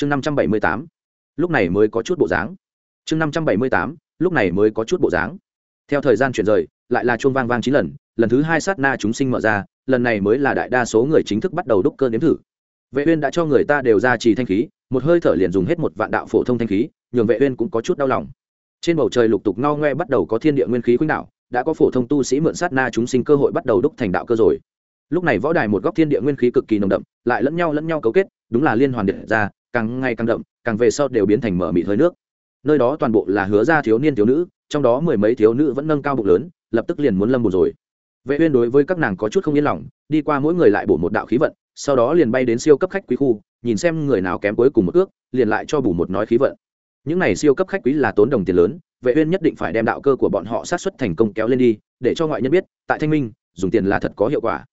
chương năm trăm bảy mươi tám. Lúc này mới có chút bộ dáng. Chương năm trăm bảy mươi tám, lúc này mới có chút bộ dáng. Theo thời gian chuyển rời, lại là chuông vang vang chín lần lần thứ hai sát na chúng sinh mở ra, lần này mới là đại đa số người chính thức bắt đầu đúc cơn nếm thử. Vệ uyên đã cho người ta đều ra trì thanh khí, một hơi thở liền dùng hết một vạn đạo phổ thông thanh khí, nhường vệ uyên cũng có chút đau lòng. Trên bầu trời lục tục ngao ngoe bắt đầu có thiên địa nguyên khí khuynh đảo, đã có phổ thông tu sĩ mượn sát na chúng sinh cơ hội bắt đầu đúc thành đạo cơ rồi. Lúc này võ đài một góc thiên địa nguyên khí cực kỳ nồng đậm, lại lẫn nhau lẫn nhau cấu kết, đúng là liên hoàn điện ra càng ngày càng đậm, càng về sau đều biến thành mở mịt hơi nước. Nơi đó toàn bộ là hứa ra thiếu niên thiếu nữ, trong đó mười mấy thiếu nữ vẫn nâng cao bụng lớn, lập tức liền muốn lâm bù rồi. Vệ uyên đối với các nàng có chút không yên lòng, đi qua mỗi người lại bổ một đạo khí vận, sau đó liền bay đến siêu cấp khách quý khu, nhìn xem người nào kém cuối cùng một ước, liền lại cho bù một nói khí vận. Những này siêu cấp khách quý là tốn đồng tiền lớn, vệ uyên nhất định phải đem đạo cơ của bọn họ sát xuất thành công kéo lên đi, để cho ngoại nhân biết, tại thanh minh, dùng tiền là thật có hiệu quả.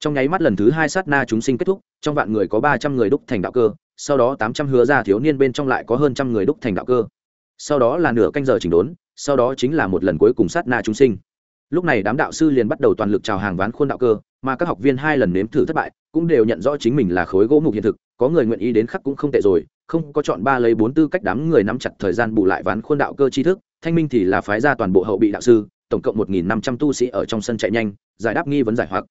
Trong nháy mắt lần thứ hai sát na chúng sinh kết thúc, trong vạn người có ba trăm người đúc thành đạo cơ sau đó tám trăm hứa ra thiếu niên bên trong lại có hơn trăm người đúc thành đạo cơ. Sau đó là nửa canh giờ chỉnh đốn, sau đó chính là một lần cuối cùng sát na chúng sinh. Lúc này đám đạo sư liền bắt đầu toàn lực chào hàng ván khuôn đạo cơ, mà các học viên hai lần nếm thử thất bại, cũng đều nhận rõ chính mình là khối gỗ mục hiện thực, có người nguyện ý đến khắc cũng không tệ rồi, không có chọn ba lấy bốn tư cách đám người nắm chặt thời gian bù lại ván khuôn đạo cơ tri thức, thanh minh thì là phái ra toàn bộ hậu bị đạo sư, tổng cộng một nghìn năm trăm tu sĩ ở trong sân chạy nhanh, giải đáp nghi vấn giải hoặc.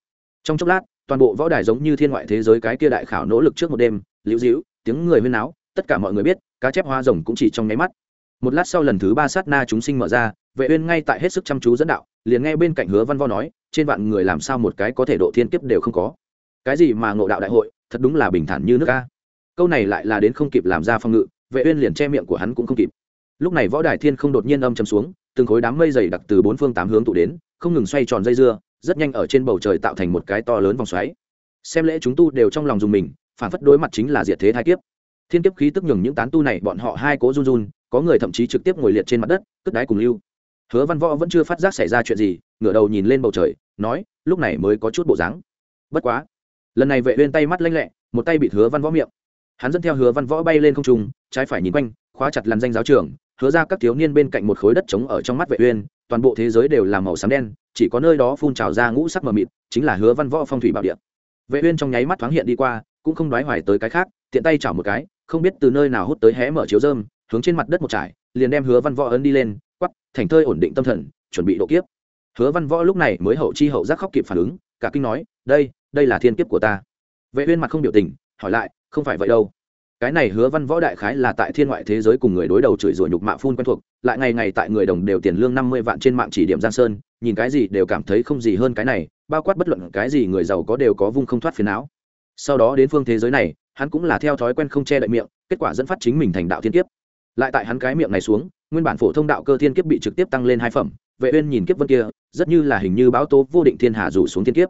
Trong chốc lát, toàn bộ võ đài giống như thiên ngoại thế giới cái kia đại khảo nỗ lực trước một đêm, liễu dĩu tiếng người huyên náo, tất cả mọi người biết, cá chép hoa rồng cũng chỉ trong nháy mắt. Một lát sau lần thứ ba sát na chúng sinh mở ra, vệ uyên ngay tại hết sức chăm chú dẫn đạo, liền nghe bên cạnh hứa văn vo nói, trên vạn người làm sao một cái có thể độ thiên kiếp đều không có. Cái gì mà ngộ đạo đại hội, thật đúng là bình thản như nước ga. câu này lại là đến không kịp làm ra phong ngự, vệ uyên liền che miệng của hắn cũng không kịp. Lúc này võ đài thiên không đột nhiên âm trầm xuống, từng khối đám mây dày đặc từ bốn phương tám hướng tụ đến, không ngừng xoay tròn dây dưa, rất nhanh ở trên bầu trời tạo thành một cái to lớn vòng xoáy. Xem lễ chúng tu đều trong lòng dùng mình phản phất đối mặt chính là diệt thế thái kiếp. Thiên kiếp khí tức nhường những tán tu này, bọn họ hai cố run run, có người thậm chí trực tiếp ngồi liệt trên mặt đất, cất đái cùng lưu. Hứa văn võ vẫn chưa phát giác xảy ra chuyện gì, ngửa đầu nhìn lên bầu trời, nói, lúc này mới có chút bộ dáng. Bất quá, lần này vệ uyên tay mắt lanh lẹ, một tay bị hứa văn võ miệng. Hắn dẫn theo hứa văn võ bay lên không trung, trái phải nhìn quanh, khóa chặt làn danh giáo trường, hứa ra các thiếu niên bên cạnh một khối đất trống ở trong mắt vệ uyên, toàn bộ thế giới đều là màu xám đen, chỉ có nơi đó phun trào ra ngũ sắc mờ mịt, chính là hứa văn võ phong thủy bảo địa. Vệ uyên trong nháy mắt thoáng hiện đi qua cũng không đoái hoài tới cái khác, tiện tay chảo một cái, không biết từ nơi nào hút tới hé mở chiếu dơm hướng trên mặt đất một trải, liền đem hứa văn võ ấn đi lên quắp thành thơi ổn định tâm thần, chuẩn bị độ kiếp. Hứa văn võ lúc này mới hậu chi hậu giác khóc kịp phản ứng, cả kinh nói, đây đây là thiên kiếp của ta. Vệ uyên mặt không biểu tình, hỏi lại, không phải vậy đâu. Cái này hứa văn võ đại khái là tại thiên ngoại thế giới cùng người đối đầu chửi rủa nhục mạ phun quen thuộc, lại ngày ngày tại người đồng đều tiền lương năm mươi vạn trên mạng chỉ điểm giang sơn, nhìn cái gì đều cảm thấy không gì hơn cái này, bao quát bất luận cái gì người giàu có đều có vung không thoát phiền não sau đó đến phương thế giới này, hắn cũng là theo thói quen không che đậy miệng, kết quả dẫn phát chính mình thành đạo thiên kiếp. Lại tại hắn cái miệng này xuống, nguyên bản phổ thông đạo cơ thiên kiếp bị trực tiếp tăng lên hai phẩm, vệ uyên nhìn kiếp vân kia, rất như là hình như báo tố vô định thiên hạ rủ xuống thiên kiếp.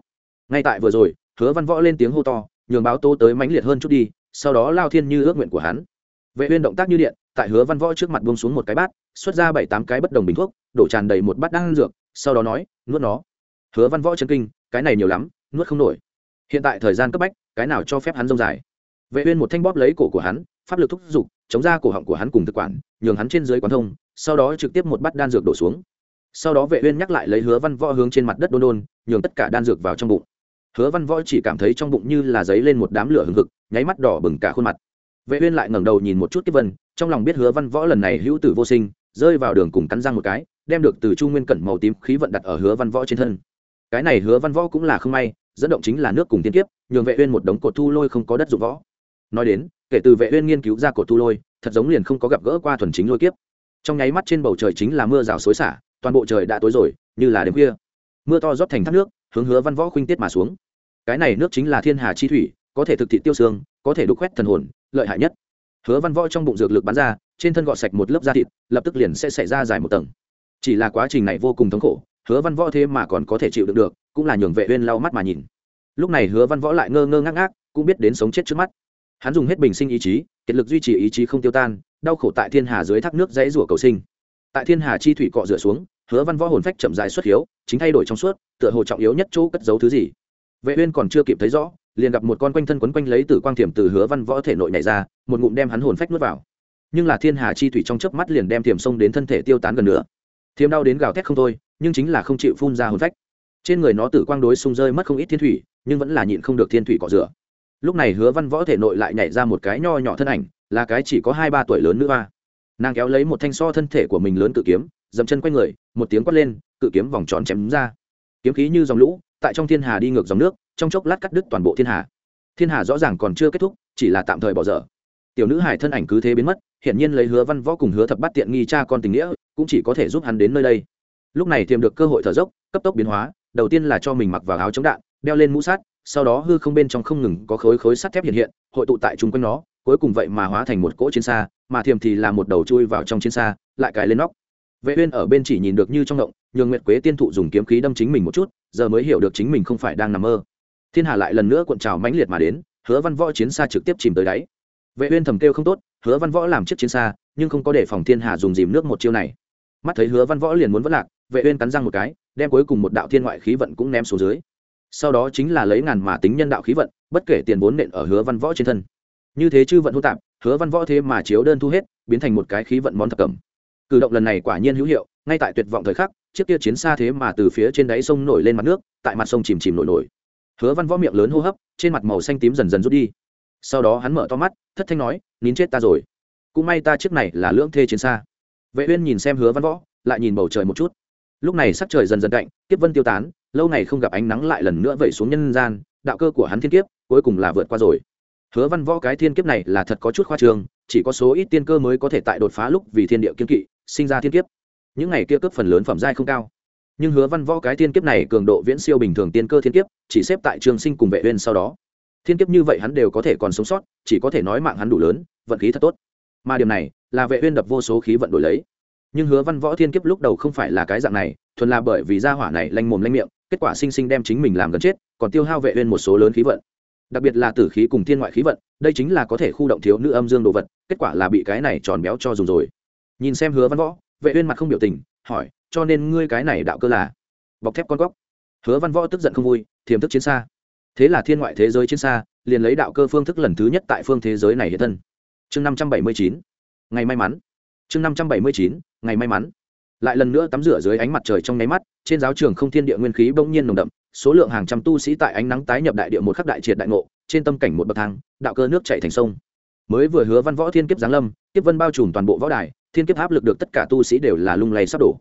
Ngay tại vừa rồi, hứa văn võ lên tiếng hô to, nhường báo tố tới mãnh liệt hơn chút đi, sau đó lao thiên như ước nguyện của hắn. Vệ uyên động tác như điện, tại hứa văn võ trước mặt buông xuống một cái bát, xuất ra bảy tám cái bất đồng bình thuốc, đổ tràn đầy một bát đan dược, sau đó nói, nuốt nó. Hứa văn võ chân kinh, cái này nhiều lắm, nuốt không nổi hiện tại thời gian cấp bách, cái nào cho phép hắn rông dài? Vệ uyên một thanh bóp lấy cổ của hắn, pháp lực thúc giục, chống ra cổ họng của hắn cùng thực quản, nhường hắn trên dưới quán thông, sau đó trực tiếp một bát đan dược đổ xuống. Sau đó vệ uyên nhắc lại lấy hứa văn võ hướng trên mặt đất đôn đôn, nhường tất cả đan dược vào trong bụng. Hứa văn võ chỉ cảm thấy trong bụng như là giấy lên một đám lửa hừng hực, nháy mắt đỏ bừng cả khuôn mặt. Vệ uyên lại ngẩng đầu nhìn một chút tiếp vân, trong lòng biết hứa văn võ lần này hữu tử vô sinh, rơi vào đường cùng cắn răng một cái, đem được từ chu nguyên cẩn màu tím khí vận đặt ở hứa văn võ trên thân. Cái này hứa văn võ cũng là không may dẫn động chính là nước cùng tiên kiếp, nhường vệ uyên một đống cột thu lôi không có đất dụng võ. Nói đến, kể từ vệ uyên nghiên cứu ra cột thu lôi, thật giống liền không có gặp gỡ qua thuần chính lôi kiếp. Trong nháy mắt trên bầu trời chính là mưa rào xối xả, toàn bộ trời đã tối rồi, như là đêm khuya. Mưa to rót thành thác nước, hướng hứa văn võ khuynh tiết mà xuống. Cái này nước chính là thiên hà chi thủy, có thể thực thị tiêu xương, có thể đục quét thần hồn, lợi hại nhất. Hứa văn võ trong bụng dược lực bắn ra, trên thân gọt sạch một lớp da thịt, lập tức liền sẽ xảy ra dài một tầng. Chỉ là quá trình này vô cùng thống khổ, hứa văn võ thế mà còn có thể chịu đựng được cũng là nhường vệ uyên lau mắt mà nhìn. Lúc này hứa văn võ lại ngơ ngơ ngác ngác, cũng biết đến sống chết trước mắt. Hắn dùng hết bình sinh ý chí, kiệt lực duy trì ý chí không tiêu tan, đau khổ tại thiên hà dưới thác nước dãy rủa cầu sinh. Tại thiên hà chi thủy cọ rửa xuống, hứa văn võ hồn phách chậm dài xuất hiếu, chính thay đổi trong suốt, tựa hồ trọng yếu nhất chỗ cất giấu thứ gì. Vệ uyên còn chưa kịp thấy rõ, liền gặp một con quanh thân quấn quanh lấy tử quang thiểm từ hứa văn võ thể nội nhảy ra, một ngụm đem hắn hồn phách nuốt vào. Nhưng là thiên hà chi thủy trong chớp mắt liền đem thiểm sông đến thân thể tiêu tán gần nữa. Thiểm đau đến gào thét không thôi, nhưng chính là không chịu phun ra hồn phách trên người nó tử quang đối xung rơi mất không ít thiên thủy, nhưng vẫn là nhịn không được thiên thủy cọ rửa. Lúc này hứa văn võ thể nội lại nhảy ra một cái nho nhỏ thân ảnh, là cái chỉ có hai ba tuổi lớn nữ hoa. Nàng kéo lấy một thanh so thân thể của mình lớn cự kiếm, dậm chân quanh người, một tiếng quát lên, cự kiếm vòng tròn chém ra. Kiếm khí như dòng lũ, tại trong thiên hà đi ngược dòng nước, trong chốc lát cắt đứt toàn bộ thiên hà. Thiên hà rõ ràng còn chưa kết thúc, chỉ là tạm thời bỏ dở. Tiểu nữ hải thân ảnh cứ thế biến mất, hiển nhiên lấy hứa văn võ cùng hứa thập bắt tiện nghi cha con tình nghĩa, cũng chỉ có thể giúp hắn đến nơi đây. Lúc này tìm được cơ hội thở dốc, cấp tốc biến hóa đầu tiên là cho mình mặc vào áo chống đạn đeo lên mũ sắt, sau đó hư không bên trong không ngừng có khối khối sắt thép hiện hiện hội tụ tại chung quanh nó cuối cùng vậy mà hóa thành một cỗ chiến xa mà thiềm thì là một đầu chui vào trong chiến xa lại cài lên nóc. Vệ uyên ở bên chỉ nhìn được như trong động nhường nguyệt quế tiên thụ dùng kiếm khí đâm chính mình một chút giờ mới hiểu được chính mình không phải đang nằm mơ. Thiên hà lại lần nữa cuộn trào mãnh liệt mà đến hứa văn võ chiến xa trực tiếp chìm tới đáy. Vệ uyên thầm kêu không tốt hứa văn võ làm chiếc chiến xa nhưng không có để phòng thiên hà dùng dìm nước một chiêu này. Mắt thấy hứa văn võ liền muốn vỡ lạc vệ uyên cắn răng một cái đem cuối cùng một đạo thiên ngoại khí vận cũng ném xuống dưới. Sau đó chính là lấy ngàn mà tính nhân đạo khí vận, bất kể tiền vốn nện ở hứa văn võ trên thân. Như thế chư vận hô tạp, hứa văn võ thế mà chiếu đơn thu hết, biến thành một cái khí vận món thập cẩm. Cử động lần này quả nhiên hữu hiệu, ngay tại tuyệt vọng thời khắc, chiếc kia chiến xa thế mà từ phía trên đáy sông nổi lên mặt nước, tại mặt sông chìm chìm nổi nổi. Hứa văn võ miệng lớn hô hấp, trên mặt màu xanh tím dần dần rút đi. Sau đó hắn mở to mắt, thất thanh nói, nín chết ta rồi. Cũng may ta chiếc này là lưỡng thê chiến xa. Vệ uyên nhìn xem hứa văn võ, lại nhìn bầu trời một chút lúc này sắc trời dần dần cạnh kiếp vân tiêu tán, lâu ngày không gặp ánh nắng lại lần nữa vẩy xuống nhân gian, đạo cơ của hắn thiên kiếp, cuối cùng là vượt qua rồi. Hứa văn võ cái thiên kiếp này là thật có chút khoa trương, chỉ có số ít tiên cơ mới có thể tại đột phá lúc vì thiên địa kiên kỵ, sinh ra thiên kiếp. Những ngày kia cướp phần lớn phẩm giai không cao. Nhưng hứa văn võ cái thiên kiếp này cường độ viễn siêu bình thường tiên cơ thiên kiếp, chỉ xếp tại trường sinh cùng vệ uyên sau đó. Thiên kiếp như vậy hắn đều có thể còn sống sót, chỉ có thể nói mạng hắn đủ lớn, vận khí thật tốt. Mà điểm này, là vệ uyên đập vô số khí vận đổi lấy nhưng hứa văn võ thiên kiếp lúc đầu không phải là cái dạng này, thuần là bởi vì gia hỏa này lanh mồm lanh miệng, kết quả sinh sinh đem chính mình làm gần chết, còn tiêu hao vệ uyên một số lớn khí vận. Đặc biệt là tử khí cùng thiên ngoại khí vận, đây chính là có thể khu động thiếu nữ âm dương đồ vật, kết quả là bị cái này tròn béo cho dùng rồi. Nhìn xem hứa văn võ, vệ uyên mặt không biểu tình, hỏi, cho nên ngươi cái này đạo cơ là? Bọc thép con góc. Hứa văn võ tức giận không vui, thiềm thức chiến xa. Thế là thiên ngoại thế giới chiến xa, liền lấy đạo cơ phương thức lần thứ nhất tại phương thế giới này hiện thân. Chương 579 ngày may mắn chương 579 ngày may mắn. Lại lần nữa tắm rửa dưới ánh mặt trời trong nháy mắt, trên giáo trường không thiên địa nguyên khí bỗng nhiên nồng đậm, số lượng hàng trăm tu sĩ tại ánh nắng tái nhập đại địa một khắc đại triệt đại ngộ, trên tâm cảnh một bậc thang, đạo cơ nước chảy thành sông. Mới vừa hứa văn võ thiên kiếp giáng lâm, kiếp vân bao trùm toàn bộ võ đài, thiên kiếp áp lực được tất cả tu sĩ đều là lung lay sắp đổ.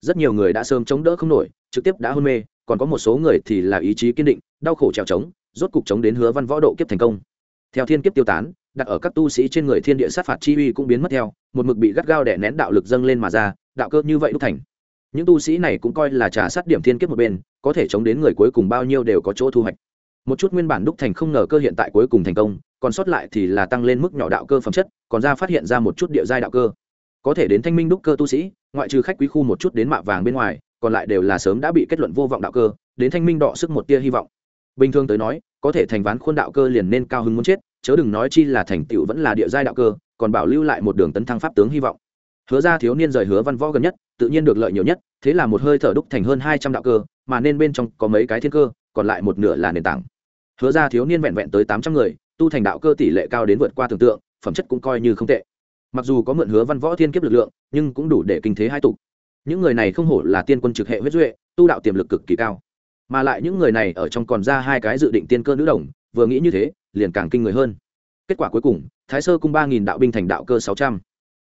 Rất nhiều người đã sớm chống đỡ không nổi, trực tiếp đã hôn mê, còn có một số người thì là ý chí kiên định, đau khổ trèo trống, rốt cục chống đến hứa văn võ độ kiếp thành công. Theo thiên kiếp tiêu tán đặt ở các tu sĩ trên người thiên địa sát phạt chi uy cũng biến mất theo, một mực bị gắt gao đè nén đạo lực dâng lên mà ra, đạo cơ như vậy đúc thành. Những tu sĩ này cũng coi là trả sát điểm thiên kiếp một bên, có thể chống đến người cuối cùng bao nhiêu đều có chỗ thu hoạch. Một chút nguyên bản đúc thành không ngờ cơ hiện tại cuối cùng thành công, còn sót lại thì là tăng lên mức nhỏ đạo cơ phẩm chất, còn ra phát hiện ra một chút địa giai đạo cơ. Có thể đến thanh minh đúc cơ tu sĩ, ngoại trừ khách quý khu một chút đến mạ vàng bên ngoài, còn lại đều là sớm đã bị kết luận vô vọng đạo cơ, đến thanh minh đọ sức một tia hy vọng. Bình thường tới nói, có thể thành ván khuôn đạo cơ liền nên cao hứng muốn chết chớ đừng nói chi là thành tựu vẫn là địa giai đạo cơ, còn bảo lưu lại một đường tấn thăng pháp tướng hy vọng. Hứa ra thiếu niên rời hứa văn võ gần nhất, tự nhiên được lợi nhiều nhất, thế là một hơi thở đúc thành hơn hai trăm đạo cơ, mà nên bên trong có mấy cái thiên cơ, còn lại một nửa là nền tảng. Hứa ra thiếu niên vẹn vẹn tới tám trăm người, tu thành đạo cơ tỷ lệ cao đến vượt qua tưởng tượng, phẩm chất cũng coi như không tệ. Mặc dù có mượn hứa văn võ thiên kiếp lực lượng, nhưng cũng đủ để kinh thế hai tục. Những người này không hổ là tiên quân trực hệ huyết duệ, tu đạo tiềm lực cực kỳ cao. Mà lại những người này ở trong còn ra hai cái dự định tiên cơ nữ đồng, vừa nghĩ như thế liền càng kinh người hơn. Kết quả cuối cùng, thái sơ cung ba nghìn đạo binh thành đạo cơ sáu trăm.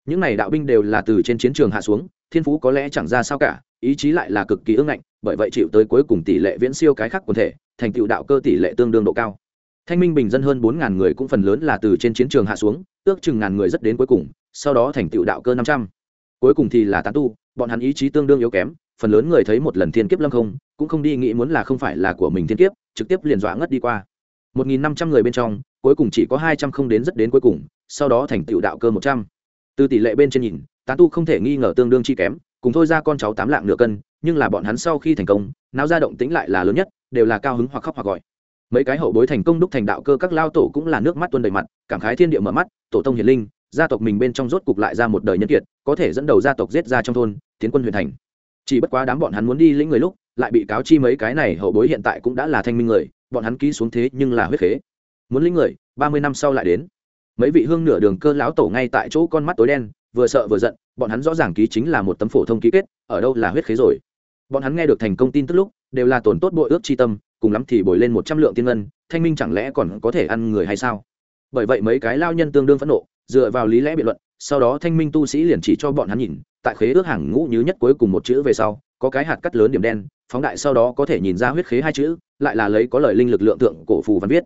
Những này đạo binh đều là từ trên chiến trường hạ xuống, thiên phú có lẽ chẳng ra sao cả, ý chí lại là cực kỳ ưng ngạnh, bởi vậy chịu tới cuối cùng tỷ lệ viễn siêu cái khác quần thể, thành tựu đạo cơ tỷ lệ tương đương độ cao. Thanh minh bình dân hơn bốn ngàn người cũng phần lớn là từ trên chiến trường hạ xuống, ước chừng ngàn người rất đến cuối cùng, sau đó thành tựu đạo cơ năm trăm. Cuối cùng thì là tán tu, bọn hắn ý chí tương đương yếu kém, phần lớn người thấy một lần thiên kiếp lâm không, cũng không đi nghĩ muốn là không phải là của mình thiên kiếp, trực tiếp liền dọa ngất đi qua một nghìn năm trăm người bên trong, cuối cùng chỉ có hai trăm không đến rất đến cuối cùng, sau đó thành tựu đạo cơ một trăm. Từ tỷ lệ bên trên nhìn, tán tu không thể nghi ngờ tương đương chi kém, cùng thôi ra con cháu tám lạng nửa cân, nhưng là bọn hắn sau khi thành công, náo ra động tính lại là lớn nhất, đều là cao hứng hoặc khóc hoặc gọi. Mấy cái hậu bối thành công đúc thành đạo cơ các lao tổ cũng là nước mắt tuôn đầy mặt, cảm khái thiên địa mở mắt, tổ tông hiền linh, gia tộc mình bên trong rốt cục lại ra một đời nhân kiệt, có thể dẫn đầu gia tộc giết ra trong thôn, tiến quân huyền thành. Chỉ bất quá đám bọn hắn muốn đi lĩnh người lúc, lại bị cáo chi mấy cái này hậu bối hiện tại cũng đã là thanh minh người bọn hắn ký xuống thế nhưng là huyết khế. Muốn lĩnh người, ba mươi năm sau lại đến. Mấy vị hương nửa đường cơ lão tổ ngay tại chỗ con mắt tối đen, vừa sợ vừa giận, bọn hắn rõ ràng ký chính là một tấm phổ thông ký kết, ở đâu là huyết khế rồi. Bọn hắn nghe được thành công tin tức lúc, đều là tổn tốt bội ước chi tâm, cùng lắm thì bồi lên một trăm lượng tiên ngân, thanh minh chẳng lẽ còn có thể ăn người hay sao? Bởi vậy mấy cái lao nhân tương đương phẫn nộ, dựa vào lý lẽ biện luận, sau đó thanh minh tu sĩ liền chỉ cho bọn hắn nhìn, tại khế ước hàng ngũ như nhất cuối cùng một chữ về sau, có cái hạt cắt lớn điểm đen phóng đại sau đó có thể nhìn ra huyết khế hai chữ, lại là lấy có lời linh lực lượng tượng cổ phù văn viết.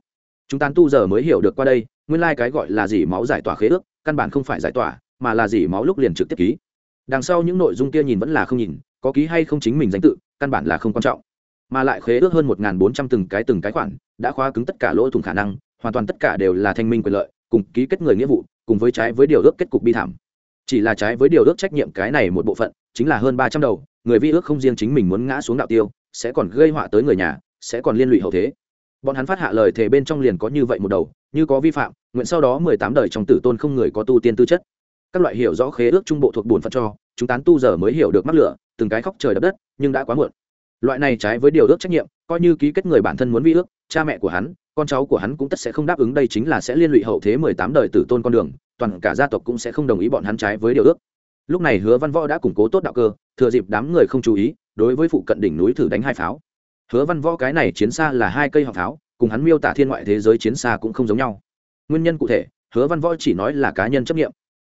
Chúng tán tu giờ mới hiểu được qua đây, nguyên lai cái gọi là dỉ máu giải tỏa khế ước, căn bản không phải giải tỏa, mà là dỉ máu lúc liền trực tiếp ký. Đằng sau những nội dung kia nhìn vẫn là không nhìn, có ký hay không chính mình danh tự, căn bản là không quan trọng. Mà lại khế ước hơn một bốn trăm từng cái từng cái khoản, đã khóa cứng tất cả lỗ thủng khả năng, hoàn toàn tất cả đều là thanh minh quyền lợi, cùng ký kết người nghĩa vụ, cùng với trái với điều ước kết cục bi thảm. Chỉ là trái với điều ước trách nhiệm cái này một bộ phận, chính là hơn ba trăm đầu người vi ước không riêng chính mình muốn ngã xuống đạo tiêu, sẽ còn gây họa tới người nhà, sẽ còn liên lụy hậu thế. Bọn hắn phát hạ lời thề bên trong liền có như vậy một đầu, như có vi phạm, nguyện sau đó mười tám đời trong tử tôn không người có tu tiên tư chất. Các loại hiểu rõ khế ước trung bộ thuộc bổn phận cho, chúng tán tu giờ mới hiểu được mắc lửa, từng cái khóc trời đập đất, nhưng đã quá muộn. Loại này trái với điều ước trách nhiệm, coi như ký kết người bản thân muốn vi ước, cha mẹ của hắn, con cháu của hắn cũng tất sẽ không đáp ứng, đây chính là sẽ liên lụy hậu thế mười tám đời tử tôn con đường, toàn cả gia tộc cũng sẽ không đồng ý bọn hắn trái với điều ước lúc này hứa văn võ đã củng cố tốt đạo cơ, thừa dịp đám người không chú ý, đối với phụ cận đỉnh núi thử đánh hai pháo. Hứa văn võ cái này chiến xa là hai cây họng pháo, cùng hắn miêu tả thiên ngoại thế giới chiến xa cũng không giống nhau. Nguyên nhân cụ thể, hứa văn võ chỉ nói là cá nhân chấp nghiệm.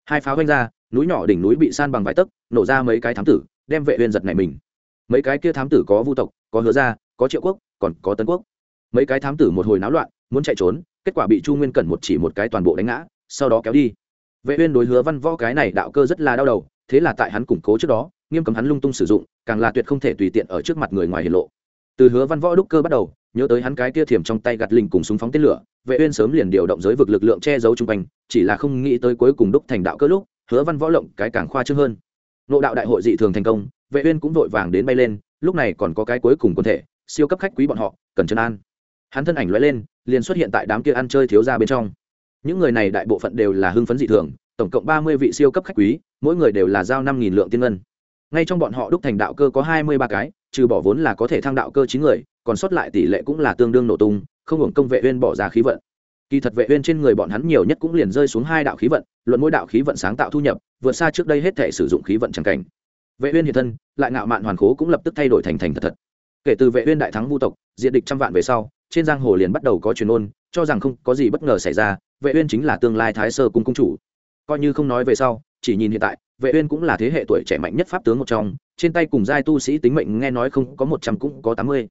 Hai pháo vanh ra, núi nhỏ đỉnh núi bị san bằng vài tấc, nổ ra mấy cái thám tử, đem vệ huyền giật này mình. Mấy cái kia thám tử có vu tộc, có hứa gia, có triệu quốc, còn có tấn quốc. Mấy cái thám tử một hồi náo loạn, muốn chạy trốn, kết quả bị chu nguyên cẩn một chỉ một cái toàn bộ đánh ngã, sau đó kéo đi vệ uyên đối hứa văn võ cái này đạo cơ rất là đau đầu, thế là tại hắn củng cố trước đó, nghiêm cấm hắn lung tung sử dụng, càng là tuyệt không thể tùy tiện ở trước mặt người ngoài hiển lộ. Từ hứa văn võ đúc cơ bắt đầu, nhớ tới hắn cái kia thiểm trong tay gạt linh cùng súng phóng tên lửa, vệ uyên sớm liền điều động giới vực lực lượng che giấu trung quanh, chỉ là không nghĩ tới cuối cùng đúc thành đạo cơ lúc, hứa văn võ lộng cái càng khoa trương hơn. Nộ đạo đại hội dị thường thành công, vệ uyên cũng vội vàng đến bay lên, lúc này còn có cái cuối cùng quân thể, siêu cấp khách quý bọn họ cần chân an. Hắn thân ảnh lóe lên, liền xuất hiện tại đám kia ăn chơi thiếu gia bên trong những người này đại bộ phận đều là hưng phấn dị thường, tổng cộng ba mươi vị siêu cấp khách quý, mỗi người đều là giao năm nghìn lượng tiên ngân. Ngay trong bọn họ đúc thành đạo cơ có hai mươi ba cái, trừ bỏ vốn là có thể thăng đạo cơ chín người, còn sót lại tỷ lệ cũng là tương đương nổ tung, không hưởng công vệ uyên bỏ ra khí vận. Kỳ thật vệ uyên trên người bọn hắn nhiều nhất cũng liền rơi xuống hai đạo khí vận, luận mỗi đạo khí vận sáng tạo thu nhập, vượt xa trước đây hết thể sử dụng khí vận chẳng cảnh. Vệ uyên hiện thân, lại ngạo mạn hoàn khố cũng lập tức thay đổi thành thành thật thật. Kể từ vệ uyên đại thắng vu tộc diện địch trăm vạn về sau, trên giang hồ liền bắt đầu có truyền ôn, cho rằng không có gì bất ngờ xảy ra vệ uyên chính là tương lai thái sơ cung cung chủ. Coi như không nói về sau, chỉ nhìn hiện tại, vệ uyên cũng là thế hệ tuổi trẻ mạnh nhất pháp tướng một trong, trên tay cùng giai tu sĩ tính mệnh nghe nói không có một trăm cũng có tám mươi.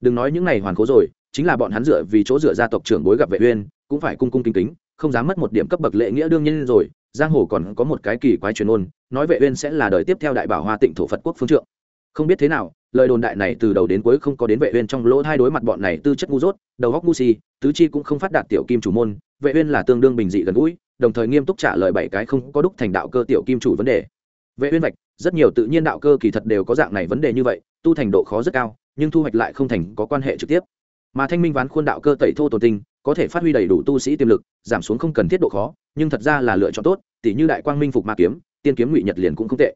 Đừng nói những này hoàn cố rồi, chính là bọn hắn dựa vì chỗ dựa gia tộc trưởng bối gặp vệ uyên, cũng phải cung cung kính kính, không dám mất một điểm cấp bậc lễ nghĩa đương nhiên rồi, giang hồ còn có một cái kỳ quái truyền ôn, nói vệ uyên sẽ là đời tiếp theo đại bảo hoa tịnh thổ phật quốc phương trượng. Không biết thế nào lời đồn đại này từ đầu đến cuối không có đến vệ uyên trong lỗ hai đối mặt bọn này tư chất ngu dốt, đầu óc ngu si, tứ chi cũng không phát đạt tiểu kim chủ môn, vệ uyên là tương đương bình dị gần gũi, đồng thời nghiêm túc trả lời bảy cái không có đúc thành đạo cơ tiểu kim chủ vấn đề. vệ uyên vạch, rất nhiều tự nhiên đạo cơ kỳ thật đều có dạng này vấn đề như vậy, tu thành độ khó rất cao, nhưng thu hoạch lại không thành có quan hệ trực tiếp. mà thanh minh ván khuôn đạo cơ tẩy thô tồn tinh, có thể phát huy đầy đủ tu sĩ tiềm lực, giảm xuống không cần thiết độ khó, nhưng thật ra là lựa chọn tốt tỷ như đại quang minh phục ma kiếm, tiên kiếm ngụy nhật liền cũng không tệ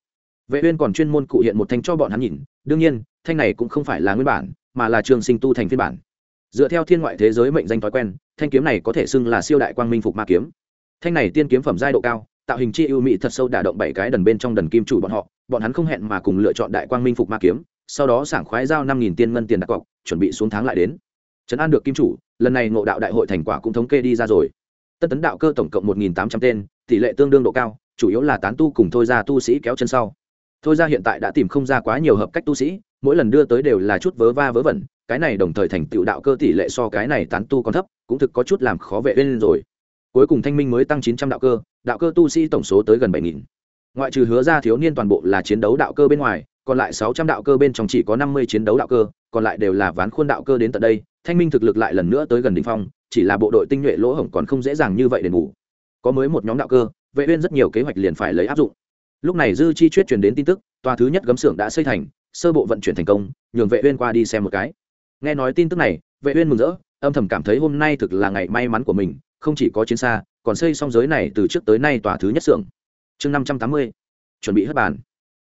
vệ uyên còn chuyên môn cụ hiện một thanh cho bọn hắn nhìn, đương nhiên, thanh này cũng không phải là nguyên bản, mà là trường sinh tu thành phiên bản. Dựa theo thiên ngoại thế giới mệnh danh thói quen, thanh kiếm này có thể xưng là siêu đại quang minh phục ma kiếm. Thanh này tiên kiếm phẩm giai độ cao, tạo hình chi ưu mỹ thật sâu đả động bảy cái đần bên trong đần kim chủ bọn họ, bọn hắn không hẹn mà cùng lựa chọn đại quang minh phục ma kiếm, sau đó sảng khoái giao năm nghìn tiên ngân tiền đặt cọc, chuẩn bị xuống tháng lại đến. Trấn an được kim chủ, lần này ngộ đạo đại hội thành quả cũng thống kê đi ra rồi. Tân tấn đạo cơ tổng cộng một nghìn tám trăm tên, tỷ lệ tương đương độ cao, chủ yếu là tán tu cùng thôi ra tu sĩ kéo chân sau thôi ra hiện tại đã tìm không ra quá nhiều hợp cách tu sĩ, mỗi lần đưa tới đều là chút vớ va vớ vẩn, cái này đồng thời thành tựu đạo cơ tỷ lệ so cái này tán tu còn thấp, cũng thực có chút làm khó vệ lên rồi. Cuối cùng thanh minh mới tăng chín trăm đạo cơ đạo cơ tu sĩ tổng số tới gần bảy nghìn. Ngoại trừ hứa ra thiếu niên toàn bộ là chiến đấu đạo cơ bên ngoài, còn lại sáu trăm đạo cơ bên trong chỉ có năm mươi chiến đấu đạo cơ, còn lại đều là ván khuôn đạo cơ đến tận đây, thanh minh thực lực lại lần nữa tới gần đ ỉ n h phong, chỉ là bộ đội tinh nhuệ lỗ hổng còn không dễ dàng như vậy để ngủ. Có mới một nhóm đạo cơ, vệ uyên rất nhiều kế hoạch liền phải lấy áp dụng lúc này dư chi chuyết truyền đến tin tức, tòa thứ nhất gấm xưởng đã xây thành, sơ bộ vận chuyển thành công, nhường vệ uyên qua đi xem một cái. Nghe nói tin tức này, vệ uyên mừng rỡ, âm thầm cảm thấy hôm nay thực là ngày may mắn của mình, không chỉ có chiến xa, còn xây xong giới này từ trước tới nay tòa thứ nhất xưởng. Chương 580 chuẩn bị hất bàn.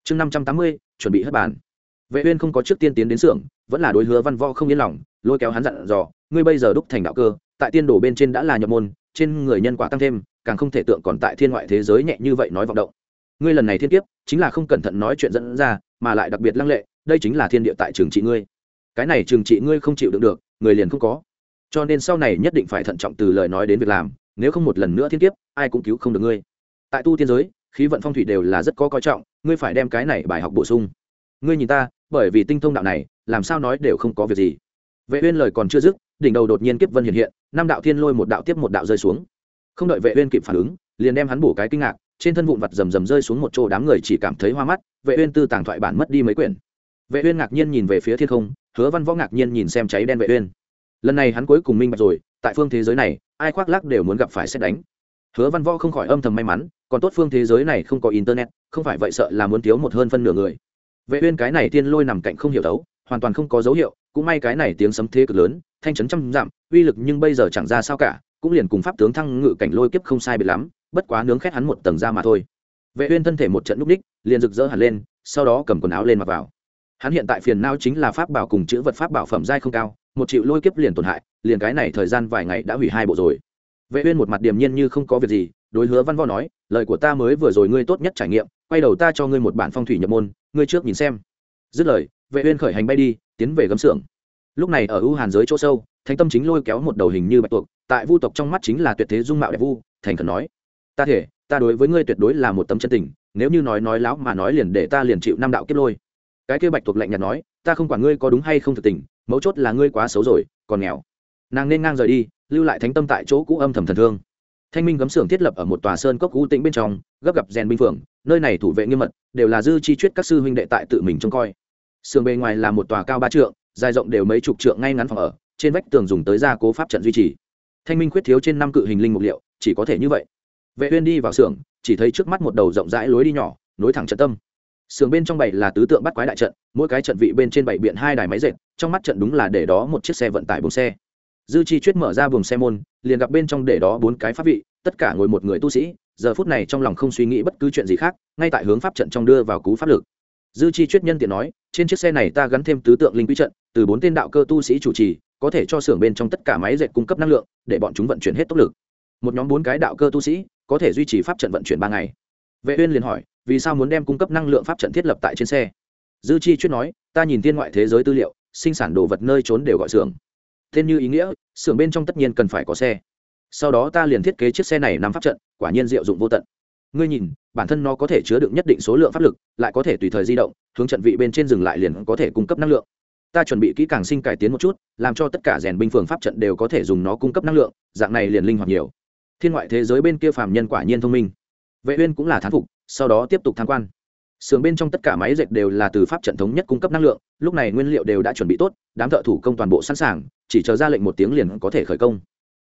Chương 580 chuẩn bị hất bàn. Vệ uyên không có trước tiên tiến đến xưởng, vẫn là đối hứa văn võ không yên lòng, lôi kéo hắn dặn dò, ngươi bây giờ đúc thành đạo cơ, tại tiên đồ bên trên đã là nhập môn, trên người nhân quả tăng thêm, càng không thể tượng còn tại thiên ngoại thế giới nhẹ như vậy nói vọng động ngươi lần này thiên kiếp, chính là không cẩn thận nói chuyện dẫn ra, mà lại đặc biệt lăng lệ, đây chính là thiên địa tại trường trị ngươi. Cái này trường trị ngươi không chịu đựng được, người liền không có. Cho nên sau này nhất định phải thận trọng từ lời nói đến việc làm, nếu không một lần nữa thiên kiếp, ai cũng cứu không được ngươi. Tại tu tiên giới, khí vận phong thủy đều là rất có coi trọng, ngươi phải đem cái này bài học bổ sung. Ngươi nhìn ta, bởi vì tinh thông đạo này, làm sao nói đều không có việc gì. Vệ uyên lời còn chưa dứt, đỉnh đầu đột nhiên kiếp vân hiện hiện, năm đạo thiên lôi một đạo tiếp một đạo rơi xuống. Không đợi vệ uyên kịp phản ứng, liền đem hắn bổ cái kinh ngạc trên thân vụn vặt rầm rầm rơi xuống một chỗ đám người chỉ cảm thấy hoa mắt vệ uyên tư tàng thoại bản mất đi mấy quyển. Vệ uyên ngạc nhiên nhìn về phía thiên không hứa văn võ ngạc nhiên nhìn xem cháy đen vệ uyên. Lần này hắn cuối cùng minh bạch rồi tại phương thế giới này ai khoác lác đều muốn gặp phải xét đánh. Hứa văn võ không khỏi âm thầm may mắn còn tốt phương thế giới này không có internet không phải vậy sợ là muốn thiếu một hơn phân nửa người. Vệ uyên cái này tiên lôi nằm cạnh không hiểu đấu hoàn toàn không có dấu hiệu cũng may cái này tiếng sấm thế cực lớn thanh chấn trăm giảm, uy lực nhưng bây giờ chẳng ra sao cả cũng liền cùng pháp tướng thăng ngự cảnh lôi kiếp không sai biệt lắm bất quá nướng khét hắn một tầng ra mà thôi. Vệ uyên thân thể một trận núp đích liền rực rỡ hẳn lên, sau đó cầm quần áo lên mặc vào. Hắn hiện tại phiền não chính là pháp bảo cùng chữ vật pháp bảo phẩm giai không cao, một triệu lôi kiếp liền tổn hại, liền cái này thời gian vài ngày đã hủy hai bộ rồi. Vệ uyên một mặt điềm nhiên như không có việc gì, đối hứa văn võ nói, lời của ta mới vừa rồi ngươi tốt nhất trải nghiệm, quay đầu ta cho ngươi một bản phong thủy nhập môn, ngươi trước nhìn xem. Dứt lời, vệ uyên khởi hành bay đi, tiến về gấm sưởng lúc này ở u hàn giới chỗ sâu, thánh tâm chính lôi kéo một đầu hình như bạch tuộc, tại vu tộc trong mắt chính là tuyệt thế dung mạo đẹp vu, thành khẩn nói ta thể, ta đối với ngươi tuyệt đối là một tấm chân tình, nếu như nói nói láo mà nói liền để ta liền chịu năm đạo kiếp lôi. Cái kia bạch thuộc lạnh nhạt nói, ta không quản ngươi có đúng hay không thực tình, mấu chốt là ngươi quá xấu rồi, còn nghèo. Nàng nên ngang rời đi, lưu lại thánh tâm tại chỗ cũ âm thầm thần thương. Thanh minh gấm xưởng thiết lập ở một tòa sơn cốc cũ tĩnh bên trong, gấp gặp rèn binh phượng, nơi này thủ vệ nghiêm mật, đều là dư chi chuyết các sư huynh đệ tại tự mình trông coi. Sườn bề ngoài là một tòa cao ba trượng, dài rộng đều mấy chục trượng ngay ngắn phòng ở, trên vách tường dùng tới gia cố pháp trận duy trì. Thanh minh khuyết thiếu trên năm cự hình linh mục liệu, chỉ có thể như vậy vệ uyên đi vào xưởng, chỉ thấy trước mắt một đầu rộng rãi lối đi nhỏ, nối thẳng trận tâm. Xưởng bên trong bảy là tứ tượng bắt quái đại trận, mỗi cái trận vị bên trên bảy biện hai đài máy dệt, trong mắt trận đúng là để đó một chiếc xe vận tải buồng xe. Dư chi chuyết mở ra buồng xe môn, liền gặp bên trong để đó bốn cái pháp vị, tất cả ngồi một người tu sĩ, giờ phút này trong lòng không suy nghĩ bất cứ chuyện gì khác, ngay tại hướng pháp trận trong đưa vào cú pháp lực. Dư chi chuyết nhân tiện nói, trên chiếc xe này ta gắn thêm tứ tượng linh quý trận, từ bốn tên đạo cơ tu sĩ chủ trì, có thể cho xưởng bên trong tất cả máy dệt cung cấp năng lượng, để bọn chúng vận chuyển hết tốc lực. Một nhóm bốn cái đạo cơ tu sĩ có thể duy trì pháp trận vận chuyển ba ngày. Vệ uyên liền hỏi, vì sao muốn đem cung cấp năng lượng pháp trận thiết lập tại trên xe? Dư chi chuyên nói, ta nhìn thiên ngoại thế giới tư liệu, sinh sản đồ vật nơi trốn đều gọi xưởng. Tên như ý nghĩa, xưởng bên trong tất nhiên cần phải có xe. Sau đó ta liền thiết kế chiếc xe này nằm pháp trận, quả nhiên diệu dụng vô tận. Ngươi nhìn, bản thân nó có thể chứa đựng nhất định số lượng pháp lực, lại có thể tùy thời di động, hướng trận vị bên trên dừng lại liền có thể cung cấp năng lượng. Ta chuẩn bị kỹ càng sinh cải tiến một chút, làm cho tất cả rèn binh phường pháp trận đều có thể dùng nó cung cấp năng lượng, dạng này liền linh hoạt nhiều thiên ngoại thế giới bên kia phàm nhân quả nhiên thông minh. Vệ uyên cũng là thán phục, sau đó tiếp tục tham quan. Sườn bên trong tất cả máy dệt đều là từ pháp trận thống nhất cung cấp năng lượng, lúc này nguyên liệu đều đã chuẩn bị tốt, đám thợ thủ công toàn bộ sẵn sàng, chỉ chờ ra lệnh một tiếng liền có thể khởi công.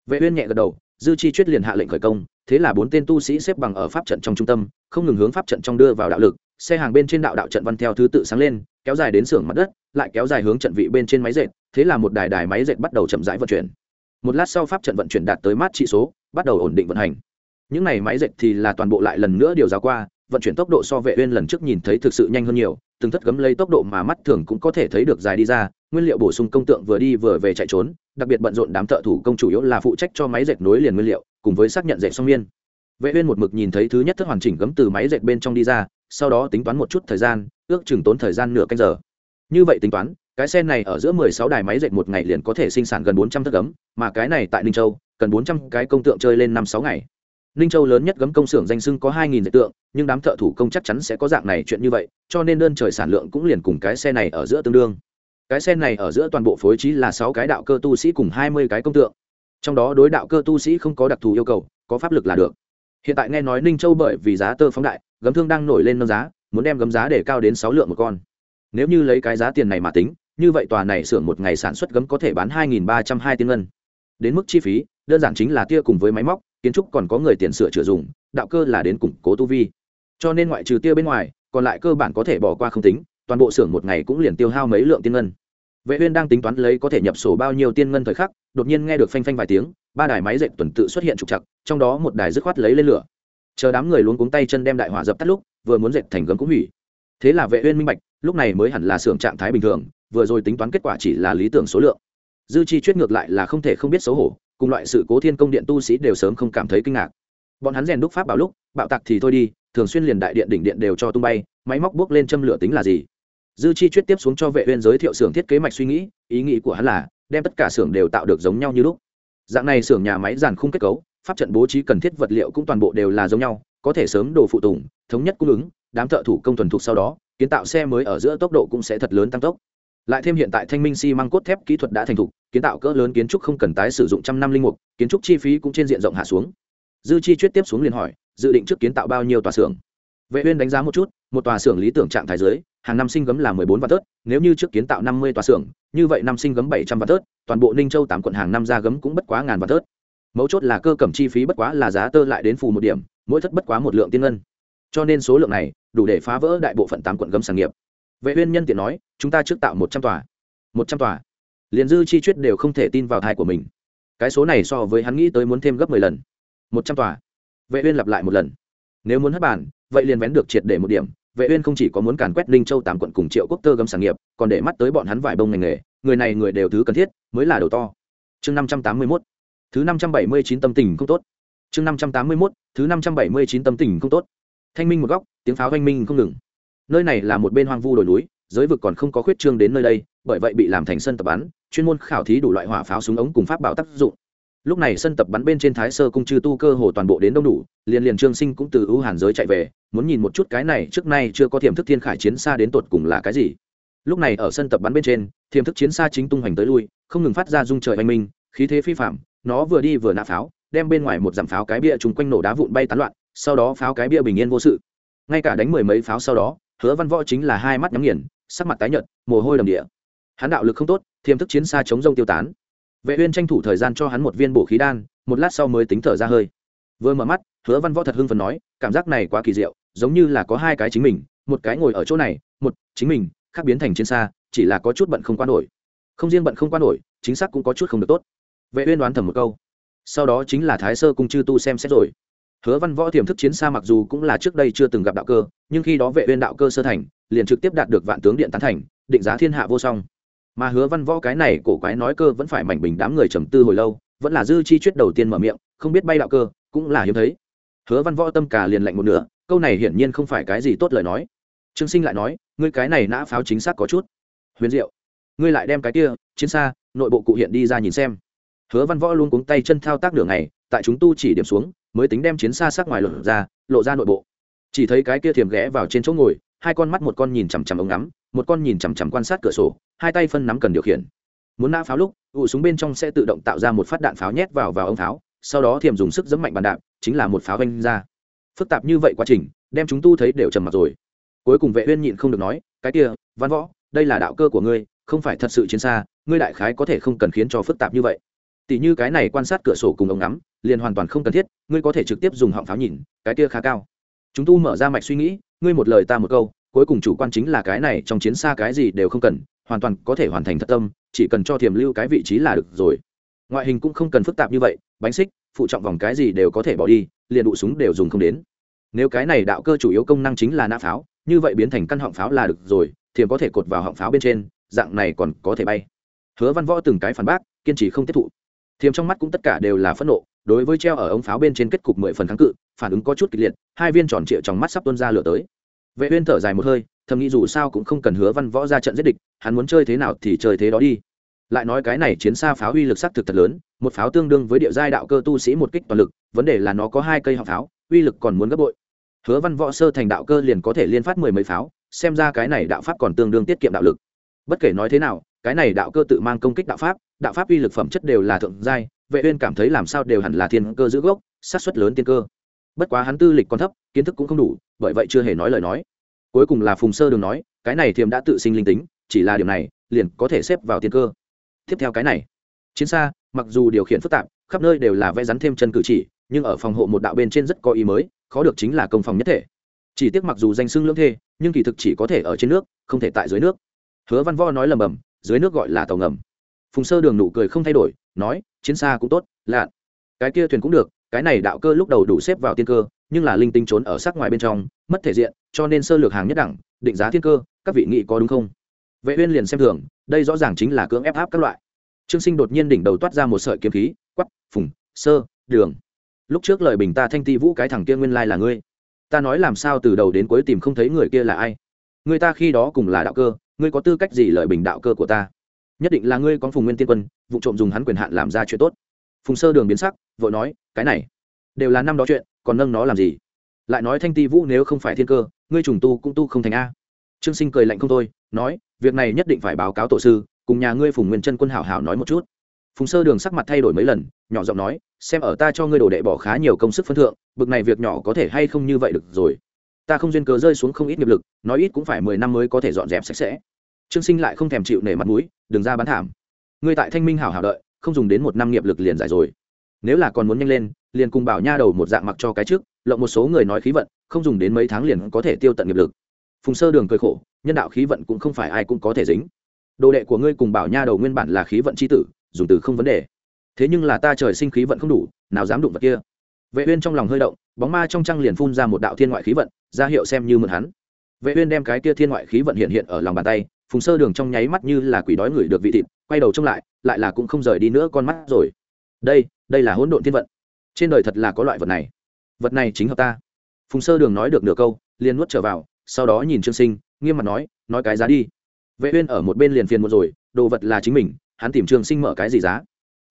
Vệ uyên nhẹ gật đầu, dư chi chuyết liền hạ lệnh khởi công, thế là bốn tên tu sĩ xếp bằng ở pháp trận trong trung tâm, không ngừng hướng pháp trận trong đưa vào đạo lực, xe hàng bên trên đạo đạo trận văn theo thứ tự sáng lên, kéo dài đến xưởng mặt đất, lại kéo dài hướng trận vị bên trên máy dệt, thế là một đài đài máy dệt bắt đầu chậm rãi vận chuyển. Một lát sau pháp trận vận chuyển đạt tới mát trị số bắt đầu ổn định vận hành. Những này máy dệt thì là toàn bộ lại lần nữa điều giáo qua, vận chuyển tốc độ so vệ uyên lần trước nhìn thấy thực sự nhanh hơn nhiều, từng thất gấm lấy tốc độ mà mắt thường cũng có thể thấy được dài đi ra, nguyên liệu bổ sung công tượng vừa đi vừa về chạy trốn, đặc biệt bận rộn đám thợ thủ công chủ yếu là phụ trách cho máy dệt nối liền nguyên liệu, cùng với xác nhận dệt song miên. Vệ uyên một mực nhìn thấy thứ nhất thất hoàn chỉnh gấm từ máy dệt bên trong đi ra, sau đó tính toán một chút thời gian, ước chừng tốn thời gian nửa canh giờ. Như vậy tính toán, cái xe này ở giữa 16 đài máy dệt một ngày liền có thể sinh sản gần 400 thất gấm, mà cái này tại ninh châu cần 400 cái công tượng chơi lên năm sáu ngày. Ninh châu lớn nhất gấm công xưởng danh sưng có hai nghìn tượng, nhưng đám thợ thủ công chắc chắn sẽ có dạng này chuyện như vậy, cho nên đơn trời sản lượng cũng liền cùng cái xe này ở giữa tương đương. Cái xe này ở giữa toàn bộ phối trí là sáu cái đạo cơ tu sĩ cùng 20 cái công tượng. Trong đó đối đạo cơ tu sĩ không có đặc thù yêu cầu, có pháp lực là được. Hiện tại nghe nói ninh châu bởi vì giá tơ phóng đại, gấm thương đang nổi lên nâng giá, muốn đem gấm giá để cao đến sáu lượng một con. Nếu như lấy cái giá tiền này mà tính, như vậy tòa này xưởng một ngày sản xuất gấm có thể bán hai nghìn ba trăm hai tiên ngân. Đến mức chi phí đơn giản chính là tia cùng với máy móc, kiến trúc còn có người tiền sửa chữa dùng, đạo cơ là đến củng cố tu vi. Cho nên ngoại trừ tia bên ngoài, còn lại cơ bản có thể bỏ qua không tính, toàn bộ xưởng một ngày cũng liền tiêu hao mấy lượng tiên ngân. Vệ uyên đang tính toán lấy có thể nhập sổ bao nhiêu tiên ngân thời khắc, đột nhiên nghe được phanh phanh vài tiếng, ba đài máy dệt tuần tự xuất hiện trục chặt trong đó một đài dứt khoát lấy lên lửa. Chờ đám người luống cuống tay chân đem đại hỏa dập tắt lúc, vừa muốn dệt thành gấm cũng hủy. Thế là vệ uyên minh bạch, lúc này mới hẳn là xưởng trạng thái bình thường, vừa rồi tính toán kết quả chỉ là lý tưởng số lượng. Dư chi chuyết ngược lại là không thể không biết xấu hổ cùng loại sự cố thiên công điện tu sĩ đều sớm không cảm thấy kinh ngạc. Bọn hắn rèn đúc pháp bảo lúc, bạo tạc thì thôi đi, thường xuyên liền đại điện đỉnh điện đều cho tung bay, máy móc bước lên châm lửa tính là gì? Dư chi chuyết tiếp xuống cho vệ uyên giới thiệu xưởng thiết kế mạch suy nghĩ, ý nghĩ của hắn là, đem tất cả xưởng đều tạo được giống nhau như lúc. Dạng này xưởng nhà máy giàn khung kết cấu, pháp trận bố trí cần thiết vật liệu cũng toàn bộ đều là giống nhau, có thể sớm đồ phụ tùng, thống nhất cung ứng, đám thợ thủ công thuần thục sau đó, kiến tạo xe mới ở giữa tốc độ cũng sẽ thật lớn tăng tốc lại thêm hiện tại thanh minh xi măng cốt thép kỹ thuật đã thành thục, kiến tạo cỡ lớn kiến trúc không cần tái sử dụng trăm năm linh mục, kiến trúc chi phí cũng trên diện rộng hạ xuống. Dư chi chuyết tiếp xuống liền hỏi, dự định trước kiến tạo bao nhiêu tòa xưởng? Vệ uyên đánh giá một chút, một tòa xưởng lý tưởng trạng thái dưới, hàng năm sinh gấm là 14 vạn tớt, nếu như trước kiến tạo 50 tòa xưởng, như vậy năm sinh gấm 700 vạn tớt, toàn bộ ninh châu tám quận hàng năm ra gấm cũng bất quá ngàn vạn tớt. Mấu chốt là cơ cẩm chi phí bất quá là giá tơ lại đến phù một điểm, mỗi thất bất quá một lượng tiên ngân. Cho nên số lượng này đủ để phá vỡ đại bộ phận tám quận gấm sản nghiệp vệ uyên nhân tiện nói, chúng ta trước tạo 100 tòa. 100 tòa? Liền dư chi chuyết đều không thể tin vào thai của mình. Cái số này so với hắn nghĩ tới muốn thêm gấp 10 lần. 100 tòa? Vệ uyên lặp lại một lần. Nếu muốn hất bản vậy liền vén được triệt để một điểm. Vệ uyên không chỉ có muốn càn quét ninh châu tám quận cùng triệu quốc tơ gấm sản nghiệp, còn để mắt tới bọn hắn vải bông ngành nghề. Người này người đều thứ cần thiết, mới là đầu to. Chương 581 thứ 579 tâm tình không tốt. Chương 581 thứ 579 tâm tình không tốt. Thanh minh một góc, tiếng pháo thanh minh không ngừng nơi này là một bên hoang vu đồi núi, giới vực còn không có khuyết trương đến nơi đây, bởi vậy bị làm thành sân tập bắn, chuyên môn khảo thí đủ loại hỏa pháo súng ống cùng pháp bảo tác dụng. Lúc này sân tập bắn bên trên thái sơ cung chư tu cơ hồ toàn bộ đến đông đủ, liền liền trương sinh cũng từ ưu hàn giới chạy về, muốn nhìn một chút cái này trước nay chưa có tiềm thức thiên khải chiến xa đến tột cùng là cái gì. Lúc này ở sân tập bắn bên trên tiềm thức chiến xa chính tung hoành tới lui, không ngừng phát ra dung trời oanh minh, khí thế phi phạm nó vừa đi vừa nã pháo, đem bên ngoài một dặm pháo cái bia chung quanh nổ đá vụn bay tán loạn, sau đó pháo cái bia bình yên vô sự. Ngay cả đánh mười mấy pháo sau đó hứa văn võ chính là hai mắt nhắm nghiền, sắc mặt tái nhợt, mồ hôi đầm địa. Hắn đạo lực không tốt thiềm thức chiến xa chống rông tiêu tán. Vệ uyên tranh thủ thời gian cho hắn một viên bổ khí đan, một lát sau mới tính thở ra hơi. Vừa mở mắt, hứa văn võ thật hưng phấn nói, cảm giác này quá kỳ diệu, giống như là có hai cái chính mình, một cái ngồi ở chỗ này, một chính mình, khác biến thành chiến xa, chỉ là có chút bận không qua nổi. Không riêng bận không qua nổi, chính xác cũng có chút không được tốt. Vệ uyên đoán thầm một câu. Sau đó chính là thái sơ cung chư tu xem xét rồi hứa văn võ tiềm thức chiến xa mặc dù cũng là trước đây chưa từng gặp đạo cơ, nhưng khi đó vệ uyên đạo cơ sơ thành, liền trực tiếp đạt được vạn tướng điện tán thành, định giá thiên hạ vô song. Mà hứa văn võ cái này cổ quái nói cơ vẫn phải mảnh bình đám người trầm tư hồi lâu, vẫn là dư chi chuyết đầu tiên mở miệng, không biết bay đạo cơ, cũng là hiếm thấy. Hứa văn võ tâm cả liền lạnh một nửa, câu này hiển nhiên không phải cái gì tốt lời nói. Trương sinh lại nói, ngươi cái này nã pháo chính xác có chút. Huyền diệu, ngươi lại đem cái kia, chiến xa, nội bộ cụ hiện đi ra nhìn xem. Hứa văn võ luôn cuống tay chân thao tác đường này tại chúng tu chỉ điểm xuống mới tính đem chiến xa sát ngoài lộ ra lộ ra nội bộ. Chỉ thấy cái kia thiềm ghé vào trên chỗ ngồi, hai con mắt một con nhìn chằm chằm ống ngắm, một con nhìn chằm chằm quan sát cửa sổ, hai tay phân nắm cần điều khiển. Muốn nã pháo lúc, ụ súng bên trong sẽ tự động tạo ra một phát đạn pháo nhét vào vào ống pháo, sau đó thiềm dùng sức dẫm mạnh bàn đạp, chính là một pháo vanh ra. Phức tạp như vậy quá trình, đem chúng tu thấy đều trầm mặt rồi. Cuối cùng vệ uyên nhịn không được nói, cái kia, văn võ, đây là đạo cơ của ngươi, không phải thật sự chiến xa, ngươi đại khái có thể không cần khiến cho phức tạp như vậy tỷ như cái này quan sát cửa sổ cùng ống ngắm, liền hoàn toàn không cần thiết, ngươi có thể trực tiếp dùng họng pháo nhìn, cái kia khá cao. Chúng tu mở ra mạch suy nghĩ, ngươi một lời ta một câu, cuối cùng chủ quan chính là cái này, trong chiến xa cái gì đều không cần, hoàn toàn có thể hoàn thành thất tâm, chỉ cần cho thiềm lưu cái vị trí là được rồi. Ngoại hình cũng không cần phức tạp như vậy, bánh xích, phụ trọng vòng cái gì đều có thể bỏ đi, liền đụ súng đều dùng không đến. Nếu cái này đạo cơ chủ yếu công năng chính là nã pháo, như vậy biến thành căn họng pháo là được rồi thiềm có thể cột vào họng pháo bên trên, dạng này còn có thể bay. Hứa văn võ từng cái phản bác, kiên trì không tiếp thụ thiềm trong mắt cũng tất cả đều là phẫn nộ, đối với treo ở ống pháo bên trên kết cục mười phần kháng cự, phản ứng có chút kịch liệt, hai viên tròn trịa trong mắt sắp tuôn ra lửa tới. Vệ uyên thở dài một hơi, thầm nghĩ dù sao cũng không cần hứa văn võ ra trận giết địch, hắn muốn chơi thế nào thì chơi thế đó đi. Lại nói cái này chiến xa pháo uy lực sắc thực thật lớn, một pháo tương đương với địa giai đạo cơ tu sĩ một kích toàn lực, vấn đề là nó có hai cây họng pháo, uy lực còn muốn gấp bội. Hứa văn võ sơ thành đạo cơ liền có thể liên phát mười mấy pháo, xem ra cái này đạo pháp còn tương đương tiết kiệm đạo lực. Bất kể nói thế nào cái này đạo cơ tự mang công kích đạo pháp đạo pháp uy lực phẩm chất đều là thượng giai, vệ uyên cảm thấy làm sao đều hẳn là thiên cơ giữ gốc sát suất lớn tiên cơ. Bất quá hắn tư lịch còn thấp, kiến thức cũng không đủ, bởi vậy chưa hề nói lời nói. Cuối cùng là phùng sơ đường nói, cái này thiềm đã tự sinh linh tính, chỉ là điều này, liền có thể xếp vào tiên cơ. Tiếp theo cái này, chiến xa, mặc dù điều khiển phức tạp, khắp nơi đều là vẽ rắn thêm chân cử chỉ, nhưng ở phòng hộ một đạo bên trên rất có ý mới, khó được chính là công phòng nhất thể. Chỉ tiếc mặc dù danh xưng lưỡng thê, nhưng kỳ thực chỉ có thể ở trên nước, không thể tại dưới nước. Hứa văn vo nói lầm bầm dưới nước gọi là tàu ngầm. Phùng sơ đường nụ cười không thay đổi, nói, chiến xa cũng tốt, lạ. Cái kia thuyền cũng được, cái này đạo cơ lúc đầu đủ xếp vào tiên cơ, nhưng là linh tinh trốn ở sắc ngoài bên trong, mất thể diện, cho nên sơ lược hàng nhất đẳng, định giá thiên cơ, các vị nghị có đúng không? Vệ uyên liền xem thường, đây rõ ràng chính là cưỡng ép áp các loại. Trương sinh đột nhiên đỉnh đầu toát ra một sợi kiếm khí, quắc, phùng, sơ, đường. Lúc trước lời bình ta thanh ti vũ cái thằng kia nguyên lai là ngươi. Ta nói làm sao từ đầu đến cuối tìm không thấy người kia là ai? Người ta khi đó cùng là đạo cơ ngươi có tư cách gì lợi bình đạo cơ của ta? Nhất định là ngươi có phùng nguyên tiên quân, vụ trộm dùng hắn quyền hạn làm ra chuyện tốt. Phùng sơ đường biến sắc, vội nói, cái này đều là năm đó chuyện, còn nâng nó làm gì? Lại nói thanh ti vũ nếu không phải thiên cơ, ngươi trùng tu cũng tu không thành a. Trương sinh cười lạnh không thôi, nói, việc này nhất định phải báo cáo tổ sư, cùng nhà ngươi phùng nguyên chân quân hảo hảo nói một chút. Phùng sơ đường sắc mặt thay đổi mấy lần, nhỏ giọng nói, xem ở ta cho ngươi đồ đệ bỏ khá nhiều công sức phân thượng, bực này việc nhỏ có thể hay không như vậy được rồi? Ta không duyên cớ rơi xuống không ít nghiệp lực, nói ít cũng phải mười năm mới có thể dọn dẹp sạch sẽ. Trương sinh lại không thèm chịu nể mặt mũi, đừng ra bán thảm. Ngươi tại thanh minh hảo hảo đợi, không dùng đến một năm nghiệp lực liền giải rồi. Nếu là còn muốn nhanh lên, liền cùng bảo nha đầu một dạng mặc cho cái trước, lộng một số người nói khí vận, không dùng đến mấy tháng liền có thể tiêu tận nghiệp lực. Phùng sơ đường cười khổ, nhân đạo khí vận cũng không phải ai cũng có thể dính. Đồ đệ của ngươi cùng bảo nha đầu nguyên bản là khí vận c h i tử, dùng từ không vấn đề. Thế nhưng là ta trời sinh khí vận không đủ, nào dám đụng vật kia vệ uyên trong lòng hơi động, bóng ma trong trăng liền phun ra một đạo thiên ngoại khí vận, ra hiệu xem như mượn hắn. Vệ uyên đem cái kia thiên ngoại khí vận hiện hiện ở lòng bàn tay, phùng sơ đường trong nháy mắt như là quỷ đói người được vị thịt, quay đầu trông lại lại là cũng không rời đi nữa con mắt rồi. Đây đây là hỗn độn thiên vận. Trên đời thật là có loại vật này. Vật này chính hợp ta. Phùng sơ đường nói được nửa câu, liền nuốt trở vào, sau đó nhìn trương sinh, nghiêm mặt nói nói cái giá đi. Vệ uyên ở một bên liền phiền một rồi, đồ vật là chính mình, hắn tìm trương sinh mở cái gì giá?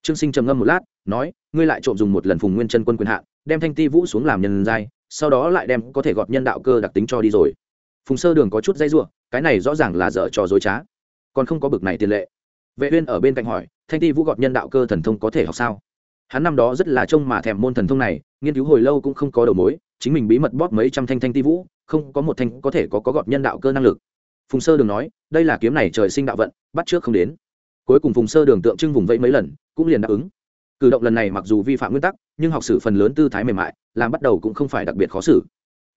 Trương sinh trầm ngâm một lát, nói, ngươi lại trộm dùng một lần phùng nguyên chân quân quyền hạn, đem thanh ti vũ xuống làm nhân giai, sau đó lại đem có thể gọt nhân đạo cơ đặc tính cho đi rồi. Phùng sơ đường có chút dây ruộng cái này rõ ràng là dở trò dối trá. Còn không có bực này tiền lệ. Vệ uyên ở bên cạnh hỏi, thanh ti vũ gọt nhân đạo cơ thần thông có thể học sao? Hắn năm đó rất là trông mà thèm môn thần thông này, nghiên cứu hồi lâu cũng không có đầu mối, chính mình bí mật bóp mấy trăm thanh thanh ti vũ, không có một thanh có thể có có gọt nhân đạo cơ năng lực. Phùng sơ đường nói, đây là kiếm này trời sinh đạo vận, bắt trước không đến. Cuối cùng phùng sơ đường tượng trưng vùng vẫy mấy lần cũng liền đáp ứng. Cử động lần này mặc dù vi phạm nguyên tắc, nhưng học sử phần lớn tư thái mềm mại, làm bắt đầu cũng không phải đặc biệt khó xử.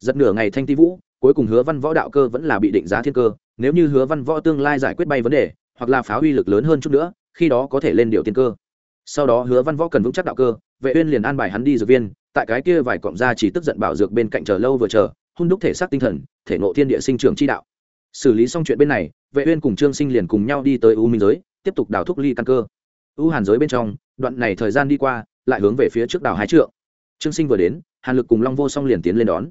Giật nửa ngày thanh ti vũ, cuối cùng hứa văn võ đạo cơ vẫn là bị định giá thiên cơ, nếu như hứa văn võ tương lai giải quyết bay vấn đề, hoặc là phá uy lực lớn hơn chút nữa, khi đó có thể lên điều tiên cơ. Sau đó hứa văn võ cần vững chắc đạo cơ, vệ uyên liền an bài hắn đi dược viên, tại cái kia vài cọng da chỉ tức giận bảo dược bên cạnh chờ lâu vừa chờ hôn đúc thể xác tinh thần, thể ngộ thiên địa sinh trưởng chi đạo. Xử lý xong chuyện bên này, vệ uyên cùng trương sinh liền cùng nhau đi tới u minh giới, tiếp tục đào thúc ly căn cơ u hàn giới bên trong, đoạn này thời gian đi qua, lại hướng về phía trước đảo hái trượng. Trương sinh vừa đến, hàn lực cùng long vô song liền tiến lên đón.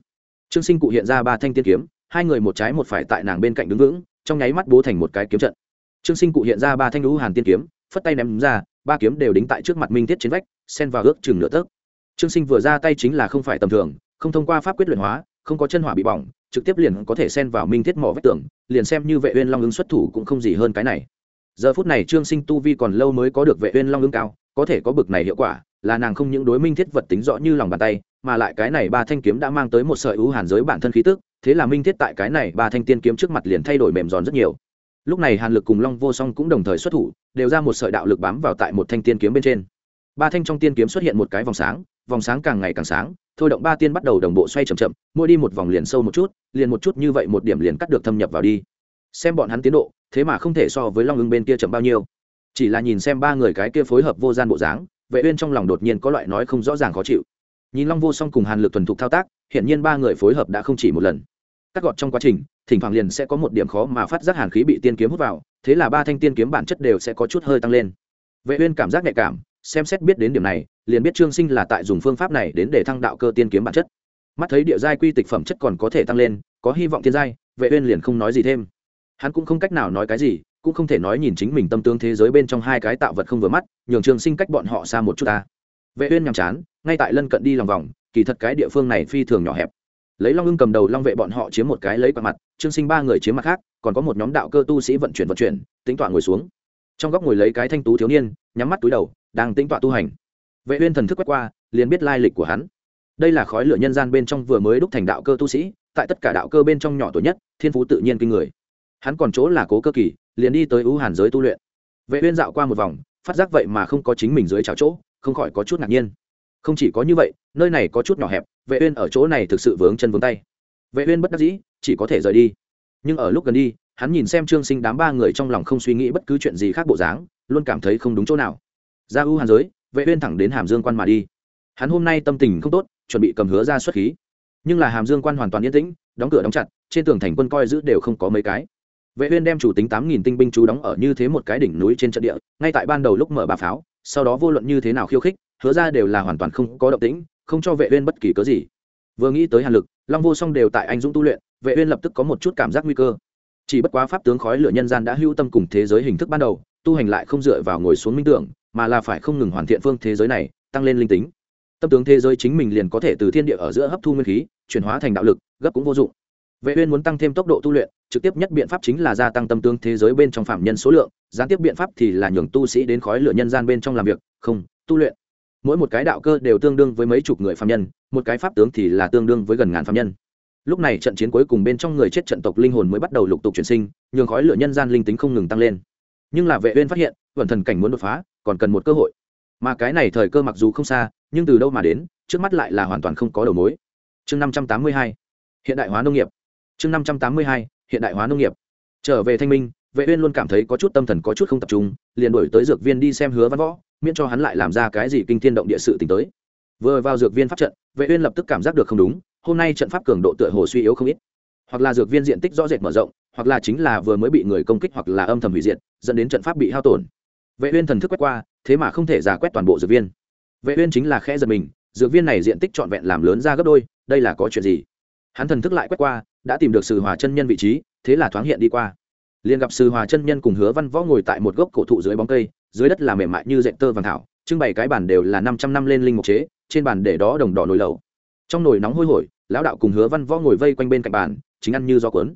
Trương sinh cụ hiện ra ba thanh tiên kiếm, hai người một trái một phải tại nàng bên cạnh đứng vững, trong nháy mắt bố thành một cái kiếm trận. Trương sinh cụ hiện ra ba thanh u hàn tiên kiếm, phất tay ném ra, ba kiếm đều đính tại trước mặt minh thiết trên vách, xen vào ước chừng nửa tấc. Trương sinh vừa ra tay chính là không phải tầm thường, không thông qua pháp quyết luyện hóa, không có chân hỏa bị bỏng, trực tiếp liền có thể xen vào minh thiết mỏ vách tường, liền xem như vệ uyên long ứng xuất thủ cũng không gì hơn cái này giờ phút này trương sinh tu vi còn lâu mới có được vệ uyên long ương cao, có thể có bực này hiệu quả, là nàng không những đối minh thiết vật tính rõ như lòng bàn tay, mà lại cái này ba thanh kiếm đã mang tới một sợi ưu hàn giới bản thân khí tức, thế là minh thiết tại cái này ba thanh tiên kiếm trước mặt liền thay đổi mềm giòn rất nhiều. Lúc này hàn lực cùng long vô song cũng đồng thời xuất thủ, đều ra một sợi đạo lực bám vào tại một thanh tiên kiếm bên trên. Ba thanh trong tiên kiếm xuất hiện một cái vòng sáng vòng sáng càng ngày càng sáng, thôi động ba tiên bắt đầu đồng bộ xoay chậm chậm, mỗi đi một vòng liền sâu một chút, liền một chút như vậy một điểm liền cắt được thâm nhập vào đi xem bọn hắn tiến độ, thế mà không thể so với long ưng bên kia chậm bao nhiêu. Chỉ là nhìn xem ba người cái kia phối hợp vô gian bộ dáng, vệ uyên trong lòng đột nhiên có loại nói không rõ ràng khó chịu. Nhìn long vô song cùng hàn lực thuần thục thao tác hiện nhiên ba người phối hợp đã không chỉ một lần. Cắt gọt trong quá trình, thỉnh thoảng liền sẽ có một điểm khó mà phát giác hàn khí bị tiên kiếm hút vào, thế là ba thanh tiên kiếm bản chất đều sẽ có chút hơi tăng lên. Vệ uyên cảm giác nhạy cảm, xem xét biết đến điểm này, liền biết trương sinh là tại dùng phương pháp này đến để thăng đạo cơ tiên kiếm bản chất. Mắt thấy địa giai quy tịch phẩm chất còn có thể tăng lên, có hy vọng tiên giai, vệ uyên liền không nói gì thêm hắn cũng không cách nào nói cái gì, cũng không thể nói nhìn chính mình tâm tương thế giới bên trong hai cái tạo vật không vừa mắt, nhường trương sinh cách bọn họ xa một chút ta. Vệ uyên nhằm chán, ngay tại lân cận đi lòng vòng, kỳ thật cái địa phương này phi thường nhỏ hẹp. Lấy long ưng cầm đầu long vệ bọn họ chiếm một cái lấy qua mặt, trương sinh ba người chiếm mặt khác, còn có một nhóm đạo cơ tu sĩ vận chuyển vận chuyển tính tọa ngồi xuống. Trong góc ngồi lấy cái thanh tú thiếu niên, nhắm mắt túi đầu, đang tính tọa tu hành. Vệ uyên thần thức quét qua, liền biết lai lịch của hắn. Đây là khói lửa nhân gian bên trong vừa mới đúc thành đạo cơ tu sĩ, tại tất cả đạo cơ bên trong nhỏ tuổi nhất, thiên phú tự nhiên kinh người hắn còn chỗ là cố cơ kỳ, liền đi tới ưu hàn giới tu luyện. Vệ uyên dạo qua một vòng, phát giác vậy mà không có chính mình dưới chảo chỗ, không khỏi có chút ngạc nhiên. Không chỉ có như vậy, nơi này có chút nhỏ hẹp, vệ uyên ở chỗ này thực sự vướng chân vướng tay. Vệ uyên bất đắc dĩ, chỉ có thể rời đi. Nhưng ở lúc gần đi, hắn nhìn xem trương sinh đám ba người trong lòng không suy nghĩ bất cứ chuyện gì khác bộ dáng, luôn cảm thấy không đúng chỗ nào. Ra ưu hàn giới, vệ uyên thẳng đến hàm dương quan mà đi. Hắn hôm nay tâm tình không tốt, chuẩn bị cầm hứa ra xuất khí. Nhưng là hàm dương quan hoàn toàn yên tĩnh, đóng cửa đóng chặt, trên tường thành quân coi giữ đều không có mấy cái vệ uyên đem chủ tính tám nghìn tinh binh chú đóng ở như thế một cái đỉnh núi trên trận địa, ngay tại ban đầu lúc mở bà pháo, sau đó vô luận như thế nào khiêu khích, hứa ra đều là hoàn toàn không có động tĩnh, không cho vệ uyên bất kỳ cớ gì. Vừa nghĩ tới hàn lực, long vô song đều tại anh dũng tu luyện, vệ uyên lập tức có một chút cảm giác nguy cơ. Chỉ bất quá pháp tướng khói lửa nhân gian đã hưu tâm cùng thế giới hình thức ban đầu, tu hành lại không dựa vào ngồi xuống minh tưởng, mà là phải không ngừng hoàn thiện phương thế giới này, tăng lên linh tính. Tâm tướng thế giới chính mình liền có thể từ thiên địa ở giữa hấp thu nguyên khí, chuyển hóa thành đạo lực, gấp cũng vô dụng. Vệ uyên muốn tăng thêm tốc độ tu luyện trực tiếp nhất biện pháp chính là gia tăng tâm tương thế giới bên trong phạm nhân số lượng, gián tiếp biện pháp thì là nhường tu sĩ đến khói lửa nhân gian bên trong làm việc, không, tu luyện. Mỗi một cái đạo cơ đều tương đương với mấy chục người phạm nhân, một cái pháp tướng thì là tương đương với gần ngàn phạm nhân. Lúc này trận chiến cuối cùng bên trong người chết trận tộc linh hồn mới bắt đầu lục tục chuyển sinh, nhường khói lửa nhân gian linh tính không ngừng tăng lên. Nhưng là vệ uyên phát hiện, vận thần cảnh muốn đột phá, còn cần một cơ hội. Mà cái này thời cơ mặc dù không xa, nhưng từ đâu mà đến, trước mắt lại là hoàn toàn không có đầu mối. Chương 582 hiện đại hóa nông nghiệp. Chương 582 hiện đại hóa nông nghiệp. Trở về thanh minh, vệ uyên luôn cảm thấy có chút tâm thần có chút không tập trung, liền đổi tới dược viên đi xem hứa văn võ, miễn cho hắn lại làm ra cái gì kinh thiên động địa sự tình tới. Vừa vào dược viên pháp trận, vệ uyên lập tức cảm giác được không đúng, hôm nay trận pháp cường độ tựa hồ suy yếu không ít. Hoặc là dược viên diện tích rõ rệt mở rộng, hoặc là chính là vừa mới bị người công kích hoặc là âm thầm hủy diệt, dẫn đến trận pháp bị hao tổn. Vệ uyên thần thức quét qua, thế mà không thể giả quét toàn bộ dược viên. Vệ uyên chính là khẽ giật mình, dược viên này diện tích trọn vẹn làm lớn ra gấp đôi, đây là có chuyện gì? Hắn thần thức lại quét qua đã tìm được sư hòa chân nhân vị trí, thế là thoáng hiện đi qua. Liền gặp sư hòa chân nhân cùng hứa văn võ ngồi tại một gốc cổ thụ dưới bóng cây, dưới đất là mềm mại như dệt tơ vàng thảo, trưng bày cái bàn đều là 500 năm lên linh mục chế, trên bàn để đó đồng đỏ nồi lẩu. Trong nồi nóng hôi hổi, lão đạo cùng hứa văn võ ngồi vây quanh bên cạnh bàn, chính ăn như do cuốn.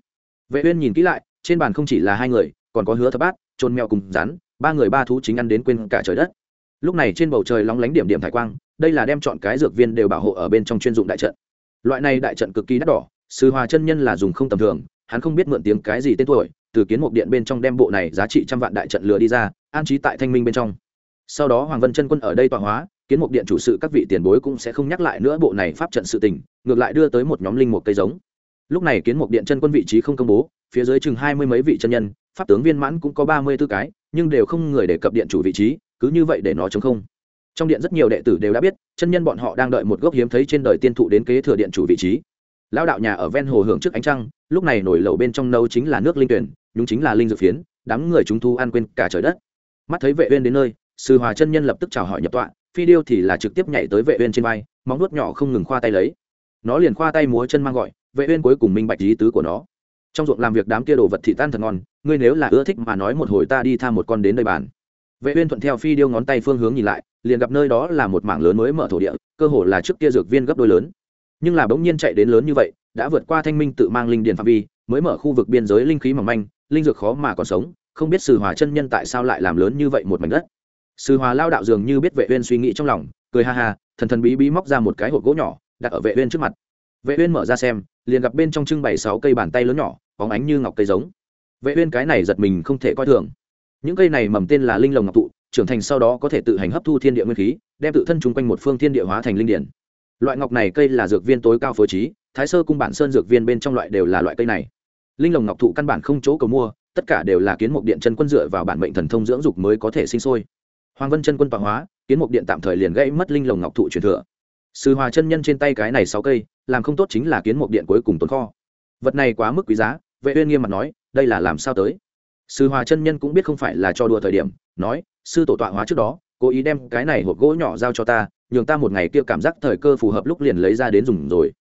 Vệ uyên nhìn kỹ lại, trên bàn không chỉ là hai người, còn có hứa thập bát, trôn mèo cùng rắn, ba người ba thú chính ăn đến quên cả trời đất. Lúc này trên bầu trời lóng lánh điểm điểm thải quang, đây là đem chọn cái dược viên đều bảo hộ ở bên trong chuyên dụng đại trận. Loại này đại trận cực kỳ đắt đỏ sư hòa chân nhân là dùng không tầm thường, hắn không biết mượn tiếng cái gì tên tuổi, từ kiến mục điện bên trong đem bộ này giá trị trăm vạn đại trận lừa đi ra, an trí tại thanh minh bên trong. Sau đó hoàng vân chân quân ở đây tọa hóa, kiến mục điện chủ sự các vị tiền bối cũng sẽ không nhắc lại nữa bộ này pháp trận sự tình, ngược lại đưa tới một nhóm linh mục cây giống. Lúc này kiến mục điện chân quân vị trí không công bố, phía dưới chừng hai mươi mấy vị chân nhân, pháp tướng viên mãn cũng có ba mươi tư cái, nhưng đều không người để cập điện chủ vị trí, cứ như vậy để nó chống không. Trong điện rất nhiều đệ tử đều đã biết, chân nhân bọn họ đang đợi một gốc hiếm thấy trên đời tiên thụ đến kế thừa điện chủ vị trí lao đạo nhà ở ven hồ hưởng trước ánh trăng, lúc này nổi lẩu bên trong nâu chính là nước linh tuyển, nhúng chính là linh dược phiến, đám người chúng thu ăn quên cả trời đất. Mắt thấy vệ uyên đến nơi, sư hòa chân nhân lập tức chào hỏi nhập tọa, phi điêu thì là trực tiếp nhảy tới vệ uyên trên vai, móng nuốt nhỏ không ngừng khoa tay lấy. Nó liền khoa tay múa chân mang gọi, vệ uyên cuối cùng minh bạch ý tứ của nó. Trong ruộng làm việc đám kia đồ vật thị tan thật ngon, ngươi nếu là ưa thích mà nói một hồi ta đi tha một con đến đây bàn. Vệ uyên thuận theo phi điêu ngón tay phương hướng nhìn lại, liền gặp nơi đó là một mảng lớn mới mở thổ địa, cơ hồ là trước kia dược viên gấp đôi lớn nhưng là bỗng nhiên chạy đến lớn như vậy, đã vượt qua thanh minh tự mang linh điền phạm vi, mới mở khu vực biên giới linh khí mỏng manh, linh dược khó mà còn sống, không biết sư hòa chân nhân tại sao lại làm lớn như vậy một mảnh đất. Sư hòa lao đạo dường như biết vệ uyên suy nghĩ trong lòng, cười ha ha, thần thần bí bí móc ra một cái hộp gỗ nhỏ, đặt ở vệ uyên trước mặt. Vệ uyên mở ra xem, liền gặp bên trong trưng bày sáu cây bàn tay lớn nhỏ, bóng ánh như ngọc cây giống. Vệ uyên cái này giật mình không thể coi thường. Những cây này mầm tên là linh lồng ngọc tụ, trưởng thành sau đó có thể tự hành hấp thu thiên địa nguyên khí, đem tự thân chúng quanh một phương thiên địa hóa thành linh điển loại ngọc này cây là dược viên tối cao phối trí, thái sơ cung bản sơn dược viên bên trong loại đều là loại cây này. Linh lồng ngọc thụ căn bản không chỗ cầu mua, tất cả đều là kiến mục điện chân quân dựa vào bản mệnh thần thông dưỡng dục mới có thể sinh sôi. Hoàng vân chân quân tọa hóa, kiến mục điện tạm thời liền gãy mất linh lồng ngọc thụ truyền thừa. Sư hòa chân nhân trên tay cái này sáu cây, làm không tốt chính là kiến mục điện cuối cùng tồn kho. Vật này quá mức quý giá, vệ uyên nghiêm mặt nói, đây là làm sao tới? Sư hòa chân nhân cũng biết không phải là cho đùa thời điểm, nói, sư tổ tọa hóa trước đó, cố ý đem cái này hộp gỗ nhỏ giao cho ta nhường ta một ngày kia cảm giác thời cơ phù hợp lúc liền lấy ra đến dùng rồi.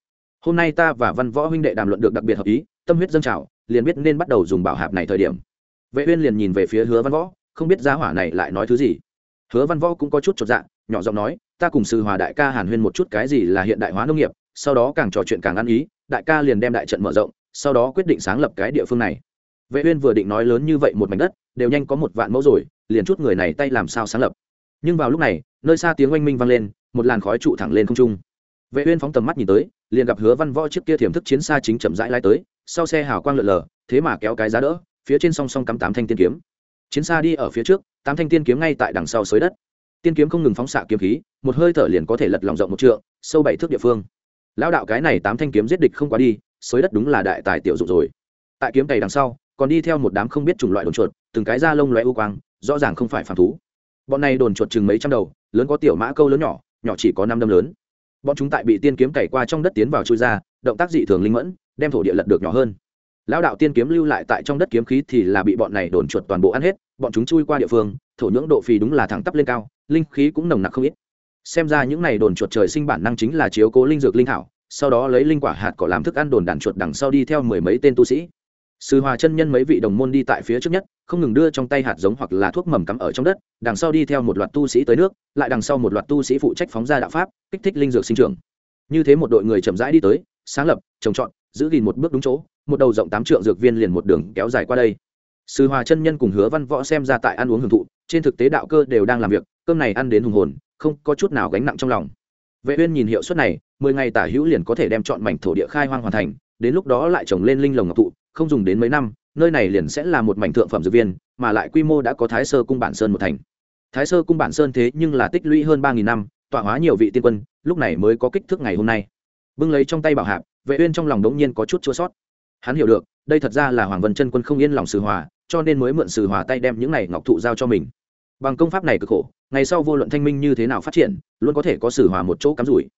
Hôm nay ta và văn võ huynh đệ đàm luận được đặc biệt hợp ý, tâm huyết dâng trào, liền biết nên bắt đầu dùng bảo hạp này thời điểm. Vệ uyên liền nhìn về phía hứa văn võ, không biết gia hỏa này lại nói thứ gì. Hứa văn võ cũng có chút chột dạ nhỏ giọng nói, ta cùng sư hòa đại ca hàn huyên một chút cái gì là hiện đại hóa nông nghiệp, sau đó càng trò chuyện càng ăn ý, đại ca liền đem đại trận mở rộng, sau đó quyết định sáng lập cái địa phương này. Vệ uyên vừa định nói lớn như vậy một mảnh đất, đều nhanh có một vạn mẫu rồi, liền chút người này tay làm sao sáng lập. Nhưng vào lúc này, nơi xa tiếng oanh minh vang lên một làn khói trụ thẳng lên không trung. Vệ uyên phóng tầm mắt nhìn tới, liền gặp hứa văn võ chiếc kia thiểm thức chiến xa chính chậm rãi lái tới, sau xe hào quang lượn lờ, thế mà kéo cái giá đỡ, phía trên song song cắm tám thanh tiên kiếm. Chiến xa đi ở phía trước, tám thanh tiên kiếm ngay tại đằng sau sới đất. Tiên kiếm không ngừng phóng xạ kiếm khí, một hơi thở liền có thể lật lòng rộng một trượng, sâu bảy thước địa phương. Lão đạo cái này tám thanh kiếm giết địch không quá đi, sới đất đúng là đại tài tiểu dụng rồi. Tại kiếm cày đằng sau, còn đi theo một đám không biết chủng loại đồn chuột, từng cái da lông loé u quang, rõ ràng không phải phàm thú. Bọn này đồn chuột chừng mấy trăm đầu, lớn có tiểu mã câu lớn nhỏ nhỏ chỉ có năm đâm lớn. Bọn chúng tại bị tiên kiếm cày qua trong đất tiến vào chui ra, động tác dị thường linh mẫn, đem thổ địa lật được nhỏ hơn. Lão đạo tiên kiếm lưu lại tại trong đất kiếm khí thì là bị bọn này đồn chuột toàn bộ ăn hết, bọn chúng chui qua địa phương, thổ nhưỡng độ phì đúng là thẳng tắp lên cao, linh khí cũng nồng nặc không ít. Xem ra những này đồn chuột trời sinh bản năng chính là chiếu cố linh dược linh thảo, sau đó lấy linh quả hạt cỏ làm thức ăn đồn đàn chuột đằng sau đi theo mười mấy tên tu sĩ sư hòa chân nhân mấy vị đồng môn đi tại phía trước nhất, không ngừng đưa trong tay hạt giống hoặc là thuốc mầm cắm ở trong đất, đằng sau đi theo một loạt tu sĩ tới nước, lại đằng sau một loạt tu sĩ phụ trách phóng ra đạo pháp, kích thích linh dược sinh trưởng. Như thế một đội người chậm rãi đi tới, sáng lập, trồng trọt, giữ gìn một bước đúng chỗ, một đầu rộng tám trượng dược viên liền một đường kéo dài qua đây. Sư hòa chân nhân cùng hứa văn võ xem ra tại ăn uống hưởng thụ, trên thực tế đạo cơ đều đang làm việc, cơm này ăn đến hùng hồn, không có chút nào gánh nặng trong lòng. Vệ uyên nhìn hiệu suất này, mười ngày tả hữu liền có thể đem chọn mảnh thổ địa khai hoang hoàn thành, đến lúc đó lại trồng lên linh lồng ngọc thụ không dùng đến mấy năm, nơi này liền sẽ là một mảnh thượng phẩm dược viên, mà lại quy mô đã có thái sơ cung bản sơn một thành. Thái sơ cung bản sơn thế nhưng là tích lũy hơn ba nghìn năm, tọa hóa nhiều vị tiên quân, lúc này mới có kích thước ngày hôm nay. Bưng lấy trong tay bảo hạp, vệ uyên trong lòng đống nhiên có chút chua sót. Hắn hiểu được, đây thật ra là hoàng vân chân quân không yên lòng sử hòa, cho nên mới mượn sử hòa tay đem những này ngọc thụ giao cho mình. Bằng công pháp này cực khổ, ngày sau vô luận thanh minh như thế nào phát triển, luôn có thể có sử hòa một chỗ cắm rủi.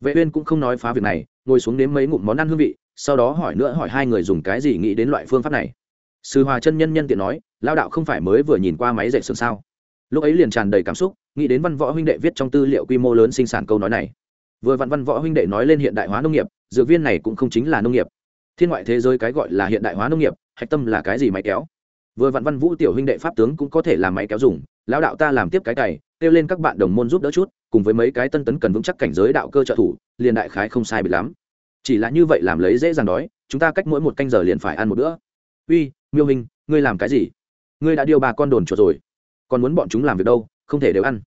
Vệ uyên cũng không nói phá việc này, ngồi xuống nếm mấy ngụm món ăn hương vị sau đó hỏi nữa hỏi hai người dùng cái gì nghĩ đến loại phương pháp này. Sư hòa chân nhân nhân tiện nói lao đạo không phải mới vừa nhìn qua máy dạy sườn sao? Lúc ấy liền tràn đầy cảm xúc, nghĩ đến văn võ huynh đệ viết trong tư liệu quy mô lớn sinh sản câu nói này. Vừa văn văn võ huynh đệ nói lên hiện đại hóa nông nghiệp, dược viên này cũng không chính là nông nghiệp. Thiên ngoại thế giới cái gọi là hiện đại hóa nông nghiệp, hạch tâm là cái gì máy kéo? Vừa vạn văn vũ tiểu huynh đệ pháp tướng cũng có thể làm máy kéo dùng, lão đạo ta làm tiếp cái cày, kêu lên các bạn đồng môn giúp đỡ chút, cùng với mấy cái tân tấn cần vững chắc cảnh giới đạo cơ trợ thủ, liền đại khái không sai bị lắm chỉ là như vậy làm lấy dễ dàng đói, chúng ta cách mỗi một canh giờ liền phải ăn một bữa. Uy, miêu hình, ngươi làm cái gì? Ngươi đã điều bà con đồn chuột rồi. Còn muốn bọn chúng làm việc đâu, không thể đều ăn.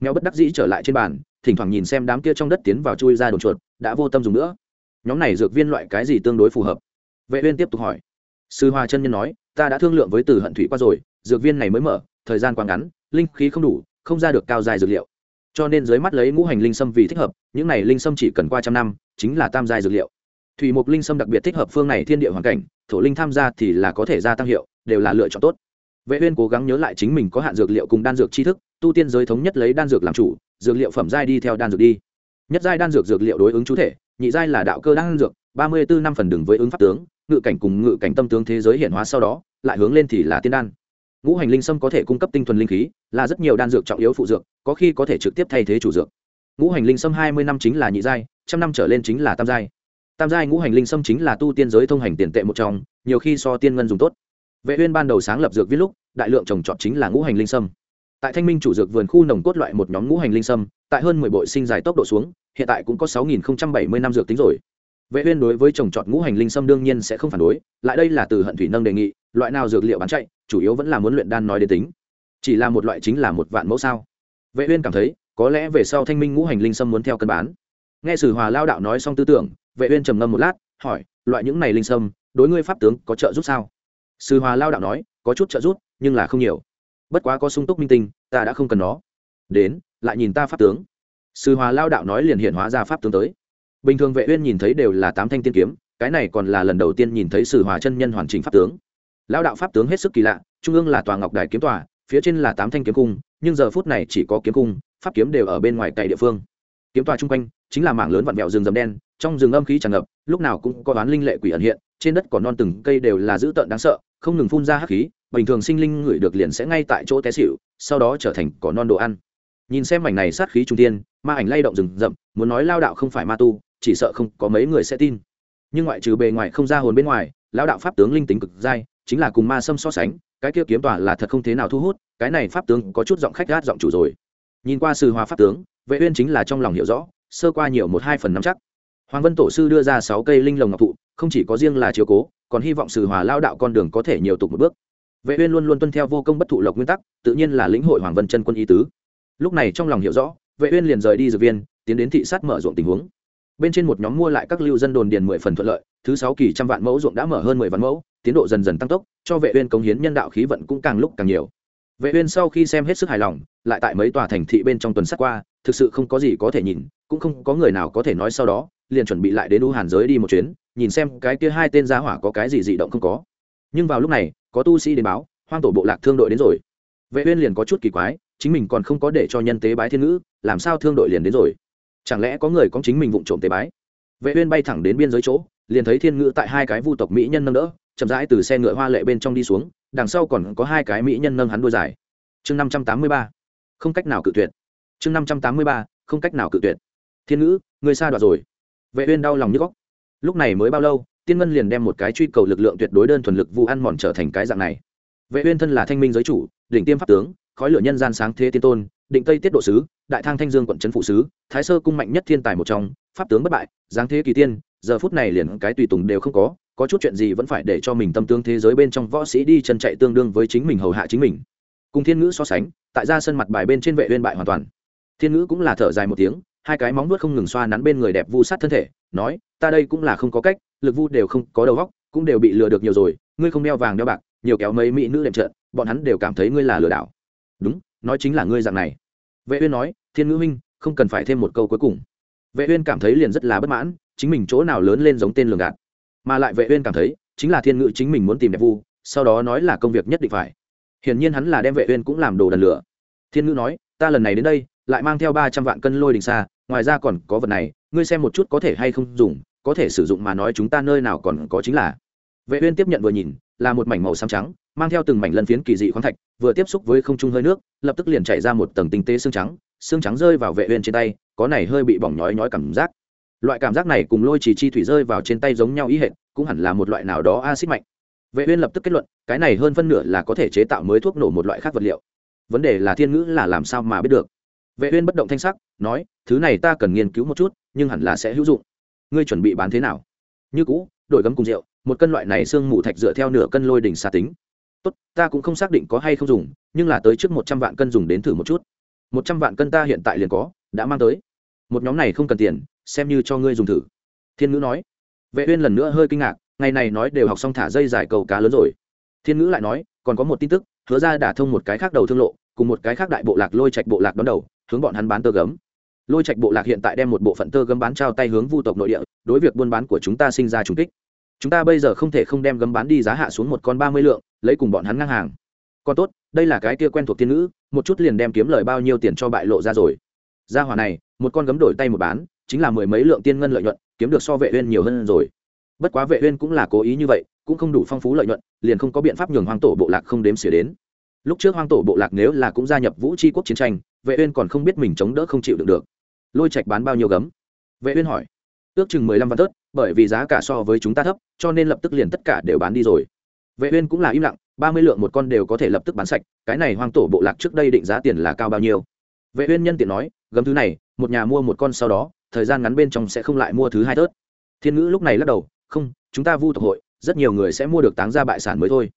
Mèo bất đắc dĩ trở lại trên bàn, thỉnh thoảng nhìn xem đám kia trong đất tiến vào chui ra đồn chuột, đã vô tâm dùng nữa. Nhóm này dược viên loại cái gì tương đối phù hợp? Vệ uyên tiếp tục hỏi. Sư hoa chân nhân nói, ta đã thương lượng với từ hận thủy qua rồi, dược viên này mới mở, thời gian quá ngắn, linh khí không đủ, không ra được cao dài dược liệu. Cho nên dưới mắt lấy ngũ hành linh sâm vì thích hợp, những này linh sâm chỉ cần qua trăm năm chính là tam giai dược liệu. Thủy mục linh sâm đặc biệt thích hợp phương này thiên địa hoàn cảnh, thổ linh tham gia thì là có thể gia tăng hiệu, đều là lựa chọn tốt. Vệ uyên cố gắng nhớ lại chính mình có hạn dược liệu cùng đan dược tri thức, tu tiên giới thống nhất lấy đan dược làm chủ, dược liệu phẩm giai đi theo đan dược đi. Nhất giai đan dược dược liệu đối ứng chú thể, nhị giai là đạo cơ đan dược, ba mươi bốn năm phần đường với ứng pháp tướng, ngự cảnh cùng ngự cảnh tâm tướng thế giới hiện hóa sau đó, lại hướng lên thì là tiên đan. Ngũ hành linh sâm có thể cung cấp tinh thuần linh khí, là rất nhiều đan dược trọng yếu phụ dược, có khi có thể trực tiếp thay thế chủ dược. Ngũ hành linh sâm hai mươi năm chính là nhị giai trăm năm trở lên chính là tam giai. Tam giai ngũ hành linh sâm chính là tu tiên giới thông hành tiền tệ một trong, nhiều khi so tiên ngân dùng tốt. Vệ uyên ban đầu sáng lập dược viết lúc, đại lượng trồng trọt chính là ngũ hành linh sâm tại thanh minh chủ dược vườn khu nồng cốt loại một nhóm ngũ hành linh sâm tại hơn mười bội sinh dài tốc độ xuống, hiện tại cũng có sáu nghìn bảy mươi năm dược tính rồi. Vệ uyên đối với trồng trọt ngũ hành linh sâm đương nhiên sẽ không phản đối, lại đây là từ hận thủy nâng đề nghị, loại nào dược liệu bán chạy, chủ yếu vẫn là muốn luyện đan nói đến tính. Chỉ là một loại chính là một vạn mẫu sao. Vệ uyên cảm thấy, có lẽ về sau thanh minh ngũ hành linh sâm muốn theo cân bán nghe sử hòa lao đạo nói xong tư tưởng, vệ uyên trầm ngâm một lát, hỏi, loại những này linh sâm, đối ngươi pháp tướng có trợ giúp sao? Sử hòa lao đạo nói, có chút trợ giúp, nhưng là không nhiều. Bất quá có sung túc minh tinh, ta đã không cần nó. Đến, lại nhìn ta pháp tướng. Sử hòa lao đạo nói liền hiện hóa ra pháp tướng tới. Bình thường vệ uyên nhìn thấy đều là tám thanh tiên kiếm, cái này còn là lần đầu tiên nhìn thấy sử hòa chân nhân hoàn chỉnh pháp tướng. Lao đạo pháp tướng hết sức kỳ lạ, trung ương là tòa ngọc đài kiếm tòa, phía trên là tám thanh kiếm cung, nhưng giờ phút này chỉ có kiếm cung, pháp kiếm đều ở bên ngoài cày địa phương. Kiếm tòa trung quanh chính là mảng lớn vặn vẹo rừng rậm đen, trong rừng âm khí tràn ngập, lúc nào cũng có đoán linh lệ quỷ ẩn hiện, trên đất còn non từng cây đều là dữ tợn đáng sợ, không ngừng phun ra hắc khí, bình thường sinh linh ngửi được liền sẽ ngay tại chỗ té xỉu, sau đó trở thành cỏ non đồ ăn. Nhìn xem mảnh này sát khí trung tiên ma ảnh lay động rừng rậm, muốn nói lao đạo không phải ma tu, chỉ sợ không có mấy người sẽ tin. Nhưng ngoại trừ bề ngoài không ra hồn bên ngoài, lao đạo pháp tướng linh tính cực dai, chính là cùng ma sâm so sánh, cái kia kiếm tòa là thật không thế nào thu hút, cái này pháp tướng có chút giọng khách gát giọng chủ rồi. Nhìn qua sư hòa pháp tướng, vệ uyên chính là trong lòng hiểu rõ sơ qua nhiều một hai phần năm chắc. Hoàng vân tổ sư đưa ra sáu cây linh lồng ngọc thụ, không chỉ có riêng là chiếu cố, còn hy vọng sử hòa lao đạo con đường có thể nhiều tục một bước. Vệ uyên luôn luôn tuân theo vô công bất thụ lộc nguyên tắc, tự nhiên là lĩnh hội hoàng vân chân quân ý tứ. Lúc này trong lòng hiểu rõ, vệ uyên liền rời đi dược viên, tiến đến thị sát mở ruộng tình huống. Bên trên một nhóm mua lại các lưu dân đồn điền mười phần thuận lợi, thứ sáu kỳ trăm vạn mẫu ruộng đã mở hơn mười vạn mẫu, tiến độ dần dần tăng tốc, cho vệ uyên cống hiến nhân đạo khí vận cũng càng lúc càng nhiều. Vệ uyên sau khi xem hết sức hài lòng, lại tại mấy tòa thành thị bên trong tuần sát qua, thực sự không có gì có thể nhìn cũng không có người nào có thể nói sau đó, liền chuẩn bị lại đến u hàn giới đi một chuyến, nhìn xem cái kia hai tên gia hỏa có cái gì dị động không có. Nhưng vào lúc này, có tu sĩ đến báo, hoang tổ bộ lạc thương đội đến rồi. Vệ uyên liền có chút kỳ quái, chính mình còn không có để cho nhân tế bái thiên ngữ, làm sao thương đội liền đến rồi? Chẳng lẽ có người có chính mình vụng trộm tế bái? Vệ uyên bay thẳng đến biên giới chỗ, liền thấy thiên ngữ tại hai cái vu tộc mỹ nhân nâng đỡ, chậm rãi từ xe ngựa hoa lệ bên trong đi xuống, đằng sau còn có hai cái mỹ nhân nâng hắn đuôi dài. Chương 583 không cách nào cự tuyệt. Chương 583 không cách nào cự tuyệt thiên ngữ người xa đoạt rồi. Vệ uyên đau lòng như góc. Lúc này mới bao lâu, tiên ngân liền đem một cái truy cầu lực lượng tuyệt đối đơn thuần lực vu ăn mòn trở thành cái dạng này. Vệ uyên thân là thanh minh giới chủ, đỉnh tiêm pháp tướng, khói lửa nhân gian sáng thế tiên tôn, định tây tiết độ sứ, đại thang thanh dương quận trấn phụ sứ, thái sơ cung mạnh nhất thiên tài một trong, pháp tướng bất bại, giáng thế kỳ tiên, giờ phút này liền cái tùy tùng đều không có có chút chuyện gì vẫn phải để cho mình tâm tương thế giới bên trong võ sĩ đi chân chạy tương đương với chính mình hầu hạ chính mình. Cùng thiên ngữ so sánh, tại ra sân mặt bài bên trên vệ uyên bại hoàn toàn. Thiên ngữ cũng là thở dài một tiếng hai cái móng nuốt không ngừng xoa nắn bên người đẹp vu sát thân thể, nói, ta đây cũng là không có cách, lực vu đều không có đầu óc, cũng đều bị lừa được nhiều rồi, ngươi không đeo vàng đeo bạc, nhiều kéo mấy mỹ nữ đệm trợn bọn hắn đều cảm thấy ngươi là lừa đảo. Đúng, nói chính là ngươi dạng này. Vệ uyên nói, thiên ngữ minh, không cần phải thêm một câu cuối cùng. Vệ uyên cảm thấy liền rất là bất mãn, chính mình chỗ nào lớn lên giống tên lường gạt. Mà lại vệ uyên cảm thấy, chính là thiên ngữ chính mình muốn tìm đẹp vu, sau đó nói là công việc nhất định phải. Hiển nhiên hắn là đem vệ uyên cũng làm đồ đần lửa thiên ngữ nói, ta lần này đến đây lại mang theo 300 vạn cân lôi đình xa, ngoài ra còn có vật này, ngươi xem một chút có thể hay không dùng, có thể sử dụng mà nói chúng ta nơi nào còn có chính là. Vệ uyên tiếp nhận vừa nhìn, là một mảnh màu xám trắng, mang theo từng mảnh lân phiến kỳ dị khoáng thạch, vừa tiếp xúc với không trung hơi nước, lập tức liền chảy ra một tầng tinh tế xương trắng xương trắng rơi vào vệ uyên trên tay, có này hơi bị bỏng nhói nhói cảm giác. Loại cảm giác này cùng lôi chỉ chi thủy rơi vào trên tay giống nhau ý hệ cũng hẳn là một loại nào đó axit mạnh. Vệ uyên lập tức kết luận, cái này hơn phân nửa là có thể chế tạo mới thuốc nổ một loại khác vật liệu. Vấn đề là thiên ngữ là làm sao mà biết được? Vệ uyên bất động thanh sắc, nói, thứ này ta cần nghiên cứu một chút, nhưng hẳn là sẽ hữu dụng. Ngươi chuẩn bị bán thế nào? Như cũ, đổi gấm cùng rượu, một cân loại này xương mù thạch dựa theo nửa cân lôi đỉnh xa tính. Tốt, ta cũng không xác định có hay không dùng, nhưng là tới trước một trăm vạn cân dùng đến thử một chút. Một trăm vạn cân ta hiện tại liền có, đã mang tới. Một nhóm này không cần tiền, xem như cho ngươi dùng thử. Thiên ngữ nói. Vệ uyên lần nữa hơi kinh ngạc, ngày này nói đều học xong thả dây giải cầu cá lớn rồi. Thiên ngữ lại nói, còn có một tin tức, hứa ra đả thông một cái khác đầu thương lộ, cùng một cái khác đại bộ lạc lôi trạch bộ lạc đón đầu hướng bọn hắn bán tơ gấm. Lôi trạch bộ lạc hiện tại đem một bộ phận tơ gấm bán trao tay hướng vu tộc nội địa, đối việc buôn bán của chúng ta sinh ra trùng kích. Chúng ta bây giờ không thể không đem gấm bán đi giá hạ xuống một con ba mươi lượng, lấy cùng bọn hắn ngang hàng. Còn tốt, đây là cái kia quen thuộc tiên ngữ, một chút liền đem kiếm lời bao nhiêu tiền cho bại lộ ra rồi. Ra hỏa này, một con gấm đổi tay một bán, chính là mười mấy lượng tiên ngân lợi nhuận, kiếm được so vệ uyên nhiều hơn rồi. Bất quá vệ uyên cũng là cố ý như vậy, cũng không đủ phong phú lợi nhuận, liền không có biện pháp nhường hoang tổ bộ lạc không đếm xỉa đến. Lúc trước hoang tổ bộ lạc nếu là cũng gia nhập vũ tri quốc chiến tranh vệ uyên còn không biết mình chống đỡ không chịu được được. Lôi trạch bán bao nhiêu gấm? Vệ uyên hỏi. Ước chừng mười lăm văn tớt, bởi vì giá cả so với chúng ta thấp, cho nên lập tức liền tất cả đều bán đi rồi. Vệ uyên cũng là im lặng, ba mươi lượng một con đều có thể lập tức bán sạch, cái này hoang tổ bộ lạc trước đây định giá tiền là cao bao nhiêu? Vệ uyên nhân tiện nói, gấm thứ này, một nhà mua một con sau đó, thời gian ngắn bên trong sẽ không lại mua thứ hai tớt. Thiên ngữ lúc này lắc đầu, không, chúng ta vu tộc hội, rất nhiều người sẽ mua được táng ra bại sản mới thôi.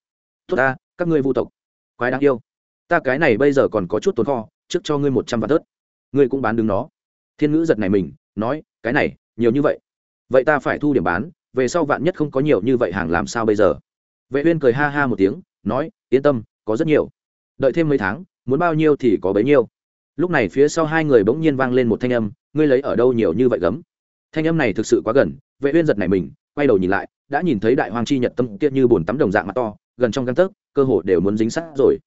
Tốt ta, các ngươi vu tộc, quái đáng yêu. Ta cái này bây giờ còn có chút tồn kho trước cho ngươi một trăm vạn tớt. Ngươi cũng bán đứng nó. Thiên ngữ giật này mình, nói, cái này, nhiều như vậy. Vậy ta phải thu điểm bán, về sau vạn nhất không có nhiều như vậy hàng làm sao bây giờ? Vệ uyên cười ha ha một tiếng, nói, yên tâm, có rất nhiều. Đợi thêm mấy tháng, muốn bao nhiêu thì có bấy nhiêu. Lúc này phía sau hai người bỗng nhiên vang lên một thanh âm, ngươi lấy ở đâu nhiều như vậy gấm? Thanh âm này thực sự quá gần, vệ uyên giật này mình, quay đầu nhìn lại, đã nhìn thấy đại hoàng chi nhật tâm kia như bồn tắm đồng dạng mặt to, gần trong gan tấc, cơ hồ đều muốn dính sát rồi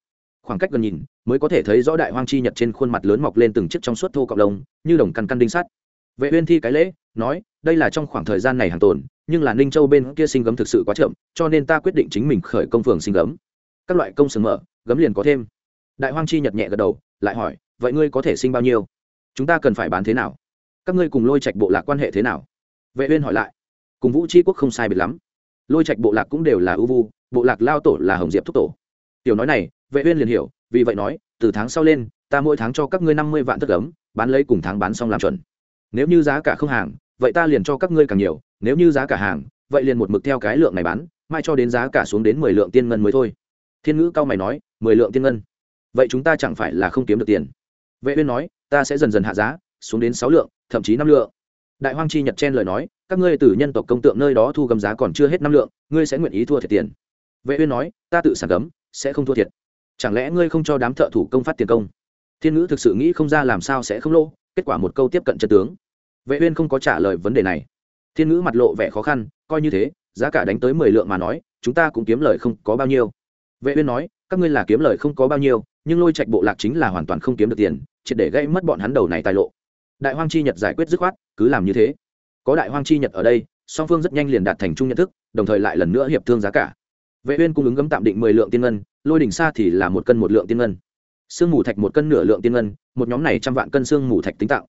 khoảng cách gần nhìn, mới có thể thấy rõ đại hoang chi nhật trên khuôn mặt lớn mọc lên từng chiếc trong suốt thô cọc lông, như đồng căn căn đinh sắt. Vệ uyên thi cái lễ, nói, đây là trong khoảng thời gian này hàng tồn, nhưng là ninh châu bên kia sinh gấm thực sự quá chậm, cho nên ta quyết định chính mình khởi công phường sinh gấm. Các loại công sừng mở, gấm liền có thêm. Đại hoang chi nhật nhẹ gật đầu, lại hỏi, vậy ngươi có thể sinh bao nhiêu? Chúng ta cần phải bán thế nào? Các ngươi cùng lôi trạch bộ lạc quan hệ thế nào? Vệ uyên hỏi lại, cùng vũ chi quốc không sai biệt lắm. Lôi trạch bộ lạc cũng đều là ưu vu, bộ lạc lao tổ là hồng diệp thúc tổ. Tiểu nói này vệ uyên liền hiểu, vì vậy nói, từ tháng sau lên, ta mỗi tháng cho các ngươi năm mươi vạn thất ấm bán lấy cùng tháng bán xong làm chuẩn. Nếu như giá cả không hàng, vậy ta liền cho các ngươi càng nhiều, nếu như giá cả hàng, vậy liền một mực theo cái lượng này bán, mai cho đến giá cả xuống đến mười lượng tiên ngân mới thôi. Thiên ngữ cao mày nói, mười lượng tiên ngân? Vậy chúng ta chẳng phải là không kiếm được tiền? Vệ uyên nói, ta sẽ dần dần hạ giá, xuống đến sáu lượng, thậm chí năm lượng. Đại hoang chi nhật chen lời nói, các ngươi từ nhân tộc công tượng nơi đó thu gầm giá còn chưa hết năm lượng, ngươi sẽ nguyện ý thua thiệt tiền. Vệ uyên nói, ta tự sản gấm, sẽ không thua thiệt chẳng lẽ ngươi không cho đám thợ thủ công phát tiền công? Thiên ngữ thực sự nghĩ không ra làm sao sẽ không lỗ, kết quả một câu tiếp cận chân tướng. Vệ uyên không có trả lời vấn đề này. Thiên ngữ mặt lộ vẻ khó khăn, coi như thế, giá cả đánh tới mười lượng mà nói, chúng ta cũng kiếm lời không có bao nhiêu. Vệ uyên nói, các ngươi là kiếm lời không có bao nhiêu, nhưng lôi trạch bộ lạc chính là hoàn toàn không kiếm được tiền chỉ để gây mất bọn hắn đầu này tài lộ. Đại hoang chi nhật giải quyết dứt khoát, cứ làm như thế. Có đại hoang chi nhật ở đây, song phương rất nhanh liền đạt thành chung nhận thức, đồng thời lại lần nữa hiệp thương giá cả. Vệ uyên cung ứng gấm tạm định mười lượng tiên ngân lôi đỉnh xa thì là một cân một lượng tiên ngân. Xương mù thạch một cân nửa lượng tiên ngân, một nhóm này trăm vạn cân xương mù thạch tính tạo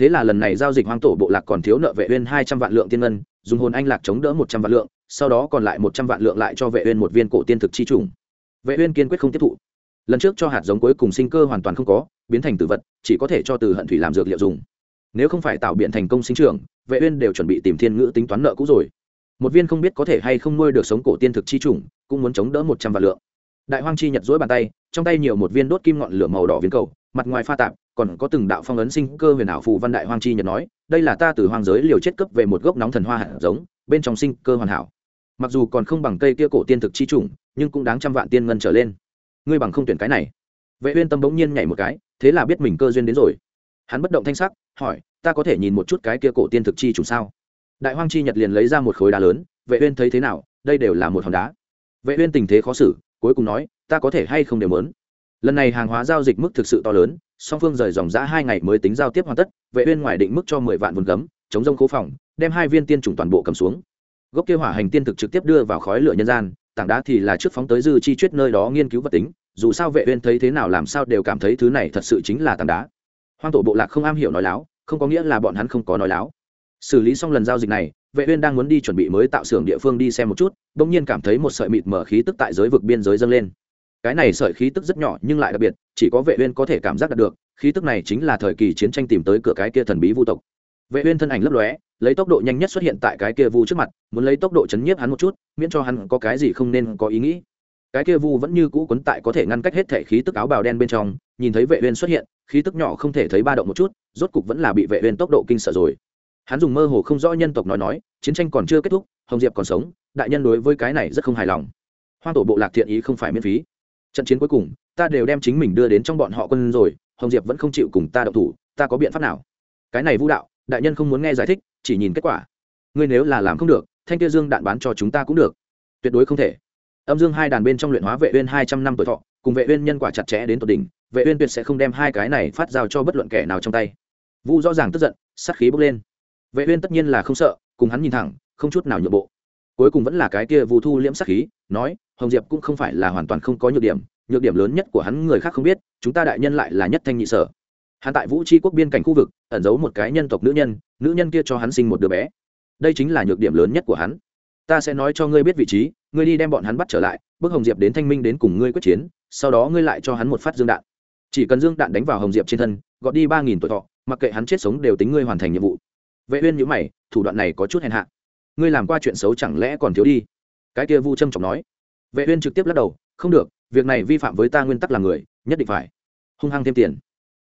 thế là lần này giao dịch hoang tổ bộ lạc còn thiếu nợ vệ uyên hai trăm vạn lượng tiên ngân, dùng hồn anh lạc chống đỡ một trăm vạn lượng, sau đó còn lại một trăm vạn lượng lại cho vệ uyên một viên cổ tiên thực chi trùng. Vệ uyên kiên quyết không tiếp thụ. Lần trước cho hạt giống cuối cùng sinh cơ hoàn toàn không có, biến thành tử vật, chỉ có thể cho từ hận thủy làm dược liệu dùng. Nếu không phải tạo biện thành công sinh trưởng, vệ uyên đều chuẩn bị tìm thiên ngữ tính toán nợ cũ rồi. Một viên không biết có thể hay không nuôi được sống cổ tiên thực chi trùng, cũng muốn chống đỡ một trăm vạn lượng đại hoang chi nhật dỗi bàn tay, trong tay nhiều một viên đốt kim ngọn lửa màu đỏ viên cầu, mặt ngoài pha tạp, còn có từng đạo phong ấn sinh cơ huyền ảo phù văn đại hoang chi nhật nói, đây là ta từ hoang giới liều chết cấp về một gốc nóng thần hoa hạt giống, bên trong sinh cơ hoàn hảo. Mặc dù còn không bằng cây kia cổ tiên thực chi trùng nhưng cũng đáng trăm vạn tiên ngân trở lên. Ngươi bằng không tuyển cái này. Vệ uyên tâm bỗng nhiên nhảy một cái, thế là biết mình cơ duyên đến rồi. Hắn bất động thanh sắc, hỏi, ta có thể nhìn một chút cái kia cổ tiên thực chi trùng sao? Đại hoang chi nhật liền lấy ra một khối đá lớn, vệ uyên thấy thế nào, đây đều là một hòn đá. Vệ uyên tình thế khó xử cuối cùng nói, ta có thể hay không đều muốn? Lần này hàng hóa giao dịch mức thực sự to lớn, song phương rời dòng giã hai ngày mới tính giao tiếp hoàn tất, vệ uyên ngoài định mức cho mười vạn vốn cấm chống rông cố phòng, đem hai viên tiên trùng toàn bộ cầm xuống. Gốc kia hỏa hành tiên thực trực tiếp đưa vào khói lửa nhân gian, tảng đá thì là trước phóng tới dư chi chuyết nơi đó nghiên cứu vật tính, dù sao vệ uyên thấy thế nào làm sao đều cảm thấy thứ này thật sự chính là tảng đá. Hoang tổ bộ lạc không am hiểu nói láo, không có nghĩa là bọn hắn không có nói láo xử lý xong lần giao dịch này, vệ uyên đang muốn đi chuẩn bị mới tạo xưởng địa phương đi xem một chút đung nhiên cảm thấy một sợi mịt mở khí tức tại giới vực biên giới dâng lên. Cái này sợi khí tức rất nhỏ nhưng lại đặc biệt, chỉ có vệ uyên có thể cảm giác được, khí tức này chính là thời kỳ chiến tranh tìm tới cửa cái kia thần bí vu tộc. Vệ uyên thân ảnh lấp lóe, lấy tốc độ nhanh nhất xuất hiện tại cái kia vu trước mặt, muốn lấy tốc độ chấn nhiếp hắn một chút, miễn cho hắn có cái gì không nên có ý nghĩ. Cái kia vu vẫn như cũ quấn tại có thể ngăn cách hết thể khí tức áo bào đen bên trong, nhìn thấy vệ uyên xuất hiện, khí tức nhỏ không thể thấy ba động một chút, rốt cục vẫn là bị vệ uyên tốc độ kinh sợ rồi hắn dùng mơ hồ không rõ nhân tộc nói nói, chiến tranh còn chưa kết thúc, hồng diệp còn sống, đại nhân đối với cái này rất không hài lòng. Hoang tổ bộ lạc thiện ý không phải miễn phí. Trận chiến cuối cùng, ta đều đem chính mình đưa đến trong bọn họ quân rồi, hồng diệp vẫn không chịu cùng ta động thủ, ta có biện pháp nào? Cái này vũ đạo, đại nhân không muốn nghe giải thích, chỉ nhìn kết quả. Ngươi nếu là làm không được, thanh kia dương đạn bán cho chúng ta cũng được. Tuyệt đối không thể. Âm dương hai đàn bên trong luyện hóa vệ uyên hai trăm năm tuổi thọ, cùng vệ uyên nhân quả chặt chẽ đến tột đỉnh, vệ uyên tuyệt sẽ không đem hai cái này phát giao cho bất luận kẻ nào trong tay. Vu rõ ràng tức giận, sát khí bốc lên vệ uyên tất nhiên là không sợ, cùng hắn nhìn thẳng, không chút nào nhượng bộ. Cuối cùng vẫn là cái kia vu thu liễm sát khí, nói, hồng diệp cũng không phải là hoàn toàn không có nhược điểm nhược điểm lớn nhất của hắn người khác không biết, chúng ta đại nhân lại là nhất thanh nhị sở. Hắn tại vũ tri quốc biên cảnh khu vực, ẩn giấu một cái nhân tộc nữ nhân nữ nhân kia cho hắn sinh một đứa bé. Đây chính là nhược điểm lớn nhất của hắn. Ta sẽ nói cho ngươi biết vị trí, ngươi đi đem bọn hắn bắt trở lại, bước hồng diệp đến thanh minh đến cùng ngươi quyết chiến, sau đó ngươi lại cho hắn một phát dương đạn. Chỉ cần dương đạn đánh vào hồng diệp trên thân, gọt đi ba nghìn tuổi thọ, mặc kệ hắn chết sống đều tính ngươi hoàn thành nhiệm vụ vệ uyên nhíu mày, thủ đoạn này có chút hèn hạ. Ngươi làm qua chuyện xấu chẳng lẽ còn thiếu đi? Cái kia vu trâm trọng nói. Vệ uyên trực tiếp lắc đầu, không được, việc này vi phạm với ta nguyên tắc là người, nhất định phải hung hăng thêm tiền.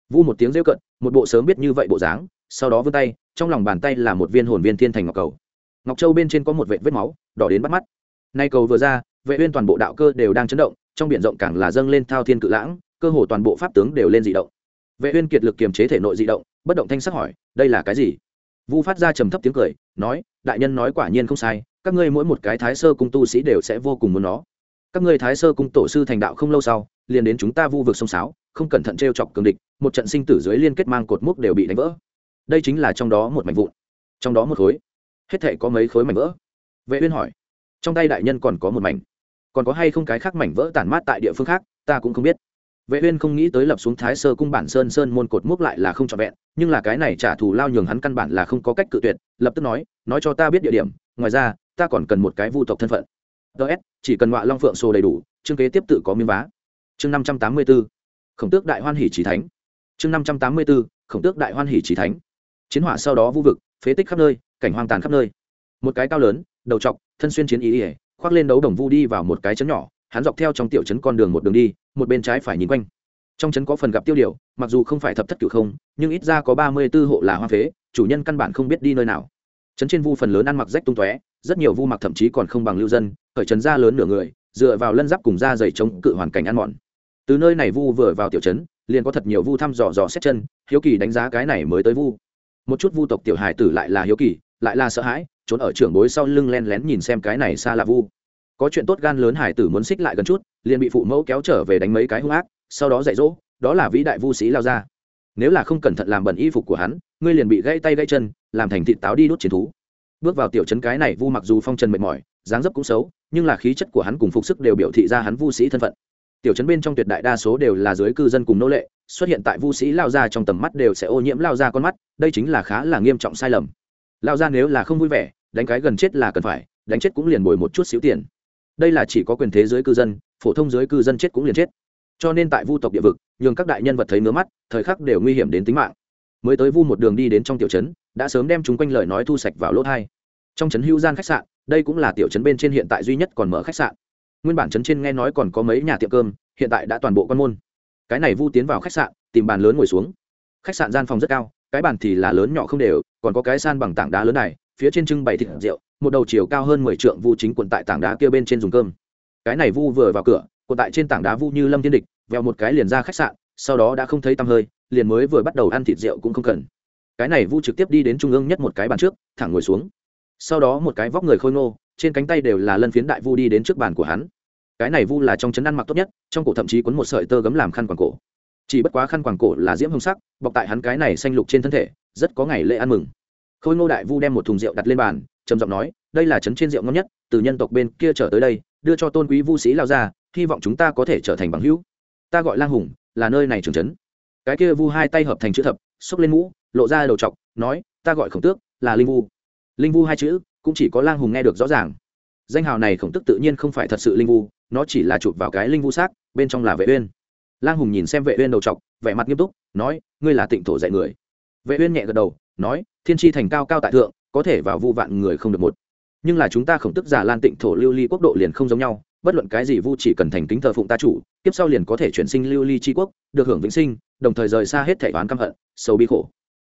Vu một tiếng rêu cận, một bộ sớm biết như vậy bộ dáng, sau đó vươn tay, trong lòng bàn tay là một viên hồn viên thiên thành ngọc cầu. Ngọc châu bên trên có một vệt vết máu, đỏ đến bắt mắt. Nay cầu vừa ra, vệ uyên toàn bộ đạo cơ đều đang chấn động, trong biển rộng càng là dâng lên thao thiên cự lãng, cơ hồ toàn bộ pháp tướng đều lên dị động. Vệ uyên kiệt lực kiềm chế thể nội dị động, bất động thanh sắc hỏi, đây là cái gì? Vu phát ra trầm thấp tiếng cười, nói, đại nhân nói quả nhiên không sai, các ngươi mỗi một cái thái sơ cung tu sĩ đều sẽ vô cùng muốn nó. Các ngươi thái sơ cung tổ sư thành đạo không lâu sau, liền đến chúng ta vu vực sông sáo, không cẩn thận t r e o chọc cường địch, một trận sinh tử dưới liên kết mang cột mốc đều bị đánh vỡ. Đây chính là trong đó một mảnh vụn. Trong đó một khối. Hết thể có mấy khối mảnh vỡ? Vệ uyên hỏi. Trong tay đại nhân còn có một mảnh. Còn có hay không cái khác mảnh vỡ tản mát tại địa phương khác, ta cũng không biết vệ uyên không nghĩ tới lập xuống thái sơ cung bản sơn sơn môn cột mốc lại là không trọn vẹn nhưng là cái này trả thù lao nhường hắn căn bản là không có cách cự tuyệt lập tức nói nói cho ta biết địa điểm ngoài ra ta còn cần một cái vu tộc thân phận. Ts chỉ cần ngọa long phượng sổ đầy đủ chương kế tiếp tự có miếng vá. Chương năm trăm tám mươi b ố khổng tước đại hoan hỉ chỉ thánh. Chương năm trăm tám mươi b ố khổng tước đại hoan hỉ chỉ thánh. Chiến hỏa sau đó vu vực phế tích khắp nơi cảnh hoang tàn khắp nơi. Một cái cao lớn đầu trọc, thân xuyên chiến ý ỉa khoác lên đấu đồng vu đi vào một cái chấn nhỏ hắn dọc theo trong tiểu trấn con đường một đường đi, một bên trái phải nhìn quanh. Trong trấn có phần gặp tiêu điều, mặc dù không phải thập thất cửu không, nhưng ít ra có ba mươi b ố hộ là hoa phế, chủ nhân căn bản không biết đi nơi nào. Trấn trên vu phần lớn ăn mặc rách tung tóe, rất nhiều vu mặc thậm chí còn không bằng lưu dân, khởi trấn ra lớn nửa người, dựa vào lân giáp cùng da dày chống cự hoàn cảnh ăn mòn. Từ nơi này vu vừa vào tiểu trấn, liền có thật nhiều vu thăm dò dò xét chân, hiếu kỳ đánh giá cái này mới tới vu. Một chút vu tộc tiểu hải tử lại là hiếu kỳ, lại là sợ hãi, trốn ở trưởng bối sau lưng len lén nhìn xem cái này xa là vu có chuyện tốt gan lớn hải tử muốn xích lại gần chút, liền bị phụ mẫu kéo trở về đánh mấy cái hung ác, sau đó dạy dỗ, đó là vĩ đại vu sĩ lao ra. Nếu là không cẩn thận làm bẩn y phục của hắn, ngươi liền bị gãy tay gãy chân, làm thành thịt táo đi đốt chiến thú. Bước vào tiểu trấn cái này, vu mặc dù phong trần mệt mỏi, dáng dấp cũng xấu, nhưng là khí chất của hắn cùng phục sức đều biểu thị ra hắn vu sĩ thân phận. Tiểu trấn bên trong tuyệt đại đa số đều là dưới cư dân cùng nô lệ, xuất hiện tại vu sĩ lao ra trong tầm mắt đều sẽ ô nhiễm lao ra con mắt, đây chính là khá là nghiêm trọng sai lầm. Lao ra nếu là không vui vẻ, đánh cái gần chết là cần phải, đánh chết cũng liền bồi một chút xíu tiền đây là chỉ có quyền thế giới cư dân, phổ thông giới cư dân chết cũng liền chết. Cho nên tại vu tộc địa vực, nhường các đại nhân vật thấy ngứa mắt, thời khắc đều nguy hiểm đến tính mạng. Mới tới vu một đường đi đến trong tiểu trấn, đã sớm đem chúng quanh lời nói thu sạch vào lỗ thai. Trong trấn hữu gian khách sạn, đây cũng là tiểu trấn bên trên hiện tại duy nhất còn mở khách sạn. Nguyên bản trấn trên nghe nói còn có mấy nhà tiệm cơm, hiện tại đã toàn bộ quan môn. Cái này vu tiến vào khách sạn, tìm bàn lớn ngồi xuống. Khách sạn gian phòng rất cao, cái bàn thì là lớn nhỏ không đều, còn có cái san bằng tảng đá lớn này, phía trên trưng bày thịt rượu một đầu chiều cao hơn mười trượng vu chính quận tại tảng đá kia bên trên dùng cơm. Cái này vu vừa vào cửa quận tại trên tảng đá vu như lâm thiên địch vèo một cái liền ra khách sạn, sau đó đã không thấy tăm hơi, liền mới vừa bắt đầu ăn thịt rượu cũng không cần. Cái này vu trực tiếp đi đến trung ương nhất một cái bàn trước, thẳng ngồi xuống. Sau đó một cái vóc người khôi ngô, trên cánh tay đều là lân phiến đại vu đi đến trước bàn của hắn. Cái này vu là trong chấn ăn mặc tốt nhất, trong cổ thậm chí quấn một sợi tơ gấm làm khăn quàng cổ. Chỉ bất quá khăn quàng cổ là diễm hồng sắc, bọc tại hắn cái này xanh lục trên thân thể, rất có ngày lễ ăn mừng. Khôi ngô đại vu đem một thùng rượu đặt lên bàn trầm giọng nói, đây là trấn trên rượu ngon nhất, từ nhân tộc bên kia trở tới đây, đưa cho tôn quý vu sĩ lao ra, hy vọng chúng ta có thể trở thành bằng hữu. Ta gọi lang hùng, là nơi này trường trấn. Cái kia vu hai tay hợp thành chữ thập, xốc lên mũ, lộ ra đầu t nói, ta gọi khổng tước, là linh vu. Linh vu hai chữ, cũng chỉ có lang hùng nghe được rõ ràng. Danh hào này khổng tức tự nhiên không phải thật sự linh vu, nó chỉ là chụp vào cái linh vu xác, bên trong là vệ uyên. Lang hùng nhìn xem vệ uyên đầu t vẻ mặt nghiêm túc, nói, ngươi là tịnh thổ dạy người. Vệ uyên nhẹ gật đầu, nói, thiên tri thành cao cao tại thượng có thể vào vu vạn người không được một. Nhưng là chúng ta khổng tức giả lan tịnh thổ lưu ly quốc độ liền không giống nhau, bất luận cái gì vu chỉ cần thành kính thờ phụng ta chủ tiếp sau liền có thể chuyển sinh lưu ly tri quốc, được hưởng vĩnh sinh, đồng thời rời xa hết thẻ toán căm hận sâu bi khổ.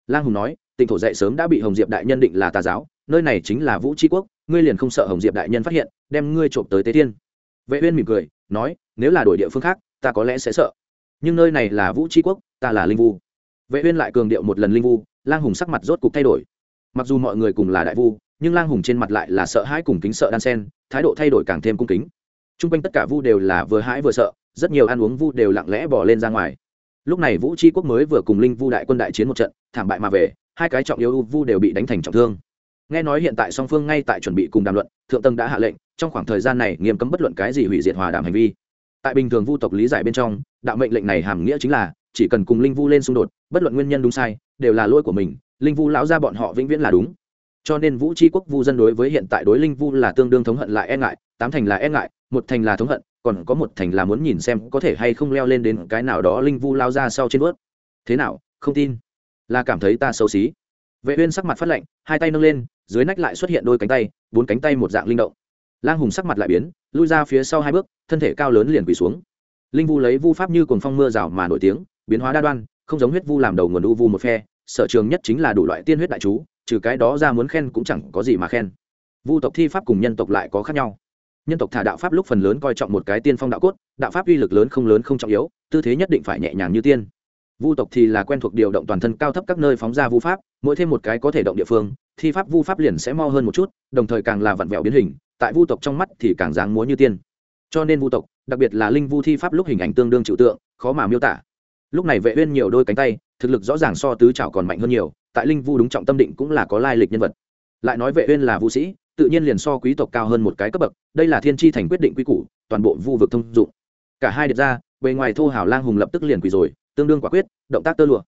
Lang hùng nói, tịnh thổ dạy sớm đã bị hồng diệp đại nhân định là tà giáo, nơi này chính là vũ tri quốc, ngươi liền không sợ hồng diệp đại nhân phát hiện, đem ngươi trộm tới tế thiên vệ uyên mỉm cười, nói, nếu là đổi địa phương khác, ta có lẽ sẽ sợ. Nhưng nơi này là vũ tri quốc, ta là linh vu. Vệ uyên lại cường điệu một lần linh vu, lang hùng sắc mặt rốt cục thay đổi mặc dù mọi người cùng là đại vu, nhưng lang hùng trên mặt lại là sợ hãi cùng kính sợ đan sen, thái độ thay đổi càng thêm cung kính. Trung quanh tất cả vu đều là vừa hãi vừa sợ, rất nhiều ăn uống vu đều lặng lẽ bỏ lên ra ngoài. Lúc này vũ tri quốc mới vừa cùng linh vu đại quân đại chiến một trận, thảm bại mà về, hai cái trọng yếu vu đều bị đánh thành trọng thương. Nghe nói hiện tại song phương ngay tại chuẩn bị cùng đàm luận, thượng tầng đã hạ lệnh, trong khoảng thời gian này nghiêm cấm bất luận cái gì hủy diệt hòa đàm hành vi. Tại bình thường vu tộc lý giải bên trong, đạo mệnh lệnh này hàm nghĩa chính là, chỉ cần cùng linh vu lên xung đột, bất luận nguyên nhân đúng sai, đều là lỗi của mình linh vu lão ra bọn họ vĩnh viễn là đúng. Cho nên vũ tri quốc vu dân đối với hiện tại đối linh vu là tương đương thống hận lại e ngại, tám thành là e ngại, một thành là thống hận, còn có một thành là muốn nhìn xem có thể hay không leo lên đến cái nào đó linh vu lao ra sau trên vớt thế nào, không tin? Là cảm thấy ta xấu xí. Vệ uyên sắc mặt phát lạnh, hai tay nâng lên, dưới nách lại xuất hiện đôi cánh tay, bốn cánh tay một dạng linh động. Lang hùng sắc mặt lại biến, lui ra phía sau hai bước, thân thể cao lớn liền quỳ xuống. Linh vu lấy vu pháp như cuồng phong mưa rào mà nổi tiếng, biến hóa đa đoan, không giống huyết vu làm đầu nguồn u vu một phe sở trường nhất chính là đủ loại tiên huyết đại chú, trừ cái đó ra muốn khen cũng chẳng có gì mà khen. Vu tộc thi pháp cùng nhân tộc lại có khác nhau. Nhân tộc thả đạo pháp lúc phần lớn coi trọng một cái tiên phong đạo cốt, đạo pháp uy lực lớn không lớn không trọng yếu, tư thế nhất định phải nhẹ nhàng như tiên. Vu tộc thì là quen thuộc điều động toàn thân cao thấp các nơi phóng ra vu pháp, mỗi thêm một cái có thể động địa phương, thi pháp vu pháp liền sẽ mo hơn một chút, đồng thời càng là vặn vẹo biến hình, tại vu tộc trong mắt thì càng dáng múa như tiên. Cho nên vu tộc, đặc biệt là linh vu thi pháp lúc hình ảnh tương đương trừu tượng, khó mà miêu tả. Lúc này vệ uyên nhiều đôi cánh tay thực lực rõ ràng so tứ trảo còn mạnh hơn nhiều, tại linh vu đúng trọng tâm định cũng là có lai lịch nhân vật. Lại nói vệ uyên là vũ sĩ, tự nhiên liền so quý tộc cao hơn một cái cấp bậc, đây là thiên tri thành quyết định quy củ, toàn bộ vu vực thông dụng. Cả hai điệp ra, bề ngoài thô hảo lang hùng lập tức liền quỳ rồi, tương đương quả quyết, động tác tơ lụa.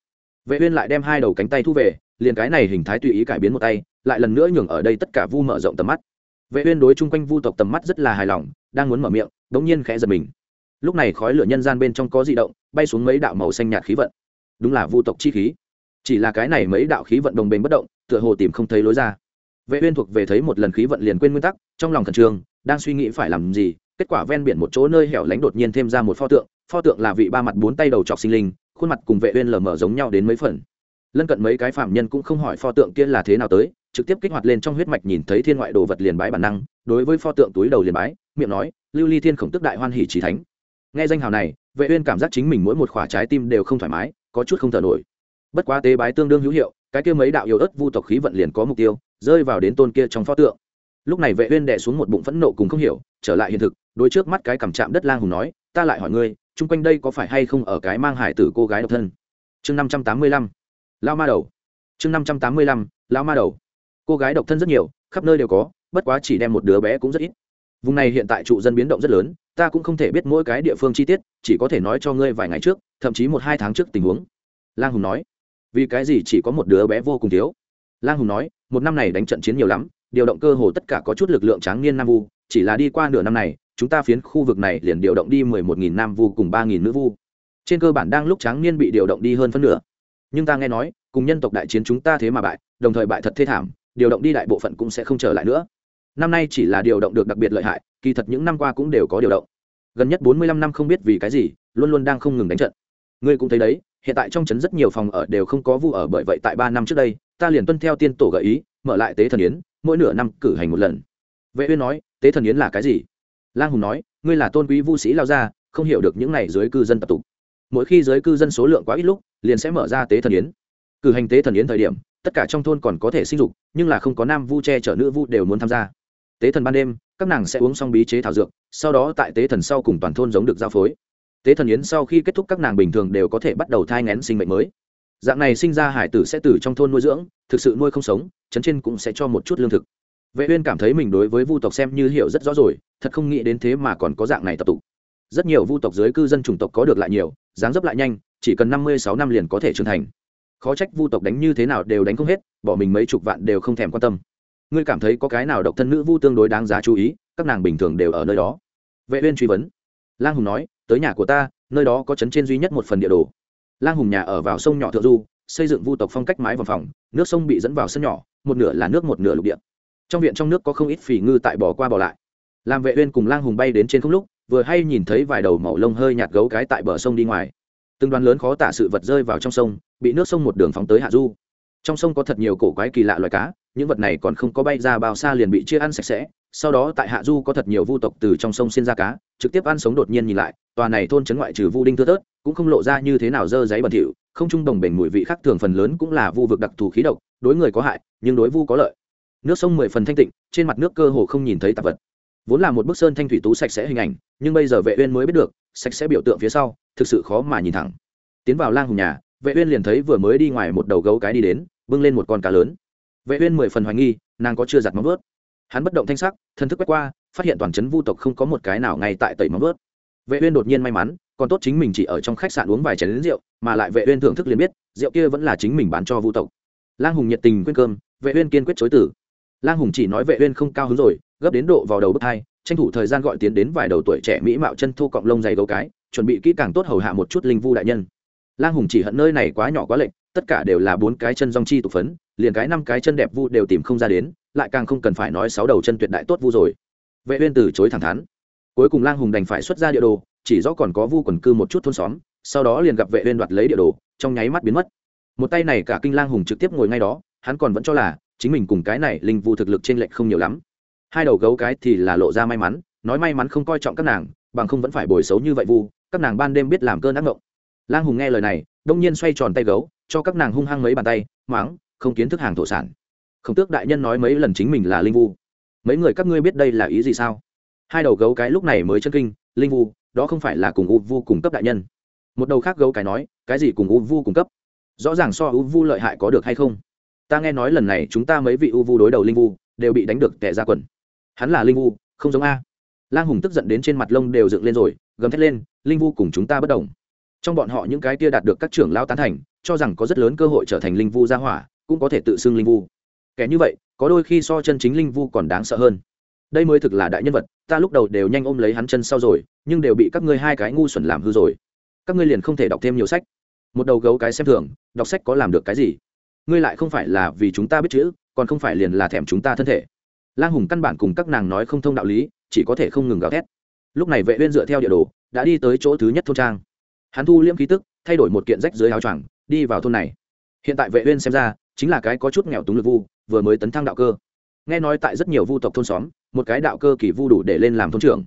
Vệ uyên lại đem hai đầu cánh tay thu về, liền cái này hình thái tùy ý cải biến một tay, lại lần nữa nhường ở đây tất cả vu mở rộng tầm mắt. Vệ uyên đối chung quanh vu tộc tầm mắt rất là hài lòng, đang muốn mở miệng đống nhiên khẽ giật mình. Lúc này khói lửa nhân gian bên trong có dị động, bay xuống mấy đạo màu xanh nhạt khí vận đúng là vu tộc chi khí. Chỉ là cái này mấy đạo khí vận đồng bền bất động, tựa hồ tìm không thấy lối ra. Vệ uyên thuộc về thấy một lần khí vận liền quên nguyên tắc, trong lòng thần trường đang suy nghĩ phải làm gì, kết quả ven biển một chỗ nơi hẻo lánh đột nhiên thêm ra một pho tượng pho tượng là vị ba mặt bốn tay đầu trọc sinh linh, khuôn mặt cùng vệ uyên lờ mờ giống nhau đến mấy phần. Lân cận mấy cái phạm nhân cũng không hỏi pho tượng kia là thế nào tới, trực tiếp kích hoạt lên trong huyết mạch nhìn thấy thiên ngoại đồ vật liền bái bản năng, đối với pho tượng túi đầu liền bái, miệng nói, lưu ly thiên khổng tức đại hoan hỉ chỉ thánh. Nghe danh hào này, vệ uyên cảm giác chính mình mỗi một khỏa trái tim đều không thoải mái có chút không thở nổi. Bất quá tế bái tương đương hữu hiệu, cái kia mấy đạo yêu ớt vu tộc khí vận liền có mục tiêu, rơi vào đến tôn kia trong pho tượng. Lúc này vệ uyên đè xuống một bụng phẫn nộ cùng không hiểu, trở lại hiện thực, đối trước mắt cái cầm chạm đất lang hùng nói, ta lại hỏi ngươi, chung quanh đây có phải hay không ở cái mang hải tử cô gái độc thân? Chương 585 lao ma đầu. Chương 585 lao ma đầu. Cô gái độc thân rất nhiều, khắp nơi đều có, bất quá chỉ đem một đứa bé cũng rất ít vùng này hiện tại trụ dân biến động rất lớn, ta cũng không thể biết mỗi cái địa phương chi tiết, chỉ có thể nói cho ngươi vài ngày trước, thậm chí một hai tháng trước tình huống. Lang hùng nói. Vì cái gì chỉ có một đứa bé vô cùng thiếu? Lang hùng nói, một năm này đánh trận chiến nhiều lắm, điều động cơ hồ tất cả có chút lực lượng tráng niên nam vu, chỉ là đi qua nửa năm này, chúng ta phiến khu vực này liền điều động đi mười một nghìn nam vu cùng ba nghìn nữ vu. Trên cơ bản đang lúc tráng niên bị điều động đi hơn phân nửa. Nhưng ta nghe nói, cùng nhân tộc đại chiến chúng ta thế mà bại, đồng thời bại thật thê thảm, điều động đi đại bộ phận cũng sẽ không trở lại nữa năm nay chỉ là điều động được đặc biệt lợi hại, kỳ thật những năm qua cũng đều có điều động. Gần nhất bốn mươi lăm năm không biết vì cái gì, luôn luôn đang không ngừng đánh trận. Ngươi cũng thấy đấy, hiện tại trong trấn rất nhiều phòng ở đều không có vu ở bởi vậy tại ba năm trước đây, ta liền tuân theo tiên tổ gợi ý, mở lại tế thần yến, mỗi nửa năm cử hành một lần. Vệ uyên nói, tế thần yến là cái gì? Lang hùng nói, ngươi là tôn quý vu sĩ lao gia, không hiểu được những này dưới cư dân tập tục. Mỗi khi giới cư dân số lượng quá ít lúc, liền sẽ mở ra tế thần yến. Cử hành tế thần yến thời điểm, tất cả trong thôn còn có thể sinh dục, nhưng là không có nam vu che chở nữ vu đều muốn tham gia tế thần ban đêm, các nàng sẽ uống xong bí chế thảo dược, sau đó tại tế thần sau cùng toàn thôn giống được giao phối. Tế thần yến sau khi kết thúc các nàng bình thường đều có thể bắt đầu thai ngén sinh mệnh mới. Dạng này sinh ra hải tử sẽ từ trong thôn nuôi dưỡng, thực sự nuôi không sống, chấn trên cũng sẽ cho một chút lương thực. Vệ uyên cảm thấy mình đối với vu tộc xem như hiểu rất rõ rồi, thật không nghĩ đến thế mà còn có dạng này tập tụ. Rất nhiều vu tộc dưới cư dân chủng tộc có được lại nhiều, dáng dấp lại nhanh, chỉ cần năm mươi sáu năm liền có thể trưởng thành. Khó trách vu tộc đánh như thế nào đều đánh không hết, bỏ mình mấy chục vạn đều không thèm quan tâm ngươi cảm thấy có cái nào độc thân nữ vu tương đối đáng giá chú ý, các nàng bình thường đều ở nơi đó. Vệ uyên truy vấn. Lang hùng nói, tới nhà của ta, nơi đó có chấn trên duy nhất một phần địa đồ. Lang hùng nhà ở vào sông nhỏ thượng du, xây dựng vu tộc phong cách mái vòng phòng, nước sông bị dẫn vào sân nhỏ, một nửa là nước một nửa lục địa. Trong viện trong nước có không ít phỉ ngư tại bò qua bò lại. Làm vệ uyên cùng lang hùng bay đến trên không lúc, vừa hay nhìn thấy vài đầu màu lông hơi nhạt gấu cái tại bờ sông đi ngoài. Từng đoàn lớn khó tả sự vật rơi vào trong sông, bị nước sông một đường phóng tới hạ du. Trong sông có thật nhiều cổ quái kỳ lạ loài cá những vật này còn không có bay ra bao xa liền bị chia ăn sạch sẽ, sau đó tại hạ du có thật nhiều vu tộc từ trong sông xin ra cá, trực tiếp ăn sống đột nhiên nhìn lại, tòa này thôn trấn ngoại trừ vu đinh thưa tớt cũng không lộ ra như thế nào dơ giấy bẩn thỉu, không trung đồng bền mùi vị khác thường phần lớn cũng là vu vực đặc thù khí độc, đối người có hại, nhưng đối vu có lợi. Nước sông mười phần thanh tịnh, trên mặt nước cơ hồ không nhìn thấy tạp vật. Vốn là một bức sơn thanh thủy tú sạch sẽ hình ảnh, nhưng bây giờ vệ uyên mới biết được, sạch sẽ biểu tượng phía sau, thực sự khó mà nhìn thẳng. Tiến vào lang hùng nhà, vệ uyên liền thấy vừa mới đi ngoài một đầu gấu cái đi đến, bưng lên một con cá lớn vệ uyên mười phần hoài nghi, nàng có chưa giặt móng vớt hắn bất động thanh sắc, thân thức quét qua, phát hiện toàn chấn vu tộc không có một cái nào ngay tại tẩy móng vớt vệ uyên đột nhiên may mắn, còn tốt chính mình chỉ ở trong khách sạn uống vài chén rượu, mà lại vệ uyên thưởng thức liền biết, rượu kia vẫn là chính mình bán cho vu tộc. Lang hùng nhiệt tình quên cơm, vệ uyên kiên quyết chối từ. Lang hùng chỉ nói vệ uyên không cao hứng rồi, gấp đến độ vào đầu bứt hai, tranh thủ thời gian gọi tiến đến vài đầu tuổi trẻ mỹ mạo chân thu cọng lông dày gấu cái, chuẩn bị kỹ càng tốt hầu hạ một chút linh vu đại nhân. Lang hùng chỉ hận nơi này quá nhỏ quá lệch tất cả đều là bốn cái chân dong chi tụ phấn, liền cái năm cái chân đẹp vu đều tìm không ra đến, lại càng không cần phải nói sáu đầu chân tuyệt đại tốt vu rồi. Vệ uyên từ chối thẳng thắn. Cuối cùng lang hùng đành phải xuất ra địa đồ, chỉ rõ còn có vu quần cư một chút thôn xóm, sau đó liền gặp vệ uyên đoạt lấy địa đồ, trong nháy mắt biến mất. Một tay này cả kinh lang hùng trực tiếp ngồi ngay đó, hắn còn vẫn cho là chính mình cùng cái này linh vu thực lực trên lệch không nhiều lắm. Hai đầu gấu cái thì là lộ ra may mắn, nói may mắn không coi trọng các nàng, bằng không vẫn phải bồi xấu như vậy vu, các nàng ban đêm biết làm cơn ác ngộng lang hùng nghe lời này, đông nhiên xoay tròn tay gấu cho các nàng hung hăng mấy bàn tay, máng, không kiến thức hàng thổ sản. Khổng tước đại nhân nói mấy lần chính mình là linh vu. Mấy người các ngươi biết đây là ý gì sao? Hai đầu gấu cái lúc này mới chân kinh, linh vu, đó không phải là cùng u vu cung cấp đại nhân. Một đầu khác gấu cái nói, cái gì cùng u vu cung cấp? Rõ ràng so u vu lợi hại có được hay không? Ta nghe nói lần này chúng ta mấy vị u vu đối đầu linh vu, đều bị đánh được tệ ra quần. Hắn là linh vu, không giống a. Lang hùng tức giận đến trên mặt lông đều dựng lên rồi, gầm thét lên, linh vu cùng chúng ta bất đồng. Trong bọn họ những cái kia đạt được các trưởng lao tán thành cho rằng có rất lớn cơ hội trở thành linh vu gia hỏa, cũng có thể tự xưng linh vu. Kẻ như vậy, có đôi khi so chân chính linh vu còn đáng sợ hơn. Đây mới thực là đại nhân vật, ta lúc đầu đều nhanh ôm lấy hắn chân sau rồi, nhưng đều bị các ngươi hai cái ngu xuẩn làm hư rồi. Các ngươi liền không thể đọc thêm nhiều sách. Một đầu gấu cái xem thường, đọc sách có làm được cái gì? Ngươi lại không phải là vì chúng ta biết chữ, còn không phải liền là thèm chúng ta thân thể. Lang hùng căn bản cùng các nàng nói không thông đạo lý, chỉ có thể không ngừng gào thét. Lúc này vệ uyên dựa theo địa đồ, đã đi tới chỗ thứ nhất thôn trang. Hắn thu liễm khí tức, thay đổi một kiện rách dưới áo choàng đi vào thôn này. Hiện tại vệ uyên xem ra, chính là cái có chút nghèo túng lực vu, vừa mới tấn thăng đạo cơ. Nghe nói tại rất nhiều vu tộc thôn xóm, một cái đạo cơ kỳ vu đủ để lên làm thôn trưởng.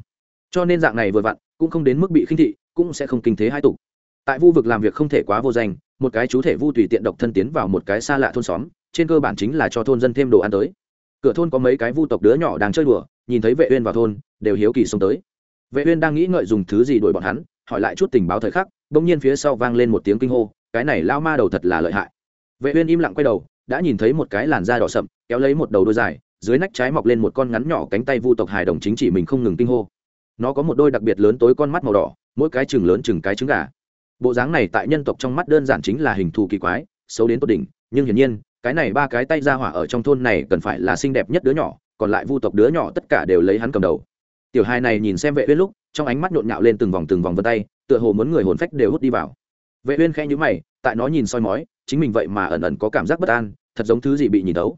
Cho nên dạng này vừa vặn, cũng không đến mức bị khinh thị, cũng sẽ không kinh thế hai tục. Tại vu vực làm việc không thể quá vô danh, một cái chú thể vu tùy tiện độc thân tiến vào một cái xa lạ thôn xóm, trên cơ bản chính là cho thôn dân thêm đồ ăn tới. Cửa thôn có mấy cái vu tộc đứa nhỏ đang chơi đùa, nhìn thấy vệ uyên vào thôn, đều hiếu kỳ xông tới. Vệ uyên đang nghĩ ngợi dùng thứ gì đuổi bọn hắn, hỏi lại chút tình báo thời khắc đung nhiên phía sau vang lên một tiếng kinh hô cái này lao ma đầu thật là lợi hại. Vệ uyên im lặng quay đầu, đã nhìn thấy một cái làn da đỏ sậm, kéo lấy một đầu đôi dài, dưới nách trái mọc lên một con ngắn nhỏ cánh tay vu tộc hài đồng chính chỉ mình không ngừng kinh hô. Nó có một đôi đặc biệt lớn tối con mắt màu đỏ, mỗi cái chừng lớn chừng cái trứng gà. Bộ dáng này tại nhân tộc trong mắt đơn giản chính là hình thù kỳ quái, xấu đến tột đỉnh, nhưng hiển nhiên, cái này ba cái tay ra hỏa ở trong thôn này cần phải là xinh đẹp nhất đứa nhỏ, còn lại vu tộc đứa nhỏ tất cả đều lấy hắn cầm đầu. Tiểu hai này nhìn xem vệ uyên lúc, trong ánh mắt nhộn nhạo lên từng vòng từng vòng vân tay, tựa hồ muốn người hồn phách đều hút đi vào vệ uyên khẽ nhíu mày, tại nó nhìn soi mói, chính mình vậy mà ẩn ẩn có cảm giác bất an, thật giống thứ gì bị nhìn tấu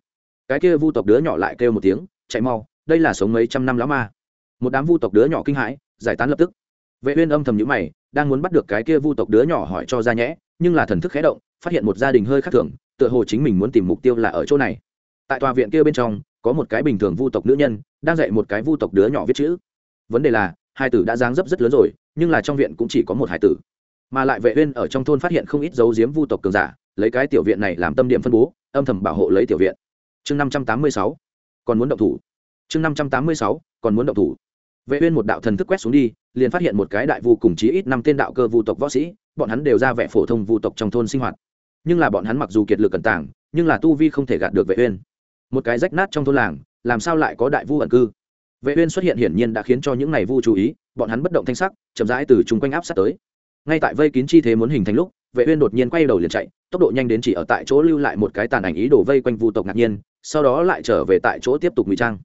cái kia vu tộc đứa nhỏ lại kêu một tiếng, chạy mau, đây là sống mấy trăm năm lão ma. Một đám vu tộc đứa nhỏ kinh hãi, giải tán lập tức. Vệ uyên âm thầm nhíu mày, đang muốn bắt được cái kia vu tộc đứa nhỏ hỏi cho ra nhẽ, nhưng là thần thức khẽ động, phát hiện một gia đình hơi khác thường, tựa hồ chính mình muốn tìm mục tiêu là ở chỗ này. Tại tòa viện kia bên trong, có một cái bình thường vu tộc nữ nhân, đang dạy một cái vu tộc đứa nhỏ viết chữ. Vấn đề là, hai tử đã dáng dấp rất lớn rồi, nhưng là trong viện cũng chỉ có một hải tử mà lại vệ uyên ở trong thôn phát hiện không ít dấu giếm vu tộc cường giả, lấy cái tiểu viện này làm tâm điểm phân bố, âm thầm bảo hộ lấy tiểu viện. Chương 586 còn muốn động thủ. Chương 586 còn muốn động thủ. Vệ uyên một đạo thần thức quét xuống đi, liền phát hiện một cái đại vu cùng chí ít năm tên đạo cơ vu tộc võ sĩ, bọn hắn đều ra vẻ phổ thông vu tộc trong thôn sinh hoạt. Nhưng là bọn hắn mặc dù kiệt lực cẩn tàng, nhưng là tu vi không thể gạt được vệ uyên. Một cái rách nát trong thôn làng, làm sao lại có đại vu ẩn cư? Vệ uyên xuất hiện hiển nhiên đã khiến cho những này vu chú ý, bọn hắn bất động thanh sắc, chậm rãi từ chung quanh áp sát tới ngay tại vây kín chi thế muốn hình thành lúc, vệ uyên đột nhiên quay đầu liền chạy, tốc độ nhanh đến chỉ ở tại chỗ lưu lại một cái tàn ảnh ý đồ vây quanh vu tộc ngạc nhiên, sau đó lại trở về tại chỗ tiếp tục ngụy trang.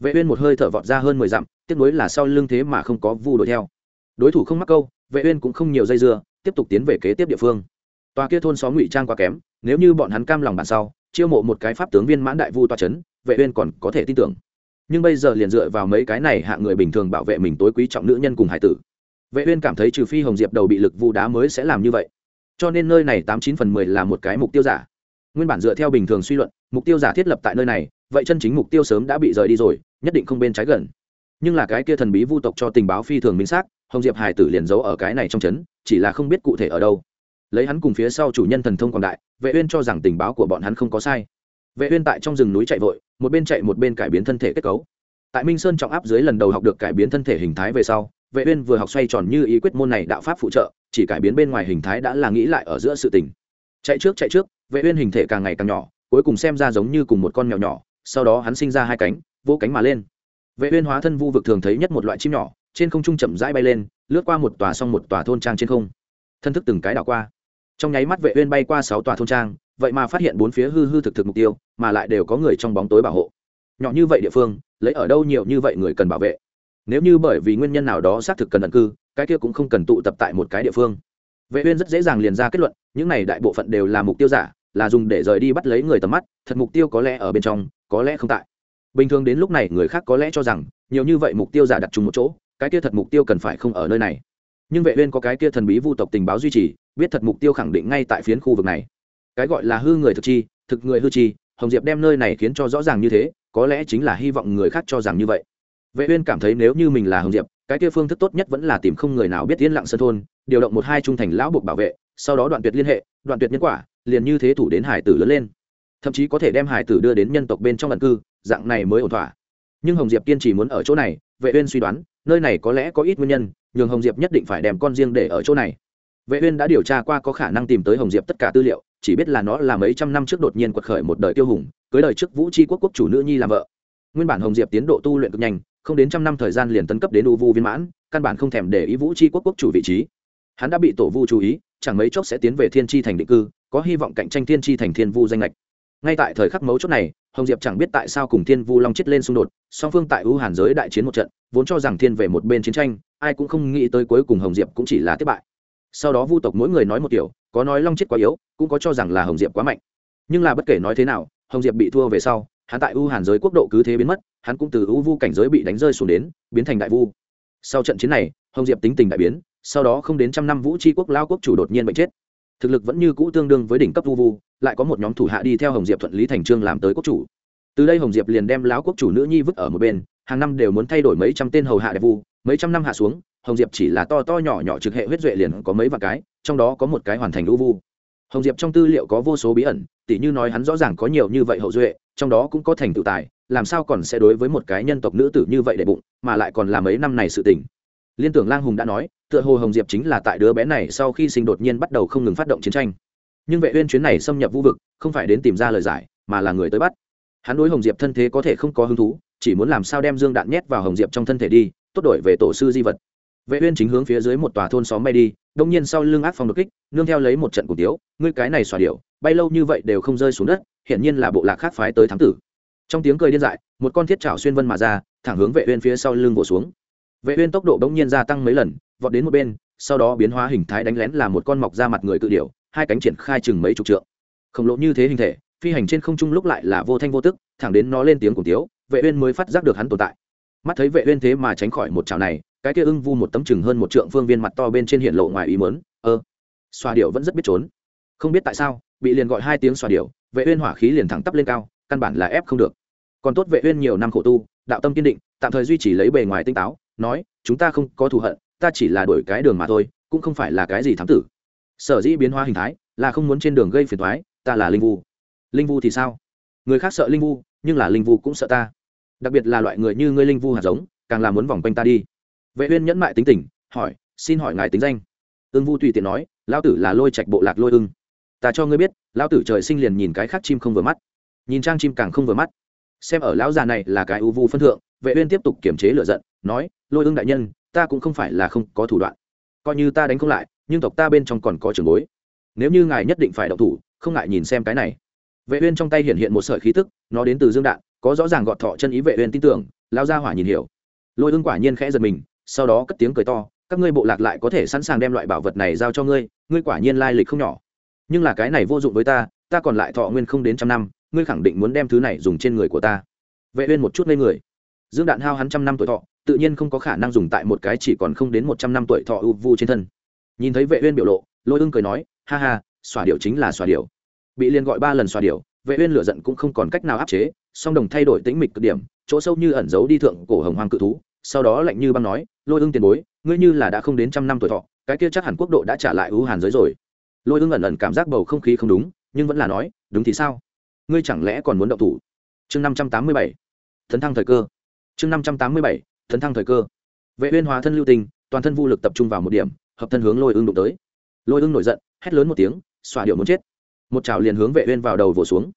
Vệ uyên một hơi thở vọt ra hơn mười dặm tiếp nối là sau lưng thế mà không có vu đuổi theo. Đối thủ không mắc câu, vệ uyên cũng không nhiều dây dưa, tiếp tục tiến về kế tiếp địa phương. Tòa kia thôn xóm ngụy trang quá kém, nếu như bọn hắn cam lòng bản sau, chiêu mộ một cái pháp tướng viên mãn đại vu tòa chấn, vệ uyên còn có thể tin tưởng. Nhưng bây giờ liền dựa vào mấy cái này hạ người bình thường bảo vệ mình tối quý trọng nữ nhân cùng hải tử vệ uyên cảm thấy trừ phi hồng diệp đầu bị lực vu đá mới sẽ làm như vậy. Cho nên nơi này tám chín phần mười là một cái mục tiêu giả. Nguyên bản dựa theo bình thường suy luận, mục tiêu giả thiết lập tại nơi này, vậy chân chính mục tiêu sớm đã bị rời đi rồi, nhất định không bên trái gần. Nhưng là cái kia thần bí vu tộc cho tình báo phi thường minh xác, hồng diệp hải tử liền giấu ở cái này trong chấn chỉ là không biết cụ thể ở đâu. Lấy hắn cùng phía sau chủ nhân thần thông quảng đại, vệ uyên cho rằng tình báo của bọn hắn không có sai. Vệ uyên tại trong rừng núi chạy vội, một bên chạy một bên cải biến thân thể kết cấu. Tại minh sơn trọng áp dưới lần đầu học được cải biến thân thể hình thái về sau vệ uyên vừa học xoay tròn như ý quyết môn này đạo pháp phụ trợ, chỉ cải biến bên ngoài hình thái đã là nghĩ lại ở giữa sự tình. Chạy trước chạy trước, vệ uyên hình thể càng ngày càng nhỏ, cuối cùng xem ra giống như cùng một con mèo nhỏ, sau đó hắn sinh ra hai cánh, vỗ cánh mà lên. Vệ uyên hóa thân vu vực thường thấy nhất một loại chim nhỏ, trên không trung chậm rãi bay lên, lướt qua một tòa song một tòa thôn trang trên không. Thân thức từng cái đảo qua. Trong nháy mắt vệ uyên bay qua sáu tòa thôn trang, vậy mà phát hiện bốn phía hư hư thực thực mục tiêu, mà lại đều có người trong bóng tối bảo hộ. Nhỏ như vậy địa phương, lấy ở đâu nhiều như vậy người cần bảo vệ? Nếu như bởi vì nguyên nhân nào đó xác thực cần ẩn cư, cái kia cũng không cần tụ tập tại một cái địa phương. Vệ uyên rất dễ dàng liền ra kết luận, những này đại bộ phận đều là mục tiêu giả, là dùng để rời đi bắt lấy người tầm mắt, thật mục tiêu có lẽ ở bên trong, có lẽ không tại. Bình thường đến lúc này người khác có lẽ cho rằng, nhiều như vậy mục tiêu giả đặt chung một chỗ, cái kia thật mục tiêu cần phải không ở nơi này. Nhưng vệ uyên có cái kia thần bí vu tộc tình báo duy trì, biết thật mục tiêu khẳng định ngay tại phiến khu vực này. Cái gọi là hư người thực chi, thực người hư chi, hồng diệp đem nơi này khiến cho rõ ràng như thế, có lẽ chính là hy vọng người khác cho rằng như vậy vệ uyên cảm thấy nếu như mình là hồng diệp, cái kia phương thức tốt nhất vẫn là tìm không người nào biết yên lặng sơn thôn, điều động một hai trung thành lão buộc bảo vệ, sau đó đoạn tuyệt liên hệ, đoạn tuyệt nhân quả, liền như thế thủ đến hải tử lớn lên. Thậm chí có thể đem hải tử đưa đến nhân tộc bên trong lần cư, dạng này mới ổn thỏa. Nhưng hồng diệp kiên trì muốn ở chỗ này, vệ uyên suy đoán, nơi này có lẽ có ít nguyên nhân, nhường hồng diệp nhất định phải đem con riêng để ở chỗ này. Vệ uyên đã điều tra qua có khả năng tìm tới hồng diệp tất cả tư liệu, chỉ biết là nó là mấy trăm năm trước đột nhiên quật khởi một đời tiêu hùng, cưới đời trước vũ tri quốc quốc chủ nữ nhi làm vợ. Nguyên bản hồng diệp tiến độ tu luyện cực nhanh không đến trăm năm thời gian liền tấn cấp đến u vu viên mãn, căn bản không thèm để ý vũ tri quốc quốc chủ vị trí. Hắn đã bị tổ vu chú ý, chẳng mấy chốc sẽ tiến về thiên tri thành định cư, có hy vọng cạnh tranh thiên tri thành thiên vu danh lệch ngay tại thời khắc mấu chốt này, hồng diệp chẳng biết tại sao cùng thiên vu long chết lên xung đột, song phương tại ưu hàn giới đại chiến một trận, vốn cho rằng thiên về một bên chiến tranh, ai cũng không nghĩ tới cuối cùng hồng diệp cũng chỉ là thất bại. Sau đó vu tộc mỗi người nói một kiểu, có nói long chết quá yếu, cũng có cho rằng là hồng diệp quá mạnh. Nhưng là bất kể nói thế nào, hồng diệp bị thua về sau, hắn tại ưu hàn giới quốc độ cứ thế biến mất hắn cũng từ ưu vu cảnh giới bị đánh rơi xuống đến, biến thành đại vu. Sau trận chiến này, hồng diệp tính tình đại biến, sau đó không đến trăm năm vũ tri quốc lao quốc chủ đột nhiên bệnh chết. Thực lực vẫn như cũ tương đương với đỉnh cấp vu vu, lại có một nhóm thủ hạ đi theo hồng diệp thuận lý thành trương làm tới quốc chủ. Từ đây hồng diệp liền đem lão quốc chủ nữ nhi vứt ở một bên, hàng năm đều muốn thay đổi mấy trăm tên hầu hạ đại vu, mấy trăm năm hạ xuống, hồng diệp chỉ là to to nhỏ nhỏ trực hệ huyết duệ liền có mấy vạn cái, trong đó có một cái hoàn thành lũ vu. Hồng diệp trong tư liệu có vô số bí ẩn, tỉ như nói hắn rõ ràng có nhiều như vậy hậu duệ, trong đó cũng có thành tựu tài làm sao còn sẽ đối với một cái nhân tộc nữ tử như vậy để bụng, mà lại còn là mấy năm này sự tình. Liên tưởng lang hùng đã nói, tựa hồ hồng diệp chính là tại đứa bé này sau khi sinh đột nhiên bắt đầu không ngừng phát động chiến tranh. Nhưng vệ uyên chuyến này xâm nhập vũ vực, không phải đến tìm ra lời giải, mà là người tới bắt. Hắn đối hồng diệp thân thế có thể không có hứng thú, chỉ muốn làm sao đem dương đạn nhét vào hồng diệp trong thân thể đi, tốt đổi về tổ sư di vật. Vệ uyên chính hướng phía dưới một tòa thôn xóm bay đi, đông nhiên sau lưng ác phong đột kích, nương theo lấy một trận cổ tiếu, ngươi cái này xòa điểu, bay lâu như vậy đều không rơi xuống đất hiện nhiên là bộ lạc khác phái tới thám tử trong tiếng cười điên dại, một con thiết chảo xuyên vân mà ra, thẳng hướng vệ uyên phía sau lưng vỗ xuống. Vệ uyên tốc độ đống nhiên gia tăng mấy lần, vọt đến một bên, sau đó biến hóa hình thái đánh lén là một con mọc ra mặt người cự điểu, hai cánh triển khai chừng mấy chục trượng. Khổng lồ như thế hình thể, phi hành trên không trung lúc lại là vô thanh vô tức, thẳng đến nó lên tiếng cùng tiếu, vệ uyên mới phát giác được hắn tồn tại. Mắt thấy vệ uyên thế mà tránh khỏi một chảo này, cái kia ưng vu một tấm chừng hơn một trượng phương viên mặt to bên trên hiện lộ ngoài ý muốn, ơ, xoa điểu vẫn rất biết trốn. Không biết tại sao, bị liền gọi hai tiếng xoa điểu, vệ uyên hỏa khí liền thẳng tắp lên cao căn bản là ép không được. Còn tốt vệ uyên nhiều năm khổ tu, đạo tâm kiên định, tạm thời duy trì lấy bề ngoài tinh táo, nói, chúng ta không có thù hận, ta chỉ là đổi cái đường mà thôi, cũng không phải là cái gì thám tử. Sở dĩ biến hóa hình thái, là không muốn trên đường gây phiền toái, ta là linh vu. Linh vu thì sao? Người khác sợ linh vu, nhưng là linh vu cũng sợ ta. Đặc biệt là loại người như ngươi linh vu hạt giống, càng là muốn vòng quanh ta đi. Vệ uyên nhẫn mại tính tình, hỏi, xin hỏi ngài tính danh? Ương vu tùy tiện nói, lão tử là lôi trạch bộ lạc lôi ưng. Ta cho ngươi biết, lão tử trời sinh liền nhìn cái khác chim không vừa mắt nhìn trang chim càng không vừa mắt. Xem ở lão già này là cái ưu vu phân thượng, vệ uyên tiếp tục kiềm chế lửa giận, nói, lôi ương đại nhân, ta cũng không phải là không có thủ đoạn. Coi như ta đánh không lại, nhưng tộc ta bên trong còn có trường bối. Nếu như ngài nhất định phải động thủ, không ngại nhìn xem cái này. Vệ uyên trong tay hiện hiện một sợi khí tức, nó đến từ dương đạn, có rõ ràng gọt thọ chân ý vệ uyên tin tưởng, lão gia hỏa nhìn hiểu. Lôi ương quả nhiên khẽ giật mình, sau đó cất tiếng cười to, các ngươi bộ lạc lại có thể sẵn sàng đem loại bảo vật này giao cho ngươi ngươi quả nhiên lai lịch không nhỏ. Nhưng là cái này vô dụng với ta ta còn lại thọ nguyên không đến trăm năm ngươi khẳng định muốn đem thứ này dùng trên người của ta. Vệ uyên một chút ngây người. Dương đạn hao hắn trăm năm tuổi thọ tự nhiên không có khả năng dùng tại một cái chỉ còn không đến một trăm năm tuổi thọ u vu trên thân. Nhìn thấy vệ uyên biểu lộ lôi ưng cười nói ha ha xòa điệu chính là xòa điệu. bị liên gọi ba lần xòa điệu, vệ uyên lửa giận cũng không còn cách nào áp chế song đồng thay đổi tĩnh mịch cực điểm chỗ sâu như ẩn giấu đi thượng cổ hồng hoang cự thú sau đó lạnh như băng nói lôi ưng tiền bối ngươi như là đã không đến trăm năm tuổi thọ cái kia chắc hẳn quốc độ đã trả lại ưu hàn giới rồi. Lôi ưng ẩn ẩn cảm giác bầu không khí không đúng nhưng vẫn là nói đúng thì sao? Ngươi chẳng lẽ còn muốn động thủ? Chương năm trăm tám mươi bảy thăng thời cơ. Chương năm trăm tám mươi bảy thăng thời cơ. Vệ uyên hóa thân lưu tình, toàn thân vô lực tập trung vào một điểm, hợp thân hướng lôi ưng đụng tới. Lôi ưng nổi giận, hét lớn một tiếng xoa điệu muốn chết. Một chảo liền hướng vệ uyên vào đầu vồ xuống.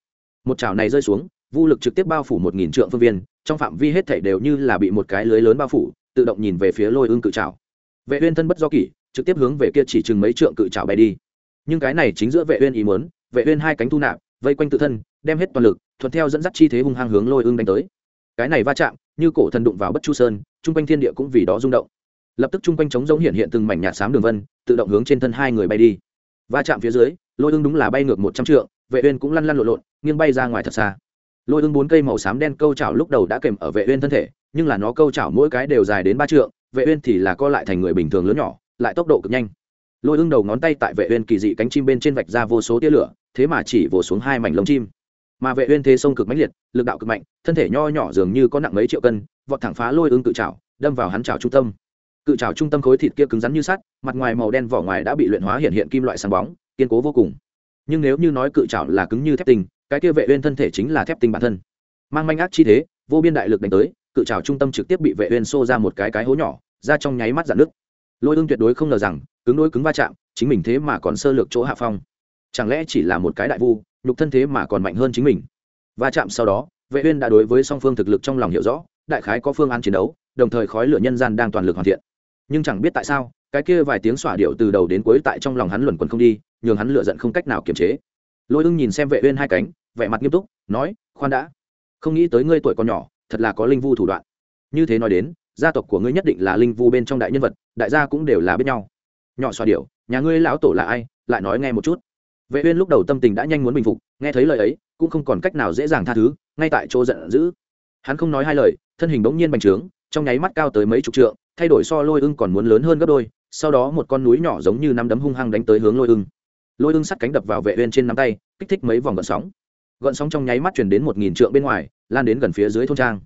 Một chảo này rơi xuống vô lực trực tiếp bao phủ một nghìn trượng phương viên, trong phạm vi hết thảy đều như là bị một cái lưới lớn bao phủ, tự động nhìn về phía lôi ưng cự trảo vệ uyên thân bất do kỷ, trực tiếp hướng về kia chỉ chừng mấy trượng cự trảo bay đi. Nhưng cái này chính giữa vệ uyên ý muốn, vệ uyên hai cánh thu nạp, vây quanh tự thân đem hết toàn lực, thuận theo dẫn dắt chi thế hung hăng hướng lôi ương đánh tới. Cái này va chạm, như cổ thần đụng vào bất chu sơn, trung quanh thiên địa cũng vì đó rung động. Lập tức trung quanh trống giống hiện hiện từng mảnh nhạt xám đường vân, tự động hướng trên thân hai người bay đi. Va chạm phía dưới, lôi ương đúng là bay ngược một trăm trượng, vệ uyên cũng lăn lăn lộn lộn, nghiêng bay ra ngoài thật xa. Lôi ương bốn cây màu xám đen câu chảo lúc đầu đã kèm ở vệ uyên thân thể, nhưng là nó câu chảo mỗi cái đều dài đến ba trượng, vệ uyên thì là co lại thành người bình thường lớn nhỏ, lại tốc độ cực nhanh. Lôi ương đầu ngón tay tại vệ uyên kỳ dị cánh chim bên trên vạch ra vô số tia lửa, thế mà chỉ vồ xuống hai mảnh lông chim mà vệ uyên thế sông cực mãnh liệt, lực đạo cực mạnh, thân thể nho nhỏ dường như có nặng mấy triệu cân, vọt thẳng phá lôi ương cự chảo đâm vào hắn chảo trung tâm. Cự chảo trung tâm khối thịt kia cứng rắn như sắt, mặt ngoài màu đen vỏ ngoài đã bị luyện hóa hiện hiện kim loại sáng bóng, kiên cố vô cùng. Nhưng nếu như nói cự chảo là cứng như thép tinh, cái kia vệ uyên thân thể chính là thép tinh bản thân. Mang manh ác chi thế, vô biên đại lực đánh tới, cự chảo trung tâm trực tiếp bị vệ uyên xô ra một cái cái hố nhỏ, ra trong nháy mắt giận nước lôi ương tuyệt đối không ngờ rằng, cứng đối cứng va chạm, chính mình thế mà còn sơ lược chỗ hạ phong. Chẳng lẽ chỉ là một cái đại vu nhục thân thế mà còn mạnh hơn chính mình. Va chạm sau đó, vệ uyên đã đối với song phương thực lực trong lòng hiểu rõ, đại khái có phương án chiến đấu, đồng thời khói lửa nhân gian đang toàn lực hoàn thiện. Nhưng chẳng biết tại sao, cái kia vài tiếng xỏa điệu từ đầu đến cuối tại trong lòng hắn luẩn quẩn không đi, nhường hắn lửa giận không cách nào kiềm chế. Lôi ưng nhìn xem vệ uyên hai cánh, vẻ mặt nghiêm túc, nói, khoan đã. Không nghĩ tới ngươi tuổi còn nhỏ, thật là có linh vu thủ đoạn. Như thế nói đến, gia tộc của ngươi nhất định là linh vu bên trong đại nhân vật, đại gia cũng đều là biết nhau. Nhỏ xoa điệu, nhà ngươi lão tổ là ai? Lại nói nghe một chút vệ uyên lúc đầu tâm tình đã nhanh muốn bình phục, nghe thấy lời ấy, cũng không còn cách nào dễ dàng tha thứ, ngay tại chỗ giận dữ. Hắn không nói hai lời, thân hình đống nhiên bành trướng, trong nháy mắt cao tới mấy chục trượng, thay đổi so lôi ưng còn muốn lớn hơn gấp đôi, sau đó một con núi nhỏ giống như nắm đấm hung hăng đánh tới hướng lôi ưng. Lôi ưng sắt cánh đập vào vệ uyên trên nắm tay, kích thích mấy vòng gợn sóng. Gợn sóng trong nháy mắt truyền đến một nghìn trượng bên ngoài, lan đến gần phía dưới thôn trang.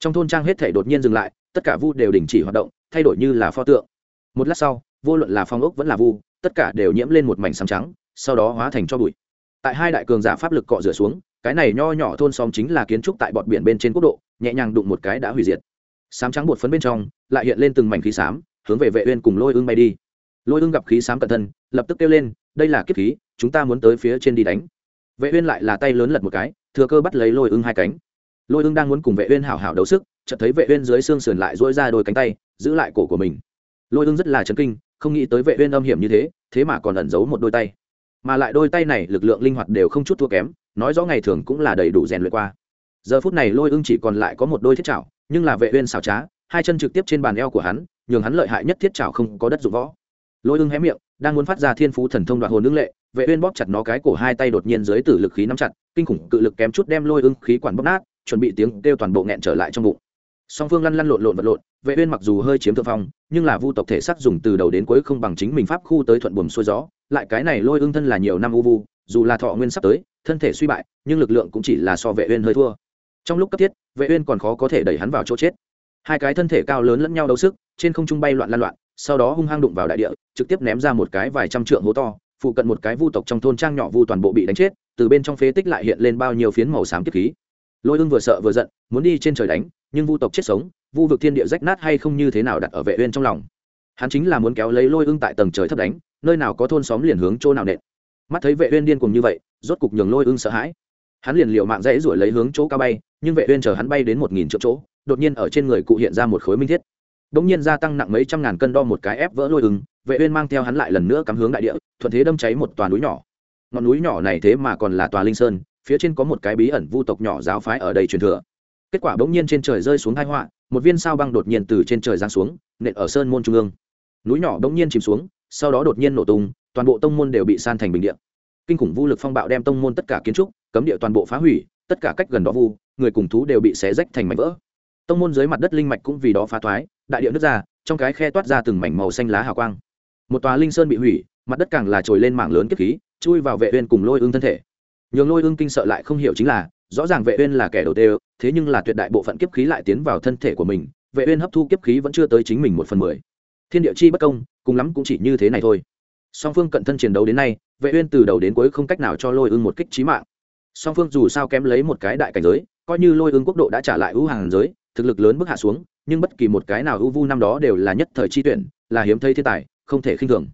Trong thôn trang hết thể đột nhiên dừng lại, tất cả vu đều đình chỉ hoạt động, thay đổi như là pho tượng. Một lát sau, vô luận là phong ốc vẫn là vu, tất cả đều nhiễm lên một mảnh xám trắng sau đó hóa thành cho bụi. Tại hai đại cường giả pháp lực cọ rửa xuống, cái này nho nhỏ thôn xóm chính là kiến trúc tại bọt biển bên trên quốc độ, nhẹ nhàng đụng một cái đã hủy diệt. Sám trắng bột phấn bên trong, lại hiện lên từng mảnh khí xám hướng về vệ uyên cùng lôi ương bay đi. Lôi ương gặp khí xám cẩn thân lập tức kêu lên, đây là kiếp khí, chúng ta muốn tới phía trên đi đánh. Vệ uyên lại là tay lớn lật một cái, thừa cơ bắt lấy lôi ương hai cánh. Lôi ương đang muốn cùng vệ uyên hảo hảo đấu sức, chợt thấy vệ uyên dưới xương sườn lại duỗi ra đôi cánh tay, giữ lại cổ của mình. Lôi ương rất là chấn kinh, không nghĩ tới vệ uyên âm hiểm như thế thế mà còn ẩn giấu một đôi tay mà lại đôi tay này lực lượng linh hoạt đều không chút thua kém, nói rõ ngày thường cũng là đầy đủ rèn luyện qua. Giờ phút này lôi ưng chỉ còn lại có một đôi thiết chảo, nhưng là vệ uyên xảo trá, hai chân trực tiếp trên bàn eo của hắn, nhường hắn lợi hại nhất thiết chảo không có đất dụng võ. Lôi ưng hé miệng, đang muốn phát ra thiên phú thần thông đoạn hồn nương lệ, vệ uyên bóp chặt nó cái cổ hai tay đột nhiên dưới tử lực khí nắm chặt, kinh khủng cự lực kém chút đem lôi ưng khí quản bóp nát, chuẩn bị tiếng kêu toàn bộ nghẹn trở lại trong bụng. Song phương lăn lăn lộn lộn vật lộn, vệ uyên mặc dù hơi chiếm thượng phong, nhưng là vu tộc thể sắc dùng từ đầu đến cuối không bằng chính mình pháp khu tới thuận buồm xuôi gió lại cái này lôi ương thân là nhiều năm u vu, dù là thọ nguyên sắp tới, thân thể suy bại, nhưng lực lượng cũng chỉ là so vệ uyên hơi thua. Trong lúc cấp thiết, vệ uyên còn khó có thể đẩy hắn vào chỗ chết. Hai cái thân thể cao lớn lẫn nhau đấu sức, trên không trung bay loạn lan loạn, sau đó hung hăng đụng vào đại địa, trực tiếp ném ra một cái vài trăm trượng hố to, phụ cận một cái vu tộc trong thôn trang nhỏ vu toàn bộ bị đánh chết, từ bên trong phế tích lại hiện lên bao nhiêu phiến màu xám kiếp khí. Lôi ương vừa sợ vừa giận, muốn đi trên trời đánh, nhưng vu tộc chết sống, vu vực thiên địa rách nát hay không như thế nào đặt ở vệ uyên trong lòng. Hắn chính là muốn kéo lấy lôi ương tại tầng trời thấp đánh nơi nào có thôn xóm liền hướng chỗ nào nện. Mắt thấy vệ uyên điên cuồng như vậy, rốt cục nhường lôi ưng sợ hãi. Hắn liền liều mạng dễ rủi lấy hướng chỗ cao bay, nhưng vệ uyên chờ hắn bay đến một nghìn triệu chỗ, đột nhiên ở trên người cụ hiện ra một khối minh thiết. Đống nhiên gia tăng nặng mấy trăm ngàn cân đo một cái ép vỡ lôi ưng, vệ uyên mang theo hắn lại lần nữa cắm hướng đại địa, thuận thế đâm cháy một tòa núi nhỏ. Ngọn núi nhỏ này thế mà còn là tòa linh sơn, phía trên có một cái bí ẩn vu tộc nhỏ giáo phái ở đây truyền thừa. Kết quả bỗng nhiên trên trời rơi xuống tai họa, một viên sao băng đột nhiên từ trên trời giáng xuống, nện ở sơn môn trung ương. Núi nhỏ bỗng nhiên chìm xuống sau đó đột nhiên nổ tung, toàn bộ tông môn đều bị san thành bình địa. Kinh khủng vu lực phong bạo đem tông môn tất cả kiến trúc, cấm địa toàn bộ phá hủy, tất cả cách gần đó vu, người cùng thú đều bị xé rách thành mảnh vỡ. Tông môn dưới mặt đất linh mạch cũng vì đó phá thoái, đại địa nước ra, trong cái khe toát ra từng mảnh màu xanh lá hào quang. Một tòa linh sơn bị hủy, mặt đất càng là trồi lên mảng lớn kiếp khí, chui vào vệ uyên cùng lôi ương thân thể. Nhường lôi ương kinh sợ lại không hiểu chính là, rõ ràng vệ uyên là kẻ đầu tiên thế nhưng là tuyệt đại bộ phận kiếp khí lại tiến vào thân thể của mình, vệ uyên hấp thu kiếp khí vẫn chưa tới chính mình một phần mười thiên địa chi bất công, cùng lắm cũng chỉ như thế này thôi. Song phương cận thân chiến đấu đến nay, vệ uyên từ đầu đến cuối không cách nào cho lôi ương một kích chí mạng. Song phương dù sao kém lấy một cái đại cảnh giới, coi như lôi ương quốc độ đã trả lại ưu hàng giới, thực lực lớn bước hạ xuống, nhưng bất kỳ một cái nào ưu vu năm đó đều là nhất thời chi tuyển, là hiếm thấy thiên tài, không thể khinh thường.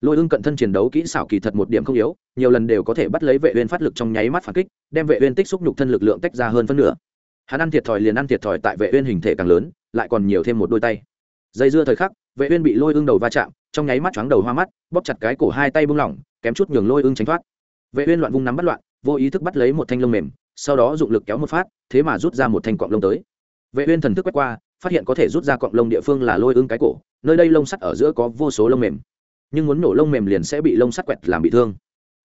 Lôi ương cận thân chiến đấu kỹ xảo kỳ thật một điểm không yếu, nhiều lần đều có thể bắt lấy vệ uyên phát lực trong nháy mắt phản kích, đem vệ uyên tích xúc nhục thân lực lượng tách ra hơn phân nửa. Hắn ăn thiệt thòi liền ăn thiệt thòi tại vệ uyên hình thể càng lớn, lại còn nhiều thêm một đôi tay. Dây dưa thời khắc vệ uyên bị lôi ương đầu va chạm, trong nháy mắt choáng đầu hoa mắt, bóp chặt cái cổ hai tay buông lỏng, kém chút nhường lôi ương tránh thoát. Vệ uyên loạn vung nắm bắt loạn, vô ý thức bắt lấy một thanh lông mềm, sau đó dụng lực kéo một phát, thế mà rút ra một thanh cọng lông tới. Vệ uyên thần thức quét qua, phát hiện có thể rút ra cọng lông địa phương là lôi ương cái cổ, nơi đây lông sắt ở giữa có vô số lông mềm. Nhưng muốn nổ lông mềm liền sẽ bị lông sắt quẹt làm bị thương.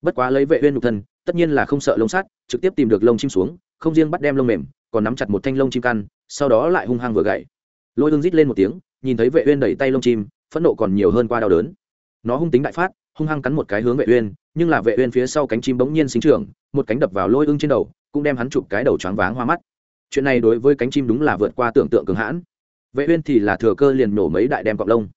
Bất quá lấy vệ uyên nhục thân, tất nhiên là không sợ lông sắt, trực tiếp tìm được lông chim xuống, không riêng bắt đem lông mềm, còn nắm chặt một thanh lông chim căn, sau đó lại hung hăng vừa gậy. Lôi ương rít lên một tiếng nhìn thấy vệ uyên đẩy tay lông chim, phẫn nộ còn nhiều hơn qua đau đớn. Nó hung tính đại phát, hung hăng cắn một cái hướng vệ uyên, nhưng là vệ uyên phía sau cánh chim bỗng nhiên sinh trưởng, một cánh đập vào lôi ương trên đầu, cũng đem hắn chụp cái đầu choáng váng hoa mắt. Chuyện này đối với cánh chim đúng là vượt qua tưởng tượng cường hãn. Vệ uyên thì là thừa cơ liền nổ mấy đại đem cọp lông.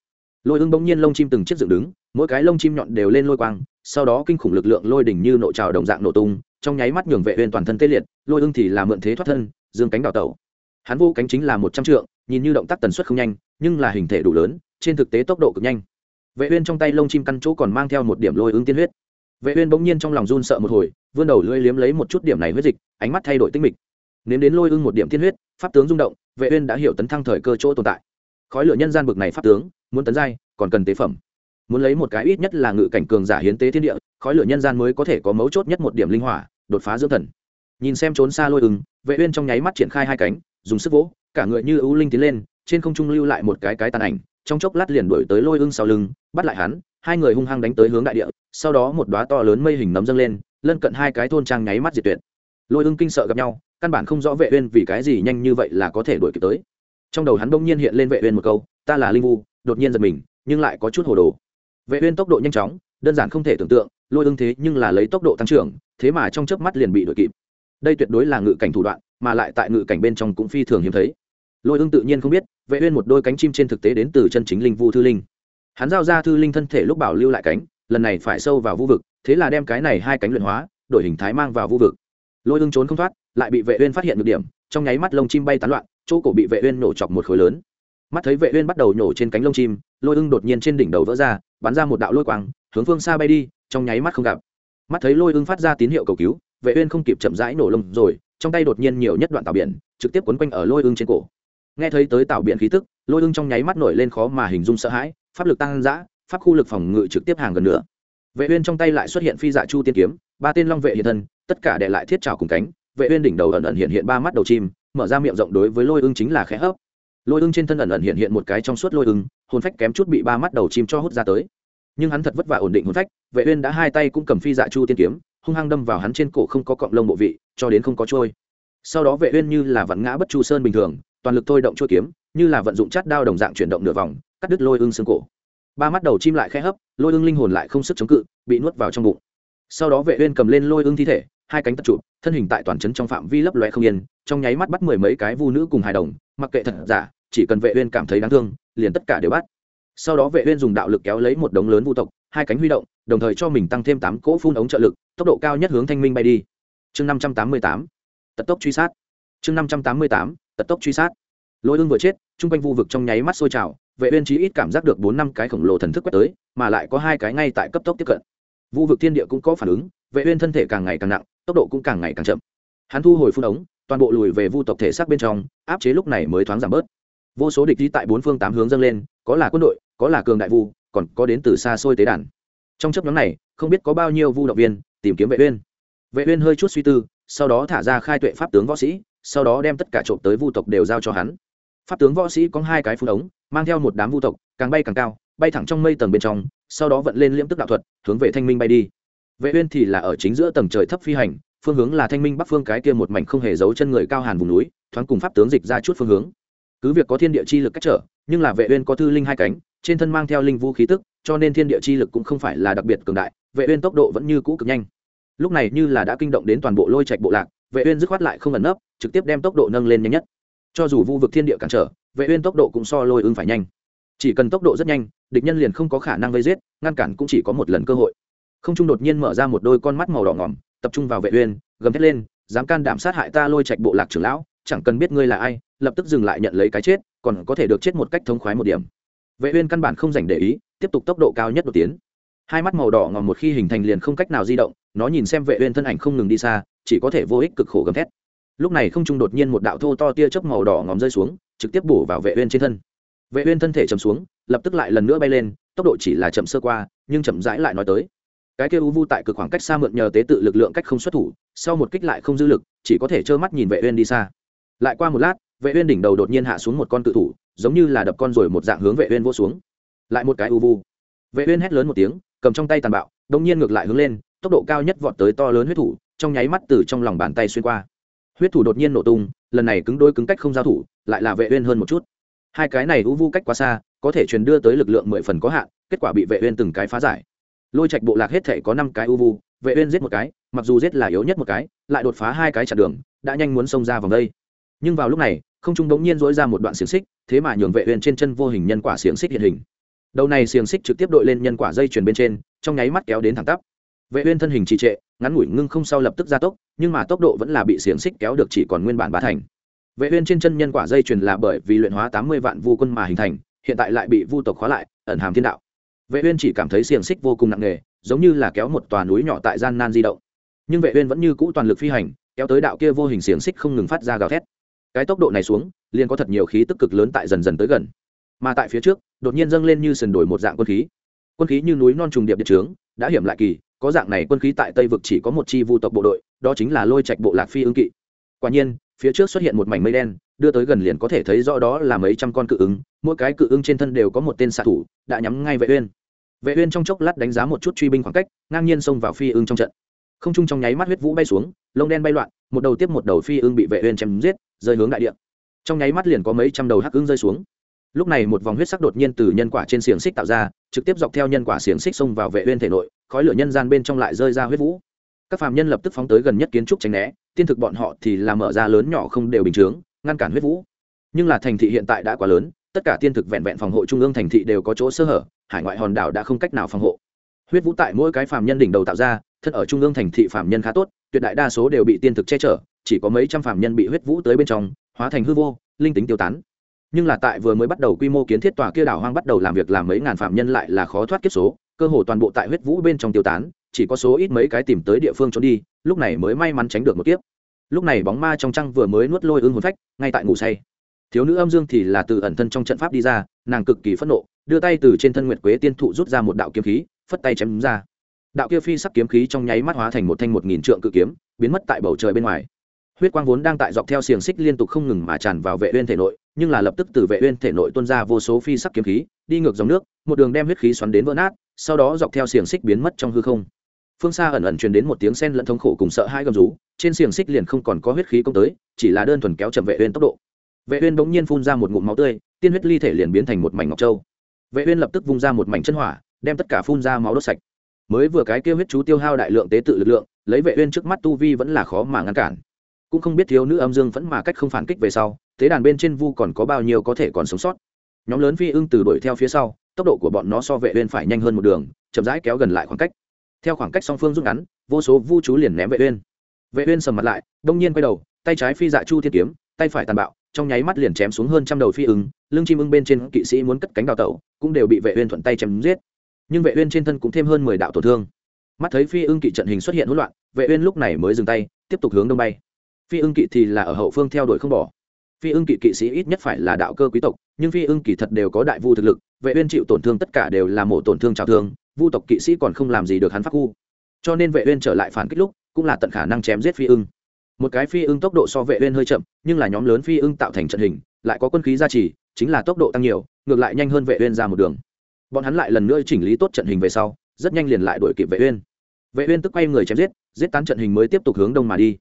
Lôi ương bỗng nhiên lông chim từng chiếc dựng đứng, mỗi cái lông chim nhọn đều lên lôi quang, sau đó kinh khủng lực lượng lôi đỉnh như nộ trào đồng dạng nổ tung, trong nháy mắt nhường vệ uyên toàn thân tê liệt, lôi ương thì là mượn thế thoát thân, dương cánh đào tẩu. Hắn vô cánh chính là một trăm trượng, nhìn như động tác tần suất không nhanh nhưng là hình thể đủ lớn, trên thực tế tốc độ cực nhanh. Vệ uyên trong tay lông chim căn chỗ còn mang theo một điểm lôi ương tiên huyết. Vệ uyên bỗng nhiên trong lòng run sợ một hồi, vươn đầu lưỡi liếm lấy một chút điểm này huyết dịch, ánh mắt thay đổi tinh mịch. Nếm đến lôi ương một điểm tiên huyết, pháp tướng rung động, vệ uyên đã hiểu tấn thăng thời cơ chỗ tồn tại. Khói lửa nhân gian bực này pháp tướng, muốn tấn giai, còn cần tế phẩm. Muốn lấy một cái ít nhất là ngự cảnh cường giả hiến tế thiên địa, khói lửa nhân gian mới có thể có mấu chốt nhất một điểm linh hỏa, đột phá dưỡng thần. Nhìn xem trốn xa lôi ưng vệ uyên trong nháy mắt triển khai hai cánh, dùng sức vỗ, cả người như ưu linh tiến lên trên không trung lưu lại một cái cái tàn ảnh, trong chốc lát liền đuổi tới lôi ưng sau lưng, bắt lại hắn, hai người hung hăng đánh tới hướng đại địa, sau đó một đoá to lớn mây hình nấm dâng lên, lân cận hai cái thôn trang nháy mắt diệt tuyệt. Lôi ưng kinh sợ gặp nhau, căn bản không rõ vệ uyên vì cái gì nhanh như vậy là có thể đuổi kịp tới. Trong đầu hắn đông nhiên hiện lên vệ uyên một câu, ta là linh vu, đột nhiên giật mình, nhưng lại có chút hồ đồ. Vệ uyên tốc độ nhanh chóng, đơn giản không thể tưởng tượng, lôi ưng thế nhưng là lấy tốc độ tăng trưởng, thế mà trong chớp mắt liền bị đuổi kịp. Đây tuyệt đối là ngự cảnh thủ đoạn, mà lại tại ngự cảnh bên trong cũng phi thường hiếm thấy lôi ương tự nhiên không biết, vệ uyên một đôi cánh chim trên thực tế đến từ chân chính linh vu thư linh. Hắn giao ra thư linh thân thể lúc bảo lưu lại cánh, lần này phải sâu vào vu vực, thế là đem cái này hai cánh luyện hóa, đổi hình thái mang vào vu vực. Lôi ương trốn không thoát, lại bị vệ uyên phát hiện được điểm, trong nháy mắt lông chim bay tán loạn, chỗ cổ bị vệ uyên nổ chọc một khối lớn. Mắt thấy vệ uyên bắt đầu nổ trên cánh lông chim, lôi ương đột nhiên trên đỉnh đầu vỡ ra, bắn ra một đạo lôi quang, hướng phương xa bay đi, trong nháy mắt không gặp. Mắt thấy lôi ương phát ra tín hiệu cầu cứu, vệ uyên không kịp chậm rãi nổ lông rồi, trong tay đột nhiên nhiều nhất đoạn tàu biển, trực tiếp quấn quanh ở lôi ương trên cổ nghe thấy tới tạo biện khí tức, lôi ưng trong nháy mắt nổi lên khó mà hình dung sợ hãi, pháp lực tăng dã, pháp khu lực phòng ngự trực tiếp hàng gần nữa. Vệ uyên trong tay lại xuất hiện phi dạ chu tiên kiếm, ba tên long vệ hiện thân, tất cả đệ lại thiết trào cùng cánh. Vệ uyên đỉnh đầu ẩn ẩn hiện hiện ba mắt đầu chim, mở ra miệng rộng đối với lôi ưng chính là khẽ hấp. Lôi ưng trên thân ẩn ẩn hiện hiện một cái trong suốt lôi ưng, hồn phách kém chút bị ba mắt đầu chim cho hút ra tới. Nhưng hắn thật vất vả ổn định hồn phách, vệ uyên đã hai tay cũng cầm phi dạ chu tiên kiếm, hung hăng đâm vào hắn trên cổ không có cọng lông bộ vị, cho đến không có trôi. Sau đó vệ uyên như là vặn ngã bất chu sơn bình thường toàn lực thôi động chuôi kiếm, như là vận dụng chát đao đồng dạng chuyển động nửa vòng, cắt đứt lôi ưng xương cổ. Ba mắt đầu chim lại khẽ hấp, lôi ưng linh hồn lại không sức chống cự, bị nuốt vào trong bụng. Sau đó vệ uyên cầm lên lôi ưng thi thể, hai cánh tật trụ, thân hình tại toàn trấn trong phạm vi lấp loe không yên, trong nháy mắt bắt mười mấy cái vu nữ cùng hài đồng, mặc kệ thật giả, chỉ cần vệ uyên cảm thấy đáng thương, liền tất cả đều bắt. Sau đó vệ uyên dùng đạo lực kéo lấy một đống lớn vu tộc, hai cánh huy động, đồng thời cho mình tăng thêm tám cỗ phun ống trợ lực, tốc độ cao nhất hướng thanh minh bay đi. Chương 588 tật tốc truy sát. Chương 588 tật tốc truy sát. Lôi ương vừa chết trung quanh vu vực trong nháy mắt sôi trào, vệ uyên chí ít cảm giác được bốn năm cái khổng lồ thần thức quét tới, mà lại có hai cái ngay tại cấp tốc tiếp cận. Vu vực thiên địa cũng có phản ứng, vệ uyên thân thể càng ngày càng nặng, tốc độ cũng càng ngày càng chậm. Hắn thu hồi phun ống, toàn bộ lùi về vu tộc thể xác bên trong, áp chế lúc này mới thoáng giảm bớt. Vô số địch ý tại bốn phương tám hướng dâng lên, có là quân đội, có là cường đại vu, còn có đến từ xa xôi tế đàn. Trong chấp nhóm này, không biết có bao nhiêu vu động viên tìm kiếm vệ uyên. Vệ uyên hơi chút suy tư, sau đó thả ra khai tuệ pháp tướng võ sĩ sau đó đem tất cả trộm tới vu tộc đều giao cho hắn. Pháp tướng võ sĩ có hai cái phun ống mang theo một đám vu tộc, càng bay càng cao, bay thẳng trong mây tầng bên trong, sau đó vận lên liễm tức đạo thuật, hướng về thanh minh bay đi. Vệ uyên thì là ở chính giữa tầng trời thấp phi hành, phương hướng là thanh minh bắc phương cái kia một mảnh không hề giấu chân người cao hàn vùng núi, thoáng cùng pháp tướng dịch ra chút phương hướng. Cứ việc có thiên địa chi lực cách trở, nhưng là vệ uyên có thư linh hai cánh, trên thân mang theo linh vũ khí tức, cho nên thiên địa chi lực cũng không phải là đặc biệt cường đại, vệ uyên tốc độ vẫn như cũ cực nhanh. Lúc này như là đã kinh động đến toàn bộ lôi trạch bộ lạc vệ uyên dứt khoát lại không ẩn nấp, trực tiếp đem tốc độ nâng lên nhanh nhất. Cho dù vu vực thiên địa cản trở, vệ uyên tốc độ cũng so lôi ưng phải nhanh. Chỉ cần tốc độ rất nhanh, địch nhân liền không có khả năng vây giết, ngăn cản cũng chỉ có một lần cơ hội. Không trung đột nhiên mở ra một đôi con mắt màu đỏ ngỏm, tập trung vào vệ uyên, gầm thét lên, dám can đảm sát hại ta lôi trạch bộ lạc trưởng lão, chẳng cần biết ngươi là ai, lập tức dừng lại nhận lấy cái chết, còn có thể được chết một cách thống khoái một điểm. Vệ uyên căn bản không dành để ý, tiếp tục tốc độ cao nhất đột tiến. Hai mắt màu đỏ ngòm một khi hình thành liền không cách nào di động nó nhìn xem vệ uyên thân ảnh không ngừng đi xa, chỉ có thể vô ích cực khổ gầm thét. Lúc này không trung đột nhiên một đạo thô to tia chớp màu đỏ ngòm rơi xuống, trực tiếp bổ vào vệ uyên trên thân. Vệ uyên thân thể chầm xuống, lập tức lại lần nữa bay lên, tốc độ chỉ là chậm sơ qua, nhưng chậm rãi lại nói tới. Cái kia u vu tại cực khoảng cách xa mượn nhờ tế tự lực lượng cách không xuất thủ, sau một kích lại không dư lực, chỉ có thể trơ mắt nhìn vệ uyên đi xa. Lại qua một lát, vệ uyên đỉnh đầu đột nhiên hạ xuống một con cự thủ, giống như là đập con rồi một dạng hướng vệ uyên vô xuống. Lại một cái u vu. Vệ uyên hét lớn một tiếng, cầm trong tay tàn bạo, đột nhiên ngược lại hướng lên tốc độ cao nhất vọt tới to lớn huyết thủ, trong nháy mắt từ trong lòng bàn tay xuyên qua. Huyết thủ đột nhiên nổ tung, lần này cứng đôi cứng cách không giao thủ, lại là vệ uyên hơn một chút. Hai cái này u vu cách quá xa, có thể truyền đưa tới lực lượng mười phần có hạn, kết quả bị vệ uyên từng cái phá giải. Lôi trạch bộ lạc hết thể có năm cái u vu, vệ uyên giết một cái, mặc dù giết là yếu nhất một cái, lại đột phá hai cái chặn đường, đã nhanh muốn xông ra vòng đây. Nhưng vào lúc này, không trung đống nhiên dỗi ra một đoạn xiềng xích, thế mà nhường vệ uyên trên chân vô hình nhân quả xiềng xích hiện hình. Đầu này xiềng xích trực tiếp đội lên nhân quả dây chuyền bên trên, trong nháy mắt kéo đến thẳng tắp vệ uyên thân hình trì trệ, ngắn ngủi ngưng không sau lập tức gia tốc, nhưng mà tốc độ vẫn là bị xiềng xích kéo được chỉ còn nguyên bản bá thành. Vệ uyên trên chân nhân quả dây truyền là bởi vì luyện hóa 80 vạn vu quân mà hình thành, hiện tại lại bị vu tộc khóa lại, ẩn hàm thiên đạo. Vệ uyên chỉ cảm thấy xiềng xích vô cùng nặng nề, giống như là kéo một tòa núi nhỏ tại gian nan di động. Nhưng vệ uyên vẫn như cũ toàn lực phi hành, kéo tới đạo kia vô hình xiềng xích không ngừng phát ra gào thét. Cái tốc độ này xuống, liền có thật nhiều khí tức cực lớn tại dần dần tới gần. Mà tại phía trước, đột nhiên dâng lên như sườn đổi một dạng quân khí. Quân khí như núi non trùng điệp địa trướng, đã hiểm lại kỳ có dạng này quân khí tại tây vực chỉ có một chi vu tộc bộ đội, đó chính là lôi trạch bộ lạc phi ưng kỵ. Quả nhiên, phía trước xuất hiện một mảnh mây đen, đưa tới gần liền có thể thấy rõ đó là mấy trăm con cự ứng, mỗi cái cự ứng trên thân đều có một tên xạ thủ, đã nhắm ngay vệ uyên. Vệ uyên trong chốc lát đánh giá một chút truy binh khoảng cách, ngang nhiên xông vào phi ưng trong trận. Không trung trong nháy mắt huyết vũ bay xuống, lông đen bay loạn, một đầu tiếp một đầu phi ưng bị vệ uyên chém giết, rơi hướng đại địa. Trong nháy mắt liền có mấy trăm đầu hắc ưng rơi xuống. Lúc này một vòng huyết sắc đột nhiên từ nhân quả trên xiềng xích tạo ra, trực tiếp dọc theo nhân quả xiềng xích xông vào vệ uyên thể nội khói lửa nhân gian bên trong lại rơi ra huyết vũ. Các phạm nhân lập tức phóng tới gần nhất kiến trúc tránh né, tiên thực bọn họ thì làm mở ra lớn nhỏ không đều bình thường ngăn cản huyết vũ. Nhưng là thành thị hiện tại đã quá lớn, tất cả tiên thực vẹn vẹn phòng hộ trung ương thành thị đều có chỗ sơ hở, hải ngoại hòn đảo đã không cách nào phòng hộ. Huyết vũ tại mỗi cái phạm nhân đỉnh đầu tạo ra, thân ở trung ương thành thị phạm nhân khá tốt, tuyệt đại đa số đều bị tiên thực che chở, chỉ có mấy trăm phạm nhân bị huyết vũ tới bên trong, hóa thành hư vô, linh tính tiêu tán. Nhưng là tại vừa mới bắt đầu quy mô kiến thiết tòa kia đảo hoang bắt đầu làm việc làm mấy ngàn phạm nhân lại là khó thoát kiếp số cơ hồ toàn bộ tại huyết vũ bên trong tiêu tán, chỉ có số ít mấy cái tìm tới địa phương trốn đi, lúc này mới may mắn tránh được một kiếp. Lúc này bóng ma trong trăng vừa mới nuốt lôi ương hồn phách, ngay tại ngủ say. Thiếu nữ âm dương thì là từ ẩn thân trong trận pháp đi ra, nàng cực kỳ phẫn nộ, đưa tay từ trên thân nguyệt quế tiên thụ rút ra một đạo kiếm khí, phất tay chém đúng ra. Đạo kia phi sắc kiếm khí trong nháy mắt hóa thành một thanh một nghìn trượng cự kiếm, biến mất tại bầu trời bên ngoài. Huyết quang vốn đang tại dọc theo xiềng xích liên tục không ngừng mà tràn vào vệ uyên thể nội, nhưng là lập tức từ vệ uyên thể nội tuôn ra vô số phi sắc kiếm khí, đi ngược dòng nước, một đường đem huyết khí xoắn đến vỡ nát sau đó dọc theo xiềng xích biến mất trong hư không. Phương xa ẩn ẩn truyền đến một tiếng sen lẫn thống khổ cùng sợ hai gầm rú, trên xiềng xích liền không còn có huyết khí công tới, chỉ là đơn thuần kéo chậm vệ uyên tốc độ. Vệ uyên bỗng nhiên phun ra một ngụm máu tươi, tiên huyết ly thể liền biến thành một mảnh ngọc châu. Vệ uyên lập tức vung ra một mảnh chân hỏa, đem tất cả phun ra máu đốt sạch. Mới vừa cái kia huyết chú tiêu hao đại lượng tế tự lực lượng, lấy vệ uyên trước mắt tu vi vẫn là khó mà ngăn cản. Cũng không biết thiếu nữ âm dương vẫn mà cách không phản kích về sau thế đàn bên trên vu còn có bao nhiêu có thể còn sống sót. Nhóm lớn phi ưng từ đuổi theo phía sau tốc độ của bọn nó so vệ uyên phải nhanh hơn một đường, chậm rãi kéo gần lại khoảng cách. Theo khoảng cách song phương rút ngắn, vô số vu chú liền ném vệ uyên. Vệ uyên sầm mặt lại, đông nhiên quay đầu, tay trái phi dạ chu thiên kiếm, tay phải tàn bạo, trong nháy mắt liền chém xuống hơn trăm đầu phi ưng lưng chim ưng bên trên kỵ sĩ muốn cất cánh đào tẩu, cũng đều bị vệ uyên thuận tay chém giết. Nhưng vệ uyên trên thân cũng thêm hơn mười đạo tổn thương. Mắt thấy phi ưng kỵ trận hình xuất hiện hỗn loạn, vệ uyên lúc này mới dừng tay, tiếp tục hướng đông bay. Phi ưng kỵ thì là ở hậu phương theo đuổi không bỏ. Phi ưng kỵ kỵ sĩ ít nhất phải là đạo cơ quý tộc, nhưng phi ưng kỵ thật đều có đại vu thực lực vệ uyên chịu tổn thương tất cả đều là mổ tổn thương trào thương, vu tộc kỵ sĩ còn không làm gì được hắn phát khu cho nên vệ uyên trở lại phản kích lúc, cũng là tận khả năng chém giết phi ưng. Một cái phi ưng tốc độ so vệ uyên hơi chậm, nhưng là nhóm lớn phi ưng tạo thành trận hình, lại có quân khí gia trì, chính là tốc độ tăng nhiều, ngược lại nhanh hơn vệ uyên ra một đường. Bọn hắn lại lần nữa chỉnh lý tốt trận hình về sau, rất nhanh liền lại đuổi kịp vệ uyên. Vệ uyên tức quay người chém giết giết tán trận hình mới tiếp tục hướng đông mà đi.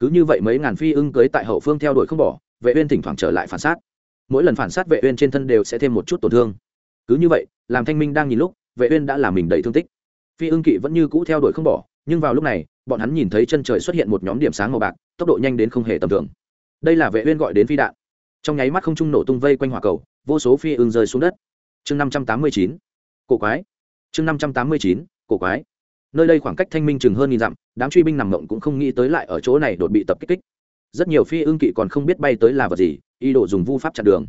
Cứ như vậy mấy ngàn phi ưng cưới tại hậu phương theo đuổi không bỏ, vệ uyên thỉnh thoảng trở lại phản sát. Mỗi lần phản sát vệ uyên trên thân đều sẽ thêm một chút tổn thương cứ như vậy, làm thanh minh đang nhìn lúc, vệ uyên đã làm mình đầy thương tích. Phi ưng kỵ vẫn như cũ theo đuổi không bỏ, nhưng vào lúc này, bọn hắn nhìn thấy chân trời xuất hiện một nhóm điểm sáng màu bạc, tốc độ nhanh đến không hề tầm thường. Đây là vệ uyên gọi đến phi đạn. Trong nháy mắt không trung nổ tung vây quanh hỏa cầu, vô số phi ưng rơi xuống đất. Chương 589 cổ quái. Chương 589 cổ quái. Nơi đây khoảng cách thanh minh chừng hơn nghìn dặm, đám truy binh nằm ngộng cũng không nghĩ tới lại ở chỗ này đột bị tập kích kích. Rất nhiều phi ưng kỵ còn không biết bay tới là vật gì y đồ dùng vu pháp chặn đường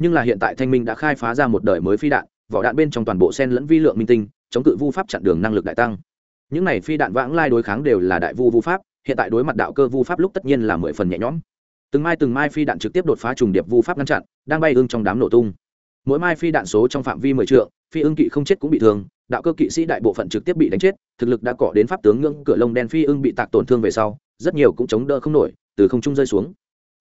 nhưng là hiện tại thanh minh đã khai phá ra một đời mới phi đạn, vỏ đạn bên trong toàn bộ sen lẫn vi lượng minh tinh, chống cự vu pháp chặn đường năng lực đại tăng. Những này phi đạn vãng lai đối kháng đều là đại vu vu pháp, hiện tại đối mặt đạo cơ vu pháp lúc tất nhiên là mười phần nhẹ nhõm. Từng mai từng mai phi đạn trực tiếp đột phá trùng điệp vu pháp ngăn chặn, đang bay ưng trong đám nổ tung. Mỗi mai phi đạn số trong phạm vi mười trượng, phi ưng kỵ không chết cũng bị thương, đạo cơ kỵ sĩ đại bộ phận trực tiếp bị đánh chết, thực lực đã cọ đến pháp tướng ngưỡng cửa lông đen phi ưng bị tạc tổn thương về sau, rất nhiều cũng chống đỡ không nổi, từ không trung rơi xuống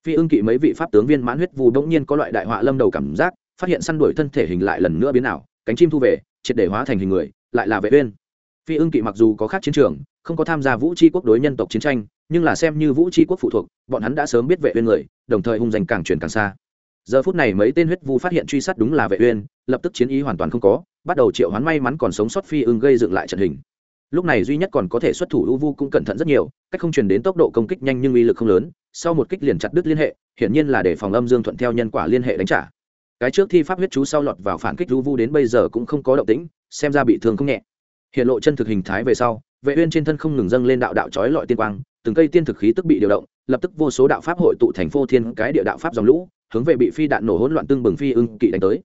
phi ưng kỵ mấy vị pháp tướng viên mãn huyết vu bỗng nhiên có loại đại họa lâm đầu cảm giác, phát hiện săn đuổi thân thể hình lại lần nữa biến ảo, cánh chim thu về, triệt để hóa thành hình người, lại là vệ uyên. Phi ưng kỵ mặc dù có khác chiến trường, không có tham gia vũ tri quốc đối nhân tộc chiến tranh, nhưng là xem như vũ tri quốc phụ thuộc, bọn hắn đã sớm biết vệ uyên người, đồng thời hung danh càng truyền càng xa. Giờ phút này mấy tên huyết vu phát hiện truy sát đúng là vệ uyên, lập tức chiến ý hoàn toàn không có, bắt đầu triệu hoán may mắn còn sống sót phi ưng gây dựng lại trận hình. Lúc này duy nhất còn có thể xuất thủ u vu cũng cẩn thận rất nhiều, cách không truyền đến tốc độ công kích nhanh nhưng uy lực không lớn sau một kích liền chặt đứt liên hệ, hiển nhiên là để phòng âm dương thuận theo nhân quả liên hệ đánh trả. Cái trước thi pháp huyết chú sau lọt vào phản kích u vu đến bây giờ cũng không có động tĩnh, xem ra bị thương không nhẹ. Hiện lộ chân thực hình thái về sau, vệ uyên trên thân không ngừng dâng lên đạo đạo chói lọi tiên quang, từng cây tiên thực khí tức bị điều động, lập tức vô số đạo pháp hội tụ thành vô thiên cái địa đạo pháp dòng lũ, hướng về bị phi đạn nổ hỗn loạn tương bừng phi ưng kỵ đánh tới.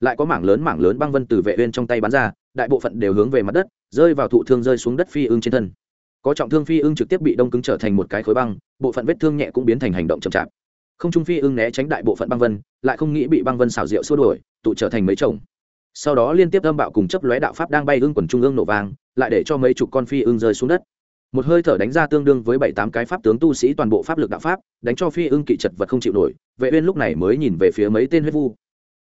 Lại có mảng lớn mảng lớn băng vân từ vệ uyên trong tay bắn ra, đại bộ phận đều hướng về mặt đất, rơi vào thụ thương rơi xuống đất phi ưng trên thân có trọng thương phi ưng trực tiếp bị đông cứng trở thành một cái khối băng, bộ phận vết thương nhẹ cũng biến thành hành động chậm chạp. Không trung phi ưng né tránh đại bộ phận băng vân, lại không nghĩ bị băng vân xào rượu xua đuổi, tụ trở thành mấy chồng. Sau đó liên tiếp âm bạo cùng chấp lóe đạo pháp đang bay ưng quần trung ương nổ vang, lại để cho mấy chục con phi ưng rơi xuống đất. Một hơi thở đánh ra tương đương với bảy tám cái pháp tướng tu sĩ toàn bộ pháp lực đạo pháp, đánh cho phi ưng kỵ chật vật không chịu nổi, vệ uyên lúc này mới nhìn về phía mấy tên huyết vu.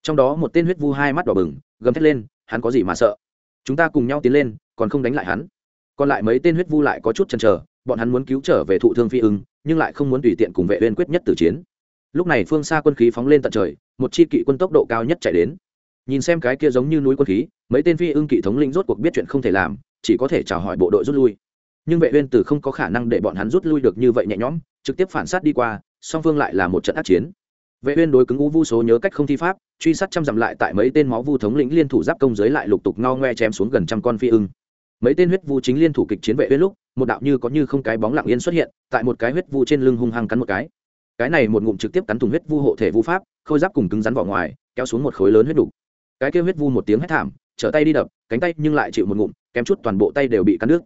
Trong đó một tên huyết vu hai mắt đỏ bừng, gầm thét lên, hắn có gì mà sợ? Chúng ta cùng nhau tiến lên, còn không đánh lại hắn còn lại mấy tên huyết vu lại có chút chần chờ, bọn hắn muốn cứu trở về thụ thương phi ưng, nhưng lại không muốn tùy tiện cùng vệ uyên quyết nhất tử chiến. Lúc này phương xa quân khí phóng lên tận trời, một chi kỵ quân tốc độ cao nhất chạy đến. Nhìn xem cái kia giống như núi quân khí, mấy tên phi ưng kỵ thống lĩnh rốt cuộc biết chuyện không thể làm, chỉ có thể chào hỏi bộ đội rút lui. Nhưng vệ uyên tử không có khả năng để bọn hắn rút lui được như vậy nhẹ nhõm, trực tiếp phản sát đi qua, song phương lại là một trận ác chiến. Vệ uyên đối cứng u vu số nhớ cách không thi pháp, truy sát trăm dặm lại tại mấy tên máu vu thống lĩnh liên thủ giáp công giới lại lục tục ngao ngoe chém xuống gần trăm con phi ưng mấy tên huyết vu chính liên thủ kịch chiến vệ huyết lúc một đạo như có như không cái bóng lặng yên xuất hiện tại một cái huyết vu trên lưng hung hăng cắn một cái. Cái này một ngụm trực tiếp cắn thủng huyết vu hộ thể vu pháp khôi giáp cùng cứng rắn vỏ ngoài kéo xuống một khối lớn huyết đủ cái kia huyết vu một tiếng hét thảm trở tay đi đập cánh tay nhưng lại chịu một ngụm kém chút toàn bộ tay đều bị cắn nước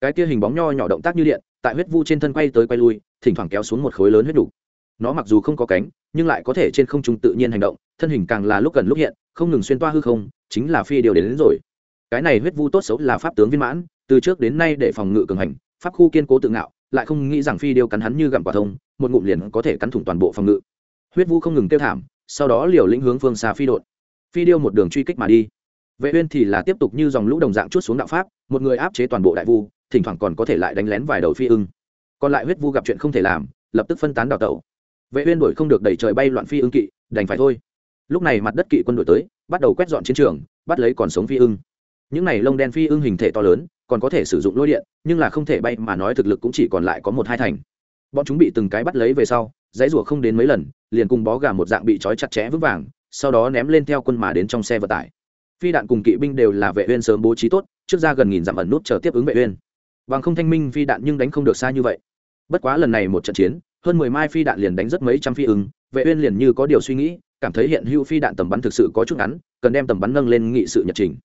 cái kia hình bóng nho nhỏ động tác như điện tại huyết vu trên thân quay tới quay lui thỉnh thoảng kéo xuống một khối lớn huyết đủ nó mặc dù không có cánh nhưng lại có thể trên không trung tự nhiên hành động thân hình càng là lúc gần lúc hiện không ngừng xuyên toa hư không chính là phi điều đến, đến rồi cái này huyết vu tốt xấu là pháp tướng viên mãn, từ trước đến nay để phòng ngự cường hành, pháp khu kiên cố tự ngạo, lại không nghĩ rằng phi điêu cắn hắn như gặm quả thông, một ngụm liền có thể cắn thủng toàn bộ phòng ngự. Huyết vu không ngừng kêu thảm, sau đó liều lĩnh hướng phương xa phi đột. Phi điêu một đường truy kích mà đi. Vệ uyên thì là tiếp tục như dòng lũ đồng dạng chút xuống đạo pháp, một người áp chế toàn bộ đại vu, thỉnh thoảng còn có thể lại đánh lén vài đầu phi ưng. Còn lại huyết vu gặp chuyện không thể làm, lập tức phân tán đào tẩu. Vệ uyên đuổi không được đẩy trời bay loạn phi ưng kỵ, đành phải thôi. Lúc này mặt đất kỵ quân đội tới, bắt đầu quét dọn chiến trường, bắt lấy còn sống phi ưng những này lông đen phi ưng hình thể to lớn, còn có thể sử dụng lôi điện, nhưng là không thể bay mà nói thực lực cũng chỉ còn lại có một hai thành. Bọn chúng bị từng cái bắt lấy về sau, dãy rủa không đến mấy lần, liền cùng bó gà một dạng bị trói chặt chẽ vững vàng, sau đó ném lên theo quân mà đến trong xe vận tải. Phi đạn cùng kỵ binh đều là vệ uyên sớm bố trí tốt, trước ra gần nghìn dặm ẩn nút chờ tiếp ứng vệ uyên. Bằng không thanh minh phi đạn nhưng đánh không được xa như vậy. Bất quá lần này một trận chiến, hơn mười mai phi đạn liền đánh rất mấy trăm phi ứng vệ uyên liền như có điều suy nghĩ, cảm thấy hiện hữu phi đạn tầm bắn thực sự có chút ngắn, cần đem tầm bắn nâng lên nghị sự nhật trình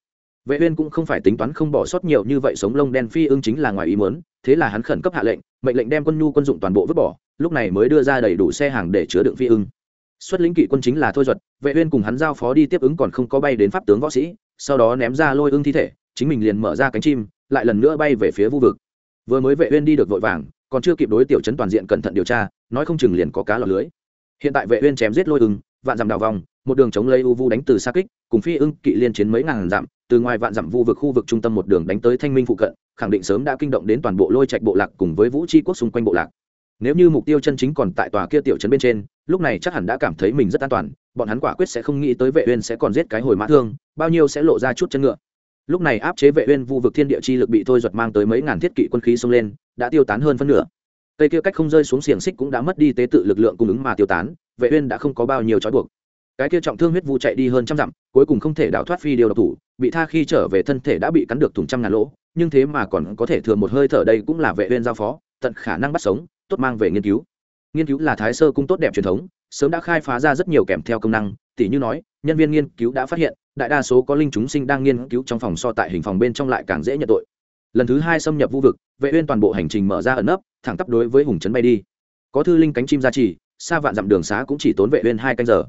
vệ uyên cũng không phải tính toán không bỏ sót nhiều như vậy sống lông đen phi ưng chính là ngoài ý muốn, thế là hắn khẩn cấp hạ lệnh, mệnh lệnh đem quân nhu quân dụng toàn bộ vứt bỏ, lúc này mới đưa ra đầy đủ xe hàng để chứa đựng phi ưng. Xuất lĩnh kỵ quân chính là thôi duật, vệ uyên cùng hắn giao phó đi tiếp ứng còn không có bay đến pháp tướng võ sĩ, sau đó ném ra lôi ưng thi thể, chính mình liền mở ra cánh chim, lại lần nữa bay về phía vu vực. Vừa mới vệ uyên đi được vội vàng, còn chưa kịp đối tiểu chấn toàn diện cẩn thận điều tra, nói không chừng liền có cá lọt lưới. Hiện tại vệ uyên chém giết lôi ưng, vạn dặm đào vòng một đường chống lấy u vu đánh từ xa kích, cùng phi ưng kỵ liên chiến mấy ngàn dặm, từ ngoài vạn dặm vu vực khu vực trung tâm một đường đánh tới thanh minh phụ cận, khẳng định sớm đã kinh động đến toàn bộ lôi trạch bộ lạc cùng với vũ chi quốc xung quanh bộ lạc. Nếu như mục tiêu chân chính còn tại tòa kia tiểu trấn bên trên, lúc này chắc hẳn đã cảm thấy mình rất an toàn, bọn hắn quả quyết sẽ không nghĩ tới vệ uyên sẽ còn giết cái hồi mã thương, bao nhiêu sẽ lộ ra chút chân ngựa. Lúc này áp chế vệ uyên vu vực thiên địa chi lực bị thôi giật mang tới mấy ngàn thiết kỵ quân khí xông lên, đã tiêu tán hơn phân nửa. Cây kia cách không rơi xuống xiềng xích cũng đã mất đi tế tự lực lượng cung ứng mà tiêu tán, vệ uyên đã không có bao nhiêu trói buộc cái kia trọng thương huyết vu chạy đi hơn trăm dặm, cuối cùng không thể đào thoát phi điều độc thủ, bị tha khi trở về thân thể đã bị cắn được thủng trăm ngàn lỗ, nhưng thế mà còn có thể thừa một hơi thở đây cũng là vệ viên giao phó, tận khả năng bắt sống, tốt mang về nghiên cứu. Nghiên cứu là thái sơ cung tốt đẹp truyền thống, sớm đã khai phá ra rất nhiều kèm theo công năng tỷ như nói, nhân viên nghiên cứu đã phát hiện, đại đa số có linh chúng sinh đang nghiên cứu trong phòng so tại hình phòng bên trong lại càng dễ nhận tội. Lần thứ hai xâm nhập vu vực, vệ uyên toàn bộ hành trình mở ra ẩn nấp, thẳng tắp đối với hùng trấn bay đi. Có thư linh cánh chim gia trì, xa vạn dặm đường xá cũng chỉ tốn vệ uyên hai canh giờ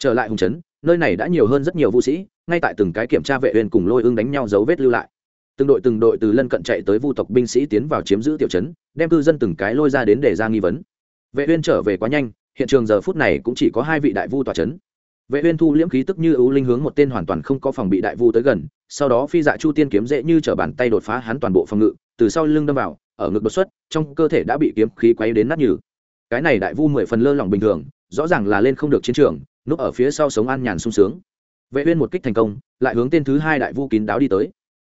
trở lại hùng trấn nơi này đã nhiều hơn rất nhiều vũ sĩ, ngay tại từng cái kiểm tra vệ uyên cùng lôi ương đánh nhau dấu vết lưu lại. Từng đội từng đội từ lân cận chạy tới vu tộc binh sĩ tiến vào chiếm giữ tiểu trấn, đem cư dân từng cái lôi ra đến để ra nghi vấn. Vệ uyên trở về quá nhanh, hiện trường giờ phút này cũng chỉ có hai vị đại vu tòa trấn. Vệ uyên thu liễm khí tức như ưu linh hướng một tên hoàn toàn không có phòng bị đại vu tới gần, sau đó phi dạ chu tiên kiếm dễ như trở bàn tay đột phá hắn toàn bộ phòng ngự, từ sau lưng đâm vào, ở ngực đột xuất, trong cơ thể đã bị kiếm khí quấy đến nát nhừ. Cái này đại vu mười phần lơ lỏng bình thường, rõ ràng là lên không được chiến trường núp ở phía sau sống an nhàn sung sướng. Vệ uyên một kích thành công, lại hướng tên thứ hai đại vu kín đáo đi tới.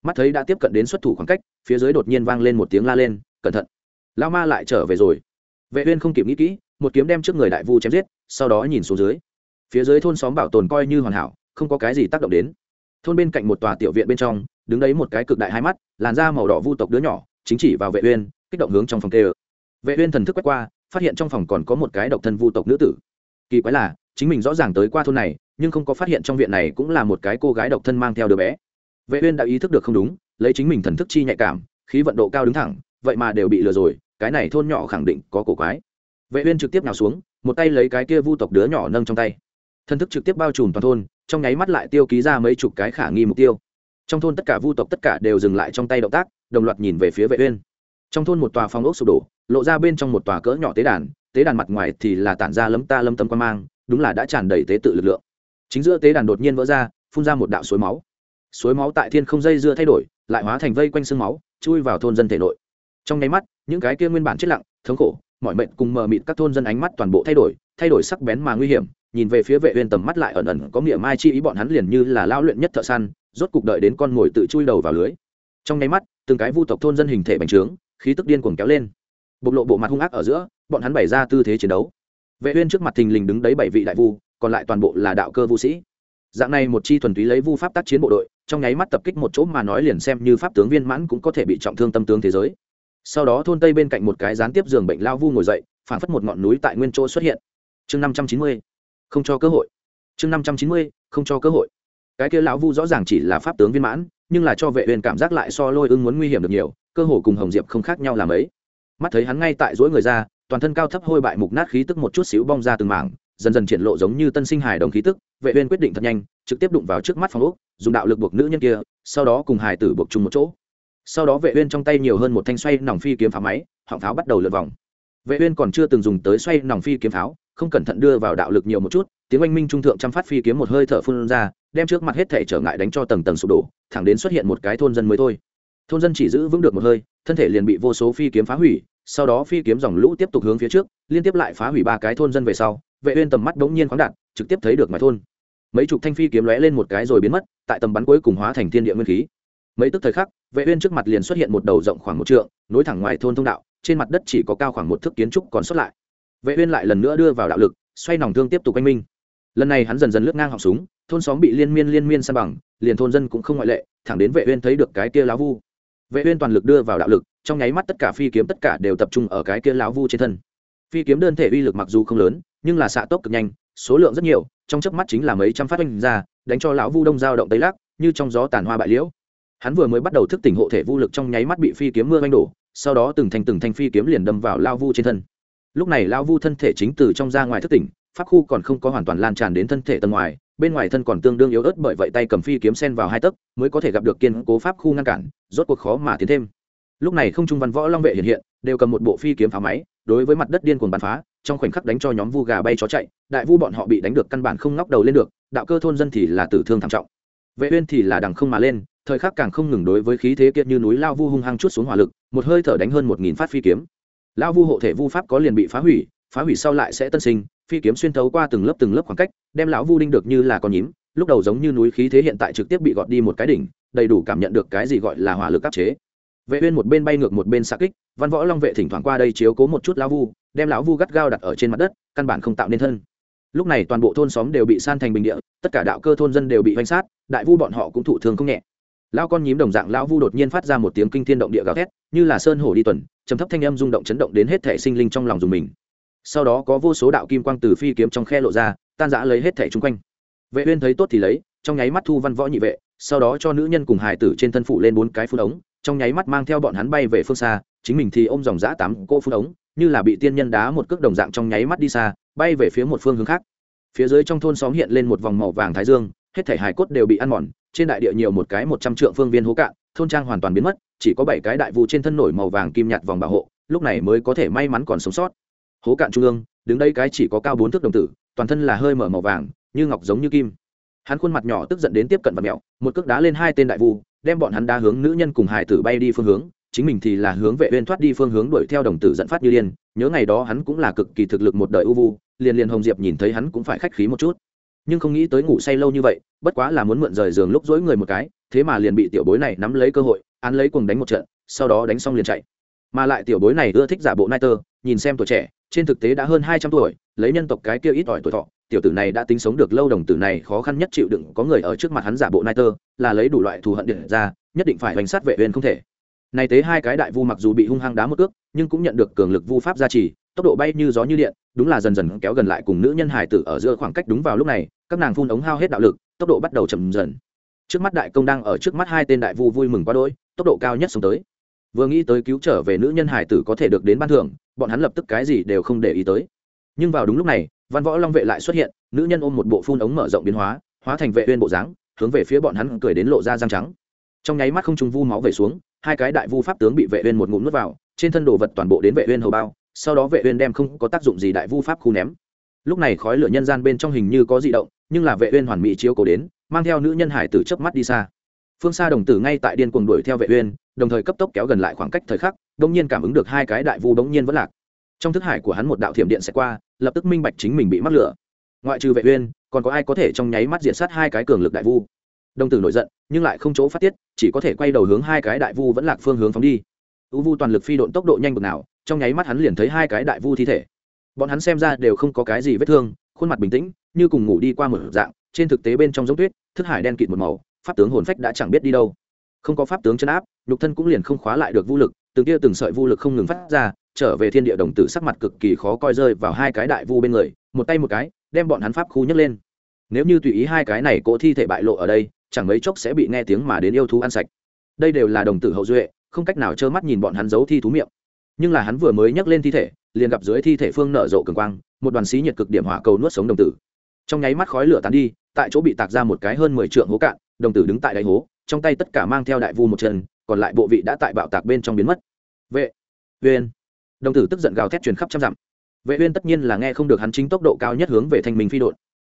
Mắt thấy đã tiếp cận đến xuất thủ khoảng cách, phía dưới đột nhiên vang lên một tiếng la lên, cẩn thận! Lao ma lại trở về rồi. Vệ uyên không kịp nghĩ kỹ, một kiếm đem trước người đại vu chém giết, sau đó nhìn xuống dưới. Phía dưới thôn xóm bảo tồn coi như hoàn hảo, không có cái gì tác động đến. Thôn bên cạnh một tòa tiểu viện bên trong, đứng đấy một cái cực đại hai mắt, làn da màu đỏ vu tộc đứa nhỏ, chính chỉ vào vệ uyên, kích động hướng trong phòng tê vệ uyên thần thức quét qua, phát hiện trong phòng còn có một cái độc thân vu tộc nữ tử kỳ quái là, chính mình rõ ràng tới qua thôn này, nhưng không có phát hiện trong viện này cũng là một cái cô gái độc thân mang theo đứa bé. Vệ uyên đã ý thức được không đúng, lấy chính mình thần thức chi nhạy cảm, khí vận độ cao đứng thẳng, vậy mà đều bị lừa rồi, cái này thôn nhỏ khẳng định có cổ quái. Vệ uyên trực tiếp nhào xuống, một tay lấy cái kia vu tộc đứa nhỏ nâng trong tay. Thần thức trực tiếp bao trùm toàn thôn, trong nháy mắt lại tiêu ký ra mấy chục cái khả nghi mục tiêu. Trong thôn tất cả vu tộc tất cả đều dừng lại trong tay động tác, đồng loạt nhìn về phía vệ uyên. Trong thôn một tòa phòng ốc sụp đổ, lộ ra bên trong một tòa cỡ nhỏ tế đàn tế đàn mặt ngoài thì là tản ra lấm ta lâm tâm quan mang, đúng là đã tràn đầy tế tự lực lượng. Chính giữa tế đàn đột nhiên vỡ ra, phun ra một đạo suối máu. Suối máu tại thiên không dây dưa thay đổi, lại hóa thành vây quanh xương máu, chui vào thôn dân thể nội. Trong nháy mắt, những cái kia nguyên bản chết lặng, thống khổ, mọi mệnh cùng mờ mịt các thôn dân ánh mắt toàn bộ thay đổi thay đổi sắc bén mà nguy hiểm, nhìn về phía vệ uyên tầm mắt lại ẩn ẩn có nghĩa mai chi ý bọn hắn liền như là lao luyện nhất thợ săn, rốt cục đợi đến con ngồi tự chui đầu vào lưới. Trong nháy mắt, từng cái vu tộc thôn dân hình thể bành trướng, khí tức điên cuồng kéo lên. Bộc lộ bộ mặt hung ác ở giữa bọn hắn bày ra tư thế chiến đấu. Vệ uyên trước mặt thình lình đứng đấy bảy vị đại vu, còn lại toàn bộ là đạo cơ vu sĩ. Dạng này một chi thuần túy lấy vu pháp tác chiến bộ đội, trong nháy mắt tập kích một chỗ mà nói liền xem như pháp tướng viên mãn cũng có thể bị trọng thương tâm tướng thế giới. Sau đó thôn tây bên cạnh một cái gián tiếp giường bệnh lao vu ngồi dậy phản phất một ngọn núi tại nguyên chỗ xuất hiện. Chương năm trăm chín mươi, không cho cơ hội. Chương năm trăm chín mươi, không cho cơ hội. Cái kia lão vu rõ ràng chỉ là pháp tướng viên mãn, nhưng là cho vệ Uyên cảm giác lại so lôi ưng muốn nguy hiểm được nhiều, cơ hồ cùng hồng diệp không khác nhau làm ấy mắt thấy hắn ngay tại dỗi người ra toàn thân cao thấp hôi bại mục nát khí tức một chút xíu bong ra từng mảng, dần dần triển lộ giống như tân sinh hài đồng khí tức, vệ uyên quyết định thật nhanh, trực tiếp đụng vào trước mắt phòng úc dùng đạo lực buộc nữ nhân kia, sau đó cùng hải tử buộc chung một chỗ. Sau đó vệ uyên trong tay nhiều hơn một thanh xoay nòng phi kiếm pháo máy, họng pháo bắt đầu lượn vòng. Vệ uyên còn chưa từng dùng tới xoay nòng phi kiếm pháo, không cẩn thận đưa vào đạo lực nhiều một chút, tiếng oanh minh trung thượng trăm phát phi kiếm một hơi thở phun ra, đem trước mặt hết thể trở ngại đánh cho tầng tầng sụp đổ, thẳng đến xuất hiện một cái thôn dân mới thôi. Thôn dân chỉ giữ vững được một hơi, thân thể liền bị vô số phi kiếm phá hủy sau đó phi kiếm dòng lũ tiếp tục hướng phía trước, liên tiếp lại phá hủy ba cái thôn dân về sau, vệ uyên tầm mắt đống nhiên khoáng đạt, trực tiếp thấy được ngoài thôn. Mấy chục thanh phi kiếm lóe lên một cái rồi biến mất, tại tầm bắn cuối cùng hóa thành thiên địa nguyên khí. Mấy tức thời khắc, vệ uyên trước mặt liền xuất hiện một đầu rộng khoảng một trượng, nối thẳng ngoài thôn thông đạo, trên mặt đất chỉ có cao khoảng một thước kiến trúc còn xuất lại. Vệ uyên lại lần nữa đưa vào đạo lực, xoay nòng thương tiếp tục quanh minh. Lần này hắn dần dần lướt ngang họng súng, thôn xóm bị liên miên liên miên san bằng, liền thôn dân cũng không ngoại lệ, thẳng đến vệ uyên thấy được cái kia lá vu. Vệ uyên toàn lực đưa vào đạo lực trong nháy mắt tất cả phi kiếm tất cả đều tập trung ở cái kia lão vu trên thân. Phi kiếm đơn thể uy lực mặc dù không lớn, nhưng là xạ tốc cực nhanh, số lượng rất nhiều, trong chớp mắt chính là mấy trăm phát oanh ra, đánh cho lão vu đông dao động tây lắc, như trong gió tàn hoa bại liễu. Hắn vừa mới bắt đầu thức tỉnh hộ thể vu lực trong nháy mắt bị phi kiếm mưa oanh đổ, sau đó từng thành từng thanh phi kiếm liền đâm vào lão vu trên thân. Lúc này lão vu thân thể chính từ trong ra ngoài thức tỉnh, pháp khu còn không có hoàn toàn lan tràn đến thân thể tầng ngoài, bên ngoài thân còn tương đương yếu ớt bởi vậy tay cầm phi kiếm sen vào hai tấc, mới có thể gặp được kiên cố pháp khu ngăn cản, rốt cuộc khó mà tiến thêm lúc này không trung văn võ long vệ hiện hiện, đều cầm một bộ phi kiếm phá máy, đối với mặt đất điên cuồng bắn phá, trong khoảnh khắc đánh cho nhóm vu gà bay chó chạy, đại vu bọn họ bị đánh được căn bản không ngóc đầu lên được, đạo cơ thôn dân thì là tử thương thảm trọng. Vệ uyên thì là đằng không mà lên, thời khắc càng không ngừng đối với khí thế kiệt như núi lao vu hung hăng chút xuống hỏa lực, một hơi thở đánh hơn một nghìn phát phi kiếm. Lao vu hộ thể vu pháp có liền bị phá hủy phá hủy sau lại sẽ tân sinh, phi kiếm xuyên thấu qua từng lớp từng lớp khoảng cách, đem lão vu đinh được như là con nhím, lúc đầu giống như núi khí thế hiện tại trực tiếp bị gọt đi một cái đỉnh, đầy đủ cảm nhận được cái gì gọi là hỏa lực áp chế vệ uyên một bên bay ngược một bên xạ kích, văn võ long vệ thỉnh thoảng qua đây chiếu cố một chút lão vu, đem lão vu gắt gao đặt ở trên mặt đất, căn bản không tạo nên thân. Lúc này toàn bộ thôn xóm đều bị san thành bình địa, tất cả đạo cơ thôn dân đều bị vanh sát, đại vu bọn họ cũng thụ thương không nhẹ. Lão con nhím đồng dạng lão vu đột nhiên phát ra một tiếng kinh thiên động địa gào thét, như là sơn hổ đi tuần, trầm thấp thanh âm rung động chấn động đến hết thể sinh linh trong lòng dùng mình. Sau đó có vô số đạo kim quang từ phi kiếm trong khe lộ ra, tan rã lấy hết thể chung quanh. Vệ uyên thấy tốt thì lấy, trong nháy mắt thu văn võ nhị vệ, sau đó cho nữ nhân cùng hài tử trên thân phụ lên bốn cái phun ống trong nháy mắt mang theo bọn hắn bay về phương xa, chính mình thì ôm dòng giã tám cô phun ống, như là bị tiên nhân đá một cước đồng dạng trong nháy mắt đi xa, bay về phía một phương hướng khác. Phía dưới trong thôn xóm hiện lên một vòng màu vàng thái dương, hết thể hài cốt đều bị ăn mòn, trên đại địa nhiều một cái một trăm trượng phương viên hố cạn, thôn trang hoàn toàn biến mất, chỉ có bảy cái đại vụ trên thân nổi màu vàng kim nhạt vòng bảo hộ, lúc này mới có thể may mắn còn sống sót. Hố cạn trung ương, đứng đây cái chỉ có cao bốn thước đồng tử, toàn thân là hơi mở màu vàng, như ngọc giống như kim. Hắn khuôn mặt nhỏ tức giận đến tiếp cận vật mẹo, một cước đá lên hai tên đại vu đem bọn hắn đá hướng nữ nhân cùng hải tử bay đi phương hướng, chính mình thì là hướng vệ uyên thoát đi phương hướng đuổi theo đồng tử dẫn phát như điên, nhớ ngày đó hắn cũng là cực kỳ thực lực một đời ưu vu, liền liền hồng diệp nhìn thấy hắn cũng phải khách khí một chút. Nhưng không nghĩ tới ngủ say lâu như vậy, bất quá là muốn mượn rời giường lúc dối người một cái, thế mà liền bị tiểu bối này nắm lấy cơ hội, án lấy cuồng đánh một trận, sau đó đánh xong liền chạy. Mà lại tiểu bối này ưa thích giả bộ nai tơ nhìn xem tuổi trẻ trên thực tế đã hơn hai trăm tuổi, lấy nhân tộc cái kia ít ỏi tuổi thọ, tiểu tử này đã tính sống được lâu đồng tử này khó khăn nhất chịu đựng, có người ở trước mặt hắn giả bộ nai tơ, là lấy đủ loại thù hận điện ra, nhất định phải hoành sát vệ uyên không thể. Này tế hai cái đại vu mặc dù bị hung hăng đá một cước, nhưng cũng nhận được cường lực vu pháp gia trì, tốc độ bay như gió như điện, đúng là dần dần kéo gần lại cùng nữ nhân hải tử ở giữa khoảng cách đúng vào lúc này, các nàng phun ống hao hết đạo lực, tốc độ bắt đầu chậm dần. Trước mắt đại công đang ở trước mắt hai tên đại vu vui mừng quá đỗi, tốc độ cao nhất xuống tới. Vừa nghĩ tới cứu trở về nữ nhân hải tử có thể được đến ban thưởng bọn hắn lập tức cái gì đều không để ý tới. Nhưng vào đúng lúc này, văn võ long vệ lại xuất hiện, nữ nhân ôm một bộ phun ống mở rộng biến hóa hóa thành vệ uyên bộ dáng, hướng về phía bọn hắn cười đến lộ ra răng trắng. Trong nháy mắt không trung vu máu về xuống, hai cái đại vu pháp tướng bị vệ uyên một ngụm nuốt vào, trên thân đồ vật toàn bộ đến vệ uyên hầu bao, sau đó vệ uyên đem không có tác dụng gì đại vu pháp khu ném. Lúc này khói lửa nhân gian bên trong hình như có dị động, nhưng là vệ uyên hoàn mỹ chiếu cố đến, mang theo nữ nhân hải tử chớp mắt đi xa. Phương xa đồng tử ngay tại điên cuồng đuổi theo vệ uyên, đồng thời cấp tốc kéo gần lại khoảng cách thời khắc bỗng nhiên cảm ứng được hai cái đại vu đống nhiên vẫn lạc. Trong thức hải của hắn một đạo thiểm điện sẽ qua, lập tức minh bạch chính mình bị mắc lửa. Ngoại trừ vệ uyên, còn có ai có thể trong nháy mắt diện sát hai cái cường lực đại vu? Đồng tử nổi giận, nhưng lại không chỗ phát tiết, chỉ có thể quay đầu hướng hai cái đại vu vẫn lạc phương hướng phóng đi. U vu toàn lực phi độn tốc độ nhanh bực nào, trong nháy mắt hắn liền thấy hai cái đại vu thi thể. Bọn hắn xem ra đều không có cái gì vết thương, khuôn mặt bình tĩnh, như cùng ngủ đi qua một dạng, trên thực tế bên trong giống tuyết, thức hải đen kịt một màu, pháp tướng hồn phách đã chẳng biết đi đâu. Không có pháp tướng chân áp, nhục thân cũng liền không khóa lại được vũ lực từng tia từng sợi vô lực không ngừng phát ra, trở về thiên địa đồng tử sắc mặt cực kỳ khó coi rơi vào hai cái đại vu bên người, một tay một cái, đem bọn hắn pháp khu nhấc lên. Nếu như tùy ý hai cái này cỗ thi thể bại lộ ở đây, chẳng mấy chốc sẽ bị nghe tiếng mà đến yêu thú ăn sạch. Đây đều là đồng tử hậu duệ, không cách nào trơ mắt nhìn bọn hắn giấu thi thú miệng. Nhưng là hắn vừa mới nhấc lên thi thể, liền gặp dưới thi thể phương nở rộ cường quang, một đoàn xí nhiệt cực điểm hỏa cầu nuốt sống đồng tử. Trong nháy mắt khói lửa tan đi, tại chỗ bị tạc ra một cái hơn mười trượng hố cạn, đồng tử đứng tại đáy hố, trong tay tất cả mang theo đại vu một chân còn lại bộ vị đã tại bạo tạc bên trong biến mất. Vệ, uyên. Đồng tử tức giận gào thét truyền khắp trăm dặm. Vệ uyên tất nhiên là nghe không được hắn chính tốc độ cao nhất hướng về thanh minh phi đột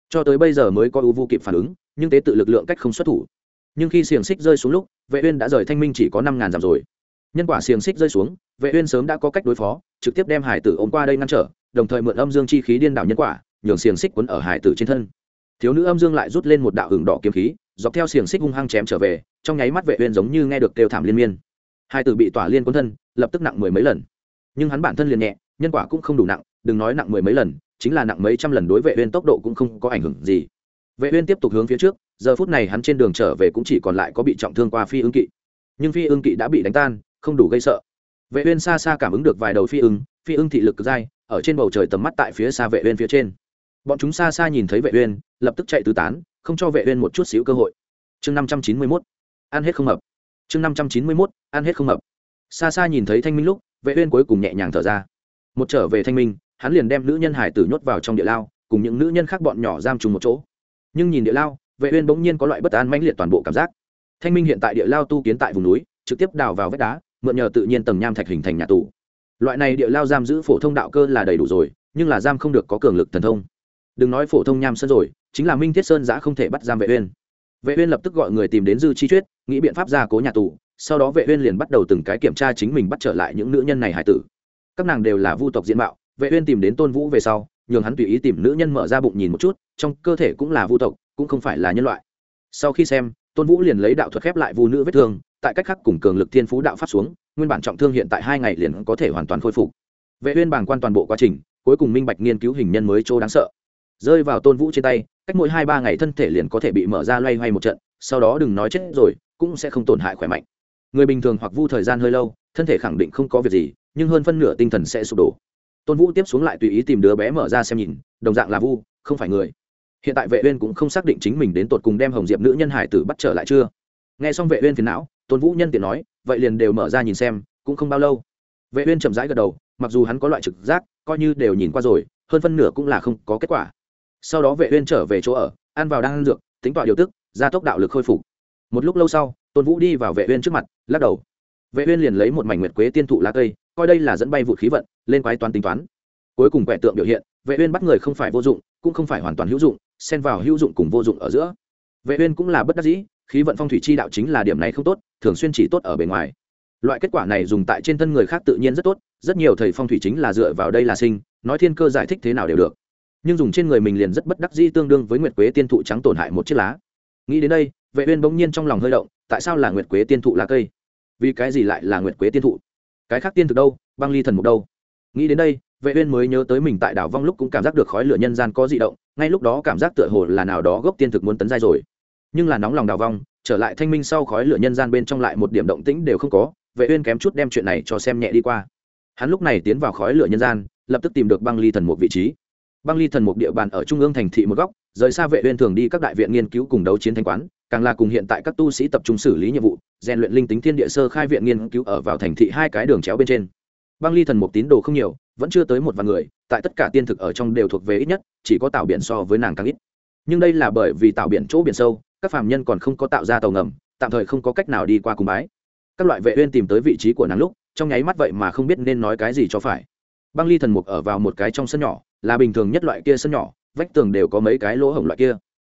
cho tới bây giờ mới có ưu vu kịp phản ứng, nhưng tế tự lực lượng cách không xuất thủ. Nhưng khi xiềng xích rơi xuống lúc, vệ uyên đã rời thanh minh chỉ có năm ngàn dặm rồi. Nhân quả xiềng xích rơi xuống, vệ uyên sớm đã có cách đối phó, trực tiếp đem hải tử ôm qua đây ngăn trở, đồng thời mượn âm dương chi khí điên đảo nhân quả, nhường xiềng xích cuốn ở hải tử trên thân. Thiếu nữ âm dương lại rút lên một đạo hưởng đỏ kiếm khí dọc theo xiềng xích hung hăng chém trở về, trong nháy mắt vệ uyên giống như nghe được kêu thảm liên miên. Hai tử bị tỏa liên cuốn thân, lập tức nặng mười mấy lần. Nhưng hắn bản thân liền nhẹ, nhân quả cũng không đủ nặng, đừng nói nặng mười mấy lần, chính là nặng mấy trăm lần đối vệ uyên tốc độ cũng không có ảnh hưởng gì. Vệ uyên tiếp tục hướng phía trước, giờ phút này hắn trên đường trở về cũng chỉ còn lại có bị trọng thương qua phi ương kỵ. Nhưng phi ương kỵ đã bị đánh tan, không đủ gây sợ. Vệ uyên xa xa cảm ứng được vài đầu phi ưng phi ưng thị lực cực dai, ở trên bầu trời tầm mắt tại phía xa vệ uyên phía trên. Bọn chúng xa xa nhìn thấy vệ uyên, lập tức chạy tứ tán không cho vệ uyên một chút xíu cơ hội. Chương 591 ăn hết không mập chương 591 ăn hết không mập xa xa nhìn thấy thanh minh lúc, vệ uyên cuối cùng nhẹ nhàng thở ra. Một trở về thanh minh, hắn liền đem nữ nhân hải tử nhốt vào trong địa lao, cùng những nữ nhân khác bọn nhỏ giam chung một chỗ. Nhưng nhìn địa lao, vệ uyên bỗng nhiên có loại bất an mãnh liệt toàn bộ cảm giác. Thanh minh hiện tại địa lao tu kiến tại vùng núi, trực tiếp đào vào vách đá, mượn nhờ tự nhiên tầng nham thạch hình thành nhà tù. Loại này địa lao giam giữ phổ thông đạo cơ là đầy đủ rồi, nhưng là giam không được có cường lực thần thông. Đừng nói phổ thông nham sơn rồi chính là minh thiết sơn giã không thể bắt giam vệ uyên. vệ uyên lập tức gọi người tìm đến dư chi tuyết nghĩ biện pháp ra cố nhà tù, sau đó vệ uyên liền bắt đầu từng cái kiểm tra chính mình bắt trở lại những nữ nhân này hải tử. các nàng đều là vu tộc diện mạo, vệ uyên tìm đến tôn vũ về sau, nhường hắn tùy ý tìm nữ nhân mở ra bụng nhìn một chút, trong cơ thể cũng là vu tộc, cũng không phải là nhân loại. sau khi xem, tôn vũ liền lấy đạo thuật khép lại vu nữ vết thương, tại cách khắc cùng cường lực thiên phú đạo pháp xuống, nguyên bản trọng thương hiện tại hai ngày liền có thể hoàn toàn khôi phục. vệ uyên bàng quan toàn bộ quá trình, cuối cùng minh bạch nghiên cứu hình nhân mới chỗ đáng sợ. rơi vào tôn vũ trên tay cách mỗi hai ba ngày thân thể liền có thể bị mở ra loay hoay một trận, sau đó đừng nói chết rồi, cũng sẽ không tổn hại khỏe mạnh. Người bình thường hoặc vu thời gian hơi lâu, thân thể khẳng định không có việc gì, nhưng hơn phân nửa tinh thần sẽ sụp đổ. Tôn vũ tiếp xuống lại tùy ý tìm đứa bé mở ra xem nhìn, đồng dạng là vu, không phải người. Hiện tại vệ uyên cũng không xác định chính mình đến tột cùng đem hồng diệp nữ nhân hải tử bắt trở lại chưa. Nghe xong vệ uyên phiền não, tôn vũ nhân tiện nói, vậy liền đều mở ra nhìn xem, cũng không bao lâu. Vệ uyên chậm rãi gật đầu, mặc dù hắn có loại trực giác, coi như đều nhìn qua rồi, hơn phân nửa cũng là không có kết quả sau đó vệ uyên trở về chỗ ở, ăn vào đang ăn dược, tính tọa điều tức, gia tốc đạo lực khôi phục. Một lúc lâu sau, tôn vũ đi vào vệ uyên trước mặt, lắc đầu. Vệ uyên liền lấy một mảnh nguyệt quế tiên thụ lá cây, coi đây là dẫn bay vụt khí vận, lên quái toán tính toán. Cuối cùng quẻ tượng biểu hiện, vệ uyên bắt người không phải vô dụng, cũng không phải hoàn toàn hữu dụng, xen vào hữu dụng cùng vô dụng ở giữa. Vệ uyên cũng là bất đắc dĩ, khí vận phong thủy chi đạo chính là điểm này không tốt, thường xuyên chỉ tốt ở bề ngoài. Loại kết quả này dùng tại trên thân người khác tự nhiên rất tốt, rất nhiều thầy phong thủy chính là dựa vào đây là sinh, nói thiên cơ giải thích thế nào đều được nhưng dùng trên người mình liền rất bất đắc dĩ tương đương với nguyệt quế tiên thụ trắng tổn hại một chiếc lá. Nghĩ đến đây, vệ uyên bỗng nhiên trong lòng hơi động, tại sao là nguyệt quế tiên thụ lá cây? Vì cái gì lại là nguyệt quế tiên thụ? Cái khác tiên thực đâu? Băng ly thần mục đâu? Nghĩ đến đây, vệ uyên mới nhớ tới mình tại đảo vong lúc cũng cảm giác được khói lửa nhân gian có dị động, ngay lúc đó cảm giác tựa hồ là nào đó gốc tiên thực muốn tấn giai rồi. Nhưng là nóng lòng đảo vong, trở lại thanh minh sau khói lửa nhân gian bên trong lại một điểm động tĩnh đều không có, vệ uyên kém chút đem chuyện này cho xem nhẹ đi qua. Hắn lúc này tiến vào khói lửa nhân gian, lập tức tìm được băng ly thần mục vị trí băng ly thần mục địa bàn ở trung ương thành thị một góc, rời xa vệ uyên thường đi các đại viện nghiên cứu cùng đấu chiến thanh quán, càng là cùng hiện tại các tu sĩ tập trung xử lý nhiệm vụ, rèn luyện linh tính thiên địa sơ khai viện nghiên cứu ở vào thành thị hai cái đường chéo bên trên. Băng ly thần mục tín đồ không nhiều, vẫn chưa tới một vài người, tại tất cả tiên thực ở trong đều thuộc về ít nhất, chỉ có tạo biển so với nàng càng ít. Nhưng đây là bởi vì tạo biển chỗ biển sâu, các phàm nhân còn không có tạo ra tàu ngầm, tạm thời không có cách nào đi qua cùng bái. Các loại vệ uyên tìm tới vị trí của nàng lúc, trong nháy mắt vậy mà không biết nên nói cái gì cho phải băng ly thần mục ở vào một cái trong sân nhỏ, là bình thường nhất loại kia sân nhỏ, vách tường đều có mấy cái lỗ hổng loại kia.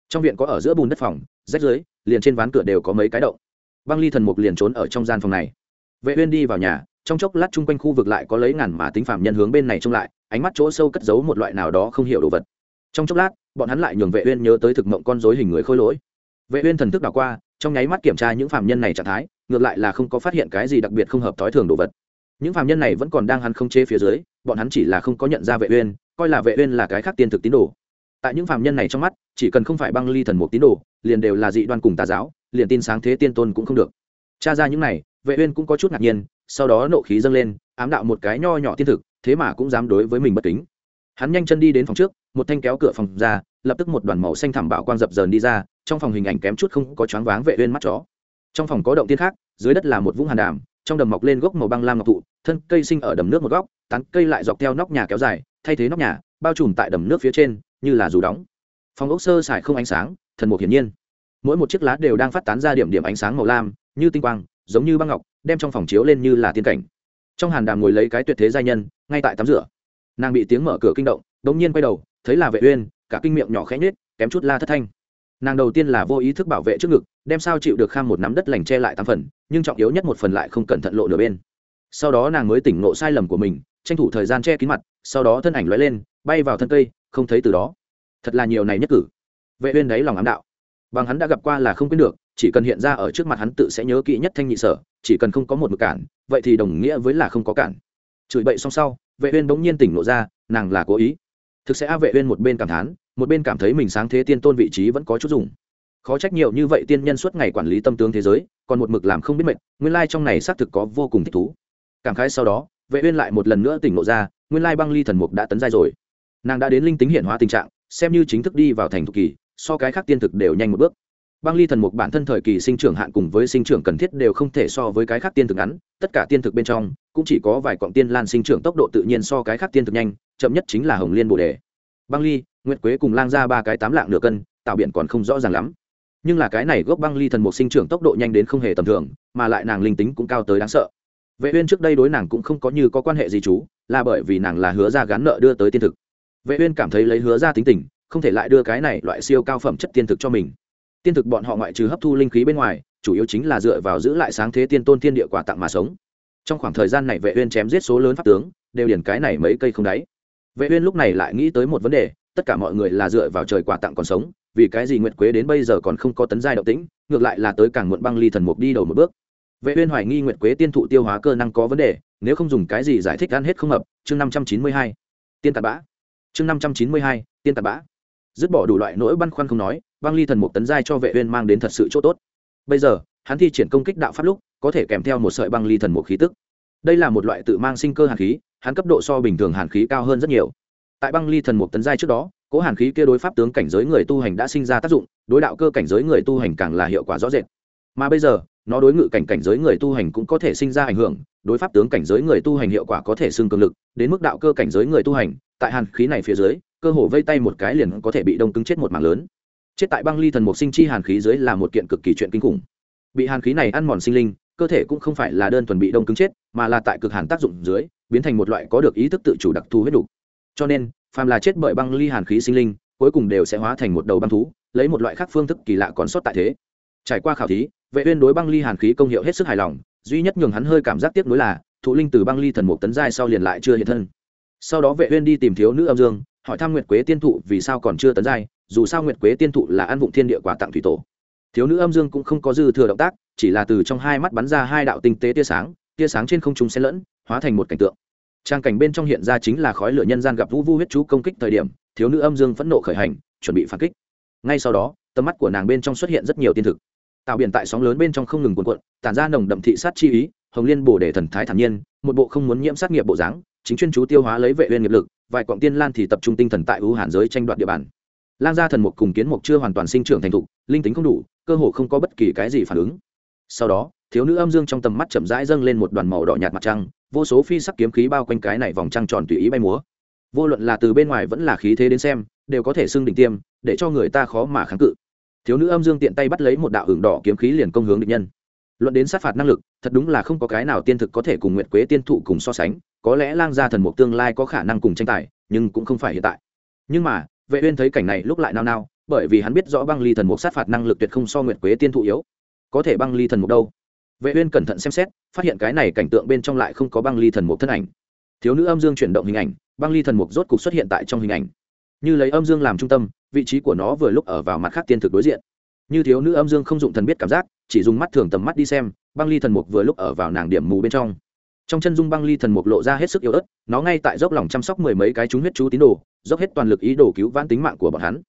Trong viện có ở giữa bùn đất phòng, rách dưới liền trên ván cửa đều có mấy cái động. Băng ly thần mục liền trốn ở trong gian phòng này. Vệ uyên đi vào nhà, trong chốc lát chung quanh khu vực lại có lấy ngàn mà tính phạm nhân hướng bên này trông lại, ánh mắt chỗ sâu cất giấu một loại nào đó không hiểu đồ vật. Trong chốc lát, bọn hắn lại nhường vệ uyên nhớ tới thực mộng con rối hình người khôi lỗi. Vệ uyên thần thức đảo qua, trong nháy mắt kiểm tra những phạm nhân này trạng thái, ngược lại là không có phát hiện cái gì đặc biệt không hợp thói thường đồ vật những phạm nhân này vẫn còn đang hắn không chế phía dưới, bọn hắn chỉ là không có nhận ra vệ uyên, coi là vệ uyên là cái khác tiên thực tín đồ. Tại những phạm nhân này trong mắt, chỉ cần không phải băng ly thần một tín đồ, liền đều là dị đoan cùng tà giáo, liền tin sáng thế tiên tôn cũng không được. Tra ra những này, vệ uyên cũng có chút ngạc nhiên, sau đó nộ khí dâng lên, ám đạo một cái nho nhỏ tiên thực, thế mà cũng dám đối với mình bất kính. Hắn nhanh chân đi đến phòng trước, một thanh kéo cửa phòng ra, lập tức một đoàn màu xanh thẳm bảo quang dập dờn đi ra, trong phòng hình ảnh kém chút không có choáng váng vệ uyên mắt chó. Trong phòng có động tiên khác, dưới đất là một vũng hàn đàm trong đầm mọc lên gốc màu băng lam ngọc thụ, thân cây sinh ở đầm nước một góc, tán cây lại dọc theo nóc nhà kéo dài, thay thế nóc nhà, bao trùm tại đầm nước phía trên, như là dù đóng. Phòng ốc sơ xài không ánh sáng, thần mục hiển nhiên. Mỗi một chiếc lá đều đang phát tán ra điểm điểm ánh sáng màu lam, như tinh quang, giống như băng ngọc, đem trong phòng chiếu lên như là tiên cảnh. Trong hàn đàm ngồi lấy cái tuyệt thế giai nhân, ngay tại tắm rửa. Nàng bị tiếng mở cửa kinh động đ ỗ n g nhiên quay đầu, thấy là vệ uyên, cả kinh miệng nhỏ khẽ nhết kém chút la thất thanh nàng đầu tiên là vô ý thức bảo vệ trước ngực, đem sao chịu được kham một nắm đất lành che lại tám phần, nhưng trọng yếu nhất một phần lại không cẩn thận lộ nửa bên. Sau đó nàng mới tỉnh ngộ sai lầm của mình, tranh thủ thời gian che kín mặt, sau đó thân ảnh lóe lên, bay vào thân cây, không thấy từ đó. Thật là nhiều này nhất cử. Vệ uyên đấy lòng ám đạo. Bằng hắn đã gặp qua là không quên được, chỉ cần hiện ra ở trước mặt hắn tự sẽ nhớ kỹ nhất thanh nhị sở, chỉ cần không có một mực cản, vậy thì đồng nghĩa với là không có cản. Chửi bậy xong sau, vệ uyên bỗng nhiên tỉnh ngộ ra, nàng là cố ý. Thực sẽ a vệ uyên một bên cảm thán một bên cảm thấy mình sáng thế tiên tôn vị trí vẫn có chút dùng. Khó trách nhiều như vậy tiên nhân suốt ngày quản lý tâm tướng thế giới, còn một mực làm không biết mệt nguyên lai trong này xác thực có vô cùng thích thú. Cảm khái sau đó, vệ uyên lại một lần nữa tỉnh ngộ ra, nguyên lai băng ly thần mục đã tấn giai rồi. Nàng đã đến linh tính hiện hóa tình trạng, xem như chính thức đi vào thành thục kỳ, so cái khác tiên thực đều nhanh một bước. Băng ly thần mục bản thân thời kỳ sinh trưởng hạn cùng với sinh trưởng cần thiết đều không thể so với cái khác tiên thực ngắn, tất cả tiên thực bên trong, cũng chỉ có vài quặng tiên lan sinh trưởng tốc độ tự nhiên so cái khác tiên thực nhanh, chậm nhất chính là hồng liên bồ đề băng ly, nguyệt quế cùng lang ra ba cái tám lạng nửa cân, tạo biển còn không rõ ràng lắm. Nhưng là cái này gốc băng ly thần mục sinh trưởng tốc độ nhanh đến không hề tầm thường, mà lại nàng linh tính cũng cao tới đáng sợ. Vệ uyên trước đây đối nàng cũng không có như có quan hệ gì chú, là bởi vì nàng là hứa ra gán nợ đưa tới tiên thực. Vệ uyên cảm thấy lấy hứa ra tính tình, không thể lại đưa cái này loại siêu cao phẩm chất tiên thực cho mình. Tiên thực bọn họ ngoại trừ hấp thu linh khí bên ngoài, chủ yếu chính là dựa vào giữ lại sáng thế tiên tôn tiên địa quả tặng mà sống. Trong khoảng thời gian này vệ uyên chém giết số lớn pháp tướng, đều điển cái này mấy cây không đáy vệ uyên lúc này lại nghĩ tới một vấn đề, tất cả mọi người là dựa vào trời quà tặng còn sống, vì cái gì nguyệt quế đến bây giờ còn không có tấn giai động tĩnh, ngược lại là tới càng muộn băng ly thần mục đi đầu một bước. Vệ uyên hoài nghi nguyệt quế tiên thụ tiêu hóa cơ năng có vấn đề, nếu không dùng cái gì giải thích ăn hết không hợp, chương 592 tiên tạt bã. Chương 592 tiên tạt bã. Dứt bỏ đủ loại nỗi băn khoăn không nói, băng ly thần mục tấn giai cho vệ uyên mang đến thật sự chỗ tốt. Bây giờ, hắn thi triển công kích đạo pháp lúc, có thể kèm theo một sợi băng ly thần mục khí tức. Đây là một loại tự mang sinh cơ hàn khí hắn cấp độ so bình thường hàn khí cao hơn rất nhiều. Tại băng ly thần mục tấn giai trước đó, cố hàn khí kia đối pháp tướng cảnh giới người tu hành đã sinh ra tác dụng, đối đạo cơ cảnh giới người tu hành càng là hiệu quả rõ rệt. Mà bây giờ, nó đối ngự cảnh cảnh giới người tu hành cũng có thể sinh ra ảnh hưởng, đối pháp tướng cảnh giới người tu hành hiệu quả có thể xưng cường lực, đến mức đạo cơ cảnh giới người tu hành, tại hàn khí này phía dưới, cơ hồ vây tay một cái liền có thể bị đông cứng chết một mảng lớn. Chết tại băng ly thần mục sinh chi hàn khí dưới là một kiện cực kỳ chuyện kinh khủng. Bị hàn khí này ăn mòn sinh linh, cơ thể cũng không phải là đơn thuần bị đông cứng chết, mà là tại cực hàn tác dụng dưới biến thành một loại có được ý thức tự chủ đặc thù huyết đủ. cho nên, phàm là chết bởi băng ly hàn khí sinh linh, cuối cùng đều sẽ hóa thành một đầu băng thú, lấy một loại khác phương thức kỳ lạ còn sót tại thế. Trải qua khảo thí, vệ uyên đối băng ly hàn khí công hiệu hết sức hài lòng, duy nhất nhường hắn hơi cảm giác tiếc nuối là, thụ linh từ băng ly thần mục tấn giai sau liền lại chưa hiện thân. Sau đó vệ uyên đi tìm thiếu nữ âm dương, hỏi thăm nguyệt quế tiên thụ vì sao còn chưa tấn giai, dù sao nguyệt quế tiên thụ là ăn vụng thiên địa quả tặng thủy tổ. Thiếu nữ âm dương cũng không có dư thừa động tác, chỉ là từ trong hai mắt bắn ra hai đạo tinh tế tia sáng tia sáng trên không trung xen lẫn hóa thành một cảnh tượng. Trang cảnh bên trong hiện ra chính là khói lửa nhân gian gặp vũ vu huyết chú công kích thời điểm, thiếu nữ âm dương phẫn nộ khởi hành, chuẩn bị phản kích. Ngay sau đó, tầm mắt của nàng bên trong xuất hiện rất nhiều tiên thực. Tạo biển tại sóng lớn bên trong không ngừng cuộn cuộn, tản ra nồng đậm thị sát chi ý, hồng liên bổ để thần thái thản nhiên, một bộ không muốn nhiễm sát nghiệp bộ dáng, chính chuyên chú tiêu hóa lấy vệ uyên nghiệp lực, vài quặng tiên lan thì tập trung tinh thần tại ưu hàn giới tranh đoạt địa bàn. Lang gia thần mục cùng kiến mục chưa hoàn toàn sinh trưởng thành thục, linh tính không đủ, cơ hồ không có bất kỳ cái gì phản ứng. Sau đó thiếu nữ âm dương trong tầm mắt chậm rãi dâng lên một đoàn màu đỏ nhạt mặt trăng, vô số phi sắc kiếm khí bao quanh cái này vòng trăng tròn tùy ý bay múa. Vô luận là từ bên ngoài vẫn là khí thế đến xem, đều có thể xưng đỉnh tiêm, để cho người ta khó mà kháng cự. Thiếu nữ âm dương tiện tay bắt lấy một đạo hưởng đỏ kiếm khí liền công hướng địch nhân. Luận đến sát phạt năng lực, thật đúng là không có cái nào tiên thực có thể cùng nguyệt quế tiên thụ cùng so sánh, có lẽ lang gia thần mục tương lai có khả năng cùng tranh tài, nhưng cũng không phải hiện tại. Nhưng mà, vệ uyên thấy cảnh này lúc lại nao nao, bởi vì hắn biết rõ băng ly thần mục sát phạt năng lực tuyệt không so nguyệt quế tiên thụ yếu. Có thể băng ly thần mục đâu? Vệ uyên cẩn thận xem xét, phát hiện cái này cảnh tượng bên trong lại không có băng ly thần mục thân ảnh. Thiếu nữ âm dương chuyển động hình ảnh, băng ly thần mục rốt cục xuất hiện tại trong hình ảnh. Như lấy âm dương làm trung tâm, vị trí của nó vừa lúc ở vào mặt khác tiên thực đối diện. Như thiếu nữ âm dương không dụng thần biết cảm giác, chỉ dùng mắt thường tầm mắt đi xem, băng ly thần mục vừa lúc ở vào nàng điểm mù bên trong. Trong chân dung băng ly thần mục lộ ra hết sức yếu ớt, nó ngay tại dốc lòng chăm sóc mười mấy cái chúng huyết chú tín đồ, dốc hết toàn lực ý đồ cứu vãn tính mạng của bọn hắn.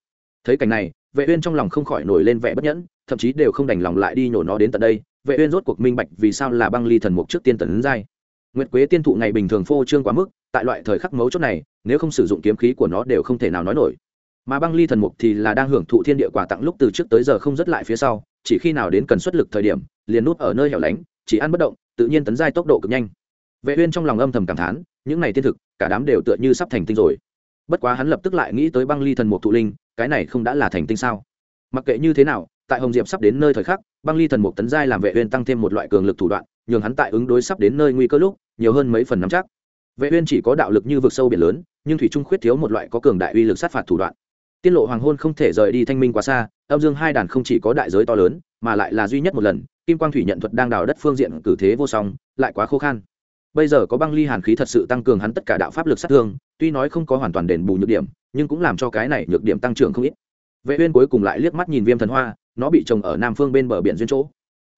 Thấy cảnh này, vệ uyên trong lòng không khỏi nổi lên vẻ bất nhẫn, thậm chí đều không đành lòng lại đi nhổ nó đến tận đây vệ uyên rốt cuộc minh bạch vì sao là băng ly thần mục trước tiên tấn giai. Nguyệt quế tiên thụ ngày bình thường phô trương quá mức, tại loại thời khắc mấu chốt này, nếu không sử dụng kiếm khí của nó đều không thể nào nói nổi. Mà băng ly thần mục thì là đang hưởng thụ thiên địa quả tặng lúc từ trước tới giờ không rất lại phía sau, chỉ khi nào đến cần xuất lực thời điểm, liền nút ở nơi hẻo lánh, chỉ ăn bất động, tự nhiên tấn giai tốc độ cực nhanh. Vệ uyên trong lòng âm thầm cảm thán, những này tiên thực, cả đám đều tựa như sắp thành tinh rồi. Bất quá hắn lập tức lại nghĩ tới băng ly thần mục thụ linh, cái này không đã là thành tinh sao? Mặc kệ như thế nào, tại hồng diệp sắp đến nơi thời khắc băng ly thần mục tấn giai làm vệ uyên tăng thêm một loại cường lực thủ đoạn, nhường hắn tại ứng đối sắp đến nơi nguy cơ lúc, nhiều hơn mấy phần nắm chắc. Vệ uyên chỉ có đạo lực như vực sâu biển lớn, nhưng thủy trung khuyết thiếu một loại có cường đại uy lực sát phạt thủ đoạn. Tiên lộ hoàng hôn không thể rời đi thanh minh quá xa, âm dương hai đàn không chỉ có đại giới to lớn, mà lại là duy nhất một lần, kim quang thủy nhận thuật đang đào đất phương diện cử thế vô song, lại quá khô khan. Bây giờ có băng ly hàn khí thật sự tăng cường hắn tất cả đạo pháp lực sát thương, tuy nói không có hoàn toàn đền bù nhược điểm, nhưng cũng làm cho cái này nhược điểm tăng trưởng không ít. Vệ uyên cuối cùng lại liếc mắt nhìn viêm thần hoa nó bị trồng ở nam phương bên bờ biển duyên chỗ.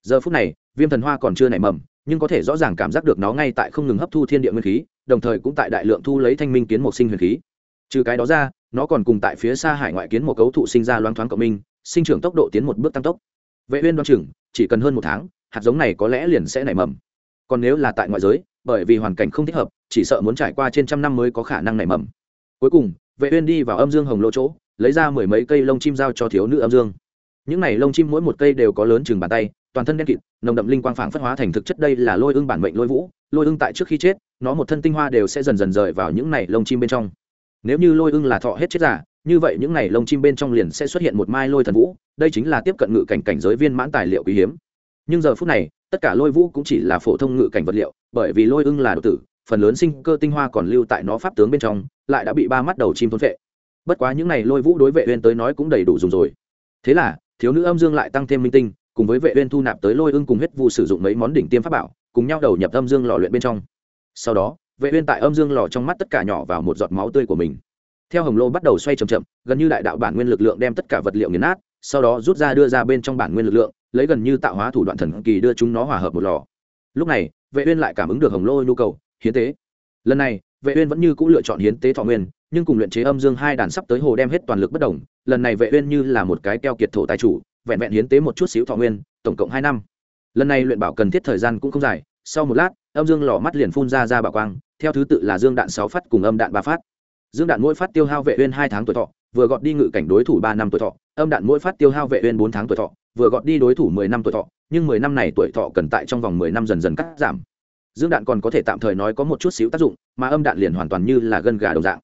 Giờ phút này, viêm thần hoa còn chưa nảy mầm, nhưng có thể rõ ràng cảm giác được nó ngay tại không ngừng hấp thu thiên địa nguyên khí, đồng thời cũng tại đại lượng thu lấy thanh minh kiến một sinh huyền khí. Trừ cái đó ra, nó còn cùng tại phía xa hải ngoại kiến một cấu thụ sinh ra loáng thoáng cộng minh, sinh trưởng tốc độ tiến một bước tăng tốc. Vệ uyên đoan chừng, chỉ cần hơn một tháng, hạt giống này có lẽ liền sẽ nảy mầm. Còn nếu là tại ngoại giới, bởi vì hoàn cảnh không thích hợp, chỉ sợ muốn trải qua trên trăm năm mới có khả năng nảy mầm. Cuối cùng, vệ uyên đi vào âm dương hồng lô chỗ, lấy ra mười mấy cây lông chim giao cho thiếu nữ âm dương những này lông chim mỗi một cây đều có lớn chừng bàn tay, toàn thân đen kịt, nồng đậm linh quang phảng phất hóa thành thực chất đây là lôi ương bản mệnh lôi vũ. Lôi ương tại trước khi chết, nó một thân tinh hoa đều sẽ dần dần rời vào những này lông chim bên trong. Nếu như lôi ương là thọ hết chết giả như vậy những này lông chim bên trong liền sẽ xuất hiện một mai lôi thần vũ, đây chính là tiếp cận ngự cảnh cảnh giới viên mãn tài liệu quý hiếm. Nhưng giờ phút này, tất cả lôi vũ cũng chỉ là phổ thông ngự cảnh vật liệu, bởi vì lôi ưng là độc tử, phần lớn sinh cơ tinh hoa còn lưu tại nó pháp tướng bên trong, lại đã bị ba mắt đầu chim thôn vệ bất quá những này lôi vũ đối vệ uyên tới nói cũng đầy đủ dùng rồi. Thế là thiếu nữ âm dương lại tăng thêm minh tinh, cùng với vệ uyên thu nạp tới lôi ương cùng huyết vu sử dụng mấy món đỉnh tiêm pháp bảo, cùng nhau đầu nhập âm dương lò luyện bên trong. Sau đó, vệ uyên tại âm dương lò trong mắt tất cả nhỏ vào một giọt máu tươi của mình. Theo hồng lô bắt đầu xoay chậm chậm, gần như đại đạo bản nguyên lực lượng đem tất cả vật liệu nghiền nát, sau đó rút ra đưa ra bên trong bản nguyên lực lượng, lấy gần như tạo hóa thủ đoạn thần kỳ đưa chúng nó hòa hợp một lò. Lúc này, vệ uyên lại cảm ứng được hồng lô nhu cầu, hiến tế. Lần này, vệ uyên vẫn như cũ lựa chọn hiến tế thọ nguyên nhưng cùng luyện chế âm dương hai đàn sắp tới hồ đem hết toàn lực bất động lần này vệ uyên như là một cái keo kiệt thổ tài chủ, vẹn vẹn hiến tế một chút xíu thọ nguyên, tổng cộng hai năm. Lần này luyện bảo cần thiết thời gian cũng không dài, sau một lát, âm dương lò mắt liền phun ra ra bảo quang, theo thứ tự là dương đạn sáu phát cùng âm đạn ba phát. Dương đạn mỗi phát tiêu hao vệ uyên hai tháng tuổi thọ, vừa gọt đi ngự cảnh đối thủ ba năm tuổi thọ, âm đạn mỗi phát tiêu hao vệ uyên bốn tháng tuổi thọ, vừa gọt đi đối thủ mười năm tuổi thọ, nhưng mười năm này tuổi thọ cần tại trong vòng mười năm dần dần cắt giảm. Dương đạn còn có thể tạm thời nói có một chút xíu tác dụng, mà âm đạn liền hoàn toàn như là gân gà đồng dạng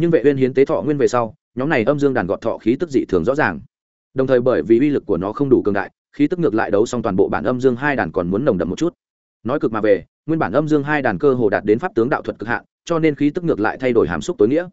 nhưng vệ uyên hiến tế thọ nguyên về sau, nhóm này âm dương đàn gọt thọ khí tức dị thường rõ ràng. Đồng thời bởi vì uy lực của nó không đủ cường đại, khí tức ngược lại đấu xong toàn bộ bản âm dương hai đàn còn muốn nồng đậm một chút. Nói cực mà về, nguyên bản âm dương hai đàn cơ hồ đạt đến pháp tướng đạo thuật cực hạn, cho nên khí tức ngược lại thay đổi hàm xúc tối nghĩa.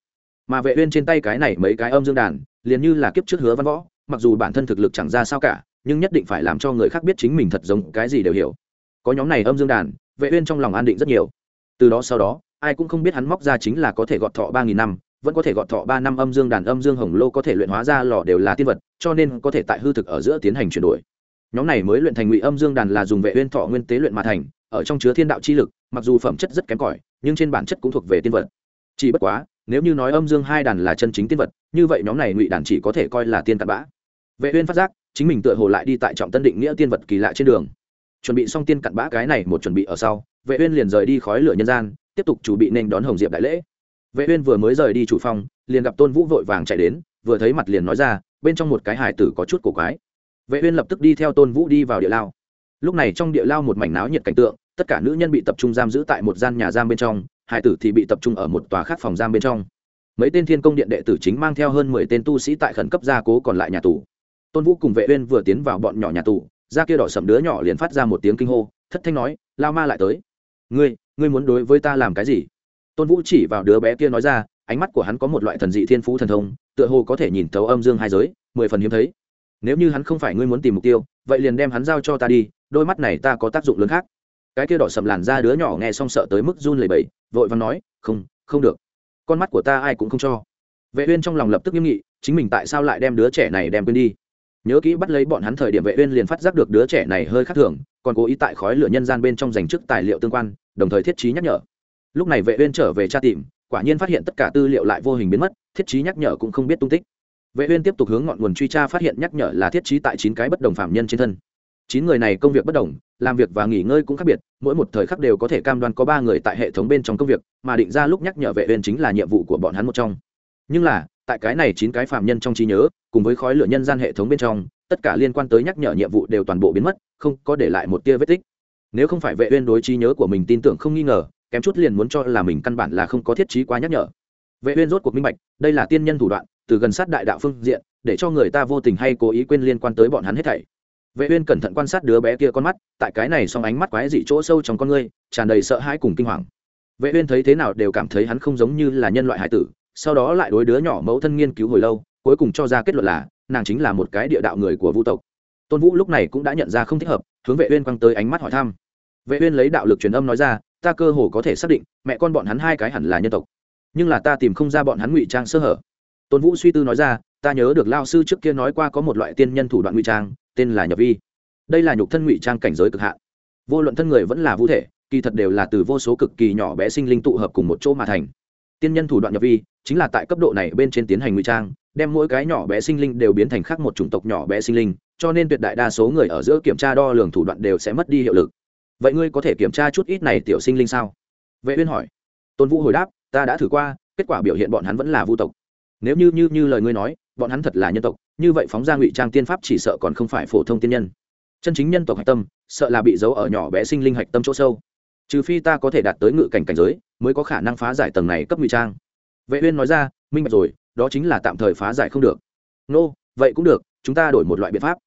Mà vệ uyên trên tay cái này mấy cái âm dương đàn, liền như là kiếp trước hứa văn võ, mặc dù bản thân thực lực chẳng ra sao cả, nhưng nhất định phải làm cho người khác biết chính mình thật giống cái gì đều hiểu. Có nhóm này âm dương đàn, vệ uyên trong lòng an định rất nhiều. Từ đó sau đó, ai cũng không biết hắn móc ra chính là có thể gọt thọ ba nghìn năm vẫn có thể gọt thọ ba năm âm dương đàn âm dương hồng lô có thể luyện hóa ra lò đều là tiên vật, cho nên có thể tại hư thực ở giữa tiến hành chuyển đổi. Nhóm này mới luyện thành ngụy âm dương đàn là dùng vệ uyên thọ nguyên tế luyện mà thành, ở trong chứa thiên đạo chi lực, mặc dù phẩm chất rất kém cỏi, nhưng trên bản chất cũng thuộc về tiên vật. Chỉ bất quá, nếu như nói âm dương hai đàn là chân chính tiên vật, như vậy nhóm này ngụy đàn chỉ có thể coi là tiên cặn bã. Vệ uyên phát giác, chính mình tựa hồ lại đi tại trọng tân định nghĩa tiên vật kỳ lạ trên đường. Chuẩn bị xong tiên cặn bã cái này một chuẩn bị ở sau, vệ uyên liền rời đi khói lửa nhân gian, tiếp tục chuẩn bị nên đón hồng diệp đại lễ vệ uyên vừa mới rời đi chủ phòng, liền gặp tôn vũ vội vàng chạy đến, vừa thấy mặt liền nói ra, bên trong một cái hải tử có chút cổ quái. vệ uyên lập tức đi theo tôn vũ đi vào địa lao. lúc này trong địa lao một mảnh náo nhiệt cảnh tượng, tất cả nữ nhân bị tập trung giam giữ tại một gian nhà giam bên trong, hải tử thì bị tập trung ở một tòa khác phòng giam bên trong. mấy tên thiên công điện đệ tử chính mang theo hơn mười tên tu sĩ tại khẩn cấp gia cố còn lại nhà tù. tôn vũ cùng vệ uyên vừa tiến vào bọn nhỏ nhà tù ra kia đỏ sầm đứa nhỏ liền phát ra một tiếng kinh hô, thất thanh nói, lao ma lại tới. Ngươi ngươi muốn đối với ta làm cái gì? Tôn vũ chỉ vào đứa bé kia nói ra, ánh mắt của hắn có một loại thần dị thiên phú thần thông, tựa hồ có thể nhìn thấu âm dương hai giới, mười phần hiếm thấy. Nếu như hắn không phải ngươi muốn tìm mục tiêu, vậy liền đem hắn giao cho ta đi, đôi mắt này ta có tác dụng lớn khác. Cái kia đỏ sầm làn ra đứa nhỏ nghe xong sợ tới mức run lẩy bẩy, vội vàng nói, không không được. Con mắt của ta ai cũng không cho. Vệ uyên trong lòng lập tức nghiêm nghị, chính mình tại sao lại đem đứa trẻ này đem quên đi? Nhớ kỹ bắt lấy bọn hắn thời điểm vệ uyên liền phát giác được đứa trẻ này hơi khác thường, còn cố ý tại khói lửa nhân gian bên trong dành trước tài liệu tương quan, đồng thời thiết trí nhắc nhở lúc này vệ uyên trở về tra tìm, quả nhiên phát hiện tất cả tư liệu lại vô hình biến mất, thiết trí nhắc nhở cũng không biết tung tích. Vệ uyên tiếp tục hướng ngọn nguồn truy tra phát hiện nhắc nhở là thiết trí tại chín cái bất đồng phạm nhân trên thân. Chín người này công việc bất đồng, làm việc và nghỉ ngơi cũng khác biệt, mỗi một thời khắc đều có thể cam đoan có ba người tại hệ thống bên trong công việc, mà định ra lúc nhắc nhở vệ uyên chính là nhiệm vụ của bọn hắn một trong. Nhưng là, tại cái này chín cái phạm nhân trong trí nhớ, cùng với khói lửa nhân gian hệ thống bên trong, tất cả liên quan tới nhắc nhở nhiệm vụ đều toàn bộ biến mất, không có để lại một tia vết tích. Nếu không phải vệ uyên đối trí nhớ của mình tin tưởng không nghi ngờ kém chút liền muốn cho là mình căn bản là không có thiết trí quá nhắc nhở. Vệ uyên rốt cuộc minh bạch, đây là tiên nhân thủ đoạn, từ gần sát đại đạo phương diện, để cho người ta vô tình hay cố ý quên liên quan tới bọn hắn hết thảy. Vệ uyên cẩn thận quan sát đứa bé kia con mắt, tại cái này song ánh mắt quái dị chỗ sâu trong con ngươi, tràn đầy sợ hãi cùng kinh hoàng. Vệ uyên thấy thế nào đều cảm thấy hắn không giống như là nhân loại hải tử, sau đó lại đối đứa nhỏ mẫu thân nghiên cứu hồi lâu, cuối cùng cho ra kết luận là, nàng chính là một cái địa đạo người của vu tộc. Tôn vũ lúc này cũng đã nhận ra không thích hợp, hướng vệ uyên quăng tới ánh mắt hỏi thăm. Vệ uyên lấy đạo lực truyền âm nói ra ta cơ hồ có thể xác định, mẹ con bọn hắn hai cái hẳn là nhân tộc. Nhưng là ta tìm không ra bọn hắn ngụy trang sơ hở. Tôn vũ suy tư nói ra, ta nhớ được lao sư trước kia nói qua có một loại tiên nhân thủ đoạn ngụy trang, tên là nhập vi. Đây là nhục thân ngụy trang cảnh giới cực hạn. Vô luận thân người vẫn là vũ thể, kỳ thật đều là từ vô số cực kỳ nhỏ bé sinh linh tụ hợp cùng một chỗ mà thành. Tiên nhân thủ đoạn nhập vi chính là tại cấp độ này bên trên tiến hành ngụy trang, đem mỗi cái nhỏ bé sinh linh đều biến thành khác một chủng tộc nhỏ bé sinh linh, cho nên tuyệt đại đa số người ở giữa kiểm tra đo lường thủ đoạn đều sẽ mất đi hiệu lực vậy ngươi có thể kiểm tra chút ít này tiểu sinh linh sao? Vệ uyên hỏi. Tôn vũ hồi đáp, ta đã thử qua, kết quả biểu hiện bọn hắn vẫn là vu tộc. Nếu như như như lời ngươi nói, bọn hắn thật là nhân tộc, như vậy phóng ra ngụy trang tiên pháp chỉ sợ còn không phải phổ thông tiên nhân. Chân chính nhân tộc hạch tâm, sợ là bị giấu ở nhỏ bé sinh linh hạch tâm chỗ sâu. Trừ phi ta có thể đạt tới ngự cảnh cảnh giới, mới có khả năng phá giải tầng này cấp ngụy trang. Vệ uyên nói ra, minh bạch rồi, đó chính là tạm thời phá giải không được. Nô, vậy cũng được, chúng ta đổi một loại biện pháp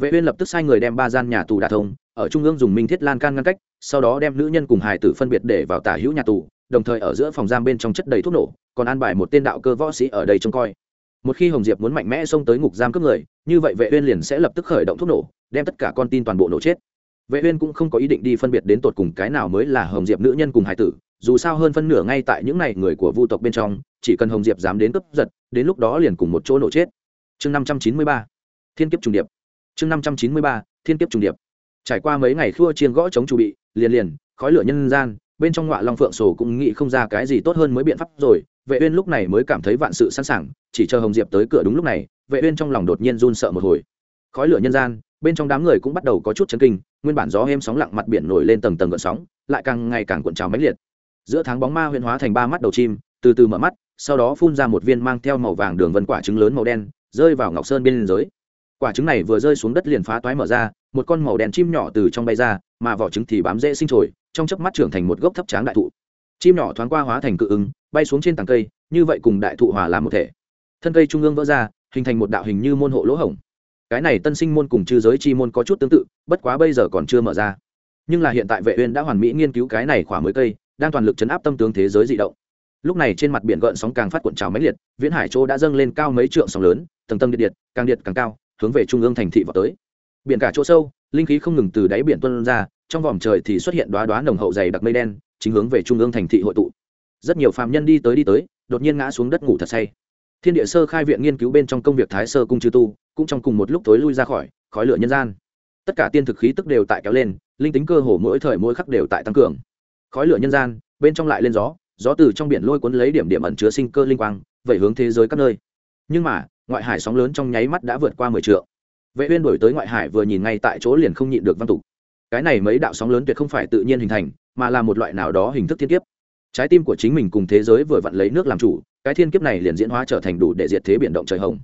vệ uyên lập tức sai người đem ba gian nhà tù đả thông, ở trung ương dùng minh thiết lan can ngăn cách, sau đó đem nữ nhân cùng hài tử phân biệt để vào tả hữu nhà tù, đồng thời ở giữa phòng giam bên trong chất đầy thuốc nổ, còn an bài một tên đạo cơ võ sĩ ở đây trông coi. Một khi hồng diệp muốn mạnh mẽ xông tới ngục giam cướp người, như vậy vệ uyên liền sẽ lập tức khởi động thuốc nổ, đem tất cả con tin toàn bộ nổ chết. Vệ uyên cũng không có ý định đi phân biệt đến tột cùng cái nào mới là hồng diệp nữ nhân cùng hải tử, dù sao hơn phân nửa ngay tại những này người của vu tộc bên trong, chỉ cần hồng diệp dám đến cướp giật, đến lúc đó liền cùng một chỗ nổ chết. Chương 593 thiên kiếp trùng điệp chương 593 thiên kiếp trùng điệp. Trải qua mấy ngày khua chiên gõ chống chu bị, liền liền, khói lửa nhân gian, bên trong ngọa long phượng sổ cũng nghĩ không ra cái gì tốt hơn mới biện pháp rồi. Vệ uyên lúc này mới cảm thấy vạn sự sẵn sàng, chỉ chờ hồng diệp tới cửa đúng lúc này, vệ uyên trong lòng đột nhiên run sợ một hồi. Khói lửa nhân gian, bên trong đám người cũng bắt đầu có chút chấn kinh, nguyên bản gió êm sóng lặng mặt biển nổi lên tầng tầng gợn sóng, lại càng ngày càng cuộn trào mãnh liệt. Giữa tháng bóng ma huyễn hóa thành ba mắt đầu chim, từ từ mở mắt, sau đó phun ra một viên mang theo màu vàng đường vân quả trứng lớn màu đen, rơi vào ngọc sơn bên dưới quả trứng này vừa rơi xuống đất liền phá toái mở ra, một con màu đen chim nhỏ từ trong bay ra, mà vỏ trứng thì bám dễ sinh trồi, trong chớp mắt trưởng thành một gốc thấp tráng đại thụ. Chim nhỏ thoáng qua hóa thành cự ứng, bay xuống trên tầng cây, như vậy cùng đại thụ hòa làm một thể. Thân cây trung ương vỡ ra, hình thành một đạo hình như môn hộ lỗ hổng. Cái này tân sinh môn cùng chư giới chi môn có chút tương tự, bất quá bây giờ còn chưa mở ra. Nhưng là hiện tại vệ uyên đã hoàn mỹ nghiên cứu cái này khỏa mới cây, đang toàn lực chấn áp tâm tướng thế giới dị động. Lúc này trên mặt biển gợn sóng càng phát cuộn trào mãnh liệt, viễn hải châu đã dâng lên cao mấy trượng sóng lớn, tầng tầng điện điện, càng điện càng cao hướng về trung ương thành thị vào tới. Biển cả chỗ sâu, linh khí không ngừng từ đáy biển tuôn ra, trong vòm trời thì xuất hiện đoá đoá nồng hậu dày đặc mây đen, chính hướng về trung ương thành thị hội tụ. Rất nhiều phàm nhân đi tới đi tới, đột nhiên ngã xuống đất ngủ thật say. Thiên địa sơ khai viện nghiên cứu bên trong công việc thái sơ cung chư tu, cũng trong cùng một lúc tối lui ra khỏi, khói lửa nhân gian. Tất cả tiên thực khí tức đều tại kéo lên, linh tính cơ hồ mỗi thời mỗi khắc đều tại tăng cường. Khói lửa nhân gian, bên trong lại lên gió gió từ trong biển lôi cuốn lấy điểm điểm ẩn chứa sinh cơ linh quang vậy hướng thế giới các nơi. Nhưng mà ngoại hải sóng lớn trong nháy mắt đã vượt qua mười triệu vệ uyên đổi tới ngoại hải vừa nhìn ngay tại chỗ liền không nhịn được văn tục. Cái này mấy đạo sóng lớn tuyệt không phải tự nhiên hình thành, mà là một loại nào đó hình thức thiên kiếp. Trái tim của chính mình cùng thế giới vừa vặn lấy nước làm chủ, cái thiên kiếp này liền diễn hóa trở thành đủ để diệt thế biển động trời hồng.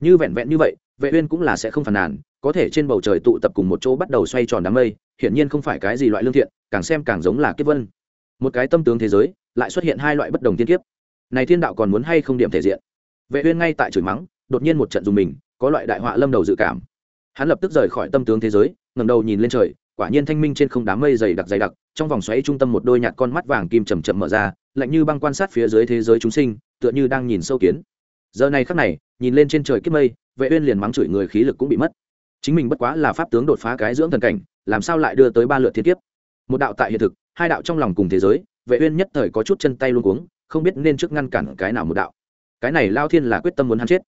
Như vẹn vẹn như vậy, vệ uyên cũng là sẽ không phản nàn, có thể trên bầu trời tụ tập cùng một chỗ bắt đầu xoay tròn đám mây, hiển nhiên không phải cái gì loại lương thiện, càng xem càng giống là kiếp vân. Một cái tâm tướng thế giới, lại xuất hiện hai loại bất đồng thiên kiếp. Này thiên đạo còn muốn hay không điểm thể diện? Vệ uyên ngay tại chửi mắng đột nhiên một trận dùng mình, có loại đại họa lâm đầu dự cảm. Hắn lập tức rời khỏi tâm tướng thế giới, ngẩng đầu nhìn lên trời, quả nhiên thanh minh trên không đám mây dày đặc dày đặc, trong vòng xoáy trung tâm một đôi nhạt con mắt vàng kim chầm chậm mở ra, lạnh như băng quan sát phía dưới thế giới chúng sinh, tựa như đang nhìn sâu kiến. Giờ này khắc này, nhìn lên trên trời kiếp mây, vệ uyên liền mắng chửi người khí lực cũng bị mất. Chính mình bất quá là pháp tướng đột phá cái dưỡng thần cảnh, làm sao lại đưa tới ba lượt thiên kiếp? Một đạo tại hiện thực, hai đạo trong lòng cùng thế giới, vệ uyên nhất thời có chút chân tay luống cuống, không biết nên trước ngăn cản cái nào một đạo. Cái này lao thiên là quyết tâm muốn hắn chết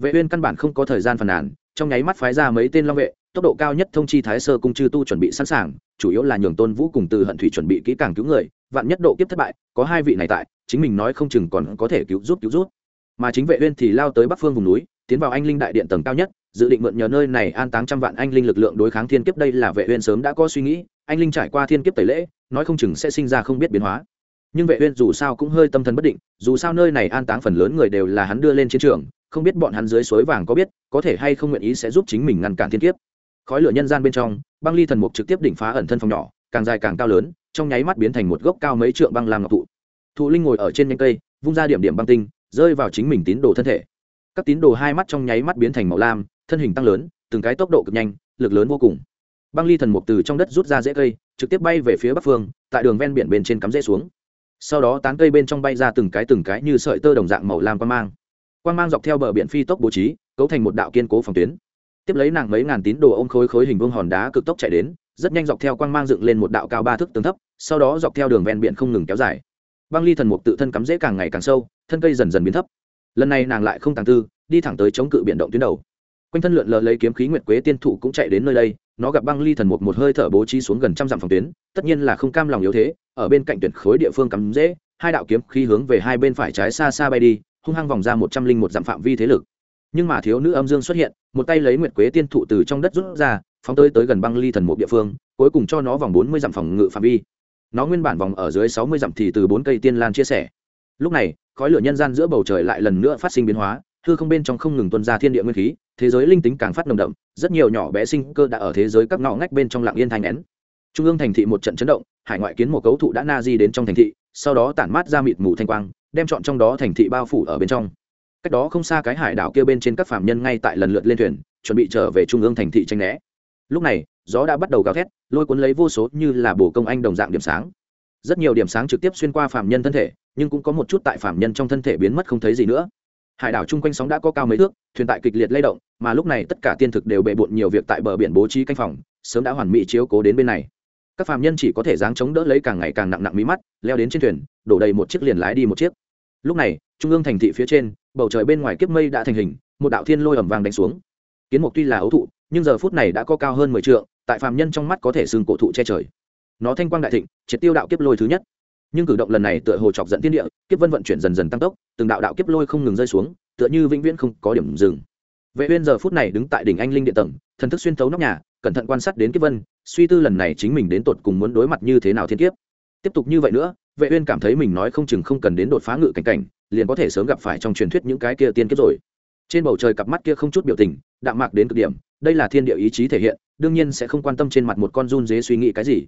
vệ uyên căn bản không có thời gian phàn nàn, trong nháy mắt phái ra mấy tên long vệ, tốc độ cao nhất thông chi thái sơ cung chư tu chuẩn bị sẵn sàng, chủ yếu là nhường tôn vũ cùng từ hận thủy chuẩn bị kỹ càng cứu người, vạn nhất độ kiếp thất bại, có hai vị này tại, chính mình nói không chừng còn có thể cứu giúp cứu giúp. Mà chính vệ uyên thì lao tới bắc phương vùng núi, tiến vào anh linh đại điện tầng cao nhất, dự định mượn nhờ nơi này an táng trăm vạn anh linh lực lượng đối kháng thiên kiếp, đây là vệ uyên sớm đã có suy nghĩ, anh linh trải qua thiên kiếp tẩy lễ, nói không chừng sẽ sinh ra không biết biến hóa. Nhưng vệ uyên dù sao cũng hơi tâm thần bất định, dù sao nơi này an táng phần lớn người đều là hắn đưa lên chiến trường không biết bọn hắn dưới suối vàng có biết, có thể hay không nguyện ý sẽ giúp chính mình ngăn cản thiên kiếp. Khói lửa nhân gian bên trong, băng ly thần mục trực tiếp đỉnh phá ẩn thân phòng nhỏ, càng dài càng cao lớn, trong nháy mắt biến thành một gốc cao mấy trượng băng làm ngọc thụ. Thụ linh ngồi ở trên nhánh cây, vung ra điểm điểm băng tinh, rơi vào chính mình tín đồ thân thể. Các tín đồ hai mắt trong nháy mắt biến thành màu lam, thân hình tăng lớn, từng cái tốc độ cực nhanh, lực lớn vô cùng. Băng ly thần mục từ trong đất rút ra dễ cây, trực tiếp bay về phía bắc phương, tại đường ven biển bên trên cắm rễ xuống. Sau đó tán cây bên trong bay ra từng cái từng cái như sợi tơ đồng dạng màu lam quan mang quang mang dọc theo bờ biển phi tốc bố trí, cấu thành một đạo kiên cố phòng tuyến. Tiếp lấy nàng mấy ngàn tín đồ ôm khối khối hình vương hòn đá cực tốc chạy đến, rất nhanh dọc theo quang mang dựng lên một đạo cao ba thước tường thấp, sau đó dọc theo đường ven biển không ngừng kéo dài. Băng ly thần mục tự thân cắm rễ càng ngày càng sâu, thân cây dần dần biến thấp. Lần này nàng lại không tàng tư, đi thẳng tới chống cự biển động tuyến đầu. Quanh thân lượn lờ lấy kiếm khí nguyệt quế tiên thụ cũng chạy đến nơi đây, nó gặp băng ly thần mục một hơi thở bố trí xuống gần trăm dặm phòng tuyến, tất nhiên là không cam lòng yếu thế, ở bên cạnh tuyển khối địa phương cắm dễ hai đạo kiếm khí hướng về hai bên phải trái xa xa bay đi hung hăng vòng ra một trăm linh một dặm phạm vi thế lực. Nhưng mà thiếu nữ âm dương xuất hiện, một tay lấy nguyệt quế tiên thụ từ trong đất rút ra, phóng tới tới gần băng ly thần một địa phương, cuối cùng cho nó vòng bốn mươi dặm phòng ngự phạm vi. Nó nguyên bản vòng ở dưới sáu mươi dặm thì từ bốn cây tiên lan chia sẻ. Lúc này, khói lửa nhân gian giữa bầu trời lại lần nữa phát sinh biến hóa, hư không bên trong không ngừng tuân ra thiên địa nguyên khí, thế giới linh tính càng phát nồng đậm, rất nhiều nhỏ bé sinh cơ đã ở thế giới các ngõ ngách bên trong lạng yên thanh nén. Trung ương thành thị một trận chấn động, hải ngoại kiến một cấu thụ đã na di đến trong thành thị, sau đó tản mát ra mịt mù thanh quang đem chọn trong đó thành thị bao phủ ở bên trong. Cách đó không xa cái hải đảo kia bên trên các phạm nhân ngay tại lần lượt lên thuyền, chuẩn bị trở về trung ương thành thị tranh né. Lúc này, gió đã bắt đầu gào thét, lôi cuốn lấy vô số như là bồ công anh đồng dạng điểm sáng. Rất nhiều điểm sáng trực tiếp xuyên qua phạm nhân thân thể, nhưng cũng có một chút tại phạm nhân trong thân thể biến mất không thấy gì nữa. Hải đảo chung quanh sóng đã có cao mấy thước, thuyền tại kịch liệt lay động, mà lúc này tất cả tiên thực đều bề bộn nhiều việc tại bờ biển bố trí canh phòng, sớm đã hoàn mỹ chiếu cố đến bên này. Các phạm nhân chỉ có thể dáng chống đỡ lấy càng ngày càng nặng nặng mí mắt, leo đến trên thuyền, đổ đầy một chiếc liền lái đi một chiếc lúc này, trung ương thành thị phía trên, bầu trời bên ngoài kiếp mây đã thành hình, một đạo thiên lôi ẩm vàng đánh xuống. Kiến mục tuy là ấu thụ, nhưng giờ phút này đã có cao hơn mười t tại phàm nhân trong mắt có thể xương cổ thụ che trời. Nó thanh quang đại thịnh, triệt tiêu đạo kiếp lôi thứ nhất. Nhưng cử động lần này tựa hồ chọc dẫn thiên địa, kiếp vân vận chuyển dần dần tăng tốc, từng đạo đạo kiếp lôi không ngừng rơi xuống, tựa như vĩnh viễn không có điểm dừng. Vệ uyên giờ phút này đứng tại đỉnh anh linh điện tầng, thần thức xuyên thấu nóc nhà, cẩn thận quan sát đến kiếp vân, suy tư lần này chính mình đến tột cùng muốn đối mặt như thế nào thiên kiếp. Tiếp tục như vậy nữa vệ uyên cảm thấy mình nói không chừng không cần đến đột phá ngự cảnh cảnh, liền có thể sớm gặp phải trong truyền thuyết những cái kia tiên kiếp rồi. Trên bầu trời cặp mắt kia không chút biểu tình, đạm mạc đến cực điểm, đây là thiên địa ý chí thể hiện, đương nhiên sẽ không quan tâm trên mặt một con run dế suy nghĩ cái gì.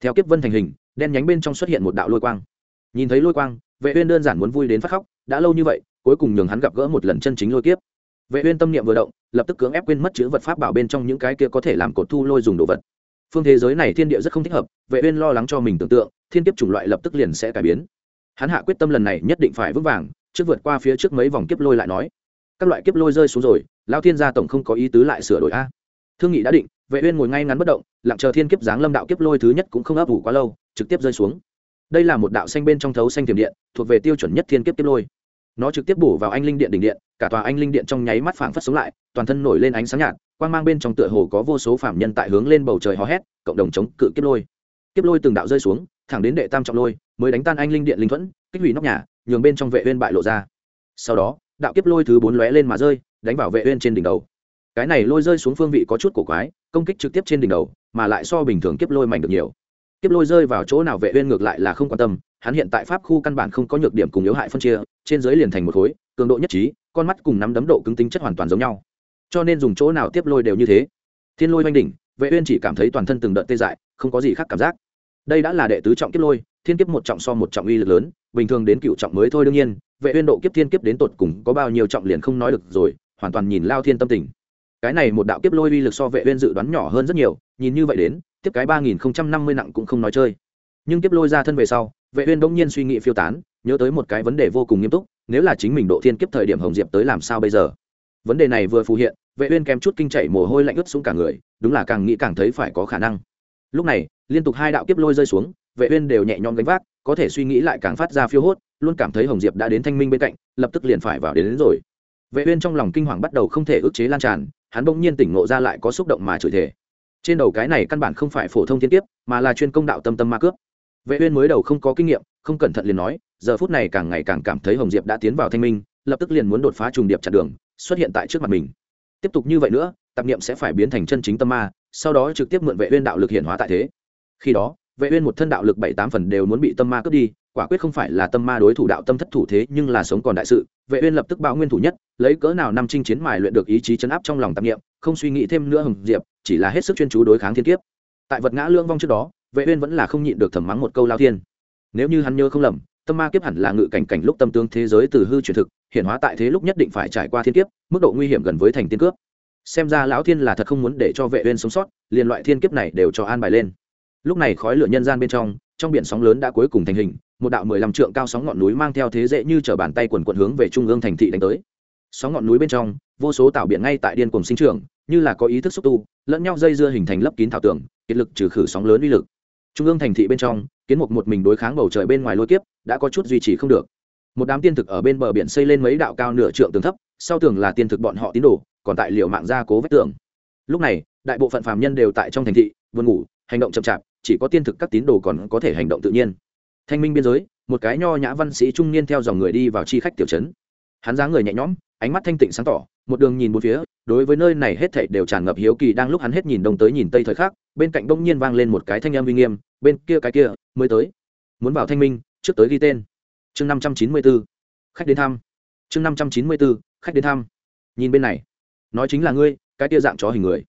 Theo kiếp vân thành hình, đen nhánh bên trong xuất hiện một đạo lôi quang. Nhìn thấy lôi quang, vệ uyên đơn giản muốn vui đến phát khóc, đã lâu như vậy, cuối cùng nhường hắn gặp gỡ một lần chân chính lôi kiếp. Vệ uyên tâm niệm vừa động, lập tức cưỡng ép quên mất chữ vật pháp bảo bên trong những cái kia có thể làm cột thu lôi dùng đồ vật. Phương thế giới này thiên địa rất không thích hợp, vệ uyên lo lắng cho mình tưởng tượng thiên kiếp chủng loại lập tức liền sẽ cải biến. Hắn hạ quyết tâm lần này nhất định phải vững vàng, trước vượt qua phía trước mấy vòng kiếp lôi lại nói, các loại kiếp lôi rơi xuống rồi lao thiên gia tổng không có ý tứ lại sửa đổi a. Thương nghị đã định, vệ uyên ngồi ngay ngắn bất động, lặng chờ thiên kiếp giáng lâm đạo kiếp lôi thứ nhất cũng không ấp ủ quá lâu, trực tiếp rơi xuống. Đây là một đạo xanh bên trong thấu xanh tiềm điện, thuộc về tiêu chuẩn nhất thiên kiếp kiếp lôi. Nó trực tiếp bổ vào anh linh điện đỉnh điện, cả tòa anh linh điện trong nháy mắt phảng phất sống lại, toàn thân nổi lên ánh sáng nhạt, quang mang bên trong tựa hồ có vô số phạm nhân tại hướng lên bầu trời hò hét, cộng đồng chống cự kiếp lôi. Kiếp lôi từng đạo rơi xuống thẳng đến đệ tam trọng lôi, mới đánh tan anh linh điện linh thuẫn, kích hủy nóc nhà, nhường bên trong vệ uyên bại lộ ra. Sau đó, đạo kiếp lôi thứ bốn lóe lên mà rơi, đánh vào vệ uyên trên đỉnh đầu. Cái này lôi rơi xuống phương vị có chút cổ quái, công kích trực tiếp trên đỉnh đầu, mà lại so bình thường kiếp lôi mạnh được nhiều. Kiếp lôi rơi vào chỗ nào vệ uyên ngược lại là không quan tâm, hắn hiện tại pháp khu căn bản không có nhược điểm cùng yếu hại phân chia, trên dưới liền thành một khối, cường độ nhất trí, con mắt cùng nắm đấm độ cứng tính chất hoàn toàn giống nhau. Cho nên dùng chỗ nào tiếp lôi đều như thế. Thiên lôi oanh đỉnh, vệ uyên chỉ cảm thấy toàn thân từng đợt tê dại, không có gì khác cảm giác đây đã là đệ tứ trọng kiếp lôi, thiên kiếp một trọng so một trọng uy lực lớn, bình thường đến cựu trọng mới thôi đương nhiên, vệ uyên độ kiếp thiên kiếp đến tột cùng có bao nhiêu trọng liền không nói được rồi, hoàn toàn nhìn lao thiên tâm tình. Cái này một đạo kiếp lôi uy lực so vệ uyên dự đoán nhỏ hơn rất nhiều, nhìn như vậy đến, tiếp cái ba nghìn năm mươi nặng cũng không nói chơi. Nhưng kiếp lôi ra thân về sau, vệ uyên đống nhiên suy nghĩ phiêu tán, nhớ tới một cái vấn đề vô cùng nghiêm túc, nếu là chính mình độ thiên kiếp thời điểm hồng diệp tới làm sao bây giờ? Vấn đề này vừa phù hiện, vệ uyên kèm chút kinh chảy mồ hôi lạnh ướt xuống cả người, đúng là càng nghĩ càng thấy phải có khả năng lúc này liên tục hai đạo kiếp lôi rơi xuống vệ uyên đều nhẹ nhõm gánh vác có thể suy nghĩ lại càng phát ra phiêu hốt luôn cảm thấy hồng diệp đã đến thanh minh bên cạnh lập tức liền phải vào đến, đến rồi. Vệ uyên trong lòng kinh hoàng bắt đầu không thể ức chế lan tràn hắn bỗng nhiên tỉnh ngộ ra lại có xúc động mà chửi thề. Trên đầu cái này căn bản không phải phổ thông thiên kiếp mà là chuyên công đạo tâm tâm ma cướp. Vệ uyên mới đầu không có kinh nghiệm không cẩn thận liền nói giờ phút này càng ngày càng cảm thấy hồng diệp đã tiến vào thanh minh lập tức liền muốn đột phá trùng điệp chặn đường xuất hiện tại trước mặt mình. Tiếp tục như vậy nữa tạp niệm sẽ phải biến thành chân chính tâm ma sau đó trực tiếp mượn vệ uyên đạo lực hiện hóa tại thế. Khi đó, vệ uyên một thân đạo lực bảy tám phần đều muốn bị tâm ma cướp đi, quả quyết không phải là tâm ma đối thủ đạo tâm thất thủ thế, nhưng là sống còn đại sự, vệ uyên lập tức báo nguyên thủ nhất, lấy cỡ nào năm chinh chiến mài luyện được ý chí chấn áp trong lòng tạp niệm, không suy nghĩ thêm nữa hồng diệp, chỉ là hết sức chuyên chú đối kháng thiên kiếp. Tại vật ngã lương vong trước đó, vệ uyên vẫn là không nhịn được thầm mắng một câu lao thiên. Nếu như hắn nhớ không lầm, tâm ma kiếp hẳn là ngự cảnh cảnh lúc tâm tướng thế giới từ hư chuyển thực hiện hóa tại thế lúc nhất định phải trải qua thiên kiếp, mức độ nguy hiểm gần với thành tiên cướp xem ra lão thiên là thật không muốn để cho vệ uyên sống sót, liền loại thiên kiếp này đều cho an bài lên. Lúc này khói lửa nhân gian bên trong trong biển sóng lớn đã cuối cùng thành hình, một đạo mười lăm trượng cao sóng ngọn núi mang theo thế dễ như trở bàn tay quần quần hướng về trung ương thành thị đánh tới. Sóng ngọn núi bên trong, vô số tạo biển ngay tại điên cuồng sinh trưởng, như là có ý thức xúc tu, lẫn nhau dây dưa hình thành lấp kín thảo tường, kiệt lực trừ khử sóng lớn uy lực. Trung ương thành thị bên trong, kiến mục một mình đối kháng bầu trời bên ngoài lôi kiếp, đã có chút duy trì không được. Một đám tiên thực ở bên bờ biển xây lên mấy đạo cao nửa trượng tường thấp, sau tường là tiên thực bọn họ tín đồ còn tại liệu mạng gia cố vách tường. Lúc này, đại bộ phận phàm nhân đều tại trong thành thị vườn ngủ, hành động chậm chạp, chỉ có tiên thực các tín đồ còn có thể hành động tự nhiên. Thanh minh biên giới, một cái nho nhã văn sĩ trung niên theo dòng người đi vào chi khách tiểu trấn. Hắn dáng người nhẹ nhõm, ánh mắt thanh tịnh sáng tỏ, một đường nhìn bốn phía, đối với nơi này hết thảy đều tràn ngập hiếu kỳ đang lúc hắn hết nhìn đông tới nhìn tây thời khác bên cạnh bỗng nhiên vang lên một cái thanh âm uy nghiêm, bên kia cái kia, mới tới. Muốn vào thanh minh, trước tới ghi tên. Chương năm trăm chín mươi b ố khách đến thăm. Chương năm trăm chín mươi b ố khách đến thăm. Nhìn bên này nói chính là ngươi, cái kia dạng chó hình người.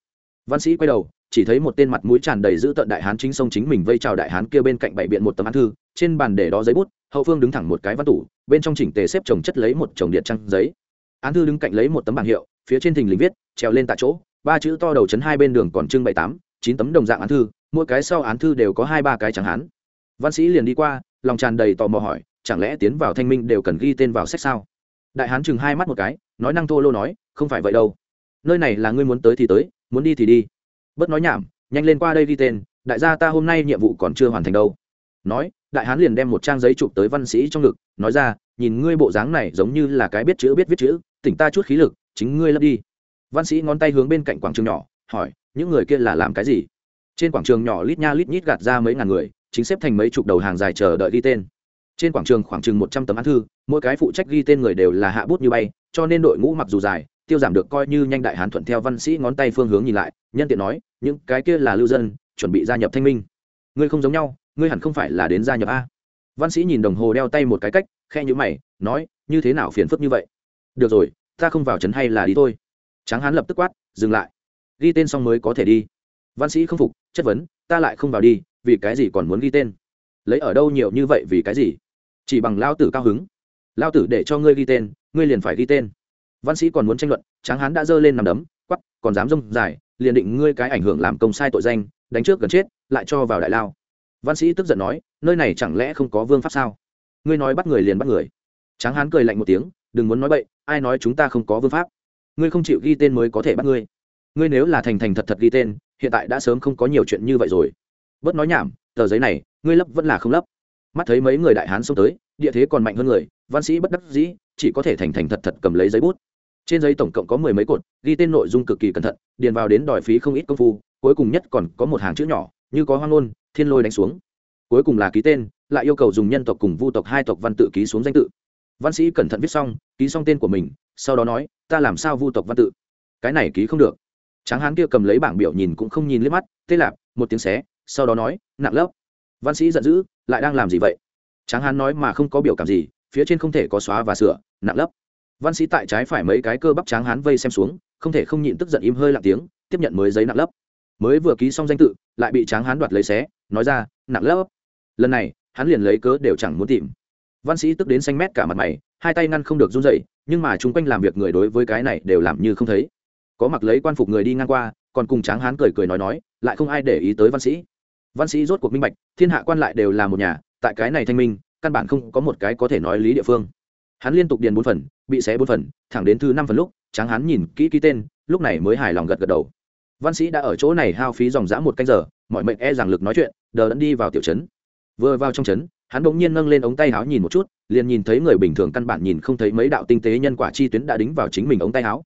Văn sĩ quay đầu, chỉ thấy một tên mặt mũi tràn đầy giữ tận đại hán chính sông chính mình vây chào đại hán kia bên cạnh bảy biện một tấm án thư, trên bàn để đó giấy bút, hậu phương đứng thẳng một cái văn tủ, bên trong chỉnh tề xếp chồng chất lấy một chồng điện trăng giấy. Án thư đứng cạnh lấy một tấm bảng hiệu, phía trên thình lình viết, trèo lên tại chỗ, ba chữ to đầu chấn hai bên đường còn trưng bảy tám, chín tấm đồng dạng án thư, mỗi cái sau án thư đều có hai ba cái chẳng hán. Văn sĩ liền đi qua, lòng tràn đầy tò mò hỏi, chẳng lẽ tiến vào thanh minh đều cần ghi tên vào sách sao? Đại hán chừng hai mắt một cái, nói năng thô lô nói, không phải vậy đâu nơi này là ngươi muốn tới thì tới, muốn đi thì đi. Bớt nói nhảm, nhanh lên qua đây ghi tên, đại gia ta hôm nay nhiệm vụ còn chưa hoàn thành đâu. Nói, đại hán liền đem một trang giấy chụp tới văn sĩ trong ngực, nói ra, nhìn ngươi bộ dáng này giống như là cái biết chữ biết viết chữ, tỉnh ta chút khí lực, chính ngươi lấp đi. Văn sĩ ngón tay hướng bên cạnh quảng trường nhỏ, hỏi, những người kia là làm cái gì? Trên quảng trường nhỏ lít nha lít nhít gạt ra mấy ngàn người, chính xếp thành mấy chục đầu hàng dài chờ đợi ghi tên. Trên quảng trường khoảng chừng một trăm tấm án thư, mỗi cái phụ trách ghi tên người đều là hạ bút như bay, cho nên đội ngũ mặc dù dài tiêu giảm được coi như nhanh đại hán thuận theo văn sĩ ngón tay phương hướng nhìn lại, nhân tiện nói, những cái kia là lưu dân, chuẩn bị gia nhập thanh minh. Ngươi không giống nhau, ngươi hẳn không phải là đến gia nhập a. Văn sĩ nhìn đồng hồ đeo tay một cái cách, khe nhữ mày, nói, như thế nào phiền phức như vậy? Được rồi, ta không vào trấn hay là đi thôi. Tráng hán lập tức quát, dừng lại. Ghi tên xong mới có thể đi. Văn sĩ không phục, chất vấn, ta lại không vào đi, vì cái gì còn muốn ghi tên? Lấy ở đâu nhiều như vậy vì cái gì? Chỉ bằng lao tử cao hứng. Lao tử để cho ngươi ghi tên, ngươi liền phải ghi tên văn sĩ còn muốn tranh luận, tráng hán đã giơ lên nằm đấm quắp còn dám rông dài, liền định ngươi cái ảnh hưởng làm công sai tội danh, đánh trước gần chết, lại cho vào đại lao. Văn sĩ tức giận nói, nơi này chẳng lẽ không có vương pháp sao? Ngươi nói bắt người liền bắt người. Tráng hán cười lạnh một tiếng, đừng muốn nói bậy, ai nói chúng ta không có vương pháp? Ngươi không chịu ghi tên mới có thể bắt ngươi. Ngươi nếu là thành thành thật thật ghi tên, hiện tại đã sớm không có nhiều chuyện như vậy rồi. Bớt nói nhảm, tờ giấy này, ngươi lấp vẫn là không lấp. Mắt thấy mấy người đại hán xông tới, địa thế còn mạnh hơn người, văn sĩ bất đắc dĩ chỉ có thể thành thành thật thật cầm lấy giấy bút. Trên giấy tổng cộng có mười mấy cột, ghi tên nội dung cực kỳ cẩn thận, điền vào đến đòi phí không ít công phu, cuối cùng nhất còn có một hàng chữ nhỏ, như có hoang ngôn, thiên lôi đánh xuống. Cuối cùng là ký tên, lại yêu cầu dùng nhân tộc cùng vu tộc hai tộc văn tự ký xuống danh tự. Văn sĩ cẩn thận viết xong, ký xong tên của mình, sau đó nói, ta làm sao vu tộc văn tự? Cái này ký không được. Tráng hán kia cầm lấy bảng biểu nhìn cũng không nhìn liếc mắt tê lạp một tiếng xé, sau đó nói, nặng lớp. Văn sĩ giận dữ, lại đang làm gì vậy? Tráng hán nói mà không có biểu cảm gì phía trên không thể có xóa và sửa, nặng lấp. Văn sĩ tại trái phải mấy cái cơ bắp tráng hán vây xem xuống, không thể không nhịn tức giận im hơi lặng tiếng, tiếp nhận mới giấy nặng lấp. Mới vừa ký xong danh tự, lại bị tráng hán đoạt lấy xé, nói ra, nặng lấp. Lần này, hắn liền lấy cớ đều chẳng muốn tìm. Văn sĩ tức đến xanh mét cả mặt mày, hai tay ngăn không được run dậy nhưng mà chung quanh làm việc người đối với cái này đều làm như không thấy. Có mặc lấy quan phục người đi ngang qua, còn cùng tráng hán cười cười nói nói, lại không ai để ý tới văn sĩ. Văn sĩ rốt cuộc minh bạch, thiên hạ quan lại đều là một nhà, tại cái này thanh minh căn bản không có một cái có thể nói lý địa phương. Hắn liên tục điền bốn phần, bị xé bốn phần, thẳng đến thứ năm phần lúc, tráng hắn nhìn kỹ ký tên, lúc này mới hài lòng gật gật đầu. Văn sĩ đã ở chỗ này hao phí dòng dã một canh giờ, mọi mệnh e rằng lực nói chuyện, đờ đẫn đi vào tiểu trấn. Vừa vào trong trấn, hắn bỗng nhiên nâng lên ống tay áo nhìn một chút, liền nhìn thấy người bình thường căn bản nhìn không thấy mấy đạo tinh tế nhân quả chi tuyến đã đính vào chính mình ống tay áo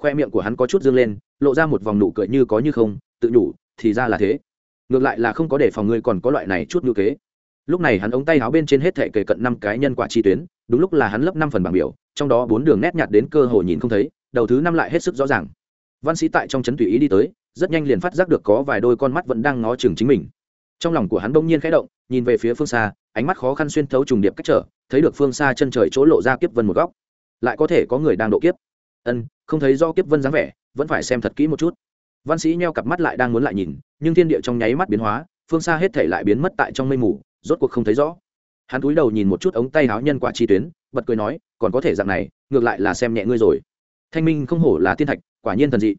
khoe miệng của hắn có chút dương lên, lộ ra một vòng nụ cười như có như không, tự nhủ, thì ra là thế. Ngược lại là không có để phòng ngươi còn có loại này chút ngữ kế lúc này hắn ống tay áo bên trên hết thệ kề cận năm cái nhân quả chi tuyến, đúng lúc là hắn lấp năm phần bảng biểu, trong đó bốn đường nét nhạt đến cơ hồ nhìn không thấy, đầu thứ năm lại hết sức rõ ràng. Văn sĩ tại trong trấn tùy ý đi tới, rất nhanh liền phát giác được có vài đôi con mắt vẫn đang ngó chừng chính mình. Trong lòng của hắn bỗng nhiên khẽ động, nhìn về phía phương xa, ánh mắt khó khăn xuyên thấu trùng điệp cách trở, thấy được phương xa chân trời chỗ lộ ra kiếp vân một góc. Lại có thể có người đang độ kiếp. Ân, không thấy do kiếp vân dáng vẻ, vẫn phải xem thật kỹ một chút. Văn sĩ nheo cặp mắt lại đang muốn lại nhìn, nhưng thiên địa trong nháy mắt biến hóa, phương xa hết thể lại biến mất tại trong mây mù rốt cuộc không thấy rõ. Hắn cúi đầu nhìn một chút ống tay áo nhân quả chi tuyến, bật cười nói, còn có thể dạng này, ngược lại là xem nhẹ ngươi rồi. Thanh minh không hổ là thiên thạch, quả nhiên thần dị.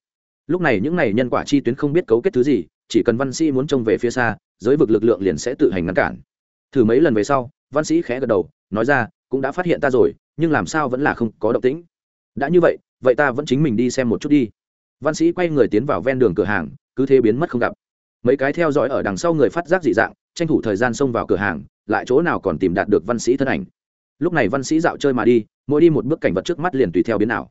Lúc này những này nhân quả chi tuyến không biết cấu kết thứ gì, chỉ cần văn sĩ muốn trông về phía xa, giới vực lực lượng liền sẽ tự hành ngăn cản. Thử mấy lần về sau, văn sĩ khẽ gật đầu, nói ra, cũng đã phát hiện ta rồi, nhưng làm sao vẫn là không có động tĩnh. Đã như vậy vậy ta vẫn chính mình đi xem một chút đi. Văn sĩ quay người tiến vào ven đường cửa hàng, cứ thế biến mất không gặp. Mấy cái theo dõi ở đằng sau người phát giác dị dạng tranh thủ thời gian xông vào cửa hàng, lại chỗ nào còn tìm đạt được văn sĩ thân ảnh. Lúc này văn sĩ dạo chơi mà đi, mỗi đi một bước cảnh vật trước mắt liền tùy theo biến nào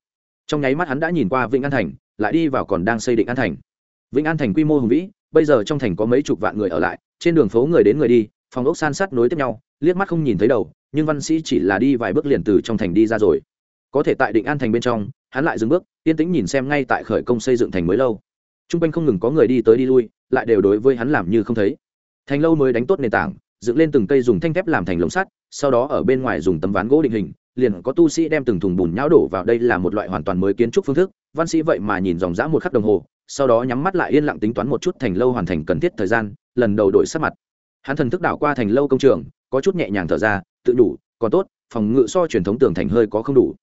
trong nháy mắt hắn đã nhìn qua vĩnh an thành, lại đi vào còn đang xây định an thành. Vĩnh an thành quy mô hùng vĩ, bây giờ trong thành có mấy chục vạn người ở lại, trên đường phố người đến người đi, phòng ốc san sát nối tiếp nhau, liếc mắt không nhìn thấy đầu, nhưng văn sĩ chỉ là đi vài bước liền từ trong thành đi ra rồi. Có thể tại định an thành bên trong, hắn lại dừng bước, yên tĩnh nhìn xem ngay tại khởi công xây dựng thành mới lâu. T r u n g quanh không ngừng có người đi tới đi lui, lại đều đối với hắn làm như không thấy thành lâu mới đánh tốt nền tảng, dựng lên từng cây dùng thanh thép làm thành lồng sắt, sau đó ở bên ngoài dùng tấm ván gỗ định hình, liền có tu sĩ đem từng thùng bùn nhão đổ vào đây là một loại hoàn toàn mới kiến trúc phương thức. Văn sĩ vậy mà nhìn dòng dã một khắc đồng hồ, sau đó nhắm mắt lại yên lặng tính toán một chút thành lâu hoàn thành cần thiết thời gian, lần đầu đổi sắc mặt. Hắn thần thức đảo qua thành lâu công trường, có chút nhẹ nhàng thở ra, tự đủ, còn tốt, phòng ngự so truyền thống tường thành hơi có không đủ.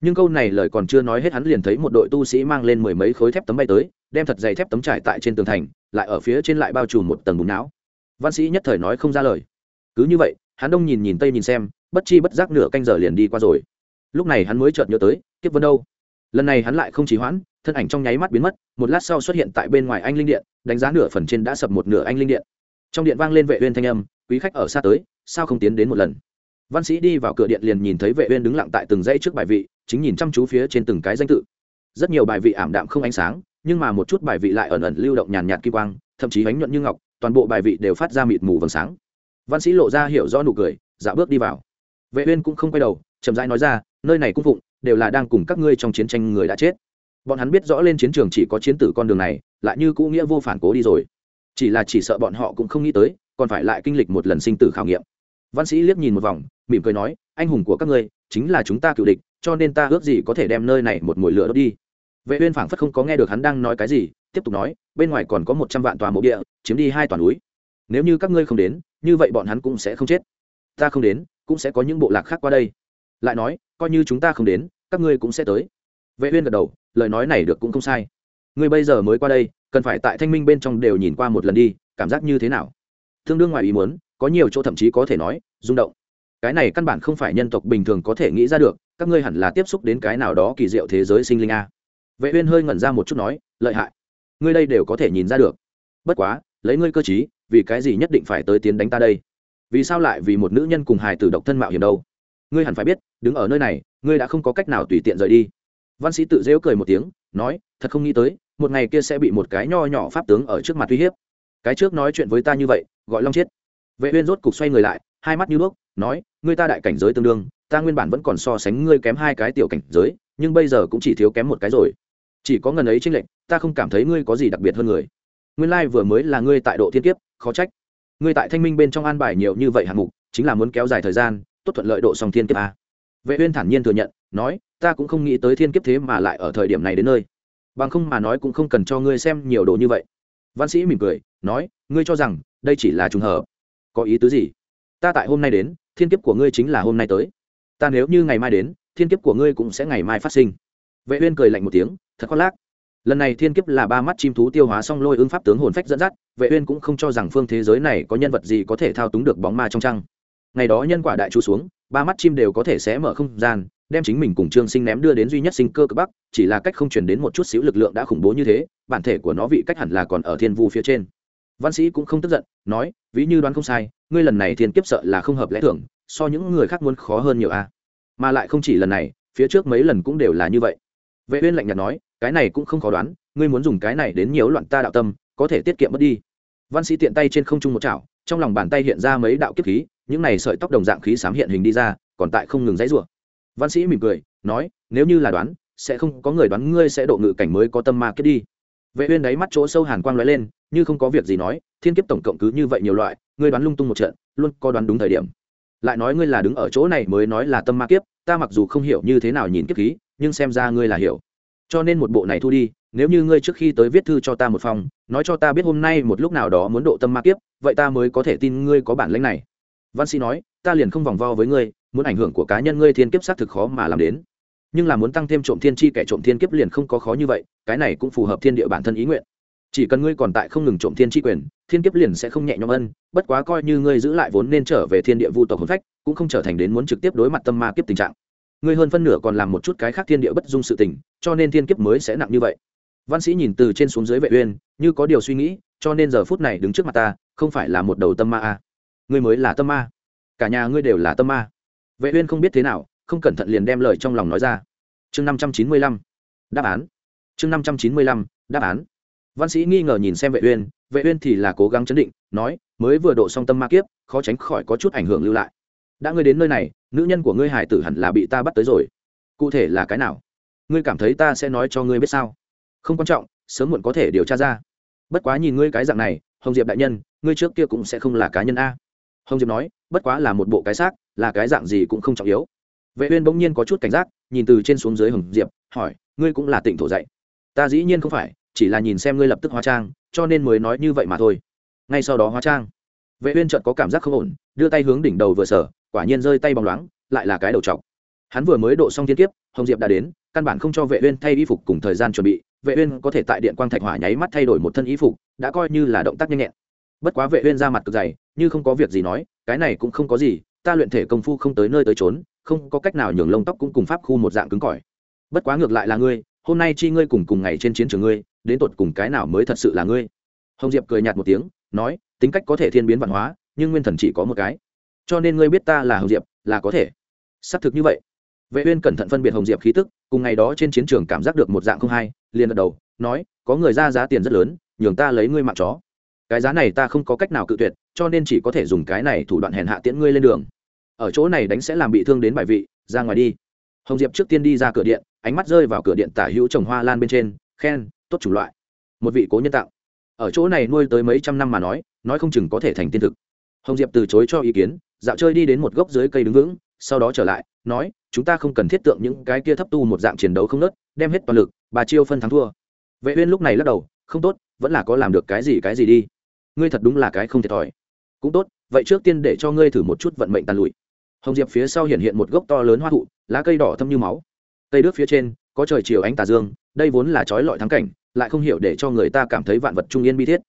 Nhưng câu này lời còn chưa nói hết hắn liền thấy một đội tu sĩ mang lên mười mấy khối thép tấm bay tới, đem thật dày thép tấm trải tại trên tường thành, lại ở phía trên lại bao trùm một tầng bùn não văn sĩ nhất thời nói không ra lời. Cứ như vậy, hắn đông nhìn nhìn tây nhìn xem, bất chi bất giác nửa canh giờ liền đi qua rồi. Lúc này hắn mới chợt nhớ tới, kiếp vân đâu? Lần này hắn lại không trì hoãn, thân ảnh trong nháy mắt biến mất, một lát sau xuất hiện tại bên ngoài anh linh điện, đánh giá nửa phần trên đã sập một nửa anh linh điện. Trong điện vang lên vệ uyên thanh âm, quý khách ở xa tới, sao không tiến đến một lần? Văn sĩ đi vào cửa điện liền nhìn thấy vệ uyên đứng lặng tại từng dãy trước bài vị, chính nhìn chăm chú phía trên từng cái danh tự. Rất nhiều bài vị ảm đạm không ánh sáng, nhưng mà một chút bài vị lại ẩn ẩn lưu động nhàn nhạt kim quang, thậm chí ánh nhuận như ngọc toàn bộ bài vị đều phát ra mịt mù vầng sáng. Văn sĩ lộ ra hiểu rõ nụ cười dạo bước đi vào. Vệ uyên cũng không quay đầu, chậm rãi nói ra, nơi này cung phụng đều là đang cùng các ngươi trong chiến tranh người đã chết. Bọn hắn biết rõ lên chiến trường chỉ có chiến tử con đường này, lại như cũ nghĩa vô phản cố đi rồi. Chỉ là chỉ sợ bọn họ cũng không nghĩ tới, còn phải lại kinh lịch một lần sinh tử khảo nghiệm. Văn sĩ liếc nhìn một vòng, mỉm cười nói, anh hùng của các ngươi chính là chúng ta cựu địch, cho nên ta ước gì có thể đem nơi này một mùi lửa đốt đi. Vệ uyên phảng phất không có nghe được hắn đang nói cái gì tiếp tục nói, bên ngoài còn có một trăm vạn tòa mộ địa, chiếm đi hai toàn núi. Nếu như các ngươi không đến, như vậy bọn hắn cũng sẽ không chết. Ta không đến, cũng sẽ có những bộ lạc khác qua đây. Lại nói, coi như chúng ta không đến, các ngươi cũng sẽ tới. Vệ uyên gật đầu, lời nói này được cũng không sai. Ngươi bây giờ mới qua đây, cần phải tại thanh minh bên trong đều nhìn qua một lần đi, cảm giác như thế nào? Tương đương ngoài ý muốn, có nhiều chỗ thậm chí có thể nói, rung động. Cái này căn bản không phải nhân tộc bình thường có thể nghĩ ra được, các ngươi hẳn là tiếp xúc đến cái nào đó kỳ diệu thế giới sinh linh a. Vệ uyên hơi ngẩn ra một chút nói, lợi hại ngươi đây đều có thể nhìn ra được. Bất quá, lấy ngươi cơ trí, vì cái gì nhất định phải tới tiến đánh ta đây? Vì sao lại vì một nữ nhân cùng hài tử độc thân mạo hiểm đâu? Ngươi hẳn phải biết, đứng ở nơi này, ngươi đã không có cách nào tùy tiện rời đi. Văn sĩ tự rêu cười một tiếng, nói, thật không nghĩ tới, một ngày kia sẽ bị một cái nho nhỏ pháp tướng ở trước mặt uy hiếp. Cái trước nói chuyện với ta như vậy, gọi long chết. Vệ uyên rốt cục xoay người lại, hai mắt như đuốc nói, ngươi ta đại cảnh giới tương đương, ta nguyên bản vẫn còn so sánh ngươi kém hai cái tiểu cảnh giới, nhưng bây giờ cũng chỉ thiếu kém một cái rồi chỉ có ngần ấy chênh lệnh ta không cảm thấy ngươi có gì đặc biệt hơn người. Nguyên lai vừa mới là ngươi tại độ thiên kiếp, khó trách. Ngươi tại thanh minh bên trong an bài nhiều như vậy hạng mục, chính là muốn kéo dài thời gian, tốt thuận lợi độ song thiên kiếp a. Vệ uyên thản nhiên thừa nhận, nói, ta cũng không nghĩ tới thiên kiếp thế mà lại ở thời điểm này đến nơi. Bằng không mà nói cũng không cần cho ngươi xem nhiều đồ như vậy. Văn sĩ mỉm cười, nói, ngươi cho rằng, đây chỉ là trùng hợp. Có ý tứ gì? Ta tại hôm nay đến, thiên kiếp của ngươi chính là hôm nay tới. Ta nếu như ngày mai đến, thiên kiếp của ngươi cũng sẽ ngày mai phát sinh vệ uyên cười lạnh một tiếng, thật khoác lác. Lần này thiên kiếp là ba mắt chim thú tiêu hóa xong lôi ứng pháp tướng hồn phách dẫn dắt, vệ uyên cũng không cho rằng phương thế giới này có nhân vật gì có thể thao túng được bóng ma trong trăng. Ngày đó nhân quả đại chú xuống, ba mắt chim đều có thể xé mở không gian, đem chính mình cùng trương sinh ném đưa đến duy nhất sinh cơ cực bắc, chỉ là cách không truyền đến một chút xíu lực lượng đã khủng bố như thế, bản thể của nó vị cách hẳn là còn ở thiên vu phía trên. Văn sĩ cũng không tức giận, nói, ví như đoán không sai, ngươi lần này thiên kiếp sợ là không hợp lẽ thường, so những người khác muốn khó hơn nhiều a mà lại không chỉ lần này, phía trước mấy lần cũng đều là như vậy vệ uyên lạnh nhạt nói, cái này cũng không khó đoán, ngươi muốn dùng cái này đến nhiễu loạn ta đạo tâm, có thể tiết kiệm mất đi. Văn sĩ tiện tay trên không trung một chảo, trong lòng bàn tay hiện ra mấy đạo kiếp khí, những này sợi tóc đồng dạng khí sám hiện hình đi ra, còn tại không ngừng dãy rủa. Văn sĩ mỉm cười, nói, nếu như là đoán, sẽ không có người đoán ngươi sẽ độ ngự cảnh mới có tâm ma kiếp đi. Vệ uyên đấy mắt chỗ sâu hàn quang lóe lên, như không có việc gì nói, thiên kiếp tổng cộng cứ như vậy nhiều loại, ngươi đoán lung tung một trận, luôn có đoán đúng thời điểm. Lại nói ngươi là đứng ở chỗ này mới nói là tâm ma kiếp, ta mặc dù không hiểu như thế nào nhìn kiếp khí nhưng xem ra ngươi là hiểu. Cho nên một bộ này thu đi, nếu như ngươi trước khi tới viết thư cho ta một phòng, nói cho ta biết hôm nay một lúc nào đó muốn độ tâm ma kiếp, vậy ta mới có thể tin ngươi có bản lĩnh này. Văn sĩ nói, ta liền không vòng vo với ngươi, muốn ảnh hưởng của cá nhân ngươi thiên kiếp xác thực khó mà làm đến. Nhưng là muốn tăng thêm trộm thiên chi kẻ trộm thiên kiếp liền không có khó như vậy, cái này cũng phù hợp thiên địa bản thân ý nguyện. Chỉ cần ngươi còn tại không ngừng trộm thiên chi quyền, thiên kiếp liền sẽ không nhẹ nhõm ân, bất quá coi như ngươi giữ lại vốn nên trở về thiên địa vu tộc hồn phách, cũng không trở thành đến muốn trực tiếp đối mặt tâm ma kiếp tình trạng ngươi hơn phân nửa còn làm một chút cái khác thiên địa bất dung sự tình, cho nên thiên kiếp mới sẽ nặng như vậy. Văn sĩ nhìn từ trên xuống dưới vệ uyên, như có điều suy nghĩ, cho nên giờ phút này đứng trước mặt ta, không phải là một đầu tâm ma à. ngươi mới là tâm ma. Cả nhà ngươi đều là tâm ma. Vệ uyên không biết thế nào, không cẩn thận liền đem lời trong lòng nói ra. Chương 595 đáp án. Chương 595 đáp án. Văn sĩ nghi ngờ nhìn xem vệ uyên vệ uyên thì là cố gắng chấn định, nói, mới vừa độ xong tâm ma kiếp, khó tránh khỏi có chút ảnh hưởng lưu lại. Đã ngươi đến nơi này nữ nhân của ngươi hải tử hẳn là bị ta bắt tới rồi. Cụ thể là cái nào? Ngươi cảm thấy ta sẽ nói cho ngươi biết sao? Không quan trọng, sớm muộn có thể điều tra ra. Bất quá nhìn ngươi cái dạng này, hồng diệp đại nhân, ngươi trước kia cũng sẽ không là cá nhân a. Hồng diệp nói, bất quá là một bộ cái xác, là cái dạng gì cũng không trọng yếu. Vệ uyên bỗng nhiên có chút cảnh giác, nhìn từ trên xuống dưới hồng diệp, hỏi, ngươi cũng là tịnh thổ dạy. Ta dĩ nhiên không phải, chỉ là nhìn xem ngươi lập tức hóa trang, cho nên mới nói như vậy mà thôi. Ngay sau đó hóa trang. Vệ uyên chợt có cảm giác không ổn, đưa tay hướng đỉnh đầu vừa sở quả nhiên rơi tay bóng loáng, lại là cái đầu trọc. Hắn vừa mới độ xong thiên kiếp, hồng diệp đã đến, căn bản không cho vệ uyên thay y phục cùng thời gian chuẩn bị, vệ uyên có thể tại điện quang thạch hỏa nháy mắt thay đổi một thân y phục, đã coi như là động tác nhanh nhẹn. Bất quá vệ uyên ra mặt cực dày, như không có việc gì nói, cái này cũng không có gì, ta luyện thể công phu không tới nơi tới chốn, không có cách nào nhường lông tóc cũng cùng pháp khu một dạng cứng cỏi. Bất quá ngược lại là ngươi, hôm nay chi ngươi cùng cùng ngày trên chiến trường ngươi, đến tột cùng cái nào mới thật sự là ngươi? Hồng diệp cười nhạt một tiếng, nói, tính cách có thể thiên biến văn hóa, nhưng nguyên thần chỉ có một cái cho nên ngươi biết ta là hồng diệp, là có thể. Xác thực như vậy. Vệ uyên cẩn thận phân biệt hồng diệp khí tức, cùng ngày đó trên chiến trường cảm giác được một dạng không hay, liền gật đầu, nói, có người ra giá tiền rất lớn, nhường ta lấy ngươi mạng chó. Cái giá này ta không có cách nào cự tuyệt, cho nên chỉ có thể dùng cái này thủ đoạn hèn hạ tiễn ngươi lên đường. Ở chỗ này đánh sẽ làm bị thương đến bài vị, ra ngoài đi. Hồng diệp trước tiên đi ra cửa điện, ánh mắt rơi vào cửa điện tả hữu trồng hoa lan bên trên, khen, tốt chủ loại. Một vị cố nhân tạo. Ở chỗ này nuôi tới mấy trăm năm mà nói nói không chừng có thể thành tiên thực. Hồng diệp từ chối cho ý kiến dạo chơi đi đến một gốc dưới cây đứng vững, sau đó trở lại, nói, chúng ta không cần thiết tượng những cái kia thấp tu một dạng chiến đấu không nớt, đem hết toàn lực, bà chiêu phân thắng thua. Vệ uyên lúc này lắc đầu, không tốt, vẫn là có làm được cái gì cái gì đi. Ngươi thật đúng là cái không thiệt thòi. Cũng tốt, vậy trước tiên để cho ngươi thử một chút vận mệnh tàn lụi. Hồng diệp phía sau hiện hiện một gốc to lớn hoa thụ, lá cây đỏ thâm như máu. Tây đước phía trên, có trời chiều ánh tà dương, đây vốn là trói lọi thắng cảnh, lại không hiểu để cho người ta cảm thấy vạn vật trung yên bi thiết.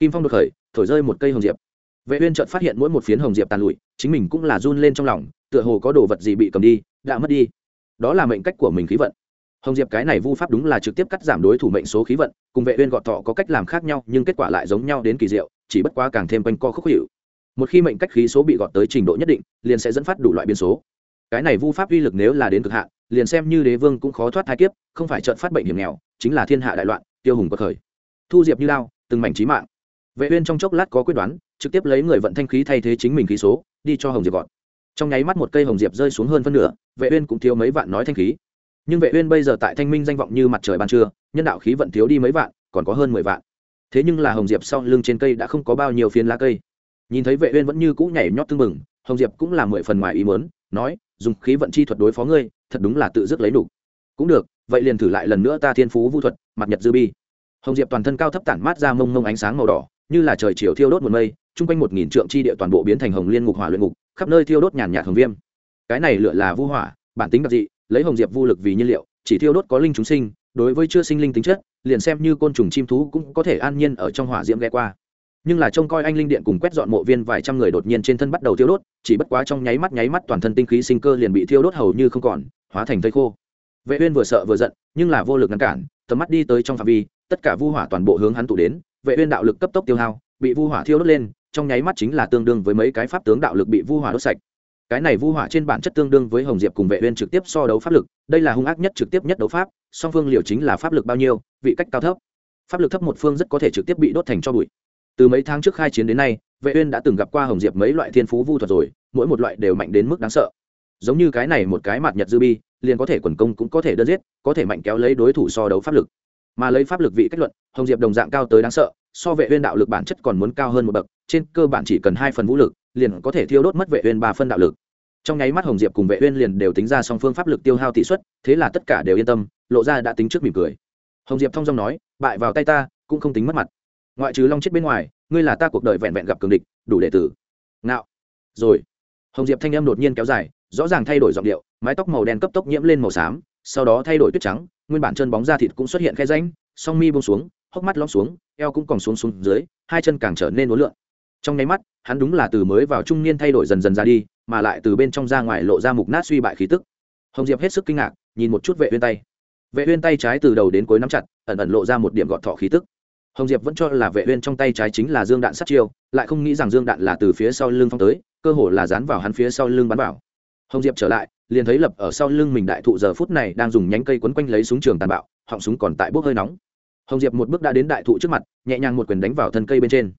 Kim phong đột khởi, thổi rơi một cây hồng diệp. Vệ uyên chợt phát hiện mỗi một phiến hồng diệp tàn lụi chính mình cũng là run lên trong lòng, tựa hồ có đồ vật gì bị cầm đi, đã mất đi. Đó là mệnh cách của mình khí vận. Hồng diệp cái này vu pháp đúng là trực tiếp cắt giảm đối thủ mệnh số khí vận, cùng vệ uyên gọt thọ có cách làm khác nhau, nhưng kết quả lại giống nhau đến kỳ diệu, chỉ bất quá càng thêm quanh co khúc hiệu một khi mệnh cách khí số bị gọt tới trình độ nhất định, liền sẽ dẫn phát đủ loại biến số. Cái này vu pháp uy lực nếu là đến cực hạn, liền xem như đế vương cũng khó thoát thai kiếp, không phải trợn phát bệnh hiểm nghèo, chính là thiên hạ đại loạn, tiêu hùng bất khởi. Thu diệp như lao từng mảnh chí mạng. Vệ uyên trong chốc lát có quyết đoán, trực tiếp lấy người vận thanh khí thay thế chính mình khí số đi cho hồng diệp gọn. Trong nháy mắt một cây hồng diệp rơi xuống hơn phân nửa, vệ uyên cũng thiếu mấy vạn nói thanh khí. Nhưng vệ uyên bây giờ tại thanh minh danh vọng như mặt trời ban trưa, nhân đạo khí vận thiếu đi mấy vạn, còn có hơn mười vạn. Thế nhưng là hồng diệp sau lưng trên cây đã không có bao nhiêu phiến lá cây. Nhìn thấy vệ uyên vẫn như cũ nhảy nhót tương mừng hồng diệp cũng là mười phần ngoài ý muốn, nói, dùng khí vận chi thuật đối phó ngươi, thật đúng là tự dứt lấy đủ cũng được, vậy liền thử lại lần nữa ta thiên phú vu thuật, mặt nhật dư bi. Hồng diệp toàn thân cao thấp tản mát ra mông mông ánh sáng màu đỏ, như là trời chiều thiêu đốt một mây trung quanh một nghìn trượng chi địa toàn bộ biến thành hồng liên ngục hỏa luyện ngục, khắp nơi thiêu đốt nhàn nhạt hồng viêm. Cái này lựa là vu hỏa, bản tính đặc dị, lấy hồng diệp vu lực vì nhiên liệu, chỉ thiêu đốt có linh chúng sinh, đối với chưa sinh linh tính chất, liền xem như côn trùng chim thú cũng có thể an nhiên ở trong hỏa diễm ghé qua. Nhưng là trông coi anh linh điện cùng quét dọn mộ viên vài trăm người đột nhiên trên thân bắt đầu thiêu đốt, chỉ bất quá trong nháy mắt nháy mắt toàn thân tinh khí sinh cơ liền bị thiêu đốt hầu như không còn, hóa thành thây khô. Vệ uyên vừa sợ vừa giận, nhưng là vô lực ngăn cản, tầm mắt đi tới trong phạm vi, tất cả vu hỏa toàn bộ hướng hắn tụ đến, vệ uyên đạo lực cấp tốc tiêu hao, bị vu hỏa thiêu đốt lên trong nháy mắt chính là tương đương với mấy cái pháp tướng đạo lực bị vu hỏa đốt sạch. Cái này vu hỏa trên bản chất tương đương với hồng diệp cùng vệ uyên trực tiếp so đấu pháp lực, đây là hung ác nhất trực tiếp nhất đấu pháp, song phương liều chính là pháp lực bao nhiêu, vị cách cao thấp. Pháp lực thấp một phương rất có thể trực tiếp bị đốt thành cho bụi. Từ mấy tháng trước khai chiến đến nay, vệ uyên đã từng gặp qua hồng diệp mấy loại thiên phú vu thuật rồi, mỗi một loại đều mạnh đến mức đáng sợ. Giống như cái này một cái mặt nhật dư bi, liền có thể quần công cũng có thể đơn giết, có thể mạnh kéo lấy đối thủ so đấu pháp lực. Mà lấy pháp lực vị cách luận, hồng diệp đồng dạng cao tới đáng sợ so vệ uyên đạo lực bản chất còn muốn cao hơn một bậc, trên cơ bản chỉ cần hai phần vũ lực, liền có thể thiêu đốt mất vệ uyên ba phân đạo lực. Trong nháy mắt hồng diệp cùng vệ uyên liền đều tính ra song phương pháp lực tiêu hao tỷ suất, thế là tất cả đều yên tâm, lộ ra đã tính trước mỉm cười. Hồng diệp thông dong nói, bại vào tay ta, cũng không tính mất mặt. Ngoại trừ long chết bên ngoài, ngươi là ta cuộc đời vẹn vẹn gặp cường địch, đủ đệ tử. Ngạo. Rồi, hồng diệp thanh âm đột nhiên kéo dài, rõ ràng thay đổi giọng điệu, mái tóc màu đen cấp tốc nhiễm lên màu xám, sau đó thay đổi tuyết trắng, nguyên bản chân bóng da thịt cũng xuất hiện khe ránh song mi bông xuống hốc mắt lõm xuống, eo cũng còn xuống xuống dưới, hai chân càng trở nên uốn lượn. Trong nháy mắt, hắn đúng là từ mới vào trung niên thay đổi dần dần ra đi, mà lại từ bên trong ra ngoài lộ ra mục nát suy bại khí tức. Hồng diệp hết sức kinh ngạc, nhìn một chút vệ uyên tay. Vệ uyên tay trái từ đầu đến cuối nắm chặt, ẩn ẩn lộ ra một điểm gọt thọ khí tức. Hồng diệp vẫn cho là vệ uyên trong tay trái chính là dương đạn sát chiêu, lại không nghĩ rằng dương đạn là từ phía sau lưng phong tới, cơ hồ là dán vào hắn phía sau lưng bắn vào. Hồng diệp trở lại, liền thấy lập ở sau lưng mình đại thụ giờ phút này đang dùng nhánh cây quấn quanh lấy súng trường tàn bạo, họng súng còn tại bốc hơi nóng hồng diệp một bước đã đến đại thụ trước mặt, nhẹ nhàng một quyền đánh vào thân cây bên trên.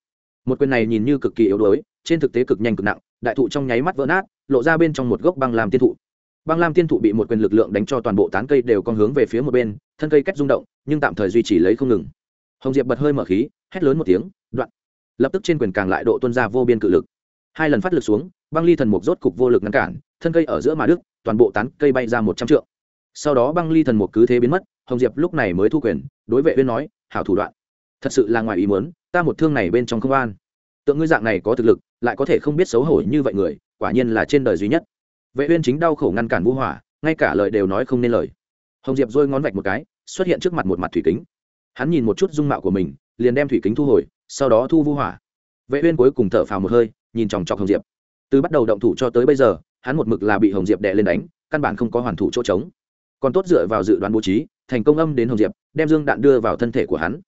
Một quyền này nhìn như cực kỳ yếu đuối, trên thực tế cực nhanh cực nặng, đại thụ trong nháy mắt vỡ nát, lộ ra bên trong một gốc băng lam tiên thụ. Băng lam tiên thụ bị một quyền lực lượng đánh cho toàn bộ tán cây đều con hướng về phía một bên, thân cây cách rung động, nhưng tạm thời duy trì lấy không ngừng. Hồng diệp bật hơi mở khí, hét lớn một tiếng, đoạn. Lập tức trên quyền càng lại độ tuân ra vô biên cự lực. Hai lần phát lực xuống, băng ly thần mục rốt cục vô lực ngăn cản, thân cây ở giữa mà đức toàn bộ tán cây bay ra một trăm trượng. Sau đó băng ly thần mục cứ thế biến mất hồng diệp lúc này mới thu quyền đối vệ Uyên, nói hảo thủ đoạn. Thật sự là ngoài ý muốn ta một thương này bên trong không an. Tượng ngươi dạng này có thực lực lại có thể không biết xấu hổ như vậy người quả nhiên là trên đời duy nhất. Vệ uyên chính đau khổ ngăn cản vũ hỏa ngay cả lời đều nói không nên lời. Hồng diệp rôi ngón vạch một cái xuất hiện trước mặt một mặt thủy kính. Hắn nhìn một chút dung mạo của mình liền đem thủy kính thu hồi sau đó thu vũ hỏa. Vệ uyên cuối cùng thở phào một hơi nhìn chòng chọc hồng diệp. Từ bắt đầu động thủ cho tới bây giờ hắn một mực là bị hồng diệp đè lên đánh căn bản không có hoàn thủ chỗ trống. Còn tốt dựa vào dự đoán bố trí thành công âm đến hồng diệp, đem dương đạn đưa vào thân thể của hắn.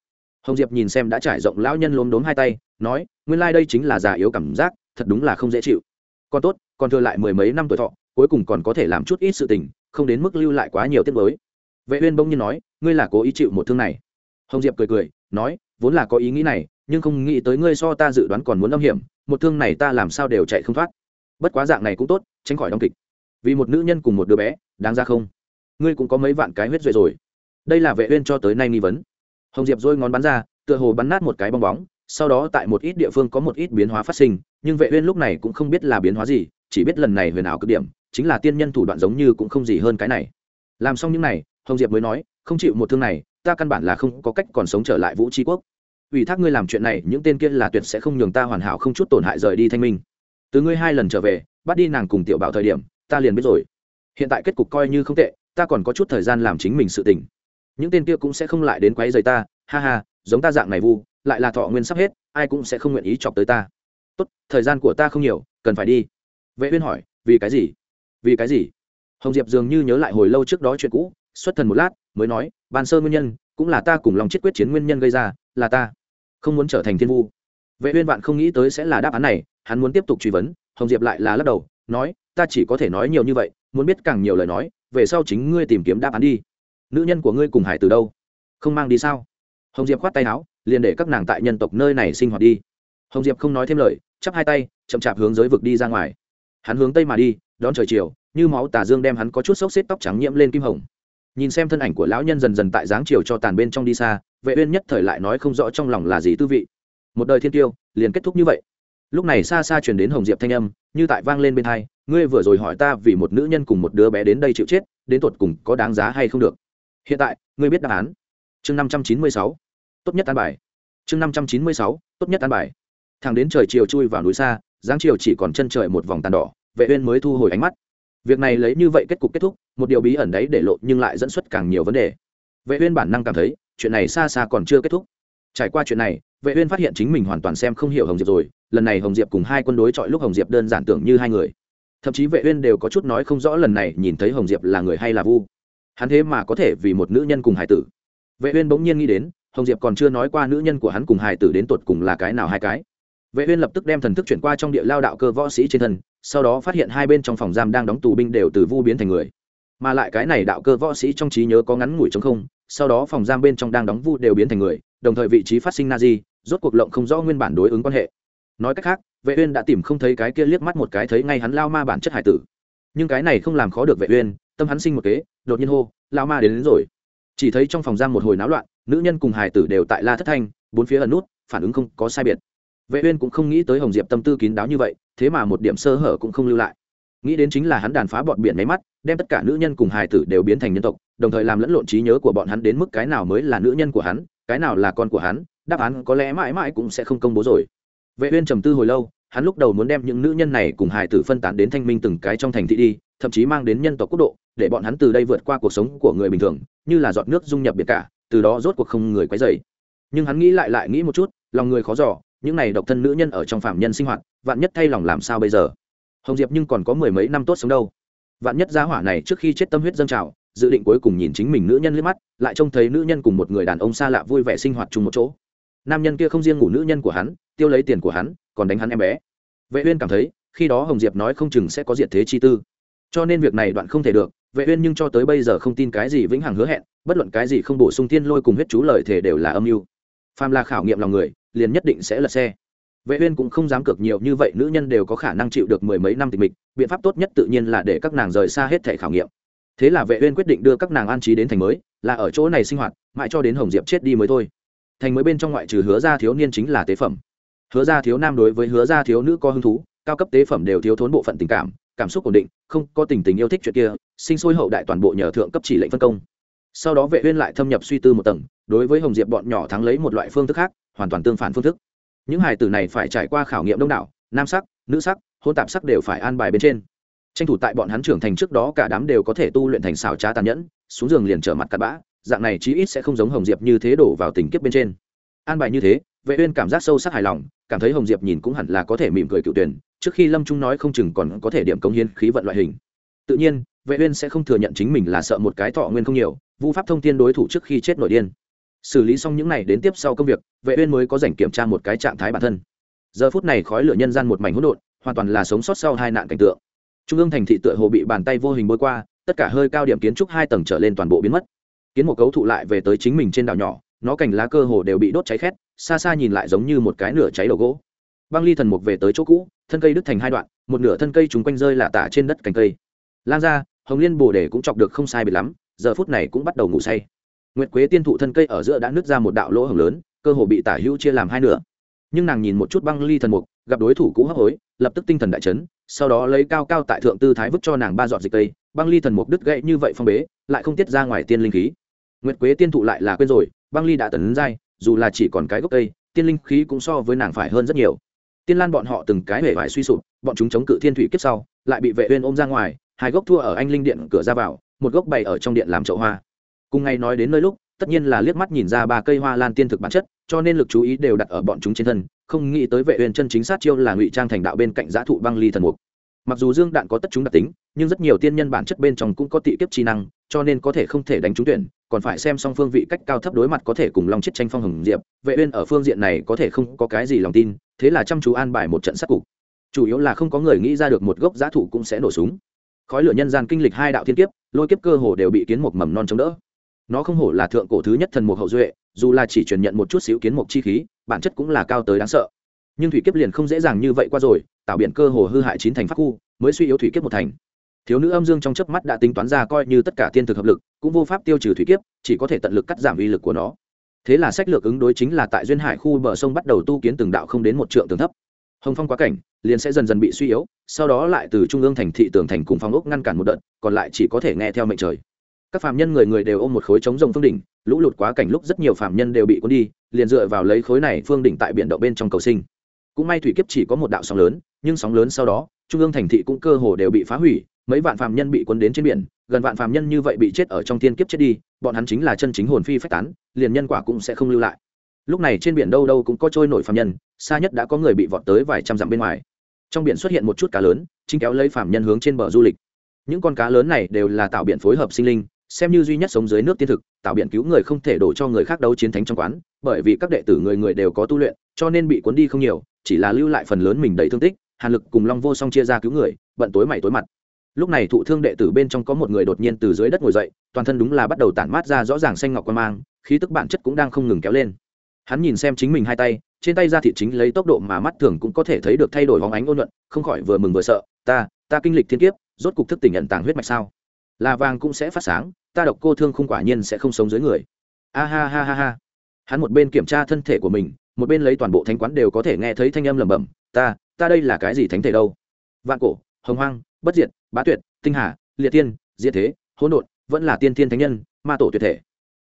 Hồng diệp nhìn xem đã trải rộng lão nhân lốm đốm hai tay, nói, nguyên lai、like、đây chính là già yếu cảm giác, thật đúng là không dễ chịu. Còn tốt, còn thừa lại mười mấy năm tuổi thọ, cuối cùng còn có thể làm chút ít sự tình, không đến mức lưu lại quá nhiều tiết mới vệ uyên bỗng nhiên nói, ngươi là cố ý chịu một thương này. Hồng diệp cười cười, nói, vốn là có ý nghĩ này, nhưng không nghĩ tới ngươi so ta dự đoán còn muốn âm hiểm, một thương này ta làm sao đều chạy không thoát. Bất quá dạng này cũng tốt, tránh khỏi đóng kịch. Vì một nữ nhân cùng một đứa bé, đáng ra không? Ngươi cũng có mấy vạn cái huyết duệ rồi đây là vệ uyên cho tới nay nghi vấn. Hồng diệp dôi ngón bắn ra, tựa hồ bắn nát một cái bong bóng, sau đó tại một ít địa phương có một ít biến hóa phát sinh, nhưng vệ uyên lúc này cũng không biết là biến hóa gì, chỉ biết lần này huyền ảo cực điểm, chính là tiên nhân thủ đoạn giống như cũng không gì hơn cái này. Làm xong những này, hồng diệp mới nói, không chịu một thương này, ta căn bản là không có cách còn sống trở lại vũ tri quốc. Ủy thác ngươi làm chuyện này, những tên kia là tuyệt sẽ không nhường ta hoàn hảo không chút tổn hại rời đi thanh minh. Từ ngươi hai lần trở về, bắt đi nàng cùng tiểu bảo thời điểm, ta liền biết rồi. Hiện tại kết cục coi như không tệ, ta còn có chút thời gian làm chính mình sự tình những tên kia cũng sẽ không lại đến quấy rầy ta, ha ha, giống ta dạng này vu, lại là thọ nguyên sắp hết, ai cũng sẽ không nguyện ý chọc tới ta. Tốt, thời gian của ta không nhiều, cần phải đi. Vệ uyên hỏi, vì cái gì? Vì cái gì? Hồng diệp dường như nhớ lại hồi lâu trước đó chuyện cũ, xuất thần một lát, mới nói, ban sơ nguyên nhân, cũng là ta cùng lòng chết quyết chiến nguyên nhân gây ra, là ta. Không muốn trở thành thiên vu. Vệ uyên vạn không nghĩ tới sẽ là đáp án này, hắn muốn tiếp tục truy vấn, hồng diệp lại là lắc đầu, nói, ta chỉ có thể nói nhiều như vậy, muốn biết càng nhiều lời nói, về sau chính ngươi tìm kiếm đáp án đi nữ nhân của ngươi cùng hải từ đâu? Không mang đi sao? Hồng diệp khoát tay áo, liền để các nàng tại nhân tộc nơi này sinh hoạt đi. Hồng diệp không nói thêm lời, chắp hai tay, chậm chạp hướng giới vực đi ra ngoài. Hắn hướng tây mà đi, đón trời chiều, như máu tà dương đem hắn có chút xốc xếp tóc trắng nhiễm lên kim hồng. Nhìn xem thân ảnh của lão nhân dần dần tại dáng chiều cho tàn bên trong đi xa, vệ uyên nhất thời lại nói không rõ trong lòng là gì tư vị. Một đời thiên tiêu, liền kết thúc như vậy. Lúc này xa xa truyền đến hồng diệp thanh âm, như tại vang lên bên tai, ngươi vừa rồi hỏi ta vì một nữ nhân cùng một đứa bé đến đây chịu chết, đến tuột cùng có đáng giá hay không được? Hiện tại, ngươi biết đáp án. Chương năm trăm chín mươi sáu, tốt nhất an bài. Chương năm trăm chín mươi sáu, tốt nhất an bài. Thằng đến trời chiều chui vào núi xa giáng chiều chỉ còn chân trời một vòng tàn đỏ, vệ uyên mới thu hồi ánh mắt. Việc này lấy như vậy kết cục kết thúc, một điều bí ẩn đấy để lộ nhưng lại dẫn xuất càng nhiều vấn đề. Vệ uyên bản năng cảm thấy, chuyện này xa xa còn chưa kết thúc. Trải qua chuyện này, vệ uyên phát hiện chính mình hoàn toàn xem không hiểu hồng diệp rồi. Lần này hồng diệp cùng hai quân đối chọi lúc hồng diệp đơn giản tưởng như hai người. Thậm chí vệ uyên đều có chút nói không rõ lần này nhìn thấy hồng diệp là người hay là vu hắn thế mà có thể vì một nữ nhân cùng hải tử. Vệ uyên bỗng nhiên nghĩ đến, hồng diệp còn chưa nói qua nữ nhân của hắn cùng hải tử đến tuột cùng là cái nào hai cái. Vệ uyên lập tức đem thần thức chuyển qua trong địa lao đạo cơ võ sĩ trên thân, sau đó phát hiện hai bên trong phòng giam đang đóng tù binh đều từ vu biến thành người. Mà lại cái này đạo cơ võ sĩ trong trí nhớ có ngắn ngủi trống không, sau đó phòng giam bên trong đang đóng vu đều biến thành người, đồng thời vị trí phát sinh na di, rốt cuộc lộng không rõ nguyên bản đối ứng quan hệ. Nói cách khác, vệ uyên đã tìm không thấy cái kia liếc mắt một cái thấy ngay hắn lao ma bản chất hải tử. Nhưng cái này không làm khó được vệ uyên tâm hắn sinh một kế đột nhiên hô lao ma đến, đến rồi. Chỉ thấy trong phòng giam một hồi náo loạn nữ nhân cùng hải tử đều tại la thất thanh bốn phía ẩn nút phản ứng không có sai biệt. Vệ uyên cũng không nghĩ tới hồng diệp tâm tư kín đáo như vậy thế mà một điểm sơ hở cũng không lưu lại. Nghĩ đến chính là hắn đàn phá bọn biển máy mắt đem tất cả nữ nhân cùng hài tử đều biến thành nhân tộc đồng thời làm lẫn lộn trí nhớ của bọn hắn đến mức cái nào mới là nữ nhân của hắn cái nào là con của hắn đáp án có lẽ mãi mãi cũng sẽ không công bố rồi. Vệ uyên trầm tư hồi lâu hắn lúc đầu muốn đem những nữ nhân này cùng hài tử phân tán đến thanh minh từng cái trong thành thị đi thậm chí mang đến nhân tộc quốc độ để bọn hắn từ đây vượt qua cuộc sống của người bình thường, như là giọt nước dung nhập biệt cả, từ đó rốt cuộc không người quấy dày nhưng hắn nghĩ lại lại nghĩ một chút, lòng người khó giỏ những này độc thân nữ nhân ở trong phạm nhân sinh hoạt, vạn nhất thay lòng làm sao bây giờ? Hồng diệp nhưng còn có mười mấy năm tốt sống đâu. Vạn nhất giá hỏa này trước khi chết tâm huyết dâng trào, dự định cuối cùng nhìn chính mình nữ nhân liếc mắt, lại trông thấy nữ nhân cùng một người đàn ông xa lạ vui vẻ sinh hoạt chung một chỗ. Nam nhân kia không riêng ngủ nữ nhân của hắn, tiêu lấy tiền của hắn, còn đánh hắn em bé. Vệ uyên cảm thấy, khi đó hồng diệp nói không chừng sẽ có diệt thế chi tư. Cho nên việc này đoạn không thể được vệ uyên nhưng cho tới bây giờ không tin cái gì vĩnh hằng hứa hẹn, bất luận cái gì không bổ sung thiên lôi cùng huyết chú lời thể đều là âm mưu. Phàm là khảo nghiệm lòng người, liền nhất định sẽ lật xe. Vệ uyên cũng không dám cược nhiều như vậy, nữ nhân đều có khả năng chịu được mười mấy năm tịch mịch, biện pháp tốt nhất tự nhiên là để các nàng rời xa hết thể khảo nghiệm. Thế là vệ uyên quyết định đưa các nàng an trí đến thành mới, là ở chỗ này sinh hoạt, mãi cho đến hồng diệp chết đi mới thôi. Thành mới bên trong ngoại trừ hứa gia thiếu niên chính là tế phẩm. Hứa gia thiếu nam đối với hứa gia thiếu nữ có hứng thú, cao cấp tế phẩm đều thiếu thốn bộ phận tình cảm cảm xúc ổn định, không có tình tình yêu thích chuyện kia, sinh sôi hậu đại toàn bộ nhờ thượng cấp chỉ lệnh phân công. Sau đó vệ uyên lại thâm nhập suy tư một tầng, đối với hồng diệp bọn nhỏ thắng lấy một loại phương thức khác, hoàn toàn tương phản phương thức. Những hài tử này phải trải qua khảo nghiệm đông đảo, nam sắc, nữ sắc, hôn tạp sắc đều phải an bài bên trên. Tranh thủ tại bọn hắn trưởng thành trước đó cả đám đều có thể tu luyện thành xảo trá tàn nhẫn, xuống giường liền trở mặt cặn bã, dạng này chí ít sẽ không giống hồng diệp như thế đổ vào tình kiếp bên trên. An bài như thế, vệ uyên cảm giác sâu sắc hài lòng cảm thấy hồng diệp nhìn cũng hẳn là có thể mỉm cười cựu tuyển, trước khi lâm trung nói không chừng còn có thể điểm công hiến khí vận loại hình. Tự nhiên, vệ uyên sẽ không thừa nhận chính mình là sợ một cái thọ nguyên không nhiều, vu pháp thông tiên đối thủ trước khi chết nội điên. Xử lý xong những này đến tiếp sau công việc, vệ uyên mới có rảnh kiểm tra một cái trạng thái bản thân. Giờ phút này khói lửa nhân gian một mảnh hỗn độn, hoàn toàn là sống sót sau hai nạn cảnh tượng. Trung ương thành thị tựa hồ bị bàn tay vô hình bôi qua, tất cả hơi cao điểm kiến trúc hai tầng trở lên toàn bộ biến mất. Kiến một cấu thụ lại về tới chính mình trên đảo nhỏ, nó cành lá cơ hồ đều bị đốt cháy khét xa xa nhìn lại giống như một cái nửa cháy đầu gỗ. Băng ly thần mục về tới chỗ cũ, thân cây đứt thành hai đoạn, một nửa thân cây chúng quanh rơi lả tả trên đất cành cây. Lan ra hồng liên bồ đề cũng chọc được không sai biệt lắm, giờ phút này cũng bắt đầu ngủ say. Nguyệt quế tiên thụ thân cây ở giữa đã nứt ra một đạo lỗ hồng lớn, cơ hồ bị tả hữu chia làm hai nửa. Nhưng nàng nhìn một chút băng ly thần mục, gặp đối thủ cũ hấp hối, lập tức tinh thần đại chấn, sau đó lấy cao cao tại thượng tư thái vứt cho nàng ba giọt dịch tây, băng ly thần mục đứt gãy như vậy phong bế, lại không tiết ra ngoài tiên linh khí. Nguyệt quế tiên thụ lại là quên rồi, băng ly đã tấn giai dù là chỉ còn cái gốc cây, tiên linh khí cũng so với nàng phải hơn rất nhiều. Tiên lan bọn họ từng cái hề vải suy sụp, bọn chúng chống cự thiên thủy kiếp sau, lại bị vệ uyên ôm ra ngoài, hai gốc thua ở anh linh điện cửa ra vào, một gốc bày ở trong điện làm chậu hoa. Cùng ngày nói đến nơi lúc, tất nhiên là liếc mắt nhìn ra ba cây hoa lan tiên thực bản chất, cho nên lực chú ý đều đặt ở bọn chúng trên thân, không nghĩ tới vệ uyên chân chính sát chiêu là ngụy trang thành đạo bên cạnh giã thụ băng ly thần mục mặc dù dương đạn có tất chúng đặc tính, nhưng rất nhiều tiên nhân bản chất bên trong cũng có tị kiếp chi năng, cho nên có thể không thể đánh trúng tuyển, còn phải xem song phương vị cách cao thấp đối mặt có thể cùng lòng chết tranh phong hồng diệp. Vệ uyên ở phương diện này có thể không có cái gì lòng tin, thế là chăm chú an bài một trận sát cục. Chủ yếu là không có người nghĩ ra được một gốc giá thủ cũng sẽ nổ súng. Khói lửa nhân gian kinh lịch hai đạo thiên kiếp, lôi kiếp cơ hồ đều bị kiến một mầm non chống đỡ. Nó không hổ là thượng cổ thứ nhất thần mục hậu duệ, dù là chỉ truyền nhận một chút xíu kiến mục chi khí, bản chất cũng là cao tới đáng sợ nhưng thủy kiếp liền không dễ dàng như vậy qua rồi tạo biển cơ hồ hư hại chín thành pháp khu, mới suy yếu thủy kiếp một thành. Thiếu nữ âm dương trong chớp mắt đã tính toán ra coi như tất cả tiên thực hợp lực, cũng vô pháp tiêu trừ thủy kiếp, chỉ có thể tận lực cắt giảm uy lực của nó. Thế là sách lược ứng đối chính là tại duyên hải khu bờ sông bắt đầu tu kiến từng đạo không đến một trượng tường thấp. Hồng phong quá cảnh, liền sẽ dần dần bị suy yếu, sau đó lại từ trung ương thành thị tường thành cùng phong ốc ngăn cản một đợt, còn lại chỉ có thể nghe theo mệnh trời. Các phạm nhân người người đều ôm một khối chống rồng phương đỉnh, lũ lụt quá cảnh lúc rất nhiều phạm nhân đều bị cuốn đi, liền dựa vào lấy khối này phương đỉnh tại biển động bên trong cầu sinh cũng may thủy kiếp chỉ có một đạo sóng lớn, nhưng sóng lớn sau đó, trung ương thành thị cũng cơ hồ đều bị phá hủy, mấy vạn phạm nhân bị cuốn đến trên biển, gần vạn phạm nhân như vậy bị chết ở trong thiên kiếp chết đi, bọn hắn chính là chân chính hồn phi phách tán, liền nhân quả cũng sẽ không lưu lại. Lúc này trên biển đâu đâu cũng có trôi nổi phạm nhân, xa nhất đã có người bị vọt tới vài trăm dặm bên ngoài. Trong biển xuất hiện một chút cá lớn, chính kéo lấy phạm nhân hướng trên bờ du lịch. Những con cá lớn này đều là tạo biển phối hợp sinh linh, xem như duy nhất sống dưới nước tiên thực, tạo biển cứu người không thể đổ cho người khác đấu chiến thánh trong quán, bởi vì các đệ tử người người đều có tu luyện, cho nên bị cuốn đi không nhiều chỉ là lưu lại phần lớn mình đầy thương tích, hàn lực cùng long vô song chia ra cứu người, bận tối mày tối mặt. Lúc này thụ thương đệ tử bên trong có một người đột nhiên từ dưới đất ngồi dậy, toàn thân đúng là bắt đầu tản mát ra rõ ràng xanh ngọc quan mang, khí tức bản chất cũng đang không ngừng kéo lên. Hắn nhìn xem chính mình hai tay, trên tay ra thị chính lấy tốc độ mà mắt thường cũng có thể thấy được thay đổi hóng ánh ôn nhuận, không khỏi vừa mừng vừa sợ, ta ta kinh lịch thiên kiếp, rốt cục thức tỉnh nhận tàng huyết mạch sao? Là vàng cũng sẽ phát sáng, ta độc cô thương không quả nhiên sẽ không sống dưới người. A ha ha ha ha. Hắn một bên kiểm tra thân thể của mình một bên lấy toàn bộ thánh quán đều có thể nghe thấy thanh âm lẩm bẩm, ta ta đây là cái gì thánh thể đâu? Vạn cổ, hồng hoang, bất diệt, bá tuyệt, tinh hà, liệt tiên diệt thế, hỗn độn, vẫn là tiên thiên thánh nhân, ma tổ tuyệt thể.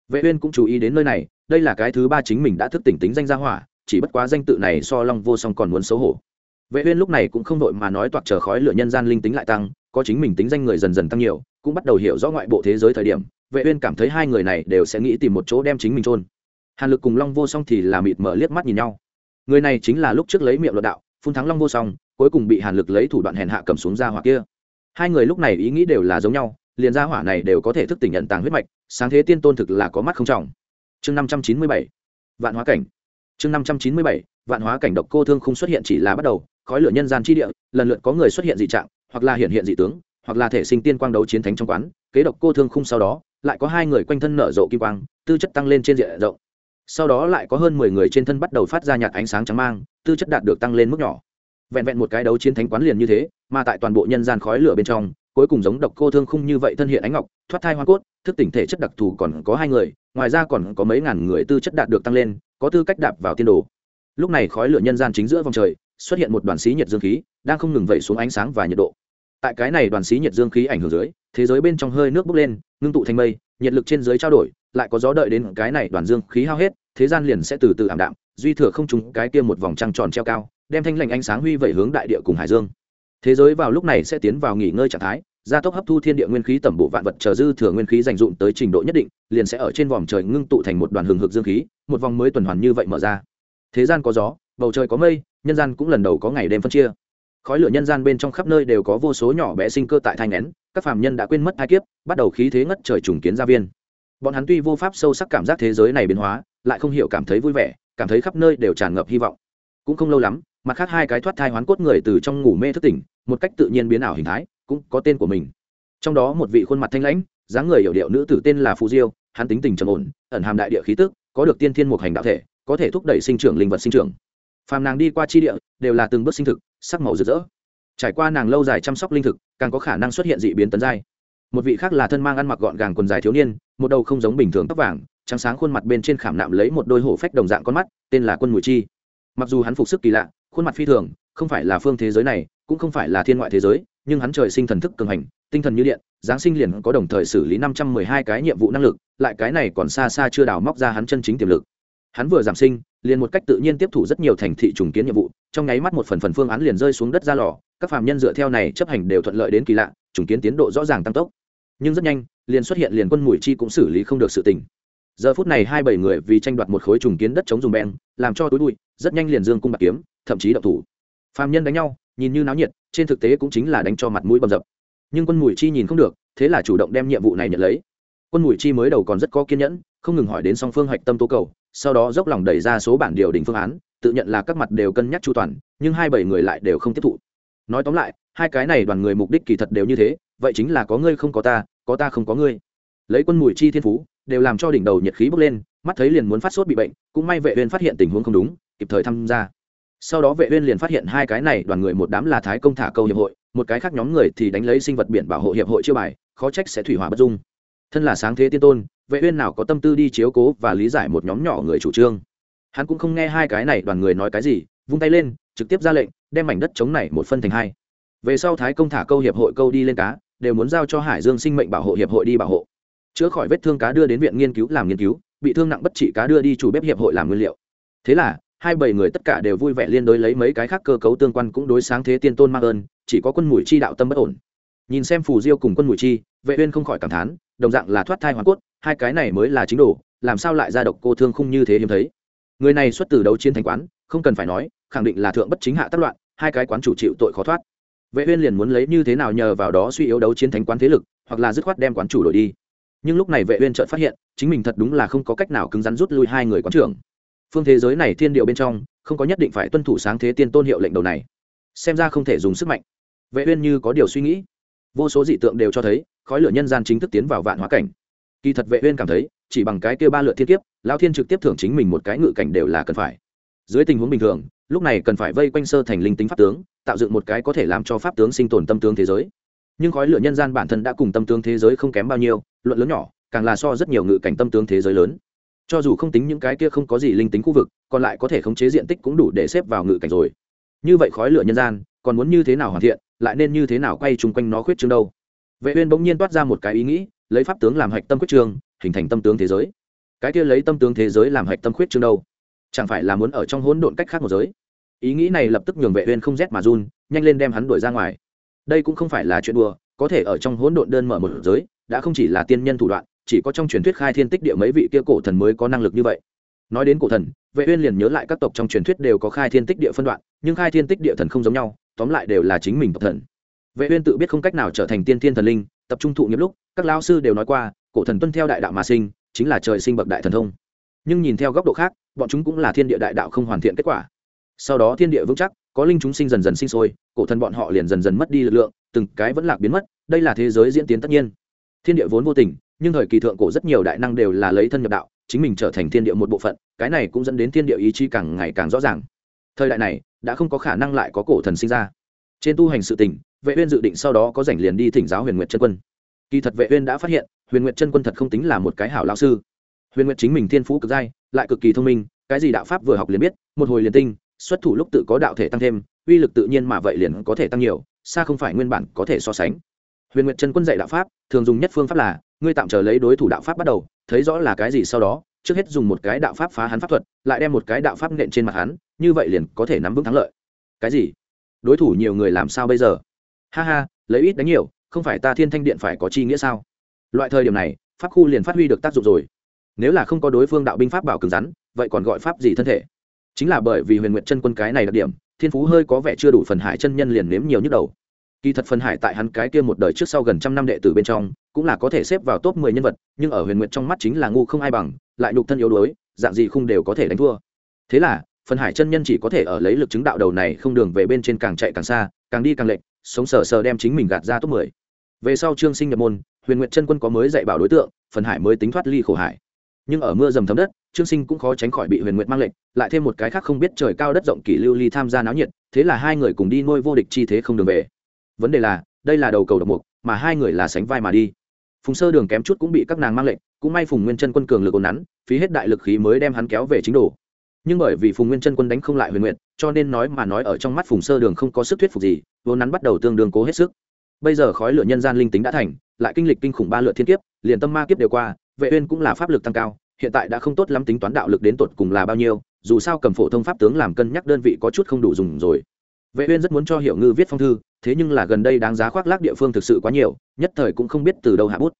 Vệ uyên cũng chú ý đến nơi này, đây là cái thứ ba chính mình đã thức tỉnh tính danh gia hỏa, chỉ bất quá danh tự này so long vô song còn muốn xấu hổ. Vệ uyên lúc này cũng không đội mà nói toạc chờ khói lửa nhân gian linh tính lại tăng, có chính mình tính danh người dần dần tăng nhiều, cũng bắt đầu hiểu rõ ngoại bộ thế giới thời điểm, vệ uyên cảm thấy hai người này đều sẽ nghĩ tìm một chỗ đem chính mình trôn hàn lực cùng long vô song thì là mịt mở liếc mắt nhìn nhau người này chính là lúc trước lấy miệng luận đạo phun thắng long vô song cuối cùng bị hàn lực lấy thủ đoạn hèn hạ cầm xuống ra hỏa kia hai người lúc này ý nghĩ đều là giống nhau liền ra hỏa này đều có thể thức tỉnh nhận tàng huyết mạch sáng thế tiên tôn thực là có mắt không trọng chương năm trăm chín mươi bảy vạn hóa cảnh chương năm trăm chín mươi bảy vạn hóa cảnh độc cô thương không xuất hiện chỉ là bắt đầu khói lửa nhân gian tri địa lần lượt có người xuất hiện dị trạng hoặc là hiện hiện dị tướng hoặc là thể sinh tiên quang đấu chiến thánh trong quán kế độc cô thương khung sau đó lại có hai người quanh thân nở rộ kim quang tư chất tăng lên trên diện rộng sau đó lại có hơn mười người trên thân bắt đầu phát ra nhạt ánh sáng trắng mang, tư chất đạt được tăng lên mức nhỏ. Vẹn vẹn một cái đấu chiến thánh quán liền như thế, mà tại toàn bộ nhân gian khói lửa bên trong, cuối cùng giống độc cô thương khung như vậy thân hiện ánh ngọc, thoát thai hoa cốt, thức tỉnh thể chất đặc thù còn có hai người, ngoài ra còn có mấy ngàn người tư chất đạt được tăng lên, có tư cách đạp vào tiên đồ. Lúc này khói lửa nhân gian chính giữa vòng trời, xuất hiện một đoàn xí nhiệt dương khí, đang không ngừng vẩy xuống ánh sáng và nhiệt độ. Tại cái này đoàn xí nhiệt dương khí ảnh hưởng dưới, thế giới bên trong hơi nước bốc lên, ngưng tụ thành mây, nhiệt lực trên dưới trao đổi lại có gió đợi đến cái này đoàn dương khí hao hết, thế gian liền sẽ từ từ ảm đạm, duy thừa không trúng cái kia một vòng trăng tròn treo cao, đem thanh lành ánh sáng huy vẩy hướng đại địa cùng hải dương. Thế giới vào lúc này sẽ tiến vào nghỉ ngơi trạng thái, gia tốc hấp thu thiên địa nguyên khí tẩm bộ vạn vật chờ dư thừa nguyên khí dành dụng tới trình độ nhất định, liền sẽ ở trên vòm trời ngưng tụ thành một đoàn hừng hực dương khí, một vòng mới tuần hoàn như vậy mở ra. Thế gian có gió, bầu trời có mây, nhân gian cũng lần đầu có ngày đêm phân chia. Khói lửa nhân gian bên trong khắp nơi đều có vô số nhỏ bé sinh cơ tại thanh nén, các phàm nhân đã quên mất hai kiếp, bắt đầu khí thế ngất trời trùng kiến gia viên bọn hắn tuy vô pháp sâu sắc cảm giác thế giới này biến hóa, lại không hiểu cảm thấy vui vẻ, cảm thấy khắp nơi đều tràn ngập hy vọng. Cũng không lâu lắm, mặt khác hai cái thoát thai hoán cốt người từ trong ngủ mê thức tỉnh, một cách tự nhiên biến ảo hình thái, cũng có tên của mình. Trong đó một vị khuôn mặt thanh lãnh, dáng người hiểu điệu nữ tử tên là phù diêu, hắn tính tình trầm ổn, ẩn hàm đại địa khí tức, có được tiên thiên một hành đạo thể, có thể thúc đẩy sinh trưởng linh vật sinh trưởng. Phàm nàng đi qua chi địa, đều là từng bước sinh thực, sắc màu rực rỡ. Trải qua nàng lâu dài chăm sóc linh thực, càng có khả năng xuất hiện dị biến tấn giai một vị khác là thân mang ăn mặc gọn gàng quần dài thiếu niên, một đầu không giống bình thường tóc vàng, trắng sáng khuôn mặt bên trên khảm nạm lấy một đôi hổ phách đồng dạng con mắt, tên là quân mùi chi. Mặc dù hắn phục sức kỳ lạ, khuôn mặt phi thường, không phải là phương thế giới này, cũng không phải là thiên ngoại thế giới, nhưng hắn trời sinh thần thức cường hành, tinh thần như điện, giáng sinh liền có đồng thời xử lý năm trăm mười hai cái nhiệm vụ năng lực, lại cái này còn xa xa chưa đào móc ra hắn chân chính tiềm lực. Hắn vừa giảm sinh, liền một cách tự nhiên tiếp thủ rất nhiều thành thị trùng kiến nhiệm vụ, trong nháy mắt một phần phần phương án liền rơi xuống đất ra lò các phạm nhân dựa theo này chấp hành đều thuận lợi đến kỳ lạ trùng kiến tiến độ rõ ràng tăng tốc. Nhưng rất nhanh, liền xuất hiện liền quân mùi chi cũng xử lý không được sự tình. Giờ phút này hai bảy người vì tranh đoạt một khối trùng kiến đất chống dùng beng, làm cho túi bụi, rất nhanh liền dương cung bạc kiếm, thậm chí động thủ. Phạm nhân đánh nhau, nhìn như náo nhiệt, trên thực tế cũng chính là đánh cho mặt mũi bầm dập. Nhưng quân mùi chi nhìn không được, thế là chủ động đem nhiệm vụ này nhận lấy. Quân mùi chi mới đầu còn rất có kiên nhẫn, không ngừng hỏi đến song phương hạch tâm tố cầu, sau đó dốc lòng đẩy ra số bản điều đình phương án, tự nhận là các mặt đều cân nhắc chu toàn, nhưng hai bảy người lại đều không tiếp thụ nói tóm lại, hai cái này đoàn người mục đích kỳ thật đều như thế, vậy chính là có ngươi không có ta có ta không có ngươi. Lấy quân mùi chi thiên phú, đều làm cho đỉnh đầu nhiệt khí bốc lên, mắt thấy liền muốn phát sốt bị bệnh, cũng may vệ uyên phát hiện tình huống không đúng, kịp thời tham gia. Sau đó vệ uyên liền phát hiện hai cái này đoàn người một đám là thái công thả câu hiệp hội, một cái khác nhóm người thì đánh lấy sinh vật biển bảo hộ hiệp hội chiêu bài, khó trách sẽ thủy hỏa bất dung. Thân là sáng thế tiên tôn, vệ uyên nào có tâm tư đi chiếu cố và lý giải một nhóm nhỏ người chủ trương. Hắn cũng không nghe hai cái này đoàn người nói cái gì, vung tay lên trực tiếp ra lệnh, đem mảnh đất chống này một phân thành hai. Về sau thái công thả câu hiệp hội câu đi lên cá, đều muốn giao cho hải dương sinh mệnh bảo hộ hiệp hội đi bảo hộ. Chữa khỏi vết thương cá đưa đến viện nghiên cứu làm nghiên cứu, bị thương nặng bất trị cá đưa đi chủ bếp hiệp hội làm nguyên liệu. Thế là, hai bảy người tất cả đều vui vẻ liên đối lấy mấy cái khác cơ cấu tương quan cũng đối sáng thế tiên tôn mang ơn, chỉ có quân mùi chi đạo tâm bất ổn. Nhìn xem phù diêu cùng quân mùi chi, vệ uyên không khỏi cảm thán, đồng dạng là thoát thai hoàn cốt, hai cái này mới là chính đồ, làm sao lại ra độc cô thương khung như thế hiếm thấy? Người này xuất từ đấu chiến thành quán, không cần phải nói khẳng định là thượng bất chính hạ tác loạn, hai cái quán chủ chịu tội khó thoát. Vệ uyên liền muốn lấy như thế nào nhờ vào đó suy yếu đấu chiến thánh quán thế lực, hoặc là dứt khoát đem quán chủ đổi đi. Nhưng lúc này vệ uyên chợt phát hiện, chính mình thật đúng là không có cách nào cứng rắn rút lui hai người quán trưởng. Phương thế giới này thiên điệu bên trong, không có nhất định phải tuân thủ sáng thế tiên tôn hiệu lệnh đầu này. Xem ra không thể dùng sức mạnh. Vệ uyên như có điều suy nghĩ. Vô số dị tượng đều cho thấy, khói lửa nhân gian chính thức tiến vào vạn hóa cảnh. Kỳ thật vệ uyên cảm thấy, chỉ bằng cái kia ba lượt thiên kiếp, lão thiên trực tiếp thưởng chính mình một cái ngự cảnh đều là cần phải dưới tình huống bình thường, lúc này cần phải vây quanh sơ thành linh tính pháp tướng, tạo dựng một cái có thể làm cho pháp tướng sinh tồn tâm tướng thế giới. Nhưng khói lửa nhân gian bản thân đã cùng tâm tướng thế giới không kém bao nhiêu, luận lớn nhỏ, càng là so rất nhiều ngự cảnh tâm tướng thế giới lớn. Cho dù không tính những cái kia không có gì linh tính khu vực, còn lại có thể khống chế diện tích cũng đủ để xếp vào ngự cảnh rồi. Như vậy khói lửa nhân gian, còn muốn như thế nào hoàn thiện, lại nên như thế nào quay chung quanh nó khuyết trương đâu? Vệ uyên bỗng nhiên toát ra một cái ý nghĩ, lấy pháp tướng làm hạch tâm khuyết trương, hình thành tâm tướng thế giới. Cái kia lấy tâm tướng thế giới làm hạch tâm khuyết trương đâu? Chẳng phải là muốn ở trong hỗn độn cách khác một giới. Ý nghĩ này lập tức nhường vệ uyên không rét mà run, nhanh lên đem hắn đuổi ra ngoài. Đây cũng không phải là chuyện đùa, có thể ở trong hỗn độn đơn mở một giới, đã không chỉ là tiên nhân thủ đoạn, chỉ có trong truyền thuyết khai thiên tích địa mấy vị kia cổ thần mới có năng lực như vậy. Nói đến cổ thần, vệ uyên liền nhớ lại các tộc trong truyền thuyết đều có khai thiên tích địa phân đoạn, nhưng khai thiên tích địa thần không giống nhau, tóm lại đều là chính mình tộc thần. Vệ uyên tự biết không cách nào trở thành tiên thiên thần linh, tập trung thụ nghiệp lúc, các lão sư đều nói qua, cổ thần tuân theo đại đạo mà sinh, chính là trời sinh bậc đại thần thông nhưng nhìn theo góc độ khác, bọn chúng cũng là thiên địa đại đạo không hoàn thiện kết quả. Sau đó thiên địa vững chắc, có linh chúng sinh dần dần sinh sôi, cổ thần bọn họ liền dần dần mất đi lực lượng, từng cái vẫn lạc biến mất, đây là thế giới diễn tiến tất nhiên. Thiên địa vốn vô tình, nhưng thời kỳ thượng cổ rất nhiều đại năng đều là lấy thân nhập đạo, chính mình trở thành thiên địa một bộ phận, cái này cũng dẫn đến thiên địa ý chí càng ngày càng rõ ràng. Thời đại này, đã không có khả năng lại có cổ thần sinh ra. Trên tu hành sự tình, vệ uyên dự định sau đó có rảnh liền đi thỉnh giáo huyền nguyệt chân quân. Kỳ thật vệ uyên đã phát hiện, huyền nguyệt chân quân thật không tính là một cái hảo lão sư huyền nguyệt chính mình thiên phú cực giai lại cực kỳ thông minh, cái gì đạo pháp vừa học liền biết, một hồi liền tinh, xuất thủ lúc tự có đạo thể tăng thêm, uy lực tự nhiên mà vậy liền có thể tăng nhiều, xa không phải nguyên bản có thể so sánh. Huyền nguyệt chân quân dạy đạo pháp, thường dùng nhất phương pháp là, ngươi tạm chờ lấy đối thủ đạo pháp bắt đầu, thấy rõ là cái gì sau đó, trước hết dùng một cái đạo pháp phá hắn pháp thuật, lại đem một cái đạo pháp nện trên mặt hắn, như vậy liền có thể nắm vững thắng lợi. Cái gì? Đối thủ nhiều người làm sao bây giờ? Ha ha, lấy ít đánh nhiều, không phải ta thiên thanh điện phải có chi nghĩa sao? Loại thời điểm này, pháp khu liền phát huy được tác dụng rồi nếu là không có đối phương đạo binh pháp bảo cứng rắn, vậy còn gọi pháp gì thân thể? Chính là bởi vì huyền nguyện chân quân cái này đặc điểm, thiên phú hơi có vẻ chưa đủ phần hải chân nhân liền nếm nhiều nhức đầu. Kỳ thật phần hải tại hắn cái kia một đời trước sau gần trăm năm đệ tử bên trong, cũng là có thể xếp vào top mười nhân vật, nhưng ở huyền nguyện trong mắt chính là ngu không ai bằng, lại nhục thân yếu đuối, dạng gì không đều có thể đánh thua. Thế là, phần hải chân nhân chỉ có thể ở lấy lực chứng đạo đầu này không đường về bên trên càng chạy càng xa, càng đi càng lệch, sống sờ sờ đem chính mình gạt ra top mười. Về sau trương sinh nhập môn, huyền nguyện chân quân có mới dạy bảo đối tượng, phần hải mới tính thoát ly khổ hải nhưng ở mưa dầm thấm đất, trương sinh cũng khó tránh khỏi bị huyền nguyện mang lệnh, lại thêm một cái khác không biết trời cao đất rộng kỷ lưu ly tham gia náo nhiệt, thế là hai người cùng đi nuôi vô địch chi thế không đường về. Vấn đề là, đây là đầu cầu độc mục, mà hai người là sánh vai mà đi. Phùng sơ đường kém chút cũng bị các nàng mang lệnh, cũng may phùng nguyên chân quân cường lực ồn nắn, phí hết đại lực khí mới đem hắn kéo về chính đồ. Nhưng bởi vì phùng nguyên chân quân đánh không lại huyền nguyện cho nên nói mà nói ở trong mắt phùng sơ đường không có sức thuyết phục gì, vốn nắn bắt đầu tương đương cố hết sức. Bây giờ khói lửa nhân gian linh tính đã thành, lại kinh lịch kinh khủng ba lửa thiên kiếp, liền tâm ma kiếp đều qua vệ uyên cũng là pháp lực tăng cao, hiện tại đã không tốt lắm tính toán đạo lực đến tột cùng là bao nhiêu, dù sao cầm phổ thông pháp tướng làm cân nhắc đơn vị có chút không đủ dùng rồi. Vệ uyên rất muốn cho hiểu ngư viết phong thư, thế nhưng là gần đây đáng giá khoác lác địa phương thực sự quá nhiều, nhất thời cũng không biết từ đâu hạ bút.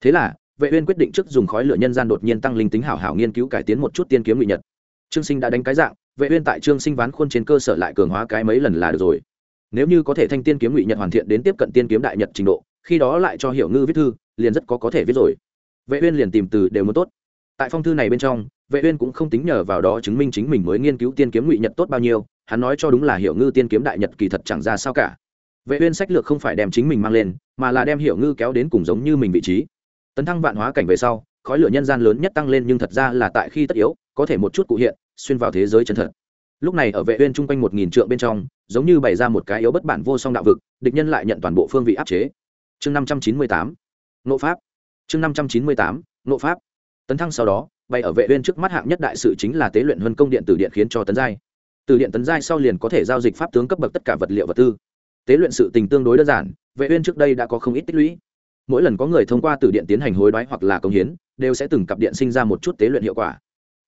Thế là, vệ uyên quyết định trước dùng khói lửa nhân gian đột nhiên tăng linh tính hảo hảo nghiên cứu cải tiến một chút tiên kiếm ngụy nhật. Trương sinh đã đánh cái dạng, vệ uyên tại trương sinh ván khuôn trên cơ sở lại cường hóa cái mấy lần là được rồi. Nếu như có thể thanh tiên kiếm ngụy nhật hoàn thiện đến tiếp cận tiên kiếm đại nhật trình độ, khi đó lại cho hiểu ngư viết thư, liền rất có có thể viết rồi vệ uyên liền tìm từ đều muốn tốt. Tại phong thư này bên trong, vệ uyên cũng không tính nhờ vào đó chứng minh chính mình mới nghiên cứu tiên kiếm ngụy nhật tốt bao nhiêu, hắn nói cho đúng là hiểu ngư tiên kiếm đại nhật kỳ thật chẳng ra sao cả. Vệ uyên sách lược không phải đem chính mình mang lên, mà là đem hiểu ngư kéo đến cùng giống như mình vị trí. Tấn thăng vạn hóa cảnh về sau, khói lửa nhân gian lớn nhất tăng lên nhưng thật ra là tại khi tất yếu, có thể một chút cụ hiện, xuyên vào thế giới chân thật. Lúc này ở vệ uyên trung quanh một nghìn trượng bên trong, giống như bày ra một cái yếu bất bản vô song đạo vực, địch nhân lại nhận toàn bộ phương vị áp chế. Chương 598 nộ pháp chương 598 nộ pháp. Tấn thăng sau đó bay ở vệ uyên trước mắt hạng nhất đại sự chính là tế luyện huân công điện tử điện khiến cho tấn giai. Từ điện tấn giai sau liền có thể giao dịch pháp tướng cấp bậc tất cả vật liệu vật tư. Tế luyện sự tình tương đối đơn giản, vệ uyên trước đây đã có không ít tích lũy. Mỗi lần có người thông qua từ điện tiến hành hối đoái hoặc là công hiến, đều sẽ từng cặp điện sinh ra một chút tế luyện hiệu quả.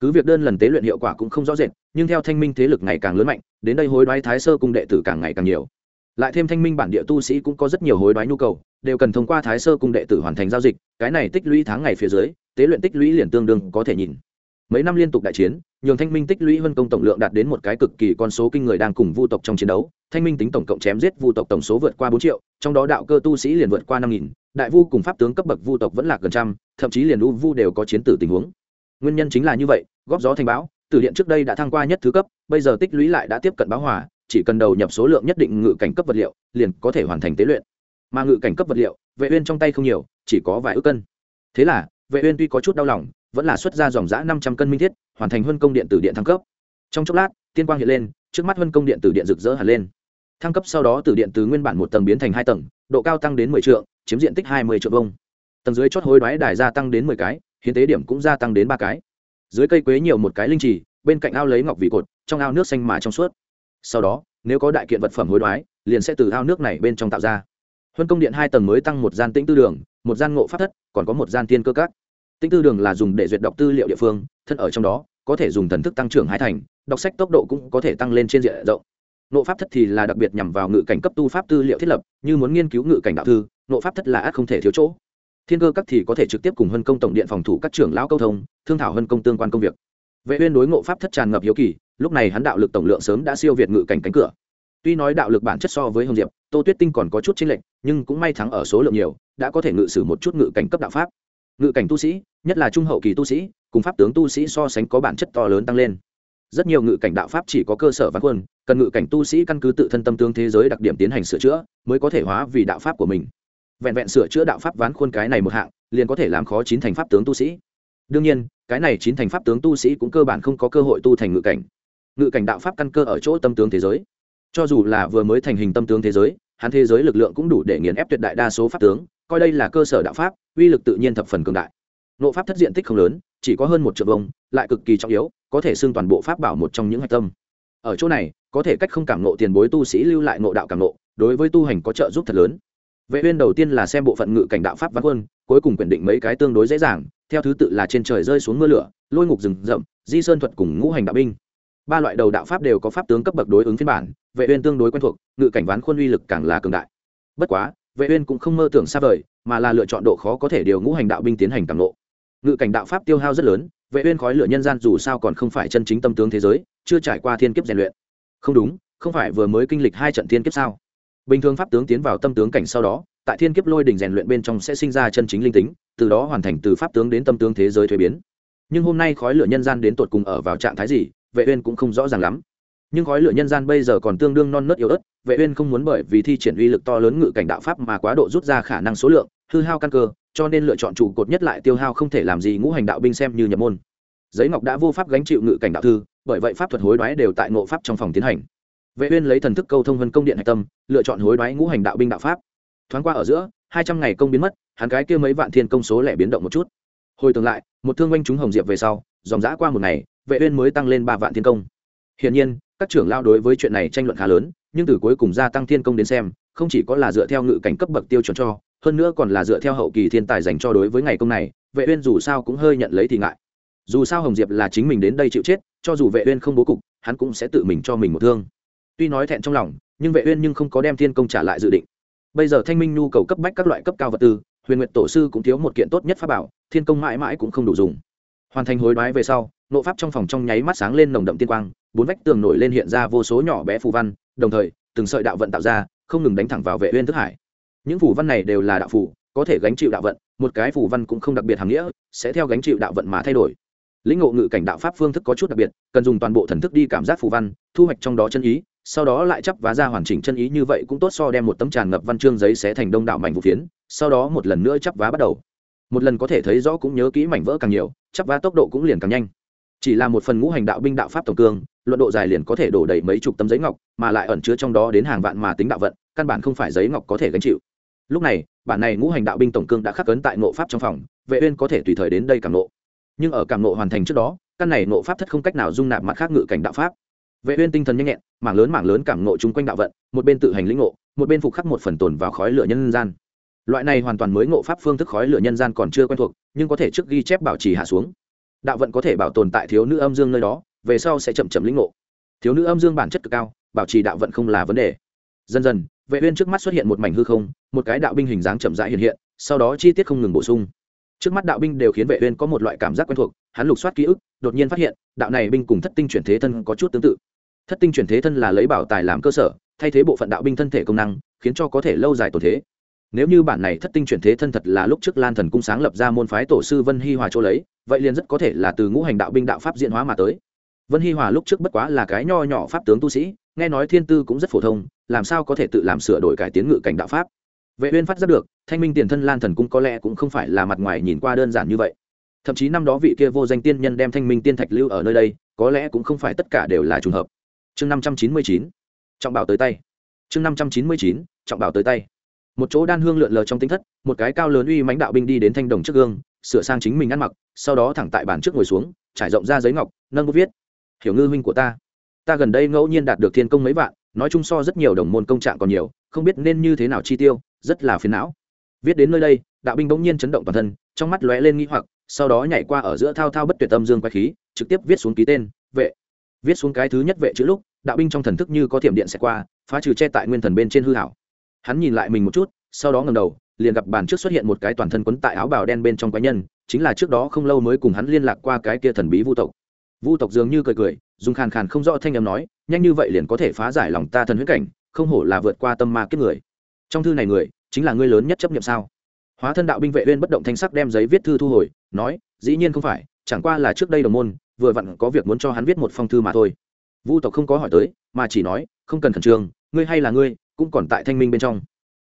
Cứ việc đơn lần tế luyện hiệu quả cũng không rõ rệt, nhưng theo thanh minh thế lực ngày càng lớn mạnh, đến đây hối đoái thái sơ cung đệ tử càng ngày càng nhiều. Lại thêm thanh minh bản địa tu sĩ cũng có rất nhiều hối đoái nhu cầu đều cần thông qua thái sơ cung đệ tử hoàn thành giao dịch, cái này tích lũy tháng ngày phía dưới, tế luyện tích lũy liền tương đương có thể nhìn. Mấy năm liên tục đại chiến, nhường thanh minh tích lũy vân công tổng lượng đạt đến một cái cực kỳ con số kinh người đang cùng vu tộc trong chiến đấu. Thanh minh tính tổng cộng chém giết vu tộc tổng số vượt qua bốn triệu, trong đó đạo cơ tu sĩ liền vượt qua năm nghìn, đại vu cùng pháp tướng cấp bậc vu tộc vẫn là gần trăm, thậm chí liền u vu đều có chiến tử tình huống. Nguyên nhân chính là như vậy, góp gió thành bão, từ điện trước đây đã thăng qua nhất thứ cấp, bây giờ tích lũy lại đã tiếp cận báo hòa, chỉ cần đầu nhập số lượng nhất định ngự cảnh cấp vật liệu, liền có thể hoàn thành tế luyện mà ngự cảnh cấp vật liệu, vệ uyên trong tay không nhiều, chỉ có vài ước cân. Thế là, vệ uyên tuy có chút đau lòng, vẫn là xuất ra dòng dã 500 cân minh thiết, hoàn thành huân công điện tử điện thăng cấp. Trong chốc lát, tiên quang hiện lên, trước mắt huân công điện tử điện rực rỡ hẳn lên. Thăng cấp sau đó tử điện từ nguyên bản một tầng biến thành hai tầng, độ cao tăng đến 10 trượng, chiếm diện tích 20 triệu vuông. Tầng dưới chót hối đoái đài gia tăng đến 10 cái, hiến tế điểm cũng gia tăng đến ba cái. Dưới cây quế nhiều một cái linh trì, bên cạnh ao lấy ngọc vị cột, trong ao nước xanh mà trong suốt. Sau đó, nếu có đại kiện vật phẩm hối đoái, liền sẽ từ ao nước này bên trong tạo ra huân công điện hai tầng mới tăng một gian tĩnh tư đường, một gian ngộ pháp thất, còn có một gian tiên cơ các. Tĩnh tư đường là dùng để duyệt đọc tư liệu địa phương thân ở trong đó, có thể dùng thần thức tăng trưởng hai thành, đọc sách tốc độ cũng có thể tăng lên trên diện rộng. Nộ pháp thất thì là đặc biệt nhằm vào ngự cảnh cấp tu pháp tư liệu thiết lập, như muốn nghiên cứu ngự cảnh đạo thư nộ pháp thất là ác không thể thiếu chỗ. Thiên cơ các thì có thể trực tiếp cùng hân công tổng điện phòng thủ các trưởng lão câu thông, thương thảo hân công tương quan công việc. Vệ uyên đối ngộ pháp thất tràn ngập hiếu kỳ, lúc này hắn đạo lực tổng lượng sớm đã siêu việt ngự cảnh cánh cửa tuy nói đạo lực bản chất so với hồng diệp, tô tuyết tinh còn có chút chênh lệch, nhưng cũng may thắng ở số lượng nhiều, đã có thể ngự sử một chút ngự cảnh cấp đạo pháp. Ngự cảnh tu sĩ, nhất là trung hậu kỳ tu sĩ, cùng pháp tướng tu sĩ so sánh có bản chất to lớn tăng lên. Rất nhiều ngự cảnh đạo pháp chỉ có cơ sở văn quân, cần ngự cảnh tu sĩ căn cứ tự thân tâm tương thế giới đặc điểm tiến hành sửa chữa, mới có thể hóa vì đạo pháp của mình. Vẹn vẹn sửa chữa đạo pháp ván khuôn cái này một hạng, liền có thể làm khó chín thành pháp tướng tu sĩ. Đương nhiên, cái này chín thành pháp tướng tu sĩ cũng cơ bản không có cơ hội tu thành ngự cảnh. Ngự cảnh đạo pháp căn cơ ở chỗ tâm tướng thế giới cho dù là vừa mới thành hình tâm tướng thế giới, hắn thế giới lực lượng cũng đủ để nghiền ép tuyệt đại đa số pháp tướng, coi đây là cơ sở đạo pháp, uy lực tự nhiên thập phần cường đại. Nộ pháp thất diện tích không lớn, chỉ có hơn một triệu vông lại cực kỳ trọng yếu, có thể xưng toàn bộ pháp bảo một trong những hạch tâm. Ở chỗ này, có thể cách không cảm nộ tiền bối tu sĩ lưu lại nộ đạo cảm nộ đối với tu hành có trợ giúp thật lớn. Vệ uyên đầu tiên là xem bộ phận ngự cảnh đạo pháp văn quân, cuối cùng quyển định mấy cái tương đối dễ dàng, theo thứ tự là trên trời rơi xuống mưa lửa, lôi ngục rừng rậm, di sơn thuật cùng ngũ hành đạo binh ba loại đầu đạo pháp đều có pháp tướng cấp bậc đối ứng phiên bản, vệ uyên tương đối quen thuộc, ngự cảnh ván khuôn uy lực càng là cường đại. Bất quá, vệ uyên cũng không mơ tưởng xa vời, mà là lựa chọn độ khó có thể điều ngũ hành đạo binh tiến hành càng lộ. ngự cảnh đạo pháp tiêu hao rất lớn, vệ uyên khói lửa nhân gian dù sao còn không phải chân chính tâm tướng thế giới, chưa trải qua thiên kiếp rèn luyện. Không đúng, không phải vừa mới kinh lịch hai trận thiên kiếp sao? Bình thường pháp tướng tiến vào tâm tướng cảnh sau đó, tại thiên kiếp lôi đỉnh rèn luyện bên trong sẽ sinh ra chân chính linh tính, từ đó hoàn thành từ pháp tướng đến tâm tướng thế giới thuế biến. Nhưng hôm nay khói lửa nhân gian đến tột cùng ở vào trạng thái gì vệ uyên cũng không rõ ràng lắm. Nhưng khói lửa nhân gian bây giờ còn tương đương non nớt yếu ớt, vệ uyên không muốn bởi vì thi triển uy lực to lớn ngự cảnh đạo pháp mà quá độ rút ra khả năng số lượng, hư hao căn cơ, cho nên lựa chọn trụ cột nhất lại tiêu hao không thể làm gì ngũ hành đạo binh xem như nhập môn. Giấy ngọc đã vô pháp gánh chịu ngự cảnh đạo thư, bởi vậy pháp thuật hối đoái đều tại ngộ pháp trong phòng tiến hành. Vệ uyên lấy thần thức câu thông vân công điện hạch tâm, lựa chọn hối đoái ngũ hành đạo binh đạo pháp. Thoáng qua ở giữa, hai trăm ngày công biến mất, hắn cái kia mấy vạn thiên công số lẻ biến động một chút. Hồi tưởng lại, một thương quanh chúng hồng diệp về sau, dòng dã qua một ngày vệ uyên mới tăng lên ba vạn thiên công. Hiển nhiên, các trưởng lao đối với chuyện này tranh luận khá lớn, nhưng từ cuối cùng gia tăng thiên công đến xem, không chỉ có là dựa theo ngự cảnh cấp bậc tiêu chuẩn cho, hơn nữa còn là dựa theo hậu kỳ thiên tài dành cho đối với ngày công này, vệ uyên dù sao cũng hơi nhận lấy thì ngại. Dù sao hồng diệp là chính mình đến đây chịu chết, cho dù vệ uyên không bố cục, hắn cũng sẽ tự mình cho mình một thương. Tuy nói thẹn trong lòng, nhưng vệ uyên nhưng không có đem thiên công trả lại dự định. Bây giờ thanh minh nhu cầu cấp bách các loại cấp cao vật tư, huyền nguyệt tổ sư cũng thiếu một kiện tốt nhất pháp bảo, thiên công mãi mãi cũng không đủ dùng. Hoàn thành hối đoái về sau nộ pháp trong phòng trong nháy mắt sáng lên nồng đậm tiên quang, bốn vách tường nổi lên hiện ra vô số nhỏ bé phù văn, đồng thời, từng sợi đạo vận tạo ra, không ngừng đánh thẳng vào vệ uyên thức hải. Những phù văn này đều là đạo phù, có thể gánh chịu đạo vận, một cái phù văn cũng không đặc biệt hàng nghĩa, sẽ theo gánh chịu đạo vận mà thay đổi. Lĩnh ngộ ngự cảnh đạo pháp phương thức có chút đặc biệt, cần dùng toàn bộ thần thức đi cảm giác phù văn, thu hoạch trong đó chân ý, sau đó lại chấp vá ra hoàn chỉnh chân ý như vậy cũng tốt so đem một tấm tràn ngập văn chương giấy xé thành đông đảo mảnh vụ phiến, sau đó một lần nữa chấp vá bắt đầu. Một lần có thể thấy rõ cũng nhớ kỹ mảnh vỡ càng nhiều, chấp vá tốc độ cũng liền càng nhanh chỉ là một phần ngũ hành đạo binh đạo pháp tổng cương, luận độ dài liền có thể đổ đầy mấy chục tấm giấy ngọc, mà lại ẩn chứa trong đó đến hàng vạn mà tính đạo vận, căn bản không phải giấy ngọc có thể gánh chịu. Lúc này, bản này ngũ hành đạo binh tổng cương đã khắc ấn tại ngộ pháp trong phòng, vệ uyên có thể tùy thời đến đây cảm nộ nhưng ở cảm nộ hoàn thành trước đó, căn này ngộ pháp thất không cách nào dung nạp mặt khác ngự cảnh đạo pháp. Vệ uyên tinh thần nhanh nhẹn, mảng lớn mảng lớn cảm ngộ chung quanh đạo vận, một bên tự hành lĩnh ngộ, một bên phục khắc một phần tồn vào khói lửa nhân gian. Loại này hoàn toàn mới ngộ pháp phương thức khói lửa nhân gian còn chưa quen thuộc, nhưng có thể trước ghi chép bảo trì hạ xuống đạo vận có thể bảo tồn tại thiếu nữ âm dương nơi đó, về sau sẽ chậm chậm lĩnh ngộ. Thiếu nữ âm dương bản chất cực cao, bảo trì đạo vận không là vấn đề. Dần dần, vệ uyên trước mắt xuất hiện một mảnh hư không, một cái đạo binh hình dáng chậm rãi hiện hiện, sau đó chi tiết không ngừng bổ sung. Trước mắt đạo binh đều khiến vệ uyên có một loại cảm giác quen thuộc, hắn lục soát ký ức, đột nhiên phát hiện, đạo này binh cùng thất tinh chuyển thế thân có chút tương tự. Thất tinh chuyển thế thân là lấy bảo tài làm cơ sở, thay thế bộ phận đạo binh thân thể công năng, khiến cho có thể lâu dài tổn thế. Nếu như bản này thất tinh chuyển thế thân thật là lúc trước lan thần cung sáng lập ra môn phái tổ sư vân hi hòa chỗ lấy vậy liền rất có thể là từ ngũ hành đạo binh đạo pháp diễn hóa mà tới. Vân hi hòa lúc trước bất quá là cái nho nhỏ pháp tướng tu sĩ, nghe nói thiên tư cũng rất phổ thông, làm sao có thể tự làm sửa đổi cải tiến ngự cảnh đạo pháp? Vệ uyên phát giác được, thanh minh tiền thân lan thần cung có lẽ cũng không phải là mặt ngoài nhìn qua đơn giản như vậy. Thậm chí năm đó vị kia vô danh tiên nhân đem thanh minh tiên thạch lưu ở nơi đây, có lẽ cũng không phải tất cả đều là trùng hợp. Chương năm trăm chín mươi chín, trọng bảo tới tay. Chương năm trăm chín mươi chín, trọng bảo tới tay. Một chỗ đan hương lượn lờ trong tinh thất, một cái cao lớn uy mãnh đạo binh đi đến thanh đồng trước gương, sửa sang chính mình ăn mặc sau đó thẳng tại bàn trước ngồi xuống, trải rộng ra giấy ngọc, nâng bút viết. Hiểu ngư huynh của ta ta gần đây ngẫu nhiên đạt được thiên công mấy vạn, nói chung so rất nhiều đồng môn công trạng còn nhiều, không biết nên như thế nào chi tiêu, rất là phiền não. Viết đến nơi đây, đạo binh bỗng nhiên chấn động toàn thân, trong mắt lóe lên nghi hoặc, sau đó nhảy qua ở giữa thao thao bất tuyệt tâm dương quay khí, trực tiếp viết xuống ký tên, vệ. Viết xuống cái thứ nhất vệ chữ lúc, đạo binh trong thần thức như có thiểm điện xẹt qua, phá trừ che tại nguyên thần bên trên hư hảo. Hắn nhìn lại mình một chút, sau đó ngầm đầu, liền gặp bàn trước xuất hiện một cái toàn thân quấn tại áo bào đen bên trong quái nhân chính là trước đó không lâu mới cùng hắn liên lạc qua cái kia thần bí vu tộc. Vu tộc dường như cười cười, dùng khàn khàn không rõ thanh â m nói, nhanh như vậy liền có thể phá giải lòng ta thần huyết cảnh, không hổ là vượt qua tâm ma kiếp người. Trong thư này người, chính là ngươi lớn nhất chấp nhận sao? Hóa thân đạo binh vệ uyên bất động thanh sắc đem giấy viết thư thu hồi, nói, dĩ nhiên không phải, chẳng qua là trước đây đồng môn, vừa vặn có việc muốn cho hắn viết một phong thư mà thôi. Vu tộc không có hỏi tới, mà chỉ nói, không cần khẩn trương, ngươi hay là ngươi, cũng còn tại thanh minh bên trong.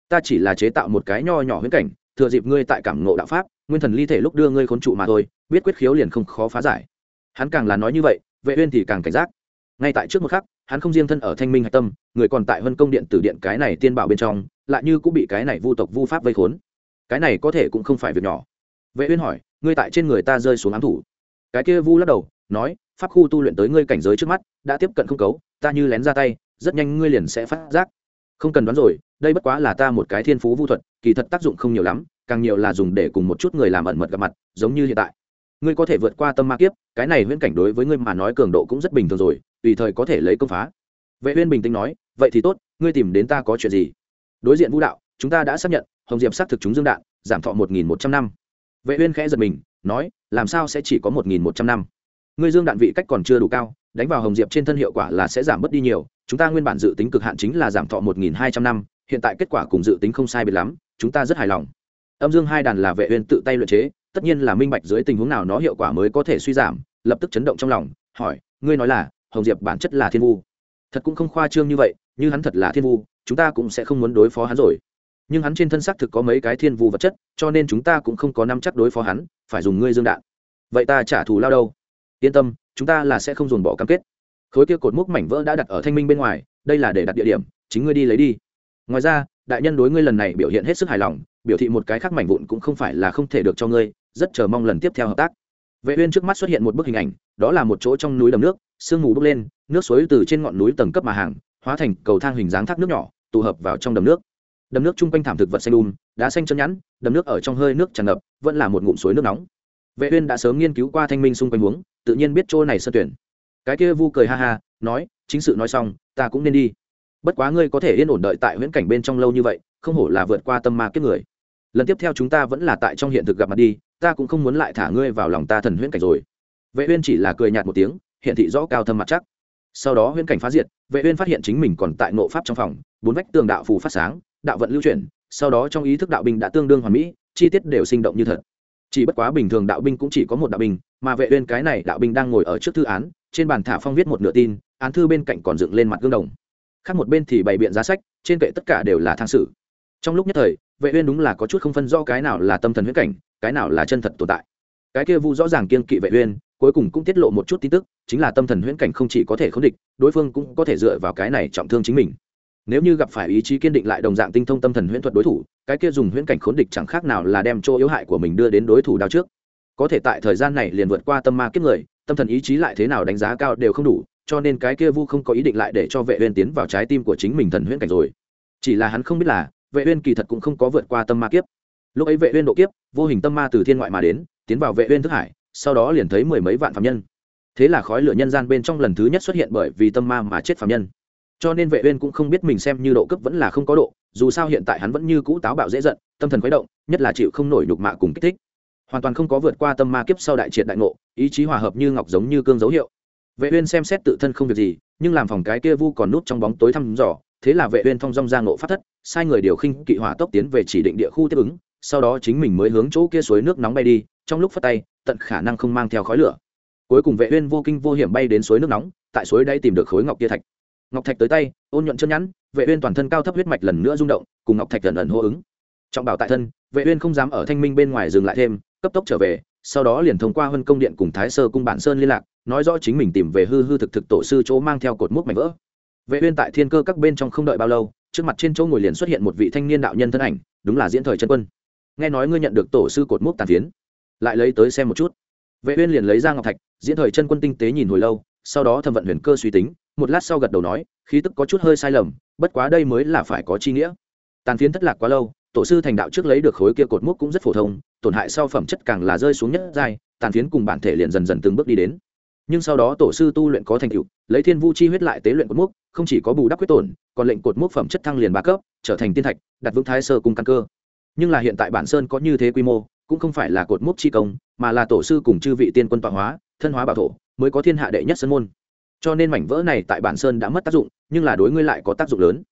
Ta chỉ là chế tạo một cái nho nhỏ huyễn cảnh thừa dịp ngươi tại cảm ngộ đạo pháp, nguyên thần ly thể lúc đưa ngươi khốn trụ mà thôi, biết quyết khiếu liền không khó phá giải. Hắn càng là nói như vậy, vệ uyên thì càng cảnh giác. Ngay tại trước một khắc, hắn không riêng thân ở thanh minh hạch tâm, người còn tại vân công điện tử điện cái này tiên bảo bên trong, lại như cũng bị cái này vu tộc vu pháp vây khốn. Cái này có thể cũng không phải việc nhỏ. Vệ uyên hỏi, ngươi tại trên người ta rơi xuống ám thủ? Cái kia vu lắc đầu, nói, pháp khu tu luyện tới ngươi cảnh giới trước mắt, đã tiếp cận không cấu, ta như lén ra tay, rất nhanh ngươi liền sẽ phát giác. Không cần đoán rồi, đây bất quá là ta một cái thiên phú vu thuật kỳ thật tác dụng không nhiều lắm, càng nhiều là dùng để cùng một chút người làm ẩn mật gặp mặt, giống như hiện tại. Ngươi có thể vượt qua tâm ma kiếp, cái này huyễn cảnh đối với ngươi mà nói cường độ cũng rất bình thường rồi, tùy thời có thể lấy công phá. Vệ uyên bình tĩnh nói, vậy thì tốt, ngươi tìm đến ta có chuyện gì? Đối diện vũ đạo, chúng ta đã xác nhận, hồng diệp xác thực chúng dương đạn, giảm thọ một nghìn một trăm năm. Vệ uyên khẽ giật mình, nói, làm sao sẽ chỉ có một nghìn một trăm năm? Ngươi dương đạn vị cách còn chưa đủ cao, đánh vào hồng diệp trên thân hiệu quả là sẽ giảm bớt đi nhiều, chúng ta nguyên bản dự tính cực hạn chính là giảm thọ một nghìn hai trăm năm, hiện tại kết quả cùng dự tính không sai biệt lắm chúng ta rất hài lòng. Âm dương hai đàn là vệ uyên tự tay luyện chế, tất nhiên là minh bạch dưới tình huống nào nó hiệu quả mới có thể suy giảm, lập tức chấn động trong lòng, hỏi, ngươi nói là, hồng diệp bản chất là thiên vu? Thật cũng không khoa trương như vậy, như hắn thật là thiên vu, chúng ta cũng sẽ không muốn đối phó hắn rồi. Nhưng hắn trên thân xác thực có mấy cái thiên vu vật chất, cho nên chúng ta cũng không có năm chắc đối phó hắn, phải dùng ngươi dương đạn. Vậy ta trả thù lao đâu? Yên tâm, chúng ta là sẽ không dồn bỏ cam kết. Khối kia cột mốc mảnh vỡ đã đặt ở thanh minh bên ngoài, đây là để đặt địa điểm, chính ngươi đi lấy đi. Ngoài ra đại nhân đối ngươi lần này biểu hiện hết sức hài lòng, biểu thị một cái khác mảnh vụn cũng không phải là không thể được cho ngươi, rất chờ mong lần tiếp theo hợp tác. Vệ uyên trước mắt xuất hiện một bức hình ảnh, đó là một chỗ trong núi đầm nước, sương mù bốc lên, nước suối từ trên ngọn núi tầng cấp mà hàng, hóa thành cầu thang hình dáng thác nước nhỏ, tụ hợp vào trong đầm nước. Đầm nước chung quanh thảm thực vật xanh um đá xanh chân nhẵn, đầm nước ở trong hơi nước tràn ngập, vẫn là một ngụm suối nước nóng. Vệ uyên đã sớm nghiên cứu qua thanh minh xung quanh huống, tự nhiên biết chỗ này sơ tuyển. Cái kia vu cười ha ha, nói, chính sự nói xong, ta cũng nên đi bất quá ngươi có thể yên ổn đợi tại huyễn cảnh bên trong lâu như vậy, không hổ là vượt qua tâm ma kiếp người. Lần tiếp theo chúng ta vẫn là tại trong hiện thực gặp mặt đi, ta cũng không muốn lại thả ngươi vào lòng ta thần huyễn cảnh rồi. Vệ uyên chỉ là cười nhạt một tiếng, hiện thị rõ cao thâm mặt chắc. Sau đó huyễn cảnh phá diệt, vệ uyên phát hiện chính mình còn tại ngộ pháp trong phòng, bốn vách tường đạo phù phát sáng, đạo vận lưu chuyển, sau đó trong ý thức đạo binh đã tương đương hoàn mỹ, chi tiết đều sinh động như thật. Chỉ bất quá bình thường đạo binh cũng chỉ có một đạo binh, mà vệ uyên cái này đạo binh đang ngồi ở trước thư án, trên bàn thả phong viết một nửa tin, án thư bên cạnh còn dựng lên mặt gương đồng khác một bên thì bày biện giá sách, trên kệ tất cả đều là thang sử. Trong lúc nhất thời, vệ uyên đúng là có chút không phân rõ cái nào là tâm thần huyễn cảnh, cái nào là chân thật tồn tại. Cái kia vu rõ ràng kiên kỵ vệ uyên, cuối cùng cũng tiết lộ một chút tin tức, chính là tâm thần huyễn cảnh không chỉ có thể khống địch, đối phương cũng có thể dựa vào cái này trọng thương chính mình. Nếu như gặp phải ý chí kiên định lại đồng dạng tinh thông tâm thần huyễn thuật đối thủ, cái kia dùng huyễn cảnh khốn địch chẳng khác nào là đem chỗ yếu hại của mình đưa đến đối thủ đao trước. Có thể tại thời gian này liền vượt qua tâm ma kiếp người, tâm thần ý chí lại thế nào đánh giá cao đều không đủ cho nên cái kia vu không có ý định lại để cho vệ uyên tiến vào trái tim của chính mình thần huyễn cảnh rồi. Chỉ là hắn không biết là, vệ uyên kỳ thật cũng không có vượt qua tâm ma kiếp. Lúc ấy vệ uyên độ kiếp, vô hình tâm ma từ thiên ngoại mà đến, tiến vào vệ uyên thức hải, sau đó liền thấy mười mấy vạn phạm nhân. Thế là khói lửa nhân gian bên trong lần thứ nhất xuất hiện bởi vì tâm ma mà chết phạm nhân. Cho nên vệ uyên cũng không biết mình xem như độ cấp vẫn là không có độ, dù sao hiện tại hắn vẫn như cũ táo bạo dễ giận, tâm thần khuấy động, nhất là chịu không nổi nhục mạ cùng kích thích. Hoàn toàn không có vượt qua tâm ma kiếp sau đại triệt đại ngộ, ý chí hòa hợp như ngọc giống như cương dấu hiệu vệ uyên xem xét tự thân không việc gì, nhưng làm phòng cái kia vu còn núp trong bóng tối thăm dò, thế là vệ uyên thông dong ra ngộ phát thất, sai người điều khinh kỵ hỏa tốc tiến về chỉ định địa khu tiếp ứng, sau đó chính mình mới hướng chỗ kia suối nước nóng bay đi, trong lúc phát tay, tận khả năng không mang theo khói lửa. Cuối cùng vệ uyên vô kinh vô hiểm bay đến suối nước nóng, tại suối đây tìm được khối ngọc kia thạch. Ngọc thạch tới tay, ôn nhuận chân nhẵn, vệ uyên toàn thân cao thấp huyết mạch lần nữa rung động, cùng ngọc thạch dần ẩn hô ứng. Trọng bảo tại thân, vệ uyên không dám ở thanh minh bên ngoài dừng lại thêm, cấp tốc trở về sau đó liền thông qua huân công điện cùng thái sơ cung bản sơn liên lạc, nói rõ chính mình tìm về hư hư thực thực tổ sư chỗ mang theo cột mốc mảnh vỡ. Vệ uyên tại thiên cơ các bên trong không đợi bao lâu, trước mặt trên chỗ ngồi liền xuất hiện một vị thanh niên đạo nhân thân ảnh, đúng là diễn thời chân quân. Nghe nói ngươi nhận được tổ sư cột mốc tàn phiến, lại lấy tới xem một chút. Vệ uyên liền lấy ra ngọc thạch, diễn thời chân quân tinh tế nhìn hồi lâu, sau đó thẩm vận huyền cơ suy tính, một lát sau gật đầu nói, khí tức có chút hơi sai lầm, bất quá đây mới là phải có chi nghĩa. Tàn phiến thất lạc quá lâu tổ sư thành đạo trước lấy được khối kia cột mốc cũng rất phổ thông, tổn hại sau phẩm chất càng là rơi xuống nhất giai, tàn phiến cùng bản thể liền dần dần từng bước đi đến. Nhưng sau đó tổ sư tu luyện có thành tựu, lấy thiên vu chi huyết lại tế luyện cột mốc, không chỉ có bù đắp quyết tổn, còn lệnh cột mốc phẩm chất thăng liền ba cấp, trở thành tiên thạch, đặt vững thái sơ cùng căn cơ. Nhưng là hiện tại bản sơn có như thế quy mô, cũng không phải là cột mốc chi công, mà là tổ sư cùng chư vị tiên quân tọa hóa, thân hóa bảo thổ, mới có thiên hạ đệ nhất sân môn. Cho nên mảnh vỡ này tại bản sơn đã mất tác dụng, nhưng là đối ngươi lại có tác dụng lớn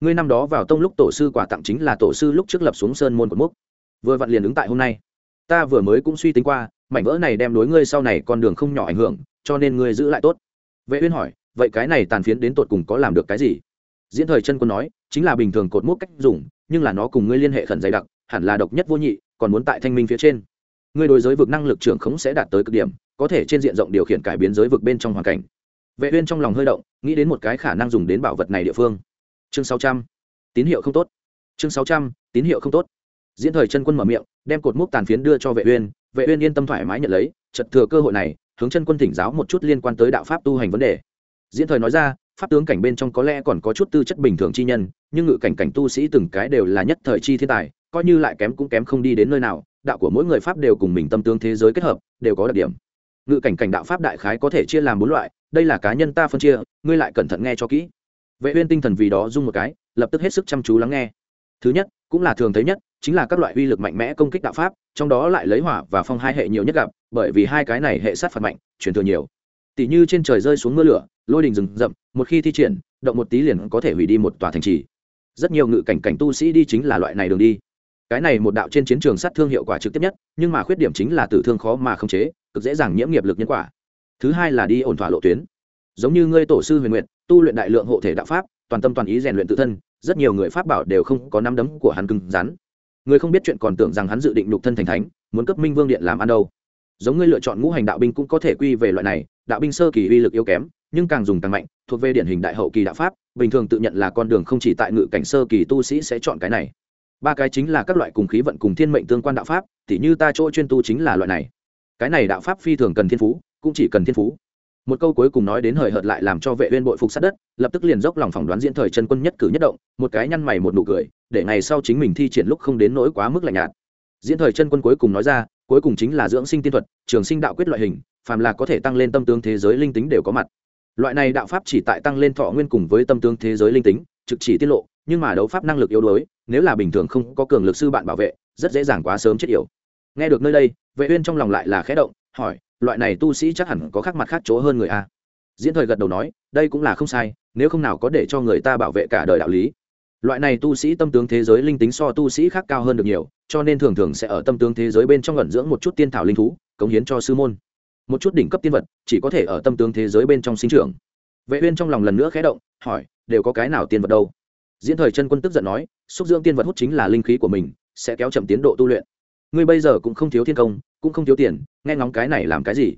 ngươi năm đó vào tông lúc tổ sư quả tặng chính là tổ sư lúc trước lập xuống sơn môn cột mốc vừa vặn liền ứng tại hôm nay. Ta vừa mới cũng suy tính qua, mảnh vỡ này đem đối ngươi sau này con đường không nhỏ ảnh hưởng, cho nên ngươi giữ lại tốt. Vệ uyên hỏi, vậy cái này tàn phiến đến tột cùng có làm được cái gì? Diễn thời chân quân nói, chính là bình thường cột mốc cách dùng, nhưng là nó cùng ngươi liên hệ khẩn dày đặc, hẳn là độc nhất vô nhị, còn muốn tại thanh minh phía trên. Ngươi đối giới vực năng lực trưởng khống sẽ đạt tới cực điểm, có thể trên diện rộng điều khiển cải biến giới vực bên trong hoàn cảnh. Vệ uyên trong lòng hơi động, nghĩ đến một cái khả năng dùng đến bảo vật này địa phương chương 600 tín hiệu không tốt. Chương 600 tín hiệu không tốt. Diễn thời chân quân mở miệng, đem cột mốc tàn phiến đưa cho vệ uyên. Vệ uyên yên tâm thoải mái nhận lấy, chợt thừa cơ hội này, hướng chân quân thỉnh giáo một chút liên quan tới đạo pháp tu hành vấn đề. Diễn thời nói ra, pháp tướng cảnh bên trong có lẽ còn có chút tư chất bình thường chi nhân, nhưng ngự cảnh cảnh tu sĩ từng cái đều là nhất thời chi thiên tài, coi như lại kém cũng kém không đi đến nơi nào, đạo của mỗi người pháp đều cùng mình tâm tướng thế giới kết hợp, đều có đặc điểm. Ngự cảnh cảnh đạo pháp đại khái có thể chia làm bốn loại, đây là cá nhân ta phân chia, ngươi lại cẩn thận nghe cho kỹ vệ uyên tinh thần vì đó rung một cái, lập tức hết sức chăm chú lắng nghe. Thứ nhất, cũng là thường thấy nhất, chính là các loại uy lực mạnh mẽ công kích đạo pháp, trong đó lại lấy hỏa và phong hai hệ nhiều nhất gặp, bởi vì hai cái này hệ sát phạt mạnh truyền thừa nhiều. Tỷ như trên trời rơi xuống mưa lửa, lôi đình rừng rậm, một khi thi triển, động một tí liền có thể hủy đi một tòa thành trì. Rất nhiều ngự cảnh cảnh tu sĩ đi chính là loại này đường đi. Cái này một đạo trên chiến trường sát thương hiệu quả trực tiếp nhất, nhưng mà khuyết điểm chính là tử thương khó mà không chế, cực dễ dàng nhiễm nghiệp lực nhân quả. Thứ hai là đi ổn thỏa lộ tuyến. Giống như ngươi tổ sư huyền nguyện tu luyện đại lượng hộ thể đạo pháp, toàn tâm toàn ý rèn luyện tự thân, rất nhiều người pháp bảo đều không có năm đấm của hắn cứng rắn. Người không biết chuyện còn tưởng rằng hắn dự định nhục thân thành thánh, muốn cấp minh vương điện làm ăn đâu. Giống ngươi lựa chọn ngũ hành đạo binh cũng có thể quy về loại này, đạo binh sơ kỳ uy lực yếu kém, nhưng càng dùng càng mạnh, thuộc về điển hình đại hậu kỳ đạo pháp, bình thường tự nhận là con đường không chỉ tại ngự cảnh sơ kỳ tu sĩ sẽ chọn cái này. Ba cái chính là các loại cùng khí vận cùng thiên mệnh tương quan đạo pháp, tỉ như ta chỗ chuyên tu chính là loại này. Cái này đạo pháp phi thường cần thiên phú, cũng chỉ cần thiên phú một câu cuối cùng nói đến hời hợt lại làm cho vệ uyên bội phục sát đất, lập tức liền dốc lòng phỏng đoán diễn thời chân quân nhất cử nhất động, một cái nhăn mày một nụ cười, để ngày sau chính mình thi triển lúc không đến nỗi quá mức lạnh nhạt. Diễn thời chân quân cuối cùng nói ra, cuối cùng chính là dưỡng sinh tiên thuật, trường sinh đạo quyết loại hình, phàm là có thể tăng lên tâm tướng thế giới linh tính đều có mặt. Loại này đạo pháp chỉ tại tăng lên thọ nguyên cùng với tâm tướng thế giới linh tính, trực chỉ tiết lộ, nhưng mà đấu pháp năng lực yếu đuối, nếu là bình thường không có cường lực sư bạn bảo vệ, rất dễ dàng quá sớm chết yểu. Nghe được nơi đây, vệ uyên trong lòng lại là khẽ động, hỏi loại này tu sĩ chắc hẳn có khác mặt khác chỗ hơn người a. Diễn thời gật đầu nói, đây cũng là không sai, nếu không nào có để cho người ta bảo vệ cả đời đạo lý. Loại này tu sĩ tâm tướng thế giới linh tính so tu sĩ khác cao hơn được nhiều, cho nên thường thường sẽ ở tâm tướng thế giới bên trong ẩn dưỡng một chút tiên thảo linh thú, cống hiến cho sư môn. Một chút đỉnh cấp tiên vật, chỉ có thể ở tâm tướng thế giới bên trong sinh trưởng. Vệ uyên trong lòng lần nữa khẽ động, hỏi, đều có cái nào tiên vật đâu? Diễn thời chân quân tức giận nói, xúc dưỡng tiên vật hút chính là linh khí của mình, sẽ kéo chậm tiến độ tu luyện ngươi bây giờ cũng không thiếu thiên công, cũng không thiếu tiền, nghe ngóng cái này làm cái gì?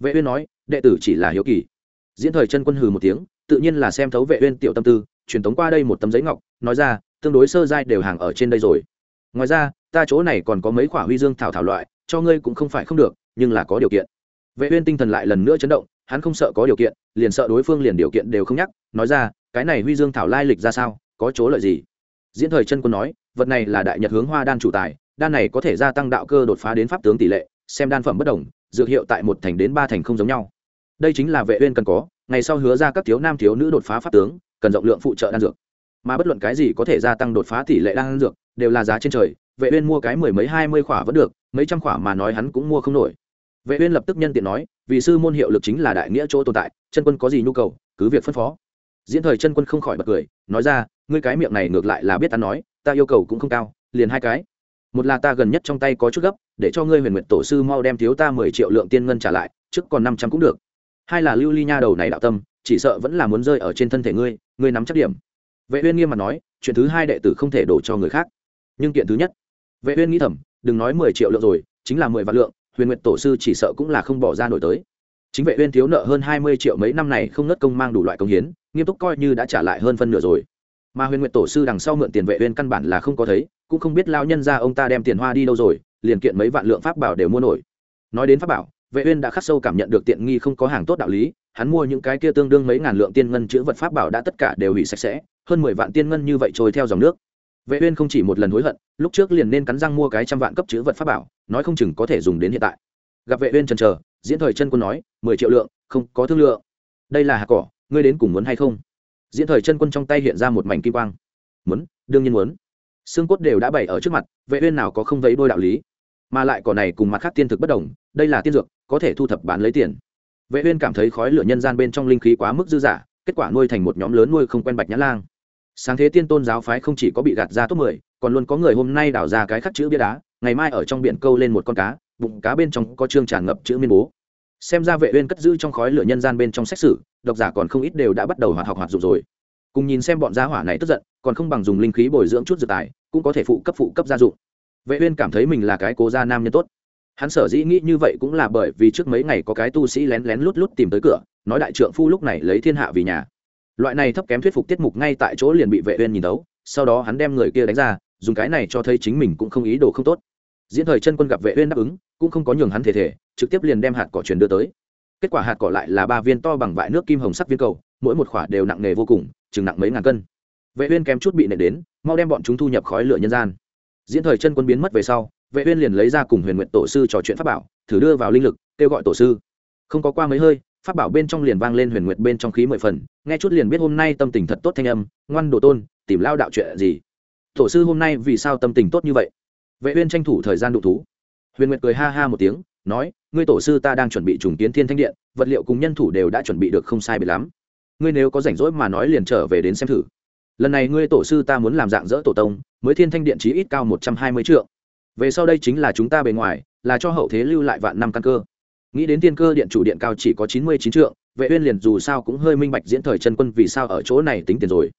Vệ uyên nói, đệ tử chỉ là hiếu kỳ. Diễn thời chân quân hừ một tiếng, tự nhiên là xem thấu vệ uyên tiểu tâm tư, truyền tống qua đây một tấm giấy ngọc, nói ra, tương đối sơ giai đều hàng ở trên đây rồi. Ngoài ra, ta chỗ này còn có mấy quả huy dương thảo thảo loại, cho ngươi cũng không phải không được, nhưng là có điều kiện. Vệ uyên tinh thần lại lần nữa chấn động, hắn không sợ có điều kiện, liền sợ đối phương liền điều kiện đều không nhắc, nói ra, cái này huy dương thảo lai lịch ra sao, có chỗ lợi gì? Diễn thời chân quân nói, vật này là đại nhật hướng hoa đan chủ tài đan này có thể gia tăng đạo cơ đột phá đến pháp tướng tỷ lệ, xem đan phẩm bất đồng, dược hiệu tại một thành đến ba thành không giống nhau. Đây chính là vệ uyên cần có, ngày sau hứa ra các thiếu nam thiếu nữ đột phá pháp tướng, cần rộng lượng phụ trợ đan dược. Mà bất luận cái gì có thể gia tăng đột phá tỷ lệ đan dược, đều là giá trên trời, vệ uyên mua cái mười mấy, hai mươi khỏa vẫn được, mấy trăm khỏa mà nói hắn cũng mua không nổi. Vệ uyên lập tức nhân tiện nói, vì sư môn hiệu lực chính là đại nghĩa chỗ tồn tại, chân quân có gì nhu cầu, cứ việc phân phó. Diễn thời chân quân không khỏi bật cười, nói ra, ngươi cái miệng này ngược lại là biết ta nói, ta yêu cầu cũng không cao, liền hai cái một là ta gần nhất trong tay có chút gấp, để cho ngươi huyền nguyện tổ sư mau đem thiếu ta mười triệu lượng tiên ngân trả lại, trước còn năm trăm cũng được. Hai là lưu ly nha đầu này đạo tâm, chỉ sợ vẫn là muốn rơi ở trên thân thể ngươi ngươi nắm chắc điểm. Vệ uyên nghiêm mặt nói, chuyện thứ hai đệ tử không thể đổ cho người khác. Nhưng kiện thứ nhất, vệ uyên nghĩ thầm, đừng nói mười triệu lượng rồi, chính là mười vạn lượng, huyền nguyện tổ sư chỉ sợ cũng là không bỏ ra nổi tới. Chính vệ uyên thiếu nợ hơn hai mươi triệu, mấy năm này không nứt công mang đủ loại công hiến, nghiêm túc coi như đã trả lại hơn phân nửa rồi mà huyền nguyện tổ sư đằng sau mượn tiền vệ uyên căn bản là không có thấy, cũng không biết lao nhân ra ông ta đem tiền hoa đi đâu rồi, liền kiện mấy vạn lượng pháp bảo đều mua nổi. Nói đến pháp bảo, vệ uyên đã khắc sâu cảm nhận được tiện nghi không có hàng tốt đạo lý, hắn mua những cái kia tương đương mấy ngàn lượng tiên ngân chữ vật pháp bảo đã tất cả đều hủy sạch sẽ, hơn mười vạn tiên ngân như vậy trôi theo dòng nước. Vệ uyên không chỉ một lần hối hận, lúc trước liền nên cắn răng mua cái trăm vạn cấp chữ vật pháp bảo, nói không chừng có thể dùng đến hiện tại. Gặp vệ uyên chần chờ, diễn thời chân quân nói, mười triệu lượng, không có thương lượng. Đây là hạt cỏ, ngươi đến cùng muốn hay không? Diễn thời chân quân trong tay hiện ra một mảnh kim quang. Muốn đương nhiên muốn. Xương cốt đều đã bày ở trước mặt vệ uyên nào có không vấy đôi đạo lý? Mà lại cỏ này cùng mặt khác tiên thực bất đồng đây là tiên dược có thể thu thập bán lấy tiền. Vệ uyên cảm thấy khói lửa nhân gian bên trong linh khí quá mức dư dả kết quả nuôi thành một nhóm lớn nuôi không quen bạch nhã lang. Sáng thế tiên tôn giáo phái không chỉ có bị gạt ra top 10, còn luôn có người hôm nay đào ra cái khắc chữ bia đá ngày mai ở trong biển câu lên một con cá bụng cá bên trong có trương tràn ngập chữ miên bố xem ra vệ uyên cất giữ trong khói lửa nhân gian bên trong xét xử độc giả còn không ít đều đã bắt đầu hoạt học hoạt dụng rồi. Cùng nhìn xem bọn gia hỏa này tức giận, còn không bằng dùng linh khí bồi dưỡng chút dược tài, cũng có thể phụ cấp phụ cấp gia dụng. Vệ uyên cảm thấy mình là cái cố gia nam nhân tốt. Hắn sở dĩ nghĩ như vậy cũng là bởi vì trước mấy ngày có cái tu sĩ lén lén lút lút tìm tới cửa, nói đại trượng phu lúc này lấy thiên hạ vì nhà. Loại này thấp kém thuyết phục tiết mục ngay tại chỗ liền bị vệ uyên nhìn đấu sau đó hắn đem người kia đánh ra, dùng cái này cho thấy chính mình cũng không ý đồ không tốt diễn thời chân quân gặp vệ uyên đáp ứng, cũng không có nhường hắn thể thể, trực tiếp liền đem hạt cỏ truyền đưa tới. Kết quả hạt cỏ lại là ba viên to bằng vại nước kim hồng sắc viên cầu, mỗi một khỏa đều nặng nề vô cùng, chừng nặng mấy ngàn cân. Vệ uyên kém chút bị nện đến, mau đem bọn chúng thu nhập khói lửa nhân gian. Diễn thời chân quân biến mất về sau, vệ uyên liền lấy ra cùng huyền nguyện tổ sư trò chuyện pháp bảo, thử đưa vào linh lực, kêu gọi tổ sư. Không có qua mấy hơi, pháp bảo bên trong liền vang lên huyền nguyệt bên trong khí mười phần, nghe chút liền biết hôm nay tâm tình thật tốt thanh âm, ngoan đồ tôn, tìm lao đạo chuyện gì? Tổ sư hôm nay vì sao tâm tình tốt như vậy? Vệ uyên tranh thủ thời gian đụng thú. Huyền nguyệt cười ha ha một tiếng, nói, ngươi tổ sư ta đang chuẩn bị trùng kiến thiên thanh điện, vật liệu cùng nhân thủ đều đã chuẩn bị được không sai biệt lắm. Ngươi nếu có rảnh rỗi mà nói liền trở về đến xem thử. Lần này ngươi tổ sư ta muốn làm dạng dỡ tổ tông, mới thiên thanh điện chí ít cao một trăm hai mươi triệu về sau đây chính là chúng ta bề ngoài, là cho hậu thế lưu lại vạn năm căn cơ. Nghĩ đến tiên cơ điện chủ điện cao chỉ có chín mươi chín trượng, vệ uyên liền dù sao cũng hơi minh bạch diễn thời chân quân vì sao ở chỗ này tính tiền rồi.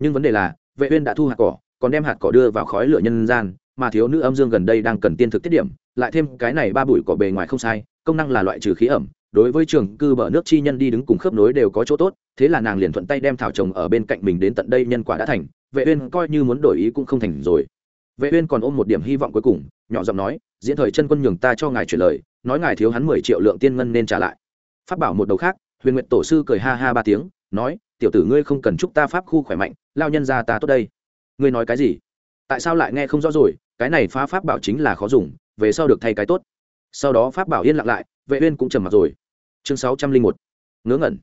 Nhưng vấn đề là, vệ uyên đã thu hạt cỏ, còn đem hạt cỏ đưa vào khói lửa nhân gian mà thiếu nữ âm dương gần đây đang cần tiên thực tiết điểm, lại thêm cái này ba bụi cỏ bề ngoài không sai, công năng là loại trừ khí ẩm, đối với trường cư bờ nước chi nhân đi đứng cùng khớp nối đều có chỗ tốt, thế là nàng liền thuận tay đem thảo trồng ở bên cạnh mình đến tận đây nhân quả đã thành, vệ uyên coi như muốn đổi ý cũng không thành rồi. Vệ uyên còn ôm một điểm hy vọng cuối cùng, nhỏ giọng nói, diễn thời chân quân nhường ta cho ngài chuyển lời, nói ngài thiếu hắn 10 triệu lượng tiên ngân nên trả lại. Phát bảo một đầu khác, huyền nguyệt tổ sư cười ha ha ba tiếng, nói, tiểu tử ngươi không cần chúc ta pháp khu khỏe mạnh, lao nhân gia ta tốt đây. Ngươi nói cái gì? Tại sao lại nghe không rõ rồi, cái này phá pháp bảo chính là khó dùng, về sau được thay cái tốt. Sau đó pháp bảo yên lặng lại, vệ uyên cũng trầm mặt rồi. Chương 601 ngớ ngẩn.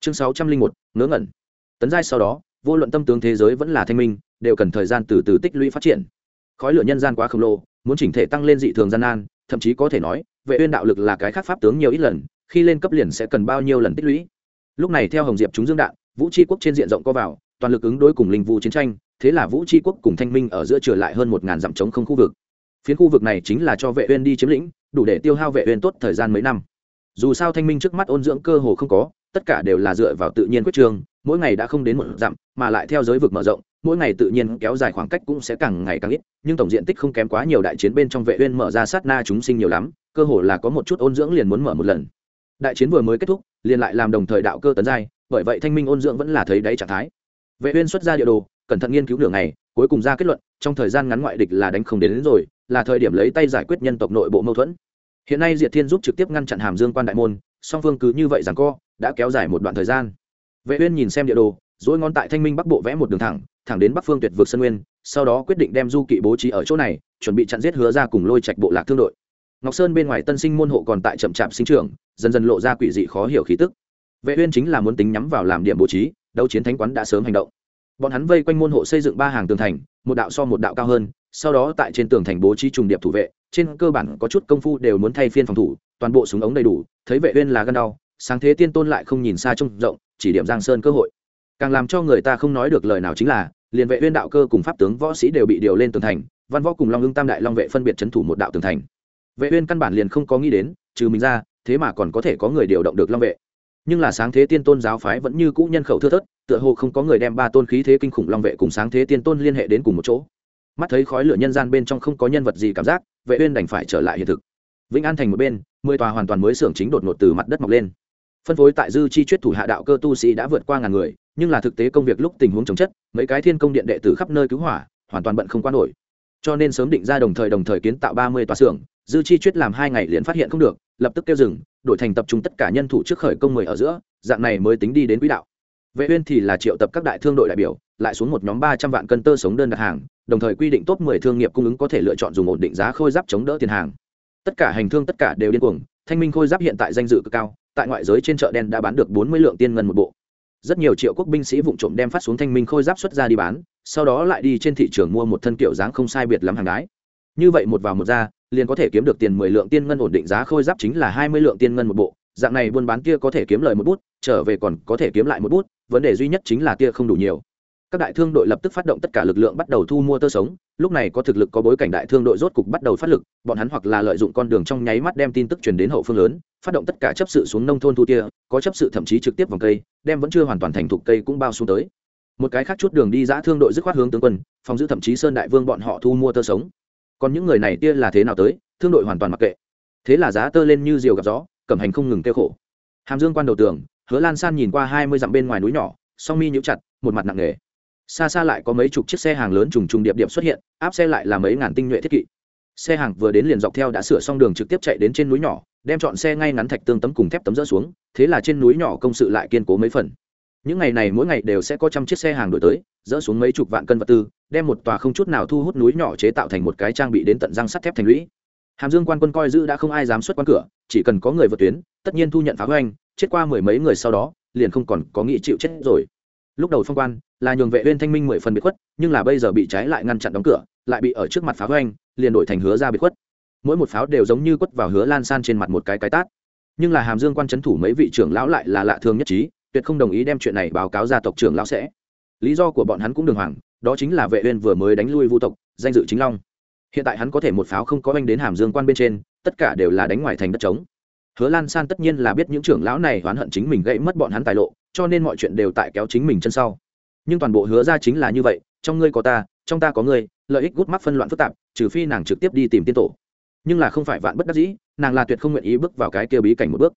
Chương 601 ngớ ngẩn. Tấn giai sau đó, vô luận tâm tướng thế giới vẫn là thanh minh, đều cần thời gian từ từ tích lũy phát triển. Khói lửa nhân gian quá khổng lồ, muốn chỉnh thể tăng lên dị thường gian nan, thậm chí có thể nói, vệ uyên đạo lực là cái khác pháp tướng nhiều ít lần, khi lên cấp liền sẽ cần bao nhiêu lần tích lũy. Lúc này theo hồng diệp chúng dương đạn, vũ tri quốc trên diện rộng co vào, toàn lực ứng đối cùng linh vũ chiến tranh thế là vũ tri quốc cùng thanh minh ở giữa trở lại hơn một ngàn dặm chống không khu vực. Phiến khu vực này chính là cho vệ uyên đi chiếm lĩnh, đủ để tiêu hao vệ uyên tốt thời gian mấy năm. Dù sao thanh minh trước mắt ôn dưỡng cơ hồ không có, tất cả đều là dựa vào tự nhiên quyết trường, mỗi ngày đã không đến một dặm, mà lại theo giới vực mở rộng, mỗi ngày tự nhiên kéo dài khoảng cách cũng sẽ càng ngày càng ít, nhưng tổng diện tích không kém quá nhiều đại chiến bên trong vệ uyên mở ra sát na chúng sinh nhiều lắm, cơ hồ là có một chút ôn dưỡng liền muốn mở một lần. Đại chiến vừa mới kết thúc, liền lại làm đồng thời đạo cơ tấn giai, bởi vậy thanh minh ôn dưỡng vẫn là thấy đáy trạng thái. Vệ uyên xuất ra địa đồ cẩn thận nghiên cứu đường này cuối cùng ra kết luận trong thời gian ngắn ngoại địch là đánh không đến, đến rồi là thời điểm lấy tay giải quyết nhân tộc nội bộ mâu thuẫn. Hiện nay diệt thiên giúp trực tiếp ngăn chặn hàm dương quan đại môn song phương cứ như vậy rằng co đã kéo dài một đoạn thời gian. Vệ uyên nhìn xem địa đồ dỗi ngón tại thanh minh bắc bộ vẽ một đường thẳng thẳng đến bắc phương tuyệt vực sơn nguyên sau đó quyết định đem du kỵ bố trí ở chỗ này chuẩn bị chặn giết hứa ra cùng lôi trạch bộ lạc thương đội. Ngọc sơn bên ngoài tân sinh môn hộ còn tại chậm chạp sinh trưởng dần dần lộ ra quỷ dị khó hiểu khí tức. Vệ uyên chính là muốn tính nhắm vào làm điểm bố trí đấu chiến thánh quán đã sớm hành động bọn hắn vây quanh môn hộ xây dựng ba hàng tường thành, một đạo so một đạo cao hơn, sau đó tại trên tường thành bố trí trùng điệp thủ vệ, trên cơ bản có chút công phu đều muốn thay phiên phòng thủ, toàn bộ súng ống đầy đủ, thấy vệ uyên là gan đau, sáng thế tiên tôn lại không nhìn xa trông rộng, chỉ điểm giang sơn cơ hội. Càng làm cho người ta không nói được lời nào chính là, liền vệ uyên đạo cơ cùng pháp tướng võ sĩ đều bị điều lên tường thành, văn võ cùng long ưng tam đại long vệ phân biệt chấn thủ một đạo tường thành. Vệ uyên căn bản liền không có nghĩ đến, trừ mình ra, thế mà còn có thể có người điều động được long vệ nhưng là sáng thế tiên tôn giáo phái vẫn như cũ nhân khẩu thưa thớt, tựa hồ không có người đem ba tôn khí thế kinh khủng long vệ cùng sáng thế tiên tôn liên hệ đến cùng một chỗ. Mắt thấy khói lửa nhân gian bên trong không có nhân vật gì cảm giác, vệ uyên đành phải trở lại hiện thực. Vĩnh an thành một bên, mười tòa hoàn toàn mới xưởng chính đột ngột từ mặt đất mọc lên. Phân phối tại dư chi chuyết thủ hạ đạo cơ tu sĩ đã vượt qua ngàn người, nhưng là thực tế công việc lúc tình huống chống chất, mấy cái thiên công điện đệ tử khắp nơi cứu hỏa, hoàn toàn bận không qua nổi. Cho nên sớm định ra đồng thời đồng thời kiến tạo ba mươi tòa xưởng, dư chi chuyết làm hai ngày liền phát hiện không được, lập tức kêu dừng đổi thành tập trung tất cả nhân thủ trước khởi công mười ở giữa, dạng này mới tính đi đến quỹ đạo. Vệ uyên thì là triệu tập các đại thương đội đại biểu, lại xuống một nhóm ba trăm vạn cân tơ sống đơn đặt hàng, đồng thời quy định top mười thương nghiệp cung ứng có thể lựa chọn dùng ổn định giá khôi giáp chống đỡ tiền hàng. Tất cả hành thương tất cả đều điên cuồng, thanh minh khôi giáp hiện tại danh dự cực cao, tại ngoại giới trên chợ đen đã bán được bốn mươi lượng tiên ngân một bộ. Rất nhiều triệu quốc binh sĩ vụng trộm đem phát xuống thanh minh khôi giáp xuất ra đi bán, sau đó lại đi trên thị trường mua một thân kiểu dáng không sai biệt lắm hàng đái như vậy một vào một ra, liền có thể kiếm được tiền mười lượng tiên ngân ổn định giá khôi giáp chính là hai mươi lượng tiên ngân một bộ. Dạng này buôn bán kia có thể kiếm lời một bút, trở về còn có thể kiếm lại một bút, vấn đề duy nhất chính là kia không đủ nhiều. Các đại thương đội lập tức phát động tất cả lực lượng bắt đầu thu mua tơ sống, lúc này có thực lực có bối cảnh đại thương đội rốt cục bắt đầu phát lực, bọn hắn hoặc là lợi dụng con đường trong nháy mắt đem tin tức truyền đến hậu phương lớn, phát động tất cả chấp sự xuống nông thôn thu tia có chấp sự thậm chí trực tiếp vòng cây, đem vẫn chưa hoàn toàn thành thục cây cũng bao xuống tới. Một cái khác chút đường đi giã thương đội dứt khoát hướng tướng quân, phòng giữ thậm chí sơn đại vương bọn họ thu mua tơ sống còn những người này tia là thế nào tới, thương đội hoàn toàn mặc kệ. Thế là giá tơ lên như diều gặp gió, cẩm hành không ngừng kêu khổ. Hàm dương quan đầu tường, hứa lan san nhìn qua hai mươi dặm bên ngoài núi nhỏ, song mi nhũ chặt, một mặt nặng nề. Xa xa lại có mấy chục chiếc xe hàng lớn trùng trùng điệp điệp xuất hiện, áp xe lại là mấy ngàn tinh nhuệ thiết kỵ. Xe hàng vừa đến liền dọc theo đã sửa xong đường trực tiếp chạy đến trên núi nhỏ, đem chọn xe ngay ngắn thạch tương tấm cùng thép tấm dỡ xuống, thế là trên núi nhỏ công sự lại kiên cố mấy phần. Những ngày này mỗi ngày đều sẽ có trăm chiếc xe hàng đổi tới dỡ xuống mấy chục vạn cân vật tư đem một tòa không chút nào thu hút núi nhỏ chế tạo thành một cái trang bị đến tận răng sắt thép thành lũy. Hàm dương quan quân coi giữ đã không ai dám xuất quan cửa, chỉ cần có người vượt tuyến, tất nhiên thu nhận phá hoành, chết qua mười mấy người sau đó, liền không còn có nghĩ chịu chết rồi. Lúc đầu phong quan, là nhường vệ uyên thanh minh mười phần biệt khuất, nhưng là bây giờ bị trái lại ngăn chặn đóng cửa, lại bị ở trước mặt phá hoành, liền đổi thành hứa ra biệt khuất. Mỗi một pháo đều giống như quất vào hứa lan san trên mặt một cái cái tát. Nhưng là hàm dương quan chấn thủ mấy vị trưởng lão lại là lạ thường nhất trí, tuyệt không đồng ý đem chuyện này báo cáo gia tộc trưởng lão sẽ. Lý do của bọn hắn cũng đường hoàng đó chính là vệ uyên vừa mới đánh lui vu tộc, danh dự chính long. Hiện tại hắn có thể một pháo không có anh đến hàm dương quan bên trên, tất cả đều là đánh ngoài thành đất trống. Hứa lan san tất nhiên là biết những trưởng lão này oán hận chính mình gãy mất bọn hắn tài lộ, cho nên mọi chuyện đều tại kéo chính mình chân sau. Nhưng toàn bộ hứa ra chính là như vậy, trong ngươi có ta, trong ta có ngươi, lợi ích gút mắt phân loạn phức tạp, trừ phi nàng trực tiếp đi tìm tiên tổ. Nhưng là không phải vạn bất đắc dĩ, nàng là tuyệt không nguyện ý bước vào cái kia bí cảnh một bước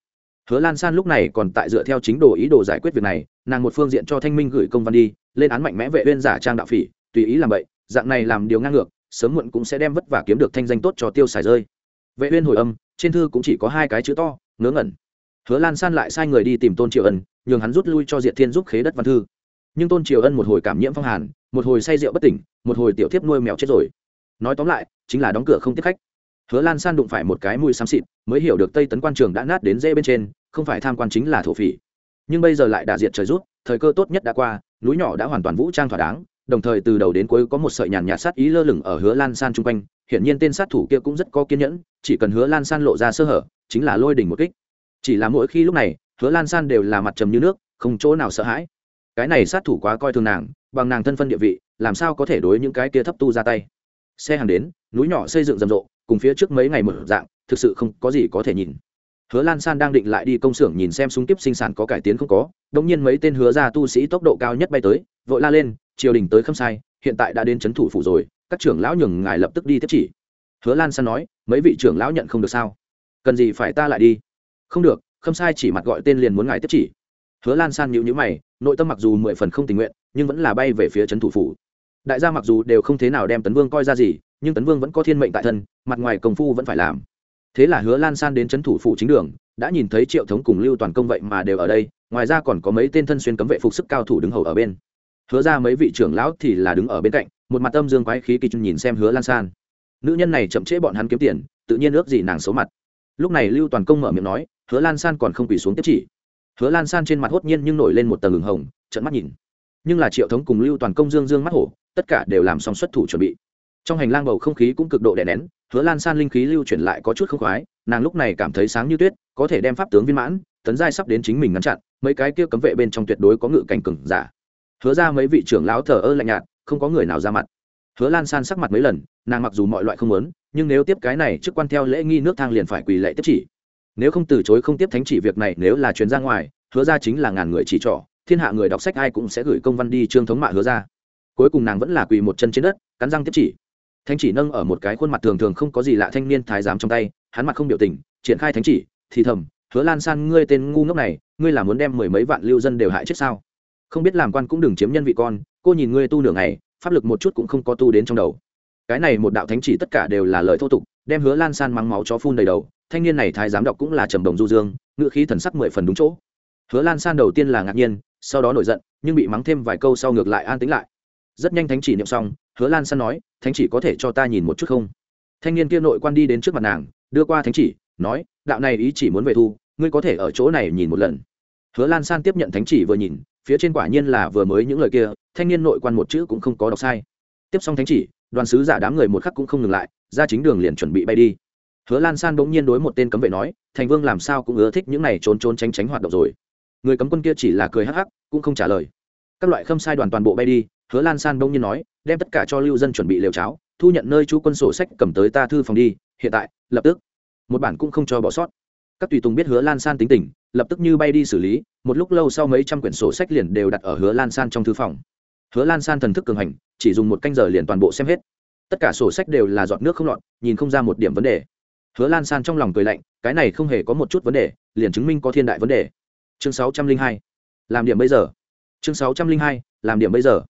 hứa lan san lúc này còn tại dựa theo chính đồ ý đồ giải quyết việc này, nàng một phương diện cho thanh minh gửi công văn đi, lên án mạnh mẽ vệ uyên giả trang đạo phỉ, tùy ý làm vậy dạng này làm điều ngang ngược, sớm muộn cũng sẽ đem vất vả kiếm được thanh danh tốt cho tiêu xài rơi. Vệ uyên hồi âm, trên thư cũng chỉ có hai cái chữ to, ngớ ngẩn. Hứa lan san lại sai người đi tìm tôn triều ân, nhường hắn rút lui cho diệt thiên giúp khế đất văn thư. Nhưng tôn triều ân một hồi cảm nhiễm phong hàn, một hồi say rượu bất tỉnh, một hồi tiểu thiếp nuôi mèo chết rồi. Nói tóm lại, chính là đóng cửa không tiếp khách hứa lan san đụng phải một cái mùi xám xịt, mới hiểu được tây tấn quan trường đã nát đến dễ bên trên, không phải tham quan chính là thổ phỉ. Nhưng bây giờ lại đả diệt trời rút, thời cơ tốt nhất đã qua, núi nhỏ đã hoàn toàn vũ trang thỏa đáng, đồng thời từ đầu đến cuối có một sợi nhàn nhạt sát ý lơ lửng ở hứa lan san chung quanh, hiển nhiên tên sát thủ kia cũng rất có kiên nhẫn, chỉ cần hứa lan san lộ ra sơ hở, chính là lôi đỉnh một kích. Chỉ là mỗi khi lúc này, hứa lan san đều là mặt trầm như nước, không chỗ nào sợ hãi. Cái này sát thủ quá coi thường nàng, bằng nàng thân phân địa vị, làm sao có thể đối những cái kia thấp tu ra tay? Xe hàng đến, núi nhỏ xây dựng rầm rộ cùng phía trước mấy ngày mở dạng, thực sự không có gì có thể nhìn. Hứa lan san đang định lại đi công xưởng nhìn xem súng kiếp sinh sản có cải tiến không có đông nhiên mấy tên hứa ra tu sĩ tốc độ cao nhất bay tới, vội la lên, triều đình tới khâm sai, hiện tại đã đến c h ấ n thủ phủ rồi, các trưởng lão nhường ngài lập tức đi tiếp chỉ. Hứa lan san nói, mấy vị trưởng lão nhận không được sao? Cần gì phải ta lại đi? Không được, khâm sai chỉ mặt gọi tên liền muốn ngài tiếp chỉ. Hứa lan san nhịu nhữ mày, nội tâm mặc dù mười phần không tình nguyện, nhưng vẫn là bay về phía c thủ phủ. Đại gia mặc dù đều không thế nào đem tấn vương coi ra gì nhưng tấn vương vẫn có thiên mệnh tại thân, mặt ngoài công phu vẫn phải làm. Thế là hứa lan san đến c thủ phủ chính đường, đã nhìn thấy triệu thống cùng lưu toàn công vậy mà đều ở đây, ngoài ra còn có mấy tên thân xuyên cấm vệ phục sức cao thủ đứng hầu ở bên. Hứa ra mấy vị trưởng lão thì là đứng ở bên cạnh, một mặt âm dương quái khí kỳ nhìn xem hứa lan san. Nữ nhân này chậm trễ bọn hắn kiếm tiền, tự nhiên ước gì nàng xấu mặt. Lúc này lưu toàn công mở miệng nói, hứa lan san còn không quỳ xuống tiếp chỉ. Hứa lan san trên mặt hốt nhiên nhưng nổi lên một tầng hồng trận mắt nhìn. Nhưng là triệu thống cùng lưu toàn công dương dương mắt hổ, tất cả đều làm xong xuất thủ chuẩn bị trong hành lang bầu không khí cũng cực độ đè nén, hứa lan san linh khí lưu chuyển lại có chút không khoái, nàng lúc này cảm thấy sáng như tuyết, có thể đem pháp tướng viên mãn, tấn giai sắp đến chính mình ngăn chặn, mấy cái kia cấm vệ bên trong tuyệt đối có ngự cảnh cừng giả. Hứa ra mấy vị trưởng lão thờ ơ lạnh nhạt, không có người nào ra mặt. Hứa lan san sắc mặt mấy lần, nàng mặc dù mọi loại không muốn, nhưng nếu tiếp cái này chức quan theo lễ nghi nước thang liền phải quỳ lệ tiếp chỉ. Nếu không từ chối không tiếp thánh chỉ việc này, nếu là chuyến ra ngoài, hứa ra chính là ngàn người chỉ trỏ, thiên hạ người đọc sách ai cũng sẽ gửi công văn đi trương thống mạ hứa ra. Cuối cùng nàng vẫn là quỳ một chân trên đất, cắn răng tiếp chỉ thánh chỉ nâng ở một cái khuôn mặt thường thường không có gì lạ thanh niên thái giám trong tay, hắn mặt không biểu tình, triển khai thánh chỉ, thì thầm, hứa lan san, ngươi tên ngu ngốc này, ngươi là muốn đem mười mấy vạn lưu dân đều hại chết sao? Không biết làm quan cũng đừng chiếm nhân vị con, cô nhìn ngươi tu nửa ngày, pháp lực một chút cũng không có tu đến trong đầu. Cái này một đạo thánh chỉ tất cả đều là lời thô tục, đem hứa lan san mắng máu chó phun đầy đầu, thanh niên này thái giám đọc cũng là trầm đồng du dương, ngựa khí thần sắc mười phần đúng chỗ. Hứa lan san đầu tiên là ngạc nhiên, sau đó nổi giận, nhưng bị mắng thêm vài câu sau ngược lại an tính lại rất nhanh thánh chỉ niệm xong, hứa lan san nói, thánh chỉ có thể cho ta nhìn một chút không? Thanh niên kia nội quan đi đến trước mặt nàng, đưa qua thánh chỉ, nói, đạo này ý chỉ muốn về thu, ngươi có thể ở chỗ này nhìn một lần. Hứa lan san tiếp nhận thánh chỉ vừa nhìn, phía trên quả nhiên là vừa mới những lời kia, thanh niên nội quan một chữ cũng không có đọc sai. Tiếp xong thánh chỉ, đoàn sứ giả đám người một khắc cũng không ngừng lại, ra chính đường liền chuẩn bị bay đi. Hứa lan san bỗng nhiên đối một tên cấm vệ nói, thành vương làm sao cũng ưa thích những này trốn trốn tránh tránh hoạt động rồi. Người cấm quân kia chỉ là cười hắc hắc, cũng không trả lời các loại khâm sai đoàn toàn bộ bay đi, hứa lan san bỗng nhiên nói, đem tất cả cho lưu dân chuẩn bị lều cháo, thu nhận nơi chú quân sổ sách cầm tới ta thư phòng đi, hiện tại, lập tức. Một bản cũng không cho bỏ sót. Các tùy tùng biết hứa lan san tính tình, lập tức như bay đi xử lý, một lúc lâu sau mấy trăm quyển sổ sách liền đều đặt ở hứa lan san trong thư phòng. Hứa lan san thần thức cường hành, chỉ dùng một canh giờ liền toàn bộ xem hết. Tất cả sổ sách đều là giọt nước không lọt, nhìn không ra một điểm vấn đề. Hứa lan san trong lòng cười lạnh, cái này không hề có một chút vấn đề, liền chứng minh có thiên đại vấn đề. Chương sáu trăm linh hai. Làm điểm bây giờ chương sáu trăm linh hai, làm điểm bây giờ.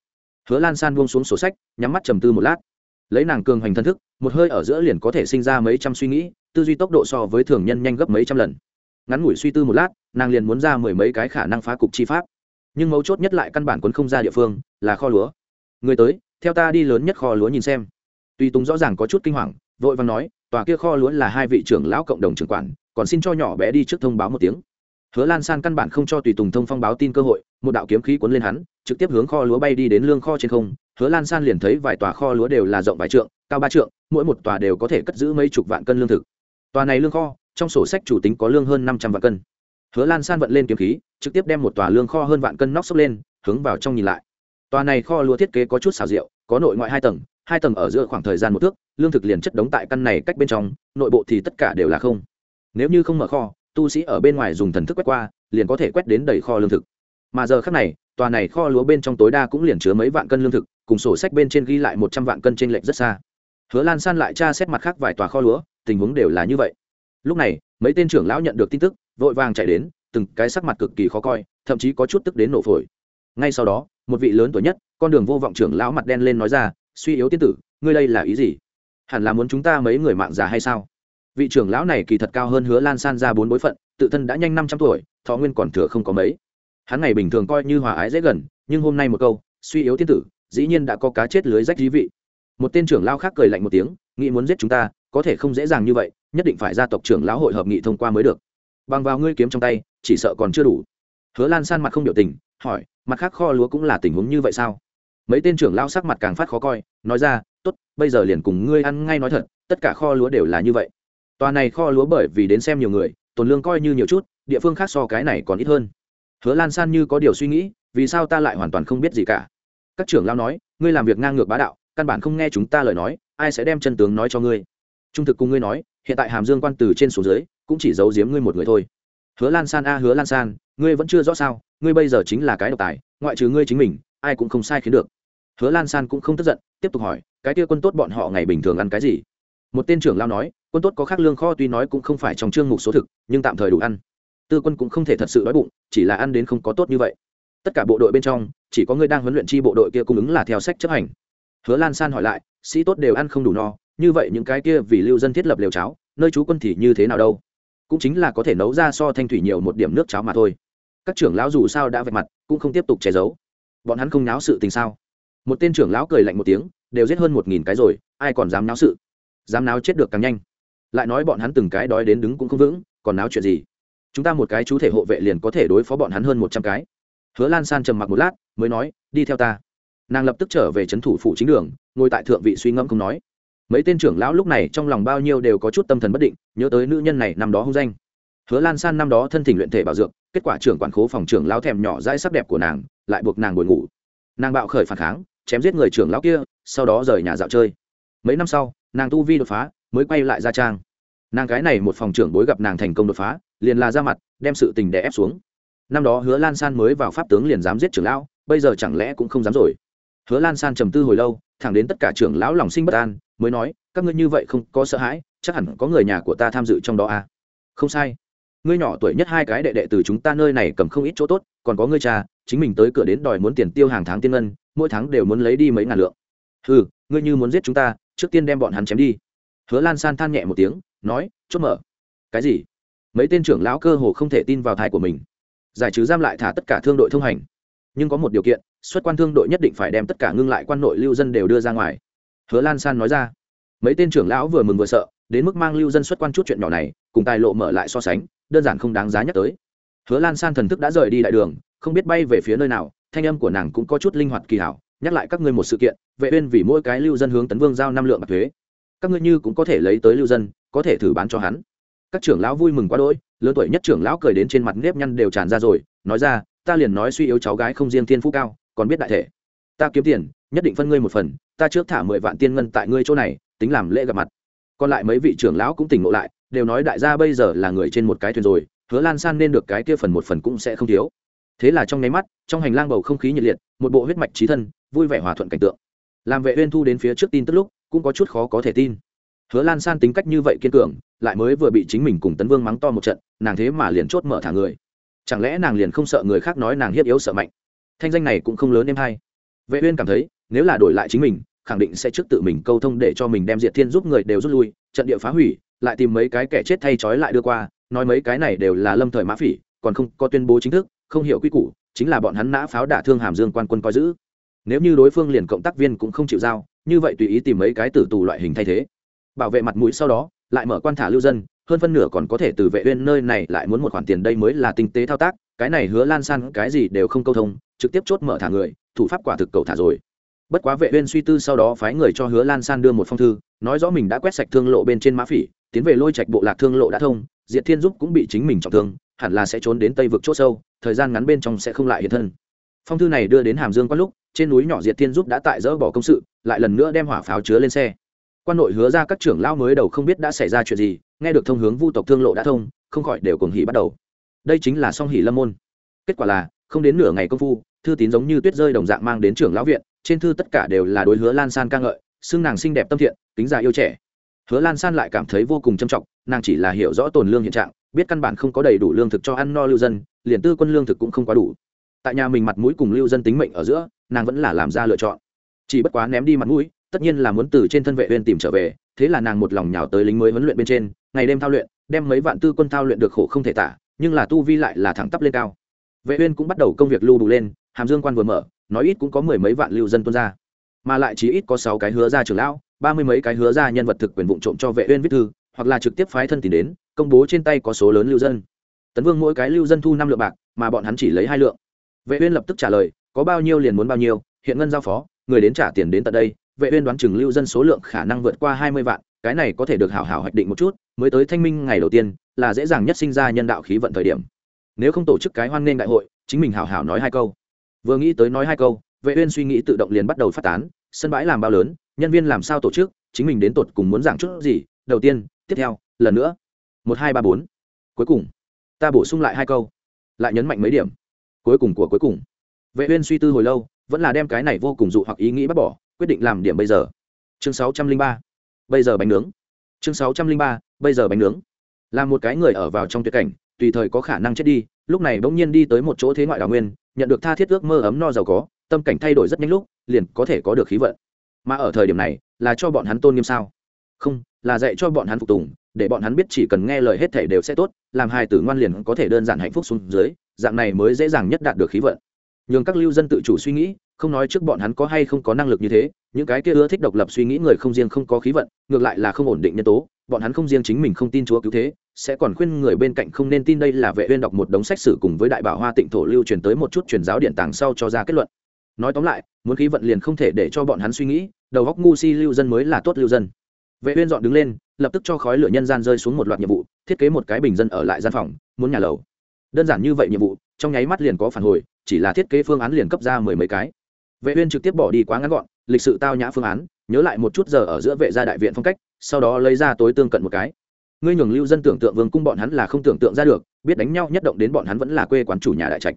Hứa lan san buông xuống sổ sách, nhắm mắt trầm tư một lát. Lấy nàng cường hành thân thức, một hơi ở giữa liền có thể sinh ra mấy trăm suy nghĩ, tư duy tốc độ so với thường nhân nhanh gấp mấy trăm lần. Ngắn ngủi suy tư một lát, nàng liền muốn ra mười mấy cái khả năng phá cục chi pháp. Nhưng mấu chốt nhất lại căn bản quấn không ra địa phương, là kho lúa. Người tới, theo ta đi lớn nhất kho lúa nhìn xem. Tuy tùng rõ ràng có chút kinh hoàng, vội vàng nói, tòa kia kho lúa là hai vị trưởng lão cộng đồng trưởng quản, còn xin cho nhỏ bé đi trước thông báo một tiếng hứa lan san căn bản không cho tùy tùng thông phong báo tin cơ hội, một đạo kiếm khí cuốn lên hắn, trực tiếp hướng kho lúa bay đi đến lương kho trên không. Hứa lan san liền thấy vài tòa kho lúa đều là rộng vài trượng, cao ba trượng, mỗi một tòa đều có thể cất giữ mấy chục vạn cân lương thực. Tòa này lương kho, trong sổ sách chủ tính có lương hơn năm trăm vạn cân. Hứa lan san vận lên kiếm khí, trực tiếp đem một tòa lương kho hơn vạn cân nóc sốc lên, hướng vào trong nhìn lại. Tòa này kho lúa thiết kế có chút xào rượu có nội ngoại hai tầng hai tầng ở giữa khoảng thời gian một thước, lương thực liền chất đống tại căn này cách bên trong, nội bộ thì tất cả đều là không. Nếu như không mở kho tu sĩ ở bên ngoài dùng thần thức quét qua, liền có thể quét đến đầy kho lương thực. Mà giờ khác này, tòa này kho lúa bên trong tối đa cũng liền chứa mấy vạn cân lương thực, cùng sổ sách bên trên ghi lại một trăm vạn cân trên lệnh rất xa. Hứa lan san lại tra xét mặt khác vài tòa kho lúa, tình huống đều là như vậy. Lúc này, mấy tên trưởng lão nhận được tin tức, vội vàng chạy đến, từng cái sắc mặt cực kỳ khó coi, thậm chí có chút tức đến nổ phổi. Ngay sau đó, một vị lớn tuổi nhất, con đường vô vọng trưởng lão mặt đen lên nói ra, suy yếu tiên tử, ngươi đây là ý gì? Hẳn là muốn chúng ta mấy người mạng già hay sao? Vị trưởng lão này kỳ thật cao hơn hứa lan san ra bốn bối phận, tự thân đã nhanh năm trăm tuổi, thọ nguyên còn thừa không có mấy. Hắn ngày bình thường coi như hòa ái dễ gần, nhưng hôm nay một câu, suy yếu tiên tử, dĩ nhiên đã có cá chết lưới rách dí vị. Một tên trưởng lão khác cười lạnh một tiếng, nghĩ muốn giết chúng ta, có thể không dễ dàng như vậy, nhất định phải ra tộc trưởng lão hội hợp nghị thông qua mới được. Bằng vào ngươi kiếm trong tay, chỉ sợ còn chưa đủ. Hứa lan san mặt không biểu tình, hỏi, mặt khác kho lúa cũng là tình huống như vậy sao? Mấy tên trưởng lao sắc mặt càng phát khó coi, nói ra t ố t bây giờ liền cùng ngươi ăn ngay nói thật, tất cả kho lúa đều là như vậy tòa này kho lúa bởi vì đến xem nhiều người, tồn lương coi như nhiều chút, địa phương khác so cái này còn ít hơn. Hứa lan san như có điều suy nghĩ, vì sao ta lại hoàn toàn không biết gì cả? Các trưởng lao nói, ngươi làm việc ngang ngược bá đạo, căn bản không nghe chúng ta lời nói, ai sẽ đem chân tướng nói cho ngươi? Trung thực cùng ngươi nói, hiện tại hàm dương quan từ trên xuống dưới, cũng chỉ giấu giếm ngươi một người thôi. Hứa lan san a à, hứa lan san, ngươi vẫn chưa rõ sao, ngươi bây giờ chính là cái độc tài, ngoại trừ ngươi chính mình, ai cũng không sai khiến được. Hứa lan san cũng không tức giận, tiếp tục hỏi, cái kia quân tốt bọn họ ngày bình thường ăn cái gì? Một tên trưởng lao nói quân tốt có khác lương kho tuy nói cũng không phải trong chương mục số thực, nhưng tạm thời đủ ăn. Tư quân cũng không thể thật sự đói bụng, chỉ là ăn đến không có tốt như vậy. Tất cả bộ đội bên trong, chỉ có người đang huấn luyện chi bộ đội kia cung ứng là theo sách chấp hành. Hứa lan san hỏi lại, sĩ tốt đều ăn không đủ no, như vậy những cái kia vì lưu dân thiết lập lều cháo, nơi chú quân thì như thế nào đâu? Cũng chính là có thể nấu ra so thanh thủy nhiều một điểm nước cháo mà thôi. Các trưởng lão dù sao đã vạch mặt, cũng không tiếp tục che giấu. Bọn hắn không náo sự tình sao? Một tên trưởng lão cười lạnh một tiếng, đều giết hơn một nghìn cái rồi, ai còn dám náo sự? Dám náo chết được càng nhanh lại nói bọn hắn từng cái đói đến đứng cũng không vững, còn náo chuyện gì? Chúng ta một cái chú thể hộ vệ liền có thể đối phó bọn hắn hơn một trăm cái. Hứa lan san trầm mặc một lát, mới nói, đi theo ta. Nàng lập tức trở về trấn thủ phủ chính đường, ngồi tại thượng vị suy ngẫm không nói. Mấy tên trưởng lão lúc này trong lòng bao nhiêu đều có chút tâm thần bất định, nhớ tới nữ nhân này năm đó hung danh. Hứa lan san năm đó thân thỉnh luyện thể bảo dược, kết quả trưởng quản khố phòng trưởng lão thèm nhỏ dãi sắc đẹp của nàng, lại buộc nàng buồn ngủ. Nàng bạo khởi phản kháng, chém giết người trưởng lão kia, sau đó rời nhà dạo chơi. Mấy năm sau, nàng tu vi đột phá mới quay lại ra trang. Nàng cái này một phòng trưởng bối gặp nàng thành công đột phá, liền là ra mặt, đem sự tình đè ép xuống. Năm đó hứa lan san mới vào pháp tướng liền dám giết trưởng lão, bây giờ chẳng lẽ cũng không dám rồi? Hứa lan san trầm tư hồi lâu, thẳng đến tất cả trưởng lão lòng sinh bất an, mới nói, các ngươi như vậy không có sợ hãi, chắc hẳn có người nhà của ta tham dự trong đó à? Không sai. Ngươi nhỏ tuổi nhất hai cái đệ đệ từ chúng ta nơi này cầm không ít chỗ tốt, còn có ngươi cha, chính mình tới cửa đến đòi muốn tiền tiêu hàng tháng tiên ngân, mỗi tháng đều muốn lấy đi mấy ngàn lượng. Ừ ngươi như muốn giết chúng ta, trước tiên đem bọn hắn chém đi hứa lan san than nhẹ một tiếng, nói, chốt mở. Cái gì? Mấy tên trưởng lão cơ hồ không thể tin vào thai của mình. Giải trừ giam lại thả tất cả thương đội thông hành. Nhưng có một điều kiện, xuất quan thương đội nhất định phải đem tất cả ngưng lại quan nội lưu dân đều đưa ra ngoài. Hứa lan san nói ra. Mấy tên trưởng lão vừa mừng vừa sợ, đến mức mang lưu dân xuất quan chút chuyện nhỏ này, cùng tài lộ mở lại so sánh, đơn giản không đáng giá nhắc tới. Hứa lan san thần thức đã rời đi đại đường, không biết bay về phía nơi nào, thanh âm của nàng cũng có chút linh hoạt kỳ hảo, nhắc lại các ngươi một sự kiện, vệ uyên vì mỗi cái lưu dân hướng tấn vương giao năm lượng bạc thuế các ngươi như cũng có thể lấy tới lưu dân, có thể thử bán cho hắn. Các trưởng lão vui mừng quá đỗi, lớn tuổi nhất trưởng lão cười đến trên mặt nếp nhăn đều tràn ra rồi, nói ra, ta liền nói suy yếu cháu gái không riêng thiên phú cao, còn biết đại thể. Ta kiếm tiền, nhất định phân ngươi một phần, ta trước thả mười vạn tiên ngân tại ngươi chỗ này, tính làm lễ gặp mặt. Còn lại mấy vị trưởng lão cũng tỉnh ngộ lại, đều nói đại gia bây giờ là người trên một cái thuyền rồi, hứa lan san nên được cái kia phần một phần cũng sẽ không thiếu. Thế là trong nháy mắt, trong hành lang bầu không khí nhiệt liệt, một bộ huyết mạch trí thân, vui vẻ hòa thuận cảnh tượng. Làm vệ uyên thu đến phía trước tin tức lúc cũng có chút khó có thể tin. Hứa lan san tính cách như vậy kiên cường, lại mới vừa bị chính mình cùng tấn vương mắng to một trận, nàng thế mà liền chốt mở thả người. Chẳng lẽ nàng liền không sợ người khác nói nàng hiếp yếu sợ mạnh? Thanh danh này cũng không lớn em hay. Vệ uyên cảm thấy, nếu là đổi lại chính mình, khẳng định sẽ trước tự mình câu thông để cho mình đem diệt thiên giúp người đều rút lui, trận địa phá hủy, lại tìm mấy cái kẻ chết thay trói lại đưa qua, nói mấy cái này đều là lâm thời mã phỉ, còn không có tuyên bố chính thức, không hiểu quy củ, chính là bọn hắn nã pháo đả thương hàm dương quan quân coi giữ nếu như đối phương liền cộng tác viên cũng không chịu giao, như vậy tùy ý tìm mấy cái tử tù loại hình thay thế. Bảo vệ mặt mũi sau đó, lại mở quan thả lưu dân, hơn phân nửa còn có thể từ vệ uyên nơi này lại muốn một khoản tiền đây mới là tinh tế thao tác, cái này hứa lan san cái gì đều không câu thông, trực tiếp chốt mở thả người, thủ pháp quả thực cầu thả rồi. Bất quá vệ uyên suy tư sau đó phái người cho hứa lan san đưa một phong thư, nói rõ mình đã quét sạch thương lộ bên trên mã phỉ, tiến về lôi trạch bộ lạc thương lộ đã thông, diệt thiên giúp cũng bị chính mình trọng thương, hẳn là sẽ trốn đến tây vực chỗ sâu, thời gian ngắn bên trong sẽ không lại hiện thân. Phong thư này đưa đến hàm dương quan lúc trên núi nhỏ diệt thiên giúp đã tại dỡ bỏ công sự, lại lần nữa đem hỏa pháo chứa lên xe. Quan nội hứa ra các trưởng lao mới đầu không biết đã xảy ra chuyện gì, nghe được thông hướng vu tộc thương lộ đã thông, không khỏi đều cùng hỉ bắt đầu. Đây chính là song hỉ lâm môn. Kết quả là, không đến nửa ngày công phu, thư tín giống như tuyết rơi đồng dạng mang đến trưởng lão viện, trên thư tất cả đều là đối hứa lan san ca ngợi, xưng nàng xinh đẹp tâm thiện tính già yêu trẻ. Hứa lan san lại cảm thấy vô cùng trầm trọng, nàng chỉ là hiểu rõ tồn lương hiện trạng, biết căn bản không có đầy đủ lương thực cho ăn no lưu dân, liền tư quân lương thực cũng không quá đủ tại nhà mình mặt mũi cùng lưu dân tính mệnh ở giữa, nàng vẫn là làm ra lựa chọn. Chỉ bất quá ném đi mặt mũi, tất nhiên là muốn từ trên thân vệ uyên tìm trở về, thế là nàng một lòng nhào tới lính mới huấn luyện bên trên, ngày đêm thao luyện, đem mấy vạn tư quân thao luyện được khổ không thể tả, nhưng là tu vi lại là thẳng tắp lên cao. Vệ uyên cũng bắt đầu công việc lưu đủ lên, hàm dương quan vừa mở, nói ít cũng có mười mấy vạn lưu dân tuôn ra. Mà lại chỉ ít có sáu cái hứa ra trưởng lão, ba mươi mấy cái hứa ra nhân vật thực quyền vụng trộm cho vệ uyên viết thư, hoặc là trực tiếp phái thân tìm đến, công bố trên tay có số lớn lưu dân. Tấn vương mỗi cái lưu dân thu năm lượng bạc, mà bọn hắn chỉ lấy hai lượng vệ uyên lập tức trả lời, có bao nhiêu liền muốn bao nhiêu, hiện ngân giao phó, người đến trả tiền đến tận đây. Vệ uyên đoán chừng lưu dân số lượng khả năng vượt qua hai mươi vạn, cái này có thể được hảo hảo hoạch định một chút, mới tới thanh minh ngày đầu tiên, là dễ dàng nhất sinh ra nhân đạo khí vận thời điểm. Nếu không tổ chức cái hoan nghênh đại hội, chính mình hảo hảo nói hai câu. Vừa nghĩ tới nói hai câu, vệ uyên suy nghĩ tự động liền bắt đầu phát tán, sân bãi làm bao lớn, nhân viên làm sao tổ chức, chính mình đến tột cùng muốn giảng chút gì. Đầu tiên, tiếp theo, lần nữa. Một, hai, ba, bốn. Cuối cùng, ta bổ sung lại hai câu. Lại nhấn mạnh mấy điểm cuối cùng của cuối cùng. Vệ uyên suy tư hồi lâu, vẫn là đem cái này vô cùng dụ hoặc ý nghĩ bắt bỏ, quyết định làm điểm bây giờ. Chương 603 bây giờ bánh nướng. Chương 603 bây giờ bánh nướng. Là một cái người ở vào trong tuyệt cảnh, tùy thời có khả năng chết đi, lúc này bỗng nhiên đi tới một chỗ thế ngoại đảo nguyên, nhận được tha thiết ước mơ ấm no giàu có, tâm cảnh thay đổi rất nhanh lúc, liền có thể có được khí vận. Mà ở thời điểm này, là cho bọn hắn tôn nghiêm sao? Không, là dạy cho bọn hắn phục tùng, để bọn hắn biết chỉ cần nghe lời hết thể đều sẽ tốt, làm hai tử ngoan liền có thể đơn giản hạnh phúc xuống dưới dạng này mới dễ dàng nhất đạt được khí vận. Nhường các lưu dân tự chủ suy nghĩ, không nói trước bọn hắn có hay không có năng lực như thế, những cái kia ưa thích độc lập suy nghĩ người không riêng không có khí vận, ngược lại là không ổn định nhân tố, bọn hắn không riêng chính mình không tin chúa cứu thế, sẽ còn khuyên người bên cạnh không nên tin đây là vệ uyên đọc một đống sách sử cùng với đại bảo hoa tịnh thổ lưu truyền tới một chút truyền giáo điện tàng sau cho ra kết luận. Nói tóm lại, muốn khí vận liền không thể để cho bọn hắn suy nghĩ, đầu góc ngu si lưu dân mới là tốt lưu dân. Vệ uyên dọn đứng lên, lập tức cho khói lửa nhân gian rơi xuống một loạt nhiệm vụ, thiết kế một cái bình dân ở lại gian phòng, muốn nhà lầu đơn giản như vậy nhiệm vụ, trong nháy mắt liền có phản hồi, chỉ là thiết kế phương án liền cấp ra mười mấy cái. Vệ uyên trực tiếp bỏ đi quá ngắn gọn, lịch sự tao nhã phương án, nhớ lại một chút giờ ở giữa vệ gia đại viện phong cách, sau đó lấy ra tối tương cận một cái. Ngươi nhường lưu dân tưởng tượng vương cung bọn hắn là không tưởng tượng ra được, biết đánh nhau nhất động đến bọn hắn vẫn là quê quán chủ nhà đại trạch.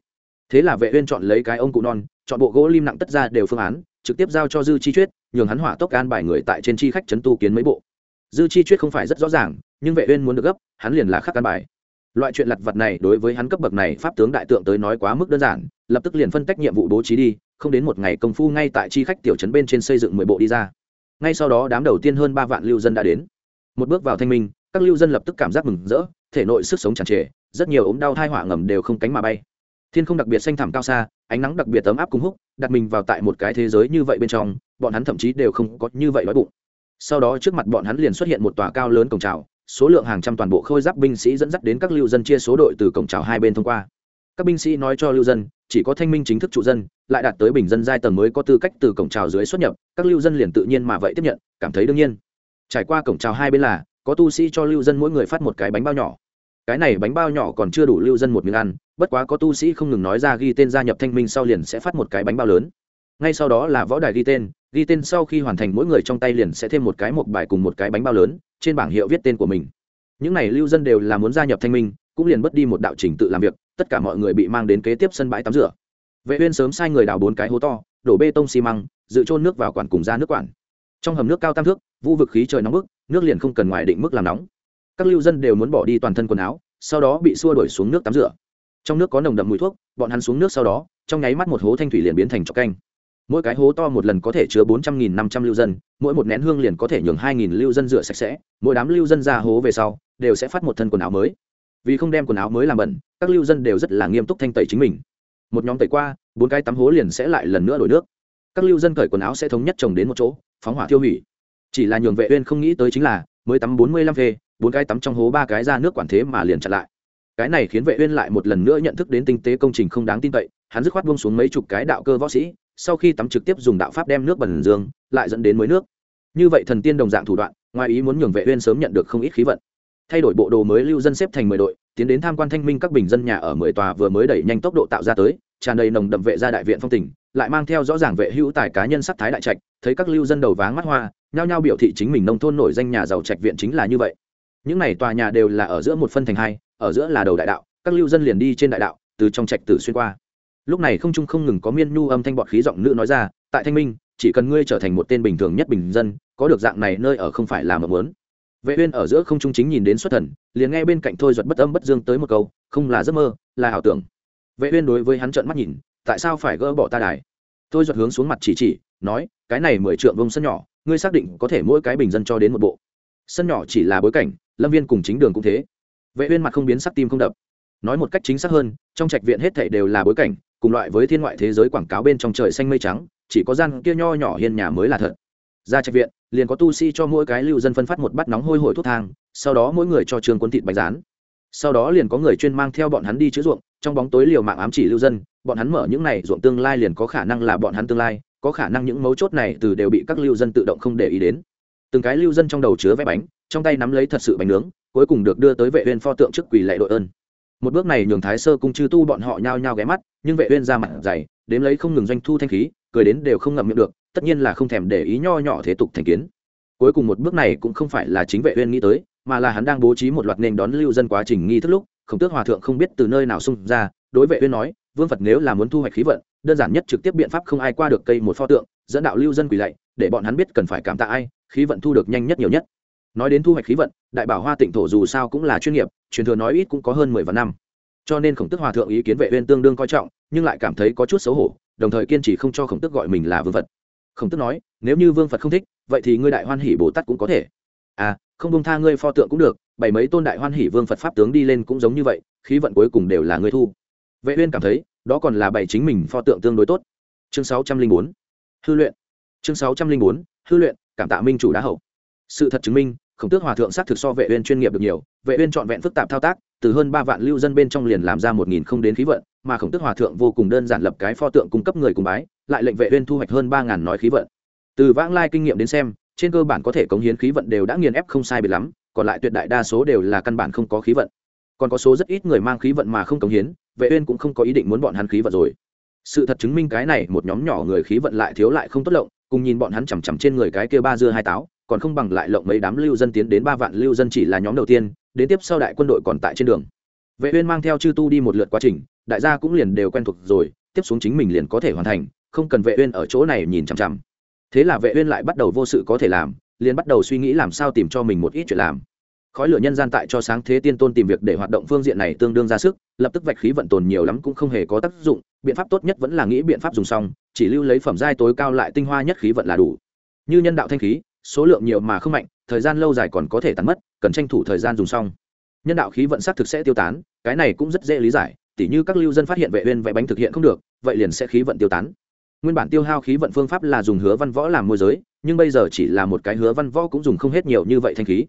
Thế là vệ uyên chọn lấy cái ông cụ non, chọn bộ gỗ lim nặng tất ra đều phương án, trực tiếp giao cho dư chi chuyết, nhường hắn hỏa tốc an bài người tại trên chi khách chấn tu kiến mấy bộ. Dư chi chuyết không phải rất rõ ràng, nhưng vệ uyên muốn được gấp, hắn liền là khắc an bài loại chuyện lặt vặt này đối với hắn cấp bậc này pháp tướng đại tượng tới nói quá mức đơn giản, lập tức liền phân tách nhiệm vụ bố trí đi, không đến một ngày công phu ngay tại chi khách tiểu trấn bên trên xây dựng mười bộ đi ra. Ngay sau đó đám đầu tiên hơn ba vạn lưu dân đã đến. Một bước vào thanh minh, các lưu dân lập tức cảm giác mừng rỡ, thể nội sức sống tràn trề, rất nhiều ốm đau thai họa ngầm đều không cánh mà bay. Thiên không đặc biệt xanh thẳm cao xa, ánh nắng đặc biệt ấm áp cung húc, đặt mình vào tại một cái thế giới như vậy bên trong, bọn hắn thậm chí đều không có như vậy đói bụng. Sau đó trước mặt bọn hắn liền xuất hiện một tòa cao lớn cổng trào số lượng hàng trăm toàn bộ khôi giáp binh sĩ dẫn dắt đến các lưu dân chia số đội từ cổng trào hai bên thông qua. Các binh sĩ nói cho lưu dân, chỉ có thanh minh chính thức trụ dân, lại đạt tới bình dân giai tầng mới có tư cách từ cổng trào dưới xuất nhập, các lưu dân liền tự nhiên mà vậy tiếp nhận, cảm thấy đương nhiên. Trải qua cổng trào hai bên là, có tu sĩ cho lưu dân mỗi người phát một cái bánh bao nhỏ. Cái này bánh bao nhỏ còn chưa đủ lưu dân một miếng ăn, bất quá có tu sĩ không ngừng nói ra ghi tên gia nhập thanh minh sau liền sẽ phát một cái bánh bao lớn. Ngay sau đó là võ đài ghi tên ghi tên sau khi hoàn thành mỗi người trong tay liền sẽ thêm một cái một bài cùng một cái bánh bao lớn, trên bảng hiệu viết tên của mình. Những n à y lưu dân đều là muốn gia nhập thanh minh, cũng liền mất đi một đạo trình tự làm việc, tất cả mọi người bị mang đến kế tiếp sân bãi tắm rửa. Vệ uyên sớm sai người đào bốn cái hố to, đổ bê tông xi măng, dự trôn nước vào quản cùng ra nước quản. Trong hầm nước cao tam thước vu vực khí trời nóng bức, nước liền không cần ngoài định mức làm nóng. Các lưu dân đều muốn bỏ đi toàn thân quần áo, sau đó bị xua đuổi xuống nước tắm rửa. Trong nước có nồng đậm mùi thuốc, bọn hắn xuống nước sau đó, trong nháy mắt một hố thanh thủy liền biến thành trọc canh mỗi cái hố to một lần có thể chứa bốn trăm nghìn năm trăm lưu dân, mỗi một nén hương liền có thể nhường hai nghìn lưu dân rửa sạch sẽ, mỗi đám lưu dân ra hố về sau, đều sẽ phát một thân quần áo mới. Vì không đem quần áo mới làm bẩn, các lưu dân đều rất là nghiêm túc thanh tẩy chính mình. Một nhóm tẩy qua, bốn cái tắm hố liền sẽ lại lần nữa đổi nước. Các lưu dân cởi quần áo sẽ thống nhất trồng đến một chỗ, phóng hỏa tiêu hủy. Chỉ là nhường vệ uyên không nghĩ tới chính là, mới tắm bốn mươi lăm phê, bốn cái tắm trong hố ba cái ra nước quản thế mà liền chặn lại. Cái này khiến vệ uyên lại một lần nữa nhận thức đến tinh tế công trình không đáng tin cậy, hắn dứt khoát buông xuống mấy chục cái đạo cơ võ sĩ sau khi tắm trực tiếp dùng đạo pháp đem nước bẩn dương, lại dẫn đến mới nước. Như vậy thần tiên đồng dạng thủ đoạn, ngoài ý muốn nhường vệ uyên sớm nhận được không ít khí vận. Thay đổi bộ đồ mới lưu dân xếp thành mười đội, tiến đến tham quan thanh minh các bình dân nhà ở mười tòa vừa mới đẩy nhanh tốc độ tạo ra tới, tràn đầy nồng đậm vệ gia đại viện phong tỉnh lại mang theo rõ ràng vệ hữu tài cá nhân sắc thái đại trạch, thấy các lưu dân đầu váng mắt hoa, nhao nhao biểu thị chính mình nông thôn nổi danh nhà giàu trạch viện chính là như vậy. Những này tòa nhà đều là ở giữa một phân thành hai, ở giữa là đầu đại đạo, các lưu dân liền đi trên đại đạo, từ trong trạch tử xuyên qua lúc này không trung không ngừng có miên nhu âm thanh bọt khí giọng nữ nói ra, tại thanh minh, chỉ cần ngươi trở thành một tên bình thường nhất bình dân, có được dạng này nơi ở không phải là mộng muốn. Vệ uyên ở giữa không trung chính nhìn đến xuất thần, liền nghe bên cạnh thôi duật bất âm bất dương tới một câu, không là giấc mơ, là ảo tưởng. Vệ uyên đối với hắn trợn mắt nhìn, tại sao phải gỡ bỏ ta đài? Thôi duật hướng xuống mặt chỉ chỉ, nói, cái này mười trượng vông sân nhỏ, ngươi xác định có thể mỗi cái bình dân cho đến một bộ. Sân nhỏ chỉ là bối cảnh, lâm viên cùng chính đường cũng thế. Vệ uyên mặt không biến sắc tim không đập, nói một cách chính xác hơn, trong trạch viện hết thảy đều là bối cảnh cùng loại với thiên ngoại thế giới quảng cáo bên trong trời xanh mây trắng, chỉ có gian kia nho nhỏ hiên nhà mới là thật. Ra trạch viện, liền có tu sĩ cho mỗi cái lưu dân phân phát một bát nóng hôi hổi thuốc thang, sau đó mỗi người cho trường quân thịt bánh rán. Sau đó liền có người chuyên mang theo bọn hắn đi chữa ruộng, trong bóng tối liều mạng ám chỉ lưu dân, bọn hắn mở những này ruộng tương lai liền có khả năng là bọn hắn tương lai, có khả năng những mấu chốt này từ đều bị các lưu dân tự động không để ý đến. Từng cái lưu dân trong đầu chứa vé bánh, trong tay nắm lấy thật sự bánh nướng, cuối cùng được đưa tới vệ viên pho tượng trước quỳ lệ đội ơn một bước này nhường thái sơ cung chư tu bọn họ nhao nhao ghé mắt, nhưng vệ uyên ra mặt dày, đếm lấy không ngừng doanh thu thanh khí, cười đến đều không ngậm miệng được, tất nhiên là không thèm để ý nho nhỏ thế tục thành kiến. Cuối cùng một bước này cũng không phải là chính vệ uyên nghĩ tới, mà là hắn đang bố trí một loạt nên đón lưu dân quá trình nghi thức lúc, khổng tước hòa thượng không biết từ nơi nào xung ra, đối vệ uyên nói, vương phật nếu là muốn thu hoạch khí vận, đơn giản nhất trực tiếp biện pháp không ai qua được cây một pho tượng, dẫn đạo lưu dân quỳ lạy, để bọn hắn biết cần phải cảm tạ ai, khí vận thu được nhanh nhất nhiều nhất nói đến thu hoạch khí vận, đại bảo hoa tịnh thổ dù sao cũng là chuyên nghiệp, truyền thừa nói ít cũng có hơn mười vạn năm. Cho nên khổng tức hòa thượng ý kiến vệ uyên tương đương coi trọng, nhưng lại cảm thấy có chút xấu hổ, đồng thời kiên trì không cho khổng tức gọi mình là vương phật. Khổng tức nói, nếu như vương phật không thích, vậy thì ngươi đại hoan hỷ bồ tát cũng có thể. À không bông tha ngươi pho tượng cũng được, bảy mấy tôn đại hoan hỷ vương phật pháp tướng đi lên cũng giống như vậy, khí vận cuối cùng đều là ngươi thu. Vệ uyên cảm thấy, đó còn là bảy chính mình pho tượng tương đối tốt. Chương 604 hư luyện. Chương 604 hư luyện, cảm tạ minh chủ đá hậu. Sự thật chứng minh khổng tước hòa thượng xác thực so vệ uyên chuyên nghiệp được nhiều, vệ uyên chọn vẹn phức tạp thao tác, từ hơn ba vạn lưu dân bên trong liền làm ra một nghìn không đến khí vận, mà khổng tước hòa thượng vô cùng đơn giản lập cái pho tượng cung cấp người cùng bái, lại lệnh vệ uyên thu hoạch hơn ba ngàn nói khí vận. Từ vãng lai kinh nghiệm đến xem, trên cơ bản có thể cống hiến khí vận đều đã nghiền ép không sai biệt lắm, còn lại tuyệt đại đa số đều là căn bản không có khí vận. Còn có số rất ít người mang khí vận mà không cống hiến, vệ uyên cũng không có ý định muốn bọn hắn khí vận rồi. Sự thật chứng minh cái này một nhóm nhỏ người khí vận lại thiếu lại không tốt lộng, cùng nhìn bọn hắn chằm chằm trên người cái kia ba dưa hai táo còn không bằng lại lộng mấy đám lưu dân tiến đến ba vạn lưu dân chỉ là nhóm đầu tiên, đến tiếp sau đại quân đội còn tại trên đường. Vệ uyên mang theo chư tu đi một lượt quá trình, đại gia cũng liền đều quen thuộc rồi, tiếp xuống chính mình liền có thể hoàn thành, không cần vệ uyên ở chỗ này nhìn chằm chằm. Thế là vệ uyên lại bắt đầu vô sự có thể làm, liền bắt đầu suy nghĩ làm sao tìm cho mình một ít chuyện làm. Khói lửa nhân gian tại cho sáng thế tiên tôn tìm việc để hoạt động phương diện này tương đương ra sức, lập tức vạch khí vận tồn nhiều lắm cũng không hề có tác dụng, biện pháp tốt nhất vẫn là nghĩ biện pháp dùng xong, chỉ lưu lấy phẩm giai tối cao lại tinh hoa nhất khí vận là đủ. Như nhân đạo thanh khí số lượng nhiều mà không mạnh, thời gian lâu dài còn có thể tắn mất, cần tranh thủ thời gian dùng xong. Nhân đạo khí vận xác thực sẽ tiêu tán, cái này cũng rất dễ lý giải, tỉ như các lưu dân phát hiện vệ uyên vẽ bánh thực hiện không được, vậy liền sẽ khí vận tiêu tán. Nguyên bản tiêu hao khí vận phương pháp là dùng hứa văn võ làm môi giới, nhưng bây giờ chỉ là một cái hứa văn võ cũng dùng không hết nhiều như vậy thanh khí.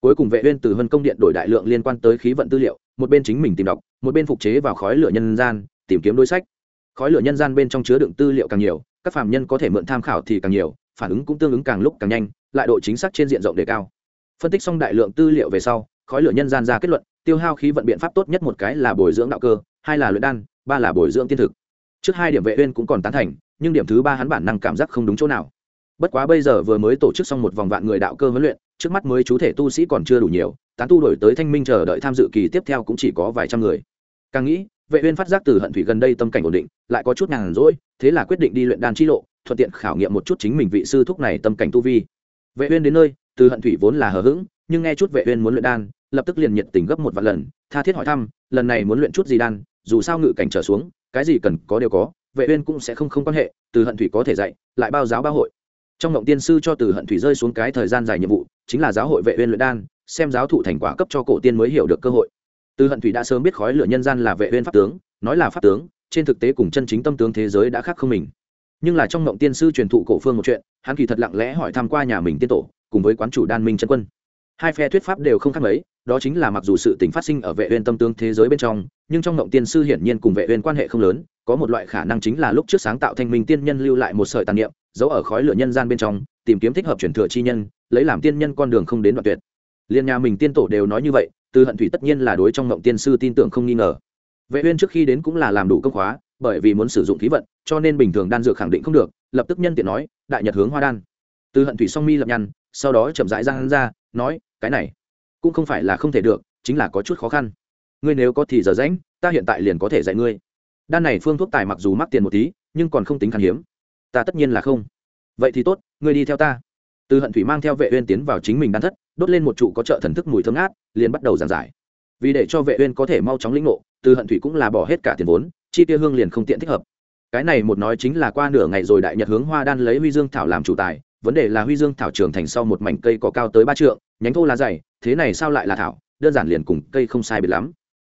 Cuối cùng vệ uyên từ hân công điện đổi đại lượng liên quan tới khí vận tư liệu, một bên chính mình tìm đọc, một bên phục chế vào khói lửa nhân gian, tìm kiếm đối sách. Khói lửa nhân gian bên trong chứa đựng tư liệu càng nhiều, các phàm nhân có thể mượn tham khảo thì càng nhiều, phản ứng cũng tương ứng càng lúc càng nhanh lại độ chính xác trên diện rộng đề cao. Phân tích xong đại lượng tư liệu về sau, khói lửa nhân gian ra kết luận, tiêu hao khí vận biện pháp tốt nhất một cái là bồi dưỡng đạo cơ, hai là luyện đan, ba là bồi dưỡng tiên thực. Trước hai điểm vệ uyên cũng còn tán thành, nhưng điểm thứ ba hắn bản năng cảm giác không đúng chỗ nào. Bất quá bây giờ vừa mới tổ chức xong một vòng vạn người đạo cơ huấn luyện, trước mắt mới chú thể tu sĩ còn chưa đủ nhiều, tán tu đổi tới thanh minh chờ đợi tham dự kỳ tiếp theo cũng chỉ có vài trăm người. Càng nghĩ, vệ uyên phát giác từ hận thủy gần đây tâm cảnh ổn định, lại có chút nhàn rỗi, thế là quyết định đi luyện đan chi lộ, thuận tiện khảo nghiệm một chút chính mình vị sư thúc này tâm cảnh tu vi vệ uyên đến nơi, từ hận thủy vốn là hờ hững, nhưng nghe chút vệ uyên muốn luyện đan, lập tức liền nhiệt tình gấp một vạn lần, tha thiết hỏi thăm, lần này muốn luyện chút gì đan, dù sao ngự cảnh trở xuống, cái gì cần có đều có, vệ uyên cũng sẽ không không quan hệ, từ hận thủy có thể dạy, lại bao giáo bao hội. Trong động tiên sư cho từ hận thủy rơi xuống cái thời gian dài nhiệm vụ, chính là giáo hội vệ uyên luyện đan, xem giáo thụ thành quả cấp cho cổ tiên mới hiểu được cơ hội. Từ hận thủy đã sớm biết khói lửa nhân gian là vệ uyên pháp tướng, nói là pháp tướng, trên thực tế cùng chân chính tâm tướng thế giới đã khác không mình nhưng là trong mộng tiên sư truyền thụ cổ phương một chuyện, hắn kỳ thật lặng lẽ hỏi thăm qua nhà mình tiên tổ, cùng với quán chủ đan minh chân quân. Hai phe thuyết pháp đều không khác mấy, đó chính là mặc dù sự tình phát sinh ở vệ uyên tâm tướng thế giới bên trong, nhưng trong mộng tiên sư hiển nhiên cùng vệ uyên quan hệ không lớn, có một loại khả năng chính là lúc trước sáng tạo thanh minh tiên nhân lưu lại một sợi tàn niệm, giấu ở khói lửa nhân gian bên trong, tìm kiếm thích hợp truyền thừa chi nhân, lấy làm tiên nhân con đường không đến đoạn tuyệt. Liên nhà mình tiên tổ đều nói như vậy, từ hận thủy tất nhiên là đối trong mộng tiên sư tin tưởng không nghi ngờ. Vệ uyên trước khi đến cũng là làm đủ công khóa bởi vì muốn sử dụng khí vận, cho nên bình thường đan dược khẳng định không được, lập tức nhân tiện nói, đại nhật hướng hoa đan. Từ hận thủy song mi lập nhăn, sau đó chậm rãi ra hắn ra, nói, cái này cũng không phải là không thể được, chính là có chút khó khăn. Ngươi nếu có thì giờ rãnh ta hiện tại liền có thể dạy ngươi. Đan này phương thuốc tài mặc dù mắc tiền một tí, nhưng còn không tính khan hiếm. Ta tất nhiên là không. Vậy thì tốt, ngươi đi theo ta. Từ hận thủy mang theo vệ uyên tiến vào chính mình đan thất, đốt lên một trụ có trợ thần thức mùi thơm ngát, liền bắt đầu giảng giải vì để cho vệ uyên có thể mau chóng lĩnh ngộ, từ hận thủy cũng là bỏ hết cả tiền vốn, chi tiêu hương liền không tiện thích hợp. Cái này một nói chính là qua nửa ngày rồi đại nhật hướng hoa đan lấy huy dương thảo làm chủ tài, vấn đề là huy dương thảo trưởng thành sau một mảnh cây có cao tới ba trượng, nhánh thô lá dày, thế này sao lại là thảo, đơn giản liền cùng cây không sai biệt lắm.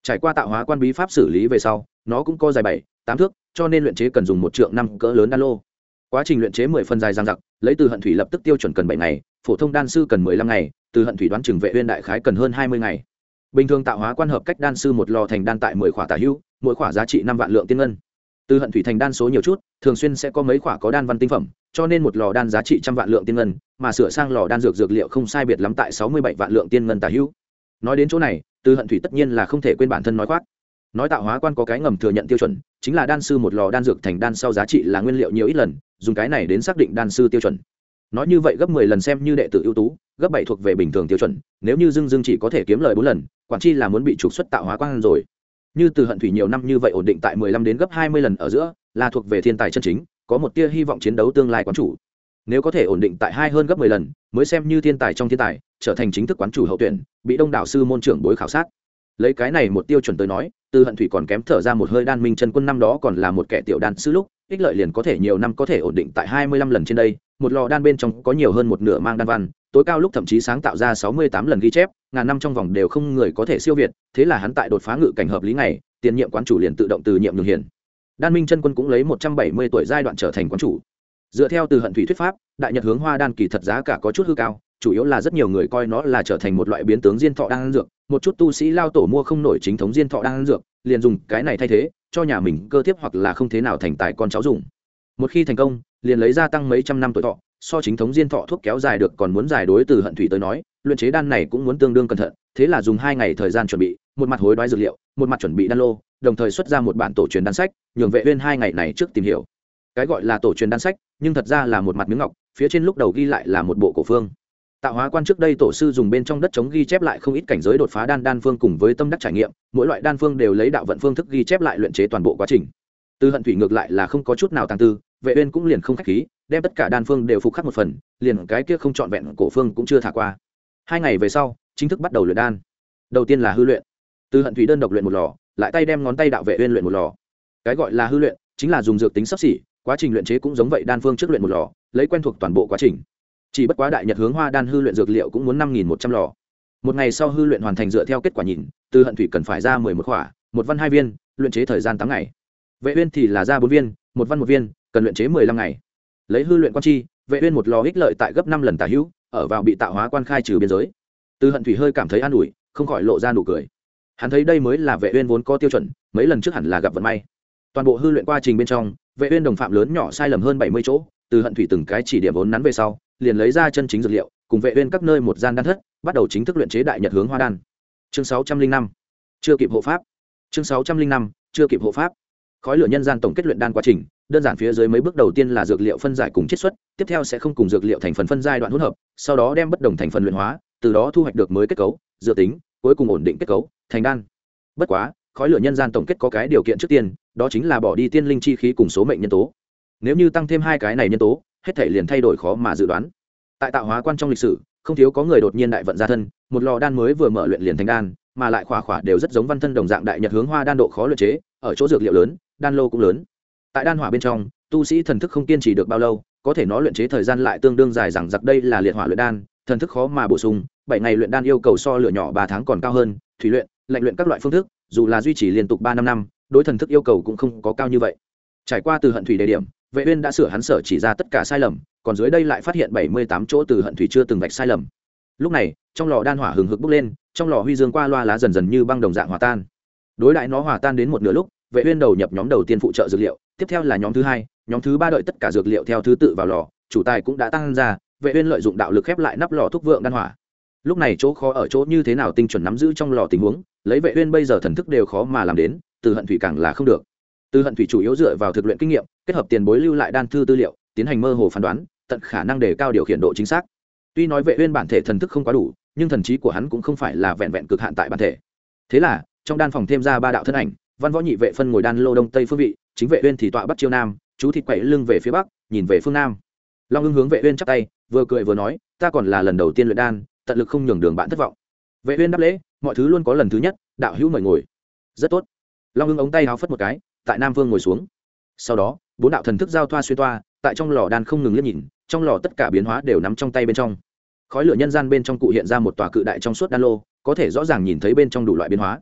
Trải qua tạo hóa quan bí pháp xử lý về sau, nó cũng có dài bảy, tám thước, cho nên luyện chế cần dùng một trượng năm cỡ lớn đan lô. Quá trình luyện chế mười phân dài giang dặc, lấy từ hận thủy lập tức tiêu chuẩn cần bảy ngày, phổ thông đan sư cần mười lăm ngày, từ hận thủy đoán chừng vệ uyên đại khái cần hơn hai mươi ngày bình thường tạo hóa quan hợp cách đan sư một lò thành đan tại mười khỏa tả hữu, mỗi khỏa giá trị năm vạn lượng tiên ngân. Từ hận thủy thành đan số nhiều chút, thường xuyên sẽ có mấy khỏa có đan văn tinh phẩm, cho nên một lò đan giá trị trăm vạn lượng tiên ngân, mà sửa sang lò đan dược dược liệu không sai biệt lắm tại sáu mươi bảy vạn lượng tiên ngân tả hữu. Nói đến chỗ này, từ hận thủy tất nhiên là không thể quên bản thân nói khoác. Nói tạo hóa quan có cái ngầm thừa nhận tiêu chuẩn, chính là đan sư một lò đan dược thành đan sau giá trị là nguyên liệu nhiều ít lần, dùng cái này đến xác định đan sư tiêu chuẩn nói như vậy gấp mười lần xem như đệ tử ưu tú, gấp bảy thuộc về bình thường tiêu chuẩn, nếu như dưng dưng chỉ có thể kiếm lời bốn lần, quản chi là muốn bị trục xuất tạo hóa quan rồi. Như từ hận thủy nhiều năm như vậy ổn định tại mười lăm đến gấp hai mươi lần ở giữa, là thuộc về thiên tài chân chính, có một tia hy vọng chiến đấu tương lai quán chủ. Nếu có thể ổn định tại hai hơn gấp mười lần, mới xem như thiên tài trong thiên tài, trở thành chính thức quán chủ hậu tuyển, bị đông đảo sư môn trưởng bối khảo sát. Lấy cái này một tiêu chuẩn tới nói, từ hận thủy còn kém thở ra một hơi đan minh chân quân năm đó còn là một kẻ tiểu đan sư lúc, ích lợi liền có thể nhiều năm có thể ổn định tại hai mươi lăm lần trên đây một lò đan bên trong có nhiều hơn một nửa mang đan văn, tối cao lúc thậm chí sáng tạo ra sáu mươi tám lần ghi chép, ngàn năm trong vòng đều không người có thể siêu việt, thế là hắn tại đột phá ngự cảnh hợp lý này tiền nhiệm quán chủ liền tự động từ nhiệm nhường hiền đan minh chân quân cũng lấy một trăm bảy mươi tuổi giai đoạn trở thành quán chủ. Dựa theo từ hận thủy thuyết pháp, đại nhật hướng hoa đan kỳ thật giá cả có chút hư cao, chủ yếu là rất nhiều người coi nó là trở thành một loại biến tướng diên thọ đan dược, một chút tu sĩ lao tổ mua không nổi chính thống diên thọ đan dược, liền dùng cái này thay thế, cho nhà mình cơ tiếp hoặc là không thế nào thành tài con cháu dùng. Một khi thành công liền lấy ra tăng mấy trăm năm tuổi thọ, so chính thống diên thọ thuốc kéo dài được còn muốn giải đối từ hận thủy tới nói, luyện chế đan này cũng muốn tương đương cẩn thận, thế là dùng hai ngày thời gian chuẩn bị, một mặt hối đoái dược liệu, một mặt chuẩn bị đan lô, đồng thời xuất ra một bản tổ truyền đan sách, nhường vệ uyên hai ngày này trước tìm hiểu. Cái gọi là tổ truyền đan sách, nhưng thật ra là một mặt miếng ngọc, phía trên lúc đầu ghi lại là một bộ cổ phương. Tạo hóa quan trước đây tổ sư dùng bên trong đất chống ghi chép lại không ít cảnh giới đột phá đan đan phương cùng với tâm đắc trải nghiệm, mỗi loại đan phương đều lấy đạo vận phương thức ghi chép lại luyện chế toàn bộ quá trình. Từ hận thủy ngược lại là không có chút nào tăng tư vệ uyên cũng liền không khách khí, đem tất cả đan phương đều phục khắc một phần, liền cái kia không chọn vẹn cổ phương cũng chưa thả qua. Hai ngày về sau, chính thức bắt đầu luyện đan. Đầu tiên là hư luyện. Từ hận thủy đơn độc luyện một lò, lại tay đem ngón tay đạo vệ uyên luyện một lò. Cái gọi là hư luyện, chính là dùng dược tính sắp xỉ, quá trình luyện chế cũng giống vậy, đan phương trước luyện một lò, lấy quen thuộc toàn bộ quá trình. Chỉ bất quá đại nhật hướng hoa đan hư luyện dược liệu cũng muốn năm nghìn một trăm lò. Một ngày sau hư luyện hoàn thành dựa theo kết quả nhìn, từ hận thủy cần phải ra mười một khỏa, một văn hai viên, luyện chế thời gian tám ngày. Vệ uyên thì là ra bốn viên, một văn một viên cần luyện chế mười lăm ngày. Lấy hư luyện quan chi, vệ uyên một lò ích lợi tại gấp năm lần tả hữu, ở vào bị tạo hóa quan khai trừ biên giới. Từ hận thủy hơi cảm thấy an ủi, không khỏi lộ ra nụ cười. Hắn thấy đây mới là vệ uyên vốn có tiêu chuẩn, mấy lần trước hẳn là gặp vận may. Toàn bộ hư luyện quá trình bên trong, vệ uyên đồng phạm lớn nhỏ sai lầm hơn 70 chỗ, từ hận thủy từng cái chỉ điểm vốn nắn về sau, liền lấy ra chân chính dược liệu, cùng vệ uyên các nơi một gian đan thất, bắt đầu chính thức luyện chế đại nhật hướng hoa đan. Chương 605 chưa kịp hộ pháp. Chương 605 chưa kịp hộ pháp khói lửa nhân gian tổng kết luyện đan quá trình, đơn giản phía dưới mấy bước đầu tiên là dược liệu phân giải cùng chiết xuất, tiếp theo sẽ không cùng dược liệu thành phần phân giai đoạn hỗn hợp, sau đó đem bất đồng thành phần luyện hóa, từ đó thu hoạch được mới kết cấu, dự tính, cuối cùng ổn định kết cấu, thành đan. Bất quá, khói lửa nhân gian tổng kết có cái điều kiện trước tiên, đó chính là bỏ đi tiên linh chi khí cùng số mệnh nhân tố. Nếu như tăng thêm hai cái này nhân tố, hết thể liền thay đổi khó mà dự đoán. Tại tạo hóa quan trong lịch sử, không thiếu có người đột nhiên đại vận ra thân, một lò đan mới vừa mở luyện liền thành đan, mà lại khỏa khỏa đều rất giống văn thân đồng dạng đại nhật hướng hoa đan độ khó luyện chế, ở chỗ dược liệu lớn đan lô cũng lớn. Tại đan hỏa bên trong, tu sĩ thần thức không kiên trì được bao lâu, có thể nó luyện chế thời gian lại tương đương dài rằng giặc đây là liệt hỏa luyện đan, thần thức khó mà bổ sung, bảy ngày luyện đan yêu cầu so lửa nhỏ ba tháng còn cao hơn, thủy luyện, lạnh luyện các loại phương thức, dù là duy trì liên tục ba năm năm, đối thần thức yêu cầu cũng không có cao như vậy. Trải qua từ hận thủy đề điểm, vệ uyên đã sửa hắn sở chỉ ra tất cả sai lầm, còn dưới đây lại phát hiện bảy mươi tám chỗ từ hận thủy chưa từng vạch sai lầm. Lúc này, trong lò đan hỏa hừng hực bốc lên, trong lò huy dương qua loa lá dần dần như băng đồng dạng hòa tan. Đối lại nó hòa tan đến một nửa lúc vệ uyên đầu nhập nhóm đầu tiên phụ trợ dược liệu, tiếp theo là nhóm thứ hai, nhóm thứ ba đợi tất cả dược liệu theo thứ tự vào lò, chủ tài cũng đã tăng ra, vệ uyên lợi dụng đạo lực khép lại nắp lò thúc vượng đan hỏa. Lúc này chỗ khó ở chỗ như thế nào tinh chuẩn nắm giữ trong lò tình huống, lấy vệ uyên bây giờ thần thức đều khó mà làm đến, từ hận thủy càng là không được. Từ hận thủy chủ yếu dựa vào thực luyện kinh nghiệm, kết hợp tiền bối lưu lại đan thư tư liệu, tiến hành mơ hồ phán đoán, tận khả năng đề cao điều khiển độ chính xác. Tuy nói vệ uyên bản thể thần thức không quá đủ, nhưng thần trí của hắn cũng không phải là vẹn vẹn cực hạn tại bản thể. Thế là, trong đan phòng thêm ra ba đạo thân ảnh văn võ nhị vệ phân ngồi đan lô đông tây phương vị, chính vệ uyên thì tọa bắc chiêu nam, chú thịt quậy lưng về phía bắc, nhìn về phương nam. Long ưng hướng vệ uyên chắp tay, vừa cười vừa nói, ta còn là lần đầu tiên luyện đan, tận lực không nhường đường bạn thất vọng. Vệ uyên đáp lễ, mọi thứ luôn có lần thứ nhất, đạo hữu mời ngồi. Rất tốt. Long ưng ống tay háo phất một cái, tại nam vương ngồi xuống. Sau đó, bốn đạo thần thức giao thoa xuyên toa, tại trong lò đan không ngừng liếc nhìn, trong lò tất cả biến hóa đều nắm trong tay bên trong. Khói lửa nhân gian bên trong cụ hiện ra một tòa cự đại trong suốt đan lô, có thể rõ ràng nhìn thấy bên trong đủ loại biến hóa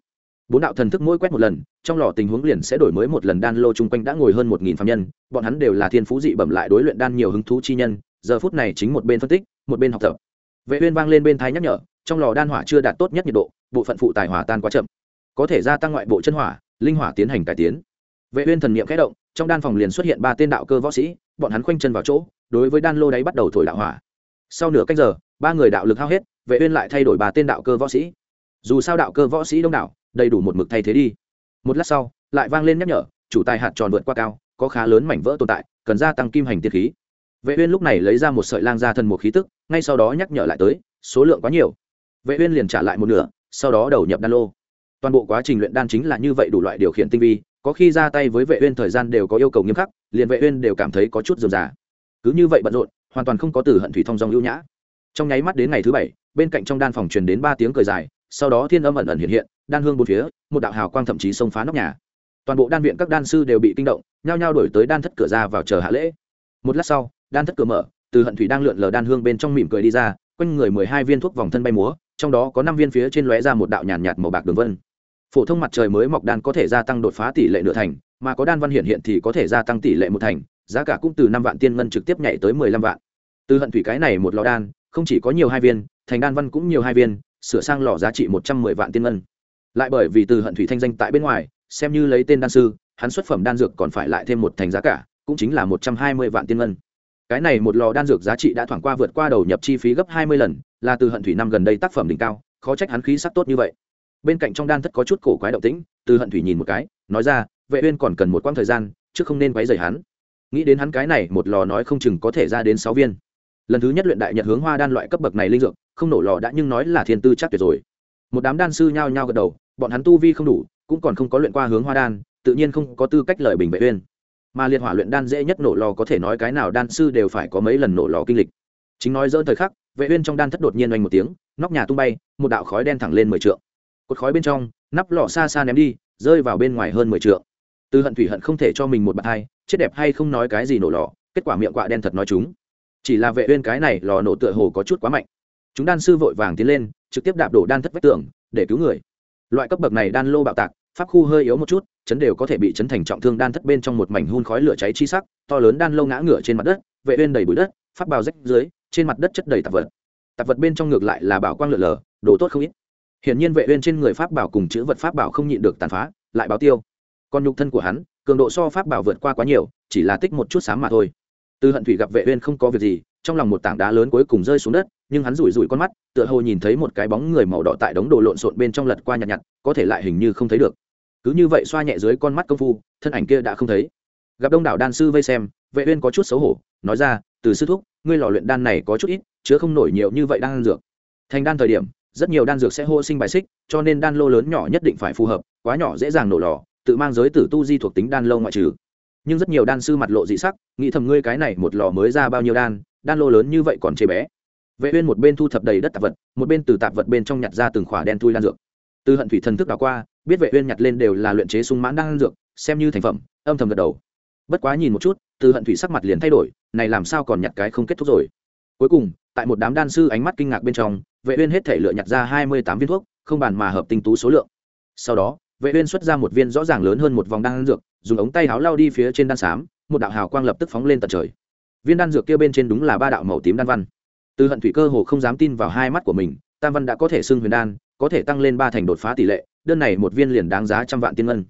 bốn đạo thần thức mỗi quét một lần, trong lò tình huống liền sẽ đổi mới một lần đan lô chung quanh đã ngồi hơn một nghìn phạm nhân, bọn hắn đều là thiên phú dị bẩm lại đối luyện đan nhiều hứng thú chi nhân, giờ phút này chính một bên phân tích, một bên học tập. Vệ uyên vang lên bên thái nhắc nhở, trong lò đan hỏa chưa đạt tốt nhất nhiệt độ, bộ phận phụ tài hỏa tan quá chậm. Có thể gia tăng ngoại bộ chân hỏa, linh hỏa tiến hành cải tiến. Vệ uyên thần niệm khẽ động, trong đan phòng liền xuất hiện ba tên đạo cơ võ sĩ, bọn hắn quanh chân vào chỗ, đối với đan lô đáy bắt đầu thổi đạo hỏa. Sau nửa canh giờ, ba người đạo lực hao hết, vệ uyên lại thay đổi ba tên đạo cơ võ sĩ. Dù sao đạo cơ võ sĩ đông đảo đầy đủ một mực thay thế đi. Một lát sau lại vang lên nhắc nhở chủ tài hạt tròn vượt qua cao có khá lớn mảnh vỡ tồn tại cần gia tăng kim hành tiên khí. Vệ uyên lúc này lấy ra một sợi lang gia thần một khí tức ngay sau đó nhắc nhở lại tới số lượng quá nhiều. Vệ uyên liền trả lại một nửa sau đó đầu nhập đan lô. Toàn bộ quá trình luyện đan chính là như vậy đủ loại điều khiển tinh vi có khi ra tay với vệ uyên thời gian đều có yêu cầu nghiêm khắc liền vệ uyên đều cảm thấy có chút dườm dà, cứ như vậy bận rộn hoàn toàn không có từ hận thủy thông dong ưu nhã. Trong nháy mắt đến ngày thứ bảy bên cạnh trong đan phòng truyền đến ba tiếng cười dài sau đó thiên âm ẩn ẩn hiện hiện đan hương bốn phía một đạo hào quang thậm chí xông phá nóc nhà. Toàn bộ đan viện các đan sư đều bị kinh động nhao nhao đổi tới đan thất cửa ra vào chờ hạ lễ. Một lát sau đan thất cửa mở từ hận thủy đang lượn lờ đan hương bên trong mỉm cười đi ra quanh người mười hai viên thuốc vòng thân bay múa trong đó có năm viên phía trên lóe ra một đạo nhàn nhạt, màu bạc đường vân. Phổ thông mặt trời mới mọc đan có thể gia tăng đột phá tỷ lệ nửa thành mà có đan văn hiện hiện thì có thể gia tăng tỷ lệ một thành giá cả cũng từ năm vạn tiên ngân trực tiếp nhảy tới mười lăm vạn. Từ hận thủy cái này một lò đan không chỉ có nhiều hai viên thành đan văn cũng nhiều hai viên sửa sang lò giá trị một trăm mười vạn tiên ngân lại bởi vì từ hận thủy thanh danh tại bên ngoài, xem như lấy tên đan sư, hắn xuất phẩm đan dược còn phải lại thêm một thành giá cả, cũng chính là một trăm hai mươi vạn tiên ngân. Cái này một lò đan dược giá trị đã thoảng qua vượt qua đầu nhập chi phí gấp hai mươi lần, là từ hận thủy năm gần đây tác phẩm đỉnh cao, khó trách hắn khí sắc tốt như vậy. Bên cạnh trong đan thất có chút cổ quái động tĩnh, từ hận thủy nhìn một cái, nói ra, vệ uyên còn cần một quãng thời gian, chứ không nên quấy rầy hắn. Nghĩ đến hắn cái này, một lò nói không chừng có thể ra đến sáu viên. Lần thứ nhất luyện đại nhật hướng hoa đan loại cấp bậc này linh dược, không nổ lò đã nhưng nói là thiên tư chắc tuyệt rồi một đám đan sư nhao nhao gật đầu, bọn hắn tu vi không đủ, cũng còn không có luyện qua hướng hoa đan, tự nhiên không có tư cách lợi bình vệ uyên. Mà liệt hỏa luyện đan dễ nhất nổ lò có thể nói cái nào, đan sư đều phải có mấy lần nổ lò kinh lịch. Chính nói dỡn thời khắc, vệ uyên trong đan thất đột nhiên oanh một tiếng, nóc nhà tung bay, một đạo khói đen thẳng lên mười trượng. Cột khói bên trong, nắp lọ xa xa ném đi, rơi vào bên ngoài hơn mười trượng. Từ hận thủy hận không thể cho mình một bạn hai, chết đẹp hay không nói cái gì nổ lò, kết quả miệng quạ đen thật nói chúng. Chỉ là vệ uyên cái này lò nổ tựa hồ có chút quá mạnh chúng đan sư vội vàng tiến lên, trực tiếp đạp đổ đan thất vách tường, để cứu người. Loại cấp bậc này đan lô bạo tạc, pháp khu hơi yếu một chút, chấn đều có thể bị chấn thành trọng thương đan thất bên trong một mảnh hun khói lửa cháy chi sắc, to lớn đan lô ngã ngửa trên mặt đất, vệ uyên đầy bụi đất, pháp bào rách dưới, trên mặt đất chất đầy tạp vật. Tạp vật bên trong ngược lại là bảo quang lượn lờ, đồ tốt không ít. Hiển nhiên vệ uyên trên người pháp bảo cùng chữ vật pháp bảo không nhịn được tàn phá, lại báo tiêu. Còn nhục thân của hắn, cường độ so pháp bảo vượt qua quá nhiều, chỉ là tích một chút sáng mà thôi. Từ hận thủy gặp vệ uyên không có việc gì trong lòng một tảng đá lớn cuối cùng rơi xuống đất, nhưng hắn rủi rủi con mắt, tựa hồ nhìn thấy một cái bóng người màu đỏ tại đống đồ lộn xộn bên trong lật qua nhặt nhặt, có thể lại hình như không thấy được. Cứ như vậy xoa nhẹ dưới con mắt công phu, thân ảnh kia đã không thấy. Gặp đông đảo đan sư vây xem, vệ uyên có chút xấu hổ, nói ra, từ sư thúc, ngươi lò luyện đan này có chút ít, chứa không nổi nhiều như vậy đan dược. Thành đan thời điểm, rất nhiều đan dược sẽ hô sinh bài xích, cho nên đan lô lớn nhỏ nhất định phải phù hợp, quá nhỏ dễ dàng nổ lò, tự mang giới tử tu di thuộc tính đan lô ngoại trừ. Nhưng rất nhiều đan sư mặt lộ dị sắc, nghĩ thầm, ngươi cái này một lò mới ra bao nhiêu đan đan lô lớn như vậy còn chê bé. Vệ uyên một bên thu thập đầy đất tạp vật, một bên từ tạp vật bên trong nhặt ra từng khỏa đen thui đan dược. Từ hận thủy thần thức đảo qua, biết vệ uyên nhặt lên đều là luyện chế sung mãn đan dược, xem như thành phẩm, âm thầm gật đầu. Bất quá nhìn một chút, từ hận thủy sắc mặt liền thay đổi, này làm sao còn nhặt cái không kết thúc rồi. Cuối cùng, tại một đám đan sư ánh mắt kinh ngạc bên trong, vệ uyên hết thể lựa nhặt ra 28 viên thuốc, không bàn mà hợp tinh tú số lượng. Sau đó, vệ uyên xuất ra một viên rõ ràng lớn hơn một vòng đan dược, dùng ống tay háo lao đi phía trên đan sám một đạo hào quang lập tức phóng lên tận trời viên đan dược kia bên trên đúng là ba đạo màu tím đan văn. Từ hận thủy cơ hồ không dám tin vào hai mắt của mình, tam văn đã có thể xưng huyền đan, có thể tăng lên ba thành đột phá tỷ lệ, đơn này một viên liền đáng giá trăm vạn tiên ngân.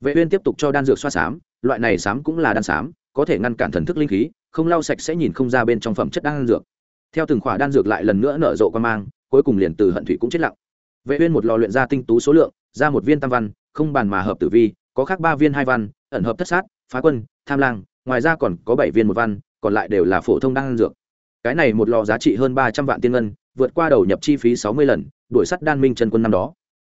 Vệ uyên tiếp tục cho đan dược xoa sám loại này sám cũng là đan sám có thể ngăn cản thần thức linh khí, không lau sạch sẽ nhìn không ra bên trong phẩm chất đan dược. Theo từng khỏa đan dược lại lần nữa nở rộ quan mang, cuối cùng liền từ hận thủy cũng chết lặng. Vệ uyên một lò luyện ra tinh tú số lượng, ra một viên tam văn, không bàn mà hợp tử vi, có khác ba viên hai văn, ẩn hợp thất sát, phá quân, tham lang, ngoài ra còn có bảy viên một văn còn lại đều là phổ thông đan dược. Cái này một lò giá trị hơn ba trăm vạn tiên ngân, vượt qua đầu nhập chi phí sáu mươi lần, đuổi sắt đan minh chân quân năm đó.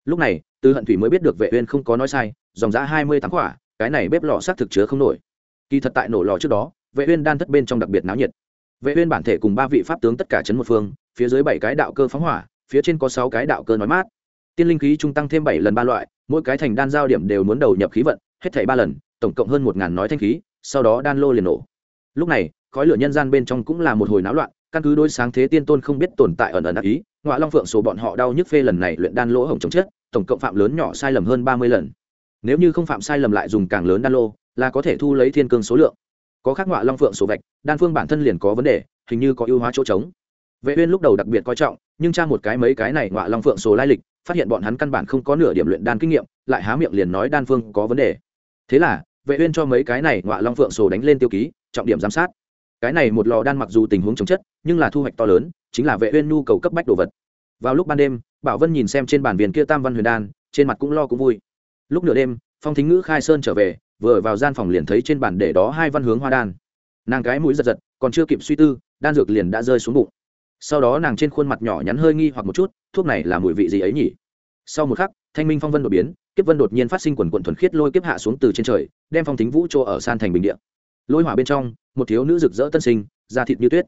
Lúc này tư hận thủy mới biết được vệ uyên không có nói sai, dòng giá hai mươi tám quả cái này bếp lò xác thực chứa không nổi. Kỳ thật tại nổ lò trước đó, vệ uyên đan thất bên trong đặc biệt náo nhiệt. Vệ uyên bản thể cùng ba vị pháp tướng tất cả chấn một phương, phía dưới bảy cái đạo cơ phóng hỏa, phía trên có sáu cái đạo cơ nói mát. Tiên linh khí trung tăng thêm bảy lần ba loại, mỗi cái thành đan giao điểm đều muốn đầu nhập khí vận, hết thảy ba lần, tổng cộng hơn một ngàn nói thanh khí, sau đó đan lô liền nổ lúc này, khói lửa nhân gian bên trong cũng là một hồi náo loạn, căn cứ đối sáng thế tiên tôn không biết tồn tại ẩn ẩn ác ý ngoại long phượng số bọn họ đau nhức phê lần này luyện đan lỗ hổng chống chết, tổng cộng phạm lớn nhỏ sai lầm hơn ba mươi lần. Nếu như không phạm sai lầm lại dùng càng lớn đan lô, là có thể thu lấy thiên cương số lượng. Có khác ngoại long phượng số vạch, đan phương bản thân liền có vấn đề, hình như có ưu hóa chỗ trống. Vệ uyên lúc đầu đặc biệt coi trọng, nhưng tra một cái mấy cái này ngoại long phượng số lai lịch, phát hiện bọn hắn căn bản không có nửa điểm luyện đan kinh nghiệm, lại há miệng liền nói đan phương có vấn đề. Thế là, vệ uyên cho mấy cái này ngoại long phượng số đánh lên tiêu ký trọng điểm giám sát. Cái này một lò đan mặc dù tình huống chống chất, nhưng là thu hoạch to lớn, chính là vệ uyên nhu cầu cấp bách đồ vật. Vào lúc ban đêm, bảo vân nhìn xem trên bàn viền kia tam văn huyền đan, trên mặt cũng lo cũng vui. Lúc nửa đêm, phong thính ngữ khai sơn trở về, vừa vào gian phòng liền thấy trên bàn để đó hai văn hướng hoa đan. Nàng cái mũi giật giật, còn chưa kịp suy tư, đan dược liền đã rơi xuống bụng. Sau đó nàng trên khuôn mặt nhỏ nhắn hơi nghi hoặc một chút, thuốc này là mùi vị gì ấy nhỉ? Sau một khắc, thanh minh phong vân đột biến, kiếp vân đột nhiên phát sinh quần quần thuần khiết lôi kiếp hạ xuống từ trên trời, đem phong thính vũ chỗ ở san thành bình địa lôi hỏa bên trong, một thiếu nữ rực rỡ tân sinh, da thịt như tuyết.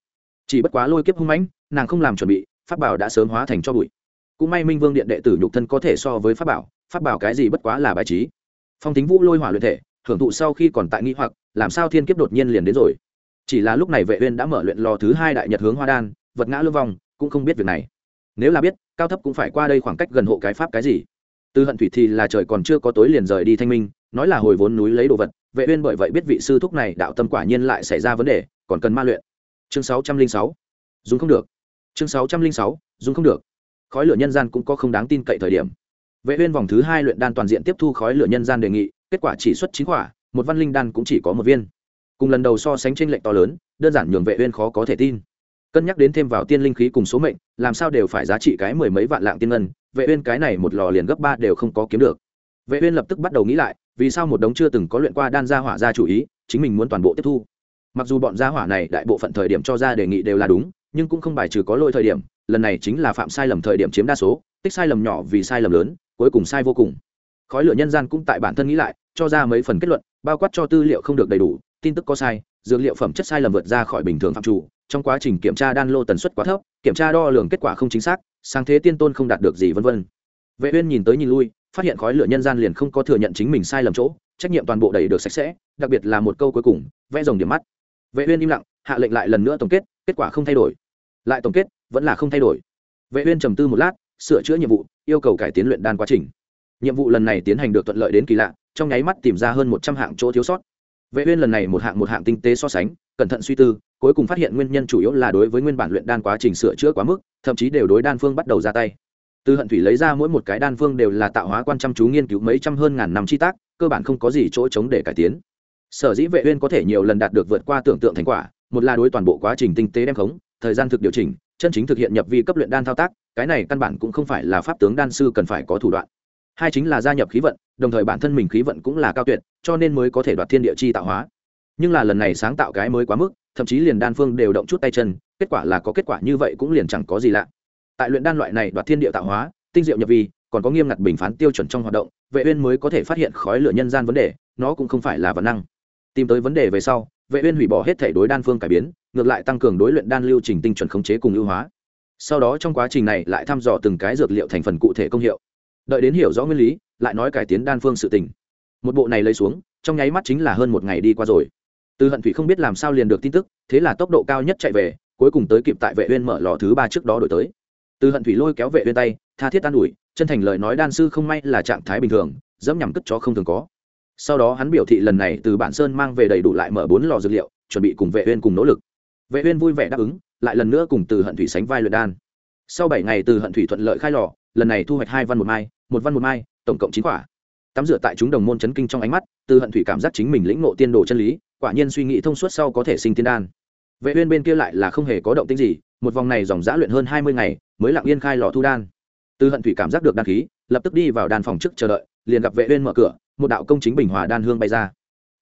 Chỉ bất quá lôi kiếp hung mãnh, nàng không làm chuẩn bị, pháp bảo đã sớm hóa thành cho bụi. Cũng may minh vương điện đệ tử nhục thân có thể so với pháp bảo pháp bảo cái gì bất quá là bài trí. Phong tính vũ lôi hỏa luyện thể, hưởng thụ sau khi còn tại nghĩ hoặc, làm sao thiên kiếp đột nhiên liền đến rồi. Chỉ là lúc này vệ uyên đã mở luyện lò thứ hai đại nhật hướng hoa đan, vật ngã lưu vong cũng không biết việc này. Nếu là biết, cao thấp cũng phải qua đây khoảng cách gần hộ cái pháp cái gì từ hận thủy thì là trời còn chưa có tối liền rời đi thanh minh, nói là hồi vốn núi lấy đồ vật, vệ uyên bởi vậy biết vị sư thúc này đạo tâm quả nhiên lại xảy ra vấn đề, còn cần ma luyện. Chương 606 dùng không được. Chương 606 dùng không được. Khói lửa nhân gian cũng có không đáng tin cậy thời điểm. Vệ uyên vòng thứ hai luyện đan toàn diện tiếp thu khói lửa nhân gian đề nghị, kết quả chỉ xuất chín quả, một văn linh đan cũng chỉ có một viên. Cùng lần đầu so sánh trên lệnh to lớn, đơn giản nhường vệ uyên khó có thể tin. Cân nhắc đến thêm vào tiên linh khí cùng số mệnh, làm sao đều phải giá trị cái mười mấy vạn lạng tiên ngân vệ uyên cái này một lò liền gấp ba đều không có kiếm được. Vệ uyên lập tức bắt đầu nghĩ lại, vì sao một đống chưa từng có luyện qua đan gia hỏa gia chủ ý, chính mình muốn toàn bộ tiếp thu. Mặc dù bọn gia hỏa này đại bộ phận thời điểm cho ra đề nghị đều là đúng, nhưng cũng không bài trừ có lỗi thời điểm, lần này chính là phạm sai lầm thời điểm chiếm đa số, tích sai lầm nhỏ vì sai lầm lớn, cuối cùng sai vô cùng. Khói lửa nhân gian cũng tại bản thân nghĩ lại, cho ra mấy phần kết luận, bao quát cho tư liệu không được đầy đủ, tin tức có sai, dược liệu phẩm chất sai lầm vượt ra khỏi bình thường phạm chủ trong quá trình kiểm tra đan lô tần suất quá thấp, kiểm tra đo lường kết quả không chính xác sang thế tiên tôn không đạt được gì vân vân. Vệ uyên nhìn tới nhìn lui, phát hiện khói lửa nhân gian liền không có thừa nhận chính mình sai lầm chỗ, trách nhiệm toàn bộ đầy được sạch sẽ, đặc biệt là một câu cuối cùng, vẽ rồng điểm mắt. Vệ uyên im lặng, hạ lệnh lại lần nữa tổng kết kết quả không thay đổi. Lại tổng kết, vẫn là không thay đổi. Vệ uyên trầm tư một lát, sửa chữa nhiệm vụ, yêu cầu cải tiến luyện đan quá trình. Nhiệm vụ lần này tiến hành được thuận lợi đến kỳ lạ, trong nháy mắt tìm ra hơn 100 hạng chỗ thiếu sót. Vệ uyên lần này một hạng một hạng tinh tế so sánh, cẩn thận suy tư cuối cùng phát hiện nguyên nhân chủ yếu là đối với nguyên bản luyện đan quá trình sửa chữa quá mức, thậm chí đều đối đan phương bắt đầu ra tay. Từ hận thủy lấy ra mỗi một cái đan phương đều là tạo hóa quan chăm chú nghiên cứu mấy trăm hơn ngàn năm chi tác, cơ bản không có gì chỗ chống để cải tiến. Sở dĩ vệ uyên có thể nhiều lần đạt được vượt qua tưởng tượng thành quả, một là đối toàn bộ quá trình tinh tế đem khống, thời gian thực điều chỉnh, chân chính thực hiện nhập vi cấp luyện đan thao tác, cái này căn bản cũng không phải là pháp tướng đan sư cần phải có thủ đoạn. Hai chính là gia nhập khí vận, đồng thời bản thân mình khí vận cũng là cao tuyệt, cho nên mới có thể đoạt thiên địa chi tạo hóa. Nhưng là lần này sáng tạo cái mới quá mức thậm chí liền đan phương đều động chút tay chân, kết quả là có kết quả như vậy cũng liền chẳng có gì lạ. Tại luyện đan loại này đoạt thiên địa tạo hóa, tinh diệu nhập vi, còn có nghiêm ngặt bình phán tiêu chuẩn trong hoạt động, vệ uyên mới có thể phát hiện khói lửa nhân gian vấn đề, nó cũng không phải là vấn năng. Tìm tới vấn đề về sau, vệ uyên hủy bỏ hết thể đối đan phương cải biến, ngược lại tăng cường đối luyện đan lưu trình tinh chuẩn khống chế cùng ưu hóa. Sau đó trong quá trình này lại thăm dò từng cái dược liệu thành phần cụ thể công hiệu. Đợi đến hiểu rõ nguyên lý, lại nói cải tiến đan phương sự tình. Một bộ này lấy xuống, trong nháy mắt chính là hơn một ngày đi qua rồi từ hận thủy không biết làm sao liền được tin tức, thế là tốc độ cao nhất chạy về, cuối cùng tới kịp tại vệ uyên mở lò thứ ba trước đó đổi tới. Từ hận thủy lôi kéo vệ uyên tay, tha thiết an ủi, chân thành lời nói đan sư không may là trạng thái bình thường, dẫm nhằm cất chó không thường có. Sau đó hắn biểu thị lần này từ bản sơn mang về đầy đủ lại mở bốn lò dược liệu, chuẩn bị cùng vệ uyên cùng nỗ lực. Vệ uyên vui vẻ đáp ứng, lại lần nữa cùng từ hận thủy sánh vai luyện đan. Sau bảy ngày từ hận thủy thuận lợi khai lò, lần này thu hoạch hai văn một mai, một văn một mai, tổng cộng chín quả. Tắm rửa tại chúng đồng môn chấn kinh trong ánh mắt, từ hận thủy cảm giác chính mình lĩnh ngộ tiên đồ chân lý quả nhiên suy nghĩ thông suốt sau có thể sinh tiên đan. Vệ uyên bên kia lại là không hề có động tĩnh gì, một vòng này dòng dã luyện hơn hai mươi ngày, mới lặng yên khai lò thu đan. Từ hận thủy cảm giác được đan khí, lập tức đi vào đan phòng trước chờ đợi, liền gặp vệ uyên mở cửa, một đạo công chính bình hòa đan hương bay ra.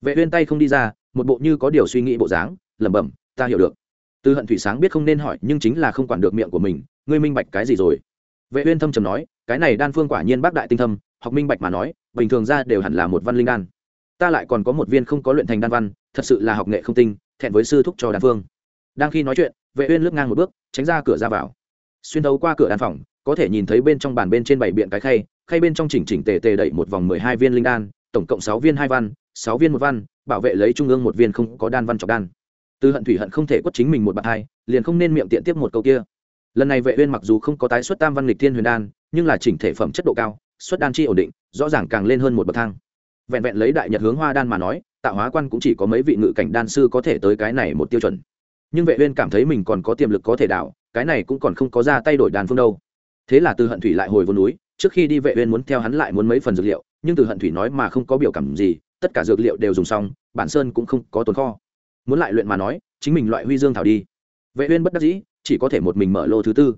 Vệ uyên tay không đi ra, một bộ như có điều suy nghĩ bộ dáng, lẩm bẩm, ta hiểu được. Từ hận thủy sáng biết không nên hỏi, nhưng chính là không quản được miệng của mình, ngươi minh bạch cái gì rồi? Vệ uyên thâm trầm nói, cái này đan phương quả nhiên bác đại tinh thâm, học minh bạch mà nói, bình thường ra đều hẳn là một văn linh đan. Ta lại còn có một viên không có luyện thành đan văn thật sự là học nghệ không tinh, thẹn với sư thúc cho đan phương đang khi nói chuyện, vệ uyên lướt ngang một bước, tránh ra cửa ra vào. Xuyên thấu qua cửa đan phòng, có thể nhìn thấy bên trong bàn bên trên bảy biện cái khay khay bên trong chỉnh chỉnh tề tề đẩy một vòng mười hai viên linh đan, tổng cộng sáu viên hai văn, sáu viên một văn, bảo vệ lấy trung ương một viên không có đan văn chọc đan. Từ hận thủy hận không thể quất chính mình một bạt hai, liền không nên miệng tiện tiếp một câu kia. Lần này vệ uyên mặc dù không có tái xuất tam văn lịch thiên huyền đan, nhưng là chỉnh thể phẩm chất độ cao, xuất đan chi ổn định, rõ ràng càng lên hơn một bậc thang. Vẹn vẹn lấy đại nhật hướng hoa đan mà nói tạo hóa quan cũng chỉ có mấy vị ngự cảnh đan sư có thể tới cái này một tiêu chuẩn. Nhưng vệ uyên cảm thấy mình còn có tiềm lực có thể đảo, cái này cũng còn không có ra tay đổi đan phương đâu. Thế là từ hận thủy lại hồi vốn núi, trước khi đi vệ uyên muốn theo hắn lại muốn mấy phần dược liệu, nhưng từ hận thủy nói mà không có biểu cảm gì, tất cả dược liệu đều dùng xong, bản sơn cũng không có tồn kho. Muốn lại luyện mà nói, chính mình loại huy dương thảo đi. Vệ uyên bất đắc dĩ, chỉ có thể một mình mở lô thứ tư.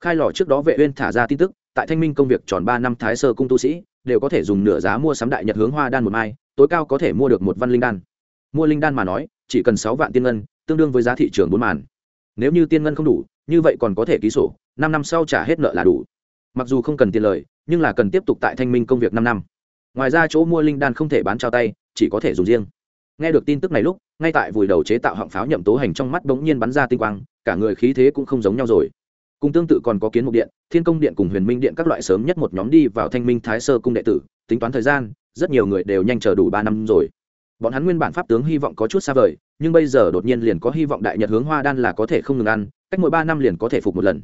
Khai lò trước đó vệ uyên thả ra tin tức, tại thanh minh công việc tròn 3 năm thái sơ cung tu sĩ, đều có thể dùng nửa giá mua sắm đại nhật hướng hoa đan một mai tối cao có thể mua được một văn linh đan. Mua linh đan mà nói, chỉ cần sáu vạn tiên ngân, tương đương với giá thị trường bốn màn. Nếu như tiên ngân không đủ, như vậy còn có thể ký sổ, năm năm sau trả hết nợ là đủ. Mặc dù không cần tiền lời, nhưng là cần tiếp tục tại thanh minh công việc năm năm. Ngoài ra chỗ mua linh đan không thể bán trao tay, chỉ có thể dùng riêng. Nghe được tin tức này lúc, ngay tại vùi đầu chế tạo họng pháo nhậm tố hành trong mắt bỗng nhiên bắn ra tinh quang, cả người khí thế cũng không giống nhau rồi. Cùng tương tự còn có kiến mục điện, thiên công điện cùng huyền minh điện các loại sớm nhất một nhóm đi vào thanh minh thái sơ cung đệ tử, tính toán thời gian rất nhiều người đều nhanh chờ đủ ba năm rồi. Bọn hắn nguyên bản pháp tướng hy vọng có chút xa vời, nhưng bây giờ đột nhiên liền có hy vọng đại nhật hướng hoa đan là có thể không ngừng ăn, cách mỗi ba năm liền có thể phục một lần.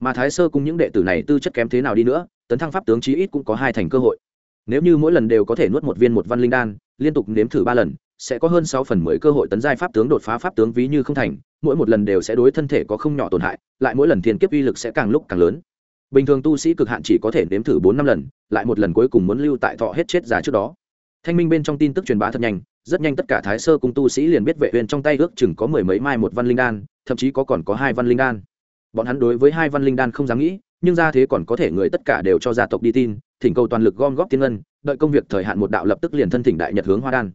Mà thái sơ cùng những đệ tử này tư chất kém thế nào đi nữa, tấn thăng pháp tướng chí ít cũng có hai thành cơ hội. Nếu như mỗi lần đều có thể nuốt một viên một văn linh đan, liên tục nếm thử ba lần, sẽ có hơn sáu phần mười cơ hội tấn giai pháp tướng đột phá pháp tướng ví như không thành, mỗi một lần đều sẽ đối thân thể có không nhỏ tổn hại, lại mỗi lần thiên kiếp uy lực sẽ càng lúc càng lớn bình thường tu sĩ cực hạn chỉ có thể nếm thử bốn năm lần, lại một lần cuối cùng muốn lưu tại thọ hết chết già trước đó. Thanh minh bên trong tin tức truyền bá thật nhanh, rất nhanh tất cả thái sơ cung tu sĩ liền biết vệ huyền trong tay ước chừng có mười mấy mai một văn linh đan, thậm chí có còn có hai văn linh đan. Bọn hắn đối với hai văn linh đan không dám nghĩ, nhưng ra thế còn có thể người tất cả đều cho gia tộc đi tin, thỉnh cầu toàn lực gom góp tiên ngân, đợi công việc thời hạn một đạo lập tức liền thân thỉnh đại nhật hướng hoa đan.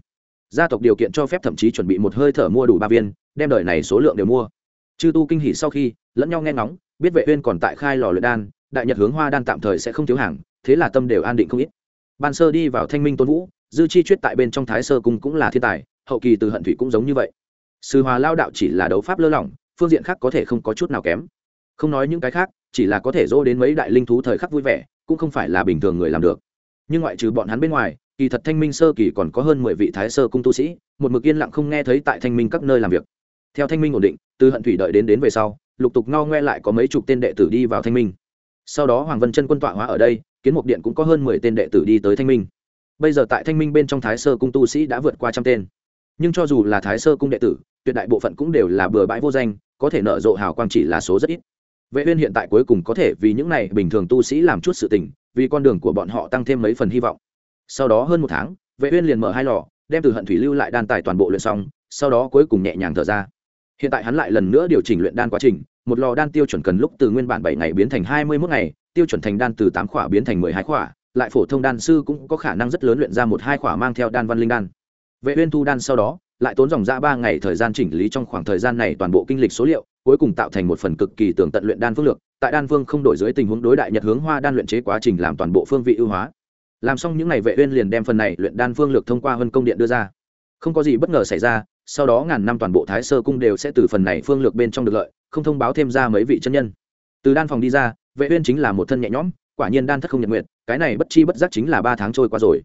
Gia tộc điều kiện cho phép thậm chí chuẩn bị một hơi thở mua đủ ba viên, đem đời này số lượng đều mua. Chư tu kinh hỉ sau khi, lẫn nhau nghe ngóng, biết vệ uyên còn tại khai lò luyện đan đại nhật hướng hoa đan tạm thời sẽ không thiếu hàng, thế là tâm đều an định không ít. Ban sơ đi vào thanh minh tôn vũ, dư chi chuyết tại bên trong thái sơ cung cũng là thiên tài, hậu kỳ từ hận thủy cũng giống như vậy. Sư hòa lao đạo chỉ là đấu pháp lơ lỏng, phương diện khác có thể không có chút nào kém. Không nói những cái khác, chỉ là có thể dỗ đến mấy đại linh thú thời khắc vui vẻ, cũng không phải là bình thường người làm được. Nhưng ngoại trừ bọn hắn bên ngoài, kỳ thật thanh minh sơ kỳ còn có hơn mười vị thái sơ cung tu sĩ, một mực yên lặng không nghe thấy tại thanh minh các nơi làm việc. Theo thanh minh ổn định, từ hận thủy đợi đến đến về sau, lục tục ngao ngoe lại có mấy chục tên đệ tử đi vào thanh minh sau đó hoàng vân chân quân tọa hóa ở đây, kiến mục điện cũng có hơn mười tên đệ tử đi tới thanh minh. Bây giờ tại thanh minh bên trong thái sơ cung tu sĩ đã vượt qua trăm tên. Nhưng cho dù là thái sơ cung đệ tử, tuyệt đại bộ phận cũng đều là bừa bãi vô danh, có thể nợ rộ hào quang chỉ là số rất ít. Vệ uyên hiện tại cuối cùng có thể vì những này bình thường tu sĩ làm chút sự tình, vì con đường của bọn họ tăng thêm mấy phần hy vọng. Sau đó hơn một tháng, vệ uyên liền mở hai lò, đem từ hận thủy lưu lại đan tài toàn bộ luyện xong, sau đó cuối cùng nhẹ nhàng thở ra. Hiện tại hắn lại lần nữa điều chỉnh luyện đan quá trình một lò đan tiêu chuẩn cần lúc từ nguyên bản bảy ngày biến thành hai mươi 21 ngày, tiêu chuẩn thành đan từ tám khỏa biến thành mười hai khỏa, lại phổ thông đan sư cũng có khả năng rất lớn luyện ra một hai khỏa mang theo đan văn linh đan. Vệ uyên thu đan sau đó, lại tốn dòng ra ba ngày thời gian chỉnh lý trong khoảng thời gian này toàn bộ kinh lịch số liệu, cuối cùng tạo thành một phần cực kỳ tường tận luyện đan phương lược, tại đan phương không đổi dưới tình huống đối đại nhật hướng hoa đan luyện chế quá trình làm toàn bộ phương vị ưu hóa. Làm xong những ngày vệ uyên liền đem phần này luyện đan phương lược thông qua vân công điện đưa ra. Không có gì bất ngờ xảy ra sau đó ngàn năm toàn bộ thái sơ cung đều sẽ từ phần này phương lược bên trong được lợi, không thông báo thêm ra mấy vị chân nhân. Từ đan phòng đi ra, vệ uyên chính là một thân nhẹ nhõm, quả nhiên đan thất không nhật nguyện cái này bất chi bất giác chính là ba tháng trôi qua rồi.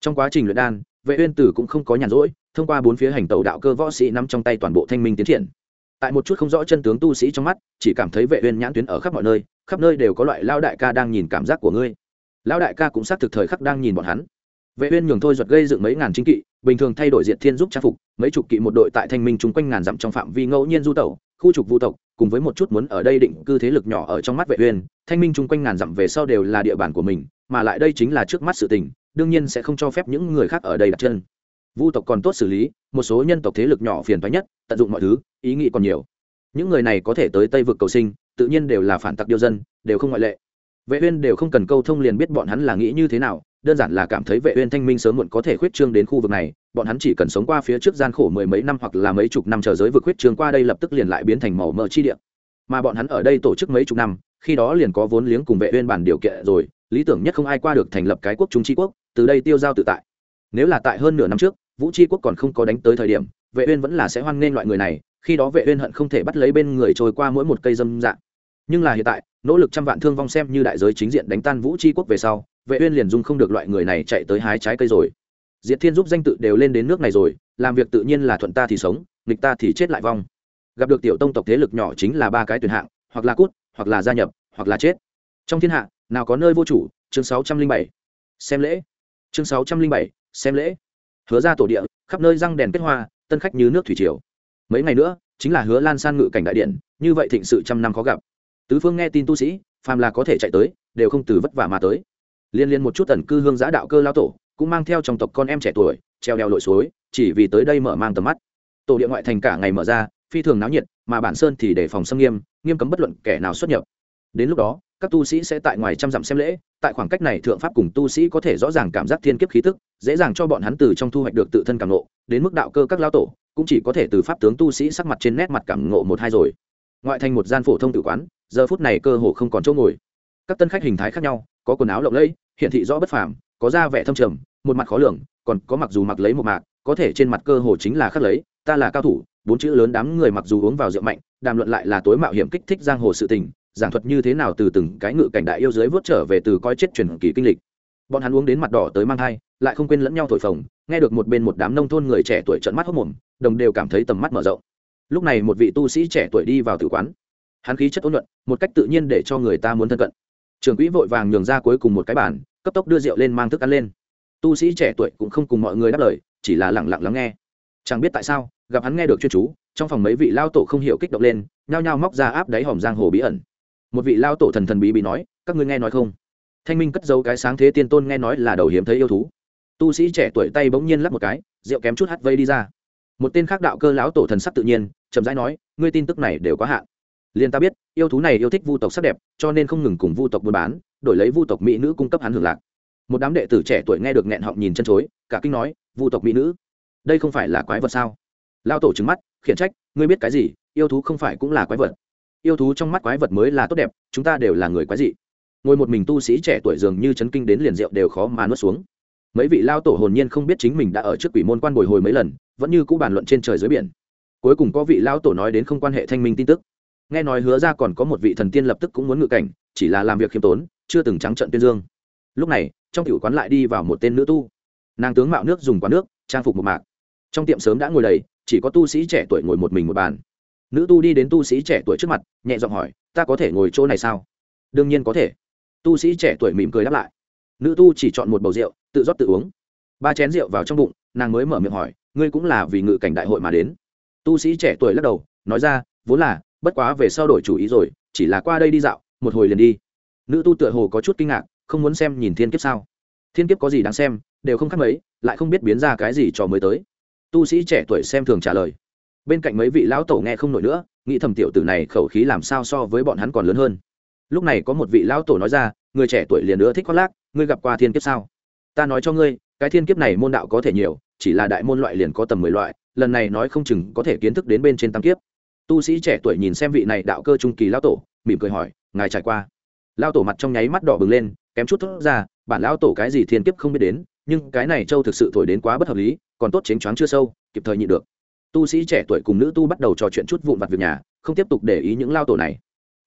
Trong quá trình luyện đan, vệ uyên tử cũng không có nhàn rỗi, thông qua bốn phía hành tẩu đạo cơ võ sĩ nắm trong tay toàn bộ thanh minh tiến triển. Tại một chút không rõ chân tướng tu sĩ trong mắt, chỉ cảm thấy vệ uyên nhãn tuyến ở khắp mọi nơi, khắp nơi đều có loại lao đại ca đang nhìn cảm giác của ngươi. Lao đại ca cũng xác thực thời khắc đang nhìn bọn hắn. Vệ uyên nhường thôi giật gây dựng mấy ngàn chính kỵ bình thường thay đổi diện thiên giúp trang phục, mấy chục kỵ một đội tại thanh minh chung quanh ngàn dặm trong phạm vi ngẫu nhiên du tẩu, khu trục vu tộc, cùng với một chút muốn ở đây định cư thế lực nhỏ ở trong mắt vệ uyên, thanh minh chung quanh ngàn dặm về sau đều là địa bàn của mình, mà lại đây chính là trước mắt sự tình, đương nhiên sẽ không cho phép những người khác ở đây đặt chân. Vu tộc còn tốt xử lý, một số nhân tộc thế lực nhỏ phiền toái nhất, tận dụng mọi thứ, ý nghĩ còn nhiều. Những người này có thể tới tây vực cầu sinh, tự nhiên đều là phản tặc điêu dân, đều không ngoại lệ. Vệ uyên đều không cần câu thông liền biết bọn hắn là nghĩ như thế nào đơn giản là cảm thấy vệ uyên thanh minh sớm muộn có thể khuyết trương đến khu vực này, bọn hắn chỉ cần sống qua phía trước gian khổ mười mấy năm hoặc là mấy chục năm chờ giới vực khuyết trương qua đây lập tức liền lại biến thành màu mỡ chi địa. Mà bọn hắn ở đây tổ chức mấy chục năm, khi đó liền có vốn liếng cùng vệ uyên bản điều kiện rồi, lý tưởng nhất không ai qua được thành lập cái quốc trung chi quốc, từ đây tiêu giao tự tại. Nếu là tại hơn nửa năm trước, vũ chi quốc còn không có đánh tới thời điểm, vệ uyên vẫn là sẽ hoan nghênh loại người này, khi đó vệ uyên hận không thể bắt lấy bên người trôi qua mỗi một cây dâm dạng nhưng là hiện tại, nỗ lực trăm vạn thương vong xem như đại giới chính diện đánh tan vũ chi quốc về sau vệ uyên liền dung không được loại người này chạy tới hái trái cây rồi. Diệt thiên giúp danh tự đều lên đến nước này rồi, làm việc tự nhiên là thuận ta thì sống, nghịch ta thì chết lại vong. Gặp được tiểu tông tộc thế lực nhỏ chính là ba cái tuyển hạng, hoặc là cút, hoặc là gia nhập, hoặc là chết. Trong thiên hạ, nào có nơi vô chủ, chương 607 xem lễ. Chương 607 xem lễ. Hứa ra tổ địa, khắp nơi răng đèn kết hoa, tân khách như nước thủy triều. Mấy ngày nữa, chính là hứa lan san ngự cảnh đại điện, như vậy thịnh sự trăm năm khó gặp. Tứ phương nghe tin tu sĩ, phàm là có thể chạy tới, đều không từ vất vả mà tới liên liên một chút tần cư hương giã đạo cơ lao tổ, cũng mang theo trong tộc con em trẻ tuổi, treo đeo lội suối, chỉ vì tới đây mở mang tầm mắt. Tổ địa ngoại thành cả ngày mở ra, phi thường náo nhiệt, mà bản sơn thì để phòng xâm nghiêm nghiêm cấm bất luận kẻ nào xuất nhập. Đến lúc đó, các tu sĩ sẽ tại ngoài trăm dặm xem lễ, tại khoảng cách này thượng pháp cùng tu sĩ có thể rõ ràng cảm giác thiên kiếp khí tức, dễ dàng cho bọn hắn từ trong thu hoạch được tự thân cảm ngộ. Đến mức đạo cơ các lao tổ, cũng chỉ có thể từ pháp tướng tu sĩ sắc mặt trên nét mặt cảm ngộ một hai rồi. Ngoại thành một gian phổ thông tự quán, giờ phút này cơ hồ không còn chỗ ngồi các tân khách hình thái khác nhau, có quần áo lộng lẫy hiện thị rõ bất phàm, có da vẻ thâm trầm, một mặt khó lường, còn có mặc dù mặc lấy một mạc, có thể trên mặt cơ hồ chính là khắc lấy, ta là cao thủ, bốn chữ lớn đám người mặc dù uống vào rượu mạnh, đàm luận lại là tối mạo hiểm kích thích giang hồ sự tình, giảng thuật như thế nào từ từng cái ngự cảnh đại yêu dưới vớt trở về từ coi chết truyền kỳ kinh lịch. Bọn hắn uống đến mặt đỏ tới mang thai, lại không quên lẫn nhau thổi phồng, nghe được một bên một đám nông thôn người trẻ tuổi trận mắt hốc mồm, đồng đều cảm thấy tầm mắt mở rộng. Lúc này một vị tu sĩ trẻ tuổi đi vào tử quán. Hắn khí chất ôn luận một cách tự nhiên để cho người ta muốn thân cận trường quỹ vội vàng nhường ra cuối cùng một cái bàn, cấp tốc đưa rượu lên mang thức ăn lên. Tu sĩ trẻ tuổi cũng không cùng mọi người đáp lời, chỉ là lẳng lặng lắng nghe. Chẳng biết tại sao, gặp hắn nghe được chuyên chú, trong phòng mấy vị lao tổ không hiểu kích động lên, nhao nhao móc ra áp đáy hòm giang hồ bí ẩn. Một vị lao tổ thần thần bí bí nói, các ngươi nghe nói không? Thanh minh cất dấu cái sáng thế tiên tôn nghe nói là đầu hiếm thấy yêu thú. Tu sĩ trẻ tuổi tay bỗng nhiên lắp một cái, rượu kém chút hắt vây đi ra. Một tên khác đạo cơ lão tổ thần sắc tự nhiên, chậm rãi nói, ngươi tin tức này đều có hạn liền ta biết, yêu thú này yêu thích vu tộc sắc đẹp, cho nên không ngừng cùng vu tộc buôn bán, đổi lấy vu tộc mỹ nữ cung cấp hắn hưởng lạc. Một đám đệ tử trẻ tuổi nghe được nghẹn họng nhìn chân chối, cả kinh nói, vu tộc mỹ nữ, đây không phải là quái vật sao? Lao tổ trứng mắt, khiển trách, ngươi biết cái gì? Yêu thú không phải cũng là quái vật. Yêu thú trong mắt quái vật mới là tốt đẹp, chúng ta đều là người quái dị. Ngồi một mình tu sĩ trẻ tuổi dường như chấn kinh đến liền rượu đều khó mà nuốt xuống. Mấy vị lao tổ hồn nhiên không biết chính mình đã ở trước quỷ môn quan bồi hồi mấy lần, vẫn như cũ bàn luận trên trời dưới biển. Cuối cùng có vị lao tổ nói đến không quan hệ thanh minh tin tức nghe nói hứa ra còn có một vị thần tiên lập tức cũng muốn ngự cảnh, chỉ là làm việc khiêm tốn, chưa từng trắng trận tuyên dương. Lúc này, trong tiểu quán lại đi vào một tên nữ tu. Nàng tướng mạo nước dùng quán nước, trang phục một mạc. Trong tiệm sớm đã ngồi đầy, chỉ có tu sĩ trẻ tuổi ngồi một mình một bàn. Nữ tu đi đến tu sĩ trẻ tuổi trước mặt, nhẹ giọng hỏi, ta có thể ngồi chỗ này sao? Đương nhiên có thể. Tu sĩ trẻ tuổi mỉm cười đáp lại. Nữ tu chỉ chọn một bầu rượu, tự rót tự uống. Ba chén rượu vào trong bụng, nàng mới mở miệng hỏi, ngươi cũng là vì ngự cảnh đại hội mà đến? Tu sĩ trẻ tuổi lắc đầu, nói ra, vốn là bất quá về sau đổi chủ ý rồi, chỉ là qua đây đi dạo, một hồi liền đi. Nữ tu tựa hồ có chút kinh ngạc, không muốn xem nhìn thiên kiếp sao? Thiên kiếp có gì đáng xem, đều không khác mấy, lại không biết biến ra cái gì cho mới tới. Tu sĩ trẻ tuổi xem thường trả lời. Bên cạnh mấy vị lão tổ nghe không nổi nữa, nghĩ thầm tiểu tử này khẩu khí làm sao so với bọn hắn còn lớn hơn. Lúc này có một vị lão tổ nói ra, người trẻ tuổi liền nữa thích khoác lác, ngươi gặp qua thiên kiếp sao? Ta nói cho ngươi, cái thiên kiếp này môn đạo có thể nhiều, chỉ là đại môn loại liền có tầm mười loại, lần này nói không chừng có thể kiến thức đến bên trên tam kiếp tu sĩ trẻ tuổi nhìn xem vị này đạo cơ trung kỳ lão tổ, mỉm cười hỏi, ngài trải qua? Lão tổ mặt trong nháy mắt đỏ bừng lên, kém chút thốt ra, bản lão tổ cái gì thiên kiếp không biết đến, nhưng cái này châu thực sự thổi đến quá bất hợp lý, còn tốt chánh choáng chưa sâu, kịp thời nhịn được. Tu sĩ trẻ tuổi cùng nữ tu bắt đầu trò chuyện chút vụn vặt việc nhà, không tiếp tục để ý những lao tổ này.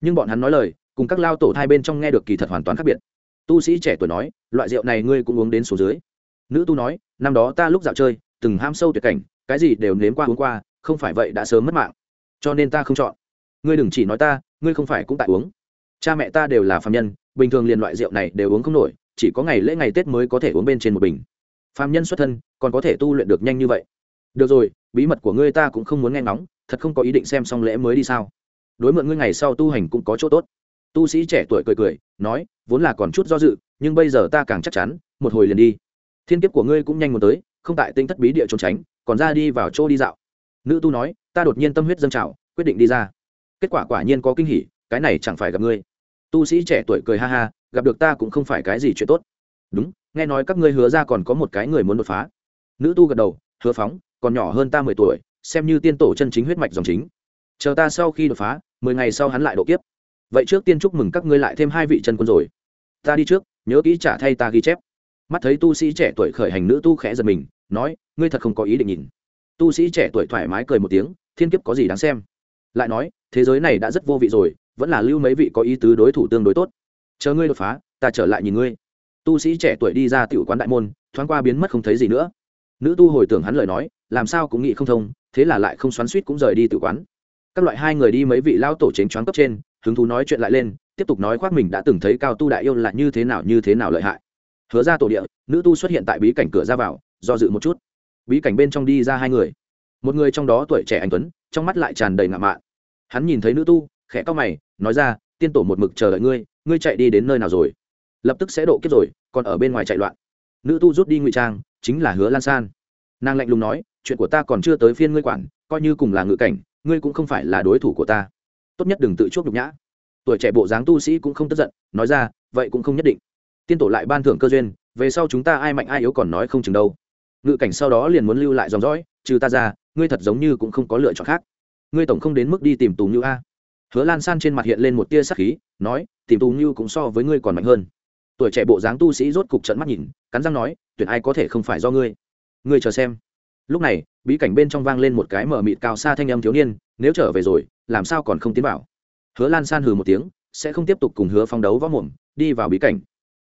Nhưng bọn hắn nói lời, cùng các lao tổ hai bên trong nghe được kỳ thật hoàn toàn khác biệt. Tu sĩ trẻ tuổi nói, loại rượu này ngươi cũng uống đến số dưới. Nữ tu nói, năm đó ta lúc dạo chơi, từng ham sâu tuyệt cảnh, cái gì đều nếm qua uống qua, không phải vậy đã sớm mất mạng cho nên ta không chọn. Ngươi đừng chỉ nói ta, ngươi không phải cũng tại uống. Cha mẹ ta đều là phạm nhân, bình thường liền loại rượu này đều uống không nổi, chỉ có ngày lễ ngày tết mới có thể uống bên trên một bình. Phạm nhân xuất thân, còn có thể tu luyện được nhanh như vậy. Được rồi, bí mật của ngươi ta cũng không muốn nghe ngóng, thật không có ý định xem xong lễ mới đi sao? Đối mượn ngươi ngày sau tu hành cũng có chỗ tốt. Tu sĩ trẻ tuổi cười cười, nói, vốn là còn chút do dự, nhưng bây giờ ta càng chắc chắn, một hồi liền đi. Thiên kiếp của ngươi cũng nhanh muốn tới, không tại tinh thất bí địa trốn tránh, còn ra đi vào chỗ đi dạo. Nữ tu nói ta đột nhiên tâm huyết dâng trào, quyết định đi ra. Kết quả quả nhiên có kinh hỉ, cái này chẳng phải gặp ngươi. Tu sĩ trẻ tuổi cười ha ha, gặp được ta cũng không phải cái gì chuyện tốt. Đúng, nghe nói các ngươi hứa ra còn có một cái người muốn đột phá. Nữ tu gật đầu, hứa phóng, còn nhỏ hơn ta mười tuổi, xem như tiên tổ chân chính huyết mạch dòng chính. Chờ ta sau khi đột phá, mười ngày sau hắn lại độ kiếp. Vậy trước tiên chúc mừng các ngươi lại thêm hai vị chân quân rồi. Ta đi trước, nhớ kỹ trả thay ta ghi chép. Mắt thấy tu sĩ trẻ tuổi khởi hành, nữ tu khẽ giật mình, nói, ngươi thật không có ý định nhìn. Tu sĩ trẻ tuổi thoải mái cười một tiếng thiên kiếp có gì đáng xem? Lại nói, thế giới này đã rất vô vị rồi, vẫn là lưu mấy vị có ý tứ đối thủ tương đối tốt. Chờ ngươi đột phá, ta trở lại nhìn ngươi. Tu sĩ trẻ tuổi đi ra tiểu quán đại môn, thoáng qua biến mất không thấy gì nữa. Nữ tu hồi tưởng hắn lời nói, làm sao cũng nghĩ không thông, thế là lại không xoắn suýt cũng rời đi tự quán. Các loại hai người đi mấy vị lao tổ chánh choáng cấp trên, hứng thú nói chuyện lại lên, tiếp tục nói khoác mình đã từng thấy cao tu đại yêu là như thế nào, như thế nào lợi hại. Hứa ra tổ địa, nữ tu xuất hiện tại bí cảnh cửa ra vào, do dự một chút. Bí cảnh bên trong đi ra hai người một người trong đó tuổi trẻ anh tuấn, trong mắt lại tràn đầy ngạo mạn. Hắn nhìn thấy nữ tu, khẽ to mày, nói ra, tiên tổ một mực chờ đợi ngươi ngươi chạy đi đến nơi nào rồi? Lập tức sẽ độ kiếp rồi, còn ở bên ngoài chạy loạn. Nữ tu rút đi ngụy trang, chính là hứa lan san. Nàng lạnh lùng nói, chuyện của ta còn chưa tới phiên ngươi quản, coi như cùng là ngự cảnh, ngươi cũng không phải là đối thủ của ta. Tốt nhất đừng tự chuốc nhục nhã. Tuổi trẻ bộ dáng tu sĩ cũng không tức giận, nói ra, vậy cũng không nhất định. Tiên tổ lại ban thưởng cơ duyên, về sau chúng ta ai mạnh ai yếu còn nói không chừng đâu. Ngự cảnh sau đó liền muốn lưu lại dòng dõi, trừ ta ra ngươi thật giống như cũng không có lựa chọn khác. Ngươi tổng không đến mức đi tìm tù như a. Hứa lan san trên mặt hiện lên một tia sắc khí, nói, tìm tù như cũng so với ngươi còn mạnh hơn. Tuổi trẻ bộ dáng tu sĩ rốt cục trận mắt nhìn, cắn răng nói tuyển ai có thể không phải do ngươi. Ngươi chờ xem. Lúc này, bí cảnh bên trong vang lên một cái mở mịt cao xa thanh âm thiếu niên, nếu trở về rồi, làm sao còn không tiến vào? Hứa lan san hừ một tiếng, sẽ không tiếp tục cùng hứa phong đấu võ mồm, đi vào bí cảnh.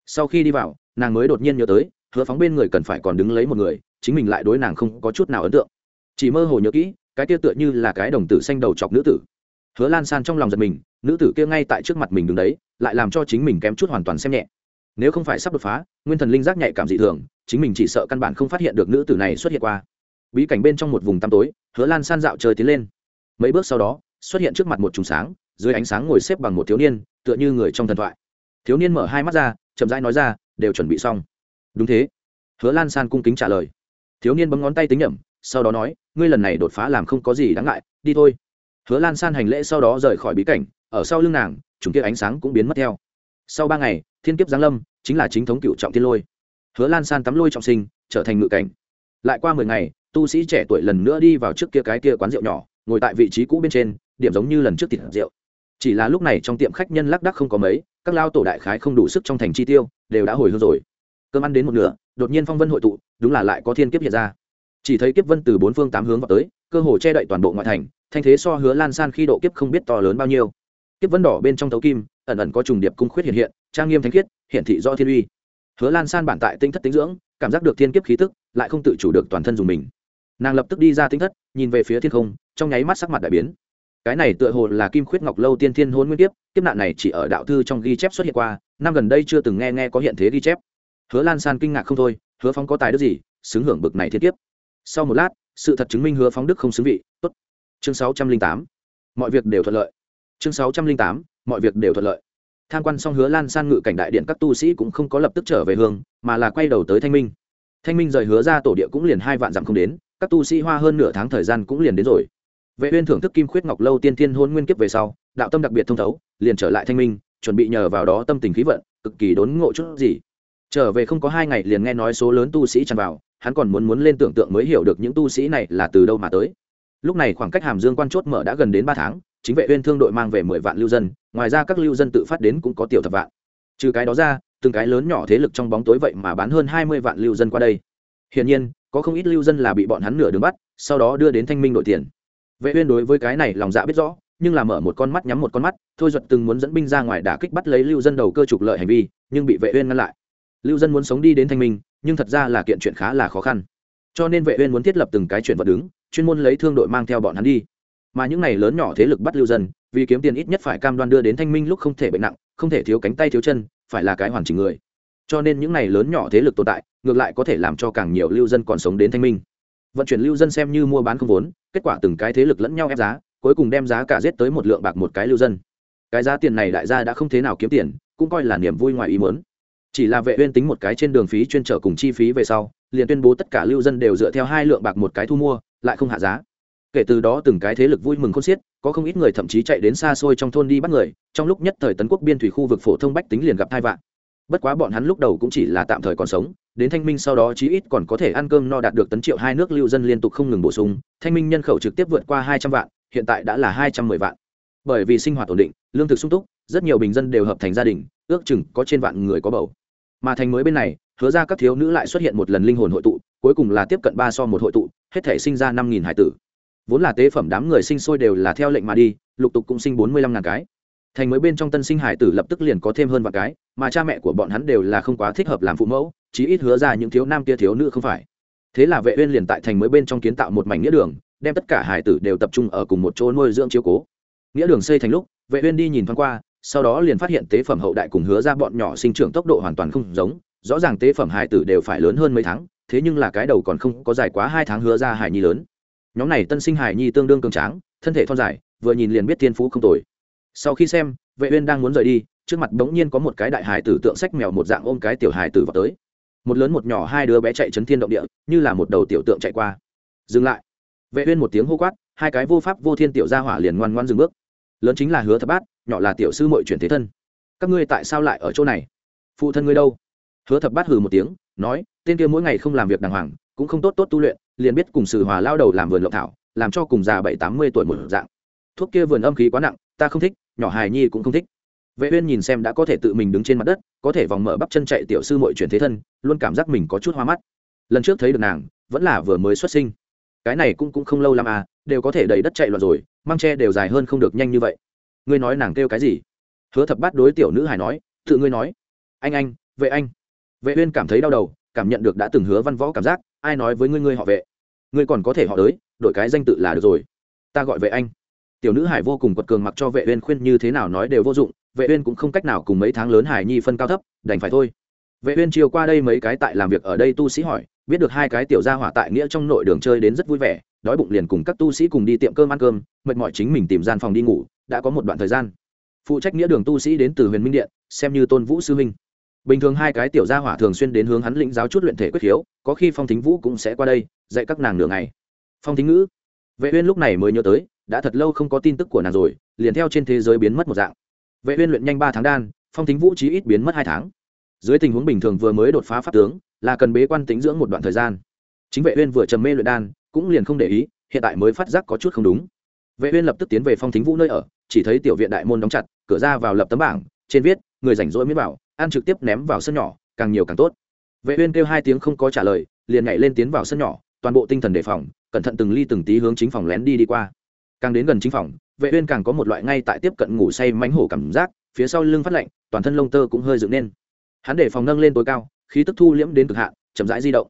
Sau khi đi vào, nàng mới đột nhiên nhớ tới, hứa phóng bên người cần phải còn đứng lấy một người, chính mình lại đối nàng không có chút nào ấn tượng chỉ mơ hồ nhớ kỹ, cái kia tựa như là cái đồng tử xanh đầu chọc nữ tử. Hứa lan san trong lòng giật mình, nữ tử kia ngay tại trước mặt mình đứng đấy, lại làm cho chính mình kém chút hoàn toàn xem nhẹ. Nếu không phải sắp đột phá, nguyên thần linh giác nhạy cảm dị thường, chính mình chỉ sợ căn bản không phát hiện được nữ tử này xuất hiện qua. Bí cảnh bên trong một vùng tăm tối, hứa lan san dạo trời tiến lên. Mấy bước sau đó, xuất hiện trước mặt một trùng sáng, dưới ánh sáng ngồi xếp bằng một thiếu niên, tựa như người trong thần thoại. Thiếu niên mở hai mắt ra, chậm rãi nói ra, đều chuẩn bị xong. Đúng thế. Hứa lan san cung kính trả lời. Thiếu niên bấm ngón tay tính nhẩm sau đó nói, ngươi lần này đột phá làm không có gì đáng ngại, đi thôi. Hứa lan san hành lễ sau đó rời khỏi bí cảnh, ở sau lưng nàng, chúng kia ánh sáng cũng biến mất theo. Sau ba ngày, thiên kiếp giáng lâm chính là chính thống cựu trọng thiên lôi. Hứa lan san tắm lôi trọng sinh, trở thành ngự cảnh. Lại qua mười ngày, tu sĩ trẻ tuổi lần nữa đi vào trước kia cái kia quán rượu nhỏ, ngồi tại vị trí cũ bên trên, điểm giống như lần trước thịt rượu. Chỉ là lúc này trong tiệm khách nhân lác đắc không có mấy, các lao tổ đại khái không đủ sức trong thành chi tiêu, đều đã hồi hương rồi. Cơm ăn đến một nửa, đột nhiên phong vân hội tụ, đúng là lại có thiên kiếp hiện ra chỉ thấy kiếp vân từ bốn phương tám hướng vào tới, cơ hồ che đậy toàn bộ ngoại thành, thanh thế so hứa lan san khi độ kiếp không biết to lớn bao nhiêu. Kiếp vân đỏ bên trong thấu kim, ẩn ẩn có trùng điệp cung khuyết hiện hiện, trang nghiêm thánh khiết hiện thị do thiên uy. Hứa lan san bản tại tinh thất tính dưỡng, cảm giác được thiên kiếp khí tức, lại không tự chủ được toàn thân dùng mình. Nàng lập tức đi ra tinh thất, nhìn về phía thiên không, trong nháy mắt sắc mặt đại biến. Cái này tựa hồ là kim khuyết ngọc lâu tiên thiên hôn nguyên kiếp kiếp nạn này chỉ ở đạo thư trong ghi chép xuất hiện qua, năm gần đây chưa từng nghe nghe có hiện thế ghi chép. Hứa lan san kinh ngạc không thôi, hứa phóng có tài đức gì, xứng hưởng bực này thiên kiếp sau một lát, sự thật chứng minh hứa phóng đức không xứng vị. Tốt. Chương sáu trăm linh tám. Mọi việc đều thuận lợi. Chương sáu trăm linh tám. Mọi việc đều thuận lợi. Tham quan xong hứa lan san ngự cảnh đại điện, các tu sĩ cũng không có lập tức trở về hương, mà là quay đầu tới thanh minh. Thanh minh rời hứa ra tổ địa cũng liền hai vạn dặm không đến, các tu sĩ hoa hơn nửa tháng thời gian cũng liền đến rồi. Vệ uyên thưởng thức kim khuyết ngọc lâu tiên thiên hôn nguyên kiếp về sau, đạo tâm đặc biệt thông thấu, liền trở lại thanh minh, chuẩn bị nhờ vào đó tâm tình khí vận, cực kỳ đốn ngộ chút gì. Trở về không có hai ngày liền nghe nói số lớn tu sĩ tràn vào hắn còn muốn muốn lên tưởng tượng mới hiểu được những tu sĩ này là từ đâu mà tới. Lúc này khoảng cách hàm dương quan chốt mở đã gần đến ba tháng, chính vệ uyên thương đội mang về mười vạn lưu dân, ngoài ra các lưu dân tự phát đến cũng có tiểu thập vạn. Trừ cái đó ra, từng cái lớn nhỏ thế lực trong bóng tối vậy mà bán hơn hai mươi vạn lưu dân qua đây. Hiển nhiên, có không ít lưu dân là bị bọn hắn nửa đường bắt, sau đó đưa đến thanh minh đội tiền. Vệ uyên đối với cái này lòng dạ biết rõ, nhưng là mở một con mắt nhắm một con mắt, thôi duật từng muốn dẫn binh ra ngoài đả kích bắt lấy lưu dân đầu cơ trục lợi hành vi, nhưng bị vệ uyên ngăn lại. Lưu dân muốn sống đi đến thanh minh nhưng thật ra là kiện chuyện khá là khó khăn. Cho nên vệ uyên muốn thiết lập từng cái chuyện vật đứng, chuyên môn lấy thương đội mang theo bọn hắn đi. Mà những này lớn nhỏ thế lực bắt lưu dân, vì kiếm tiền ít nhất phải cam đoan đưa đến thanh minh lúc không thể bệnh nặng, không thể thiếu cánh tay thiếu chân, phải là cái hoàn chỉnh người. Cho nên những này lớn nhỏ thế lực tồn tại, ngược lại có thể làm cho càng nhiều lưu dân còn sống đến thanh minh. Vận chuyển lưu dân xem như mua bán không vốn, kết quả từng cái thế lực lẫn nhau ép giá, cuối cùng đem giá cả giết tới một lượng bạc một cái lưu dân. Cái giá tiền này đại gia đã không thế nào kiếm tiền, cũng coi là niềm vui ngoài ý muốn chỉ là vệ uyên tính một cái trên đường phí chuyên trở cùng chi phí về sau, liền tuyên bố tất cả lưu dân đều dựa theo hai lượng bạc một cái thu mua, lại không hạ giá. Kể từ đó từng cái thế lực vui mừng khôn xiết, có không ít người thậm chí chạy đến xa xôi trong thôn đi bắt người, trong lúc nhất thời tấn quốc biên thủy khu vực phổ thông bách tính liền gặp hai vạn bất quá bọn hắn lúc đầu cũng chỉ là tạm thời còn sống, đến thanh minh sau đó chí ít còn có thể ăn cơm no đạt được tấn triệu hai nước lưu dân liên tục không ngừng bổ sung, thanh minh nhân khẩu trực tiếp vượt qua hai trăm vạn, hiện tại đã là hai trăm mười vạn. Bởi vì sinh hoạt ổn định, lương thực sung túc, rất nhiều bình dân đều hợp thành gia đình, ước chừng có trên vạn người có bầu mà thành mới bên này, hứa ra các thiếu nữ lại xuất hiện một lần linh hồn hội tụ, cuối cùng là tiếp cận ba so một hội tụ, hết thể sinh ra năm nghìn hải tử. Vốn là tế phẩm đám người sinh sôi đều là theo lệnh mà đi, lục tục cũng sinh bốn mươi lăm ngàn cái. Thành mới bên trong tân sinh hải tử lập tức liền có thêm hơn vài cái, mà cha mẹ của bọn hắn đều là không quá thích hợp làm phụ mẫu, chí ít hứa ra những thiếu nam tia thiếu nữ không phải. Thế là vệ uyên liền tại thành mới bên trong kiến tạo một mảnh nghĩa đường, đem tất cả hải tử đều tập trung ở cùng một chỗ nuôi dưỡng chiếu cố. Nghĩa đường xây thành lúc, vệ uyên đi nhìn thoáng qua sau đó liền phát hiện tế phẩm hậu đại cùng hứa ra bọn nhỏ sinh trưởng tốc độ hoàn toàn không giống, rõ ràng tế phẩm hải tử đều phải lớn hơn mấy tháng, thế nhưng là cái đầu còn không có dài quá hai tháng hứa ra hải nhi lớn. Nhóm này tân sinh hải nhi tương đương cường tráng, thân thể thon dài, vừa nhìn liền biết thiên phú không tồi. Sau khi xem, vệ uyên đang muốn rời đi, trước mặt đống nhiên có một cái đại hải tử tượng sách mèo một dạng ôm cái tiểu hải tử vào tới. Một lớn một nhỏ hai đứa bé chạy chấn thiên động địa, như là một đầu tiểu tượng chạy qua. Dừng lại. Vệ uyên một tiếng hô quát, hai cái vô pháp vô thiên tiểu gia hỏa liền ngoan ngoan dừng bước lớn chính là hứa thập bát, nhỏ là tiểu sư Mội chuyển thế thân. Các ngươi tại sao lại ở chỗ này? Phụ thân ngươi đâu? Hứa thập bát hừ một tiếng, nói, tên kia mỗi ngày không làm việc đàng hoàng, cũng không tốt tốt tu luyện, liền biết cùng sử hòa lao đầu làm vườn lộng thảo, làm cho cùng già bảy tám mươi tuổi một dạng. Thuốc kia vườn âm khí quá nặng, ta không thích, nhỏ hài nhi cũng không thích. Vệ uyên nhìn xem đã có thể tự mình đứng trên mặt đất, có thể vòng mở bắp chân chạy tiểu sư muội chuyển thế thân, luôn cảm giác mình có chút hoa mắt. Lần trước thấy được nàng, vẫn là vừa mới xuất sinh. Cái này cũng cũng không lâu lắm à đều có thể đầy đất chạy loạn rồi mang tre đều dài hơn không được nhanh như vậy. Ngươi nói nàng kêu cái gì? Hứa thập bát đối tiểu nữ hải nói, tự ngươi nói. Anh anh, vệ anh. Vệ uyên cảm thấy đau đầu, cảm nhận được đã từng hứa văn võ cảm giác, ai nói với ngươi ngươi họ vệ? Ngươi còn có thể họ tới đổi cái danh tự là được rồi. Ta gọi vệ anh. Tiểu nữ hải vô cùng quật cường mặc cho vệ uyên khuyên như thế nào nói đều vô dụng, vệ uyên cũng không cách nào cùng mấy tháng lớn hải nhi phân cao thấp, đành phải thôi. Vệ uyên chiều qua đây mấy cái tại làm việc ở đây tu sĩ hỏi, biết được hai cái tiểu gia hỏa tại nghĩa trong nội đường chơi đến rất vui vẻ đói bụng liền cùng các tu sĩ cùng đi tiệm cơm ăn cơm, mệt mỏi chính mình tìm gian phòng đi ngủ, đã có một đoạn thời gian. Phụ trách nghĩa đường tu sĩ đến từ huyền minh điện, xem như tôn vũ sư minh bình thường hai cái tiểu gia hỏa thường xuyên đến hướng hắn lĩnh giáo chút luyện thể quyết khiếu có khi phong thính vũ cũng sẽ qua đây, dạy các nàng nửa ngày. Phong thính ngữ. Vệ uyên lúc này mới nhớ tới, đã thật lâu không có tin tức của nàng rồi, liền theo trên thế giới biến mất một dạng. Vệ uyên luyện nhanh ba tháng đan, phong thính vũ chí ít biến mất hai tháng. Dưới tình huống bình thường vừa mới đột phá pháp tướng, là cần bế quan tính dưỡng một đoạn thời gian. Chính vệ uyên vừa trầm mê luyện đan cũng liền không để ý, hiện tại mới phát giác có chút không đúng. Vệ uyên lập tức tiến về phong thính vũ nơi ở, chỉ thấy tiểu viện đại môn đóng chặt, cửa ra vào lập tấm bảng, trên viết, người rảnh rỗi mới vào ăn trực tiếp ném vào sân nhỏ, càng nhiều càng tốt. Vệ uyên kêu hai tiếng không có trả lời, liền nhảy lên tiến vào sân nhỏ, toàn bộ tinh thần đề phòng, cẩn thận từng ly từng tí hướng chính phòng lén đi đi qua. Càng đến gần chính phòng, vệ uyên càng có một loại ngay tại tiếp cận ngủ say mánh hổ cảm giác, phía sau lưng phát lạnh, toàn thân lông tơ cũng hơi dựng lên hắn để phòng nâng lên tối cao, khí tức thu liễm đến cực hạn, chậm rãi di động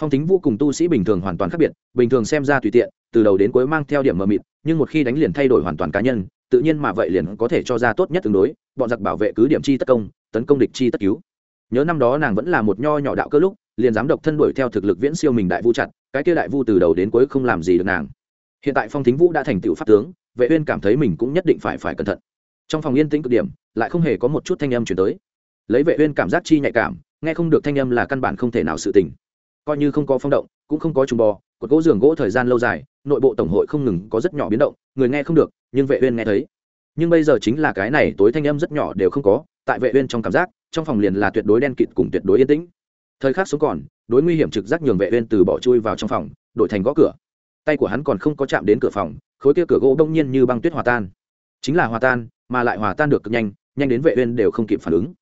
phong tính vũ cùng tu sĩ bình thường hoàn toàn khác biệt, bình thường xem ra tùy tiện, từ đầu đến cuối mang theo điểm mờ mịt, nhưng một khi đánh liền thay đổi hoàn toàn cá nhân, tự nhiên mà vậy liền có thể cho ra tốt nhất tương đối, bọn giặc bảo vệ cứ điểm chi tất công, tấn công địch chi tất cứu. Nhớ năm đó nàng vẫn là một nho nhỏ đạo cơ lúc, liền dám độc thân đuổi theo thực lực viễn siêu mình đại vu chặt, cái kia đại vu từ đầu đến cuối không làm gì được nàng. Hiện tại phong thính vũ đã thành tựu pháp tướng, vệ uyên cảm thấy mình cũng nhất định phải phải cẩn thận. Trong phòng yên tĩnh cực điểm, lại không hề có một chút thanh âm truyền tới. Lấy vệ uyên cảm giác chi nhạy cảm, nghe không được thanh âm là căn bản không thể nào sự tình coi như không có phong động, cũng không có trùng bò, cột gỗ giường gỗ thời gian lâu dài, nội bộ tổng hội không ngừng có rất nhỏ biến động, người nghe không được, nhưng vệ uyên nghe thấy. Nhưng bây giờ chính là cái này, tối thanh âm rất nhỏ đều không có, tại vệ uyên trong cảm giác, trong phòng liền là tuyệt đối đen kịt cùng tuyệt đối yên tĩnh. Thời khắc sống còn, đối nguy hiểm trực giác nhường vệ uyên từ bỏ chui vào trong phòng, đổi thành gõ cửa. Tay của hắn còn không có chạm đến cửa phòng, khối kia cửa gỗ đông nhiên như băng tuyết hòa tan. Chính là hòa tan, mà lại hòa tan được cực nhanh nhanh đến vệ uyên đều không kịp phản ứng.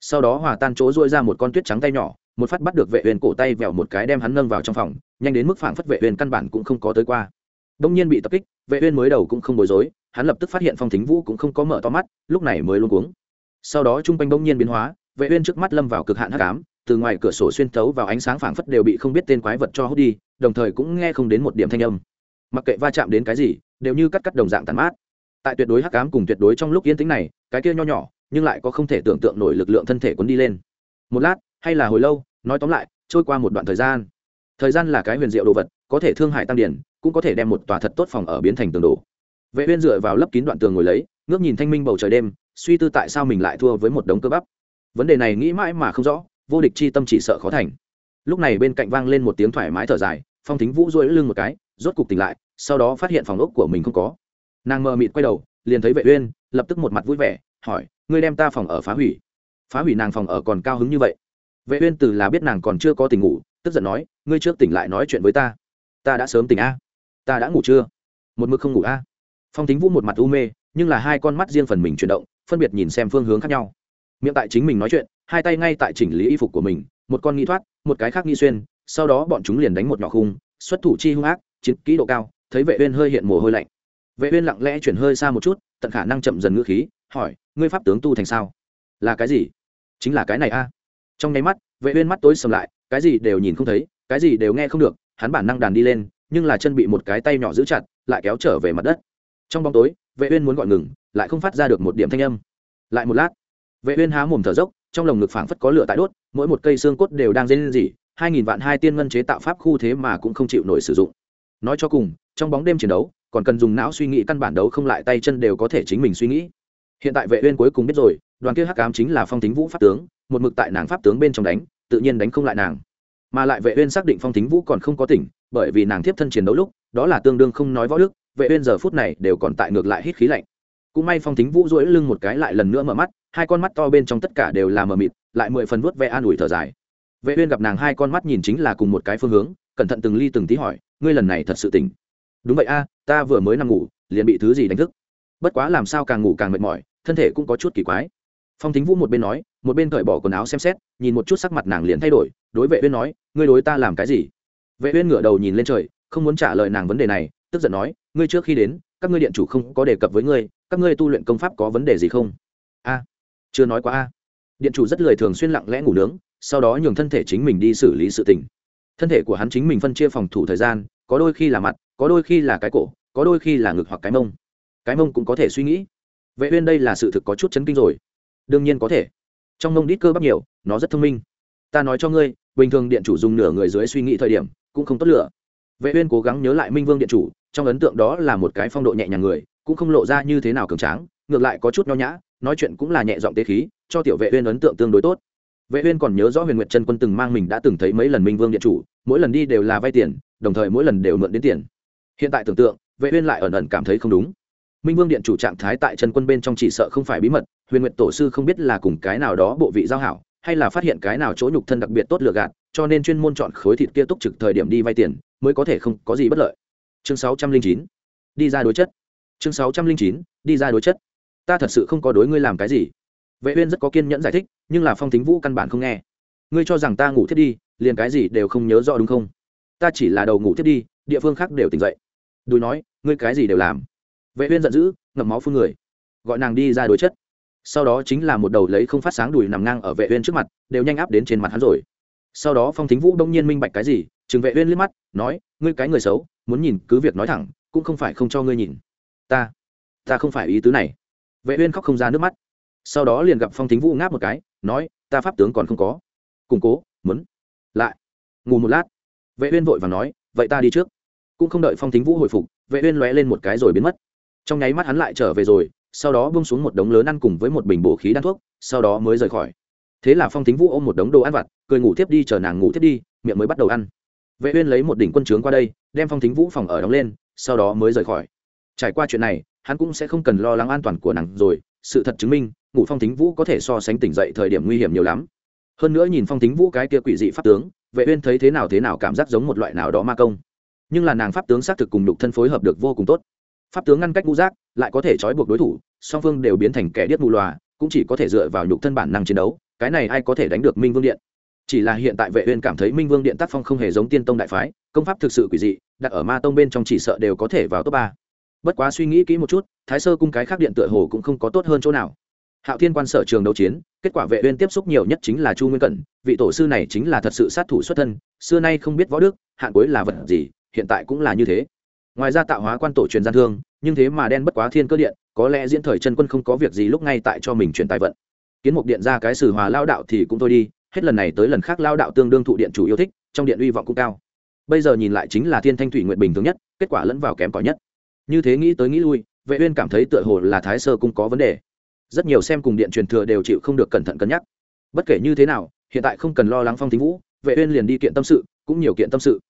Sau đó hòa tan chỗ duỗi ra một con tuyết trắng tay nhỏ một phát bắt được vệ uyên cổ tay vèo một cái đem hắn nâng vào trong phòng, nhanh đến mức phảng phất vệ uyên căn bản cũng không có tới qua. Đông nhiên bị tập kích, vệ uyên mới đầu cũng không bối rối, hắn lập tức phát hiện phong thính vũ cũng không có mở to mắt, lúc này mới luống cuống. Sau đó trung quanh đông nhiên biến hóa, vệ uyên trước mắt lâm vào cực hạn hắc ám, từ ngoài cửa sổ xuyên thấu vào ánh sáng phảng phất đều bị không biết tên quái vật cho hút đi, đồng thời cũng nghe không đến một điểm thanh âm. Mặc kệ va chạm đến cái gì, đều như cắt cắt đồng dạng tàn mát. Tại tuyệt đối hắc ám cùng tuyệt đối trong lúc yên tĩnh này, cái kia nho nhỏ, nhưng lại có không thể tưởng tượng nổi lực lượng thân thể cuốn đi lên. Một lát hay là hồi lâu, nói tóm lại, trôi qua một đoạn thời gian. Thời gian là cái huyền diệu đồ vật, có thể thương hại tăng điển, cũng có thể đem một tòa thật tốt phòng ở biến thành tường đổ. Vệ uyên dựa vào lấp kín đoạn tường ngồi lấy, ngước nhìn thanh minh bầu trời đêm, suy tư tại sao mình lại thua với một đống cơ bắp. Vấn đề này nghĩ mãi mà không rõ, vô địch chi tâm chỉ sợ khó thành. Lúc này bên cạnh vang lên một tiếng thoải mái thở dài, phong thính vũ duỗi lưng một cái, rốt cục tỉnh lại, sau đó phát hiện phòng ốc của mình không có. Nàng mờ mịt quay đầu, liền thấy vệ uyên, lập tức một mặt vui vẻ, hỏi, ngươi đem ta phòng ở phá hủy? Phá hủy nàng phòng ở còn cao hứng như vậy vệ uyên từ là biết nàng còn chưa có tỉnh ngủ, tức giận nói, ngươi trước tỉnh lại nói chuyện với ta. Ta đã sớm tỉnh a. Ta đã ngủ chưa? Một mực không ngủ a. Phong thính vũ một mặt u mê, nhưng là hai con mắt riêng phần mình chuyển động, phân biệt nhìn xem phương hướng khác nhau. Miệng tại chính mình nói chuyện, hai tay ngay tại chỉnh lý y phục của mình, một con nghĩ thoát, một cái khác nghĩ xuyên, sau đó bọn chúng liền đánh một nhỏ khung, xuất thủ chi hung ác, chiến kỹ độ cao, thấy vệ uyên hơi hiện mồ hôi lạnh. Vệ uyên lặng lẽ chuyển hơi xa một chút, tận khả năng chậm dần ngữ khí, hỏi, ngươi pháp tướng tu thành sao? Là cái gì? Chính là cái này a trong nháy mắt, vệ uyên mắt tối sầm lại, cái gì đều nhìn không thấy, cái gì đều nghe không được, hắn bản năng đàn đi lên, nhưng là chân bị một cái tay nhỏ giữ chặt, lại kéo trở về mặt đất. Trong bóng tối, vệ uyên muốn gọi ngừng, lại không phát ra được một điểm thanh âm. Lại một lát, vệ uyên há mồm thở dốc, trong lồng ngực phảng phất có lửa tại đốt, mỗi một cây xương cốt đều đang dây lên gì hai nghìn vạn hai tiên ngân chế tạo pháp khu thế mà cũng không chịu nổi sử dụng. Nói cho cùng, trong bóng đêm chiến đấu, còn cần dùng não suy nghĩ căn bản đấu không lại tay chân đều có thể chính mình suy nghĩ. Hiện tại vệ uyên cuối cùng biết rồi, đoàn kia hắc ám chính là phong tính vũ pháp tướng một mực tại nàng pháp tướng bên trong đánh, tự nhiên đánh không lại nàng. Mà lại vệ uyên xác định phong thính vũ còn không có tỉnh, bởi vì nàng tiếp thân chiến đấu lúc, đó là tương đương không nói võ đức, vệ uyên giờ phút này đều còn tại ngược lại hít khí lạnh. Cũng may phong thính vũ duỗi lưng một cái lại lần nữa mở mắt, hai con mắt to bên trong tất cả đều là mờ mịt, lại mười phần vuốt ve an ủi thở dài. Vệ uyên gặp nàng hai con mắt nhìn chính là cùng một cái phương hướng, cẩn thận từng ly từng tí hỏi, ngươi lần này thật sự tỉnh? Đúng vậy a, ta vừa mới nằm ngủ, liền bị thứ gì đánh thức. Bất quá làm sao càng ngủ càng mệt mỏi, thân thể cũng có chút kỳ quái. Phong thính vũ một bên nói một bên cởi bỏ quần áo xem xét, nhìn một chút sắc mặt nàng liền thay đổi, đối vệ uyên nói, ngươi đối ta làm cái gì? Vệ uyên ngửa đầu nhìn lên trời, không muốn trả lời nàng vấn đề này, tức giận nói, ngươi trước khi đến, các ngươi điện chủ không có đề cập với ngươi, các ngươi tu luyện công pháp có vấn đề gì không? A, chưa nói quá a. Điện chủ rất lười thường xuyên lặng lẽ ngủ nướng, sau đó nhường thân thể chính mình đi xử lý sự tình. Thân thể của hắn chính mình phân chia phòng thủ thời gian, có đôi khi là mặt, có đôi khi là cái cổ, có đôi khi là ngực hoặc cái mông. Cái mông cũng có thể suy nghĩ. Vệ uyên đây là sự thực có chút chấn kinh rồi. Đương nhiên có thể trong mông đít cơ bắp nhiều, nó rất thông minh. Ta nói cho ngươi, bình thường điện chủ dùng nửa người dưới suy nghĩ thời điểm, cũng không tốt lửa vệ uyên cố gắng nhớ lại minh vương điện chủ, trong ấn tượng đó là một cái phong độ nhẹ nhàng người, cũng không lộ ra như thế nào cường tráng, ngược lại có chút nho nhã, nói chuyện cũng là nhẹ giọng tế khí, cho tiểu vệ uyên ấn tượng tương đối tốt. Vệ uyên còn nhớ rõ huyền nguyệt chân quân từng mang mình đã từng thấy mấy lần minh vương điện chủ, mỗi lần đi đều là vay tiền, đồng thời mỗi lần đều mượn đến tiền. Hiện tại tưởng tượng, vệ uyên lại ẩn ẩn cảm thấy không đúng minh vương điện chủ trạng thái tại chân quân bên trong chỉ sợ không phải bí mật, huyền nguyệt tổ sư không biết là cùng cái nào đó bộ vị giao hảo, hay là phát hiện cái nào chỗ nhục thân đặc biệt tốt lừa gạt, cho nên chuyên môn chọn khối thịt kia túc trực thời điểm đi vay tiền, mới có thể không có gì bất lợi. Chương 609 đi ra đối chất. Chương 609 đi ra đối chất. Ta thật sự không có đối ngươi làm cái gì. Vệ uyên rất có kiên nhẫn giải thích, nhưng là phong thính vũ căn bản không nghe. Ngươi cho rằng ta ngủ thiết đi, liền cái gì đều không nhớ rõ đúng không? Ta chỉ là đầu ngủ thiết đi, địa phương khác đều tỉnh dậy. Đùi nói, ngươi cái gì đều làm? Vệ uyên giận dữ, ngậm máu phun người. Gọi nàng đi ra đối chất. Sau đó chính là một đầu lấy không phát sáng đùi nằm ngang ở vệ uyên trước mặt, đều nhanh áp đến trên mặt hắn rồi. Sau đó phong thính vũ đông nhiên minh bạch cái gì chừng vệ uyên liếc mắt, nói, ngươi cái người xấu, muốn nhìn cứ việc nói thẳng, cũng không phải không cho ngươi nhìn. Ta ta không phải ý tứ này. Vệ uyên khóc không ra nước mắt. Sau đó liền gặp phong thính vũ ngáp một cái, nói, ta pháp tướng còn không có. Củng cố, muốn lại ngủ một lát. Vệ uyên vội vàng nói, vậy ta đi trước. Cũng không đợi phong thính vũ hồi phục, vệ uyên lóe lên một cái rồi biến mất trong nháy mắt hắn lại trở về rồi, sau đó bung xuống một đống lớn ăn cùng với một bình bổ khí đan thuốc, sau đó mới rời khỏi. Thế là phong thính vũ ôm một đống đồ ăn vặt, cười ngủ tiếp đi, chờ nàng ngủ tiếp đi, miệng mới bắt đầu ăn. Vệ uyên lấy một đỉnh quân trướng qua đây, đem phong thính vũ phòng ở đóng lên, sau đó mới rời khỏi. Trải qua chuyện này, hắn cũng sẽ không cần lo lắng an toàn của nàng rồi, sự thật chứng minh, ngủ phong thính vũ có thể so sánh tỉnh dậy thời điểm nguy hiểm nhiều lắm. Hơn nữa nhìn phong thính vũ cái kia quỷ dị pháp tướng, vệ uyên thấy thế nào thế nào cảm giác giống một loại nào đó ma công. Nhưng là nàng pháp tướng xác thực cùng lục thân phối hợp được vô cùng tốt pháp tướng ngăn cách ngũ giác, lại có thể trói buộc đối thủ, song phương đều biến thành kẻ điếc mù lòa cũng chỉ có thể dựa vào nhục thân bản năng chiến đấu, cái này ai có thể đánh được minh vương điện? Chỉ là hiện tại vệ uyên cảm thấy minh vương điện tác phong không hề giống tiên tông đại phái, công pháp thực sự quỷ dị, đặt ở ma tông bên trong chỉ sợ đều có thể vào top ba. Bất quá suy nghĩ kỹ một chút, thái sơ cung cái khác điện tựa hồ cũng không có tốt hơn chỗ nào. Hạo thiên quan sở trường đấu chiến, kết quả vệ uyên tiếp xúc nhiều nhất chính là chu nguyên cẩn, vị tổ sư này chính là thật sự sát thủ xuất thân, xưa nay không biết võ đức hạn cuối là vật gì, hiện tại cũng là như thế ngoài ra tạo hóa quan tổ truyền gian thương, nhưng thế mà đen bất quá thiên cơ điện, có lẽ diễn thời chân quân không có việc gì lúc ngay tại cho mình truyền tài vận. Kiến mục điện ra cái sử hòa lao đạo thì cũng thôi đi, hết lần này tới lần khác lao đạo tương đương thụ điện chủ yêu thích, trong điện uy vọng cũng cao. Bây giờ nhìn lại chính là thiên thanh thủy nguyện bình thường nhất, kết quả lẫn vào kém cỏi nhất. Như thế nghĩ tới nghĩ lui, vệ uyên cảm thấy tựa hồ là thái sơ cũng có vấn đề. Rất nhiều xem cùng điện truyền thừa đều chịu không được cẩn thận cân nhắc. Bất kể như thế nào, hiện tại không cần lo lắng phong thính vũ, vệ uyên liền đi kiện tâm sự, cũng nhiều kiện tâm sự.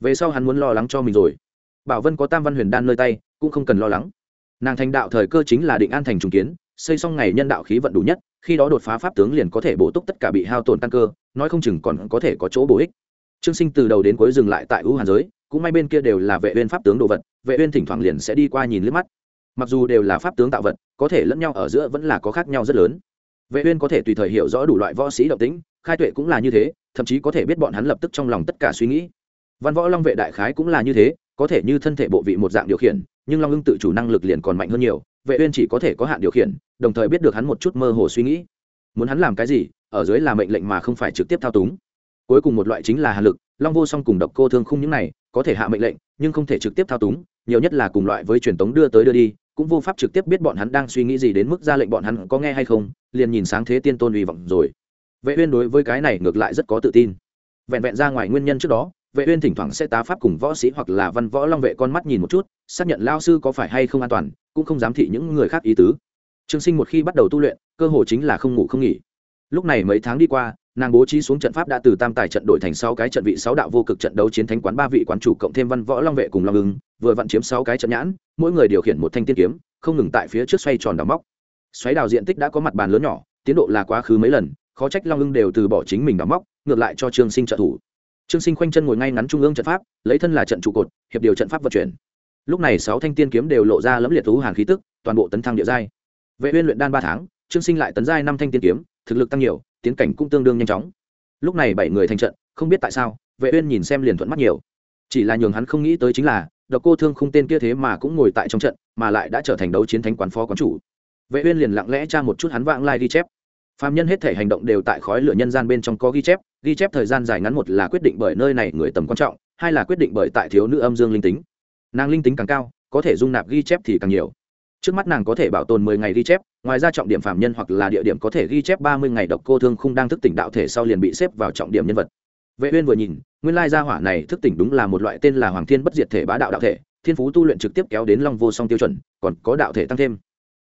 Về sau hắn muốn lo lắng cho mình rồi bảo vân có tam văn huyền đan nơi tay, cũng không cần lo lắng. Nàng thành đạo thời cơ chính là định an thành trùng kiến, xây xong ngày nhân đạo khí vận đủ nhất, khi đó đột phá pháp tướng liền có thể bổ túc tất cả bị hao tổn tăng cơ, nói không chừng còn có thể có chỗ bổ ích. Trương sinh từ đầu đến cuối dừng lại tại ưu hàn giới, cũng may bên kia đều là vệ uyên pháp tướng đồ vật, vệ uyên thỉnh thoảng liền sẽ đi qua nhìn lướt mắt. Mặc dù đều là pháp tướng tạo vật, có thể lẫn nhau ở giữa vẫn là có khác nhau rất lớn. Vệ uyên có thể tùy thời hiểu rõ đủ loại võ sĩ động tĩnh, khai tuệ cũng là như thế, thậm chí có thể biết bọn hắn lập tức trong lòng tất cả suy nghĩ. Văn võ long vệ đại khái cũng là như thế có thể như thân thể bộ vị một dạng điều khiển, nhưng long ưng tự chủ năng lực liền còn mạnh hơn nhiều, vệ uyên chỉ có thể có hạn điều khiển, đồng thời biết được hắn một chút mơ hồ suy nghĩ. Muốn hắn làm cái gì, ở dưới là mệnh lệnh mà không phải trực tiếp thao túng. Cuối cùng một loại chính là hàn lực, long vô song cùng độc cô thương khung những này, có thể hạ mệnh lệnh, nhưng không thể trực tiếp thao túng, nhiều nhất là cùng loại với truyền tống đưa tới đưa đi, cũng vô pháp trực tiếp biết bọn hắn đang suy nghĩ gì đến mức ra lệnh bọn hắn có nghe hay không, liền nhìn sáng thế tiên tôn uy vọng rồi. Vệ uyên đối với cái này ngược lại rất có tự tin. Vẹn vẹn ra ngoài nguyên nhân trước đó vệ uyên thỉnh thoảng sẽ tá pháp cùng võ sĩ hoặc là văn võ long vệ con mắt nhìn một chút, xác nhận lao sư có phải hay không an toàn, cũng không dám thị những người khác ý tứ. Trương sinh một khi bắt đầu tu luyện, cơ hội chính là không ngủ không nghỉ. Lúc này mấy tháng đi qua, nàng bố trí xuống trận pháp đã từ tam tài trận đổi thành sáu cái trận vị sáu đạo vô cực trận đấu chiến thánh quán ba vị quán chủ cộng thêm văn võ long vệ cùng long ưng, vừa vặn chiếm sáu cái trận nhãn, mỗi người điều khiển một thanh tiên kiếm, không ngừng tại phía trước xoay tròn đào móc. Xoáy đào diện tích đã có mặt bàn lớn nhỏ, tiến độ là quá khứ mấy lần, khó trách long ưng đều từ bỏ chính mình đào móc, ngược lại cho trương sinh trợ thủ trương sinh khoanh chân ngồi ngay ngắn trung ương trận pháp, lấy thân là trận trụ cột, hiệp điều trận pháp vận chuyển. Lúc này sáu thanh tiên kiếm đều lộ ra lẫm liệt thú hàn khí tức, toàn bộ tấn thăng địa giai. Vệ uyên luyện đan ba tháng, trương sinh lại tấn giai năm thanh tiên kiếm, thực lực tăng nhiều, tiến cảnh cũng tương đương nhanh chóng. Lúc này bảy người thành trận, không biết tại sao, vệ uyên nhìn xem liền thuận mắt nhiều. Chỉ là nhường hắn không nghĩ tới chính là, độc cô thương không tên kia thế mà cũng ngồi tại trong trận, mà lại đã trở thành đấu chiến thánh quán phó quán chủ. Vệ uyên liền lặng lẽ tra một chút hắn vãng lai ghi chép. Phàm nhân hết thể hành động đều tại khói lửa nhân gian bên trong có ghi chép ghi chép thời gian dài ngắn một là quyết định bởi nơi này người tầm quan trọng, hai là quyết định bởi tại thiếu nữ âm dương linh tính. Nàng linh tính càng cao, có thể dung nạp ghi chép thì càng nhiều. Trước mắt nàng có thể bảo tồn mười ngày ghi chép, ngoài ra trọng điểm phạm nhân hoặc là địa điểm có thể ghi chép ba mươi ngày độc cô thương không đang thức tỉnh đạo thể sau liền bị xếp vào trọng điểm nhân vật. Vệ uyên vừa nhìn, nguyên lai gia hỏa này thức tỉnh đúng là một loại tên là hoàng thiên bất diệt thể bá đạo đạo thể, thiên phú tu luyện trực tiếp kéo đến long vô song tiêu chuẩn, còn có đạo thể tăng thêm.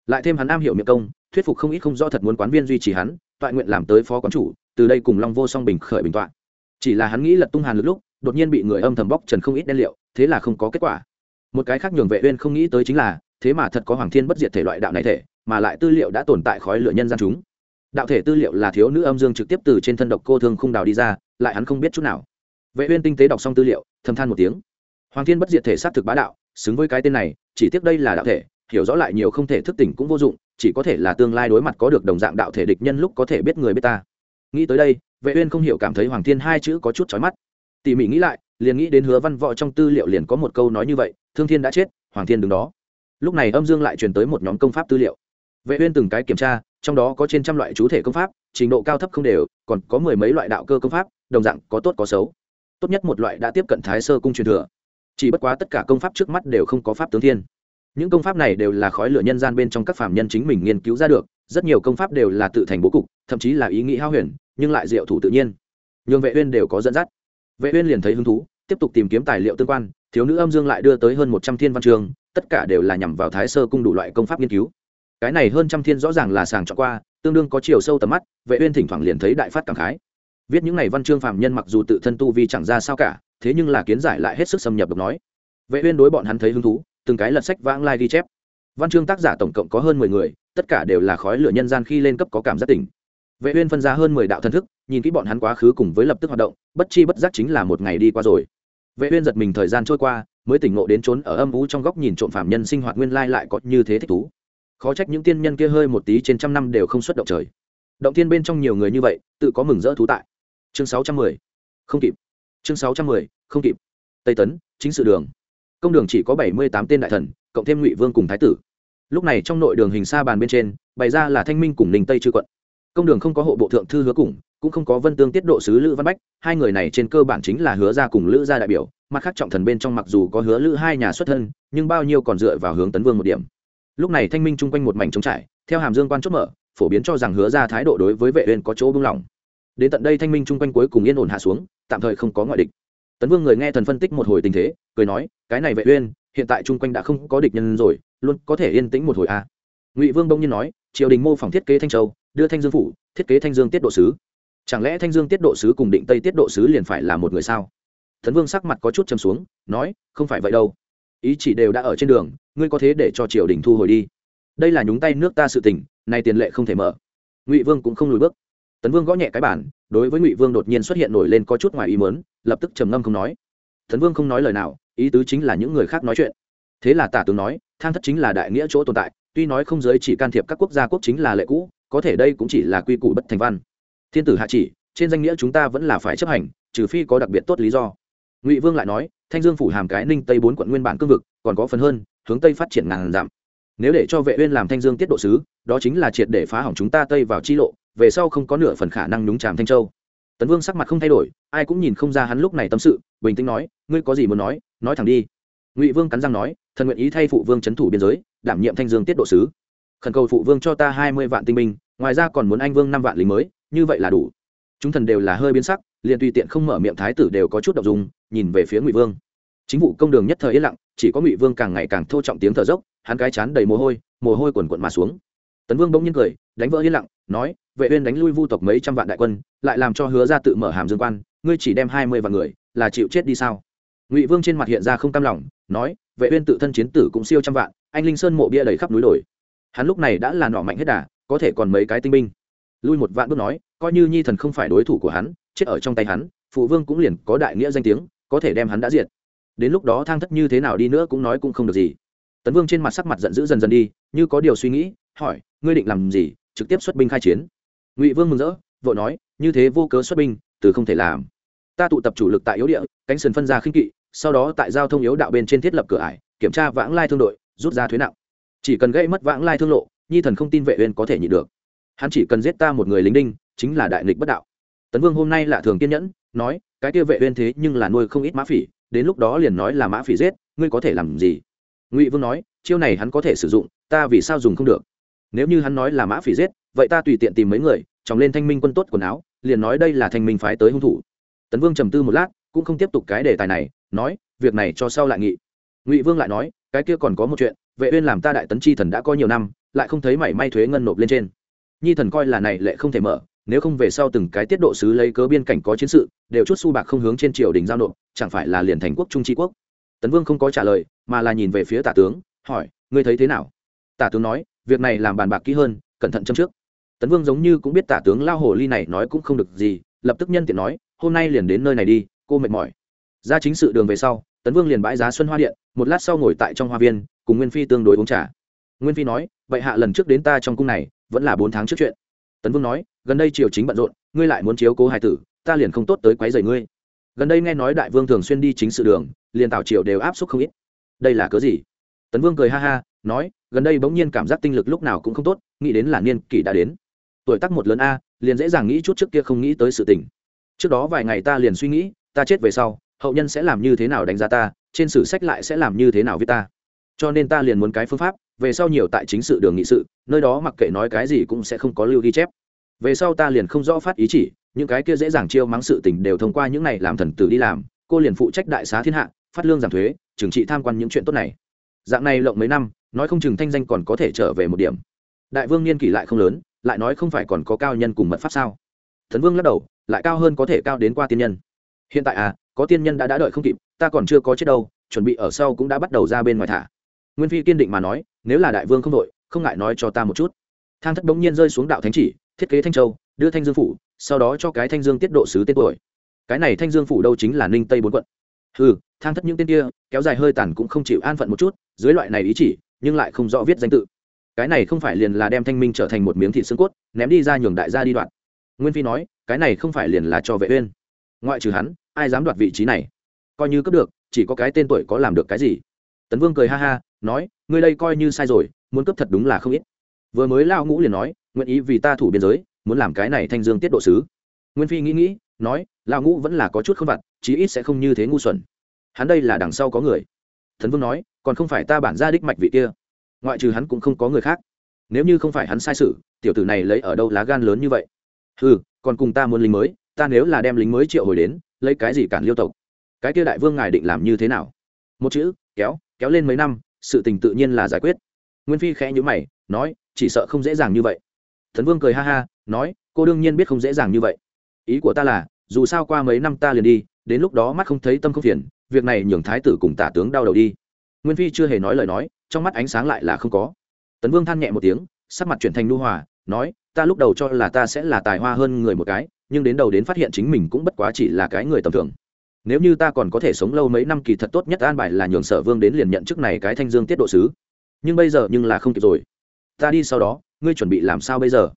Lại thêm hắn am hiểu miệng công, thuyết phục không ít không rõ thật muốn quán viên duy trì hắn, toại nguyện làm tới phó quán chủ từ đây cùng long vô song bình khởi bình toạn chỉ là hắn nghĩ lật tung hàn lực lúc, đột nhiên bị người âm thầm bóc trần không ít đen liệu, thế là không có kết quả. Một cái khác nhường vệ uyên không nghĩ tới chính là, thế mà thật có hoàng thiên bất diệt thể loại đạo này thể, mà lại tư liệu đã tồn tại khói lửa nhân gian chúng. Đạo thể tư liệu là thiếu nữ âm dương trực tiếp từ trên thân độc cô thương không đào đi ra, lại hắn không biết chút nào. Vệ uyên tinh tế đọc xong tư liệu, thầm than một tiếng. Hoàng thiên bất diệt thể sát thực bá đạo, xứng với cái tên này, chỉ tiếc đây là đạo thể, hiểu rõ lại nhiều không thể thức tỉnh cũng vô dụng, chỉ có thể là tương lai đối mặt có được đồng dạng đạo thể địch nhân lúc có thể biết người biết ta nghĩ tới đây, vệ uyên không hiểu cảm thấy hoàng thiên hai chữ có chút chói mắt. Tỉ mỉ nghĩ lại, liền nghĩ đến hứa văn võ trong tư liệu liền có một câu nói như vậy, thương thiên đã chết, hoàng thiên đứng đó. Lúc này âm dương lại truyền tới một nhóm công pháp tư liệu. Vệ uyên từng cái kiểm tra, trong đó có trên trăm loại chú thể công pháp, trình độ cao thấp không đều, còn có mười mấy loại đạo cơ công pháp, đồng dạng có tốt có xấu. Tốt nhất một loại đã tiếp cận thái sơ cung truyền thừa. Chỉ bất quá tất cả công pháp trước mắt đều không có pháp tướng thiên. Những công pháp này đều là khói lửa nhân gian bên trong các phạm nhân chính mình nghiên cứu ra được, rất nhiều công pháp đều là tự thành bố cục, thậm chí là ý nghĩ hao huyền nhưng lại diệu thủ tự nhiên. Nhường vệ uyên đều có dẫn dắt. Vệ uyên liền thấy hứng thú, tiếp tục tìm kiếm tài liệu tương quan, thiếu nữ âm dương lại đưa tới hơn một trăm thiên văn trường, tất cả đều là nhằm vào thái sơ cung đủ loại công pháp nghiên cứu. Cái này hơn trăm thiên rõ ràng là sàng chọn qua, tương đương có chiều sâu tầm mắt, vệ uyên thỉnh thoảng liền thấy đại phát cảm khái. Viết những này văn chương phàm nhân mặc dù tự thân tu vi chẳng ra sao cả, thế nhưng là kiến giải lại hết sức xâm nhập độc nói. Vệ uyên đối bọn hắn thấy hứng thú, từng cái lật sách vãng lai ghi chép. Văn chương tác giả tổng cộng có hơn mười người, tất cả đều là khói lửa nhân gian khi lên cấp có cảm giác tỉnh vệ uyên phân ra hơn mười đạo thân thức, nhìn kỹ bọn hắn quá khứ cùng với lập tức hoạt động, bất chi bất giác chính là một ngày đi qua rồi. Vệ uyên giật mình thời gian trôi qua, mới tỉnh ngộ đến trốn ở âm u trong góc nhìn trộm phạm nhân sinh hoạt nguyên lai lại có như thế thích thú. Khó trách những tiên nhân kia hơi một tí trên trăm năm đều không xuất động trời. Động thiên bên trong nhiều người như vậy, tự có mừng rỡ thú tại. Chương 610 không kịp. Chương 610 không kịp. Tây tấn, chính sự đường. Công đường chỉ có 78 tên đại thần, cộng thêm ngụy vương cùng thái tử. Lúc này trong nội đường hình xa bàn bên trên, bày ra là thanh minh cùng ninh tây chư quận công đường không có hộ bộ thượng thư hứa cùng, cũng không có vân tương tiết độ sứ lữ văn bách, hai người này trên cơ bản chính là hứa ra cùng lữ gia đại biểu, mặt khác trọng thần bên trong mặc dù có hứa lữ hai nhà xuất thân, nhưng bao nhiêu còn dựa vào hướng tấn vương một điểm. Lúc này thanh minh chung quanh một mảnh trống trải, theo hàm dương quan chốt mở, phổ biến cho rằng hứa ra thái độ đối với vệ uyên có chỗ buông lỏng. Đến tận đây thanh minh chung quanh cuối cùng yên ổn hạ xuống, tạm thời không có ngoại địch. Tấn vương người nghe thần phân tích một hồi tình thế, cười nói, cái này vệ uyên, hiện tại chung quanh đã không có địch nhân rồi, luôn có thể yên tĩnh một hồi a à. ngụy vương bỗng nhiên nói, triều đình mô phỏng thiết kế thanh châu đưa thanh dương phủ, thiết kế thanh dương tiết độ sứ. Chẳng lẽ thanh dương tiết độ sứ cùng định tây tiết độ sứ liền phải là một người sao? Thần vương sắc mặt có chút châm xuống, nói, không phải vậy đâu. Ý chỉ đều đã ở trên đường, ngươi có thế để cho triều đình thu hồi đi. Đây là nhúng tay nước ta sự tình, nay tiền lệ không thể mở. Ngụy vương cũng không lùi bước. Tấn vương gõ nhẹ cái bản đối với ngụy vương đột nhiên xuất hiện nổi lên có chút ngoài ý mớn lập tức trầm ngâm không nói. Tấn vương không nói lời nào, ý tứ chính là những người khác nói chuyện. Thế là tả tướng nói, thang thất chính là đại nghĩa chỗ tồn tại, tuy nói không giới chỉ can thiệp các quốc gia quốc chính là lệ cũ có thể đây cũng chỉ là quy củ bất thành văn. Thiên tử hạ chỉ, trên danh nghĩa chúng ta vẫn là phải chấp hành, trừ phi có đặc biệt tốt lý do. Ngụy vương lại nói, thanh dương phủ hàm cái ninh tây bốn quận nguyên bản cương vực, còn có phần hơn, hướng tây phát triển ngàn dặm. Nếu để cho vệ uyên làm thanh dương tiết độ sứ, đó chính là triệt để phá hỏng chúng ta tây vào chi lộ, về sau không có nửa phần khả năng nhúng chàm thanh châu. Tấn vương sắc mặt không thay đổi, ai cũng nhìn không ra hắn lúc này tâm sự, bình tĩnh nói, ngươi có gì muốn nói nói thẳng đi. Ngụy vương cắn răng nói, thần nguyện ý thay phụ vương chấn thủ biên giới, đảm nhiệm thanh dương tiết độ sứ. Khẩn cầu phụ vương cho ta hai mươi vạn tinh binh ngoài ra còn muốn anh vương năm vạn lính mới, như vậy là đủ. Chúng thần đều là hơi biến sắc, liền tùy tiện không mở miệng thái tử đều có chút đ ộ nhìn về phía ngụy vương. Chính vụ công đường nhất thời yên lặng, chỉ có ngụy vương càng ngày càng thô trọng tiếng thở dốc, hắn cái chán đầy mồ hôi mồ hôi quần quận mà xuống. Tấn vương bỗng nhiên cười, đánh vỡ yên lặng, nói, vệ uyên đánh lui vu tộc mấy trăm vạn đại quân, lại làm cho hứa ra tự mở hàm dương quan, ngươi chỉ đem hai mươi vạn người, là chịu chết đi sao? Ngụy vương trên mặt hiện ra không cam lòng, nói, vệ uyên tự thân chiến tử cũng siêu trăm vạn, anh linh sơn mộ bia đầy khắp núi đồi. Hắn lúc này đã là nọ mạnh hết đà có thể còn mấy cái tinh binh. Lui một vạn bước nói, coi như nhi thần không phải đối thủ của hắn, chết ở trong tay hắn, phụ vương cũng liền có đại nghĩa danh tiếng, có thể đem hắn đã diệt. Đến lúc đó thang thất như thế nào đi nữa cũng nói cũng không được gì. Tấn vương trên mặt sắc mặt giận dữ dần dần đi, như có điều suy nghĩ, hỏi, ngươi định làm gì? Trực tiếp xuất binh khai chiến. Ngụy vương mừng rỡ, vội nói, như thế vô cớ xuất binh, từ không thể làm. Ta tụ tập chủ lực tại yếu địa, cánh sườn phân ra khinh kỵ, sau đó tại giao thông yếu đạo bên trên thiết lập cửa ải, kiểm tra vãng lai thương đội, rút ra thuế nặng. Chỉ cần gây mất vãng lai thương lộ nhi thần không tin vệ uyên có thể nhịn được. Hắn chỉ cần giết ta một người lính đinh, chính là đại nghịch bất đạo. Tấn vương hôm nay lạ thường kiên nhẫn, nói, cái kia vệ uyên thế nhưng là nuôi không ít mã phỉ, đến lúc đó liền nói là mã phỉ giết, ngươi có thể làm gì? Ngụy vương nói, chiêu này hắn có thể sử dụng, ta vì sao dùng không được? Nếu như hắn nói là mã phỉ giết, vậy ta tùy tiện tìm mấy người chòng lên thanh minh quân tốt quần áo, liền nói đây là thanh minh phái tới hung thủ. Tấn vương trầm tư một lát, cũng không tiếp tục cái đề tài này, nói, việc này cho sau lại nghị. Ngụy vương lại nói, cái kia còn có một chuyện, vệ uyên làm ta đại tấn chi thần đã có nhiều năm lại không thấy mảy may thuế ngân nộp lên trên. Nhi thần coi là này lệ không thể mở, nếu không về sau từng cái tiết độ sứ lấy cớ biên cảnh có chiến sự, đều chút su bạc không hướng trên triều đình giao nộp, chẳng phải là liền thành quốc trung tri quốc. Tấn vương không có trả lời, mà là nhìn về phía tả tướng, hỏi, ngươi thấy thế nào? Tả tướng nói, việc này làm bàn bạc kỹ hơn, cẩn thận châm trước. Tấn vương giống như cũng biết tả tướng lao hồ ly này nói cũng không được gì, lập tức nhân tiện nói, hôm nay liền đến nơi này đi, cô mệt mỏi. Ra chính sự đường về sau, tấn vương liền bãi giá xuân hoa điện, một lát sau ngồi tại trong hoa viên, cùng nguyên phi tương đối uống trà nguyên phi nói, vậy hạ lần trước đến ta trong cung này, vẫn là bốn tháng trước chuyện. Tấn vương nói, gần đây triều chính bận rộn, ngươi lại muốn chiếu cố Hải tử, ta liền không tốt tới quấy rầy ngươi. Gần đây nghe nói đại vương thường xuyên đi chính sự đường, liền tảo triều đều áp suất không ít. Đây là cớ gì? Tấn vương cười ha ha, nói, gần đây bỗng nhiên cảm giác tinh lực lúc nào cũng không tốt, nghĩ đến là niên kỷ đã đến. Tuổi tác một lớn a, liền dễ dàng nghĩ chút trước kia không nghĩ tới sự tình. Trước đó vài ngày ta liền suy nghĩ, ta chết về sau, hậu nhân sẽ làm như thế nào đánh giá ta, trên sử sách lại sẽ làm như thế nào với ta? Cho nên ta liền muốn cái phương pháp, về sau nhiều tại chính sự đường nghị sự, nơi đó mặc kệ nói cái gì cũng sẽ không có lưu ghi chép. Về sau ta liền không rõ phát ý chỉ, những cái kia dễ dàng chiêu mắng sự tình đều thông qua những này làm thần tử đi làm, cô liền phụ trách đại xá thiên hạ, phát lương giảm thuế, trừng trị tham quan những chuyện tốt này. Dạng này lộng mấy năm, nói không chừng thanh danh còn có thể trở về một điểm. Đại vương niên kỷ lại không lớn, lại nói không phải còn có cao nhân cùng mật pháp sao? Thần vương lắc đầu, lại cao hơn có thể cao đến qua tiên nhân. Hiện tại à có tiên nhân đã đã đợi không kịp, ta còn chưa có chết đâu, chuẩn bị ở sau cũng đã bắt đầu ra bên ngoài thả nguyên phi kiên định mà nói, nếu là đại vương không đội không ngại nói cho ta một chút. Thang thất bỗng nhiên rơi xuống đạo thánh chỉ, thiết kế thanh châu, đưa thanh dương phủ, sau đó cho cái thanh dương tiết độ sứ tên tuổi. Cái này thanh dương phủ đâu chính là ninh tây bốn quận. Ừ thang thất những tên kia, kéo dài hơi tàn cũng không chịu an phận một chút, dưới loại này ý chỉ, nhưng lại không rõ viết danh tự. Cái này không phải liền là đem thanh minh trở thành một miếng thịt xương cốt, ném đi ra nhường đại gia đi đoạn. Nguyên phi nói, cái này không phải liền là cho vệ uyên. Ngoại trừ hắn, ai dám đoạt vị trí này? Coi như cấp được, chỉ có cái tên tuổi có làm được cái gì? Tấn vương cười ha ha nói, ngươi đây coi như sai rồi, muốn cấp thật đúng là không ít. Vừa mới lao ngũ liền nói, nguyện ý vì ta thủ biên giới, muốn làm cái này thanh dương tiết độ sứ. Nguyên phi nghĩ nghĩ, nói lao ngũ vẫn là có chút không vặt, chí ít sẽ không như thế ngu xuẩn. Hắn đây là đằng sau có người. Thần vương nói, còn không phải ta bản ra đích mạch vị kia. Ngoại trừ hắn cũng không có người khác. Nếu như không phải hắn sai sự, tiểu tử này lấy ở đâu lá gan lớn như vậy? Ừ còn cùng ta muốn lính mới, ta nếu là đem lính mới triệu hồi đến, lấy cái gì cản liêu tộc? Cái kia đại vương ngài định làm như thế nào? Một chữ, kéo kéo lên mấy năm sự tình tự nhiên là giải quyết. Nguyên phi khẽ nhữ mày, nói, chỉ sợ không dễ dàng như vậy. Thần vương cười ha ha, nói, cô đương nhiên biết không dễ dàng như vậy. Ý của ta là, dù sao qua mấy năm ta liền đi, đến lúc đó mắt không thấy tâm không phiền, việc này nhường thái tử cùng tả tướng đau đầu đi. Nguyên phi chưa hề nói lời nói, trong mắt ánh sáng lại là không có. Tấn vương than nhẹ một tiếng, sắc mặt chuyển thành nu hòa, nói, ta lúc đầu cho là ta sẽ là tài hoa hơn người một cái, nhưng đến đầu đến phát hiện chính mình cũng bất quá chỉ là cái người tầm thường nếu như ta còn có thể sống lâu mấy năm kỳ thật tốt nhất an bài là nhường sở vương đến liền nhận chức này cái thanh dương tiết độ sứ. Nhưng bây giờ nhưng là không kịp rồi. Ta đi sau đó, ngươi chuẩn bị làm sao bây giờ?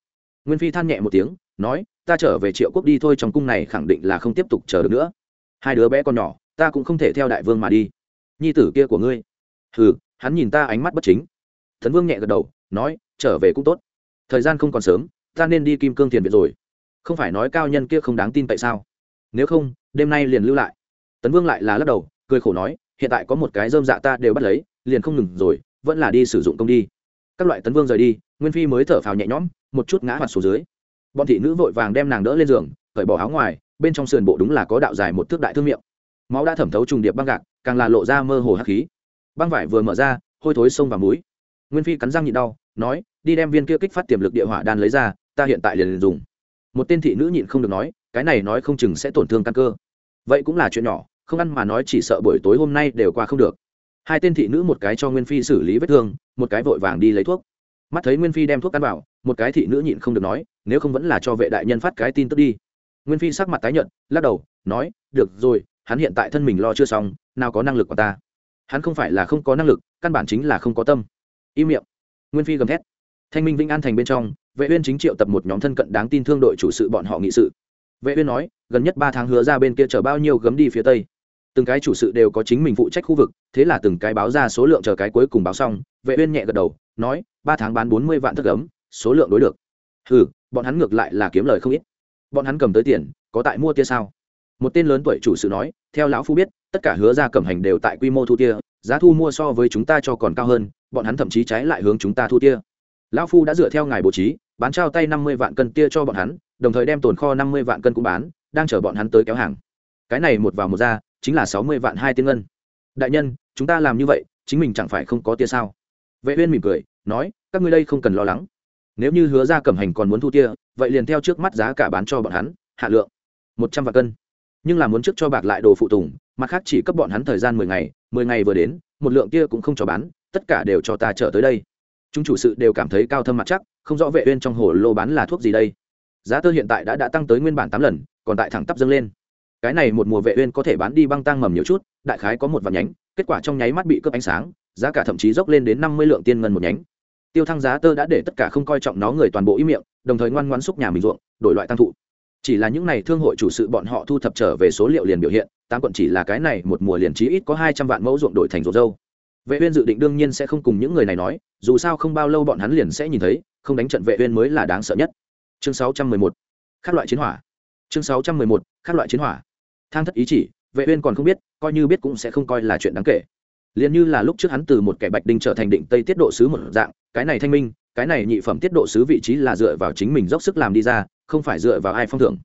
Nguyên phi than nhẹ một tiếng, nói, ta trở về triệu quốc đi thôi, trong cung này khẳng định là không tiếp tục chờ được nữa. Hai đứa bé con nhỏ, ta cũng không thể theo đại vương mà đi. Nhi tử kia của ngươi. Hừ, hắn nhìn ta ánh mắt bất chính. Thần vương nhẹ gật đầu, nói, trở về cũng tốt. Thời gian không còn sớm, ta nên đi kim cương tiền viện rồi. Không phải nói cao nhân kia không đáng tin tại sao? Nếu không, đêm nay liền lưu lại. Tấn vương lại là lắc đầu, cười khổ nói, hiện tại có một cái dơm dạ ta đều bắt lấy, liền không ngừng rồi, vẫn là đi sử dụng công đi. Các loại tấn vương rời đi, nguyên phi mới thở phào nhẹ nhõm, một chút ngã mặt xuống dưới. Bọn thị nữ vội vàng đem nàng đỡ lên giường, cởi bỏ áo ngoài, bên trong sườn bộ đúng là có đạo dài một thước đại thương miệng. Máu đã thẩm thấu trùng điệp băng gạc, càng là lộ ra mơ hồ hắc khí. Băng vải vừa mở ra, hôi thối sông vào mũi. Nguyên phi cắn răng nhịn đau, nói, đi đem viên kia kích phát tiềm lực địa hỏa đan lấy ra, ta hiện tại liền dùng. Một tên thị nữ nhịn không được nói cái này nói không chừng sẽ tổn thương căn cơ. Vậy cũng là chuyện nhỏ, không ăn mà nói chỉ sợ buổi tối hôm nay đều qua không được. Hai tên thị nữ một cái cho nguyên phi xử lý vết thương, một cái vội vàng đi lấy thuốc. Mắt thấy nguyên phi đem thuốc ăn vào, một cái thị nữ nhịn không được nói, nếu không vẫn là cho vệ đại nhân phát cái tin tức đi. Nguyên phi sắc mặt tái nhợt, lắc đầu, nói, được rồi, hắn hiện tại thân mình lo chưa xong, nào có năng lực của ta. Hắn không phải là không có năng lực, căn bản chính là không có tâm. Im miệng. Nguyên phi gầm thét. Thanh minh vĩnh an thành bên trong, vệ uyên chính triệu tập một nhóm thân cận đáng tin thương đội chủ sự bọn họ nghị sự vệ uyên nói, gần nhất ba tháng hứa ra bên kia chở bao nhiêu gấm đi phía tây. Từng cái chủ sự đều có chính mình phụ trách khu vực, thế là từng cái báo ra số lượng chờ cái cuối cùng báo xong, vệ uyên nhẹ gật đầu, nói, ba tháng bán 40 vạn thất gấm, số lượng đối được. Hừ, bọn hắn ngược lại là kiếm lời không ít. Bọn hắn cầm tới tiền, có tại mua tia sao? Một tên lớn tuổi chủ sự nói, theo lão phu biết, tất cả hứa ra cẩm hành đều tại quy mô thu tia, giá thu mua so với chúng ta cho còn cao hơn, bọn hắn thậm chí trái lại hướng chúng ta thu tia. Lão phu đã dựa theo ngài bố trí, bán trao tay năm mươi vạn cân tia cho bọn hắn đồng thời đem tồn kho năm mươi vạn cân cũng bán, đang chở bọn hắn tới kéo hàng. Cái này một vào một ra, chính là sáu mươi vạn hai tiên ngân. Đại nhân, chúng ta làm như vậy, chính mình chẳng phải không có tia sao? Vệ uyên mỉm cười, nói, các ngươi đây không cần lo lắng. Nếu như hứa ra cẩm hành còn muốn thu tia, vậy liền theo trước mắt giá cả bán cho bọn hắn, hạ lượng. Một trăm vạn cân. Nhưng là muốn trước cho bạc lại đồ phụ tùng, mặt khác chỉ cấp bọn hắn thời gian mười ngày mười ngày vừa đến, một lượng kia cũng không cho bán, tất cả đều cho ta trở tới đây. Chúng chủ sự đều cảm thấy cao thâm mặt chắc, không rõ vệ uyên trong hồ lô bán là thuốc gì đây giá tơ hiện tại đã đã tăng tới nguyên bản tám lần, còn tại thẳng tắp dâng lên. Cái này một mùa vệ uyên có thể bán đi băng tăng mầm nhiều chút, đại khái có một vạn nhánh, kết quả trong nháy mắt bị cướp ánh sáng, giá cả thậm chí dốc lên đến năm mươi lượng tiên ngân một nhánh. Tiêu thăng giá tơ đã để tất cả không coi trọng nó người toàn bộ ý miệng, đồng thời ngoan ngoãn xúc nhà mình ruộng, đổi loại tăng thụ. Chỉ là những này thương hội chủ sự bọn họ thu thập trở về số liệu liền biểu hiện, tám quận chỉ là cái này một mùa liền chí ít có hai trăm vạn mẫu ruộng đổi thành ruộng dâu. Vệ uyên dự định đương nhiên sẽ không cùng những người này nói, dù sao không bao lâu bọn hắn liền sẽ nhìn thấy, không đánh trận vệ uyên mới là đáng sợ nhất chương 611 các loại chiến hỏa. Chương 611 các loại chiến hỏa. Thang thất ý chỉ, vệ uyên còn không biết, coi như biết cũng sẽ không coi là chuyện đáng kể. Liền như là lúc trước hắn từ một kẻ bạch đinh trở thành định tây tiết độ sứ một dạng, cái này thanh minh, cái này nhị phẩm tiết độ sứ vị trí là dựa vào chính mình dốc sức làm đi ra, không phải dựa vào ai phong thưởng.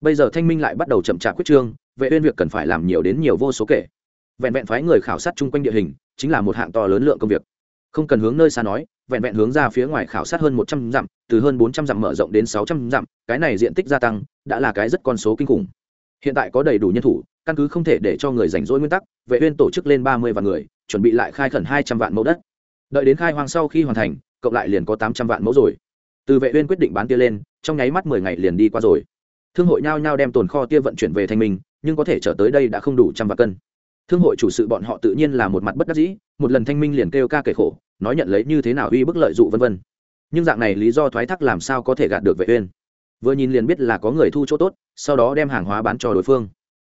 Bây giờ thanh minh lại bắt đầu chậm chạp quyết trương, vệ uyên việc cần phải làm nhiều đến nhiều vô số kể. Vẹn vẹn phái người khảo sát chung quanh địa hình, chính là một hạng to lớn lượng công việc không cần hướng nơi xa nói, vẹn vẹn hướng ra phía ngoài khảo sát hơn một trăm dặm, từ hơn bốn trăm dặm mở rộng đến sáu trăm dặm, cái này diện tích gia tăng đã là cái rất con số kinh khủng. Hiện tại có đầy đủ nhân thủ, căn cứ không thể để cho người rảnh rỗi nguyên tắc, vệ uyên tổ chức lên ba mươi vạn người, chuẩn bị lại khai khẩn hai trăm vạn mẫu đất. Đợi đến khai hoang sau khi hoàn thành, cộng lại liền có tám trăm vạn mẫu rồi. Từ vệ uyên quyết định bán tia lên, trong nháy mắt mười ngày liền đi qua rồi. Thương hội nhao nhao đem tồn kho tia vận chuyển về thanh minh nhưng có thể trở tới đây đã không đủ trăm vạn cân. Thương hội chủ sự bọn họ tự nhiên là một mặt bất đắc dĩ một lần thanh minh liền kêu ca kể khổ, nói nhận lấy như thế nào uy bức lợi dụ vân vân. Nhưng dạng này lý do thoái thác làm sao có thể gạt được vệ uyên? Vừa nhìn liền biết là có người thu chỗ tốt, sau đó đem hàng hóa bán cho đối phương.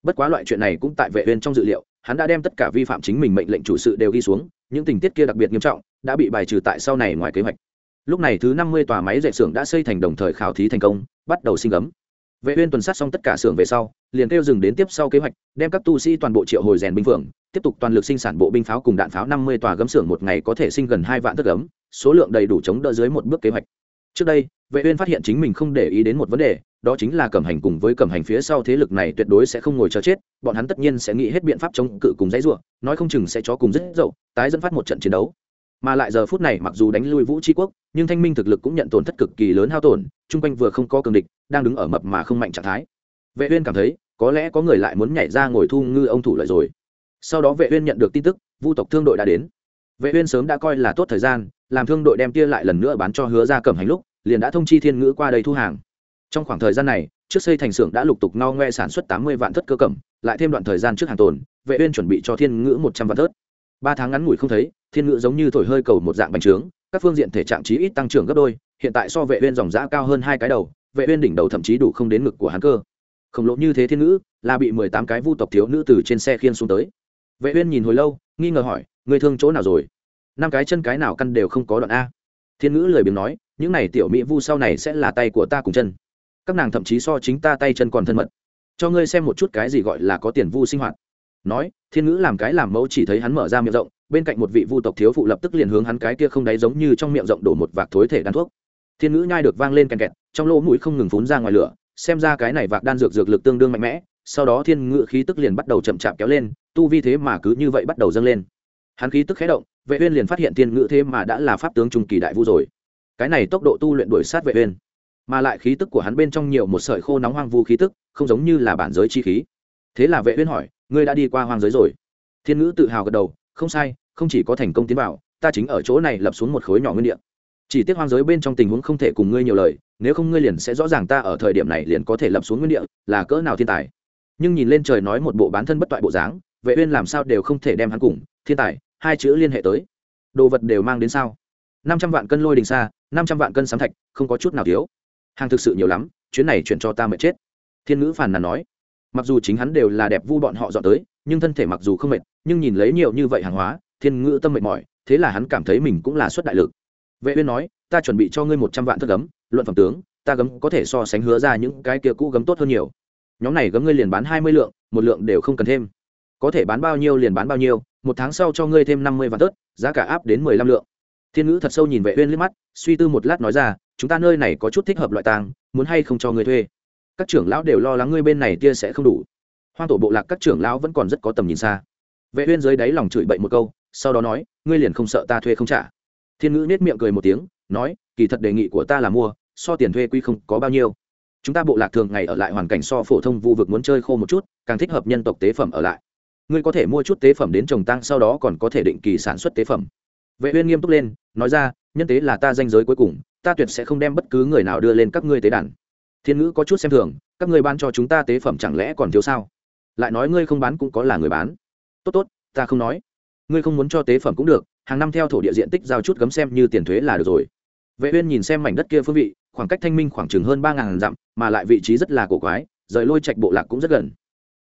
Bất quá loại chuyện này cũng tại vệ uyên trong dự liệu, hắn đã đem tất cả vi phạm chính mình mệnh lệnh chủ sự đều ghi xuống, những tình tiết kia đặc biệt nghiêm trọng, đã bị bài trừ tại sau này ngoài kế hoạch. Lúc này thứ 50 tòa máy dệt xưởng đã xây thành đồng thời khảo thí thành công, bắt đầu sinh ấm vệ uyên tuần sát xong tất cả xưởng về sau, liền kêu dừng đến tiếp sau kế hoạch, đem các tu sĩ toàn bộ triệu hồi rèn binh phượng, tiếp tục toàn lực sinh sản bộ binh pháo cùng đạn pháo 50 tòa gấm xưởng một ngày có thể sinh gần hai vạn thất gấm, số lượng đầy đủ chống đỡ dưới một bước kế hoạch. Trước đây, vệ uyên phát hiện chính mình không để ý đến một vấn đề, đó chính là cẩm hành cùng với cẩm hành phía sau thế lực này tuyệt đối sẽ không ngồi chờ chết, bọn hắn tất nhiên sẽ nghĩ hết biện pháp chống cự cùng dãy rủa, nói không chừng sẽ cho cùng rất dậu, tái dẫn phát một trận chiến đấu mà lại giờ phút này mặc dù đánh lui vũ tri quốc, nhưng thanh minh thực lực cũng nhận tổn thất cực kỳ lớn hao tổn, chung quanh vừa không có cường địch, đang đứng ở mập mà không mạnh trạng thái. Vệ uyên cảm thấy, có lẽ có người lại muốn nhảy ra ngồi thu ngư ông thủ lợi rồi. Sau đó vệ uyên nhận được tin tức, vu tộc thương đội đã đến. Vệ uyên sớm đã coi là tốt thời gian, làm thương đội đem kia lại lần nữa bán cho hứa ra cẩm hành lúc, liền đã thông chi thiên ngữ qua đây thu hàng. Trong khoảng thời gian này, trước xây thành xưởng đã lục tục no ngoe sản xuất 80 vạn thất cơ cẩm, lại thêm đoạn thời gian trước hàng tồn, vệ uyên chuẩn bị cho thiên ngữ 100 vạn thất. Ba tháng ngắn ngủi không thấy thiên ngữ giống như thổi hơi cầu một dạng bành trướng, các phương diện thể trạng trí ít tăng trưởng gấp đôi, hiện tại so vệ uyên dòng giã cao hơn hai cái đầu, vệ uyên đỉnh đầu thậm chí đủ không đến ngực của hắn cơ. Khổng lồ như thế thiên ngữ, là bị 18 cái vu tộc thiếu nữ từ trên xe khiên xuống tới. Vệ uyên nhìn hồi lâu, nghi ngờ hỏi người thương chỗ nào rồi? Năm cái chân cái nào căn đều không có đoạn a? Thiên ngữ lười biếng nói, những này tiểu mỹ vu sau này sẽ là tay của ta cùng chân. Các nàng thậm chí so chính ta tay chân còn thân mật. Cho ngươi xem một chút cái gì gọi là có tiền vu sinh hoạt nói, thiên ngữ làm cái làm mẫu chỉ thấy hắn mở ra miệng rộng, bên cạnh một vị vu tộc thiếu phụ lập tức liền hướng hắn cái kia không đáy giống như trong miệng rộng đổ một vạc thối thể đan thuốc. Thiên ngữ nhai được vang lên kèn kẹt, trong lỗ mũi không ngừng phun ra ngoài lửa, xem ra cái này vạc đan dược dược lực tương đương mạnh mẽ, sau đó thiên ngữ khí tức liền bắt đầu chậm chạp kéo lên, tu vi thế mà cứ như vậy bắt đầu dâng lên. Hắn khí tức khé động, vệ uyên liền phát hiện thiên ngữ thế mà đã là pháp tướng trung kỳ đại vu rồi. Cái này tốc độ tu luyện đuổi sát vệ uyên, mà lại khí tức của hắn bên trong nhiều một sợi khô nóng hoang vu khí tức, không giống như là bản giới chi khí. Thế là vệ uyên hỏi ngươi đã đi qua hoang giới rồi. Thiên ngữ tự hào gật đầu, không sai, không chỉ có thành công tiến vào, ta chính ở chỗ này lập xuống một khối nhỏ nguyên địa. Chỉ tiếc hoang giới bên trong tình huống không thể cùng ngươi nhiều lời, nếu không ngươi liền sẽ rõ ràng ta ở thời điểm này liền có thể lập xuống nguyên địa, là cỡ nào thiên tài. Nhưng nhìn lên trời nói một bộ bán thân bất toại bộ dáng, vệ uyên làm sao đều không thể đem hắn cùng, thiên tài, hai chữ liên hệ tới. Đồ vật đều mang đến sao? Năm trăm vạn cân lôi đình xa, năm trăm vạn cân sám thạch, không có chút nào thiếu. Hàng thực sự nhiều lắm, chuyến này chuyển cho ta mệt chết. Thiên ngữ phàn nàn nói mặc dù chính hắn đều là đẹp vu bọn họ dọn tới nhưng thân thể mặc dù không mệt nhưng nhìn lấy nhiều như vậy hàng hóa thiên ngữ tâm mệt mỏi thế là hắn cảm thấy mình cũng là xuất đại lực. Vệ uyên nói ta chuẩn bị cho ngươi một trăm vạn thất gấm luận phẩm tướng ta gấm có thể so sánh hứa ra những cái kia cũ gấm tốt hơn nhiều. Nhóm này gấm ngươi liền bán hai mươi lượng một lượng đều không cần thêm. Có thể bán bao nhiêu liền bán bao nhiêu một tháng sau cho ngươi thêm năm mươi vạn tớt giá cả áp đến mười lăm lượng. Thiên ngữ thật sâu nhìn vệ uyên liếc mắt suy tư một lát nói ra chúng ta nơi này có chút thích hợp loại tàng, muốn hay không cho ngươi thuê? Các trưởng lão đều lo lắng ngươi bên này tia sẽ không đủ. Hoang tổ bộ lạc các trưởng lão vẫn còn rất có tầm nhìn xa. Vệ uyên dưới đáy lòng chửi bậy một câu, sau đó nói, ngươi liền không sợ ta thuê không trả. Thiên ngữ nết miệng cười một tiếng, nói, kỳ thật đề nghị của ta là mua, so tiền thuê quy không có bao nhiêu. Chúng ta bộ lạc thường ngày ở lại hoàn cảnh so phổ thông vu vực muốn chơi khô một chút, càng thích hợp nhân tộc tế phẩm ở lại. Ngươi có thể mua chút tế phẩm đến trồng tăng sau đó còn có thể định kỳ sản xuất tế phẩm. Vệ uyên nghiêm túc lên, nói ra, nhân tế là ta danh giới cuối cùng, ta tuyệt sẽ không đem bất cứ người nào đưa lên các ngươi tế đàn thiên ngữ có chút xem thường, các ngươi bán cho chúng ta tế phẩm chẳng lẽ còn thiếu sao? Lại nói ngươi không bán cũng có là người bán. Tốt tốt, ta không nói. Ngươi không muốn cho tế phẩm cũng được, hàng năm theo thổ địa diện tích giao chút gấm xem như tiền thuế là được rồi. Vệ uyên nhìn xem mảnh đất kia phương vị, khoảng cách thanh minh khoảng chừng hơn ba ngàn dặm, mà lại vị trí rất là cổ quái, rời lôi trạch bộ lạc cũng rất gần.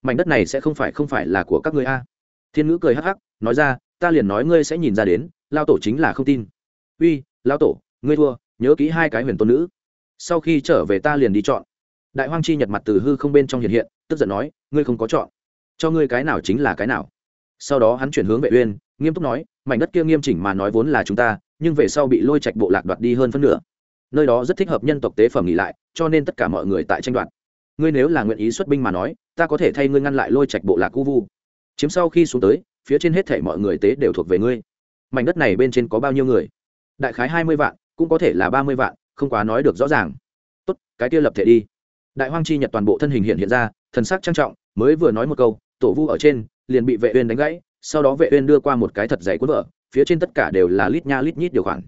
Mảnh đất này sẽ không phải không phải là của các ngươi a? Thiên ngữ cười hắc hắc, nói ra, ta liền nói ngươi sẽ nhìn ra đến, lao tổ chính là không tin. Uy, lao tổ, ngươi thua, nhớ kỹ hai cái huyền tôn nữ sau khi trở về ta liền đi chọn. Đại hoang chi nhật mặt từ hư không bên trong hiện hiện, tức giận nói, ngươi không có chọn. Cho ngươi cái nào chính là cái nào. Sau đó hắn chuyển hướng vệ uyên, nghiêm túc nói, mảnh đất kia nghiêm chỉnh mà nói vốn là chúng ta, nhưng về sau bị lôi trạch bộ lạc đoạt đi hơn phân nửa. Nơi đó rất thích hợp nhân tộc tế phẩm nghỉ lại, cho nên tất cả mọi người tại tranh đoạt. Ngươi nếu là nguyện ý xuất binh mà nói, ta có thể thay ngươi ngăn lại lôi trạch bộ lạc cu vu. Chiếm sau khi xuống tới, phía trên hết thể mọi người tế đều thuộc về ngươi. Mảnh đất này bên trên có bao nhiêu người? Đại khái hai mươi vạn, cũng có thể là ba mươi vạn không quá nói được rõ ràng. Tốt, cái kia lập thể đi. Đại hoang chi nhật toàn bộ thân hình hiện hiện ra, thần sắc trang trọng, mới vừa nói một câu, tổ vu ở trên, liền bị vệ uyên đánh gãy, sau đó vệ uyên đưa qua một cái thật dày cuốn vở, phía trên tất cả đều là lít nha lít nhít điều khoản.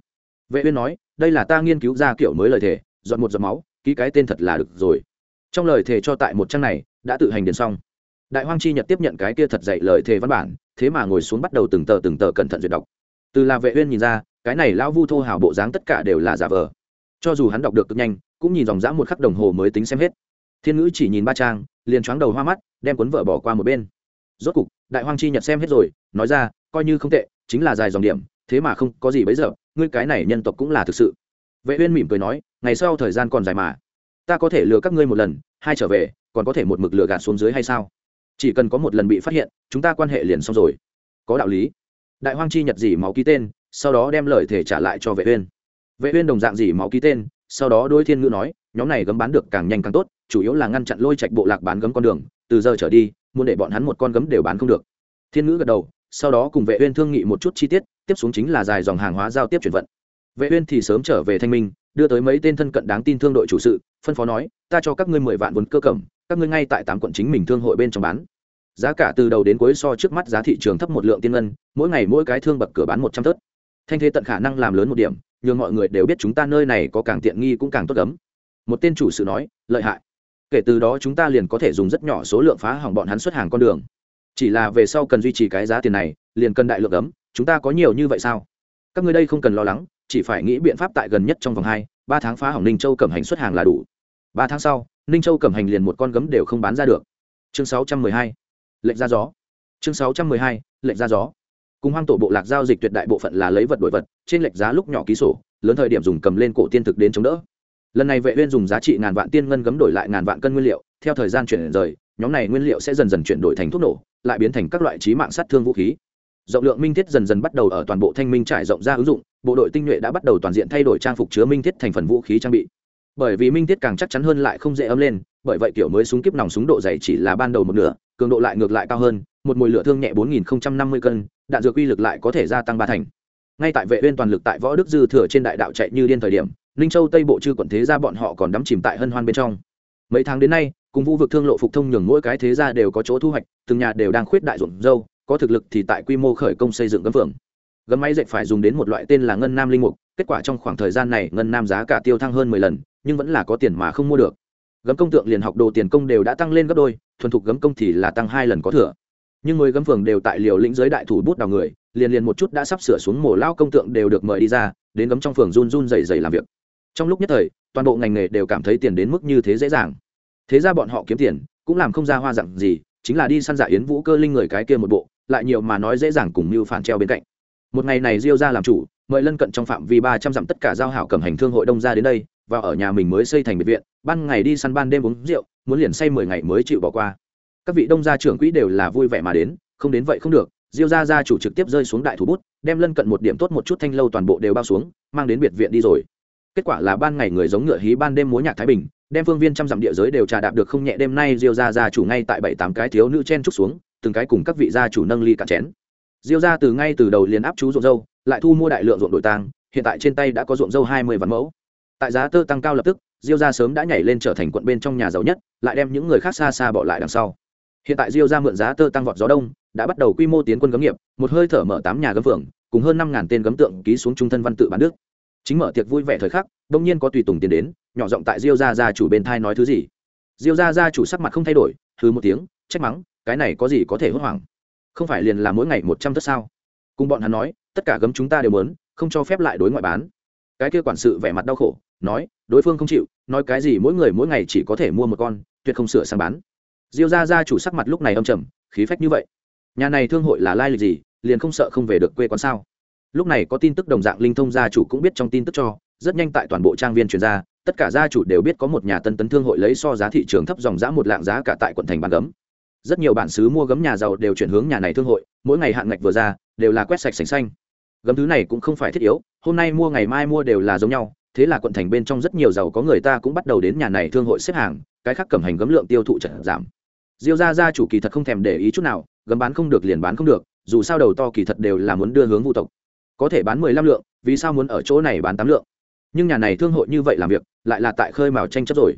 Vệ uyên nói, đây là ta nghiên cứu ra kiểu mới lời thể dọn một giọt máu, ký cái tên thật là được rồi. Trong lời thề cho tại một trang này, đã tự hành điền xong. Đại hoang chi nhật tiếp nhận cái kia thật dạy lời thề văn bản, thế mà ngồi xuống bắt đầu từng tờ từng tờ cẩn thận duyệt đọc. Từ là vệ uyên nhìn ra, cái này lão vu thô hào bộ dáng tất cả đều là giả vờ cho dù hắn đọc được cực nhanh, cũng nhìn dòng dã một khắc đồng hồ mới tính xem hết. Thiên ngữ chỉ nhìn ba trang, liền choáng đầu hoa mắt, đem cuốn vợ bỏ qua một bên. Rốt cục, đại hoang chi nhật xem hết rồi, nói ra, coi như không tệ, chính là dài dòng điểm, thế mà không có gì bấy giờ, ngươi cái này nhân tộc cũng là thực sự. Vệ uyên mỉm cười nói, ngày sau thời gian còn dài mà. Ta có thể lừa các ngươi một lần, hai trở về, còn có thể một mực lừa gạt xuống dưới hay sao? Chỉ cần có một lần bị phát hiện, chúng ta quan hệ liền xong rồi. Có đạo lý. Đại hoang chi nhật dỉ máu ký tên, sau đó đem lời thể trả lại cho vệ uyên vệ uyên đồng dạng dỉ máu ký tên, sau đó đôi thiên ngữ nói, nhóm này gấm bán được càng nhanh càng tốt, chủ yếu là ngăn chặn lôi trạch bộ lạc bán gấm con đường, từ giờ trở đi, muốn để bọn hắn một con gấm đều bán không được. Thiên ngữ gật đầu, sau đó cùng vệ uyên thương nghị một chút chi tiết, tiếp xuống chính là dài dòng hàng hóa giao tiếp chuyển vận. Vệ uyên thì sớm trở về thanh minh, đưa tới mấy tên thân cận đáng tin thương đội chủ sự, phân phó nói, ta cho các ngươi mười vạn vốn cơ cẩm các ngươi ngay tại tám quận chính mình thương hội bên trong bán. Giá cả từ đầu đến cuối so trước mắt giá thị trường thấp một lượng tiên ngân, mỗi ngày mỗi cái thương bậc cửa bán một trăm tớt thanh thế tận khả năng làm lớn một điểm nhường mọi người đều biết chúng ta nơi này có càng tiện nghi cũng càng tốt lắm. Một tên chủ sự nói, lợi hại. Kể từ đó chúng ta liền có thể dùng rất nhỏ số lượng phá hỏng bọn hắn xuất hàng con đường. Chỉ là về sau cần duy trì cái giá tiền này, liền cần đại lượng ấm, chúng ta có nhiều như vậy sao? Các ngươi đây không cần lo lắng, chỉ phải nghĩ biện pháp tại gần nhất trong vòng hai, ba tháng phá hỏng ninh châu cẩm hành xuất hàng là đủ. Ba tháng sau, ninh châu cẩm hành liền một con gấm đều không bán ra được. Chương sáu trăm mười hai. Lệnh ra gió. Chương sáu trăm mười hai. Lệnh ra gió cùng hoang tổ bộ lạc giao dịch tuyệt đại bộ phận là lấy vật đổi vật, trên lệch giá lúc nhỏ ký sổ, lớn thời điểm dùng cầm lên cổ tiên thực đến chống đỡ. Lần này vệ uyên dùng giá trị ngàn vạn tiên ngân gấm đổi lại ngàn vạn cân nguyên liệu, theo thời gian chuyển rời, nhóm này nguyên liệu sẽ dần dần chuyển đổi thành thuốc nổ, lại biến thành các loại trí mạng sát thương vũ khí. Rộng lượng minh thiết dần dần bắt đầu ở toàn bộ thanh minh trải rộng ra ứng dụng, bộ đội tinh nhuệ đã bắt đầu toàn diện thay đổi trang phục chứa minh thiết thành phần vũ khí trang bị. Bởi vì minh thiết càng chắc chắn hơn lại không dễ ấm lên, bởi vậy kiểu mới súng kiếp nòng súng độ dày chỉ là ban đầu một nửa, cường độ lại ngược lại cao hơn một mùi lửa thương nhẹ 4050 cân, đạn dược uy lực lại có thể gia tăng ba thành. Ngay tại vệ uyên toàn lực tại võ đức dư thừa trên đại đạo chạy như điên thời điểm, ninh châu tây bộ chư quận thế gia bọn họ còn đắm chìm tại hân hoan bên trong. Mấy tháng đến nay, cùng vũ vực thương lộ phục thông nhường mỗi cái thế gia đều có chỗ thu hoạch, từng nhà đều đang khuyết đại ruộng dâu, có thực lực thì tại quy mô khởi công xây dựng gấm phượng. Gấm máy dệt phải dùng đến một loại tên là ngân nam linh mục, kết quả trong khoảng thời gian này ngân nam giá cả tiêu thăng hơn mười lần, nhưng vẫn là có tiền mà không mua được. Gấm công tượng liền học đồ tiền công đều đã tăng lên gấp đôi, thuần thục gấm công thì là tăng hai lần có thừa nhưng người gấm phường đều tại liều lĩnh giới đại thủ bút đào người, liền liền một chút đã sắp sửa xuống mổ lao công tượng đều được mời đi ra, đến gấm trong phường run run dày dày làm việc. Trong lúc nhất thời, toàn bộ ngành nghề đều cảm thấy tiền đến mức như thế dễ dàng. Thế ra bọn họ kiếm tiền, cũng làm không ra hoa dặn gì, chính là đi săn giả yến vũ cơ linh người cái kia một bộ, lại nhiều mà nói dễ dàng cùng mưu phản treo bên cạnh. Một ngày này diêu ra làm chủ, mời lân cận trong phạm vi ba trăm dặm tất cả giao hảo cầm hành thương hội đông ra đến đây và ở nhà mình mới xây thành biệt viện, ban ngày đi săn ban đêm uống rượu, muốn liền say mười ngày mới chịu bỏ qua các vị đông gia trưởng quỹ đều là vui vẻ mà đến, không đến vậy không được, diêu gia gia chủ trực tiếp rơi xuống đại thủ bút, đem lân cận một điểm tốt một chút thanh lâu toàn bộ đều bao xuống, mang đến biệt viện đi rồi. Kết quả là ban ngày người giống ngựa hí ban đêm múa nhạc thái bình, đem phương viên trăm dặm địa giới đều trà đạp được không nhẹ, đêm nay diêu gia gia chủ ngay tại bảy tám cái thiếu nữ chen trúc xuống, từng cái cùng các vị gia chủ nâng ly cả chén. Diêu gia từ ngay từ đầu liền áp chú ruộng dâu, lại thu mua đại lượng ruộng đội tang, hiện tại trên tay đã có ruộng dâu hai mươi vạn mẫu. Tại giá tơ tăng cao lập tức, diêu gia sớm đã nhảy lên trở thành quận bên trong nhà giàu nhất, lại đem những người khác xa xa bỏ lại đằng sau hiện tại diêu gia mượn giá tơ tăng vọt gió đông, đã bắt đầu quy mô tiến quân gấm nghiệp, một hơi thở mở tám nhà gấm phượng, cùng hơn năm ngàn tên gấm tượng ký xuống trung thân văn tự bán đức. Chính mở tiệc vui vẻ thời khắc, đông nhiên có tùy tùng tiến đến, nhỏ giọng tại diêu gia gia chủ bên thai nói thứ gì. Diêu gia gia chủ sắc mặt không thay đổi thứ một tiếng, trách mắng, cái này có gì có thể hốt hoảng? Không phải liền là mỗi ngày một trăm tất sao? Cùng bọn hắn nói, tất cả gấm chúng ta đều muốn, không cho phép lại đối ngoại bán. Cái kia quản sự vẻ mặt đau khổ, nói, đối phương không chịu, nói cái gì mỗi người mỗi ngày chỉ có thể mua một con, tuyệt không sửa sang bán diêu gia gia chủ sắc mặt lúc này âm trầm, khí phách như vậy. Nhà này thương hội là lai lịch gì, liền không sợ không về được quê quán sao? Lúc này có tin tức đồng dạng linh thông gia chủ cũng biết trong tin tức cho, rất nhanh tại toàn bộ trang viên truyền ra, tất cả gia chủ đều biết có một nhà tân tấn thương hội lấy so giá thị trường thấp dòng giá một lạng giá cả tại quận thành bán gấm. Rất nhiều bản xứ mua gấm nhà giàu đều chuyển hướng nhà này thương hội, mỗi ngày hạn ngạch vừa ra, đều là quét sạch sành xanh. Gấm thứ này cũng không phải thiết yếu, hôm nay mua ngày mai mua đều là giống nhau, thế là quận thành bên trong rất nhiều giàu có người ta cũng bắt đầu đến nhà này thương hội xếp hàng, cái khác cầm hành gấm lượng tiêu thụ chật giảm diêu gia gia chủ kỳ thật không thèm để ý chút nào, gấm bán không được liền bán không được, dù sao đầu to kỳ thật đều là muốn đưa hướng vu tộc. Có thể bán mười lăm lượng, vì sao muốn ở chỗ này bán tám lượng? Nhưng nhà này thương hội như vậy làm việc, lại là tại khơi mào tranh chấp rồi.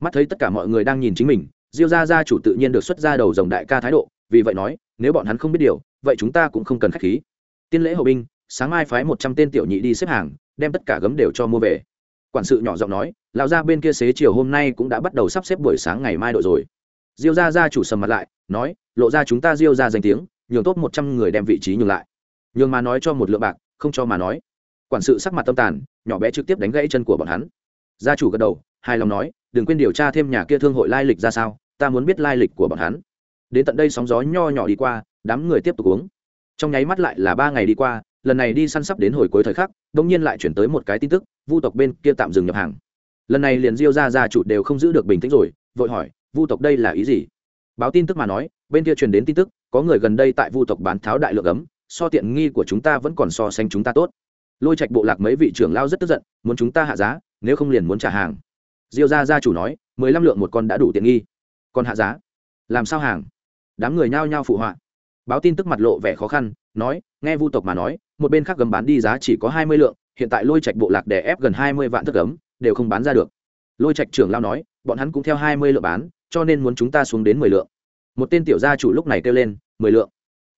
Mắt thấy tất cả mọi người đang nhìn chính mình, diêu gia gia chủ tự nhiên được xuất ra đầu dòng đại ca thái độ, vì vậy nói, nếu bọn hắn không biết điều, vậy chúng ta cũng không cần khách khí. Tiên lễ hậu binh, sáng mai phái một trăm tên tiểu nhị đi xếp hàng, đem tất cả gấm đều cho mua về. Quản sự nhỏ giọng nói, lão gia bên kia xế chiều hôm nay cũng đã bắt đầu sắp xếp buổi sáng ngày mai đội rồi diêu gia gia chủ sầm mặt lại, nói, lộ ra chúng ta diêu gia danh tiếng, nhường tốt một trăm người đem vị trí nhường lại. Nhường mà nói cho một lượng bạc, không cho mà nói. Quản sự sắc mặt tâm tàn, nhỏ bé trực tiếp đánh gãy chân của bọn hắn. Gia chủ gật đầu, hài lòng nói, đừng quên điều tra thêm nhà kia thương hội lai lịch ra sao, ta muốn biết lai lịch của bọn hắn. Đến tận đây sóng gió nho nhỏ đi qua, đám người tiếp tục uống. Trong nháy mắt lại là ba ngày đi qua, lần này đi săn sắp đến hồi cuối thời khắc đông nhiên lại chuyển tới một cái tin tức, vu tộc bên kia tạm dừng nhập hàng. Lần này liền diêu ra gia chủ đều không giữ được bình tĩnh rồi, vội hỏi vu tộc đây là ý gì? Báo tin tức mà nói, bên kia truyền đến tin tức, có người gần đây tại vu tộc bán tháo đại lượng ấm, so tiện nghi của chúng ta vẫn còn so sánh chúng ta tốt. Lôi trạch bộ lạc mấy vị trưởng lao rất tức giận, muốn chúng ta hạ giá, nếu không liền muốn trả hàng. Diêu gia gia chủ nói, mười lăm lượng một con đã đủ tiện nghi. Còn hạ giá? Làm sao hàng? Đám người nhao nhao phụ họa. Báo tin tức mặt lộ vẻ khó khăn, nói, nghe vu tộc mà nói, một bên khác gấm bán đi giá chỉ có hai mươi lượng, hiện tại lôi trạch bộ lạc đè ép gần hai mươi vạn thức gấm, đều không bán ra được. Lôi trạch trưởng lao nói, bọn hắn cũng theo hai mươi lượng bán cho nên muốn chúng ta xuống đến mười lượng. Một tên tiểu gia chủ lúc này kêu lên, mười lượng.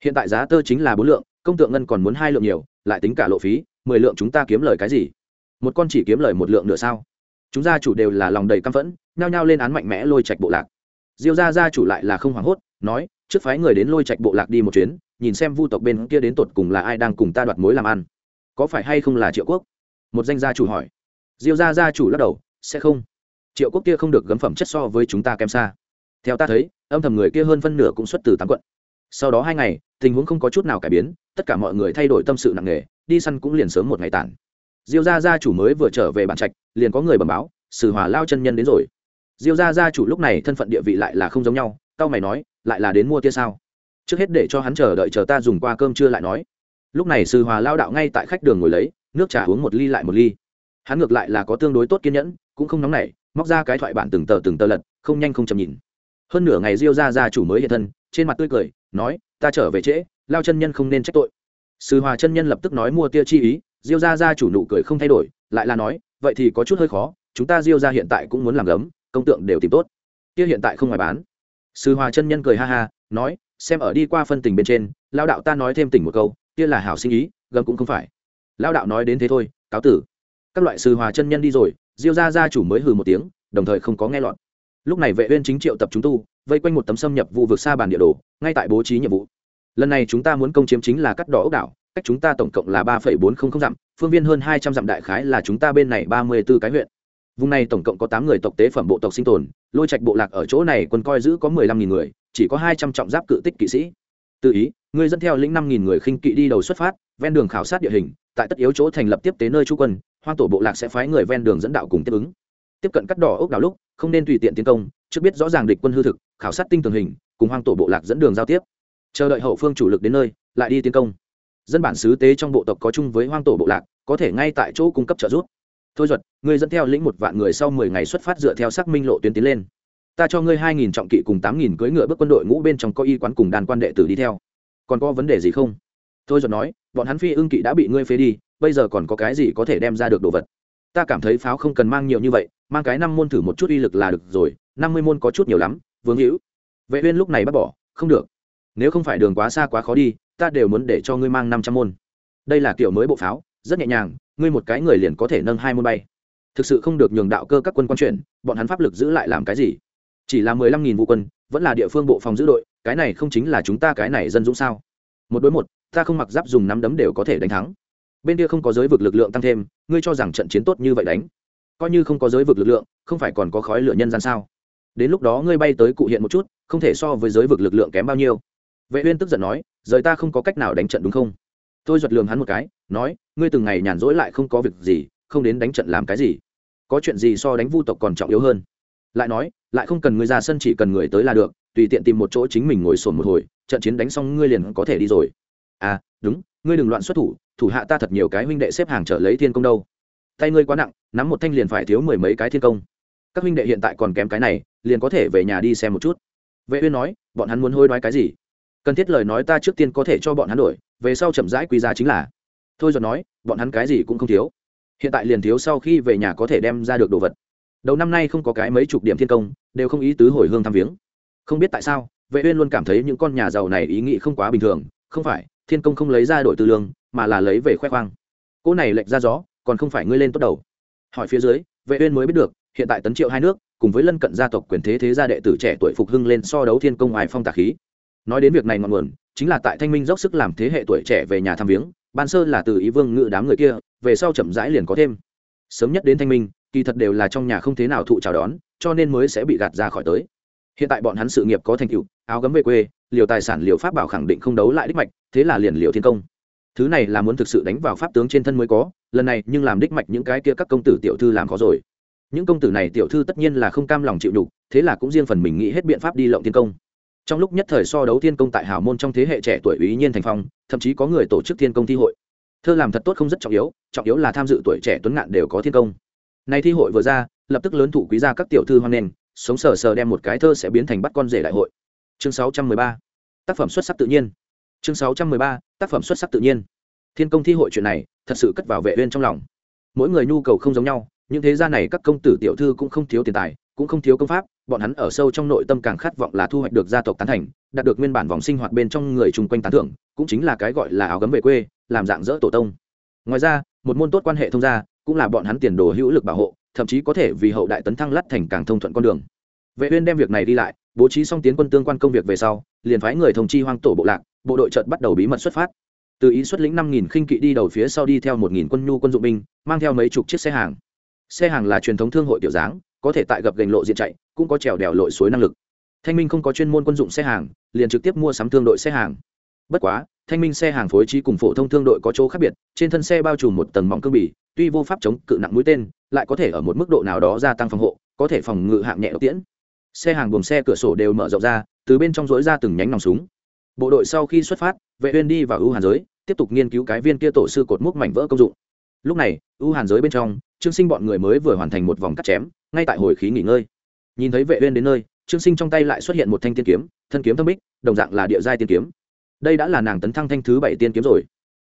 Hiện tại giá tơ chính là bốn lượng, công tượng ngân còn muốn hai lượng nhiều, lại tính cả lộ phí, mười lượng chúng ta kiếm lời cái gì? Một con chỉ kiếm lời một lượng nữa sao? Chúng gia chủ đều là lòng đầy căm phẫn, nhao nhao lên án mạnh mẽ lôi trạch bộ lạc. Diêu gia gia chủ lại là không hoảng hốt, nói, trước phái người đến lôi trạch bộ lạc đi một chuyến, nhìn xem vu tộc bên kia đến tột cùng là ai đang cùng ta đoạt mối làm ăn. Có phải hay không là triệu quốc? Một danh gia chủ hỏi. Diêu gia gia chủ lắc đầu, sẽ không triệu quốc kia không được gấm phẩm chất so với chúng ta kém xa. Theo ta thấy, âm thầm người kia hơn phân nửa cũng xuất từ tám quận. Sau đó hai ngày, tình huống không có chút nào cải biến, tất cả mọi người thay đổi tâm sự nặng nề, đi săn cũng liền sớm một ngày tản. Diêu gia gia chủ mới vừa trở về bản trạch, liền có người bẩm báo, sử hòa lao chân nhân đến rồi. Diêu gia gia chủ lúc này thân phận địa vị lại là không giống nhau tao mày nói, lại là đến mua tia sao? Trước hết để cho hắn chờ đợi chờ ta dùng qua cơm trưa lại nói. Lúc này sư hòa lao đạo ngay tại khách đường ngồi lấy, nước trà uống một ly lại một ly. Hắn ngược lại là có tương đối tốt kiên nhẫn, cũng không nóng nảy móc ra cái thoại bản từng tờ từng tờ lật, không nhanh không chậm nhìn. Hơn nửa ngày diêu gia gia chủ mới hiện thân, trên mặt tươi cười, nói, ta trở về trễ, lao chân nhân không nên trách tội. Sư hòa chân nhân lập tức nói mua tia chi ý, diêu gia gia chủ nụ cười không thay đổi, lại là nói, vậy thì có chút hơi khó, chúng ta diêu gia hiện tại cũng muốn làm gấm, công tượng đều tìm tốt. Tia hiện tại không ngoài bán. Sư hòa chân nhân cười ha ha, nói, xem ở đi qua phân tình bên trên, lao đạo ta nói thêm tỉnh một câu tia là hảo sinh ý, gấm cũng không phải. Lao đạo nói đến thế thôi, cáo tử. Các loại sư hòa chân nhân đi rồi diêu gia gia chủ mới hừ một tiếng, đồng thời không có nghe lọt. Lúc này vệ uyên chính triệu tập chúng tu, vây quanh một tấm xâm nhập vụ vực xa bàn địa đồ, ngay tại bố trí nhiệm vụ. Lần này chúng ta muốn công chiếm chính là cắt đỏ ốc đảo, cách chúng ta tổng cộng là ba bốn trăm linh dặm, phương viên hơn hai trăm dặm đại khái là chúng ta bên này ba mươi b ố cái huyện. Vùng này tổng cộng có tám người tộc tế phẩm bộ tộc sinh tồn, lôi trạch bộ lạc ở chỗ này quân coi giữ có mười lăm nghìn người, chỉ có hai trăm trọng giáp cự tích kỵ sĩ. Tự ý, người dẫn theo lĩnh năm nghìn người khinh kỵ đi đầu xuất phát, ven đường khảo sát địa hình, tại tất yếu chỗ thành lập tiếp tế nơi trú quân hoang tổ bộ lạc sẽ phái người ven đường dẫn đạo cùng tiếp ứng. Tiếp cận cắt đỏ ốc đảo lúc, không nên tùy tiện tiến công, trước biết rõ ràng địch quân hư thực, khảo sát tinh tường hình, cùng hoang tổ bộ lạc dẫn đường giao tiếp. Chờ đợi hậu phương chủ lực đến nơi, lại đi tiến công. Dân bản xứ tế trong bộ tộc có chung với hoang tổ bộ lạc, có thể ngay tại chỗ cung cấp trợ giúp. Thôi duật người dẫn theo lĩnh một vạn người sau mười ngày xuất phát dựa theo xác minh lộ tuyến tiến lên. Ta cho ngươi hai nghìn trọng kỵ cùng tám nghìn cưỡi ngựa bước quân đội ngũ bên trong có y quán cùng đàn quan đệ tử đi theo. Còn có vấn đề gì không? Thôi rồi nói, bọn hắn phi ưng kỵ đã bị ngươi phế đi, bây giờ còn có cái gì có thể đem ra được đồ vật? Ta cảm thấy pháo không cần mang nhiều như vậy, mang cái năm môn thử một chút uy lực là được rồi, năm mươi môn có chút nhiều lắm, vương hữu. Vệ uyên lúc này bắt bỏ, không được. Nếu không phải đường quá xa quá khó đi, ta đều muốn để cho ngươi mang năm trăm môn. Đây là kiểu mới bộ pháo, rất nhẹ nhàng, ngươi một cái người liền có thể nâng hai môn bay. Thực sự không được nhường đạo cơ các quân quan chuyển bọn hắn pháp lực giữ lại làm cái gì? Chỉ là mười lăm nghìn vũ quân, vẫn là địa phương bộ phòng giữ đội, cái này không chính là chúng ta cái này dân dũng sao? Một đối một ta không mặc giáp dùng nắm đấm đều có thể đánh thắng. Bên kia không có giới vực lực lượng tăng thêm, ngươi cho rằng trận chiến tốt như vậy đánh. Coi như không có giới vực lực lượng, không phải còn có khói lửa nhân gian sao? Đến lúc đó ngươi bay tới cụ hiện một chút, không thể so với giới vực lực lượng kém bao nhiêu. Vệ uyên tức giận nói, rời ta không có cách nào đánh trận đúng không? Tôi giật lườm hắn một cái, nói, ngươi từng ngày nhàn rỗi lại không có việc gì, không đến đánh trận làm cái gì? Có chuyện gì so đánh vu tộc còn trọng yếu hơn? Lại nói, lại không cần ngươi ra sân chỉ cần người tới là được, tùy tiện tìm một chỗ chính mình ngồi sồn một hồi, trận chiến đánh xong ngươi liền có thể đi rồi à đúng, ngươi đừng loạn xuất thủ thủ hạ ta thật nhiều cái huynh đệ xếp hàng trở lấy thiên công đâu. Tay ngươi quá nặng, nắm một thanh liền phải thiếu mười mấy cái thiên công. Các huynh đệ hiện tại còn kém cái này, liền có thể về nhà đi xem một chút. Vệ uyên nói, bọn hắn muốn hôi đoái cái gì? Cần thiết lời nói ta trước tiên có thể cho bọn hắn đổi, về sau chậm rãi quý giá chính là. Thôi rồi nói, bọn hắn cái gì cũng không thiếu. Hiện tại liền thiếu sau khi về nhà có thể đem ra được đồ vật. Đầu năm nay không có cái mấy chục điểm thiên công, đều không ý tứ hồi hương thăm viếng. Không biết tại sao, vệ uyên luôn cảm thấy những con nhà giàu này ý nghĩ không quá bình thường, không phải thiên công không lấy ra đổi tư lương, mà là lấy về khoe khoang. Cỗ này lệch ra gió, còn không phải ngươi lên tốt đầu. Hỏi phía dưới, vệ uyên mới biết được, hiện tại tấn triệu hai nước, cùng với lân cận gia tộc quyền thế thế gia đệ tử trẻ tuổi phục hưng lên so đấu thiên công ai phong tà khí. Nói đến việc này ngọn nguồn, chính là tại thanh minh dốc sức làm thế hệ tuổi trẻ về nhà thăm viếng, ban sơ là từ ý vương ngự đám người kia, về sau chậm rãi liền có thêm. Sớm nhất đến thanh minh, kỳ thật đều là trong nhà không thế nào thụ chào đón, cho nên mới sẽ bị gạt ra khỏi tới. Hiện tại bọn hắn sự nghiệp có thành tựu, áo gấm về quê liều tài sản liều pháp bảo khẳng định không đấu lại đích mạch, thế là liền liều thiên công. Thứ này là muốn thực sự đánh vào pháp tướng trên thân mới có, lần này nhưng làm đích mạch những cái kia các công tử tiểu thư làm khó rồi. Những công tử này tiểu thư tất nhiên là không cam lòng chịu nhục, thế là cũng riêng phần mình nghĩ hết biện pháp đi lộng thiên công. Trong lúc nhất thời so đấu thiên công tại hào môn trong thế hệ trẻ tuổi ý nhiên thành phong, thậm chí có người tổ chức thiên công thi hội. Thơ làm thật tốt không rất trọng yếu trọng yếu là tham dự tuổi trẻ tuấn ngạn đều có thiên công. Nay thi hội vừa ra, lập tức lớn thủ quý gia các tiểu thư hoan nghênh, sống sờ sờ đem một cái thơ sẽ biến thành bắt con rể đại hội. Chương 613 tác phẩm xuất sắc tự nhiên. Chương 613. tác phẩm xuất sắc tự nhiên. Thiên công thi hội chuyện này, thật sự cất vào vệ uyên trong lòng. Mỗi người nhu cầu không giống nhau, những thế gia này các công tử tiểu thư cũng không thiếu tiền tài, cũng không thiếu công pháp, bọn hắn ở sâu trong nội tâm càng khát vọng là thu hoạch được gia tộc tán thành, đạt được nguyên bản vòng sinh hoạt bên trong người chung quanh tán thưởng, cũng chính là cái gọi là áo gấm về quê, làm dạng dỡ tổ tông. Ngoài ra, một môn tốt quan hệ thông gia, cũng là bọn hắn tiền đồ hữu lực bảo hộ, thậm chí có thể vì hậu đại tấn thăng lắt thành càng thông thuận con đường. Vệ uyên đem việc này đi lại bố trí xong tiến quân tương quan công việc về sau, liền phái người thông chi hoang tổ bộ lạc, bộ đội chợt bắt đầu bí mật xuất phát. Từ ý xuất lĩnh năm nghìn khinh kỵ đi đầu phía sau đi theo một nghìn quân nhu quân dụng binh, mang theo mấy chục chiếc xe hàng. Xe hàng là truyền thống thương hội tiểu dáng, có thể tại gập gành lộ diện chạy, cũng có trèo đèo lội suối năng lực. Thanh minh không có chuyên môn quân dụng xe hàng, liền trực tiếp mua sắm thương đội xe hàng. Bất quá, thanh minh xe hàng phối trí cùng phổ thông thương đội có chỗ khác biệt, trên thân xe bao trùm một tầng mỏng cương bì, tuy vô pháp chống cự nặng mũi tên, lại có thể ở một mức độ nào đó gia tăng phòng hộ, có thể phòng ngự hạng nhẹ độc tiễn xe hàng buồng xe cửa sổ đều mở rộng ra, từ bên trong rối ra từng nhánh nòng súng. Bộ đội sau khi xuất phát, vệ uyên đi vào ưu hàn giới, tiếp tục nghiên cứu cái viên kia tổ sư cột mốc mảnh vỡ công dụng. Lúc này, ưu hàn giới bên trong, trương sinh bọn người mới vừa hoàn thành một vòng cắt chém, ngay tại hồi khí nghỉ ngơi. Nhìn thấy vệ uyên đến nơi, trương sinh trong tay lại xuất hiện một thanh tiên kiếm, thân kiếm thâm bích, đồng dạng là địa giai tiên kiếm. Đây đã là nàng tấn thăng thanh thứ bảy tiên kiếm rồi.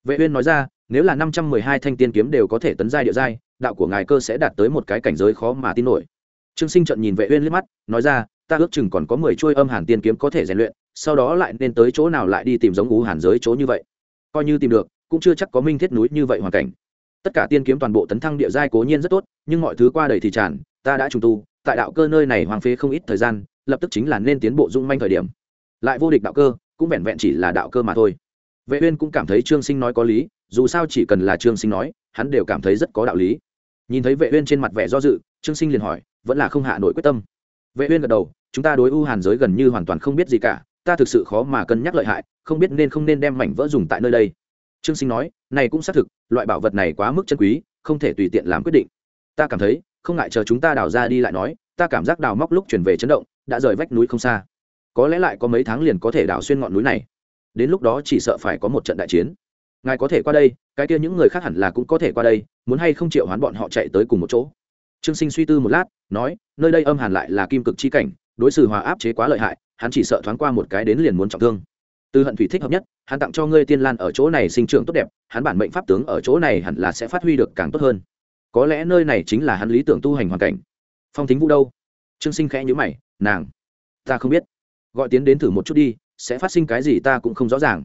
Vệ uyên nói ra, nếu là 512 thanh tiên kiếm đều có thể tấn giai địa giai, đạo của ngài cơ sẽ đạt tới một cái cảnh giới khó mà tin nổi trương sinh trợn nhìn vệ uyên liếc mắt, nói ra, ta ước chừng còn có 10 chuôi âm hàn tiên kiếm có thể rèn luyện, sau đó lại nên tới chỗ nào lại đi tìm giống ú hàn giới chỗ như vậy. Coi như tìm được, cũng chưa chắc có minh thiết núi như vậy hoàn cảnh. Tất cả tiên kiếm toàn bộ tấn thăng địa giai cố nhiên rất tốt, nhưng mọi thứ qua đầy thì tràn, ta đã trùng tu, tại đạo cơ nơi này hoang phế không ít thời gian, lập tức chính là nên tiến bộ dung manh thời điểm. Lại vô địch đạo cơ, cũng vẹn vẹn chỉ là đạo cơ mà thôi. Vệ uyên cũng cảm thấy trương sinh nói có lý, dù sao chỉ cần là trương sinh nói, hắn đều cảm thấy rất có đạo lý. Nhìn thấy vệ uyên trên mặt vẻ do dự, trương sinh liền hỏi vẫn là không hạ nổi quyết tâm. Vệ uyên gật đầu, chúng ta đối u hàn giới gần như hoàn toàn không biết gì cả, ta thực sự khó mà cân nhắc lợi hại, không biết nên không nên đem mảnh vỡ dùng tại nơi đây. Trương sinh nói, này cũng xác thực, loại bảo vật này quá mức chân quý, không thể tùy tiện làm quyết định. Ta cảm thấy, không ngại chờ chúng ta đào ra đi lại nói, ta cảm giác đào móc lúc chuyển về chấn động, đã rời vách núi không xa. Có lẽ lại có mấy tháng liền có thể đào xuyên ngọn núi này. Đến lúc đó chỉ sợ phải có một trận đại chiến. Ngài có thể qua đây, cái kia những người khác hẳn là cũng có thể qua đây, muốn hay không chịu hoán bọn họ chạy tới cùng một chỗ trương sinh suy tư một lát, nói, nơi đây âm hàn lại là kim cực chi cảnh, đối xử hòa áp chế quá lợi hại, hắn chỉ sợ thoáng qua một cái đến liền muốn trọng thương. Từ hận thủy thích hợp nhất, hắn tặng cho ngươi tiên lan ở chỗ này sinh trưởng tốt đẹp, hắn bản mệnh pháp tướng ở chỗ này hẳn là sẽ phát huy được càng tốt hơn. Có lẽ nơi này chính là hắn lý tưởng tu hành hoàn cảnh. Phong thính vũ đâu? Trương sinh khẽ nhíu mày, nàng, ta không biết. Gọi tiến đến thử một chút đi, sẽ phát sinh cái gì ta cũng không rõ ràng.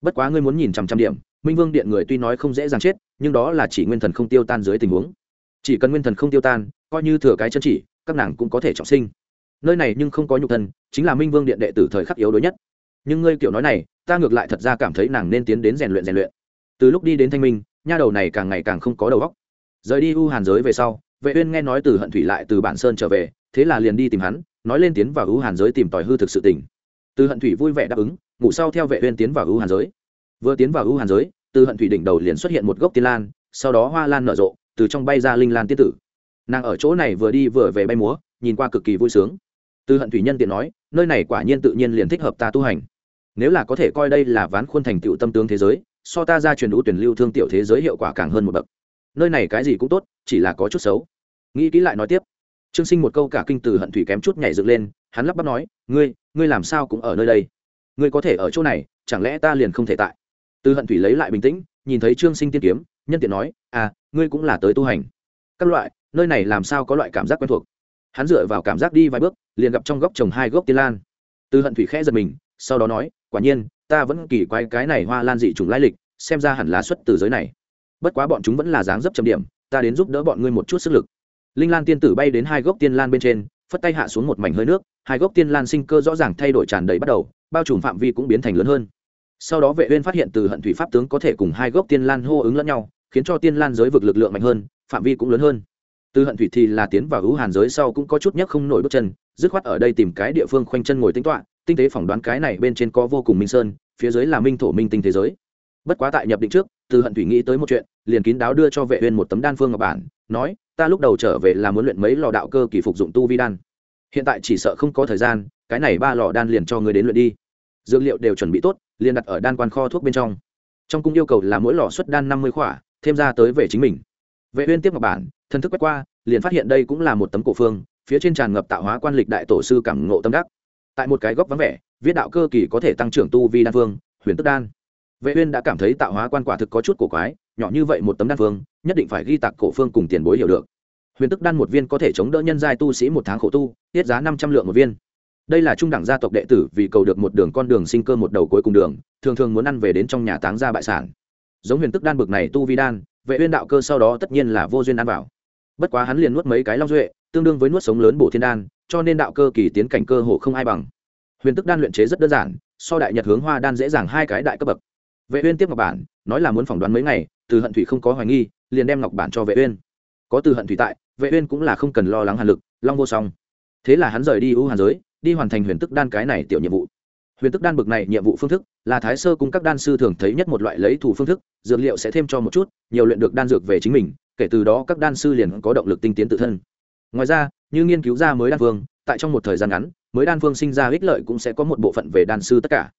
Bất quá ngươi muốn nhìn chằm chằm điểm, minh vương điện người tuy nói không dễ dàng chết, nhưng đó là chỉ nguyên thần không tiêu tan dưới tình huống chỉ cần nguyên thần không tiêu tan, coi như thừa cái chân chỉ, các nàng cũng có thể trọng sinh. Nơi này nhưng không có nhục thân, chính là minh vương điện đệ tử thời khắc yếu đối nhất. Nhưng ngươi kiểu nói này, ta ngược lại thật ra cảm thấy nàng nên tiến đến rèn luyện rèn luyện. Từ lúc đi đến thanh minh, nha đầu này càng ngày càng không có đầu óc. Rời đi u hàn giới về sau, vệ uyên nghe nói từ hận thủy lại từ bản sơn trở về, thế là liền đi tìm hắn, nói lên tiến vào u hàn giới tìm tòi hư thực sự tình. Từ hận thủy vui vẻ đáp ứng, ngủ sau theo vệ uyên tiến vào u hàn giới. Vừa tiến vào u hàn giới, từ hận thủy đỉnh đầu liền xuất hiện một gốc tiên lan, sau đó hoa lan nở rộ từ trong bay ra linh lan tiên tử. Nàng ở chỗ này vừa đi vừa về bay múa, nhìn qua cực kỳ vui sướng. Từ hận thủy nhân tiện nói, nơi này quả nhiên tự nhiên liền thích hợp ta tu hành. Nếu là có thể coi đây là ván khuôn thành tựu tâm tướng thế giới, so ta ra truyền đủ tuyển lưu thương tiểu thế giới hiệu quả càng hơn một bậc. Nơi này cái gì cũng tốt, chỉ là có chút xấu. Nghĩ kỹ lại nói tiếp. Trương sinh một câu cả kinh từ hận thủy kém chút nhảy dựng lên, hắn lắp bắp nói, ngươi ngươi làm sao cũng ở nơi đây? Ngươi có thể ở chỗ này, chẳng lẽ ta liền không thể tại? Từ hận thủy lấy lại bình tĩnh, nhìn thấy trương sinh tiên kiếm nhân tiện nói à ngươi cũng là tới tu hành. Các loại, nơi này làm sao có loại cảm giác quen thuộc? Hắn dựa vào cảm giác đi vài bước, liền gặp trong góc trồng hai gốc tiên lan. Từ hận thủy khẽ giật mình, sau đó nói, quả nhiên, ta vẫn kỳ quái cái này hoa lan dị chủng lai lịch, xem ra hẳn lá xuất từ giới này. Bất quá bọn chúng vẫn là dáng dấp trầm điểm, ta đến giúp đỡ bọn ngươi một chút sức lực. Linh lan tiên tử bay đến hai gốc tiên lan bên trên, phất tay hạ xuống một mảnh hơi nước, hai gốc tiên lan sinh cơ rõ ràng thay đổi tràn đầy bắt đầu, bao trùm phạm vi cũng biến thành lớn hơn. Sau đó vệ uyên phát hiện từ hận thủy pháp tướng có thể cùng hai gốc tiên lan hô ứng lẫn nhau khiến cho tiên lan giới vực lực lượng mạnh hơn, phạm vi cũng lớn hơn. Từ hận thủy thì là tiến vào hữu hàn giới sau cũng có chút nhấc không nổi bước chân, dứt khoát ở đây tìm cái địa phương khoanh chân ngồi tính toạ tinh tế phỏng đoán cái này bên trên có vô cùng minh sơn, phía dưới là minh thổ minh tinh thế giới. Bất quá tại nhập định trước từ hận thủy nghĩ tới một chuyện, liền kín đáo đưa cho vệ uyên một tấm đan phương ngọc bản, nói, ta lúc đầu trở về là muốn luyện mấy lò đạo cơ kỳ phục dụng tu vi đan. Hiện tại chỉ sợ không có thời gian, cái này ba lò đan liền cho người đến luyện đi. Dược liệu đều chuẩn bị tốt, liền đặt ở đan quan kho thuốc bên trong. Trong cung yêu cầu là mỗi lò xuất đan năm mươi khỏa thêm ra tới về chính mình. Vệ uyên tiếp ngọc bản thân thức quét qua, liền phát hiện đây cũng là một tấm cổ phương, phía trên tràn ngập tạo hóa quan lịch đại tổ sư cảm ngộ tâm đắc. Tại một cái góc vắng vẻ, viết đạo cơ kỳ có thể tăng trưởng tu vi đan phương huyền tức đan. Vệ uyên đã cảm thấy tạo hóa quan quả thực có chút cổ quái, nhỏ như vậy một tấm đan phương nhất định phải ghi tạc cổ phương cùng tiền bối hiểu được. Huyền tức đan một viên có thể chống đỡ nhân giai tu sĩ một tháng khổ tu, tiết giá năm trăm lượng một viên. Đây là trung đẳng gia tộc đệ tử vì cầu được một đường con đường sinh cơ một đầu cuối cùng đường, thường thường muốn ăn về đến trong nhà táng gia bại sản giống huyền tức đan bực này tu vi đan, vệ uyên đạo cơ sau đó tất nhiên là vô duyên ăn vào. Bất quá hắn liền nuốt mấy cái long duệ, tương đương với nuốt sống lớn bổ thiên đan, cho nên đạo cơ kỳ tiến cảnh cơ hồ không ai bằng. Huyền tức đan luyện chế rất đơn giản, so đại nhật hướng hoa đan dễ dàng hai cái đại cấp bậc. Vệ uyên tiếp ngọc bản, nói là muốn phỏng đoán mấy ngày, từ hận thủy không có hoài nghi, liền đem ngọc bản cho vệ uyên. Có từ hận thủy tại, vệ uyên cũng là không cần lo lắng hàn lực, long vô song. Thế là hắn rời đi ưu hàn giới, đi hoàn thành huyền tức đan cái này tiểu nhiệm vụ huyền tức đan bực này nhiệm vụ phương thức là thái sơ cung các đan sư thường thấy nhất một loại lấy thủ phương thức, dược liệu sẽ thêm cho một chút, nhiều luyện được đan dược về chính mình, kể từ đó các đan sư liền có động lực tinh tiến tự thân. Ngoài ra, như nghiên cứu ra mới đan phương tại trong một thời gian ngắn, mới đan phương sinh ra ích lợi cũng sẽ có một bộ phận về đan sư tất cả.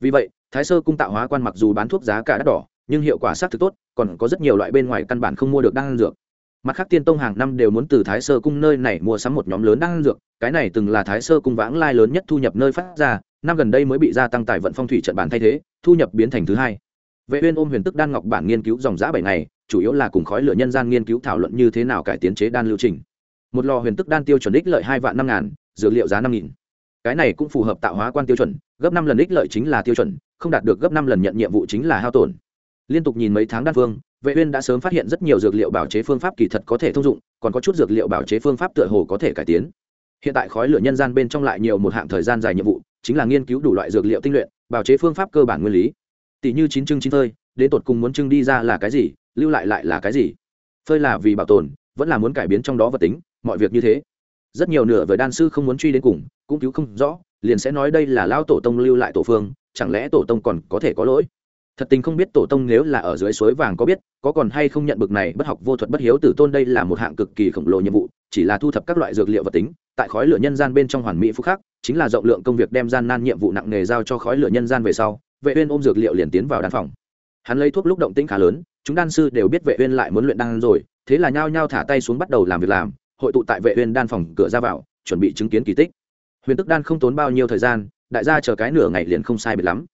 Vì vậy, thái sơ cung tạo hóa quan mặc dù bán thuốc giá cả đắt đỏ, nhưng hiệu quả xác thực tốt, còn có rất nhiều loại bên ngoài căn bản không mua được đan dược mặt khác tiên tông hàng năm đều muốn từ thái sơ cung nơi này mua sắm một nhóm lớn đan dược, cái này từng là thái sơ cung vãng lai lớn nhất thu nhập nơi phát ra, năm gần đây mới bị gia tăng tài vận phong thủy trận bản thay thế, thu nhập biến thành thứ hai. Vệ uyên ôm huyền tức đan ngọc bản nghiên cứu dòng giã bảy ngày, chủ yếu là cùng khói lửa nhân gian nghiên cứu thảo luận như thế nào cải tiến chế đan lưu trình. Một lò huyền tức đan tiêu chuẩn ích lợi hai vạn năm ngàn, dược liệu giá năm nghìn. Cái này cũng phù hợp tạo hóa quan tiêu chuẩn, gấp năm lần ích lợi chính là tiêu chuẩn, không đạt được gấp năm lần nhận nhiệm vụ chính là hao tổn. Liên tục nhìn mấy tháng đan phương vệ uyên đã sớm phát hiện rất nhiều dược liệu bảo chế phương pháp kỳ thật có thể thông dụng, còn có chút dược liệu bảo chế phương pháp tựa hồ có thể cải tiến. Hiện tại khói lửa nhân gian bên trong lại nhiều một hạng thời gian dài nhiệm vụ, chính là nghiên cứu đủ loại dược liệu tinh luyện, bảo chế phương pháp cơ bản nguyên lý. Tỷ như chín trưng chín phơi, đến tột cùng muốn trưng đi ra là cái gì, lưu lại lại là cái gì? Phơi là vì bảo tồn, vẫn là muốn cải biến trong đó vật tính, mọi việc như thế. Rất nhiều nửa với đan sư không muốn truy đến cùng, cũng cứu không rõ, liền sẽ nói đây là lao tổ tông lưu lại tổ phương, chẳng lẽ tổ tông còn có thể có lỗi? Thật tình không biết tổ tông nếu là ở dưới suối vàng có biết, có còn hay không nhận bực này bất học vô thuật bất hiếu tử tôn đây là một hạng cực kỳ khổng lồ nhiệm vụ, chỉ là thu thập các loại dược liệu vật tính, tại khói lửa nhân gian bên trong hoàn mỹ phúc khác chính là rộng lượng công việc đem gian nan nhiệm vụ nặng nề giao cho khói lửa nhân gian về sau, vệ uyên ôm dược liệu liền tiến vào đan phòng. Hắn lấy thuốc lúc động tĩnh khá lớn, chúng đan sư đều biết vệ uyên lại muốn luyện đan rồi, thế là nhao nhao thả tay xuống bắt đầu làm việc làm, hội tụ tại vệ uyên đan phòng cửa ra vào, chuẩn bị chứng kiến kỳ tích. Huyền tức đan không tốn bao nhiêu thời gian, đại gia chờ cái nửa ngày liền không sai biệt lắm.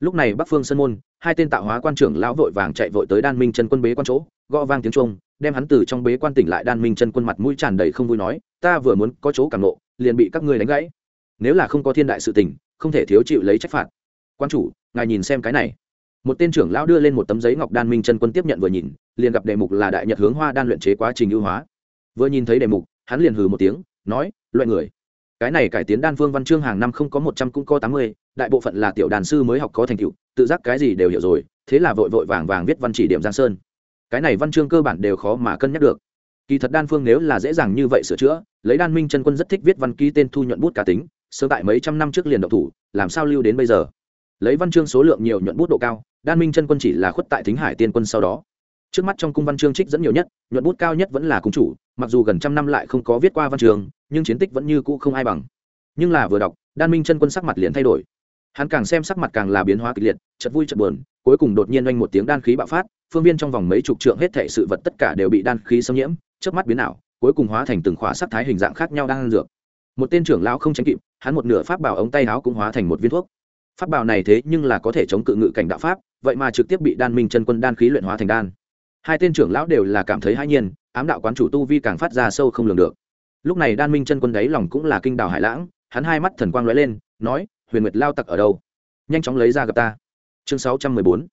Lúc này bắc phương sơn môn hai tên tạo hóa quan trưởng lão vội vàng chạy vội tới đan minh chân quân bế quan chỗ, gõ vang tiếng trung đem hắn từ trong bế quan tỉnh lại đan minh chân quân mặt mũi tràn đầy không vui nói, ta vừa muốn có chỗ cảm nộ, liền bị các ngươi đánh gãy. Nếu là không có thiên đại sự tình, không thể thiếu chịu lấy trách phạt. Quan chủ, ngài nhìn xem cái này. Một tên trưởng lão đưa lên một tấm giấy ngọc đan minh chân quân tiếp nhận vừa nhìn, liền gặp đề mục là đại nhật hướng hoa đan luyện chế quá trình ưu hóa. Vừa nhìn thấy đề mục, hắn liền hừ một tiếng, nói, loại người, cái này cải tiến đan phương văn chương hàng năm không có một trăm cũng có tám mươi đại bộ phận là tiểu đàn sư mới học có thành tựu, tự giác cái gì đều hiểu rồi, thế là vội vội vàng vàng viết văn chỉ điểm giang sơn. Cái này văn chương cơ bản đều khó mà cân nhắc được. Kỳ thật đan phương nếu là dễ dàng như vậy sửa chữa, lấy đan minh chân quân rất thích viết văn ký tên thu nhuận bút cá tính, sớm tại mấy trăm năm trước liền độc thủ, làm sao lưu đến bây giờ? Lấy văn chương số lượng nhiều nhuận bút độ cao, đan minh chân quân chỉ là khuất tại thính hải tiên quân sau đó. Trước mắt trong cung văn chương trích dẫn nhiều nhất, nhuận bút cao nhất vẫn là cung chủ, mặc dù gần trăm năm lại không có viết qua văn trường nhưng chiến tích vẫn như cũ không ai bằng. Nhưng là vừa đọc, đan minh chân quân sắc mặt liền thay đổi hắn càng xem sắc mặt càng là biến hóa kịch liệt chật vui chật buồn, cuối cùng đột nhiên oanh một tiếng đan khí bạo phát, phương viên trong vòng mấy chục trượng hết thể sự vật tất cả đều bị đan khí xâm nhiễm trước mắt biến ảo, cuối cùng hóa thành từng khóa sắc thái hình dạng khác nhau đang dược. Một tên trưởng lão không tránh kịp, hắn một nửa pháp bảo ống tay áo cũng hóa thành một viên thuốc. Pháp bảo này thế nhưng là có thể chống cự ngự cảnh đạo pháp, vậy mà trực tiếp bị đan minh chân quân đan khí luyện hóa thành đan. Hai tên trưởng lão đều là cảm thấy hãi nhiên, ám đạo quán chủ tu vi càng phát ra sâu không lường được. Lúc này đan minh chân quân đáy lòng cũng là kinh đào hải lãng, hắn hai mắt thần quang lóe lên, nói huyền nguyệt lao tặc ở đâu? Nhanh chóng lấy ra gặp ta. Chương sáu trăm mười bốn.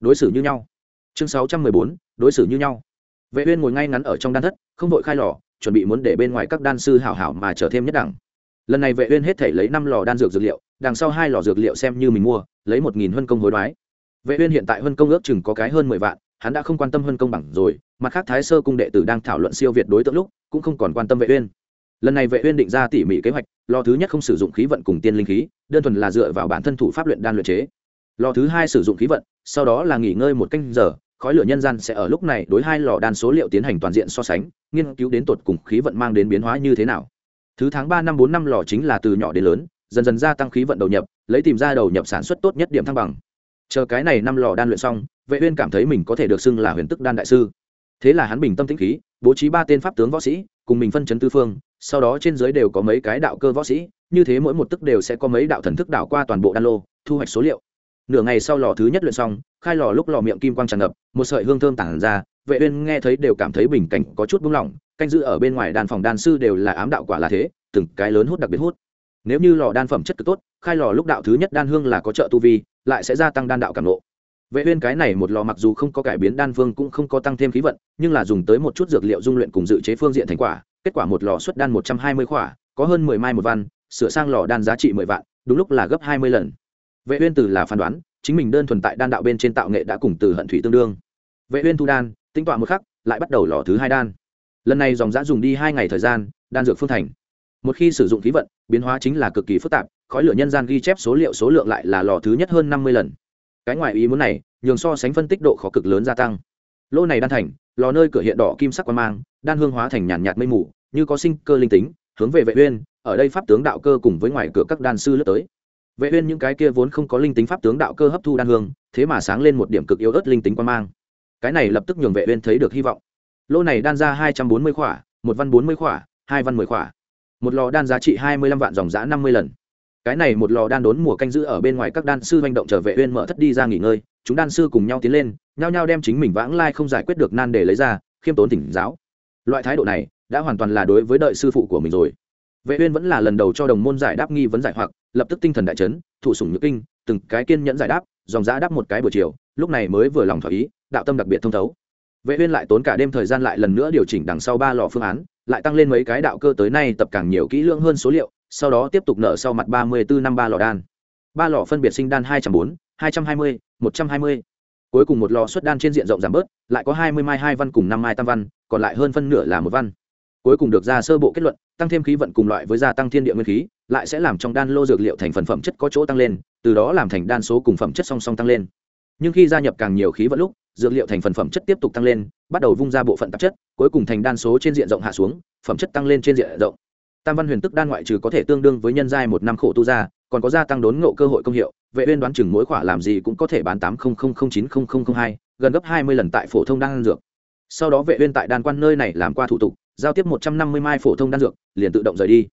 Đối xử như nhau. Chương sáu trăm mười bốn. Đối xử như nhau. Vệ uyên ngồi ngay ngắn ở trong đan thất, không vội khai lò, chuẩn bị muốn để bên ngoài các đan sư hảo hảo mà trở thêm nhất đẳng. Lần này vệ uyên hết thể lấy năm lò đan dược dược liệu, đằng sau hai lò dược liệu xem như mình mua, lấy một nghìn huân công hối đoái. Vệ uyên hiện tại huân công ước chừng có cái hơn mười vạn, hắn đã không quan tâm huân công bằng rồi, mặt khác thái sơ cung đệ tử đang thảo luận siêu việt đối tượng lúc, cũng không còn quan tâm vệ uyên lần này vệ uyên định ra tỉ mỉ kế hoạch lò thứ nhất không sử dụng khí vận cùng tiên linh khí, đơn thuần là dựa vào bản thân thủ pháp luyện đan luyện chế. Lò thứ hai sử dụng khí vận, sau đó là nghỉ ngơi một canh giờ, khói lửa nhân gian sẽ ở lúc này đối hai lò đan số liệu tiến hành toàn diện so sánh, nghiên cứu đến tột cùng khí vận mang đến biến hóa như thế nào. Thứ tháng ba năm bốn năm lò chính là từ nhỏ đến lớn, dần dần gia tăng khí vận đầu nhập, lấy tìm ra đầu nhập sản xuất tốt nhất điểm thăng bằng. Chờ cái này năm lò đan luyện xong, vệ uyên cảm thấy mình có thể được xưng là huyền tức đan đại sư. Thế là hắn bình tâm tĩnh khí, bố trí ba tên pháp tướng võ sĩ cùng mình phân chấn tư phương, sau đó trên dưới đều có mấy cái đạo cơ võ sĩ, như thế mỗi một tức đều sẽ có mấy đạo thần thức đảo qua toàn bộ đan lô, thu hoạch số liệu. Nửa ngày sau lò thứ nhất luyện xong, khai lò lúc lò miệng kim quang tràn ngập, một sợi hương thơm tản ra, vệ uyên nghe thấy đều cảm thấy bình cảnh có chút buông lỏng, canh giữ ở bên ngoài đan phòng đan sư đều là ám đạo quả là thế, từng cái lớn hút đặc biệt hút. Nếu như lò đan phẩm chất cực tốt, khai lò lúc đạo thứ nhất đan hương là có trợ tu vi, lại sẽ gia tăng đan đạo cảm ngộ vệ uyên cái này một lò mặc dù không có cải biến đan phương cũng không có tăng thêm khí vận, nhưng là dùng tới một chút dược liệu dung luyện cùng dự chế phương diện thành quả, kết quả một lò xuất đan 120 khỏa, có hơn 10 mai một văn, sửa sang lò đan giá trị 10 vạn, đúng lúc là gấp 20 lần. Vệ uyên từ là phán đoán, chính mình đơn thuần tại đan đạo bên trên tạo nghệ đã cùng từ hận thủy tương đương. Vệ uyên thu đan tinh tọa một khắc, lại bắt đầu lò thứ hai đan. Lần này dòng dã dùng đi hai ngày thời gian, đan dược phương thành. Một khi sử dụng khí vận, biến hóa chính là cực kỳ phức tạp, khói lửa nhân gian ghi chép số liệu số lượng lại là lò thứ nhất hơn năm mươi lần cái ngoài ý muốn này, nhường so sánh phân tích độ khó cực lớn gia tăng. Lô này đan thành, lò nơi cửa hiện đỏ kim sắc quan mang, đan hương hóa thành nhàn nhạt mây mù, như có sinh cơ linh tính, hướng về vệ uyên, ở đây pháp tướng đạo cơ cùng với ngoài cửa các đan sư lướt tới. Vệ uyên những cái kia vốn không có linh tính pháp tướng đạo cơ hấp thu đan hương, thế mà sáng lên một điểm cực yếu ớt linh tính quan mang. Cái này lập tức nhường vệ uyên thấy được hy vọng. Lô này đan ra 240 khỏa, một văn 40 khỏa, hai văn 10 khỏa. Một lò đan giá trị 25 vạn dòng giá 50 lần cái này một lò đan đốn mùa canh giữ ở bên ngoài các đan sư manh động trở về uyên mở thất đi ra nghỉ ngơi, chúng đan sư cùng nhau tiến lên, nhao nhao đem chính mình vãng lai không giải quyết được nan để lấy ra, khiêm tốn tỉnh giáo. Loại thái độ này đã hoàn toàn là đối với đợi sư phụ của mình rồi. Vệ uyên vẫn là lần đầu cho đồng môn giải đáp nghi vấn giải hoặc, lập tức tinh thần đại chấn thụ sủng nhược kinh, từng cái kiên nhẫn giải đáp, dòng dã đáp một cái buổi chiều, lúc này mới vừa lòng thỏa ý, đạo tâm đặc biệt thông thấu. Vệ uyên lại tốn cả đêm thời gian lại lần nữa điều chỉnh đằng sau ba lò phương án, lại tăng lên mấy cái đạo cơ tới nay tập càng nhiều kỹ lưỡng hơn số liệu sau đó tiếp tục nợ sau mặt ba mươi bốn năm ba lò đan. Ba lò phân biệt sinh đan hai trăm bốn, hai trăm hai mươi, một trăm hai mươi. Cuối cùng một lò xuất đan trên diện rộng giảm bớt, lại có hai mươi mai hai văn cùng năm mai tam văn, còn lại hơn phân nửa là một văn. Cuối cùng được ra sơ bộ kết luận, tăng thêm khí vận cùng loại với gia tăng thiên địa nguyên khí, lại sẽ làm trong đan lô dược liệu thành phần phẩm chất có chỗ tăng lên, từ đó làm thành đan số cùng phẩm chất song song tăng lên. Nhưng khi gia nhập càng nhiều khí vận lúc, dược liệu thành phần phẩm chất tiếp tục tăng lên, bắt đầu vung ra bộ phận tạp chất, cuối cùng thành đan số trên diện rộng hạ xuống, phẩm chất tăng lên trên diện rộng tam văn huyền tức đan ngoại trừ có thể tương đương với nhân giai một năm khổ tu ra, còn có gia tăng đốn ngộ cơ hội công hiệu, vệ uyên đoán chừng mỗi khỏa làm gì cũng có thể bán tám chín hai, gần gấp hai mươi lần tại phổ thông đan dược. Sau đó vệ uyên tại đan quan nơi này làm qua thủ tục, giao tiếp một trăm năm mươi mai phổ thông đan dược, liền tự động rời đi.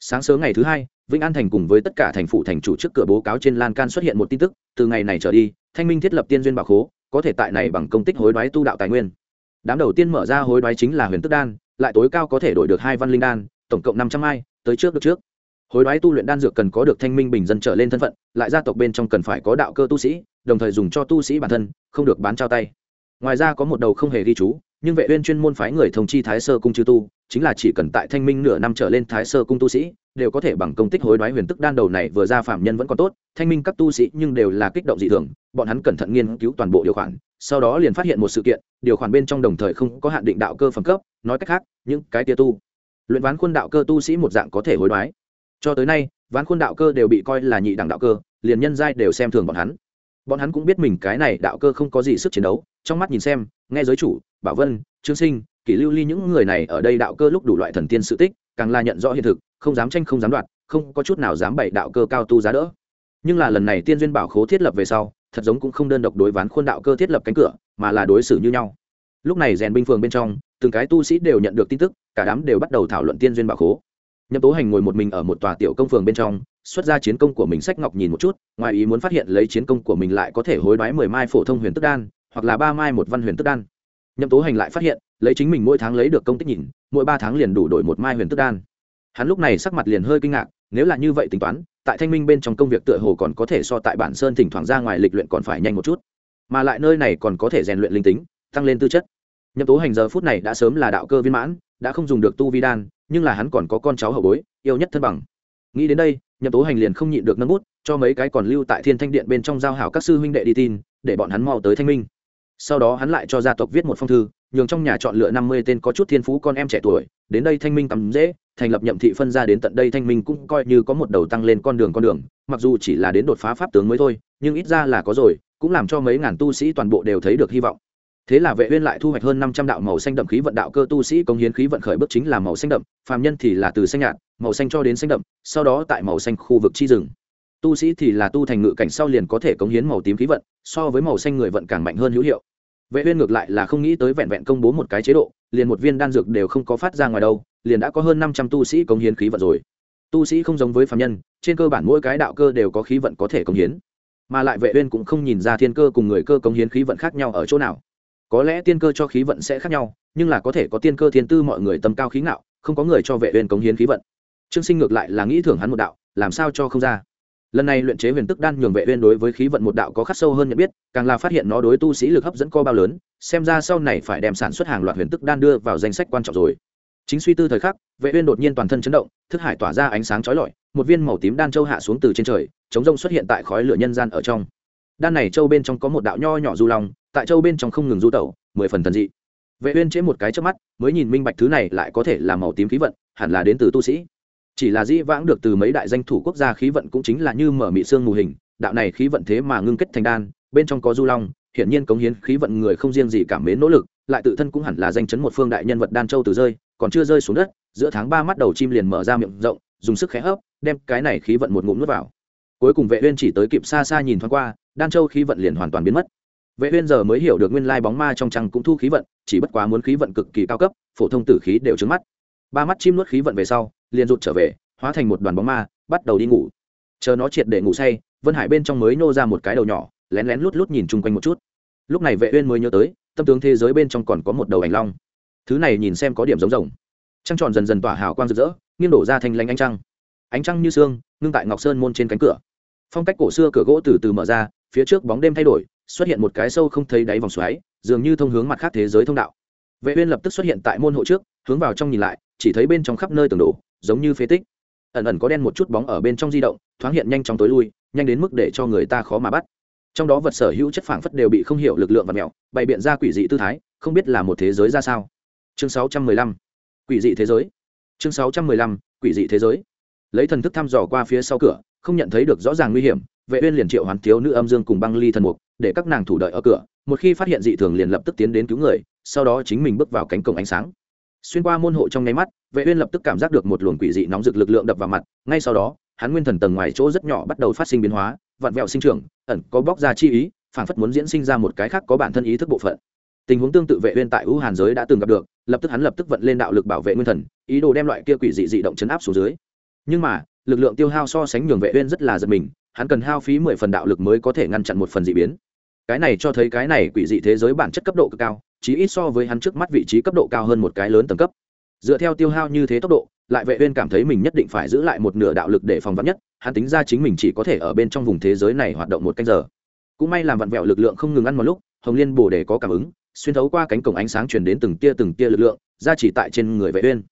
Sáng sớm ngày thứ hai, vĩnh an thành cùng với tất cả thành phủ thành chủ trước cửa bố cáo trên lan can xuất hiện một tin tức, từ ngày này trở đi, thanh minh thiết lập tiên duyên bảo khố, có thể tại này bằng công tích hối đoái tu đạo tài nguyên. Đám đầu tiên mở ra hối đoái chính là huyền tức đan, lại tối cao có thể đổi được hai văn linh đan tổng cộng năm trăm mai tới trước được trước. Hối đoái tu luyện đan dược cần có được thanh minh bình dân trở lên thân phận, lại gia tộc bên trong cần phải có đạo cơ tu sĩ, đồng thời dùng cho tu sĩ bản thân, không được bán trao tay. Ngoài ra có một đầu không hề ghi chú, nhưng vệ uyên chuyên môn phái người thông chi thái sơ cung chư tu, chính là chỉ cần tại thanh minh nửa năm trở lên thái sơ cung tu sĩ, đều có thể bằng công tích hối đoái huyền tức đan đầu này vừa ra phạm nhân vẫn còn tốt, thanh minh các tu sĩ nhưng đều là kích động dị thường, bọn hắn cẩn thận nghiên cứu toàn bộ điều khoản, sau đó liền phát hiện một sự kiện, điều khoản bên trong đồng thời không có hạn định đạo cơ phẩm cấp, nói cách khác, những cái tia tu luyện ván khuôn đạo cơ tu sĩ một dạng có thể hối đoái. Cho tới nay, ván khuôn đạo cơ đều bị coi là nhị đẳng đạo cơ, liền nhân giai đều xem thường bọn hắn. Bọn hắn cũng biết mình cái này đạo cơ không có gì sức chiến đấu, trong mắt nhìn xem, nghe giới chủ, bảo vân, trương sinh, kỷ lưu ly những người này ở đây đạo cơ lúc đủ loại thần tiên sự tích, càng là nhận rõ hiện thực, không dám tranh không dám đoạt, không có chút nào dám bày đạo cơ cao tu giá đỡ. Nhưng là lần này tiên duyên bảo khố thiết lập về sau, thật giống cũng không đơn độc đối ván khuôn đạo cơ thiết lập cánh cửa, mà là đối xử như nhau. Lúc này rèn binh phường bên trong từng cái tu sĩ đều nhận được tin tức, cả đám đều bắt đầu thảo luận tiên duyên bảo khố. Nhậm tố hành ngồi một mình ở một tòa tiểu công phường bên trong, xuất ra chiến công của mình sách ngọc nhìn một chút, ngoài ý muốn phát hiện lấy chiến công của mình lại có thể hối đoái mười mai phổ thông huyền tức đan, hoặc là ba mai một văn huyền tức đan. Nhậm tố hành lại phát hiện, lấy chính mình mỗi tháng lấy được công tích nhìn, mỗi ba tháng liền đủ đổi một mai huyền tức đan. Hắn lúc này sắc mặt liền hơi kinh ngạc, nếu là như vậy tính toán, tại thanh minh bên trong công việc tựa hồ còn có thể so tại bản sơn thỉnh thoảng ra ngoài lịch luyện còn phải nhanh một chút. Mà lại nơi này còn có thể rèn luyện linh tính, tăng lên tư chất nhậm tố hành giờ phút này đã sớm là đạo cơ viên mãn, đã không dùng được tu vi đan, nhưng là hắn còn có con cháu hậu bối, yêu nhất thân bằng. Nghĩ đến đây, nhậm tố hành liền không nhịn được nâng bút, cho mấy cái còn lưu tại thiên thanh điện bên trong giao hảo các sư huynh đệ đi tin, để bọn hắn mau tới thanh minh. Sau đó hắn lại cho gia tộc viết một phong thư, nhường trong nhà chọn lựa năm mươi tên có chút thiên phú con em trẻ tuổi, đến đây thanh minh tắm dễ thành lập nhậm thị phân ra đến tận đây thanh minh cũng coi như có một đầu tăng lên con đường con đường, mặc dù chỉ là đến đột phá pháp tướng mới thôi, nhưng ít ra là có rồi, cũng làm cho mấy ngàn tu sĩ toàn bộ đều thấy được hy vọng thế là vệ uyên lại thu hoạch hơn 500 đạo màu xanh đậm khí vận đạo cơ tu sĩ công hiến khí vận khởi bước chính là màu xanh đậm, phàm nhân thì là từ xanh nhạt, màu xanh cho đến xanh đậm, sau đó tại màu xanh khu vực chi rừng. Tu sĩ thì là tu thành ngự cảnh sau liền có thể công hiến màu tím khí vận, so với màu xanh người vận càng mạnh hơn hữu hiệu. Vệ uyên ngược lại là không nghĩ tới vẹn vẹn công bố một cái chế độ, liền một viên đan dược đều không có phát ra ngoài đâu, liền đã có hơn 500 tu sĩ công hiến khí vận rồi. Tu sĩ không giống với phàm nhân, trên cơ bản mỗi cái đạo cơ đều có khí vận có thể công hiến. Mà lại vệ uyên cũng không nhìn ra thiên cơ cùng người cơ công hiến khí vận khác nhau ở chỗ nào có lẽ tiên cơ cho khí vận sẽ khác nhau, nhưng là có thể có tiên cơ thiên tư mọi người tâm cao khí ngạo, không có người cho vệ uyên cống hiến khí vận. Trương sinh ngược lại là nghĩ thưởng hắn một đạo, làm sao cho không ra. Lần này luyện chế huyền tức đan nhường vệ uyên đối với khí vận một đạo có khắc sâu hơn nhận biết, càng là phát hiện nó đối tu sĩ lực hấp dẫn co bao lớn, xem ra sau này phải đem sản xuất hàng loạt huyền tức đan đưa vào danh sách quan trọng rồi. Chính suy tư thời khắc, vệ uyên đột nhiên toàn thân chấn động, thức hải tỏa ra ánh sáng chói lọi, một viên màu tím đan châu hạ xuống từ trên trời, chống rông xuất hiện tại khói lửa nhân gian ở trong đan này châu bên trong có một đạo nho nhỏ du long, tại châu bên trong không ngừng du tẩu, mười phần thần dị. Vệ uyên chế một cái trước mắt, mới nhìn minh bạch thứ này lại có thể là màu tím khí vận, hẳn là đến từ tu sĩ. Chỉ là dĩ vãng được từ mấy đại danh thủ quốc gia khí vận cũng chính là như mở mị xương mù hình, đạo này khí vận thế mà ngưng kết thành đan, bên trong có du long hiện nhiên cống hiến khí vận người không riêng gì cảm mến nỗ lực, lại tự thân cũng hẳn là danh chấn một phương đại nhân vật đan châu từ rơi, còn chưa rơi xuống đất, giữa tháng ba mắt đầu chim liền mở ra miệng rộng, dùng sức khẽ hấp, đem cái này khí vận một ngụm nuốt vào cuối cùng vệ uyên chỉ tới kịp xa xa nhìn thoáng qua, đan châu khí vận liền hoàn toàn biến mất. Vệ uyên giờ mới hiểu được nguyên lai bóng ma trong trăng cũng thu khí vận, chỉ bất quá muốn khí vận cực kỳ cao cấp, phổ thông tử khí đều trướng mắt. Ba mắt chim nuốt khí vận về sau, liền rụt trở về, hóa thành một đoàn bóng ma, bắt đầu đi ngủ. Chờ nó triệt để ngủ say, vân hải bên trong mới nô ra một cái đầu nhỏ, lén lén lút lút nhìn chung quanh một chút. Lúc này vệ uyên mới nhớ tới, tâm tướng thế giới bên trong còn có một đầu ảnh long. Thứ này nhìn xem có điểm giống rồng. Trăng tròn dần dần tỏa hào quang rực rỡ, nghiêng đổ ra thành lanh ánh trăng. Ánh trăng như xương, ngưng tại ngọc sơn môn trên cánh cửa phong cách cổ xưa cửa gỗ từ từ mở ra, phía trước bóng đêm thay đổi, xuất hiện một cái sâu không thấy đáy vòng xoáy, dường như thông hướng mặt khác thế giới thông đạo. Vệ uyên lập tức xuất hiện tại môn hộ trước, hướng vào trong nhìn lại, chỉ thấy bên trong khắp nơi tường đổ, giống như phế tích. Ẩn ẩn có đen một chút bóng ở bên trong di động, thoáng hiện nhanh chóng tối lui, nhanh đến mức để cho người ta khó mà bắt. Trong đó vật sở hữu chất phảng phất đều bị không hiểu lực lượng và mèo, bày biện ra quỷ dị tư thái, không biết là một thế giới ra sao. Chương 615 quỷ dị thế giới. Chương 615 quỷ dị thế giới. Lấy thần thức thăm dò qua phía sau cửa không nhận thấy được rõ ràng nguy hiểm, vệ uyên liền triệu hoán thiếu nữ âm dương cùng băng ly thần mục, để các nàng thủ đợi ở cửa, một khi phát hiện dị thường liền lập tức tiến đến cứu người, sau đó chính mình bước vào cánh cổng ánh sáng. Xuyên qua môn hộ trong nháy mắt, vệ uyên lập tức cảm giác được một luồng quỷ dị nóng rực lực lượng đập vào mặt, ngay sau đó, hắn nguyên thần tầng ngoài chỗ rất nhỏ bắt đầu phát sinh biến hóa, vặn vẹo sinh trưởng, ẩn có bóc ra chi ý, phảng phất muốn diễn sinh ra một cái khác có bản thân ý thức bộ phận. Tình huống tương tự vệ uyên tại u hàn giới đã từng gặp được, lập tức hắn lập tức vận lên đạo lực bảo vệ nguyên thần, ý đồ đem loại kia quỷ dị dị động chấn áp xuống dưới. Nhưng mà lực lượng tiêu hao so sánh nhường vệ uyên rất là giật mình, hắn cần hao phí mười phần đạo lực mới có thể ngăn chặn một phần dị biến. Cái này cho thấy cái này quỷ dị thế giới bản chất cấp độ cực cao, chí ít so với hắn trước mắt vị trí cấp độ cao hơn một cái lớn tầng cấp. Dựa theo tiêu hao như thế tốc độ, lại vệ uyên cảm thấy mình nhất định phải giữ lại một nửa đạo lực để phòng vạn nhất, hắn tính ra chính mình chỉ có thể ở bên trong vùng thế giới này hoạt động một canh giờ. Cũng may làm vặn vẹo lực lượng không ngừng ăn một lúc, hồng liên bổ đề có cảm ứng, xuyên thấu qua cánh cổng ánh sáng truyền đến từng tia từng tia lực lượng, ra chỉ tại trên người vệ uyên.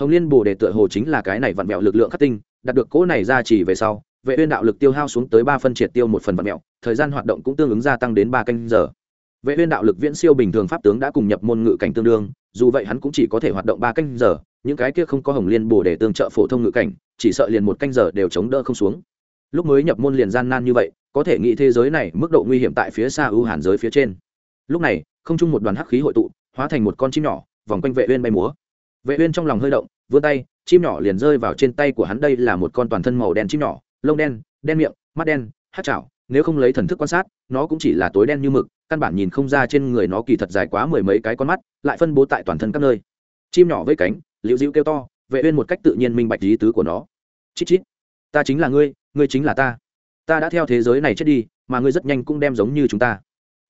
Hồng liên bổ đề tựa hồ chính là cái này vặn vẹo lực lượng khắc tinh đạt được cỗ này ra chỉ về sau vệ uyên đạo lực tiêu hao xuống tới ba phân triệt tiêu một phần vật mèo, thời gian hoạt động cũng tương ứng gia tăng đến ba canh giờ. Vệ uyên đạo lực viễn siêu bình thường pháp tướng đã cùng nhập môn ngự cảnh tương đương dù vậy hắn cũng chỉ có thể hoạt động ba canh giờ những cái kia không có hồng liên bổ để tương trợ phổ thông ngự cảnh chỉ sợ liền một canh giờ đều chống đỡ không xuống. Lúc mới nhập môn liền gian nan như vậy có thể nghĩ thế giới này mức độ nguy hiểm tại phía xa ưu hàn giới phía trên. Lúc này không chung một đoàn hắc khí hội tụ hóa thành một con chim nhỏ vòng quanh vệ uyên bay múa. Vệ uyên trong lòng hơi động vươn tay chim nhỏ liền rơi vào trên tay của hắn, đây là một con toàn thân màu đen chim nhỏ, lông đen đen miệng, mắt đen, hát chảo, nếu không lấy thần thức quan sát, nó cũng chỉ là tối đen như mực, căn bản nhìn không ra trên người nó kỳ thật dài quá mười mấy cái con mắt, lại phân bố tại toàn thân các nơi. Chim nhỏ với cánh, liễu dịu kêu to, vệ uyên một cách tự nhiên minh bạch lý tứ của nó. Chít chít, ta chính là ngươi ngươi chính là ta. Ta đã theo thế giới này chết đi, mà ngươi rất nhanh cũng đem giống như chúng ta.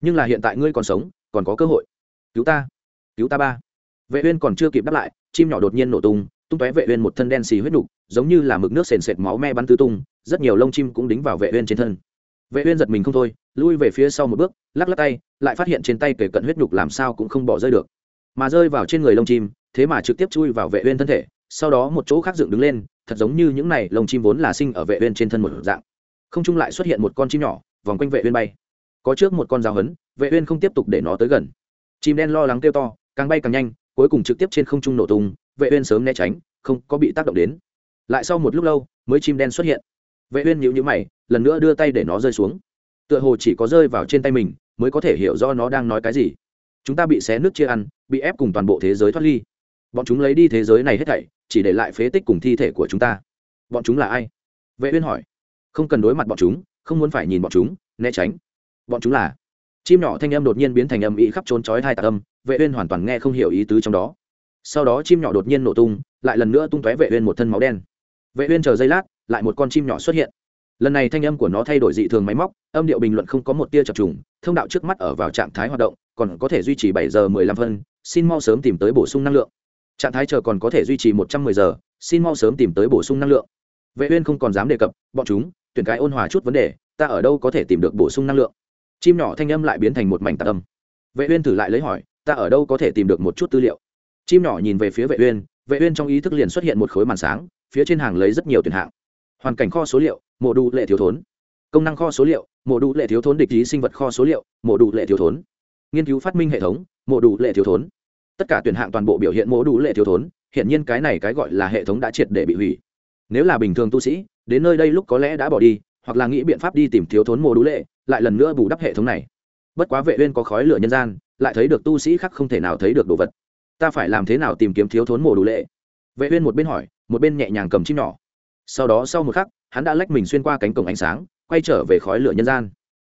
Nhưng là hiện tại ngươi còn sống, còn có cơ hội. Cứu ta cứu ta ba. Vệ uyên còn chưa kịp đáp lại, chim nhỏ đột nhiên nổ tung tung tóe vệ uyên một thân đen xì huyết nục, giống như là mực nước sền sệt máu me bắn tứ tung, rất nhiều lông chim cũng đính vào vệ uyên trên thân. Vệ uyên giật mình không thôi, lui về phía sau một bước, lắc lắc tay, lại phát hiện trên tay kề cận huyết nhục làm sao cũng không bỏ rơi được. Mà rơi vào trên người lông chim, thế mà trực tiếp chui vào vệ uyên thân thể, sau đó một chỗ khác dựng đứng lên, thật giống như những này lông chim vốn là sinh ở vệ uyên trên thân một dạng. Không trung lại xuất hiện một con chim nhỏ, vòng quanh vệ uyên bay. Có trước một con dao hấn vệ uyên không tiếp tục để nó tới gần. Chim đen lo lắng kêu to, càng bay càng nhanh, cuối cùng trực tiếp trên không trung nổ tung vệ uyên sớm né tránh, không có bị tác động đến. Lại sau một lúc lâu, mới chim đen xuất hiện. Vệ uyên nhíu nhíu mày, lần nữa đưa tay để nó rơi xuống. Tựa hồ chỉ có rơi vào trên tay mình, mới có thể hiểu rõ nó đang nói cái gì. Chúng ta bị xé nước chia ăn, bị ép cùng toàn bộ thế giới thoát ly. Bọn chúng lấy đi thế giới này hết thảy, chỉ để lại phế tích cùng thi thể của chúng ta. Bọn chúng là ai? Vệ uyên hỏi. Không cần đối mặt bọn chúng, không muốn phải nhìn bọn chúng, né tránh. Bọn chúng là? Chim nhỏ thanh âm đột nhiên biến thành âm ý khắp trốn chói hai tạc âm, vệ uyên hoàn toàn nghe không hiểu ý tứ trong đó sau đó chim nhỏ đột nhiên nổ tung, lại lần nữa tung tóe vệ uyên một thân máu đen. Vệ uyên chờ giây lát, lại một con chim nhỏ xuất hiện. Lần này thanh âm của nó thay đổi dị thường máy móc, âm điệu bình luận không có một tia chập trùng, thông đạo trước mắt ở vào trạng thái hoạt động, còn có thể duy trì bảy giờ mười lăm phân, xin mau sớm tìm tới bổ sung năng lượng. Trạng thái chờ còn có thể duy trì một trăm mười giờ, xin mau sớm tìm tới bổ sung năng lượng. Vệ uyên không còn dám đề cập, bọn chúng, tuyển cái ôn hòa chút vấn đề, ta ở đâu có thể tìm được bổ sung năng lượng? Chim nhỏ thanh âm lại biến thành một mảnh tạc âm. Vệ uyên thử lại lấy hỏi, ta ở đâu có thể tìm được một chút tư liệu? Chim nhỏ nhìn về phía vệ uyên vệ uyên trong ý thức liền xuất hiện một khối màn sáng, phía trên hàng lấy rất nhiều tuyển hạng. Hoàn cảnh kho số liệu mộ đủ lệ thiếu thốn. Công năng kho số liệu mộ đủ lệ thiếu thốn địch lý sinh vật kho số liệu mộ đủ lệ thiếu thốn. Nghiên cứu phát minh hệ thống mộ đủ lệ thiếu thốn. Tất cả tuyển hạng toàn bộ biểu hiện mộ đủ lệ thiếu thốn hiện nhiên cái này cái gọi là hệ thống đã triệt để bị hủy. Nếu là bình thường tu sĩ, đến nơi đây lúc có lẽ đã bỏ đi, hoặc là nghĩ biện pháp đi tìm thiếu thốn mộ đủ lệ, lại lần nữa bù đắp hệ thống này. Bất quá vệ uyên có khói lửa nhân gian, lại thấy được tu sĩ khác không thể nào thấy được đồ vật ta phải làm thế nào tìm kiếm thiếu thốn mổ đủ lệ? Vệ uyên một bên hỏi, một bên nhẹ nhàng cầm chim nhỏ. Sau đó sau một khắc, hắn đã lách mình xuyên qua cánh cổng ánh sáng, quay trở về khói lửa nhân gian.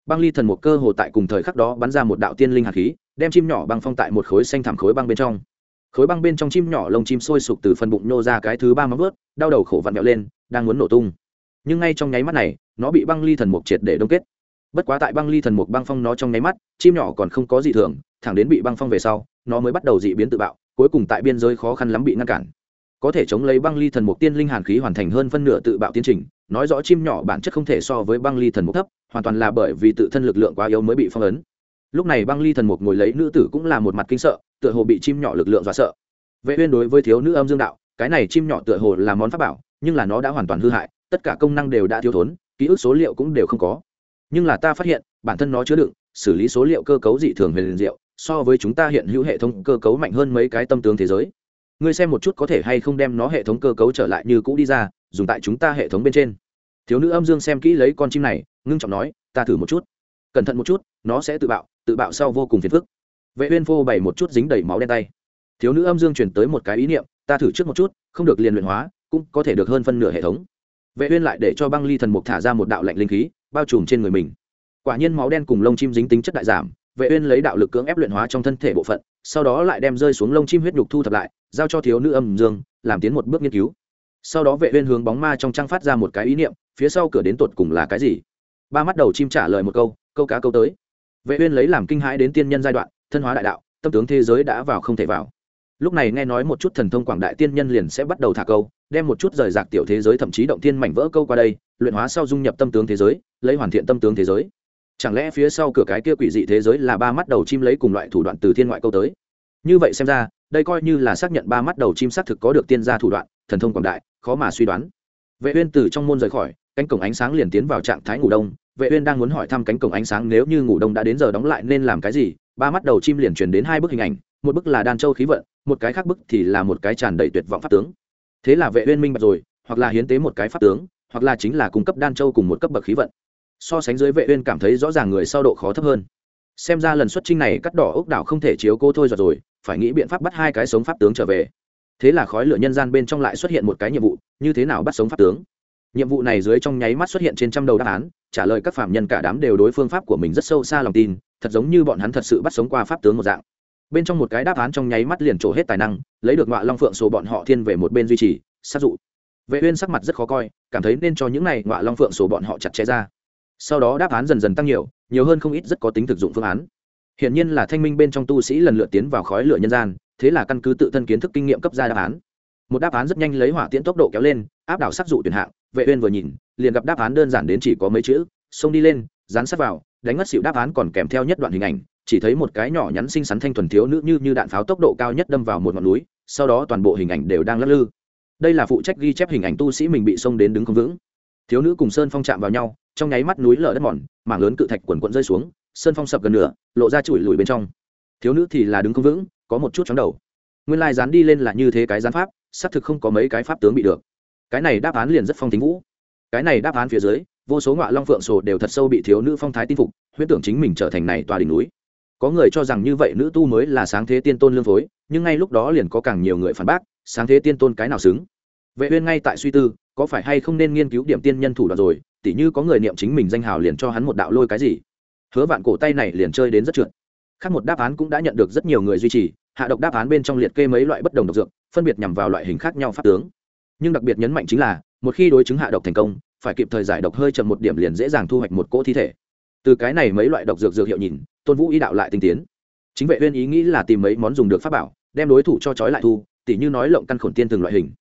Băng ly thần một cơ hồ tại cùng thời khắc đó bắn ra một đạo tiên linh hạt khí, đem chim nhỏ băng phong tại một khối xanh thảm khối băng bên trong. Khối băng bên trong chim nhỏ lông chim sôi sục từ phần bụng nhô ra cái thứ ba móng vớt đau đầu khổ vặn vẹo lên, đang muốn nổ tung. Nhưng ngay trong nháy mắt này, nó bị băng ly thần mục triệt để đông kết. Bất quá tại băng ly thần mục băng phong nó trong nháy mắt, chim nhỏ còn không có gì thường, thẳng đến bị băng phong về sau nó mới bắt đầu dị biến tự bạo, cuối cùng tại biên giới khó khăn lắm bị ngăn cản. Có thể chống lấy băng ly thần mục tiên linh hàn khí hoàn thành hơn phân nửa tự bạo tiến trình, nói rõ chim nhỏ bản chất không thể so với băng ly thần mục thấp, hoàn toàn là bởi vì tự thân lực lượng quá yếu mới bị phong ấn. Lúc này băng ly thần mục ngồi lấy nữ tử cũng là một mặt kinh sợ, tựa hồ bị chim nhỏ lực lượng dọa sợ. Vệ uyên đối với thiếu nữ âm dương đạo, cái này chim nhỏ tựa hồ là món pháp bảo, nhưng là nó đã hoàn toàn hư hại, tất cả công năng đều đã thiếu thốn, ký ức số liệu cũng đều không có. Nhưng là ta phát hiện, bản thân nó chứa đựng, xử lý số liệu cơ cấu dị thường huyền diệu so với chúng ta hiện hữu hệ thống cơ cấu mạnh hơn mấy cái tâm tướng thế giới. Ngươi xem một chút có thể hay không đem nó hệ thống cơ cấu trở lại như cũ đi ra, dùng tại chúng ta hệ thống bên trên. Thiếu nữ âm dương xem kỹ lấy con chim này, ngưng trọng nói, ta thử một chút. Cẩn thận một chút, nó sẽ tự bạo tự bạo sau vô cùng phiền phức. Vệ uyên phô bày một chút dính đầy máu đen tay. Thiếu nữ âm dương truyền tới một cái ý niệm, ta thử trước một chút, không được liền luyện hóa, cũng có thể được hơn phân nửa hệ thống. Vệ uyên lại để cho băng ly thần mục thả ra một đạo lạnh linh khí, bao trùm trên người mình. Quả nhiên máu đen cùng lông chim dính tính chất đại giảm vệ uyên lấy đạo lực cưỡng ép luyện hóa trong thân thể bộ phận, sau đó lại đem rơi xuống lông chim huyết nhục thu thập lại, giao cho thiếu nữ âm dương, làm tiến một bước nghiên cứu. Sau đó vệ uyên hướng bóng ma trong trang phát ra một cái ý niệm, phía sau cửa đến tột cùng là cái gì? Ba mắt đầu chim trả lời một câu câu cá câu tới. Vệ uyên lấy làm kinh hãi đến tiên nhân giai đoạn, thân hóa đại đạo, tâm tướng thế giới đã vào không thể vào. Lúc này nghe nói một chút thần thông quảng đại tiên nhân liền sẽ bắt đầu thả câu, đem một chút rời rạc tiểu thế giới thậm chí động thiên mảnh vỡ câu qua đây, luyện hóa sau dung nhập tâm tướng thế giới, lấy hoàn thiện tâm tướng thế giới chẳng lẽ phía sau cửa cái kia quỷ dị thế giới là ba mắt đầu chim lấy cùng loại thủ đoạn từ thiên ngoại câu tới? Như vậy xem ra, đây coi như là xác nhận ba mắt đầu chim xác thực có được tiên gia thủ đoạn, thần thông quảng đại, khó mà suy đoán. Vệ uyên từ trong môn rời khỏi, cánh cổng ánh sáng liền tiến vào trạng thái ngủ đông. Vệ uyên đang muốn hỏi thăm cánh cổng ánh sáng nếu như ngủ đông đã đến giờ đóng lại nên làm cái gì, ba mắt đầu chim liền truyền đến hai bức hình ảnh, một bức là đan châu khí vận, một cái khác bức thì là một cái tràn đầy tuyệt vọng pháp tướng. Thế là vệ uyên minh bạch rồi, hoặc là hiến tế một cái pháp tướng, hoặc là chính là cung cấp đan châu cùng một cấp bậc khí vận so sánh dưới vệ uyên cảm thấy rõ ràng người sau độ khó thấp hơn. Xem ra lần xuất trinh này cắt đỏ ốc đảo không thể chiếu cô thôi rồi, phải nghĩ biện pháp bắt hai cái sống pháp tướng trở về. Thế là khói lửa nhân gian bên trong lại xuất hiện một cái nhiệm vụ, như thế nào bắt sống pháp tướng? Nhiệm vụ này dưới trong nháy mắt xuất hiện trên trăm đầu đáp án, trả lời các phạm nhân cả đám đều đối phương pháp của mình rất sâu xa lòng tin, thật giống như bọn hắn thật sự bắt sống qua pháp tướng một dạng. Bên trong một cái đáp án trong nháy mắt liền trổ hết tài năng, lấy được ngọa long phượng số bọn họ thiên về một bên duy trì, sát dụ. Vệ uyên sắc mặt rất khó coi, cảm thấy nên cho những này ngọa long phượng số bọn họ chặt chẽ ra sau đó đáp án dần dần tăng nhiều nhiều hơn không ít rất có tính thực dụng phương án. Hiện nhiên là thanh minh bên trong tu sĩ lần lượt tiến vào khói lửa nhân gian, thế là căn cứ tự thân kiến thức kinh nghiệm cấp ra đáp án. Một đáp án rất nhanh lấy hỏa tiễn tốc độ kéo lên, áp đảo sắc dụ tuyển hạng, vệ uyên vừa nhìn, liền gặp đáp án đơn giản đến chỉ có mấy chữ, xông đi lên, dán sát vào, đánh mất xỉu đáp án còn kèm theo nhất đoạn hình ảnh, chỉ thấy một cái nhỏ nhắn xinh xắn thanh thuần thiếu nữ như như đạn pháo tốc độ cao nhất đâm vào một ngọn núi, sau đó toàn bộ hình ảnh đều đang lắc lư. Đây là phụ trách ghi chép hình ảnh tu sĩ mình bị xông đến đứng không vững. Thiếu nữ cùng sơn phong chạm vào nhau trong nháy mắt núi lở đất mòn, mảng lớn cự thạch quần quận rơi xuống, sơn phong sập gần nửa, lộ ra chùi lùi bên trong. Thiếu nữ thì là đứng không vững, có một chút chóng đầu. Nguyên lai dán đi lên là như thế cái gián pháp, xác thực không có mấy cái pháp tướng bị được. Cái này đáp án liền rất phong tính vũ. Cái này đáp án phía dưới, vô số ngọa long phượng sổ đều thật sâu bị thiếu nữ phong thái tin phục, huyễn tưởng chính mình trở thành này tòa đỉnh núi. Có người cho rằng như vậy nữ tu mới là sáng thế tiên tôn lương phối, nhưng ngay lúc đó liền có càng nhiều người phản bác, sáng thế tiên tôn cái nào xứng? Vệ uyên ngay tại suy tư, có phải hay không nên nghiên cứu điểm tiên nhân thủ đoạn rồi tỉ như có người niệm chính mình danh hào liền cho hắn một đạo lôi cái gì. Hứa vạn cổ tay này liền chơi đến rất trượt. Khác một đáp án cũng đã nhận được rất nhiều người duy trì, hạ độc đáp án bên trong liệt kê mấy loại bất đồng độc dược, phân biệt nhằm vào loại hình khác nhau pháp tướng. Nhưng đặc biệt nhấn mạnh chính là, một khi đối chứng hạ độc thành công, phải kịp thời giải độc hơi chậm một điểm liền dễ dàng thu hoạch một cỗ thi thể. Từ cái này mấy loại độc dược dược hiệu nhìn, tôn vũ ý đạo lại tinh tiến. Chính vệ uyên ý nghĩ là tìm mấy món dùng được pháp bảo, đem đối thủ cho trói lại thu, tỉ như nói lộng căn khổn tiên từng loại hình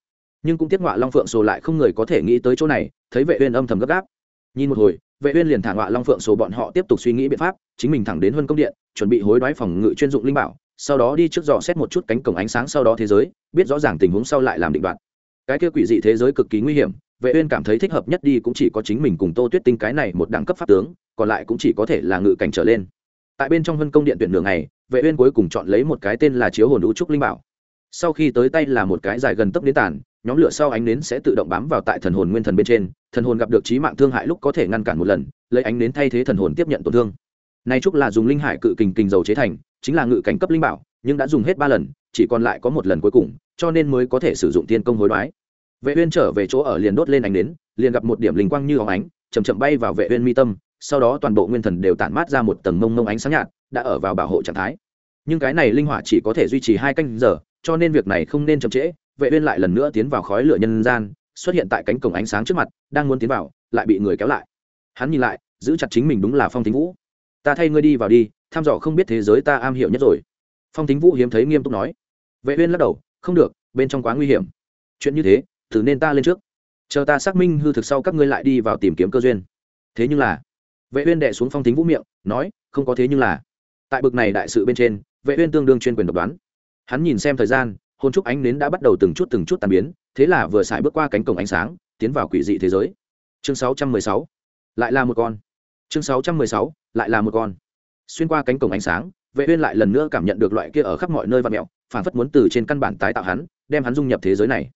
nhưng cũng tiếc ngọa long phượng sổ lại không người có thể nghĩ tới chỗ này, thấy vệ uyên âm thầm gấp gáp. Nhìn một hồi, vệ uyên liền thả ngọa long phượng sổ bọn họ tiếp tục suy nghĩ biện pháp, chính mình thẳng đến huân công điện, chuẩn bị hối đoái phòng ngự chuyên dụng linh bảo, sau đó đi trước dò xét một chút cánh cổng ánh sáng sau đó thế giới, biết rõ ràng tình huống sau lại làm định đoạn cái kia quỷ dị thế giới cực kỳ nguy hiểm, vệ uyên cảm thấy thích hợp nhất đi cũng chỉ có chính mình cùng tô tuyết tinh cái này một đẳng cấp pháp tướng, còn lại cũng chỉ có thể là ngự cảnh trở lên. Tại bên trong huân công điện tuyển đường này vệ uyên cuối cùng chọn lấy một cái tên là chiếu hồn u trúc linh bảo. Sau khi tới tay là một cái dài gần tấp đến tàn nhóm lửa sau ánh nến sẽ tự động bám vào tại thần hồn nguyên thần bên trên, thần hồn gặp được trí mạng thương hại lúc có thể ngăn cản một lần, lấy ánh nến thay thế thần hồn tiếp nhận tổn thương. Nay trúc là dùng linh hải cự kình kình dầu chế thành, chính là ngự cảnh cấp linh bảo, nhưng đã dùng hết ba lần, chỉ còn lại có một lần cuối cùng, cho nên mới có thể sử dụng tiên công hối đoái. Vệ uyên trở về chỗ ở liền đốt lên ánh nến, liền gặp một điểm linh quang như óng ánh, chậm chậm bay vào vệ uyên mi tâm, sau đó toàn bộ nguyên thần đều tản mát ra một tầng mông mông ánh sáng nhạt, đã ở vào bảo hộ trạng thái. Nhưng cái này linh hỏa chỉ có thể duy trì hai canh giờ, cho nên việc này không nên chậm trễ vệ uyên lại lần nữa tiến vào khói lửa nhân gian, xuất hiện tại cánh cổng ánh sáng trước mặt, đang muốn tiến vào, lại bị người kéo lại. Hắn nhìn lại, giữ chặt chính mình đúng là phong thính vũ. Ta thay ngươi đi vào đi, tham dò không biết thế giới ta am hiểu nhất rồi. Phong thính vũ hiếm thấy nghiêm túc nói. Vệ uyên lắc đầu, không được, bên trong quá nguy hiểm. Chuyện như thế, thử nên ta lên trước. Chờ ta xác minh hư thực sau các ngươi lại đi vào tìm kiếm cơ duyên. Thế nhưng là, vệ uyên đệ xuống phong thính vũ miệng, nói, không có thế nhưng là. Tại bực này đại sự bên trên, vệ uyên tương đương chuyên quyền độc đoán. Hắn nhìn xem thời gian hôn trúc ánh nến đã bắt đầu từng chút từng chút tan biến, thế là vừa xài bước qua cánh cổng ánh sáng, tiến vào quỷ dị thế giới. Chương 616 lại là một con. Chương 616 lại là một con. Xuyên qua cánh cổng ánh sáng, vệ uyên lại lần nữa cảm nhận được loại kia ở khắp mọi nơi và mẹo phản phất muốn từ trên căn bản tái tạo hắn, đem hắn dung nhập thế giới này.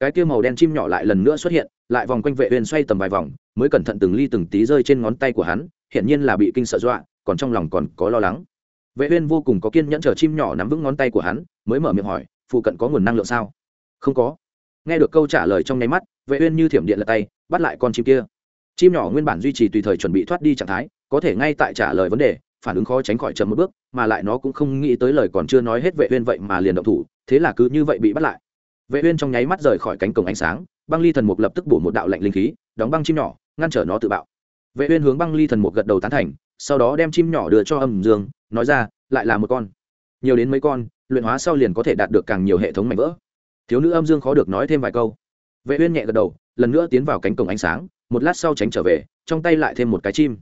Cái kia màu đen chim nhỏ lại lần nữa xuất hiện, lại vòng quanh vệ uyên xoay tầm vài vòng, mới cẩn thận từng ly từng tí rơi trên ngón tay của hắn hiện nhiên là bị kinh sợ dọa, còn trong lòng còn có lo lắng. Vệ uyên vô cùng có kiên nhẫn chờ chim nhỏ nắm vững ngón tay của hắn, mới mở miệng hỏi phụ cận có nguồn năng lượng sao? Không có. Nghe được câu trả lời trong nháy mắt, vệ uyên như thiểm điện lật tay, bắt lại con chim kia. Chim nhỏ nguyên bản duy trì tùy thời chuẩn bị thoát đi trạng thái, có thể ngay tại trả lời vấn đề, phản ứng khó tránh khỏi chậm một bước, mà lại nó cũng không nghĩ tới lời còn chưa nói hết vệ uyên vậy mà liền động thủ, thế là cứ như vậy bị bắt lại. Vệ uyên trong nháy mắt rời khỏi cánh cổng ánh sáng, băng ly thần mục lập tức bổ một đạo lạnh linh khí, đóng băng chim nhỏ, ngăn trở nó tự bạo. Vệ uyên hướng băng ly thần mục gật đầu tán thành, sau đó đem chim nhỏ đưa cho âm dương, nói ra, lại là một con. Nhiều đến mấy con luyện hóa sau liền có thể đạt được càng nhiều hệ thống mạnh vỡ. Thiếu nữ âm dương khó được nói thêm vài câu. Vệ uyên nhẹ gật đầu, lần nữa tiến vào cánh cổng ánh sáng, một lát sau tránh trở về, trong tay lại thêm một cái chim.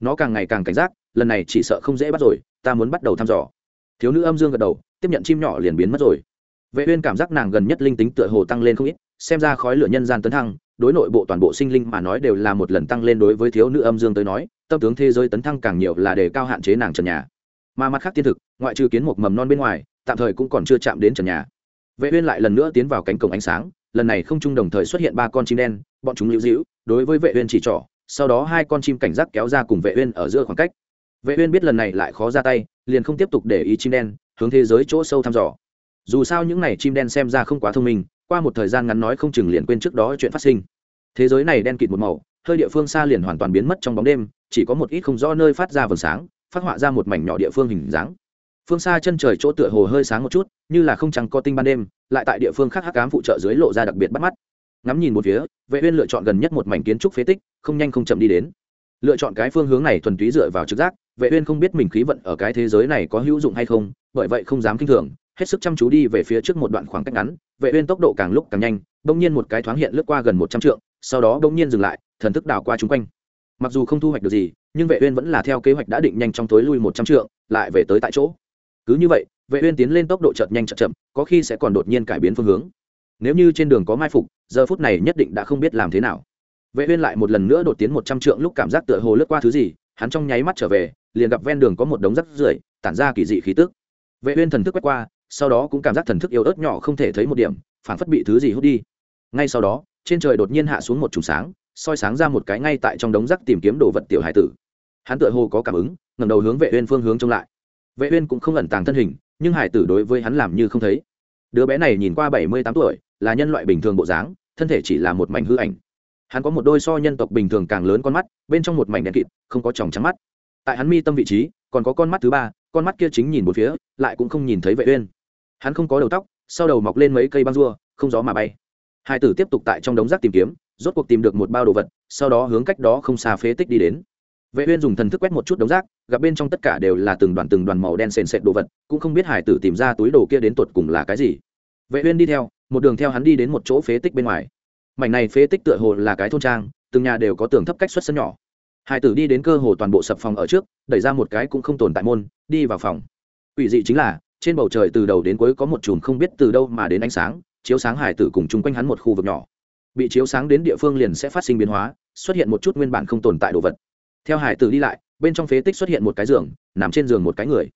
Nó càng ngày càng cảnh giác, lần này chỉ sợ không dễ bắt rồi, ta muốn bắt đầu thăm dò. Thiếu nữ âm dương gật đầu, tiếp nhận chim nhỏ liền biến mất rồi. Vệ uyên cảm giác nàng gần nhất linh tính tựa hồ tăng lên không ít, xem ra khói lửa nhân gian tấn thăng, đối nội bộ toàn bộ sinh linh mà nói đều là một lần tăng lên đối với thiếu nữ âm dương tới nói, tâm tướng thế giới tấn thăng càng nhiều là để cao hạn chế nàng trần nhà. Mà mặt khác tiên thực, ngoại trừ kiến một mầm non bên ngoài tạm thời cũng còn chưa chạm đến trần nhà. Vệ uyên lại lần nữa tiến vào cánh cổng ánh sáng, lần này không trung đồng thời xuất hiện ba con chim đen, bọn chúng liễu diễu đối với vệ uyên chỉ trỏ, sau đó hai con chim cảnh giác kéo ra cùng vệ uyên ở giữa khoảng cách. Vệ uyên biết lần này lại khó ra tay, liền không tiếp tục để ý chim đen, hướng thế giới chỗ sâu thăm dò. Dù sao những này chim đen xem ra không quá thông minh, qua một thời gian ngắn nói không chừng liền quên trước đó chuyện phát sinh. Thế giới này đen kịt một màu, hơi địa phương xa liền hoàn toàn biến mất trong bóng đêm, chỉ có một ít không rõ nơi phát ra vầng sáng, phát họa ra một mảnh nhỏ địa phương hình dáng phương xa chân trời chỗ tựa hồ hơi sáng một chút, như là không chẳng có tinh ban đêm, lại tại địa phương khác hắc ám phụ trợ dưới lộ ra đặc biệt bắt mắt. Ngắm nhìn một phía, vệ uyên lựa chọn gần nhất một mảnh kiến trúc phế tích, không nhanh không chậm đi đến. Lựa chọn cái phương hướng này thuần túy dựa vào trực giác, vệ uyên không biết mình khí vận ở cái thế giới này có hữu dụng hay không, bởi vậy không dám kinh thường, hết sức chăm chú đi về phía trước một đoạn khoảng cách ngắn, vệ uyên tốc độ càng lúc càng nhanh đung nhiên một cái thoáng hiện lướt qua gần 100 trượng, sau đó đung nhiên dừng lại, thần thức đảo qua chúng quanh. Mặc dù không thu hoạch được gì, nhưng vệ uyên vẫn là theo kế hoạch đã định nhanh trong tối lui 100 trượng, lại về tới tại chỗ cứ như vậy, vệ uyên tiến lên tốc độ chợt nhanh chợt chậm, có khi sẽ còn đột nhiên cải biến phương hướng. Nếu như trên đường có mai phục, giờ phút này nhất định đã không biết làm thế nào. Vệ uyên lại một lần nữa đột tiến 100 trượng lúc cảm giác tựa hồ lướt qua thứ gì, hắn trong nháy mắt trở về, liền gặp ven đường có một đống rác rưởi, tản ra kỳ dị khí tức. Vệ uyên thần thức quét qua, sau đó cũng cảm giác thần thức yếu ớt nhỏ không thể thấy một điểm phản phất bị thứ gì hút đi. Ngay sau đó, trên trời đột nhiên hạ xuống một chùm sáng, soi sáng ra một cái ngay tại trong đống rác tìm kiếm đồ vật tiểu hải tử. Hắn tựa hồ có cảm ứng, ngẩng đầu hướng vệ uyên phương hướng trông lại vệ uyên cũng không ẩn tàng thân hình, nhưng hải tử đối với hắn làm như không thấy. Đứa bé này nhìn qua 78 tuổi, là nhân loại bình thường bộ dáng, thân thể chỉ là một mảnh hư ảnh. Hắn có một đôi so nhân tộc bình thường càng lớn con mắt, bên trong một mảnh đen kịt, không có tròng trắng mắt. Tại hắn mi tâm vị trí, còn có con mắt thứ ba, con mắt kia chính nhìn một phía, lại cũng không nhìn thấy vệ uyên. Hắn không có đầu tóc, sau đầu mọc lên mấy cây băng rua, không gió mà bay. Hải tử tiếp tục tại trong đống rác tìm kiếm, rốt cuộc tìm được một bao đồ vật, sau đó hướng cách đó không xa phế tích đi đến. Vệ uyên dùng thần thức quét một chút đống rác gặp bên trong tất cả đều là từng đoàn từng đoàn màu đen sền sệt đồ vật, cũng không biết hải tử tìm ra túi đồ kia đến tuột cùng là cái gì. Vệ uyên đi theo, một đường theo hắn đi đến một chỗ phế tích bên ngoài. Mảnh này phế tích tựa hồ là cái thôn trang, từng nhà đều có tường thấp cách xuất sân nhỏ. Hải tử đi đến cơ hồ toàn bộ sập phòng ở trước, đẩy ra một cái cũng không tồn tại môn, đi vào phòng. Quỷ dị chính là, trên bầu trời từ đầu đến cuối có một chùm không biết từ đâu mà đến ánh sáng, chiếu sáng hải tử cùng chung quanh hắn một khu vực nhỏ. Bị chiếu sáng đến địa phương liền sẽ phát sinh biến hóa, xuất hiện một chút nguyên bản không tồn tại đồ vật. Theo hải tử đi lại bên trong phế tích xuất hiện một cái giường, nằm trên giường một cái người.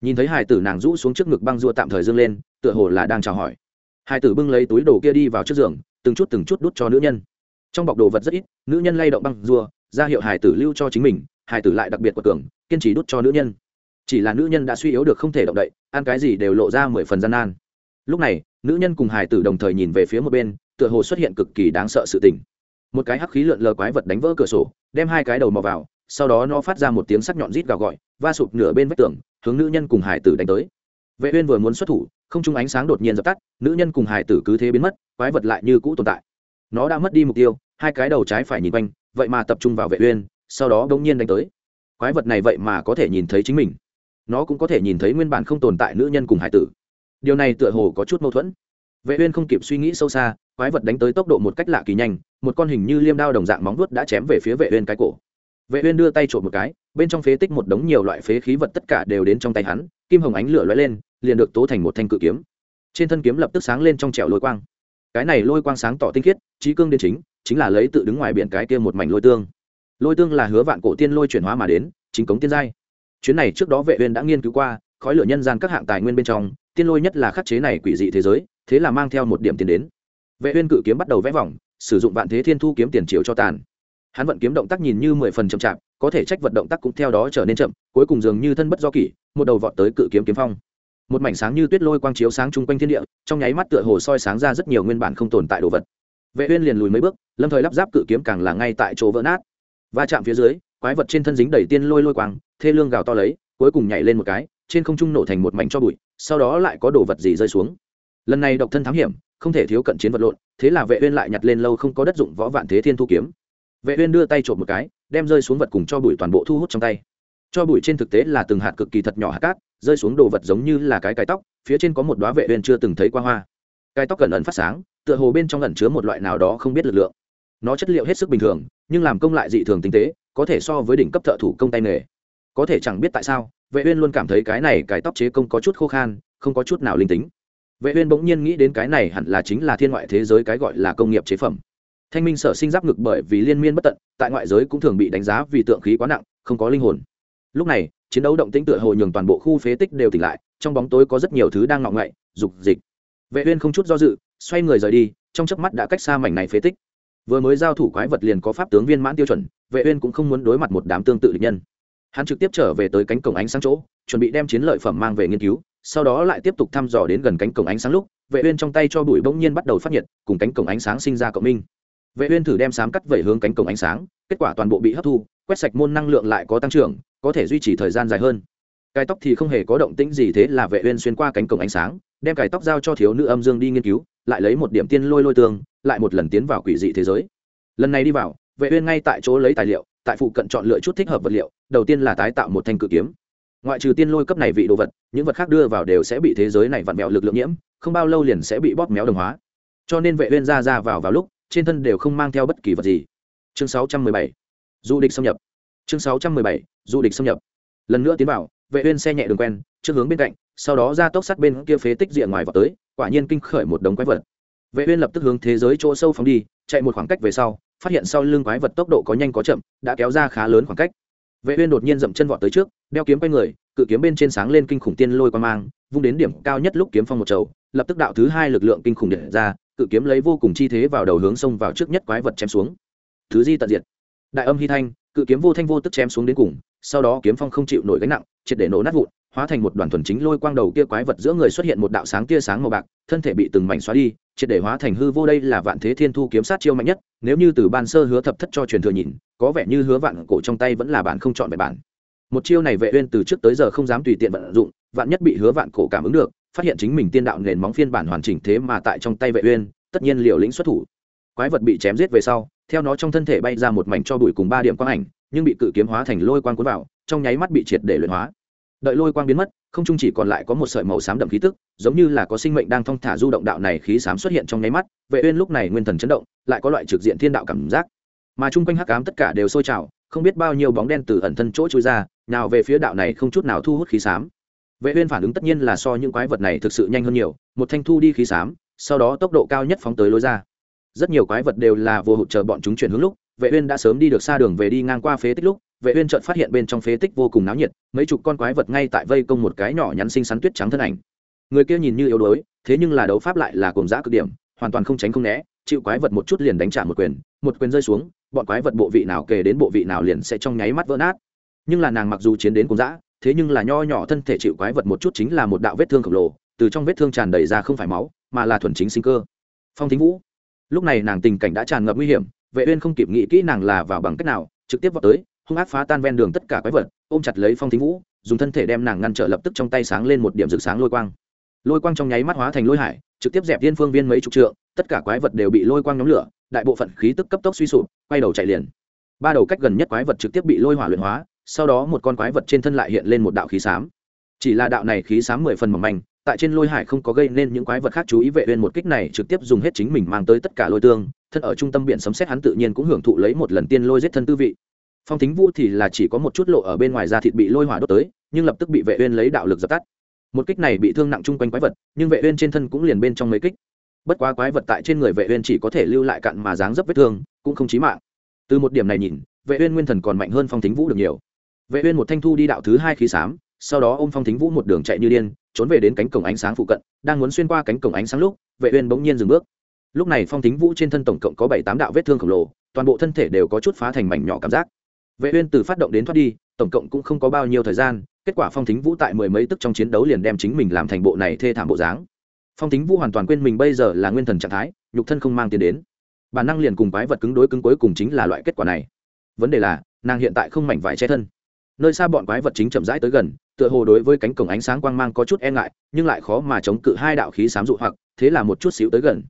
Nhìn thấy hải tử nàng rũ xuống trước ngực băng dua tạm thời dâng lên, tựa hồ là đang chào hỏi. Hải tử bưng lấy túi đồ kia đi vào trước giường, từng chút từng chút đút cho nữ nhân. Trong bọc đồ vật rất ít, nữ nhân lay động băng dua ra hiệu hải tử lưu cho chính mình hải tử lại đặc biệt của tưởng kiên trì đút cho nữ nhân. Chỉ là nữ nhân đã suy yếu được không thể động đậy, ăn cái gì đều lộ ra mười phần gian nan. Lúc này, nữ nhân cùng hải tử đồng thời nhìn về phía một bên, tựa hồ xuất hiện cực kỳ đáng sợ sự tình. Một cái hắc khí lượn lờ quái vật đánh vỡ cửa sổ, đem hai cái đầu mò vào sau đó nó phát ra một tiếng sắc nhọn rít gào gọi, va sụp nửa bên vách tường, hướng nữ nhân cùng hải tử đánh tới. Vệ uyên vừa muốn xuất thủ, không trung ánh sáng đột nhiên dập tắt, nữ nhân cùng hải tử cứ thế biến mất, quái vật lại như cũ tồn tại. Nó đã mất đi mục tiêu, hai cái đầu trái phải nhìn quanh, vậy mà tập trung vào vệ uyên, sau đó đống nhiên đánh tới. Quái vật này vậy mà có thể nhìn thấy chính mình. Nó cũng có thể nhìn thấy nguyên bản không tồn tại nữ nhân cùng hải tử. Điều này tựa hồ có chút mâu thuẫn. Vệ uyên không kịp suy nghĩ sâu xa, quái vật đánh tới tốc độ một cách lạ kỳ nhanh, một con hình như liêm đao đồng dạng móng vuốt đã chém về phía vệ uyên cái cổ vệ uyên đưa tay trộn một cái, bên trong phế tích một đống nhiều loại phế khí vật tất cả đều đến trong tay hắn, kim hồng ánh lửa lóe lên, liền được tố thành một thanh cự kiếm. Trên thân kiếm lập tức sáng lên trong trẻo lôi quang. Cái này lôi quang sáng tỏ tinh khiết trí cương đến chính chính là lấy tự đứng ngoài biển cái kia một mảnh lôi tương. Lôi tương là hứa vạn cổ tiên lôi chuyển hóa mà đến, chính cống tiên giai. Chuyến này trước đó vệ uyên đã nghiên cứu qua, khói lửa nhân gian các hạng tài nguyên bên trong, tiên lôi nhất là khắc chế này quỷ dị thế giới, thế là mang theo một điểm tiền đến. Vệ uyên cự kiếm bắt đầu vẽ vòng, sử dụng vạn thế thiên thu kiếm tiền chiếu cho tàn hắn vận kiếm động tác nhìn như mười phần chậm chạp, có thể trách vận động tác cũng theo đó trở nên chậm, cuối cùng dường như thân bất do kỷ, một đầu vọt tới cự kiếm kiếm phong. Một mảnh sáng như tuyết lôi quang chiếu sáng chung quanh thiên địa, trong nháy mắt tựa hồ soi sáng ra rất nhiều nguyên bản không tồn tại đồ vật. Vệ uyên liền lùi mấy bước, lâm thời lắp ráp cự kiếm càng là ngay tại chỗ vỡ nát. Va chạm phía dưới, quái vật trên thân dính đầy tiên lôi lôi quang, thê lương gào to lấy, cuối cùng nhảy lên một cái, trên không trung nổ thành một mảnh cho bụi, sau đó lại có đồ vật gì rơi xuống. Lần này độc thân thám hiểm, không thể thiếu cận chiến vật lộn, thế là vệ uyên lại nhặt lên lâu không có đất dụng võ vạn thế thiên thu kiếm vệ uyên đưa tay trộm một cái, đem rơi xuống vật cùng cho bụi toàn bộ thu hút trong tay. Cho bụi trên thực tế là từng hạt cực kỳ thật nhỏ hạt cát, rơi xuống đồ vật giống như là cái cái tóc, phía trên có một đóa vệ uyên chưa từng thấy qua hoa. Cái tóc cẩn ẩn phát sáng, tựa hồ bên trong ẩn chứa một loại nào đó không biết lực lượng. Nó chất liệu hết sức bình thường, nhưng làm công lại dị thường tinh tế, có thể so với đỉnh cấp thợ thủ công tay nghề. Có thể chẳng biết tại sao, vệ uyên luôn cảm thấy cái này cái tóc chế công có chút khô khan, không có chút nào linh tính. Vệ uyên bỗng nhiên nghĩ đến cái này hẳn là chính là thiên ngoại thế giới cái gọi là công nghiệp chế phẩm thanh minh sở sinh giáp ngực bởi vì liên miên bất tận, tại ngoại giới cũng thường bị đánh giá vì tượng khí quá nặng, không có linh hồn. Lúc này, chiến đấu động tĩnh tựa hồ nhường toàn bộ khu phế tích đều tỉnh lại, trong bóng tối có rất nhiều thứ đang ngọng ngậy, dục dịch. Vệ uyên không chút do dự, xoay người rời đi, trong chớp mắt đã cách xa mảnh này phế tích. Vừa mới giao thủ quái vật liền có pháp tướng viên mãn tiêu chuẩn, vệ uyên cũng không muốn đối mặt một đám tương tự địch nhân. Hắn trực tiếp trở về tới cánh cổng ánh sáng chỗ, chuẩn bị đem chiến lợi phẩm mang về nghiên cứu, sau đó lại tiếp tục thăm dò đến gần cánh cổng ánh sáng lúc, vệ uyên trong tay cho bụi bỗng nhiên bắt đầu phát nhiệt, cùng cánh cổng ánh sáng sinh ra cộng minh vệ uyên thử đem sám cắt vẩy hướng cánh cổng ánh sáng kết quả toàn bộ bị hấp thu quét sạch môn năng lượng lại có tăng trưởng có thể duy trì thời gian dài hơn. Cái tóc thì không hề có động tĩnh gì thế là vệ uyên xuyên qua cánh cổng ánh sáng đem cải tóc giao cho thiếu nữ âm dương đi nghiên cứu lại lấy một điểm tiên lôi lôi tường, lại một lần tiến vào quỷ dị thế giới. Lần này đi vào vệ uyên ngay tại chỗ lấy tài liệu tại phụ cận chọn lựa chút thích hợp vật liệu đầu tiên là tái tạo một thanh cự kiếm. Ngoại trừ tiên lôi cấp này vị đồ vật những vật khác đưa vào đều sẽ bị thế giới này vặn vẹo lực lượng nhiễm không bao lâu liền sẽ bị bóp méo đồng hóa. Cho nên vệ uyên ra ra vào vào lúc trên thân đều không mang theo bất kỳ vật gì. Chương 617 du địch xâm nhập. Chương 617 du địch xâm nhập. Lần nữa tiến vào, vệ uyên xe nhẹ đường quen, trước hướng bên cạnh, sau đó ra tốc sát bên kia phế tích diện ngoài vào tới, quả nhiên kinh khởi một đống quái vật. Vệ uyên lập tức hướng thế giới chỗ sâu phóng đi, chạy một khoảng cách về sau, phát hiện sau lưng quái vật tốc độ có nhanh có chậm, đã kéo ra khá lớn khoảng cách. Vệ uyên đột nhiên dậm chân vọt tới trước, đeo kiếm quay người, cự kiếm bên trên sáng lên kinh khủng tiên lôi quang mang, vung đến điểm cao nhất lúc kiếm phong một trầu lập tức đạo thứ hai lực lượng kinh khủng điện ra cự kiếm lấy vô cùng chi thế vào đầu hướng xông vào trước nhất quái vật chém xuống. Thứ di tận diệt. Đại âm hy thanh, cự kiếm vô thanh vô tức chém xuống đến cùng, sau đó kiếm phong không chịu nổi gánh nặng, triệt để nổ nát vụn, hóa thành một đoàn thuần chính lôi quang đầu kia quái vật giữa người xuất hiện một đạo sáng tia sáng màu bạc, thân thể bị từng mảnh xóa đi, triệt để hóa thành hư vô đây là vạn thế thiên thu kiếm sát chiêu mạnh nhất, nếu như từ ban sơ hứa thập thất cho truyền thừa nhìn, có vẻ như hứa vạn cổ trong tay vẫn là bản không chọn về bản. Một chiêu này vệ uyên từ trước tới giờ không dám tùy tiện vận dụng, vạn nhất bị hứa vạn cổ cảm ứng được phát hiện chính mình tiên đạo nền móng phiên bản hoàn chỉnh thế mà tại trong tay vệ uyên, tất nhiên liều lĩnh xuất thủ. Quái vật bị chém giết về sau, theo nó trong thân thể bay ra một mảnh cho bụi cùng ba điểm quang ảnh, nhưng bị cự kiếm hóa thành lôi quang cuốn vào, trong nháy mắt bị triệt để luyện hóa. Đợi lôi quang biến mất, không trung chỉ còn lại có một sợi màu xám đậm khí tức, giống như là có sinh mệnh đang thong thả du động đạo này khí xám xuất hiện trong nháy mắt, vệ uyên lúc này nguyên thần chấn động, lại có loại trực diện thiên đạo cảm giác. Mà chung quanh hắc ám tất cả đều sôi trào, không biết bao nhiêu bóng đen từ ẩn thân chỗ chui ra, nào về phía đạo này không chút nào thu hút khí xám vệ uyên phản ứng tất nhiên là so những quái vật này thực sự nhanh hơn nhiều, một thanh thu đi khí sám sau đó tốc độ cao nhất phóng tới lối ra. Rất nhiều quái vật đều là vô hụt chờ bọn chúng chuyển hướng lúc, vệ uyên đã sớm đi được xa đường về đi ngang qua phế tích lúc, vệ uyên chợt phát hiện bên trong phế tích vô cùng náo nhiệt, mấy chục con quái vật ngay tại vây công một cái nhỏ nhắn xinh xắn tuyết trắng thân ảnh. Người kia nhìn như yếu đuối, thế nhưng là đấu pháp lại là cuồng dã cực điểm, hoàn toàn không tránh không né, chịu quái vật một chút liền đánh trả một quyền một quyền rơi xuống, bọn quái vật bộ vị nào kề đến bộ vị nào liền sẽ trong nháy mắt vỡ nát. Nhưng là nàng mặc dù chiến đến cuồng dã thế nhưng là nho nhỏ thân thể chịu quái vật một chút chính là một đạo vết thương khổng lồ, từ trong vết thương tràn đầy ra không phải máu, mà là thuần chính sinh cơ. Phong thính vũ. Lúc này nàng tình cảnh đã tràn ngập nguy hiểm, vệ uyên không kịp nghĩ kỹ nàng là vào bằng cách nào, trực tiếp vọt tới, hung ác phá tan ven đường tất cả quái vật, ôm chặt lấy phong thính vũ, dùng thân thể đem nàng ngăn trở lập tức trong tay sáng lên một điểm rực sáng lôi quang. Lôi quang trong nháy mắt hóa thành lôi hải, trực tiếp dẹp viên phương viên mấy chục trượng, tất cả quái vật đều bị lôi quang nhóm lửa, đại bộ phận khí tức cấp tốc suy sụp, quay đầu chạy liền. Ba đầu cách gần nhất quái vật trực tiếp bị lôi hỏa luyện hóa sau đó một con quái vật trên thân lại hiện lên một đạo khí xám. Chỉ là đạo này khí xám mười phần mỏng manh, tại trên lôi hải không có gây nên những quái vật khác chú ý vệ uyên một kích này trực tiếp dùng hết chính mình mang tới tất cả lôi tương, thân ở trung tâm biển sấm sét hắn tự nhiên cũng hưởng thụ lấy một lần tiên lôi giết thân tư vị. Phong thính vũ thì là chỉ có một chút lộ ở bên ngoài da thịt bị lôi hỏa đốt tới, nhưng lập tức bị vệ uyên lấy đạo lực dập tắt. Một kích này bị thương nặng chung quanh quái vật, nhưng vệ uyên trên thân cũng liền bên trong mấy kích. Bất quá quái vật tại trên người vệ uyên chỉ có thể lưu lại cạn mà dáng dấp vết thương, cũng không chí mạng. Từ một điểm này nhìn, vệ uyên nguyên thần còn mạnh hơn phong thính vũ được nhiều vệ uyên một thanh thu đi đạo thứ hai khí sám sau đó ôm phong thính vũ một đường chạy như điên, trốn về đến cánh cổng ánh sáng phụ cận, đang muốn xuyên qua cánh cổng ánh sáng lúc, vệ uyên bỗng nhiên dừng bước. Lúc này phong thính vũ trên thân tổng cộng có bảy tám đạo vết thương khổng lồ, toàn bộ thân thể đều có chút phá thành mảnh nhỏ cảm giác. Vệ uyên từ phát động đến thoát đi, tổng cộng cũng không có bao nhiêu thời gian, kết quả phong thính vũ tại mười mấy tức trong chiến đấu liền đem chính mình làm thành bộ này thê thảm bộ dáng. Phong thính vũ hoàn toàn quên mình bây giờ là nguyên thần trạng thái, nhục thân không mang tiền đến. Bản năng liền cùng quái vật cứng đối cứng cuối cùng chính là loại kết quả này. Vấn đề là, nàng hiện tại không mảnh vải che thân nơi xa bọn quái vật chính chậm rãi tới gần, tựa hồ đối với cánh cổng ánh sáng quang mang có chút e ngại, nhưng lại khó mà chống cự hai đạo khí sám dụ hoặc, thế là một chút xíu tới gần.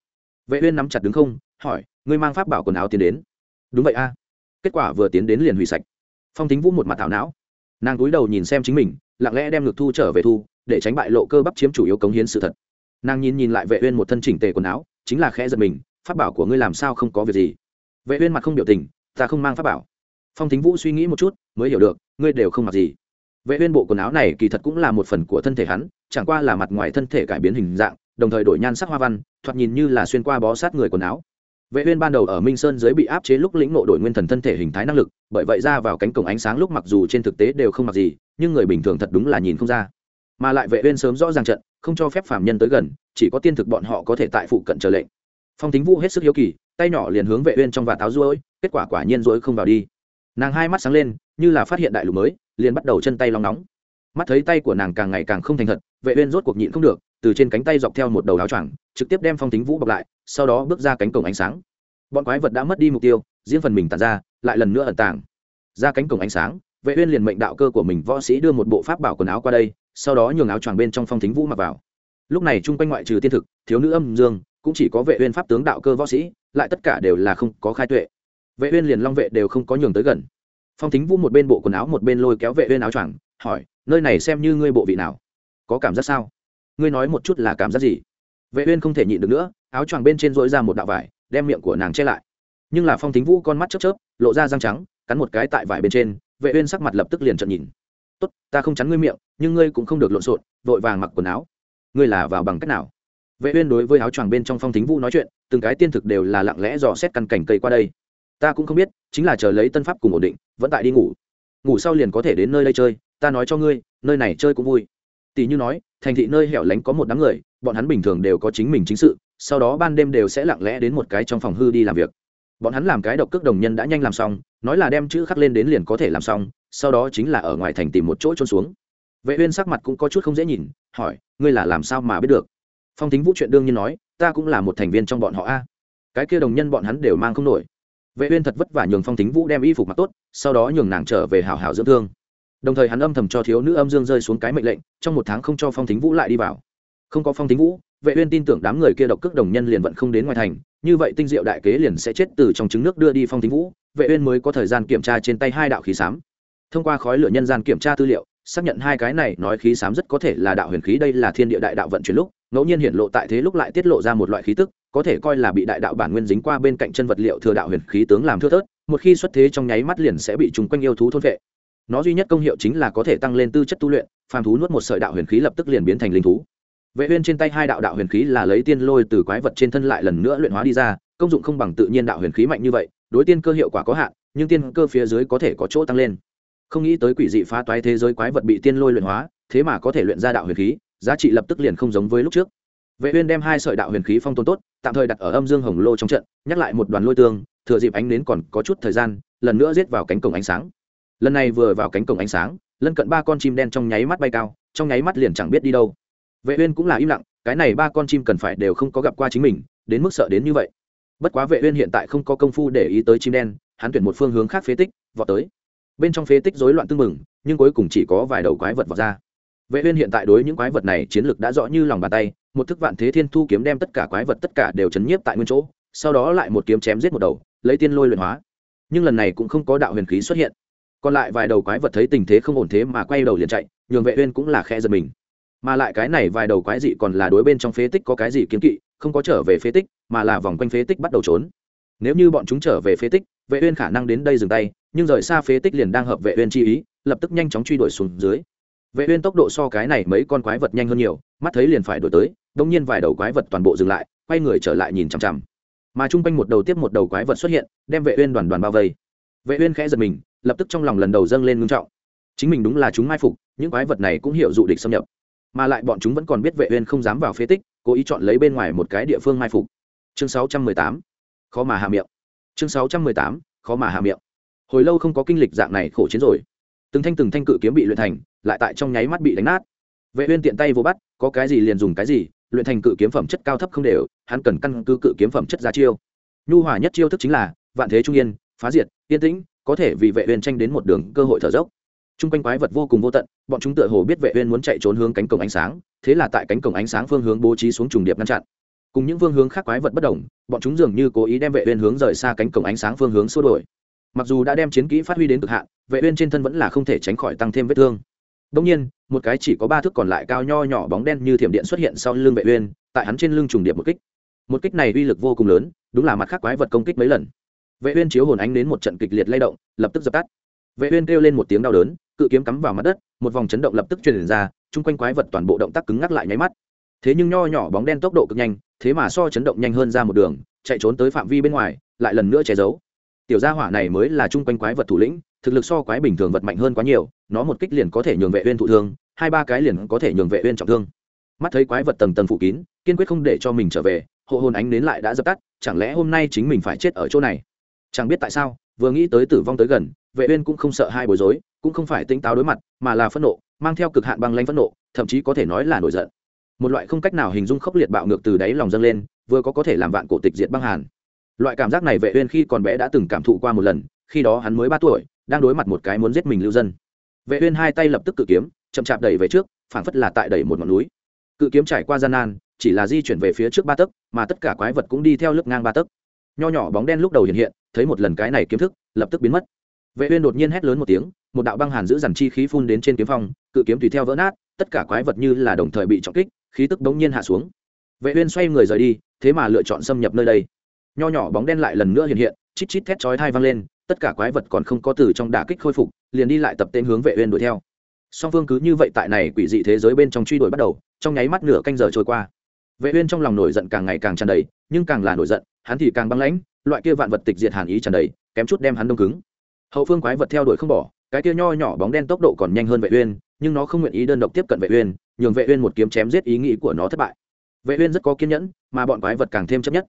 Vệ uyên nắm chặt đứng không, hỏi, ngươi mang pháp bảo quần áo tiến đến? Đúng vậy a. Kết quả vừa tiến đến liền hủy sạch. Phong Thính vũ một mặt thảo não. Nàng cúi đầu nhìn xem chính mình, lặng lẽ đem ngực thu trở về thu, để tránh bại lộ cơ bắp chiếm chủ yếu cống hiến sự thật. Nàng nhìn nhìn lại vệ uyên một thân chỉnh tề quần áo, chính là khẽ giật mình, pháp bảo của ngươi làm sao không có việc gì? Vệ uyên mặt không biểu tình, ta không mang pháp bảo. Phong thính vũ suy nghĩ một chút, mới hiểu được ngươi đều không mặc gì. Vệ uyên bộ quần áo này kỳ thật cũng là một phần của thân thể hắn chẳng qua là mặt ngoài thân thể cải biến hình dạng đồng thời đổi nhan sắc hoa văn thoạt nhìn như là xuyên qua bó sát người quần áo. Vệ uyên ban đầu ở minh sơn dưới bị áp chế lúc lĩnh ngộ đổi nguyên thần thân thể hình thái năng lực bởi vậy ra vào cánh cổng ánh sáng lúc mặc dù trên thực tế đều không mặc gì nhưng người bình thường thật đúng là nhìn không ra. Mà lại vệ uyên sớm rõ ràng trận không cho phép phàm nhân tới gần chỉ có tiên thực bọn họ có thể tại phụ cận chờ lệnh. Phong thính vũ hết sức hiếu kỳ tay nhỏ liền hướng vệ uyên trong và táo duỗi, kết quả quả nhiên duỗi không vào đi. Nàng hai mắt sáng lên như là phát hiện đại lục mới, liền bắt đầu chân tay long nóng. Mắt thấy tay của nàng càng ngày càng không thành thật, vệ uyên rốt cuộc nhịn không được, từ trên cánh tay dọc theo một đầu áo choàng, trực tiếp đem phong thính vũ bọc lại, sau đó bước ra cánh cổng ánh sáng. Bọn quái vật đã mất đi mục tiêu, riêng phần mình tàn ra, lại lần nữa ẩn tàng. Ra cánh cổng ánh sáng, vệ uyên liền mệnh đạo cơ của mình võ sĩ đưa một bộ pháp bảo quần áo qua đây, sau đó nhường áo choàng bên trong phong thính vũ mặc vào. Lúc này trung quanh ngoại trừ tiên thực, thiếu nữ âm dương, cũng chỉ có vệ uyên pháp tướng đạo cơ võ sĩ, lại tất cả đều là không có khai tuệ. Vệ uyên liền long vệ đều không có nhường tới gần phong thính vũ một bên bộ quần áo một bên lôi kéo vệ uyên áo choàng, hỏi, nơi này xem như ngươi bộ vị nào? Có cảm giác sao? Ngươi nói một chút là cảm giác gì? Vệ uyên không thể nhịn được nữa, áo choàng bên trên rỗi ra một đạo vải, đem miệng của nàng che lại. Nhưng là phong thính vũ con mắt chớp chớp, lộ ra răng trắng, cắn một cái tại vải bên trên, vệ uyên sắc mặt lập tức liền trợn nhìn. Tốt, ta không chắn ngươi miệng, nhưng ngươi cũng không được lộn xộn, vội vàng mặc quần áo. Ngươi là vào bằng cách nào? Vệ uyên đối với áo choàng bên trong phong thính vũ nói chuyện, từng cái tiên thực đều là lặng lẽ dò xét căn cảnh cây qua đây ta cũng không biết, chính là chờ lấy tân pháp cùng ổn định, vẫn tại đi ngủ. Ngủ sau liền có thể đến nơi đây chơi, ta nói cho ngươi, nơi này chơi cũng vui. Tỷ như nói, thành thị nơi hẻo lánh có một đám người, bọn hắn bình thường đều có chính mình chính sự, sau đó ban đêm đều sẽ lặng lẽ đến một cái trong phòng hư đi làm việc. Bọn hắn làm cái độc cước đồng nhân đã nhanh làm xong, nói là đem chữ khắc lên đến liền có thể làm xong, sau đó chính là ở ngoài thành tìm một chỗ trôn xuống. Vệ uyên sắc mặt cũng có chút không dễ nhìn, hỏi, ngươi là làm sao mà biết được? Phong tính vũ chuyện đương nhiên nói, ta cũng là một thành viên trong bọn họ a. Cái kia đồng nhân bọn hắn đều mang không nổi vệ uyên thật vất vả nhường phong tính vũ đem y phục mặc tốt, sau đó nhường nàng trở về hảo hảo dưỡng thương. Đồng thời hắn âm thầm cho thiếu nữ âm dương rơi xuống cái mệnh lệnh, trong một tháng không cho phong tính vũ lại đi vào. Không có phong tính vũ, vệ uyên tin tưởng đám người kia độc cước đồng nhân liền vận không đến ngoài thành, như vậy tinh diệu đại kế liền sẽ chết từ trong trứng nước đưa đi phong tính vũ, vệ uyên mới có thời gian kiểm tra trên tay hai đạo khí sám thông qua khói lửa nhân gian kiểm tra tư liệu, xác nhận hai cái này nói khí sám rất có thể là đạo huyền khí, đây là thiên địa đại đạo vận chuyển lúc, ngẫu nhiên hiện lộ tại thế lúc lại tiết lộ ra một loại khí tức có thể coi là bị đại đạo bản nguyên dính qua bên cạnh chân vật liệu thừa đạo huyền khí tướng làm thưa thớt, một khi xuất thế trong nháy mắt liền sẽ bị trùng quanh yêu thú thôn vệ. Nó duy nhất công hiệu chính là có thể tăng lên tư chất tu luyện, phàm thú nuốt một sợi đạo huyền khí lập tức liền biến thành linh thú. Vệ uyên trên tay hai đạo đạo huyền khí là lấy tiên lôi từ quái vật trên thân lại lần nữa luyện hóa đi ra, công dụng không bằng tự nhiên đạo huyền khí mạnh như vậy, đối tiên cơ hiệu quả có hạn, nhưng tiên cơ phía dưới có thể có chỗ tăng lên. Không nghĩ tới quỷ dị phá toái thế giới quái vật bị tiên lôi luyện hóa, thế mà có thể luyện ra đạo huyền khí, giá trị lập tức liền không giống với lúc trước vệ uyên đem hai sợi đạo huyền khí phong tồn tốt, tạm thời đặt ở âm dương hồng lô trong trận, nhắc lại một đoàn lôi tương, thừa dịp ánh nến còn có chút thời gian, lần nữa giết vào cánh cổng ánh sáng. Lần này vừa vào cánh cổng ánh sáng, lân cận ba con chim đen trong nháy mắt bay cao, trong nháy mắt liền chẳng biết đi đâu. Vệ uyên cũng là im lặng, cái này ba con chim cần phải đều không có gặp qua chính mình, đến mức sợ đến như vậy. Bất quá vệ uyên hiện tại không có công phu để ý tới chim đen, hắn tuyển một phương hướng khác phế tích, vọt tới. Bên trong phế tích rối loạn tương mừng nhưng cuối cùng chỉ có vài đầu quái vật vọt ra. Vệ uyên hiện tại đối những quái vật này chiến lược đã rõ như lòng bàn tay một thức vạn thế thiên thu kiếm đem tất cả quái vật tất cả đều chấn nhiếp tại nguyên chỗ, sau đó lại một kiếm chém giết một đầu, lấy tiên lôi luyện hóa. Nhưng lần này cũng không có đạo huyền khí xuất hiện. Còn lại vài đầu quái vật thấy tình thế không ổn thế mà quay đầu liền chạy, nhường vệ uyên cũng là khe giật mình. Mà lại cái này vài đầu quái dị còn là đối bên trong phế tích có cái gì kiến kỵ, không có trở về phế tích, mà là vòng quanh phế tích bắt đầu trốn. Nếu như bọn chúng trở về phế tích, vệ uyên khả năng đến đây dừng tay, nhưng rời xa phế tích liền đang hợp vệ uyên chi ý, lập tức nhanh chóng truy đuổi xuống dưới. Vệ uyên tốc độ so cái này mấy con quái vật nhanh hơn nhiều, mắt thấy liền phải đuổi tới đông nhiên vài đầu quái vật toàn bộ dừng lại, quay người trở lại nhìn chằm chằm. Mà chung quanh một đầu tiếp một đầu quái vật xuất hiện, đem vệ uyên đoàn đoàn bao vây. Vệ uyên khẽ giật mình, lập tức trong lòng lần đầu dâng lên ngưng trọng. Chính mình đúng là chúng mai phục, những quái vật này cũng hiểu dụ địch xâm nhập. Mà lại bọn chúng vẫn còn biết vệ uyên không dám vào phế tích, cố ý chọn lấy bên ngoài một cái địa phương mai phục. Chương 618 khó mà hạ miệng. Chương 618 khó mà hạ miệng. Hồi lâu không có kinh lịch dạng này khổ chiến rồi. Từng thanh từng thanh cự kiếm bị luyện thành, lại tại trong nháy mắt bị đánh nát. Vệ uyên tiện tay vô bắt, có cái gì liền dùng cái gì luyện thành cự kiếm phẩm chất cao thấp không đều, hắn cần căn cứ cự kiếm phẩm chất ra chiêu. Nhu hòa nhất chiêu thức chính là, vạn thế trung yên, phá diệt, yên tĩnh, có thể vì vệ uyên tranh đến một đường cơ hội thở dốc. Trung quanh quái vật vô cùng vô tận, bọn chúng tựa hồ biết vệ uyên muốn chạy trốn hướng cánh cổng ánh sáng, thế là tại cánh cổng ánh sáng phương hướng bố trí xuống trùng điệp ngăn chặn. Cùng những phương hướng khác quái vật bất động bọn chúng dường như cố ý đem vệ uyên hướng rời xa cánh cổng ánh sáng phương hướng xua đuổi. Mặc dù đã đem chiến kỹ phát huy đến cực hạn, vệ uyên trên thân vẫn là không thể tránh khỏi tăng thêm vết thương. Đông nhiên, một cái chỉ có ba thước còn lại cao nho nhỏ bóng đen như thiểm điện xuất hiện sau lưng vệ uyên, tại hắn trên lưng trùng điệp một kích. Một kích này uy lực vô cùng lớn, đúng là mặt khác quái vật công kích mấy lần. Vệ uyên chiếu hồn ánh đến một trận kịch liệt lay động, lập tức dập tắt. Vệ uyên kêu lên một tiếng đau đớn, cự kiếm cắm vào mặt đất, một vòng chấn động lập tức truyền ra, chung quanh quái vật toàn bộ động tác cứng ngắc lại nháy mắt. Thế nhưng nho nhỏ bóng đen tốc độ cực nhanh, thế mà so chấn động nhanh hơn ra một đường, chạy trốn tới phạm vi bên ngoài, lại lần nữa che giấu. Tiểu gia hỏa này mới là chung quanh quái vật thủ lĩnh thực lực so quái bình thường vật mạnh hơn quá nhiều, nó một kích liền có thể nhường vệ uyên thụ thương, hai ba cái liền có thể nhường vệ uyên trọng thương. Mắt thấy quái vật tầng tầng phủ kín, kiên quyết không để cho mình trở về, hộ hồn ánh đến lại đã dập tắt, chẳng lẽ hôm nay chính mình phải chết ở chỗ này? Chẳng biết tại sao, vừa nghĩ tới tử vong tới gần, vệ uyên cũng không sợ hai bối rối, cũng không phải tính táo đối mặt, mà là phẫn nộ, mang theo cực hạn băng lãnh phẫn nộ, thậm chí có thể nói là nổi giận. Một loại không cách nào hình dung khốc liệt bạo ngược từ đáy lòng dâng lên, vừa có có thể làm vạn cổ tịch diệt băng hàn. Loại cảm giác này vệ uyên khi còn bé đã từng cảm thụ qua một lần, khi đó hắn mới ba tuổi đang đối mặt một cái muốn giết mình lưu dân. Vệ uyên hai tay lập tức cự kiếm, chậm chạp đẩy về trước, phảng phất là tại đẩy một ngọn núi. Cự kiếm trải qua gian nan, chỉ là di chuyển về phía trước ba tấc, mà tất cả quái vật cũng đi theo lướt ngang ba tấc. Nho nhỏ bóng đen lúc đầu hiện hiện, thấy một lần cái này kiếm thức, lập tức biến mất. Vệ uyên đột nhiên hét lớn một tiếng, một đạo băng hàn giữ dằn chi khí phun đến trên kiếm phong, cự kiếm tùy theo vỡ nát, tất cả quái vật như là đồng thời bị trọng kích, khí tức đống nhiên hạ xuống. Vệ uyên xoay người rời đi, thế mà lựa chọn xâm nhập nơi đây. Nho nhỏ bóng đen lại lần nữa hiện hiện, chít chít thét chói tai vang lên tất cả quái vật còn không có từ trong đả kích khôi phục, liền đi lại tập tên hướng vệ uyên đuổi theo. Song phương cứ như vậy tại này quỷ dị thế giới bên trong truy đuổi bắt đầu, trong nháy mắt nửa canh giờ trôi qua. Vệ uyên trong lòng nổi giận càng ngày càng tràn đầy, nhưng càng là nổi giận, hắn thì càng băng lãnh, loại kia vạn vật tịch diệt hàn ý tràn đầy, kém chút đem hắn đông cứng. Hậu phương quái vật theo đuổi không bỏ, cái kia nho nhỏ bóng đen tốc độ còn nhanh hơn vệ uyên, nhưng nó không nguyện ý đơn độc tiếp cận vệ uyên, nhường vệ uyên một kiếm chém giết ý nghĩ của nó thất bại. Vệ uyên rất có kiên nhẫn, mà bọn quái vật càng thêm chấp nhất.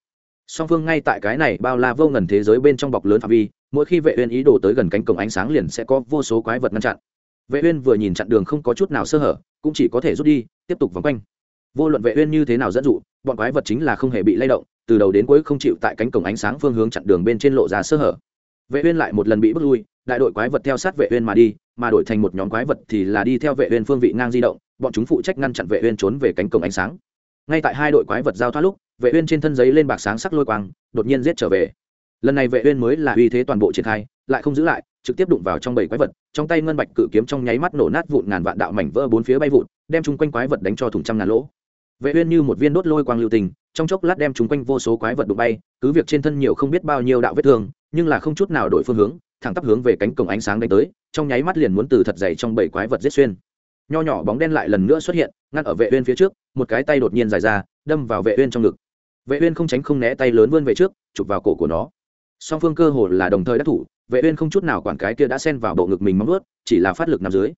Song phương ngay tại cái này bao la vô ngần thế giới bên trong bọc lớn phạm vi mỗi khi vệ uyên ý đồ tới gần cánh cổng ánh sáng liền sẽ có vô số quái vật ngăn chặn. Vệ uyên vừa nhìn chặn đường không có chút nào sơ hở, cũng chỉ có thể rút đi, tiếp tục vòng quanh. Vô luận vệ uyên như thế nào dẫn dụ, bọn quái vật chính là không hề bị lay động, từ đầu đến cuối không chịu tại cánh cổng ánh sáng phương hướng chặn đường bên trên lộ ra sơ hở. Vệ uyên lại một lần bị bước lui, đại đội quái vật theo sát vệ uyên mà đi, mà đổi thành một nhóm quái vật thì là đi theo vệ uyên phương vị ngang di động, bọn chúng phụ trách ngăn chặn vệ uyên trốn về cánh cổng ánh sáng. Ngay tại hai đội quái vật giao thoát lúc, vệ uyên trên thân giấy lên bạc sáng sắc lôi quang, đột nhiên giết trở về lần này vệ uyên mới là uy thế toàn bộ triển khai, lại không giữ lại, trực tiếp đụng vào trong bảy quái vật, trong tay ngân bạch cự kiếm trong nháy mắt nổ nát vụn ngàn vạn đạo mảnh vỡ bốn phía bay vụn, đem chung quanh quái vật đánh cho thủng trăm ngàn lỗ. Vệ uyên như một viên đốt lôi quang lưu tình, trong chốc lát đem chúng quanh vô số quái vật đụng bay, cứ việc trên thân nhiều không biết bao nhiêu đạo vết thương, nhưng là không chút nào đổi phương hướng, thẳng tắp hướng về cánh cổng ánh sáng đánh tới, trong nháy mắt liền muốn từ thật dày trong bảy quái vật giết xuyên. Nho nhỏ bóng đen lại lần nữa xuất hiện, ngăn ở vệ uyên phía trước, một cái tay đột nhiên dài ra, đâm vào vệ uyên trong ngực. Vệ uyên không tránh không né tay lớn vươn về trước, chụp vào cổ của nó song phương cơ hồ là đồng thời đắc thủ, vệ uyên không chút nào quản cái kia đã xen vào bộ ngực mình móng nuốt chỉ là phát lực nằm dưới.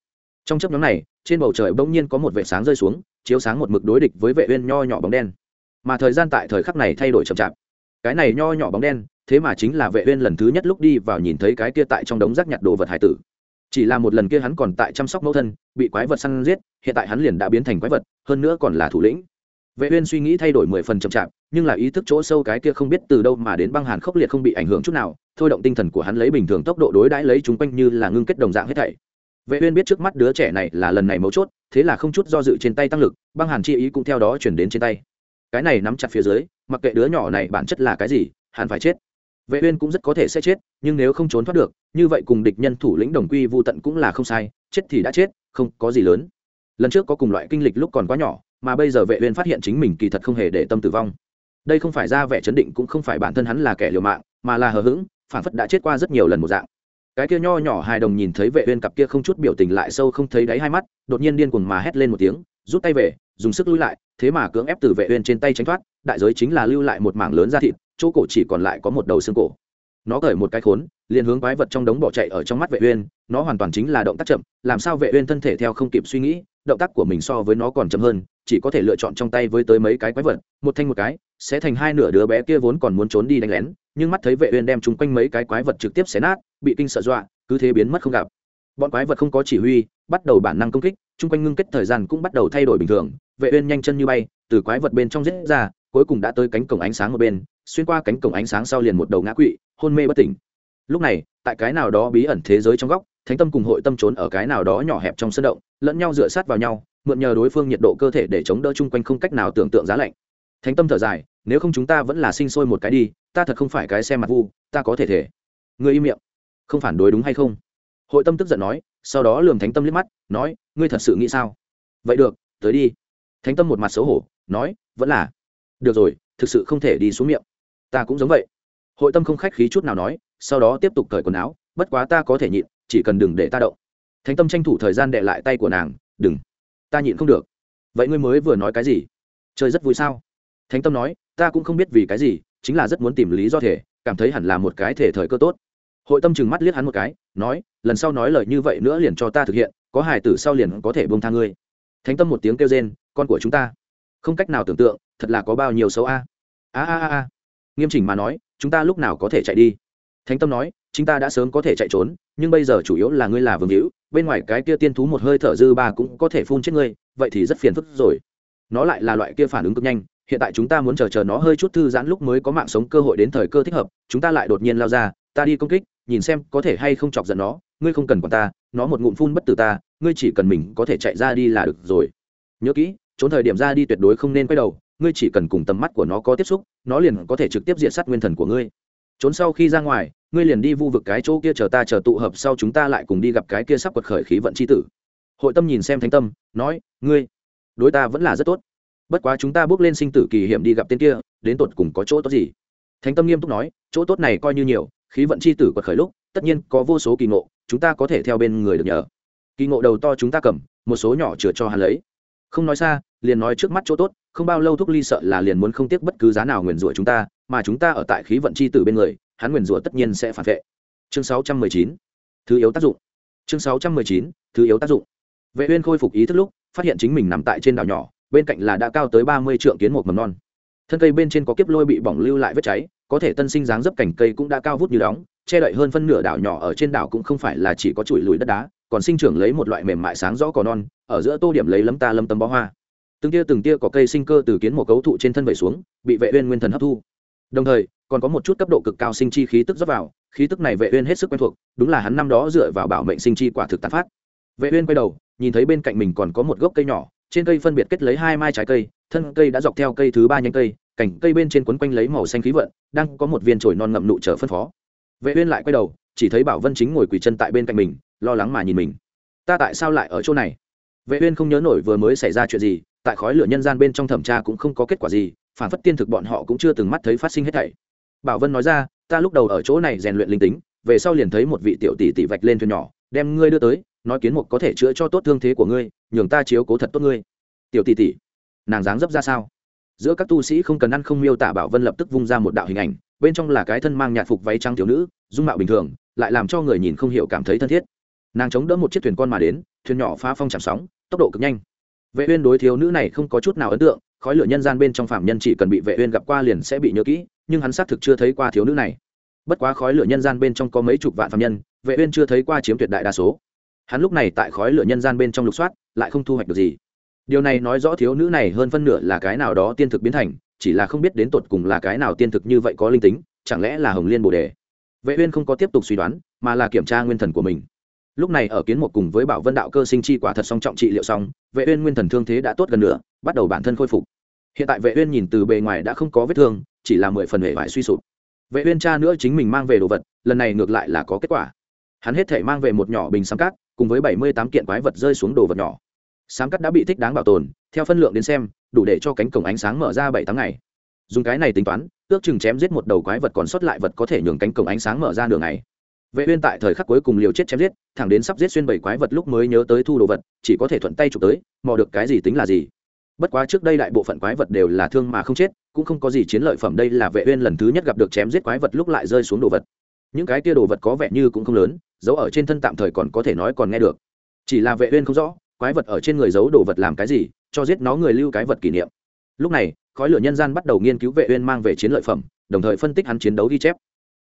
Trong chớp nhoáng này, trên bầu trời bỗng nhiên có một vệ sáng rơi xuống, chiếu sáng một mực đối địch với vệ uyên nho nhỏ bóng đen. Mà thời gian tại thời khắc này thay đổi chậm chạp. Cái này nho nhỏ bóng đen, thế mà chính là vệ uyên lần thứ nhất lúc đi vào nhìn thấy cái kia tại trong đống rác nhặt đồ vật hải tử. Chỉ là một lần kia hắn còn tại chăm sóc mẫu thân, bị quái vật săn giết, hiện tại hắn liền đã biến thành quái vật, hơn nữa còn là thủ lĩnh vệ uyên suy nghĩ thay đổi mười phần chậm chạp, nhưng là ý thức chỗ sâu cái kia không biết từ đâu mà đến băng hàn khốc liệt không bị ảnh hưởng chút nào, thôi động tinh thần của hắn lấy bình thường tốc độ đối đãi lấy chúng quanh như là ngưng kết đồng dạng hết thảy. Vệ uyên biết trước mắt đứa trẻ này là lần này mấu chốt, thế là không chút do dự trên tay tăng lực, băng hàn chi ý cũng theo đó chuyển đến trên tay. Cái này nắm chặt phía dưới, mặc kệ đứa nhỏ này bản chất là cái gì hẳn phải chết. Vệ uyên cũng rất có thể sẽ chết, nhưng nếu không trốn thoát được, như vậy cùng địch nhân thủ lĩnh đồng quy vu tận cũng là không sai, chết thì đã chết, không có gì lớn. Lần trước có cùng loại kinh lịch lúc còn quá nhỏ mà bây giờ vệ uyên phát hiện chính mình kỳ thật không hề để tâm tử vong. Đây không phải ra vẻ chấn định cũng không phải bản thân hắn là kẻ liều mạng, mà là hờ hững, phản phất đã chết qua rất nhiều lần một dạng. Cái kia nho nhỏ hài đồng nhìn thấy vệ uyên cặp kia không chút biểu tình lại sâu không thấy đáy hai mắt, đột nhiên điên cuồng mà hét lên một tiếng, rút tay về, dùng sức lùi lại, thế mà cưỡng ép từ vệ uyên trên tay tránh thoát, đại giới chính là lưu lại một mảng lớn da thịt, chỗ cổ chỉ còn lại có một đầu xương cổ. Nó cởi một cái khốn, liền hướng quái vật trong đống bỏ chạy ở trong mắt vệ uyên, nó hoàn toàn chính là động tác chậm, làm sao vệ uyên thân thể theo không kịp suy nghĩ, động tác của mình so với nó còn chậm hơn chỉ có thể lựa chọn trong tay với tới mấy cái quái vật, một thanh một cái, sẽ thành hai nửa đứa bé kia vốn còn muốn trốn đi đánh lén, nhưng mắt thấy vệ uyên đem chúng quanh mấy cái quái vật trực tiếp xé nát, bị kinh sợ dọa, cứ thế biến mất không gặp. Bọn quái vật không có chỉ huy, bắt đầu bản năng công kích, chung quanh ngưng kết thời gian cũng bắt đầu thay đổi bình thường. Vệ uyên nhanh chân như bay, từ quái vật bên trong giết ra, cuối cùng đã tới cánh cổng ánh sáng một bên, xuyên qua cánh cổng ánh sáng sau liền một đầu ngã quỵ, hôn mê bất tỉnh. Lúc này, tại cái nào đó bí ẩn thế giới trong góc, thánh tâm cùng hội tâm trốn ở cái nào đó nhỏ hẹp trong sân động, lẫn nhau dựa sát vào nhau mượn nhờ đối phương nhiệt độ cơ thể để chống đỡ chung quanh không cách nào tưởng tượng giá lạnh. Thánh tâm thở dài, nếu không chúng ta vẫn là sinh sôi một cái đi, ta thật không phải cái xe mặt vu, ta có thể thể. Người im miệng. Không phản đối đúng hay không? Hội tâm tức giận nói, sau đó lườm thánh tâm liếc mắt, nói, ngươi thật sự nghĩ sao? Vậy được, tới đi. Thánh tâm một mặt xấu hổ, nói, vẫn là. Được rồi, thực sự không thể đi xuống miệng. Ta cũng giống vậy. Hội tâm không khách khí chút nào nói, sau đó tiếp tục cởi quần áo, bất quá ta có thể nhịn, chỉ cần đừng để ta động. Thánh tâm tranh thủ thời gian đệ lại tay của nàng, đừng ta nhịn không được. Vậy ngươi mới vừa nói cái gì? Chơi rất vui sao? Thánh tâm nói, ta cũng không biết vì cái gì, chính là rất muốn tìm lý do thể, cảm thấy hẳn là một cái thể thời cơ tốt. Hội tâm chừng mắt liếc hắn một cái, nói, lần sau nói lời như vậy nữa liền cho ta thực hiện, có hài tử sau liền có thể bông tha ngươi. Thánh tâm một tiếng kêu rên, con của chúng ta. Không cách nào tưởng tượng, thật là có bao nhiêu xấu a a a a. Nghiêm chỉnh mà nói, chúng ta lúc nào có thể chạy đi? Thánh tâm nói, chúng ta đã sớm có thể chạy trốn, nhưng bây giờ chủ yếu là ngươi là vương hữu bên ngoài cái kia tiên thú một hơi thở dư ba cũng có thể phun chết ngươi, vậy thì rất phiền phức rồi. Nó lại là loại kia phản ứng cực nhanh, hiện tại chúng ta muốn chờ chờ nó hơi chút thư giãn lúc mới có mạng sống cơ hội đến thời cơ thích hợp, chúng ta lại đột nhiên lao ra, ta đi công kích, nhìn xem có thể hay không chọc giận nó, ngươi không cần quản ta, nó một ngụm phun bất tử ta, ngươi chỉ cần mình có thể chạy ra đi là được rồi. Nhớ kỹ, trốn thời điểm ra đi tuyệt đối không nên quay đầu, ngươi chỉ cần cùng tầm mắt của nó có tiếp xúc, nó liền có thể trực tiếp diện sát nguyên thần của ngươi trốn sau khi ra ngoài, ngươi liền đi vu vực cái chỗ kia chờ ta chờ tụ hợp sau chúng ta lại cùng đi gặp cái kia sắp quật khởi khí vận c h i tử. Hội tâm nhìn xem thánh tâm, nói, ngươi, đối ta vẫn là rất tốt. Bất quá chúng ta bước lên sinh tử kỳ hiểm đi gặp tên kia, đến tột cùng có chỗ tốt gì? Thánh tâm nghiêm túc nói, chỗ tốt này coi như nhiều, khí vận c h i tử quật khởi lúc, tất nhiên có vô số kỳ ngộ, chúng ta có thể theo bên người được nhờ. Kỳ ngộ đầu to chúng ta cầm, một số nhỏ chừa cho hắn lấy. Không nói xa, liền nói trước mắt chỗ tốt không bao lâu thúc ly sợ là liền muốn không tiếc bất cứ giá nào nguyền rủa chúng ta, mà chúng ta ở tại khí vận c h i tử bên người, hắn nguyền rủa tất nhiên sẽ phản vệ. Chương sáu trăm mười chín, thứ yếu tác dụng. Chương sáu trăm mười chín, thứ yếu tác dụng. Vệ uyên khôi phục ý thức lúc, phát hiện chính mình nằm tại trên đảo nhỏ, bên cạnh là đã cao tới ba mươi trượng kiến một mầm non. Thân cây bên trên có kiếp lôi bị bỏng lưu lại vết cháy, có thể tân sinh dáng dấp cảnh cây cũng đã cao vút như đóng, che đậy hơn phân nửa đảo nhỏ ở trên đảo cũng không phải là chỉ có chuỗi lùi đất đá, còn sinh trưởng lấy một loại mềm mại sáng rõ cỏ non, ở giữa tô điểm lấy lấm ta lâm tấm bó hoa từng tia từng tia có cây sinh cơ từ kiến một cấu thụ trên thân vẩy xuống, bị vệ uyên nguyên thần hấp thu. Đồng thời, còn có một chút cấp độ cực cao sinh chi khí tức rót vào, khí tức này vệ uyên hết sức quen thuộc, đúng là hắn năm đó dựa vào bảo mệnh sinh chi quả thực tán phát. Vệ uyên quay đầu, nhìn thấy bên cạnh mình còn có một gốc cây nhỏ, trên cây phân biệt kết lấy hai mai trái cây, thân cây đã dọc theo cây thứ ba nhánh cây, cành cây bên trên quấn quanh lấy màu xanh khí vận, đang có một viên chồi non ngậm nụ chờ phân phó. Vệ uyên lại quay đầu, chỉ thấy bảo vân chính ngồi quỳ chân tại bên cạnh mình, lo lắng mà nhìn mình. Ta tại sao lại ở chỗ này? Vệ uyên không nhớ nổi vừa mới xảy ra chuyện gì tại khói lửa nhân gian bên trong thẩm tra cũng không có kết quả gì, phản phất tiên thực bọn họ cũng chưa từng mắt thấy phát sinh hết thảy. Bảo vân nói ra, ta lúc đầu ở chỗ này rèn luyện linh tính, về sau liền thấy một vị tiểu tỷ tỷ vạch lên thuyền nhỏ, đem ngươi đưa tới, nói kiến mục có thể chữa cho tốt thương thế của ngươi, nhường ta chiếu cố thật tốt ngươi. Tiểu tỷ tỷ, nàng dáng dấp ra sao? Giữa các tu sĩ không cần ăn không miêu tả bảo vân lập tức vung ra một đạo hình ảnh, bên trong là cái thân mang nhạt phục váy trắng thiếu nữ, dung mạo bình thường, lại làm cho người nhìn không hiểu cảm thấy thân thiết. Nàng chống đỡ một chiếc thuyền con mà đến, thuyền nhỏ phá phong chạm sóng, tốc độ cực nhanh vệ uyên đối thiếu nữ này không có chút nào ấn tượng, khói lửa nhân gian bên trong phạm nhân chỉ cần bị vệ uyên gặp qua liền sẽ bị nhớ kỹ, nhưng hắn xác thực chưa thấy qua thiếu nữ này. Bất quá khói lửa nhân gian bên trong có mấy chục vạn phạm nhân, vệ uyên chưa thấy qua chiếm tuyệt đại đa số. Hắn lúc này tại khói lửa nhân gian bên trong lục soát, lại không thu hoạch được gì. Điều này nói rõ thiếu nữ này hơn phân nửa là cái nào đó tiên thực biến thành, chỉ là không biết đến tột cùng là cái nào tiên thực như vậy có linh tính, chẳng lẽ là hồng liên bồ đề? Vệ uyên không có tiếp tục suy đoán, mà là kiểm tra nguyên thần của mình lúc này ở kiến một cùng với bảo vân đạo cơ sinh chi quả thật song trọng trị liệu xong, vệ uyên nguyên thần thương thế đã tốt gần nữa bắt đầu bản thân khôi phục. Hiện tại vệ uyên nhìn từ bề ngoài đã không có vết thương, chỉ là mười phần hệ vải suy sụp. Vệ uyên cha nữa chính mình mang về đồ vật, lần này ngược lại là có kết quả. Hắn hết thể mang về một nhỏ bình sám cát, cùng với 78 kiện quái vật rơi xuống đồ vật nhỏ. Sám cát đã bị thích đáng bảo tồn, theo phân lượng đến xem, đủ để cho cánh cổng ánh sáng mở ra bảy tháng ngày. Dùng cái này tính toán, ước chừng chém giết một đầu quái vật còn sót lại vật có thể nhường cánh cổng ánh sáng mở ra đường này vệ uyên tại thời khắc cuối cùng liều chết chém giết, thẳng đến sắp giết xuyên bảy quái vật lúc mới nhớ tới thu đồ vật, chỉ có thể thuận tay chụp tới, mò được cái gì tính là gì. Bất quá trước đây đại bộ phận quái vật đều là thương mà không chết, cũng không có gì chiến lợi phẩm, đây là vệ uyên lần thứ nhất gặp được chém giết quái vật lúc lại rơi xuống đồ vật. Những cái kia đồ vật có vẻ như cũng không lớn giấu ở trên thân tạm thời còn có thể nói còn nghe được. Chỉ là vệ uyên không rõ, quái vật ở trên người giấu đồ vật làm cái gì, cho giết nó người lưu cái vật kỷ niệm. Lúc này, khói lửa nhân gian bắt đầu nghiên cứu vệ uyên mang về chiến lợi phẩm, đồng thời phân tích hắn chiến đấu ghi chép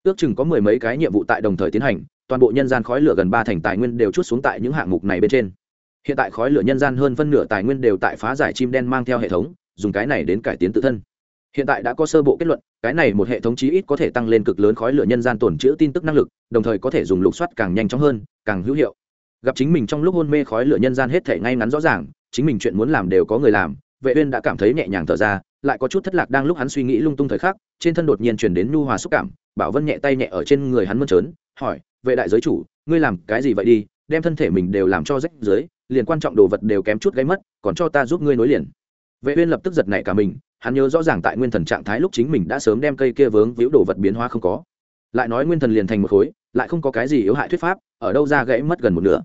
ước chừng có mười mấy cái nhiệm vụ tại đồng thời tiến hành, toàn bộ nhân gian khói lửa gần ba thành tài nguyên đều chút xuống tại những hạng mục này bên trên. Hiện tại khói lửa nhân gian hơn phân nửa tài nguyên đều tại phá giải chim đen mang theo hệ thống, dùng cái này đến cải tiến tự thân. Hiện tại đã có sơ bộ kết luận, cái này một hệ thống chí ít có thể tăng lên cực lớn khói lửa nhân gian tồn trữ tin tức năng lực, đồng thời có thể dùng lục soát càng nhanh chóng hơn, càng hữu hiệu. Gặp chính mình trong lúc hôn mê khói lửa nhân gian hết thể ngay ngắn rõ ràng, chính mình chuyện muốn làm đều có người làm, vệ uyên đã cảm thấy nhẹ nhàng thở ra lại có chút thất lạc đang lúc hắn suy nghĩ lung tung thời khắc, trên thân đột nhiên truyền đến nhu hòa xúc cảm, bảo vân nhẹ tay nhẹ ở trên người hắn mơn trớn, hỏi, vệ đại giới chủ, ngươi làm cái gì vậy đi, đem thân thể mình đều làm cho rách dưới liền quan trọng đồ vật đều kém chút gáy mất, còn cho ta giúp ngươi nối liền. Vệ uyên lập tức giật nảy cả mình, hắn nhớ rõ ràng tại nguyên thần trạng thái lúc chính mình đã sớm đem cây kia vướng víu đồ vật biến hóa không có. Lại nói nguyên thần liền thành một khối, lại không có cái gì yếu hại thuyết pháp, ở đâu ra gãy mất gần một nửa.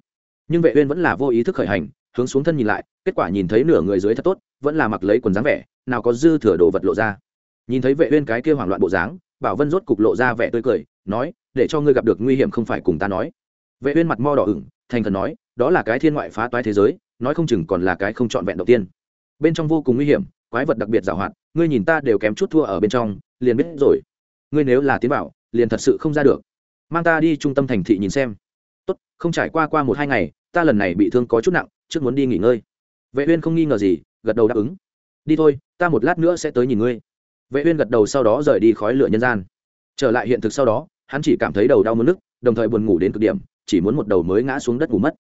Nhưng vệ uyên vẫn là vô ý thức khởi hành, hướng xuống thân nhìn lại, kết quả nhìn thấy nửa người dưới thật tốt, vẫn là mặc lấy quần dáng vẻ nào có dư thừa đồ vật lộ ra. Nhìn thấy vệ uyên cái kia hoảng loạn bộ dáng, bảo vân rốt cục lộ ra vẻ tươi cười, nói, để cho ngươi gặp được nguy hiểm không phải cùng ta nói. Vệ uyên mặt mo đỏ ửng, thành thần nói, đó là cái thiên ngoại phá toái thế giới, nói không chừng còn là cái không chọn vẹn đầu tiên. Bên trong vô cùng nguy hiểm, quái vật đặc biệt giàu hoạt, ngươi nhìn ta đều kém chút thua ở bên trong, liền biết rồi. Ngươi nếu là tiến bảo, liền thật sự không ra được. Mang ta đi trung tâm thành thị nhìn xem. Tốt, không trải qua qua một hai ngày, ta lần này bị thương có chút nặng, trước muốn đi nghỉ ngơi. Vệ uyên không nghi ngờ gì, gật đầu đáp ứng đi thôi, ta một lát nữa sẽ tới nhìn ngươi. Vệ uyên gật đầu sau đó rời đi khói lửa nhân gian. Trở lại hiện thực sau đó, hắn chỉ cảm thấy đầu đau muốn nức đồng thời buồn ngủ đến cực điểm, chỉ muốn một đầu mới ngã xuống đất ngủ mất.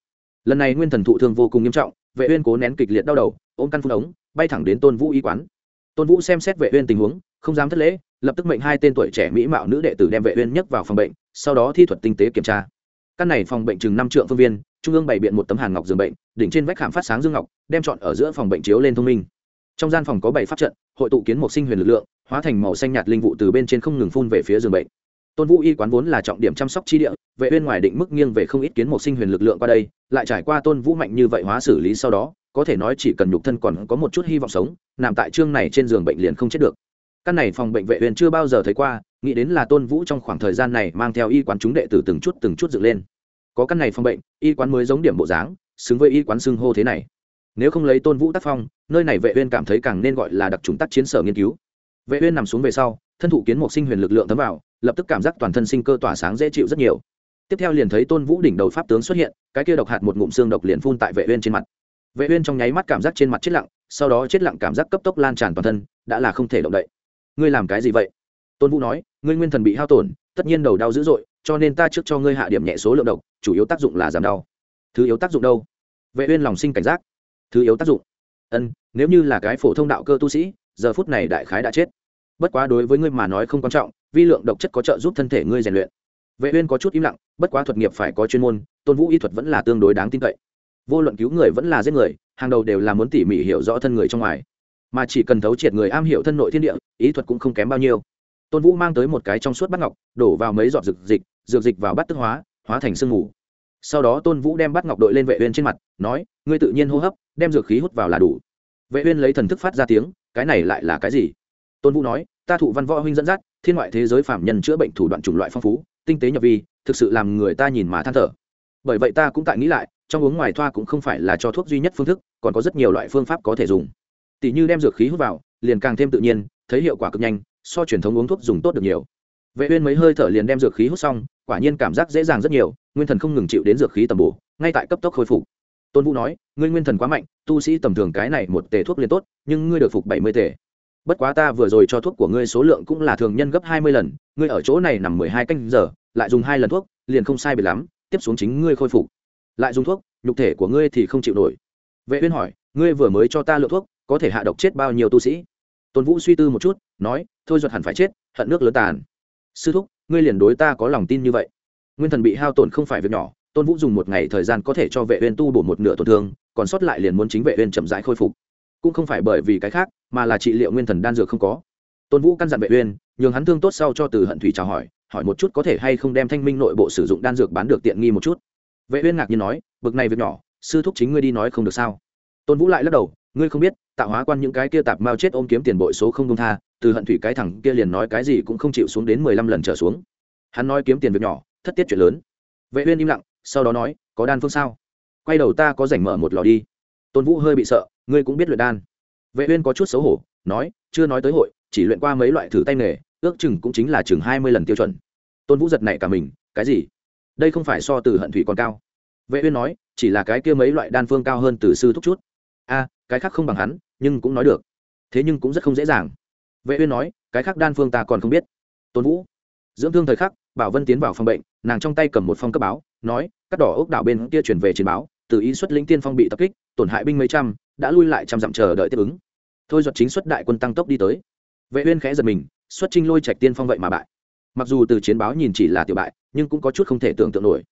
Lần này nguyên thần thụ thương vô cùng nghiêm trọng, vệ uyên cố nén kịch liệt đau đầu, ôm căn phun ống, bay thẳng đến tôn vũ y quán. Tôn vũ xem xét vệ uyên tình huống, không dám thất lễ, lập tức mệnh hai tên tuổi trẻ mỹ mạo nữ đệ tử đem vệ uyên nhấc vào phòng bệnh, sau đó thi thuật tinh tế kiểm tra. Căn này phòng bệnh chừng năm trượng phương viên, trung ương bày biện một tấm hàn ngọc giường bệnh, đỉnh trên vách khảm phát sáng dương ngọc, đem chọn ở giữa phòng bệnh chiếu lên thông minh trong gian phòng có bảy pháp trận, hội tụ kiến một sinh huyền lực lượng, hóa thành màu xanh nhạt linh vụ từ bên trên không ngừng phun về phía giường bệnh. Tôn vũ y quán vốn là trọng điểm chăm sóc chi địa, vệ uyên ngoài định mức nghiêng về không ít kiến một sinh huyền lực lượng qua đây, lại trải qua tôn vũ mạnh như vậy hóa xử lý sau đó, có thể nói chỉ cần nhục thân còn có một chút hy vọng sống, nằm tại trương này trên giường bệnh liền không chết được. Căn này phòng bệnh vệ uyên chưa bao giờ thấy qua, nghĩ đến là tôn vũ trong khoảng thời gian này mang theo y quán chúng đệ tử từng chút từng chút dựng lên. Có căn này phòng bệnh, y quán mới giống điểm bộ dáng, xứng với y quán xưng hô thế này nếu không lấy tôn vũ tác phong, nơi này vệ uyên cảm thấy càng nên gọi là đặc trùng tác chiến sở nghiên cứu. Vệ uyên nằm xuống về sau, thân thụ kiến một sinh huyền lực lượng thấm vào, lập tức cảm giác toàn thân sinh cơ tỏa sáng dễ chịu rất nhiều. Tiếp theo liền thấy tôn vũ đỉnh đầu pháp tướng xuất hiện, cái kia độc hạt một ngụm xương độc liền phun tại vệ uyên trên mặt. Vệ uyên trong nháy mắt cảm giác trên mặt chết lặng, sau đó chết lặng cảm giác cấp tốc lan tràn toàn thân, đã là không thể động đậy. Ngươi làm cái gì vậy? Tôn vũ nói, ngươi nguyên thần bị hao tổn, tất nhiên đầu đau dữ dội, cho nên ta trước cho ngươi hạ điểm nhẹ số lượng độc, chủ yếu tác dụng là giảm đau. Thứ yếu tác dụng đâu? Vệ uyên lòng sinh cảnh giác thứ yếu tác dụng. Ân, nếu như là cái phổ thông đạo cơ tu sĩ, giờ phút này đại khái đã chết. Bất quá đối với ngươi mà nói không quan trọng, vi lượng độc chất có trợ giúp thân thể ngươi rèn luyện. Vệ uyên có chút im lặng, bất quá thuật nghiệp phải có chuyên môn, tôn vũ y thuật vẫn là tương đối đáng tin cậy. Vô luận cứu người vẫn là giết người, hàng đầu đều là muốn tỉ mỉ hiểu rõ thân người trong ngoài. Mà chỉ cần thấu triệt người am hiểu thân nội thiên địa, ý thuật cũng không kém bao nhiêu. Tôn vũ mang tới một cái trong suốt bát ngọc, đổ vào mấy giọt dược dịch dược dịch vào bát tức hóa hóa thành sương mù sau đó tôn vũ đem bắt ngọc đội lên vệ uyên trên mặt, nói, ngươi tự nhiên hô hấp, đem dược khí hút vào là đủ. Vệ uyên lấy thần thức phát ra tiếng, cái này lại là cái gì? Tôn vũ nói, ta thụ văn võ huynh dẫn dắt, thiên ngoại thế giới phạm nhân chữa bệnh thủ đoạn chủng loại phong phú, tinh tế nhập vi, thực sự làm người ta nhìn mà than thở. Bởi vậy ta cũng tại nghĩ lại, trong uống ngoài thoa cũng không phải là cho thuốc duy nhất phương thức, còn có rất nhiều loại phương pháp có thể dùng. Tỷ như đem dược khí hút vào, liền càng thêm tự nhiên, thấy hiệu quả cực nhanh, so truyền thống uống thuốc dùng tốt được nhiều vệ uyên mấy hơi thở liền đem dược khí hút xong, quả nhiên cảm giác dễ dàng rất nhiều, nguyên thần không ngừng chịu đến dược khí tầm bổ, ngay tại cấp tốc khôi phục. Tôn vũ nói, ngươi nguyên thần quá mạnh, tu sĩ tầm thường cái này một tề thuốc liền tốt, nhưng ngươi được phục 70 tề. Bất quá ta vừa rồi cho thuốc của ngươi số lượng cũng là thường nhân gấp 20 lần, ngươi ở chỗ này nằm 12 canh giờ, lại dùng hai lần thuốc, liền không sai biệt lắm, tiếp xuống chính ngươi khôi phục. Lại dùng thuốc, nhục thể của ngươi thì không chịu nổi. Vệ uyên hỏi, ngươi vừa mới cho ta lượng thuốc, có thể hạ độc chết bao nhiêu tu sĩ? Tôn vũ suy tư một chút, nói, thôi duật hẳn phải chết, hận nước lớn tàn sư thúc, ngươi liền đối ta có lòng tin như vậy. Nguyên thần bị hao tổn không phải việc nhỏ, tôn vũ dùng một ngày thời gian có thể cho vệ uyên tu bổ một nửa tổn thương, còn sót lại liền muốn chính vệ uyên chậm rãi khôi phục. Cũng không phải bởi vì cái khác, mà là trị liệu nguyên thần đan dược không có. Tôn vũ căn dặn vệ uyên, nhường hắn thương tốt sau cho từ hận thủy chào hỏi hỏi một chút có thể hay không đem thanh minh nội bộ sử dụng đan dược bán được tiện nghi một chút. Vệ uyên ngạc nhiên nói, bực này việc nhỏ, sư thúc chính ngươi đi nói không được sao? Tôn vũ lại lắc đầu ngươi không biết, tạo hóa quan những cái kia tạp mao chết ôm kiếm tiền bội số không công tha, từ hận thủy cái thẳng kia liền nói cái gì cũng không chịu xuống đến mười lăm lần trở xuống. Hắn nói kiếm tiền việc nhỏ, thất tiết chuyện lớn. Vệ uyên im lặng, sau đó nói, có đan phương sao? Quay đầu ta có rảnh mở một lò đi. Tôn vũ hơi bị sợ, ngươi cũng biết luyện đan. Vệ uyên có chút xấu hổ, nói, chưa nói tới hội, chỉ luyện qua mấy loại thử tay nghề, ước chừng cũng chính là chừng hai mươi lần tiêu chuẩn. Tôn vũ giật nảy cả mình, cái gì? Đây không phải so từ hận thủy còn cao. Vệ uyên nói, chỉ là cái kia mấy loại đan phương cao hơn từ sư thúc chút a, cái khác không bằng hắn, nhưng cũng nói được. Thế nhưng cũng rất không dễ dàng. Vệ uyên nói, cái khác đan phương ta còn không biết. Tôn vũ, dưỡng thương thời khắc, bảo vân tiến vào phòng bệnh, nàng trong tay cầm một phong cấp báo, nói, cắt đỏ ốc đảo bên kia chuyển về chiến báo, từ ý xuất lĩnh tiên phong bị tập kích, tổn hại binh mấy trăm, đã lui lại trăm dặm chờ đợi tiếp ứng. Thôi duật chính xuất đại quân tăng tốc đi tới. Vệ uyên khẽ giật mình, xuất trinh lôi trạch tiên phong vậy mà bại. Mặc dù từ chiến báo nhìn chỉ là tiểu bại, nhưng cũng có chút không thể tưởng tượng nổi.